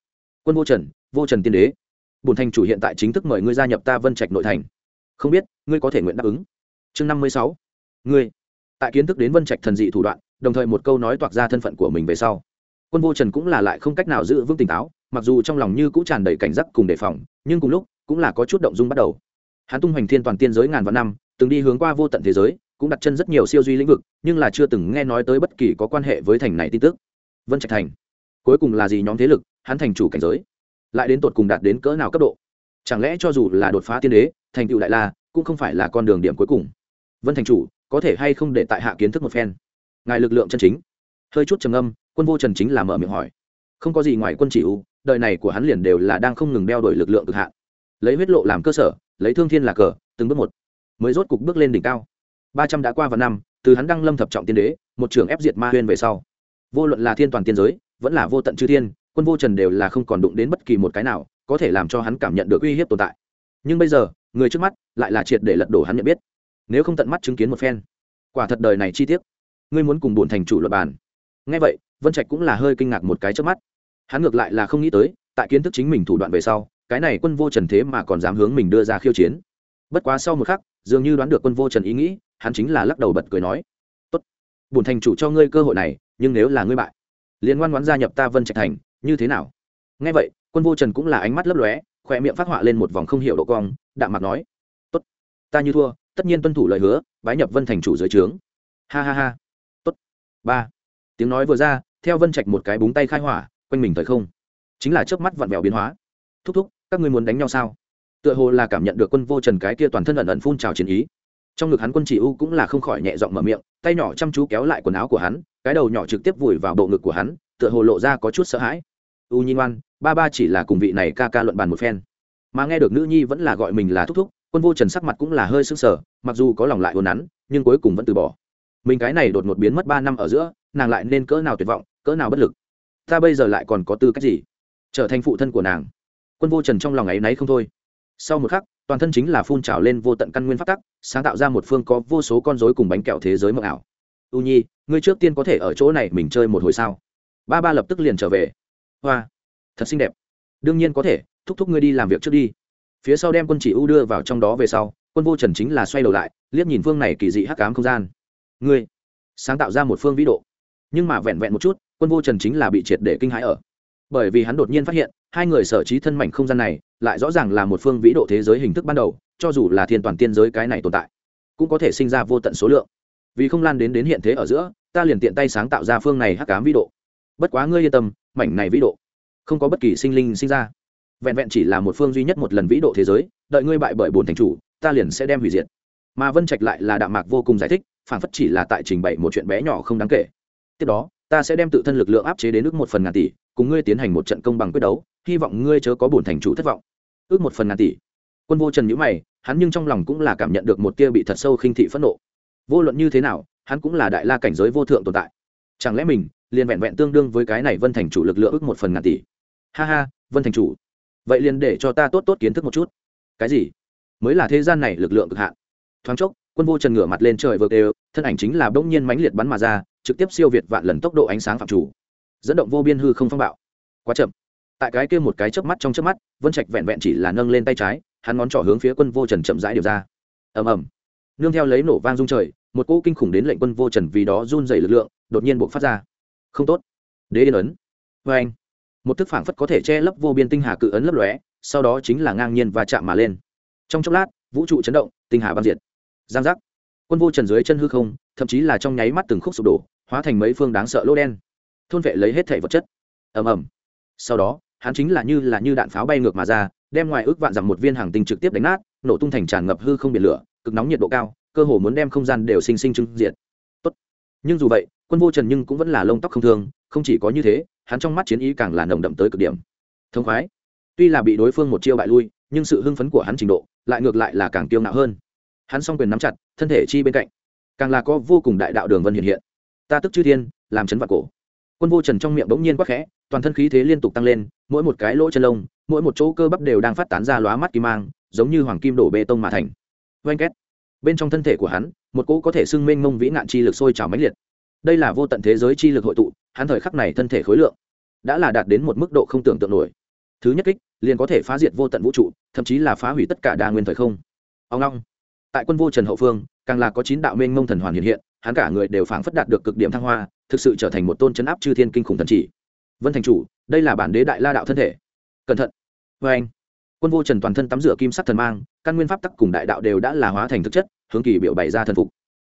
Speaker 1: Quân vô trần vô trần tiên đế. Bùn thành chủ hiện tại chính thức mời ngươi gia nhập ta vân trạch nội thành. Không biết, ngươi có thể nguyện đáp ứng? Chương năm mươi sáu. Ngươi. Tại kiến thức đến vân trạch thần dị thủ đoạn, đồng thời một câu nói toạc ra thân phận của mình về sau. Quân vô trần cũng là lại không cách nào giữ vững tỉnh táo, mặc dù trong lòng như cũng tràn đầy cảnh giác cùng đề phòng, nhưng cùng lúc cũng là có chút động dung bắt đầu. Hắn tung hoành thiên toàn tiên giới ngàn vạn năm từng đi hướng qua vô tận thế giới, cũng đặt chân rất nhiều siêu duy lĩnh vực, nhưng là chưa từng nghe nói tới bất kỳ có quan hệ với thành này tin tức. Vân trạch thành. Cuối cùng là gì nhóm thế lực, hắn thành chủ cảnh giới. Lại đến tột cùng đạt đến cỡ nào cấp độ? Chẳng lẽ cho dù là đột phá tiên đế, thành tựu đại la cũng không phải là con đường điểm cuối cùng? Vân thành chủ, có thể hay không để tại hạ kiến thức một phen? Ngài lực lượng chân chính. Hơi chút trầm âm quân vô trần chính là mở miệng hỏi. Không có gì ngoài quân chỉ u, đời này của hắn liền đều là đang không ngừng đeo đổi lực lượng cực hạn. Lấy huyết lộ làm cơ sở, lấy thương thiên là cờ, từng bước một mới rốt cục bước lên đỉnh cao. Ba trăm đã qua vào năm, từ hắn đăng lâm thập trọng tiên đế, một trường ép diệt ma huyên về sau. Vô luận là thiên toàn tiên giới, vẫn là vô tận chư thiên, quân vô trần đều là không còn đụng đến bất kỳ một cái nào, có thể làm cho hắn cảm nhận được uy hiếp tồn tại. Nhưng bây giờ, người trước mắt lại là triệt để lật đổ hắn nhận biết. Nếu không tận mắt chứng kiến một phen, quả thật đời này chi tiết. Ngươi muốn cùng bổn thành chủ luật bàn. Ngay vậy, vân trạch cũng là hơi kinh ngạc một cái trước mắt. Hắn ngược lại là không nghĩ tới, tại kiến thức chính mình thủ đoạn về sau, cái này quân vô trần thế mà còn dám hướng mình đưa ra khiêu chiến. Bất quá sau một khắc dường như đoán được quân vô trần ý nghĩ, hắn chính là lắc đầu bật cười nói, tốt, bổn thành chủ cho ngươi cơ hội này, nhưng nếu là ngươi bại liên ngoan ngoãn gia nhập ta vân trạch thành, như thế nào? Nghe vậy, quân vô trần cũng là ánh mắt lấp lóe, khoe miệng phát họa lên một vòng không hiểu độ cong, đạm mặt nói, tốt, ta như thua, tất nhiên tuân thủ lời hứa, bái nhập vân thành chủ dưới trướng. Ha ha ha. Tốt. Ba. Tiếng nói vừa ra, theo vân trạch một cái búng tay khai hỏa, quanh mình thời không, chính là chớp mắt vặn vẹo biến hóa. Thúc thúc, các ngươi muốn đánh nhau sao? Tựa hồ là cảm nhận được quân vô trần cái kia toàn thân ẩn ẩn phun trào chiến ý. Trong ngực hắn quân chỉ u cũng là không khỏi nhẹ giọng mở miệng, tay nhỏ chăm chú kéo lại quần áo của hắn, cái đầu nhỏ trực tiếp vùi vào bộ ngực của hắn, tựa hồ lộ ra có chút sợ hãi. U nhi ngoan, ba ba chỉ là cùng vị này ca ca luận bàn một phen. Mà nghe được nữ nhi vẫn là gọi mình là thúc thúc, quân vô trần sắc mặt cũng là hơi sưng sờ, mặc dù có lòng lại hồn nắn, nhưng cuối cùng vẫn từ bỏ. Mình cái này đột ngột biến mất ba năm ở giữa, nàng lại nên cỡ nào tuyệt vọng, cỡ nào bất lực. Ta bây giờ lại còn có tư cách gì? Trở thành phụ thân của nàng. Quân vô trần trong lòng ấy náy không thôi sau một khắc, toàn thân chính là phun trào lên vô tận căn nguyên phát tắc, sáng tạo ra một phương có vô số con dối cùng bánh kẹo thế giới mộng ảo. U nhi, ngươi trước tiên có thể ở chỗ này mình chơi một hồi sao? Ba ba lập tức liền trở về. Hoa, thật xinh đẹp. Đương nhiên có thể, thúc thúc ngươi đi làm việc trước đi. Phía sau đem quân chỉ u đưa vào trong đó về sau, quân vô trần chính là xoay đầu lại, liếc nhìn phương này kỳ dị hắc cám không gian. Ngươi, sáng tạo ra một phương vĩ độ. Nhưng mà vẹn vẹn một chút, quân vô trần chính là bị triệt để kinh hãi ở bởi vì hắn đột nhiên phát hiện, hai người sở trí thân mảnh không gian này lại rõ ràng là một phương vĩ độ thế giới hình thức ban đầu, cho dù là thiên toàn tiên giới cái này tồn tại, cũng có thể sinh ra vô tận số lượng. Vì không lan đến đến hiện thế ở giữa, ta liền tiện tay sáng tạo ra phương này hắc cám vĩ độ. Bất quá ngươi yên tâm, mảnh này vĩ độ không có bất kỳ sinh linh sinh ra. Vẹn vẹn chỉ là một phương duy nhất một lần vĩ độ thế giới, đợi ngươi bại bởi bốn thành chủ, ta liền sẽ đem hủy diệt. Mà vân trạch lại là đạm mạc vô cùng giải thích, phản phất chỉ là tại trình bày một chuyện bé nhỏ không đáng kể. Tiếp đó, ta sẽ đem tự thân lực lượng áp chế đến ước một phần ngàn tỷ cùng ngươi tiến hành một trận công bằng quyết đấu, hy vọng ngươi chớ có bổn thành chủ thất vọng. Ước một phần ngàn tỷ. Quân vô trần nhữ mày, hắn nhưng trong lòng cũng là cảm nhận được một tia bị thật sâu khinh thị phẫn nộ. Vô luận như thế nào, hắn cũng là đại la cảnh giới vô thượng tồn tại. Chẳng lẽ mình liền vẹn vẹn tương đương với cái này vân thành chủ lực lượng ước một phần ngàn tỷ? Ha ha, vân thành chủ. Vậy liền để cho ta tốt tốt kiến thức một chút. Cái gì? Mới là thế gian này lực lượng cực hạn. Thoáng chốc, quân vô trần ngửa mặt lên trời vượt đều thân ảnh chính là bỗng nhiên mãnh liệt bắn mà ra, trực tiếp siêu việt vạn lần tốc độ ánh sáng phạm chủ dẫn động vô biên hư không phong bạo. Quá chậm. Tại cái kia một cái chớp mắt trong chớp mắt, vân trạch vẹn vẹn chỉ là nâng lên tay trái, hắn ngón trỏ hướng phía quân vô trần chậm rãi điều ra. Ầm ầm. Nương theo lấy nổ vang rung trời, một cỗ kinh khủng đến lệnh quân vô trần vì đó run dày lực lượng, đột nhiên buộc phát ra. Không tốt. Đế yên ấn. Vê anh. Một thức phảng phất có thể che lấp vô biên tinh hà cự ấn lấp lóe, sau đó chính là ngang nhiên và chạm mà lên. Trong chốc lát, vũ trụ chấn động, tinh hà băng diệt. Giang giác. Quân vô trần dưới chân hư không, thậm chí là trong nháy mắt từng khúc sụp đổ, hóa thành mấy phương đáng sợ lỗ đen thôn vệ lấy hết thể vật chất. Ầm ầm. Sau đó, hắn chính là như là như đạn pháo bay ngược mà ra, đem ngoài ước vạn rằng một viên hàng tinh trực tiếp đánh nát, nổ tung thành tràn ngập hư không biển lửa, cực nóng nhiệt độ cao, cơ hồ muốn đem không gian đều sinh sinh trưng diện tốt. Nhưng dù vậy, quân vô trần nhưng cũng vẫn là lông tóc không thương, không chỉ có như thế, hắn trong mắt chiến ý càng là nồng đậm tới cực điểm. Thông khoái. Tuy là bị đối phương một chiêu bại lui, nhưng sự hưng phấn của hắn trình độ lại ngược lại là càng tiêu ngạo hơn. Hắn song quyền nắm chặt, thân thể chi bên cạnh, càng là có vô cùng đại đạo đường vân hiện hiện. Ta tức chư thiên, làm chấn vạn cổ quân vô trần trong miệng bỗng nhiên quắc khẽ, toàn thân khí thế liên tục tăng lên, mỗi một cái lỗ chân lông, mỗi một chỗ cơ bắp đều đang phát tán ra lóa mắt kim mang, giống như hoàng kim đổ bê tông mà thành. Oanh két. Bên trong thân thể của hắn, một cỗ có thể xưng mênh mông vĩ nạn chi lực sôi trào mãnh liệt. Đây là vô tận thế giới chi lực hội tụ, hắn thời khắc này thân thể khối lượng đã là đạt đến một mức độ không tưởng tượng nổi. Thứ nhất kích, liền có thể phá diệt vô tận vũ trụ, thậm chí là phá hủy tất cả đa nguyên thời không. Ông long. Tại quân vô trần hậu phương, càng là có chín đạo mênh mông thần hoàn hiện hiện, hắn cả người đều phảng phất đạt được cực điểm thăng hoa thực sự trở thành một tôn chấn áp chư thiên kinh khủng thần chỉ. Vân thành chủ, đây là bản đế đại la đạo thân thể. Cẩn thận. Vê anh, quân vô trần toàn thân tắm rửa kim sắc thần mang, căn nguyên pháp tắc cùng đại đạo đều đã là hóa thành thực chất, hướng kỳ biểu bày ra thần phục.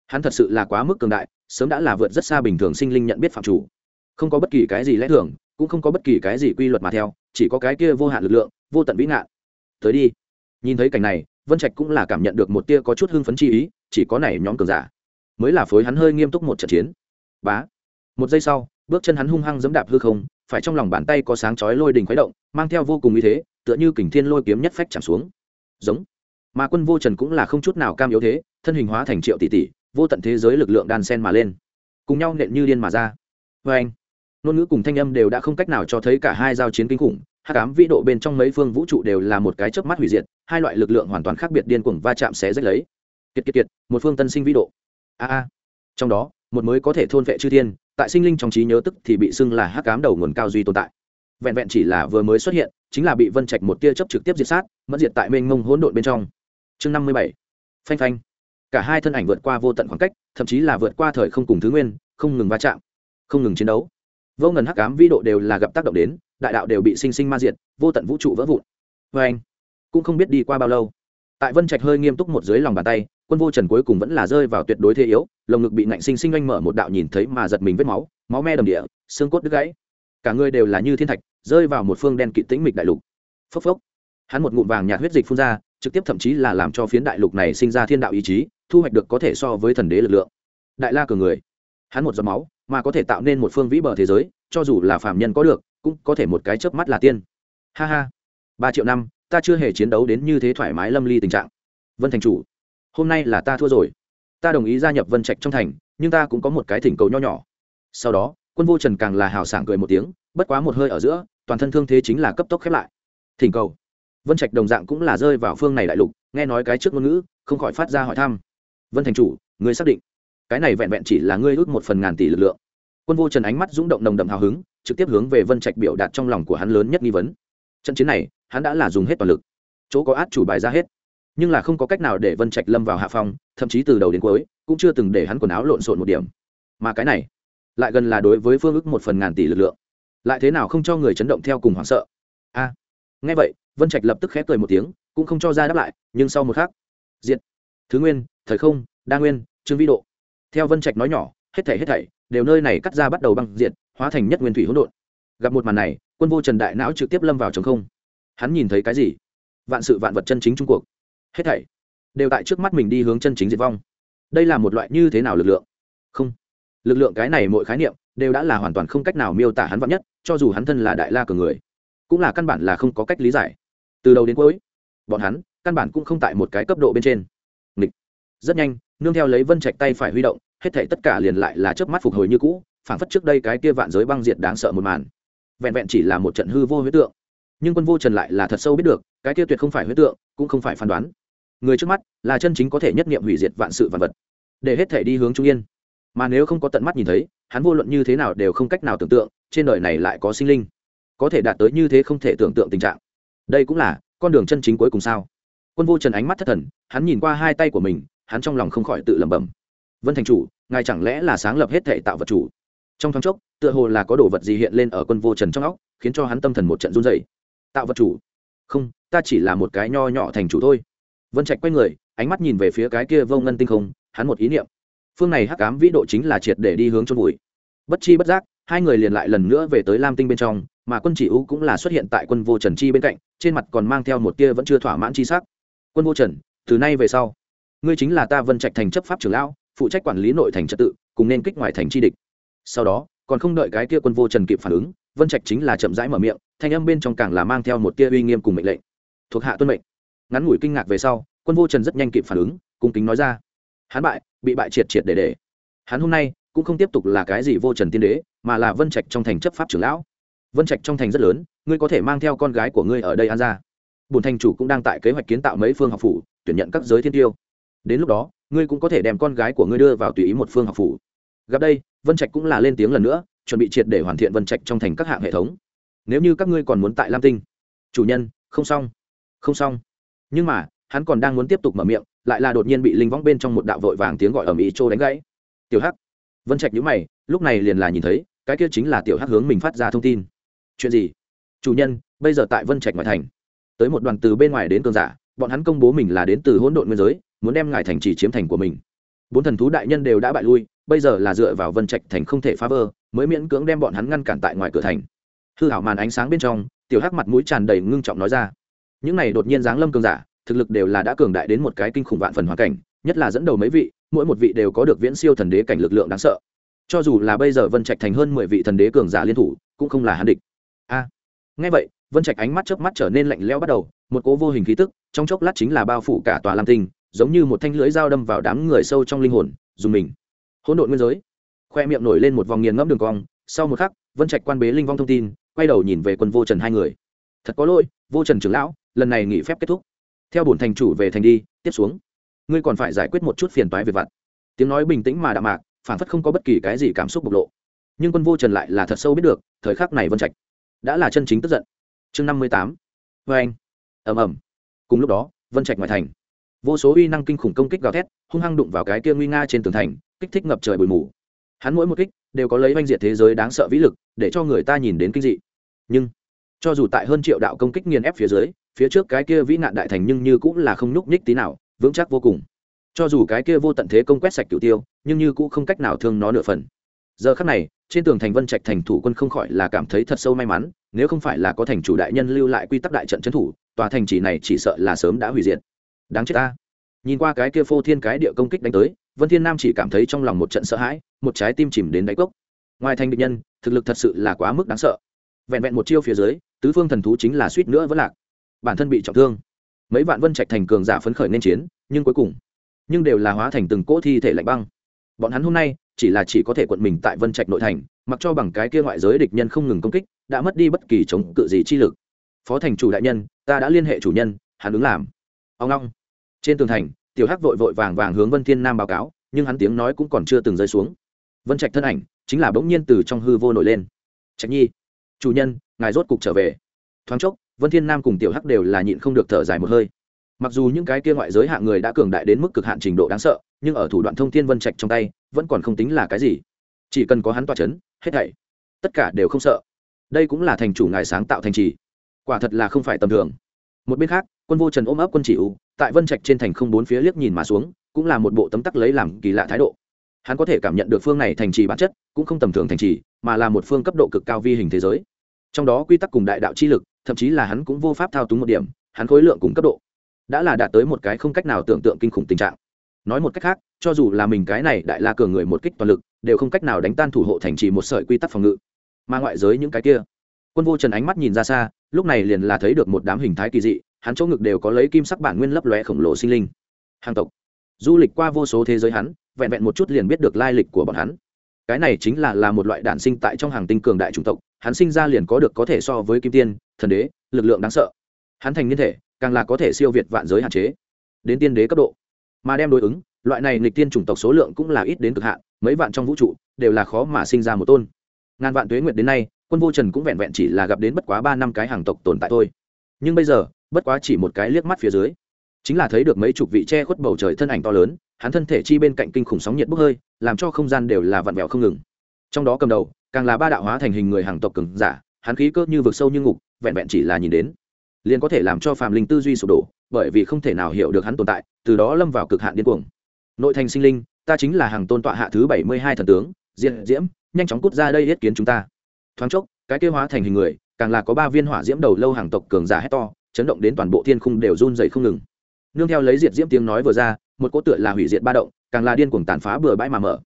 Speaker 1: Hắn thật sự là quá mức cường đại, sớm đã là vượt rất xa bình thường sinh linh nhận biết phạm chủ. Không có bất kỳ cái gì lẽ thường, cũng không có bất kỳ cái gì quy luật mà theo, chỉ có cái kia vô hạn lực lượng, vô tận vĩ ngạn. Tới đi. Nhìn thấy cảnh này, vân trạch cũng là cảm nhận được một tia có chút hưng phấn chi ý, chỉ có này nhóm cường giả, mới là phối hắn hơi nghiêm túc một trận chiến. Bá một giây sau, bước chân hắn hung hăng giẫm đạp hư không, phải trong lòng bàn tay có sáng chói lôi đình khuấy động, mang theo vô cùng uy thế, tựa như kình thiên lôi kiếm nhất phách chạm xuống. Giống. Mà quân vô trần cũng là không chút nào cam yếu thế, thân hình hóa thành triệu tỷ tỷ, vô tận thế giới lực lượng đan sen mà lên. Cùng nhau nện như điên mà ra. Vê anh ngôn ngữ cùng thanh âm đều đã không cách nào cho thấy cả hai giao chiến kinh khủng hát cám vĩ độ bên trong mấy phương vũ trụ đều là một cái chớp mắt hủy diệt, hai loại lực lượng hoàn toàn khác biệt điên cuồng va chạm xé rách lấy. Kiệt kiệt kiệt, một phương tân sinh vĩ độ. A a. Trong đó, một mới có thể thôn vệ chư thiên tại sinh linh trong trí nhớ tức thì bị xưng là hắc cám đầu nguồn cao duy tồn tại. Vẹn vẹn chỉ là vừa mới xuất hiện, chính là bị vân trạch một tia chấp trực tiếp diệt sát, mất diệt tại mênh mông hỗn độn bên trong. Chương năm mươi bảy. Phanh phanh. Cả hai thân ảnh vượt qua vô tận khoảng cách, thậm chí là vượt qua thời không cùng thứ nguyên, không ngừng va chạm, không ngừng chiến đấu. Vô ngần hắc ám vĩ độ đều là gặp tác động đến, đại đạo đều bị sinh sinh ma diệt, vô tận vũ trụ vỡ vụn. Vê anh cũng không biết đi qua bao lâu. Tại vân trạch hơi nghiêm túc một dưới lòng bàn tay quân vô trần cuối cùng vẫn là rơi vào tuyệt đối thế yếu, lồng ngực bị ngạnh sinh sinh oanh mở một đạo nhìn thấy mà giật mình vết máu máu me đầm địa, xương cốt đứt gãy. Cả người đều là như thiên thạch, rơi vào một phương đen kỵ tĩnh mịch đại lục. Phốc phốc. Hắn một ngụm vàng nhạt huyết dịch phun ra, trực tiếp thậm chí là làm cho phiến đại lục này sinh ra thiên đạo ý chí, thu hoạch được có thể so với thần đế lực lượng. Đại la cường người. Hắn một giọt máu, mà có thể tạo nên một phương vĩ bờ thế giới, cho dù là phạm nhân có được, cũng có thể một cái chớp mắt là tiên. Ha ha. Ba triệu năm, ta chưa hề chiến đấu đến như thế thoải mái lâm ly tình trạng. Vân thành chủ hôm nay là ta thua rồi. Ta đồng ý gia nhập vân trạch trong thành, nhưng ta cũng có một cái thỉnh cầu nho nhỏ. Sau đó, quân vô trần càng là hào sảng cười một tiếng, bất quá một hơi ở giữa, toàn thân thương thế chính là cấp tốc khép lại. Thỉnh cầu. Vân trạch đồng dạng cũng là rơi vào phương này đại lục, nghe nói cái trước ngôn ngữ, không khỏi phát ra hỏi thăm. Vân thành chủ ngươi xác định. Cái này vẹn vẹn chỉ là ngươi ước một phần ngàn tỷ lực lượng. Quân vô trần ánh mắt rung động nồng đậm hào hứng, trực tiếp hướng về vân trạch biểu đạt trong lòng của hắn lớn nhất nghi vấn. Trận chiến này, hắn đã là dùng hết toàn lực. Chỗ có át chủ bài ra hết nhưng là không có cách nào để vân trạch lâm vào hạ phong thậm chí từ đầu đến cuối cũng chưa từng để hắn quần áo lộn xộn một điểm. Mà cái này lại gần là đối với phương ức một phần ngàn tỷ lực lượng. Lại thế nào không cho người chấn động theo cùng hoảng sợ? A! À, nghe vậy vân trạch lập tức khép cười một tiếng cũng không cho ra đáp lại nhưng sau một khắc diện thứ nguyên thời không đa nguyên trương vi độ. Theo vân trạch nói nhỏ hết thảy hết thảy đều nơi này cắt ra bắt đầu băng diện hóa thành nhất nguyên thủy hỗn độn. Gặp một màn này quân vô trần đại não trực tiếp lâm vào trống không. Hắn nhìn thấy cái gì? Vạn sự vạn vật chân chính trung cuộc hết thảy, đều tại trước mắt mình đi hướng chân chính diệt vong. Đây là một loại như thế nào lực lượng? Không. Lực lượng cái này mỗi khái niệm đều đã là hoàn toàn không cách nào miêu tả hắn vọng nhất, cho dù hắn thân là đại la cường người, cũng là căn bản là không có cách lý giải. Từ đầu đến cuối, bọn hắn căn bản cũng không tại một cái cấp độ bên trên. Nghịch. rất nhanh, nương theo lấy vân trạch tay phải huy động, hết thảy tất cả liền lại là chớp mắt phục hồi như cũ, phảng phất trước đây cái kia vạn giới băng diệt đáng sợ một màn. Vẹn vẹn chỉ là một trận hư vô huyết tượng. Nhưng quân vô trần lại là thật sâu biết được, cái kia tuyệt không phải huyết tượng, cũng không phải phán đoán người trước mắt là chân chính có thể nhất nghiệm hủy diệt vạn sự vạn vật, để hết thể đi hướng trung yên. Mà nếu không có tận mắt nhìn thấy, hắn vô luận như thế nào đều không cách nào tưởng tượng, trên đời này lại có sinh linh, có thể đạt tới như thế không thể tưởng tượng tình trạng. Đây cũng là con đường chân chính cuối cùng sao? Quân vô trần ánh mắt thất thần, hắn nhìn qua hai tay của mình, hắn trong lòng không khỏi tự lẩm bẩm. Vân thành chủ, ngài chẳng lẽ là sáng lập hết thể tạo vật chủ? Trong thoáng chốc, tựa hồ là có đồ vật gì hiện lên ở quân vô trần trong óc, khiến cho hắn tâm thần một trận run dày tạo vật chủ? Không, ta chỉ là một cái nho nhỏ thành chủ thôi vân trạch quay người, ánh mắt nhìn về phía cái kia vô ngân tinh không, hắn một ý niệm. Phương này hắc cám vĩ độ chính là triệt để đi hướng chôn vùi. Bất chi bất giác, hai người liền lại lần nữa về tới lam tinh bên trong, mà quân chỉ ưu cũng là xuất hiện tại quân vô trần chi bên cạnh, trên mặt còn mang theo một tia vẫn chưa thỏa mãn chi sắc. Quân vô trần, từ nay về sau, ngươi chính là ta vân trạch thành chấp pháp trưởng lão, phụ trách quản lý nội thành trật tự, cùng nên kích ngoại thành chi địch. Sau đó, còn không đợi cái kia quân vô trần kịp phản ứng, vân trạch chính là chậm rãi mở miệng, thanh âm bên trong càng là mang theo một tia uy nghiêm cùng mệnh lệnh. Thuộc hạ tuân mệnh ngắn ngủi kinh ngạc về sau, quân vô trần rất nhanh kịp phản ứng, cung kính nói ra. Hắn bại, bị bại triệt triệt để để. Hắn hôm nay cũng không tiếp tục là cái gì vô trần tiên đế, mà là vân trạch trong thành chấp pháp trưởng lão. Vân trạch trong thành rất lớn, ngươi có thể mang theo con gái của ngươi ở đây an ra. Bùn thành chủ cũng đang tại kế hoạch kiến tạo mấy phương học phủ, tuyển nhận các giới thiên tiêu. Đến lúc đó, ngươi cũng có thể đem con gái của ngươi đưa vào tùy ý một phương học phủ. Gặp đây, vân trạch cũng là lên tiếng lần nữa, chuẩn bị triệt để hoàn thiện vân trạch trong thành các hạng hệ thống. Nếu như các ngươi còn muốn tại lam tinh, chủ nhân, không xong. Không xong nhưng mà, hắn còn đang muốn tiếp tục mở miệng, lại là đột nhiên bị linh võng bên trong một đạo vội vàng tiếng gọi ầm ĩ trô đánh gãy. Tiểu hắc. Vân trạch nhíu mày, lúc này liền là nhìn thấy, cái kia chính là tiểu hắc hướng mình phát ra thông tin. Chuyện gì? Chủ nhân, bây giờ tại vân trạch ngoại thành. Tới một đoàn từ bên ngoài đến cơn giả, bọn hắn công bố mình là đến từ hỗn độn nguyên giới, muốn đem ngài thành trì chiếm thành của mình. Bốn thần thú đại nhân đều đã bại lui, bây giờ là dựa vào vân trạch thành không thể phá vỡ, mới miễn cưỡng đem bọn hắn ngăn cản tại ngoài cửa thành. Hư hảo màn ánh sáng bên trong, tiểu hắc mặt mũi tràn đầy ngưng trọng nói ra những này đột nhiên giáng lâm cường giả thực lực đều là đã cường đại đến một cái kinh khủng vạn phần hoàn cảnh nhất là dẫn đầu mấy vị mỗi một vị đều có được viễn siêu thần đế cảnh lực lượng đáng sợ. Cho dù là bây giờ vân trạch thành hơn mười vị thần đế cường giả liên thủ cũng không là hắn địch. A. À, nghe vậy vân trạch ánh mắt chớp mắt trở nên lạnh lẽo bắt đầu một cố vô hình khí tức trong chốc lát chính là bao phủ cả tòa lam tinh giống như một thanh lưới dao đâm vào đám người sâu trong linh hồn dùng mình. Hỗn độn nguyên giới. Khoe miệng nổi lên một vòng nghiền ngẫm đường cong sau một khắc vân trạch quan bế linh vong thông tin quay đầu nhìn về quân vô trần hai người. Thật có lỗi vô trần trưởng lão lần này nghỉ phép kết thúc. Theo bổn thành chủ về thành đi, tiếp xuống. Ngươi còn phải giải quyết một chút phiền toái về vặt. Tiếng nói bình tĩnh mà đạm mạc, phản phất không có bất kỳ cái gì cảm xúc bộc lộ. Nhưng quân vô trần lại là thật sâu biết được, thời khắc này vân trạch đã là chân chính tức giận. Chương năm mươi tám. Vê anh. Ầm ầm. Cùng lúc đó, vân trạch ngoài thành. Vô số uy năng kinh khủng công kích gào thét, hung hăng đụng vào cái kia nguy nga trên tường thành, kích thích ngập trời bụi mù. Hắn mỗi một kích đều có lấy oanh diệt thế giới đáng sợ vĩ lực, để cho người ta nhìn đến kinh dị. Nhưng, cho dù tại hơn triệu đạo công kích nghiền ép phía dưới phía trước cái kia vĩ nạn đại thành nhưng như cũng là không nhúc nhích tí nào, vững chắc vô cùng. Cho dù cái kia vô tận thế công quét sạch cửu tiêu, nhưng như cũng không cách nào thương nó nửa phần. Giờ khắc này, trên tường thành vân trạch thành thủ quân không khỏi là cảm thấy thật sâu may mắn, nếu không phải là có thành chủ đại nhân lưu lại quy tắc đại trận trấn thủ, tòa thành chỉ này chỉ sợ là sớm đã hủy diệt. Đáng chết ta. Nhìn qua cái kia phô thiên cái địa công kích đánh tới, vân thiên nam chỉ cảm thấy trong lòng một trận sợ hãi, một trái tim chìm đến đáy cốc. Ngoài thành địch nhân, thực lực thật sự là quá mức đáng sợ. Vẹn vẹn một chiêu phía dưới, tứ phương thần thú chính là suýt nữa vẫn lạc bản thân bị trọng thương. Mấy vạn vân trạch thành cường giả phấn khởi nên chiến, nhưng cuối cùng, nhưng đều là hóa thành từng cỗ thi thể lạnh băng. Bọn hắn hôm nay, chỉ là chỉ có thể quận mình tại vân trạch nội thành, mặc cho bằng cái kia ngoại giới địch nhân không ngừng công kích, đã mất đi bất kỳ chống cự gì chi lực. Phó thành chủ đại nhân, ta đã liên hệ chủ nhân, hắn ứng làm. Ông long. Trên tường thành, tiểu hắc vội vội vàng vàng hướng vân thiên nam báo cáo, nhưng hắn tiếng nói cũng còn chưa từng rơi xuống. Vân trạch thân ảnh, chính là bỗng nhiên từ trong hư vô nổi lên. Trạch nhi, chủ nhân, ngài rốt cục trở về. Thoáng chốc vân thiên nam cùng tiểu hắc đều là nhịn không được thở dài một hơi. Mặc dù những cái kia ngoại giới hạng người đã cường đại đến mức cực hạn trình độ đáng sợ, nhưng ở thủ đoạn thông thiên vân trạch trong tay, vẫn còn không tính là cái gì. Chỉ cần có hắn tỏa chấn, hết thảy, tất cả đều không sợ. Đây cũng là thành chủ ngài sáng tạo thành trì. Quả thật là không phải tầm thường. Một bên khác, quân vô trần ôm ấp quân chỉ u tại vân trạch trên thành không bốn phía liếc nhìn mà xuống, cũng là một bộ tấm tắc lấy làm kỳ lạ thái độ. Hắn có thể cảm nhận được phương này thành trì bản chất, cũng không tầm thường thành trì, mà là một phương cấp độ cực cao vi hình thế giới trong đó quy tắc cùng đại đạo chi lực, thậm chí là hắn cũng vô pháp thao túng một điểm, hắn khối lượng cùng cấp độ, đã là đạt tới một cái không cách nào tưởng tượng kinh khủng tình trạng. Nói một cách khác, cho dù là mình cái này đại la cường người một kích toàn lực, đều không cách nào đánh tan thủ hộ thành trì một sợi quy tắc phòng ngự. Mà ngoại giới những cái kia, quân vô trần ánh mắt nhìn ra xa, lúc này liền là thấy được một đám hình thái kỳ dị, hắn chỗ ngực đều có lấy kim sắc bản nguyên lấp lóe khổng lồ sinh linh. Hàng tộc. Du lịch qua vô số thế giới hắn, vẹn vẹn một chút liền biết được lai lịch của bọn hắn. Cái này chính là là một loại đản sinh tại trong hàng tinh cường đại chủng tộc hắn sinh ra liền có được có thể so với kim tiên, thần đế, lực lượng đáng sợ. Hắn thành niên thể, càng là có thể siêu việt vạn giới hạn chế. Đến tiên đế cấp độ. Mà đem đối ứng, loại này nghịch tiên chủng tộc số lượng cũng là ít đến cực hạn, mấy vạn trong vũ trụ, đều là khó mà sinh ra một tôn. Ngàn vạn tuế nguyệt đến nay, quân vô trần cũng vẹn vẹn chỉ là gặp đến bất quá ba năm cái hàng tộc tồn tại thôi. Nhưng bây giờ, bất quá chỉ một cái liếc mắt phía dưới, chính là thấy được mấy chục vị che khuất bầu trời thân ảnh to lớn, hắn thân thể chi bên cạnh kinh khủng sóng nhiệt bốc hơi, làm cho không gian đều là vặn vẹo không ngừng. Trong đó cầm đầu càng là ba đạo hóa thành hình người hàng tộc cường giả, hắn khí cơ như vực sâu như ngục, vẹn vẹn chỉ là nhìn đến, liền có thể làm cho phàm linh tư duy sụp đổ, bởi vì không thể nào hiểu được hắn tồn tại, từ đó lâm vào cực hạn điên cuồng. Nội thành sinh linh, ta chính là hàng tôn tọa hạ thứ bảy mươi hai thần tướng diện diễm, nhanh chóng cút ra đây yết kiến chúng ta. Thoáng chốc, cái kêu hóa thành hình người, càng là có ba viên hỏa diễm đầu lâu hàng tộc cường giả hét to, chấn động đến toàn bộ thiên khung đều run dày không ngừng. Nương theo lấy diệt diễm tiếng nói vừa ra, một cỗ tựa là hủy diệt ba động, càng là điên cuồng tàn phá bừa bãi mà mở.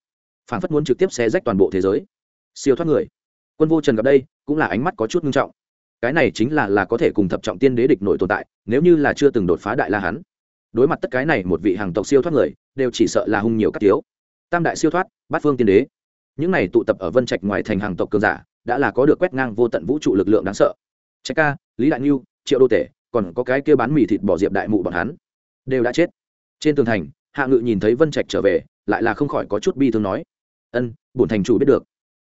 Speaker 1: Phản phất muốn trực tiếp xé rách toàn bộ thế giới siêu thoát người. Quân vô trần gặp đây, cũng là ánh mắt có chút nghiêm trọng. Cái này chính là là có thể cùng thập trọng tiên đế địch nội tồn tại, nếu như là chưa từng đột phá đại la hắn. Đối mặt tất cái này một vị hàng tộc siêu thoát người, đều chỉ sợ là hung nhiều các tiếu tam đại siêu thoát, bát phương tiên đế. Những này tụ tập ở vân trạch ngoài thành hàng tộc cường giả, đã là có được quét ngang vô tận vũ trụ lực lượng đáng sợ. Trạch ca, lý đại nhu triệu đô tể, còn có cái kia bán mì thịt bỏ diệp đại mụ bọn hắn, đều đã chết. Trên tường thành, hạ ngự nhìn thấy vân trạch trở về, lại là không khỏi có chút bi thương nói, ân, bổn thành chủ biết được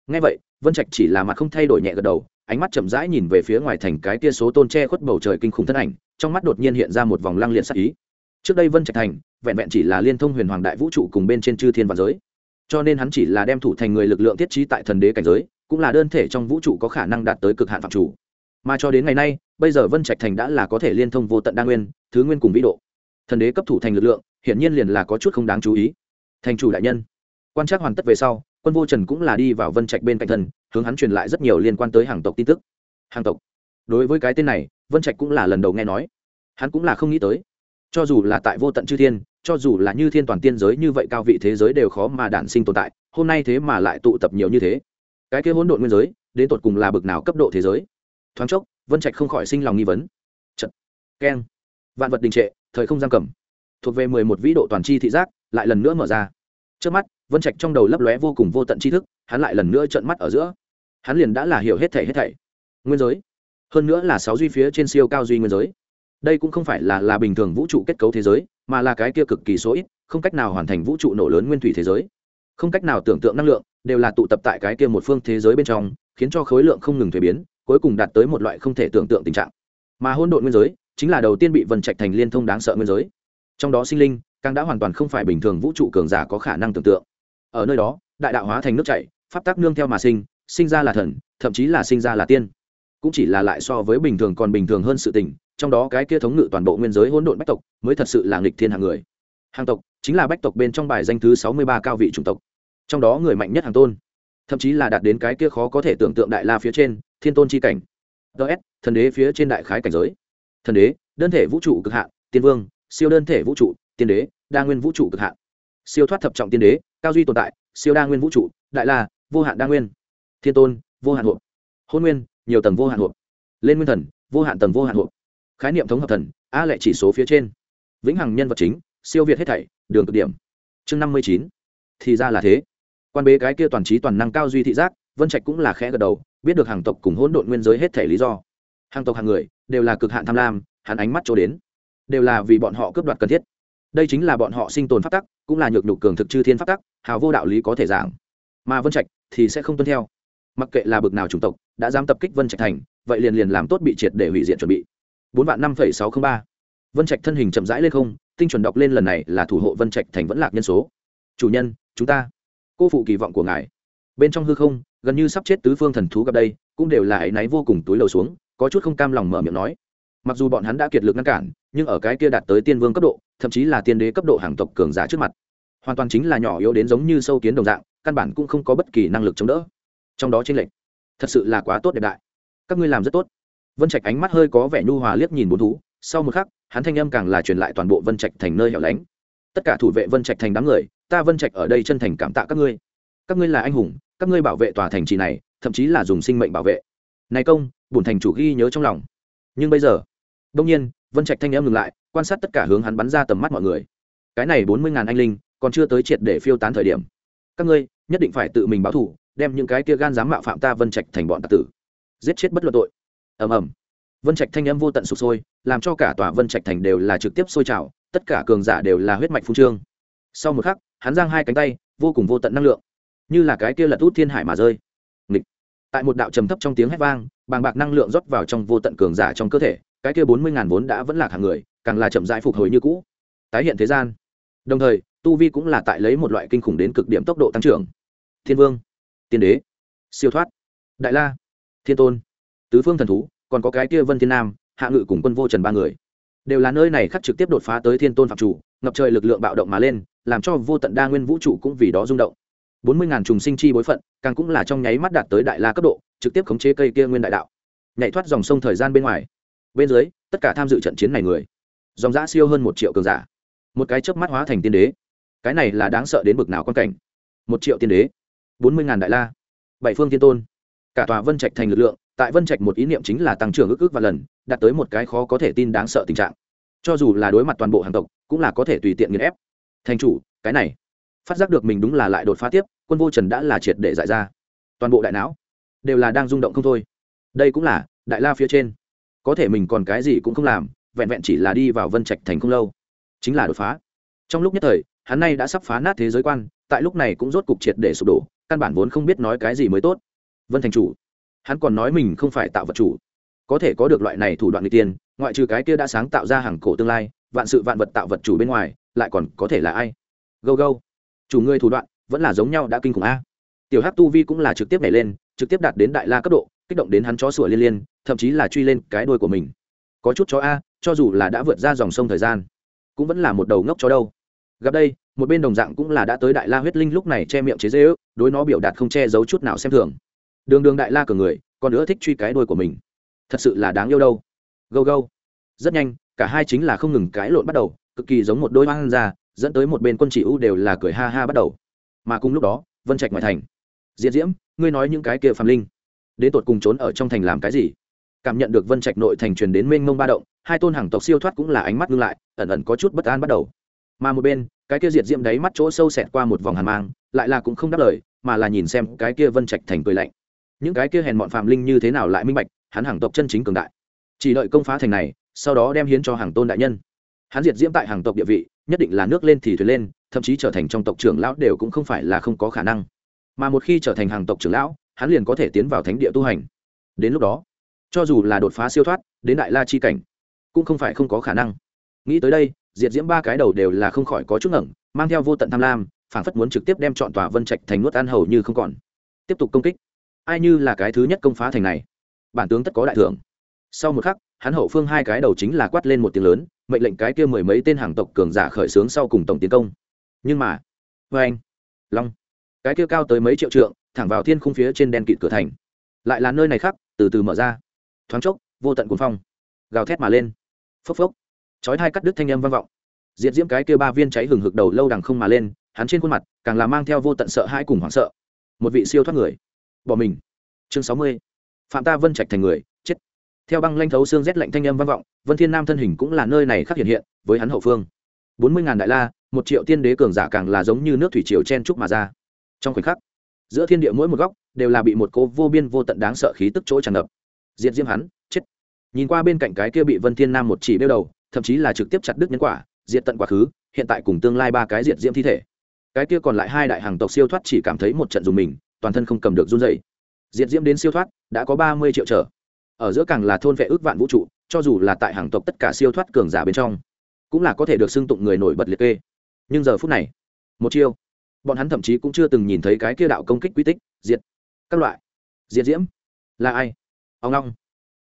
Speaker 1: ngay vậy, vân trạch chỉ là mặt không thay đổi nhẹ gật đầu, ánh mắt chậm rãi nhìn về phía ngoài thành cái kia số tôn che khuất bầu trời kinh khủng thân ảnh, trong mắt đột nhiên hiện ra một vòng lăng liệt sắc ý. Trước đây vân trạch thành, vẹn vẹn chỉ là liên thông huyền hoàng đại vũ trụ cùng bên trên chư thiên và giới. Cho nên hắn chỉ là đem thủ thành người lực lượng thiết trí tại thần đế cảnh giới, cũng là đơn thể trong vũ trụ có khả năng đạt tới cực hạn phạm chủ. Mà cho đến ngày nay, bây giờ vân trạch thành đã là có thể liên thông vô tận đa nguyên, thứ nguyên cùng vĩ độ. Thần đế cấp thủ thành lực lượng, hiển nhiên liền là có chút không đáng chú ý. Thành chủ đại nhân, quan trắc hoàn tất về sau quân vô trần cũng là đi vào vân trạch bên cạnh thần hướng hắn truyền lại rất nhiều liên quan tới hàng tộc tin tức. Hàng tộc. Đối với cái tên này, vân trạch cũng là lần đầu nghe nói. Hắn cũng là không nghĩ tới. Cho dù là tại vô tận chư thiên, cho dù là như thiên toàn tiên giới như vậy cao vị thế giới đều khó mà đản sinh tồn tại, hôm nay thế mà lại tụ tập nhiều như thế. Cái kia hỗn độn nguyên giới, đến tột cùng là bực nào cấp độ thế giới? Thoáng chốc, vân trạch không khỏi sinh lòng nghi vấn. Chật. keng. Vạn vật đình trệ, thời không giam cầm. Thuộc về mười một vĩ độ toàn c h i thị giác, lại lần nữa mở ra. Trước mắt vân trạch trong đầu lấp lóe vô cùng vô tận tri thức, hắn lại lần nữa trợn mắt ở giữa. Hắn liền đã là hiểu hết thể hết thảy. Nguyên giới. Hơn nữa là sáu duy phía trên siêu cao duy nguyên giới. Đây cũng không phải là là bình thường vũ trụ kết cấu thế giới, mà là cái kia cực kỳ số ít, không cách nào hoàn thành vũ trụ nổ lớn nguyên thủy thế giới. Không cách nào tưởng tượng năng lượng, đều là tụ tập tại cái kia một phương thế giới bên trong, khiến cho khối lượng không ngừng thuế biến, cuối cùng đạt tới một loại không thể tưởng tượng tình trạng. Mà hôn đội nguyên giới, chính là đầu tiên bị vân trạch thành liên thông đáng sợ nguyên giới. Trong đó sinh linh, càng đã hoàn toàn không phải bình thường vũ trụ cường giả có khả năng tưởng tượng ở nơi đó, đại đạo hóa thành nước chảy, pháp tắc nương theo mà sinh sinh ra là thần, thậm chí là sinh ra là tiên. Cũng chỉ là lại so với bình thường còn bình thường hơn sự tình, trong đó cái kia thống ngự toàn bộ nguyên giới hỗn độn bách tộc mới thật sự là nghịch thiên hàng người. Hàng tộc chính là bách tộc bên trong bài danh thứ sáu mươi ba cao vị chủng tộc. Trong đó người mạnh nhất hàng tôn, thậm chí là đạt đến cái kia khó có thể tưởng tượng đại la phía trên, thiên tôn c h i cảnh ts thần đế phía trên đại khái cảnh giới. Thần đế, đơn thể vũ trụ cực hạn tiên vương, siêu đơn thể vũ trụ, tiên đế, đa nguyên vũ trụ cực hạn siêu thoát thập trọng tiên đế cao duy tồn tại, siêu đa nguyên vũ trụ, đại la, vô hạn đa nguyên. Thiên tôn, vô hạn hộp. Hôn nguyên, nhiều tầng vô hạn hộp. Lên nguyên thần, vô hạn tầng vô hạn hộp. Khái niệm thống hợp thần a lệ chỉ số phía trên. Vĩnh hằng nhân vật chính, siêu việt hết thảy, đường cực điểm. Chương năm mươi chín. Thì ra là thế. Quan bế cái kia toàn trí toàn năng cao duy thị giác, vân trạch cũng là khẽ gật đầu, biết được hàng tộc cùng hỗn độn nguyên giới hết thảy lý do. Hàng tộc hàng người, đều là cực hạn tham lam, hắn ánh mắt chỗ đến. Đều là vì bọn họ cướp đoạt cần thiết. Đây chính là bọn họ sinh tồn phát tắc, cũng là nhược nhục cường thực chư thiên phát tắc hào vô đạo lý có thể giảng. Mà vân trạch thì sẽ không tuân theo. Mặc kệ là bực nào chủng tộc, đã dám tập kích vân trạch thành, vậy liền liền làm tốt bị triệt để hủy diện chuẩn bị. Bốn vạn năm sáu trăm ba. Vân trạch thân hình chậm rãi lên không, tinh chuẩn đọc lên lần này là thủ hộ vân trạch thành vẫn lạc nhân số. Chủ nhân, chúng ta. Cô phụ kỳ vọng của ngài. Bên trong hư không, gần như sắp chết tứ phương thần thú gặp đây, cũng đều là áy náy vô cùng túi lầu xuống, có chút không cam lòng mở miệng nói. Mặc dù bọn hắn đã kiệt lực ngăn cản, nhưng ở cái kia đạt tới tiên vương cấp độ, thậm chí là tiên đế cấp độ hàng tộc cường giả trước mặt hoàn toàn chính là nhỏ yếu đến giống như sâu kiến đồng dạng, căn bản cũng không có bất kỳ năng lực chống đỡ. Trong đó tranh lệch, thật sự là quá tốt đẹp đại. Các ngươi làm rất tốt. Vân trạch ánh mắt hơi có vẻ nhu hòa liếc nhìn bốn thú. Sau một khắc, hắn thanh âm càng là truyền lại toàn bộ vân trạch thành nơi hẻo lánh. Tất cả thủ vệ vân trạch thành đám người, ta vân trạch ở đây chân thành cảm tạ các ngươi. Các ngươi là anh hùng, các ngươi bảo vệ tòa thành trì này, thậm chí là dùng sinh mệnh bảo vệ. Này công, bổn thành chủ ghi nhớ trong lòng. Nhưng bây giờ đông nhiên, vân trạch thanh âm ngừng lại, quan sát tất cả hướng hắn bắn ra tầm mắt mọi người. Cái này bốn mươi ngàn anh linh còn chưa tới triệt để phiêu tán thời điểm. Các ngươi, nhất định phải tự mình báo thù, đem những cái kia gan dám mạo phạm ta vân trạch thành bọn tạc tử. Giết chết bất luận tội. Ầm ầm. Vân trạch thanh âm vô tận sụp sôi, làm cho cả tòa vân trạch thành đều là trực tiếp sôi trào, tất cả cường giả đều là huyết mạch phun trương. Sau một khắc, hắn giang hai cánh tay, vô cùng vô tận năng lượng. Như là cái kia lật út thiên hải mà rơi. Nghịch. Tại một đạo trầm thấp trong tiếng hét vang, bàng bạc năng lượng rót vào trong vô tận cường giả trong cơ thể, cái kia bốn mươi ngàn vốn đã vẫn là hàng người, càng là chậm rãi phục hồi như cũ. Tái hiện thế gian. Đồng thời tu vi cũng là tại lấy một loại kinh khủng đến cực điểm tốc độ tăng trưởng. Thiên vương, tiên đế, siêu thoát, đại la, thiên tôn, tứ phương thần thú, còn có cái kia vân thiên nam, hạ ngự cùng quân vô trần ba người. Đều là nơi này khắc trực tiếp đột phá tới thiên tôn phạm chủ, ngập trời lực lượng bạo động mà lên, làm cho vô tận đa nguyên vũ trụ cũng vì đó rung động. Bốn mươi ngàn trùng sinh chi bối phận, càng cũng là trong nháy mắt đạt tới đại la cấp độ, trực tiếp khống chế cây kia nguyên đại đạo. Nhảy thoát dòng sông thời gian bên ngoài. Bên dưới, tất cả tham dự trận chiến này người. Dòng giã siêu hơn một triệu cường giả. Một cái chớp mắt hóa thành tiên đế cái này là đáng sợ đến bực nào quan cảnh. Một triệu tiên đế, bốn mươi ngàn đại la, bảy phương tiên tôn. Cả tòa vân trạch thành lực lượng, tại vân trạch một ý niệm chính là tăng trưởng ước ước và lần, đạt tới một cái khó có thể tin đáng sợ tình trạng. Cho dù là đối mặt toàn bộ hàng tộc, cũng là có thể tùy tiện nghiền ép. Thành chủ, cái này, phát giác được mình đúng là lại đột phá tiếp, quân vô trần đã là triệt để giải ra. Toàn bộ đại não đều là đang rung động không thôi. Đây cũng là đại la phía trên. Có thể mình còn cái gì cũng không làm, vẹn vẹn chỉ là đi vào vân trạch thành không lâu, chính là đột phá. Trong lúc nhất thời hắn nay đã sắp phá nát thế giới quan tại lúc này cũng rốt cục triệt để sụp đổ căn bản vốn không biết nói cái gì mới tốt. Vân thành chủ hắn còn nói mình không phải tạo vật chủ. Có thể có được loại này thủ đoạn n g tiên ngoại trừ cái kia đã sáng tạo ra hàng cổ tương lai vạn sự vạn vật tạo vật chủ bên ngoài lại còn có thể là ai? Gâu gâu, chủ ngươi thủ đoạn vẫn là giống nhau đã kinh khủng a. Tiểu hát tu vi cũng là trực tiếp nhảy lên trực tiếp đạt đến đại la cấp độ kích động đến hắn chó sủa liên liên thậm chí là truy lên cái đôi của mình. Có chút chó a cho dù là đã vượt ra dòng sông thời gian cũng vẫn là một đầu ngốc chó đâu gặp đây, một bên đồng dạng cũng là đã tới đại la huyết linh lúc này che miệng chế dễ ước đối nó biểu đạt không che giấu chút nào xem thường. Đường đường đại la cờ người, còn nữa thích truy cái đôi của mình. Thật sự là đáng yêu đâu. Gâu gâu. Rất nhanh, cả hai chính là không ngừng cái lộn bắt đầu, cực kỳ giống một đôi hoang ra dẫn tới một bên quân chỉ ưu đều là cười ha ha bắt đầu. Mà cùng lúc đó, vân trạch ngoài thành. Diễn diễm, ngươi nói những cái kia phàm linh, đến tột cùng trốn ở trong thành làm cái gì? Cảm nhận được vân trạch nội thành truyền đến mênh mông ba động, hai tôn hàng tộc siêu thoát cũng là ánh mắt ngưng lại, ẩn ẩn có chút bất an bắt đầu. Mà một bên cái kia diệt diễm đấy mắt chỗ sâu xẹt qua một vòng hàn mang, lại là cũng không đáp lời, mà là nhìn xem cái kia vân trạch thành cười lạnh. Những cái kia hèn bọn phạm linh như thế nào lại minh bạch, hắn hàng tộc chân chính cường đại. Chỉ đợi công phá thành này, sau đó đem hiến cho hàng tôn đại nhân. Hắn diệt diễm tại hàng tộc địa vị, nhất định là nước lên thì thuyền lên, thậm chí trở thành trong tộc trưởng lão đều cũng không phải là không có khả năng. Mà một khi trở thành hàng tộc trưởng lão, hắn liền có thể tiến vào thánh địa tu hành. Đến lúc đó, cho dù là đột phá siêu thoát, đến đại la chi cảnh, cũng không phải không có khả năng. Nghĩ tới đây diệt diễm ba cái đầu đều là không khỏi có chút ngẩng, mang theo vô tận tham lam, phảng phất muốn trực tiếp đem chọn tòa vân trạch thành nuốt ăn hầu như không còn. Tiếp tục công kích. Ai như là cái thứ nhất công phá thành này? Bản tướng tất có đại thưởng. Sau một khắc, hắn hậu phương hai cái đầu chính là quát lên một tiếng lớn, mệnh lệnh cái kia mười mấy tên hàng tộc cường giả khởi xướng sau cùng tổng tiến công. Nhưng mà vê anh, long, cái kia cao tới mấy triệu trượng, thẳng vào thiên khung phía trên đen kịt cửa thành. Lại là nơi này khác từ từ mở ra. Thoáng chốc, vô tận cuồng phong, gào thét mà lên. Phốc phốc chói thai cắt đứt thanh âm vang vọng. Diệt diễm cái kia ba viên cháy hừng hực đầu lâu đằng không mà lên, hắn trên khuôn mặt càng là mang theo vô tận sợ hãi cùng hoảng sợ. Một vị siêu thoát người. Bỏ mình. Chương sáu mươi. Phạm ta vân trạch thành người, chết. Theo băng lanh thấu xương rét lạnh thanh âm vang vọng, vân thiên nam thân hình cũng là nơi này khắc hiện hiện, với hắn hậu phương. Bốn mươi ngàn đại la, một triệu tiên đế cường giả càng là giống như nước thủy triều chen trúc mà ra. Trong khoảnh khắc, giữa thiên địa mỗi một góc đều là bị một cô vô biên vô tận đáng sợ khí tức chỗ tràn ngập. Diệt diễm hắn, chết. Nhìn qua bên cạnh cái kia bị vân thiên nam một chỉ đeo đầu thậm chí là trực tiếp chặt đứt nhân quả, diệt tận quá khứ, hiện tại cùng tương lai ba cái diệt diễm thi thể. Cái kia còn lại hai đại hàng tộc siêu thoát chỉ cảm thấy một trận dùng mình, toàn thân không cầm được run dày diệt diễm đến siêu thoát, đã có ba mươi triệu trở. Ở giữa càng là thôn vệ ước vạn vũ trụ, cho dù là tại hàng tộc tất cả siêu thoát cường giả bên trong, cũng là có thể được xưng tụng người nổi bật liệt kê. Nhưng giờ phút này, một chiêu, bọn hắn thậm chí cũng chưa từng nhìn thấy cái kia đạo công kích quy tích, diệt, các loại. Diệt diễm, là ai? Ông long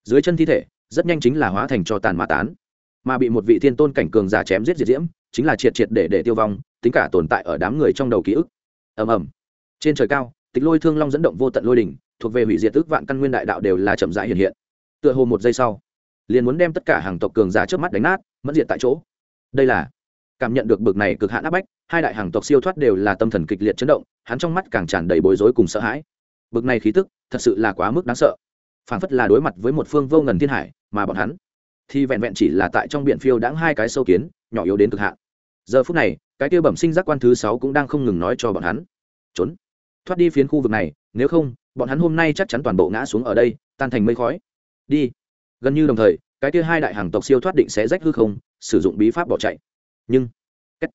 Speaker 1: dưới chân thi thể, rất nhanh chính là hóa thành cho tàn mã tán mà bị một vị thiên tôn cảnh cường giả chém giết diệt diễm, chính là triệt triệt để để tiêu vong, tính cả tồn tại ở đám người trong đầu ký ức. Ầm ầm. Trên trời cao, tịch lôi thương long dẫn động vô tận lôi đỉnh, thuộc về hủy diệt ước vạn căn nguyên đại đạo đều là chậm rãi hiện hiện. Tựa hồ một giây sau, liền muốn đem tất cả hàng tộc cường giả trước mắt đánh nát mất diệt tại chỗ. Đây là cảm nhận được bực này cực hạn áp bách, hai đại hàng tộc siêu thoát đều là tâm thần kịch liệt chấn động, hắn trong mắt càng tràn đầy bối rối cùng sợ hãi. Bực này khí tức, thật sự là quá mức đáng sợ. Phảng phất là đối mặt với một phương vô ngần thiên hải, mà bọn hắn thì vẹn vẹn chỉ là tại trong biển phiêu đãng hai cái sâu kiến, nhỏ yếu đến cực hạn. Giờ phút này, cái kia bẩm sinh giác quan thứ sáu cũng đang không ngừng nói cho bọn hắn. Trốn. Thoát đi phiến khu vực này, nếu không, bọn hắn hôm nay chắc chắn toàn bộ ngã xuống ở đây, tan thành mây khói. Đi. Gần như đồng thời, cái kia hai đại hàng tộc siêu thoát định sẽ rách hư không, sử dụng bí pháp bỏ chạy. Nhưng cách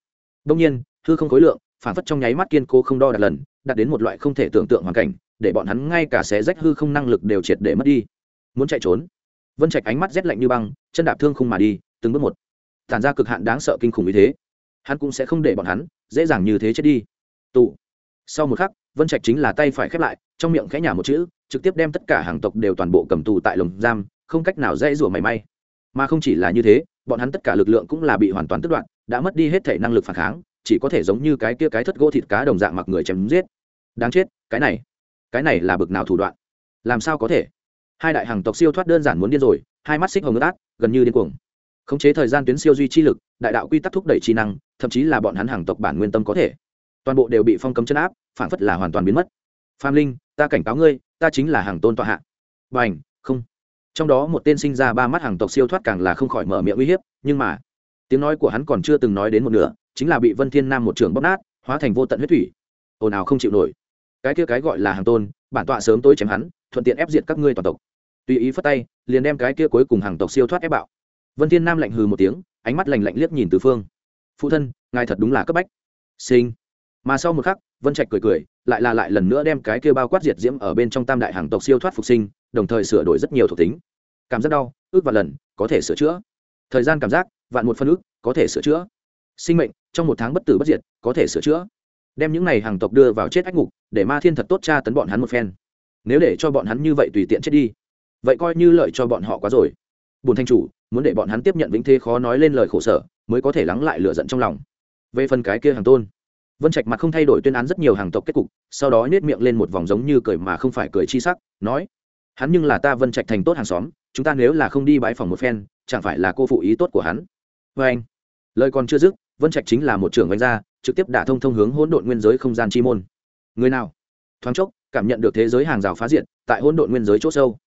Speaker 1: đông nhiên, hư không khối lượng, phản phất trong nháy mắt kiên cố không đo đạt lần, đạt đến một loại không thể tưởng tượng hoàn cảnh, để bọn hắn ngay cả xé rách hư không năng lực đều triệt để mất đi. Muốn chạy trốn vân trạch ánh mắt rét lạnh như băng, chân đạp thương không mà đi, từng bước một. Tản ra cực hạn đáng sợ kinh khủng như thế, hắn cũng sẽ không để bọn hắn dễ dàng như thế chết đi. Tụ. Sau một khắc, vân trạch chính là tay phải khép lại, trong miệng khẽ nhả một chữ, trực tiếp đem tất cả hàng tộc đều toàn bộ cầm tù tại lồng giam, không cách nào dễ rủa mảy may. Mà không chỉ là như thế, bọn hắn tất cả lực lượng cũng là bị hoàn toàn tức đoạn đã mất đi hết thể năng lực phản kháng, chỉ có thể giống như cái kia cái thất gỗ thịt cá đồng dạng mặc người chém giết. Đáng chết, cái này cái này là bực nào thủ đoạn? Làm sao có thể? Hai đại hàng tộc siêu thoát đơn giản muốn điên rồi, hai mắt xích hồng ngất át, gần như điên cuồng. Khống chế thời gian tuyến siêu duy chi lực, đại đạo quy tắc thúc đẩy trí năng, thậm chí là bọn hắn hàng tộc bản nguyên tâm có thể. Toàn bộ đều bị phong cấm chân áp phản phất là hoàn toàn biến mất. Phạm linh, ta cảnh cáo ngươi, ta chính là hàng tôn tọa hạ. B à n h không. Trong đó một tên sinh ra ba mắt hàng tộc siêu thoát càng là không khỏi mở miệng uy hiếp, nhưng mà, tiếng nói của hắn còn chưa từng nói đến một nửa, chính là bị vân thiên nam một trường bóc nát, hóa thành vô tận huyết thủy. Ồn ào không chịu nổi. Cái kia cái gọi là hàng tôn, bản tọa sớm tối chém hắn, thuận tiện ép diệt các ngươi toàn tộc tùy ý phất tay, liền đem cái kia cuối cùng hàng tộc siêu thoát ép bạo. Vân thiên nam lạnh hừ một tiếng, ánh mắt lạnh lạnh liếc nhìn từ phương. Phụ thân, ngài thật đúng là cấp bách. Sinh. Mà sau một khắc, vân trạch cười cười, lại là lại lần nữa đem cái kia bao quát diệt diễm ở bên trong tam đại hàng tộc siêu thoát phục sinh, đồng thời sửa đổi rất nhiều thuộc tính. Cảm giác đau, ước và lần, có thể sửa chữa. Thời gian cảm giác, vạn một phân ước, có thể sửa chữa. Sinh mệnh, trong một tháng bất tử bất diệt, có thể sửa chữa. Đem những này hàng tộc đưa vào chết ách ngục, để ma thiên thật tốt tra tấn bọn hắn một phen. Nếu để cho bọn hắn như vậy tùy tiện chết đi vậy coi như lợi cho bọn họ quá rồi. Bùn thanh chủ, muốn để bọn hắn tiếp nhận vĩnh thế khó nói lên lời khổ sở, mới có thể lắng lại lửa giận trong lòng. Về phần cái kia hàng tôn, vân trạch mặt không thay đổi tuyên án rất nhiều hàng tộc kết cục, sau đó nhét miệng lên một vòng giống như cười mà không phải cười chi sắc, nói, hắn nhưng là ta vân trạch thành tốt hàng xóm, chúng ta nếu là không đi bãi phòng một phen, chẳng phải là cô phụ ý tốt của hắn. Vê anh, lời còn chưa dứt, vân trạch chính là một trưởng đánh gia, trực tiếp đả thông thông hướng hỗn độn nguyên giới không gian chi môn. Người nào? Thoáng chốc, cảm nhận được thế giới hàng rào phá diện tại hỗn độn nguyên giới chỗ sâu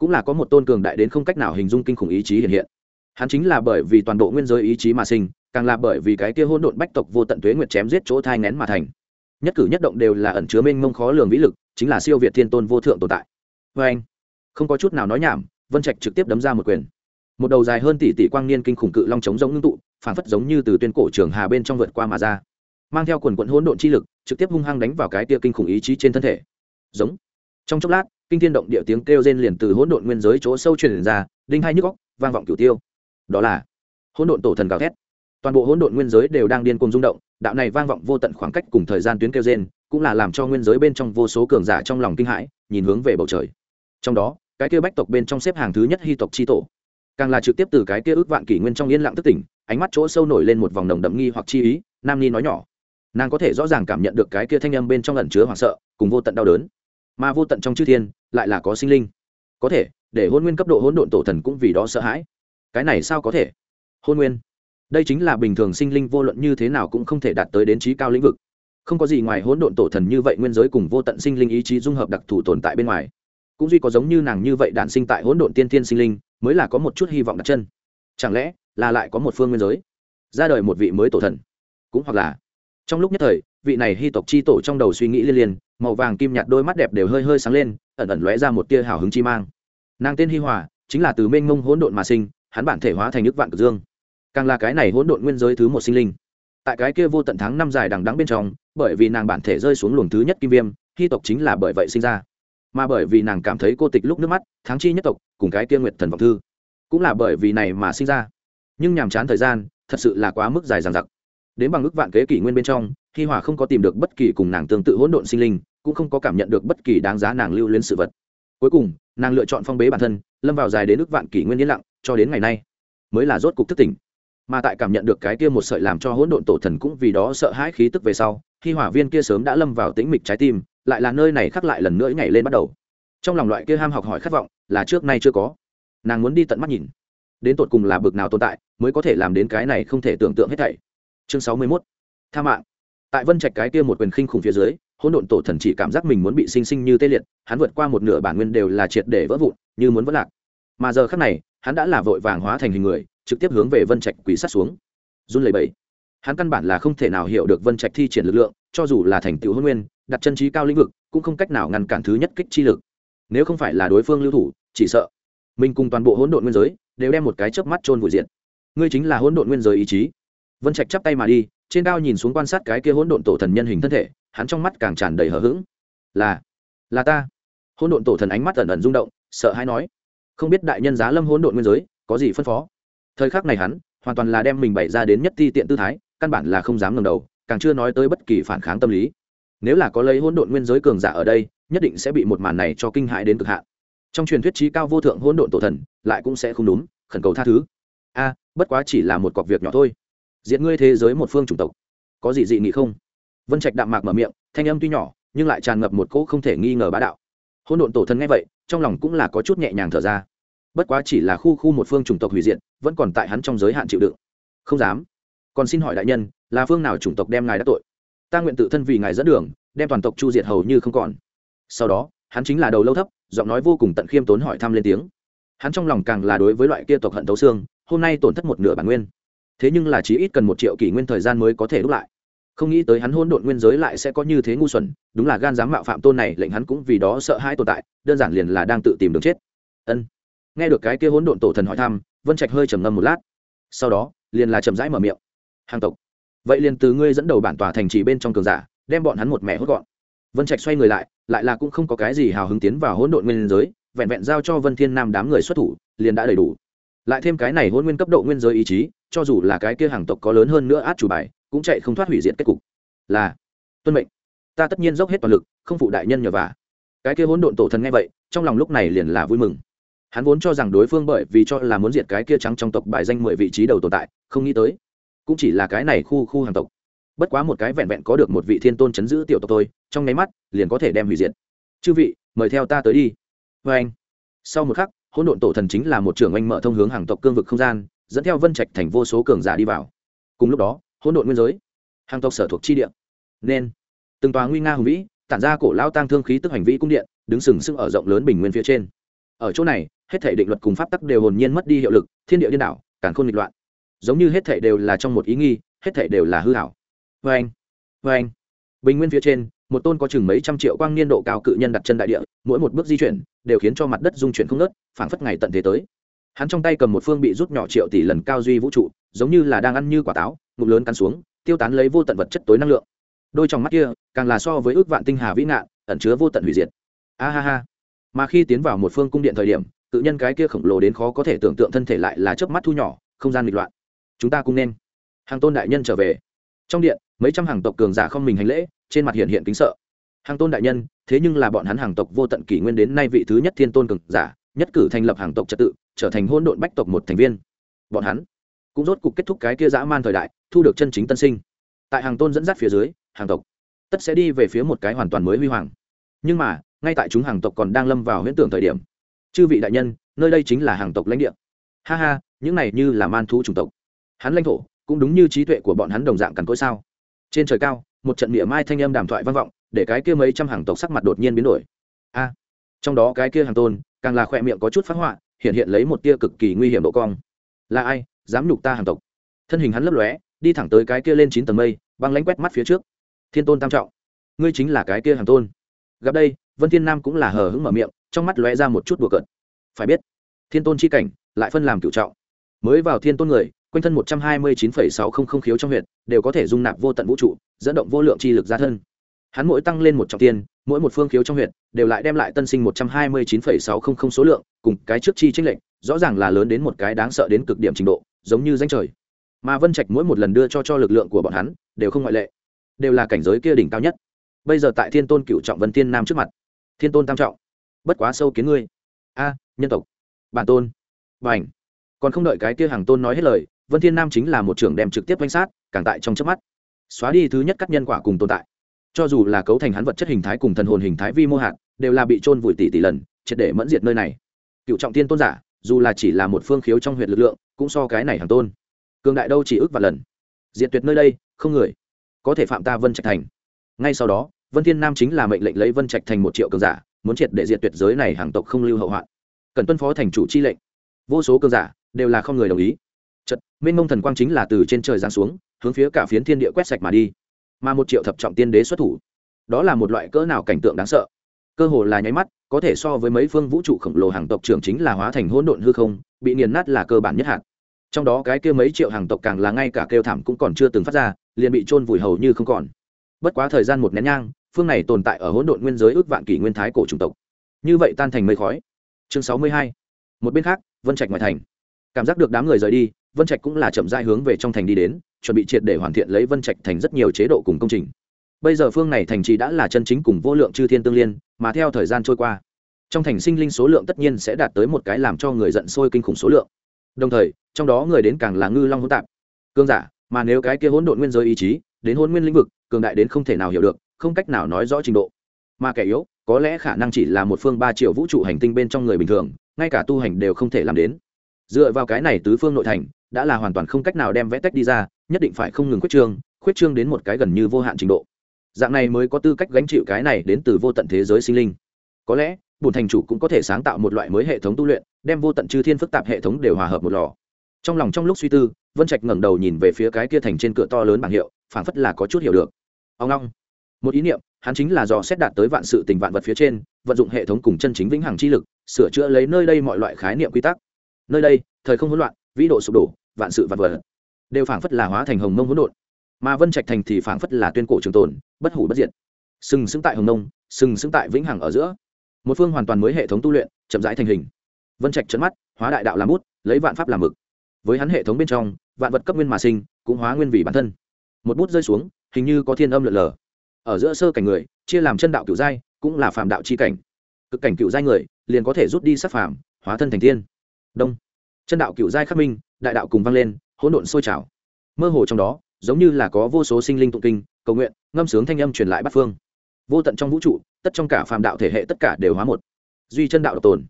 Speaker 1: cũng là có một tôn cường đại đến không cách nào hình dung kinh khủng ý chí hiện hiện. Hắn chính là bởi vì toàn bộ nguyên giới ý chí mà sinh, càng là bởi vì cái kia hỗn độn bách tộc vô tận tuế nguyệt chém giết chỗ thai ngén mà thành. Nhất cử nhất động đều là ẩn chứa mênh mông khó lường vĩ lực, chính là siêu việt thiên tôn vô thượng tồn tại. Vê anh, không có chút nào nói nhảm, vân trạch trực tiếp đấm ra một quyền. Một đầu dài hơn tỷ tỷ quang niên kinh khủng cự long chống giống ngưng tụ phản phất giống như từ tuyên cổ trường hà bên trong vượt qua mà ra. Mang theo quần quận hỗn độn chi lực, trực tiếp hung hăng đánh vào cái tia kinh khủng ý chí trên thân thể. Giống. Trong chốc lát kinh thiên động địa tiếng kêu rên liền từ hỗn độn nguyên giới chỗ sâu truyền ra, đinh hai nhức góc vang vọng cửu tiêu. Đó là hỗn độn tổ thần gào thét. Toàn bộ hỗn độn nguyên giới đều đang điên cuồng rung động, đạo này vang vọng vô tận khoảng cách cùng thời gian tuyến kêu rên, cũng là làm cho nguyên giới bên trong vô số cường giả trong lòng kinh hãi, nhìn hướng về bầu trời. Trong đó, cái kia bách tộc bên trong xếp hàng thứ nhất hy tộc chi tổ. Càng là trực tiếp từ cái kia ước vạn kỷ nguyên trong yên lặng tức tỉnh, ánh mắt chỗ sâu nổi lên một vòng đồng đậm nghi hoặc chi ý, nam ni nói nhỏ. Nàng có thể rõ ràng cảm nhận được cái kia thanh âm bên trong ẩn chứa hoảng sợ, cùng vô tận đau đớn mà vô tận trong chư thiên lại là có sinh linh. Có thể, để hôn nguyên cấp độ hỗn độn tổ thần cũng vì đó sợ hãi. Cái này sao có thể? Hôn nguyên. Đây chính là bình thường sinh linh vô luận như thế nào cũng không thể đạt tới đến trí cao lĩnh vực. Không có gì ngoài hỗn độn tổ thần như vậy nguyên giới cùng vô tận sinh linh ý chí dung hợp đặc thù tồn tại bên ngoài. Cũng duy có giống như nàng như vậy đản sinh tại hỗn độn tiên thiên sinh linh, mới là có một chút hy vọng đặt chân. Chẳng lẽ là lại có một phương nguyên giới? Ra đời một vị mới tổ thần. Cũng hoặc là, trong lúc nhất thời vị này hy tộc chi tổ trong đầu suy nghĩ liên liên, màu vàng kim nhạt đôi mắt đẹp đều hơi hơi sáng lên, ẩn ẩn lóe ra một tia hào hứng chi mang. Nàng tên hi hòa, chính là từ mênh mông hỗn độn mà sinh, hắn bản thể hóa thành nước vạn cực dương. Càng là cái này hỗn độn nguyên giới thứ một sinh linh. Tại cái kia vô tận tháng năm dài đằng đắng bên trong, bởi vì nàng bản thể rơi xuống luồng thứ nhất kim viêm, hy tộc chính là bởi vậy sinh ra. Mà bởi vì nàng cảm thấy cô tịch lúc nước mắt, tháng chi nhất tộc, cùng cái kia nguyệt thần vọng thư, cũng là bởi vì này mà sinh ra. Nhưng nhàm chán thời gian, thật sự là quá mức dài dằng dặc đến bằng ước vạn kế kỷ nguyên bên trong, hi hòa không có tìm được bất kỳ cùng nàng tương tự hỗn độn sinh linh, cũng không có cảm nhận được bất kỳ đáng giá nàng lưu luyến sự vật. Cuối cùng, nàng lựa chọn phong bế bản thân, lâm vào dài đến ước vạn kỷ nguyên yên lặng, cho đến ngày nay, mới là rốt cục thức tỉnh. Mà tại cảm nhận được cái kia một sợi làm cho hỗn độn tổ thần cũng vì đó sợ hãi khí tức về sau khi hỏa viên kia sớm đã lâm vào tĩnh mịch trái tim, lại là nơi này khắc lại lần nữa nhảy lên bắt đầu. Trong lòng loại kia ham học hỏi khát vọng, là trước nay chưa có. Nàng muốn đi tận mắt nhìn, đến tột cùng là bực nào tồn tại, mới có thể làm đến cái này không thể tưởng tượng hết thảy chương sáu mươi 61. tha mạng. Tại vân trạch cái kia một quyền khinh khủng phía dưới, hỗn độn tổ thần chỉ cảm giác mình muốn bị sinh sinh như tê liệt, hắn vượt qua một nửa bản nguyên đều là triệt để vỡ vụn, như muốn vỡ lạc. Mà giờ khắc này, hắn đã là vội vàng hóa thành hình người, trực tiếp hướng về vân trạch quỷ sát xuống. Run lẩy bẩy. Hắn căn bản là không thể nào hiểu được vân trạch thi triển lực lượng, cho dù là thành tựu hôn nguyên, đặt chân trí cao lĩnh vực, cũng không cách nào ngăn cản thứ nhất kích chi lực. Nếu không phải là đối phương lưu thủ, chỉ sợ mình cùng toàn bộ hỗn độn nguyên giới đều đem một cái chớp mắt trôn vùi diện. Ngươi chính là hỗn độn nguyên giới ý chí vân trạch chắp tay mà đi, trên cao nhìn xuống quan sát cái kia hỗn độn tổ thần nhân hình thân thể, hắn trong mắt càng tràn đầy hờ hững. Là là ta. Hỗn độn tổ thần ánh mắt ẩn ẩn rung động, sợ hãi nói, không biết đại nhân giá lâm hỗn độn nguyên giới, có gì phân phó? Thời khắc này hắn, hoàn toàn là đem mình bày ra đến nhất ti tiện tư thái, căn bản là không dám ngẩng đầu, càng chưa nói tới bất kỳ phản kháng tâm lý. Nếu là có lấy hỗn độn nguyên giới cường giả ở đây, nhất định sẽ bị một màn này cho kinh hãi đến cực hạn. Trong truyền thuyết trí cao vô thượng hỗn độn tổ thần, lại cũng sẽ không đúng, khẩn cầu tha thứ. A, bất quá chỉ là một cọc việc nhỏ thôi diện ngươi thế giới một phương chủng tộc. Có gì dị nghị không? Vân trạch đạm mạc mở miệng, thanh âm tuy nhỏ, nhưng lại tràn ngập một cỗ không thể nghi ngờ bá đạo. Hôn độn tổ thần nghe vậy, trong lòng cũng là có chút nhẹ nhàng thở ra. Bất quá chỉ là khu khu một phương chủng tộc hủy diệt, vẫn còn tại hắn trong giới hạn chịu đựng. Không dám. Còn xin hỏi đại nhân, là phương nào chủng tộc đem ngài đã tội? Ta nguyện tự thân vì ngài dẫn đường, đem toàn tộc chu diệt hầu như không còn. Sau đó, hắn chính là đầu lâu thấp, giọng nói vô cùng tận khiêm tốn hỏi thăm lên tiếng. Hắn trong lòng càng là đối với loại kia tộc hận tấu xương, hôm nay tổn thất một nửa bản nguyên thế nhưng là chỉ ít cần một triệu kỷ nguyên thời gian mới có thể đúc lại. Không nghĩ tới hắn hôn độn nguyên giới lại sẽ có như thế ngu xuẩn, đúng là gan dám mạo phạm tôn này, lệnh hắn cũng vì đó sợ hãi tồn tại, đơn giản liền là đang tự tìm đường chết. Ân. Nghe được cái kia hỗn độn tổ thần hỏi thăm, vân trạch hơi trầm ngâm một lát. Sau đó, liền là chậm rãi mở miệng. Hàng tộc, vậy liền từ ngươi dẫn đầu bản tòa thành trì bên trong cường giả, đem bọn hắn một mẻ hốt gọn. Vân trạch xoay người lại lại là cũng không có cái gì hào hứng tiến vào hỗn độn nguyên giới, vẹn vẹn giao cho vân thiên nam đám người xuất thủ, liền đã đầy đủ. Lại thêm cái này hỗn nguyên cấp độ nguyên giới ý chí cho dù là cái kia hàng tộc có lớn hơn nữa át chủ bài, cũng chạy không thoát hủy diệt kết cục. Là, tuân mệnh. Ta tất nhiên dốc hết toàn lực, không phụ đại nhân nhờ vả. Cái kia hỗn độn tổ thần nghe vậy, trong lòng lúc này liền là vui mừng. Hắn vốn cho rằng đối phương bởi vì cho là muốn diệt cái kia trắng trong tộc bài danh mười vị trí đầu tồn tại, không nghĩ tới. Cũng chỉ là cái này khu khu hàng tộc. Bất quá một cái vẹn vẹn có được một vị thiên tôn chấn giữ tiểu tộc tôi trong nháy mắt, liền có thể đem hủy diệt. Chư vị, mời theo ta tới đi. Vê anh sau một khắc, hỗn độn tổ thần chính là một trưởng anh mở thông hướng hàng tộc cương vực không gian dẫn theo vân trạch thành vô số cường giả đi vào. Cùng lúc đó, hỗn độn nguyên giới, hàng tộc sở thuộc chi địa. Nên, từng tòa nguy nga hùng vĩ, tản ra cổ lao tăng thương khí tức hành vi cung điện, đứng sừng sững ở rộng lớn bình nguyên phía trên. Ở chỗ này, hết thể định luật cùng pháp tắc đều hồn nhiên mất đi hiệu lực, thiên địa điên đảo càng khôn nghịch loạn. Giống như hết thể đều là trong một ý nghi, hết thể đều là hư hảo vê anh vâng, vê vâng. anh bình nguyên phía trên, một tôn có chừng mấy trăm triệu quang niên độ cao cự nhân đặt chân đại địa, mỗi một bước di chuyển, đều khiến cho mặt đất dung chuyển không nớt phảng phất ngày tận thế tới hắn trong tay cầm một phương bị rút nhỏ triệu tỷ lần cao duy vũ trụ, giống như là đang ăn như quả táo, ngụm lớn cắn xuống, tiêu tán lấy vô tận vật chất tối năng lượng. Đôi trong mắt kia, càng là so với ước vạn tinh hà vĩ nạn ẩn chứa vô tận hủy diệt. A ha ha. Mà khi tiến vào một phương cung điện thời điểm, tự nhân cái kia khổng lồ đến khó có thể tưởng tượng thân thể lại là chớp mắt thu nhỏ, không gian nghịch loạn. Chúng ta cũng nên. Hàng tôn đại nhân trở về. Trong điện, mấy trăm hàng tộc cường giả không mình hành lễ, trên mặt hiện hiện kính sợ. Hàng tôn đại nhân, thế nhưng là bọn hắn hàng tộc vô tận kỷ nguyên đến nay vị thứ nhất thiên tôn cường giả nhất cử thành lập hàng tộc trật tự, trở thành hôn độn bách tộc một thành viên. Bọn hắn cũng rốt cục kết thúc cái kia dã man thời đại, thu được chân chính tân sinh. Tại hàng tôn dẫn dắt phía dưới, hàng tộc tất sẽ đi về phía một cái hoàn toàn mới huy hoàng. Nhưng mà, ngay tại chúng hàng tộc còn đang lâm vào huyễn tưởng thời điểm, chư vị đại nhân, nơi đây chính là hàng tộc lãnh địa. Ha ha, những này như là man thú chủng tộc. Hắn lãnh thổ cũng đúng như trí tuệ của bọn hắn đồng dạng cằn cỗi sao. Trên trời cao, một trận miệng mai thanh âm đàm thoại vang vọng, để cái kia mấy trăm hàng tộc sắc mặt đột nhiên biến đổi. A, trong đó cái kia hàng tôn càng là khỏe miệng có chút phát họa, hiện hiện lấy một tia cực kỳ nguy hiểm độ cong. Là ai, dám nhục ta hàng tộc? Thân hình hắn lấp lóe, đi thẳng tới cái kia lên chín tầng mây, băng lánh quét mắt phía trước. Thiên tôn tam trọng, ngươi chính là cái kia hàng tôn. Gặp đây, vân thiên nam cũng là hờ hững mở miệng, trong mắt lóe ra một chút đùa cợt. Phải biết, thiên tôn chi cảnh, lại phân làm cựu trọng. Mới vào thiên tôn người, quanh thân một trăm hai mươi chín phẩy sáu không không khiếu trong huyện đều có thể dung nạp vô tận vũ trụ, dẫn động vô lượng chi lực ra thân hắn mỗi tăng lên một trọng tiên, mỗi một phương khiếu trong huyện đều lại đem lại tân sinh một trăm hai mươi chín phẩy sáu không không số lượng, cùng cái trước chi tranh lệnh rõ ràng là lớn đến một cái đáng sợ đến cực điểm trình độ, giống như danh trời. Mà vân trạch mỗi một lần đưa cho cho lực lượng của bọn hắn, đều không ngoại lệ. Đều là cảnh giới kia đỉnh cao nhất. Bây giờ tại thiên tôn cựu trọng vân tiên nam trước mặt, thiên tôn tam trọng. Bất quá sâu kiến ngươi. A, nhân tộc. Bản tôn. B à còn không đợi cái kia hàng tôn nói hết lời, vân thiên nam chính là một trưởng đem trực tiếp danh sát, càng tại trong chớp mắt. Xóa đi thứ nhất các nhân quả cùng tồn tại cho dù là cấu thành hắn vật chất hình thái cùng thần hồn hình thái vi mô hạn đều là bị trôn vùi tỷ tỷ lần, triệt để mẫn diệt nơi này. Cựu trọng tiên tôn giả, dù là chỉ là một phương khiếu trong huyện lực lượng, cũng so cái này hàng tôn. Cường đại đâu chỉ ước và lần. Diệt tuyệt nơi đây, không người có thể phạm ta vân trạch thành. Ngay sau đó, vân thiên nam chính là mệnh lệnh lấy vân trạch thành một triệu cường giả, muốn triệt để diệt tuyệt giới này hàng tộc không lưu hậu hoạn. Cần tuân phó thành chủ chi lệnh. Vô số cường giả đều là không người đồng ý. Chật mênh mông thần quang chính là từ trên trời giáng xuống, hướng phía cả phiến thiên địa quét sạch mà đi mà một triệu thập trọng tiên đế xuất thủ. Đó là một loại cỡ nào cảnh tượng đáng sợ. Cơ hồ là nháy mắt, có thể so với mấy phương vũ trụ khổng lồ hàng tộc trưởng chính là hóa thành hỗn độn hư không, bị nghiền nát là cơ bản nhất hạt. trong đó cái kia mấy triệu hàng tộc càng là ngay cả kêu thảm cũng còn chưa từng phát ra, liền bị trôn vùi hầu như không còn. Bất quá thời gian một nén nhang, phương này tồn tại ở hỗn độn nguyên giới ước vạn kỷ nguyên thái cổ chủng tộc. Như vậy tan thành mây khói. Chương sáu mươi hai. Một bên khác, vân trạch ngoài thành. Cảm giác được đám người rời đi, vân trạch cũng là chậm dai hướng về trong thành đi đến chuẩn bị triệt để hoàn thiện lấy vân trạch thành rất nhiều chế độ cùng công trình. Bây giờ phương này thành trì đã là chân chính cùng vô lượng chư thiên tương liên, mà theo thời gian trôi qua, trong thành sinh linh số lượng tất nhiên sẽ đạt tới một cái làm cho người giận sôi kinh khủng số lượng. Đồng thời, trong đó người đến càng là ngư long hỗn tạp. Cương giả, mà nếu cái kia hỗn độn nguyên giới ý chí, đến hỗn nguyên lĩnh vực, cường đại đến không thể nào hiểu được, không cách nào nói rõ trình độ. Mà kẻ yếu, có lẽ khả năng chỉ là một phương ba triệu vũ trụ hành tinh bên trong người bình thường, ngay cả tu hành đều không thể làm đến. Dựa vào cái này tứ phương nội thành, đã là hoàn toàn không cách nào đem vẽ tách đi ra nhất định phải không ngừng khuyết trương khuyết trương đến một cái gần như vô hạn trình độ. Dạng này mới có tư cách gánh chịu cái này đến từ vô tận thế giới sinh linh. Có lẽ bùn thành chủ cũng có thể sáng tạo một loại mới hệ thống tu luyện, đem vô tận chư thiên phức tạp hệ thống đều hòa hợp một lò. Trong lòng trong lúc suy tư, vân trạch ngẩng đầu nhìn về phía cái kia thành trên cửa to lớn bảng hiệu, phảng phất là có chút hiểu được. Ông long một ý niệm, hắn chính là do xét đạt tới vạn sự tình vạn vật phía trên, vận dụng hệ thống cùng chân chính vĩnh hằng chi lực, sửa chữa lấy nơi đây mọi loại khái niệm quy tắc. Nơi đây, thời không hỗn loạn, vĩ độ sụp đổ, vạn sự vạn vật đều phảng phất là hóa thành hồng mông hỗn độn. Mà vân trạch thành thì phảng phất là tuyên cổ trường tồn, bất hủ bất diệt. Sừng sững tại hồng nông sừng sững tại vĩnh hằng ở giữa. Một phương hoàn toàn mới hệ thống tu luyện, chậm rãi thành hình. Vân trạch chấn mắt, hóa đại đạo làm bút, lấy vạn pháp làm mực. Với hắn hệ thống bên trong, vạn vật cấp nguyên mà sinh, cũng hóa nguyên vì bản thân. Một bút rơi xuống, hình như có thiên âm lượn lờ. Ở giữa sơ cảnh người, chia làm chân đạo cựu giai, cũng là phàm đạo c h i cảnh. Cực cảnh cựu giai người, liền có thể rút đi sắc phàm, hóa thân thành tiên. Đông. Chân đạo cựu giai khắc minh, đại đạo cùng vang lên hỗn độn sôi trào. Mơ hồ trong đó, giống như là có vô số sinh linh tụng kinh, cầu nguyện, ngâm sướng thanh âm truyền lại bát phương. Vô tận trong vũ trụ, tất trong cả phàm đạo thể hệ tất cả đều hóa một. Duy chân đạo độc tồn.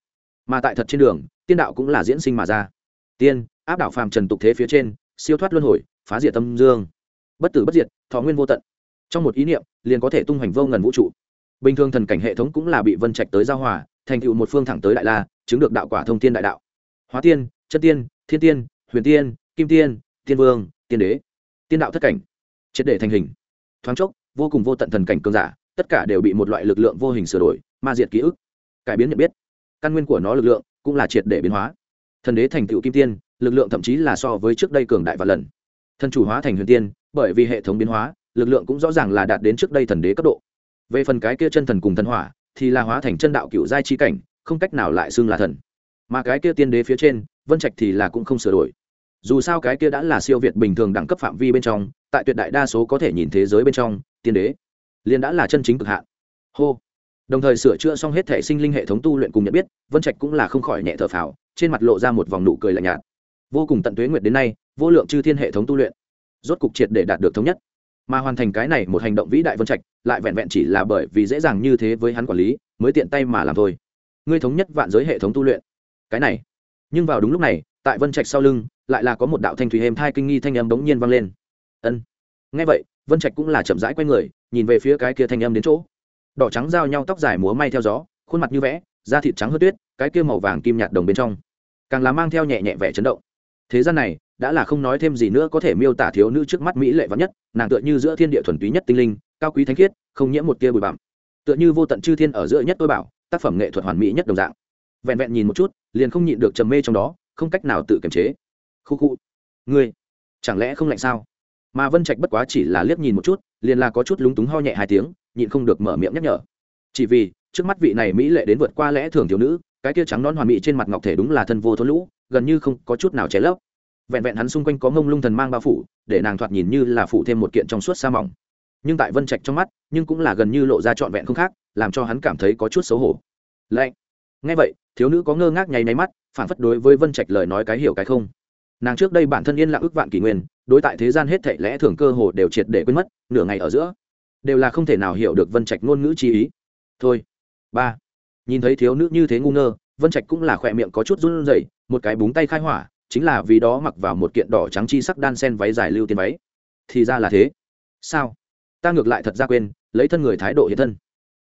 Speaker 1: Mà tại thật trên đường, tiên đạo cũng là diễn sinh mà ra. Tiên, áp đảo phàm trần tục thế phía trên, siêu thoát luân hồi, phá diệt tâm dương. Bất tử bất diệt, thọ nguyên vô tận. Trong một ý niệm, liền có thể tung hoành vô ngần vũ trụ. Bình thường thần cảnh hệ thống cũng là bị vân trạch tới giao hòa, thành tựu một phương thẳng tới đại la, chứng được đạo quả thông tiên đại đạo. Hóa tiên, chân tiên, thiên tiên, huyền tiên kim tiên tiên vương, tiên đế, tiên đạo thất cảnh, triệt để thành hình. Thoáng chốc, vô cùng vô tận thần cảnh cường giả, tất cả đều bị một loại lực lượng vô hình sửa đổi, ma diệt ký ức. Cải biến nhận biết, căn nguyên của nó lực lượng cũng là triệt để biến hóa. Thần đế thành tựu kim tiên, lực lượng thậm chí là so với trước đây cường đại và lần. Thần chủ hóa thành huyền tiên, bởi vì hệ thống biến hóa, lực lượng cũng rõ ràng là đạt đến trước đây thần đế cấp độ. Về phần cái kia chân thần cùng thần hỏa, thì là hóa thành chân đạo cựu giai chi cảnh, không cách nào lại xưng là thần. Mà cái kia tiên đế phía trên, vân trạch thì là cũng không sửa đổi dù sao cái kia đã là siêu việt bình thường đẳng cấp phạm vi bên trong, tại tuyệt đại đa số có thể nhìn thế giới bên trong, tiên đế liền đã là chân chính cực hạn. Hô. Đồng thời sửa chữa xong hết thể sinh linh hệ thống tu luyện cùng nhận biết, vân trạch cũng là không khỏi nhẹ thở phào, trên mặt lộ ra một vòng nụ cười lạnh nhạt. Vô cùng tận tuế nguyệt đến nay, vô lượng chư thiên hệ thống tu luyện, rốt cục triệt để đạt được thống nhất. Mà hoàn thành cái này một hành động vĩ đại vân trạch, lại vẹn vẹn chỉ là bởi vì dễ dàng như thế với hắn quản lý, mới tiện tay mà làm thôi. Ngươi thống nhất vạn giới hệ thống tu luyện. Cái này. Nhưng vào đúng lúc này, tại vân trạch sau lưng lại là có một đạo thanh thủy êm thai kinh nghi thanh âm bỗng nhiên vang lên. Ân. Nghe vậy, vân trạch cũng là chậm rãi quay người, nhìn về phía cái kia thanh âm đến chỗ. Đỏ trắng giao nhau tóc dài múa may theo gió, khuôn mặt như vẽ, da thịt trắng hớt tuyết, cái kia màu vàng kim nhạt đồng bên trong. Càng là mang theo nhẹ nhẹ vẻ chấn động. Thế gian này, đã là không nói thêm gì nữa có thể miêu tả thiếu nữ trước mắt mỹ lệ vắn nhất, nàng tựa như giữa thiên địa thuần túy nhất tinh linh, cao quý thánh khiết, không nhiễm một tia bụi bặm. Tựa như vô tận chư thiên ở giữa nhất tôi bảo, tác phẩm nghệ thuật hoàn mỹ nhất đồng dạng. Vẹn vẹn nhìn một chút, liền không nhịn được trầm mê trong đó, không cách nào tự kiềm chế khu khu. Ngươi, chẳng lẽ không lạnh sao? Mà vân trạch bất quá chỉ là liếc nhìn một chút, liền là có chút lúng túng ho nhẹ hai tiếng, nhịn không được mở miệng nhắc nhở. Chỉ vì, trước mắt vị này mỹ lệ đến vượt qua lẽ thường thiếu nữ, cái kia trắng non hoàn mỹ trên mặt ngọc thể đúng là thân vô thôn lũ, gần như không có chút nào cháy lấp. Vẹn vẹn hắn xung quanh có mông lung thần mang bao phủ, để nàng thoạt nhìn như là phủ thêm một kiện trong suốt sa mỏng. Nhưng tại vân trạch trong mắt, nhưng cũng là gần như lộ ra trọn vẹn không khác, làm cho hắn cảm thấy có chút xấu hổ. Lạnh. Ngay vậy, thiếu nữ có ngơ ngác nháy nháy mắt, phản phất đối với vân trạch lời nói cái hiểu cái không nàng trước đây bản thân yên lặng ước vạn kỷ nguyên, đối tại thế gian hết thảy lẽ thường cơ hồ đều triệt để quên mất, nửa ngày ở giữa, đều là không thể nào hiểu được vân trạch ngôn ngữ chi ý. Thôi, ba. Nhìn thấy thiếu nữ như thế ngu ngơ, vân trạch cũng là khỏe miệng có chút run rẩy, một cái búng tay khai hỏa, chính là vì đó mặc vào một kiện đỏ trắng chi sắc đan sen váy dài lưu tiên váy. Thì ra là thế. Sao? Ta ngược lại thật ra quên, lấy thân người thái độ hiện thân.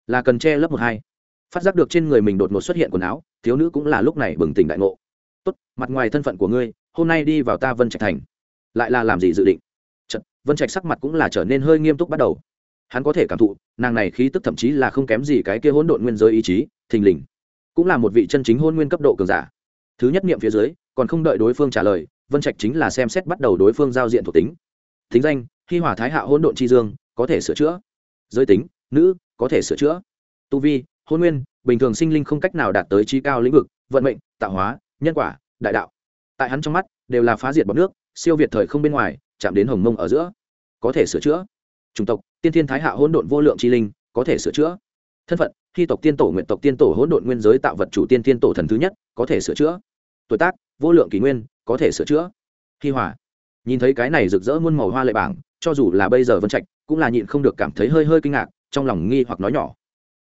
Speaker 1: Là cần che lớp một hai. Phát giác được trên người mình đột ngột xuất hiện quần áo, thiếu nữ cũng là lúc này bừng tỉnh đại ngộ. Tốt, mặt ngoài thân phận của ngươi hôm nay đi vào ta vân trạch thành. Lại là làm gì dự định? Chật, vân trạch sắc mặt cũng là trở nên hơi nghiêm túc bắt đầu. Hắn có thể cảm thụ nàng này khí tức thậm chí là không kém gì cái kia hỗn độn nguyên giới ý chí thình lình. Cũng là một vị chân chính hôn nguyên cấp độ cường giả. Thứ nhất niệm phía dưới còn không đợi đối phương trả lời vân trạch chính là xem xét bắt đầu đối phương giao diện thuộc tính. Thính danh khi hỏa thái hạ hỗn độn chi dương có thể sửa chữa. Giới tính nữ có thể sửa chữa. Tu vi hôn nguyên bình thường sinh linh không cách nào đạt tới trí cao lĩnh vực vận mệnh tạo hóa nhân quả đại đạo tại hắn trong mắt, đều là phá diệt bọc nước, siêu việt thời không bên ngoài, chạm đến hồng mông ở giữa. Có thể sửa chữa. Chủng tộc, tiên thiên thái hạ hỗn độn vô lượng chi linh, có thể sửa chữa. Thân phận, khi tộc tiên tổ, nguyện tộc tiên tổ hỗn độn nguyên giới tạo vật chủ tiên tiên tổ thần thứ nhất, có thể sửa chữa. Tuổi tác, vô lượng kỷ nguyên, có thể sửa chữa. Khi hỏa nhìn thấy cái này rực rỡ muôn màu hoa lệ bảng, cho dù là bây giờ vân trạch, cũng là nhịn không được cảm thấy hơi hơi kinh ngạc, trong lòng nghi hoặc nói nhỏ.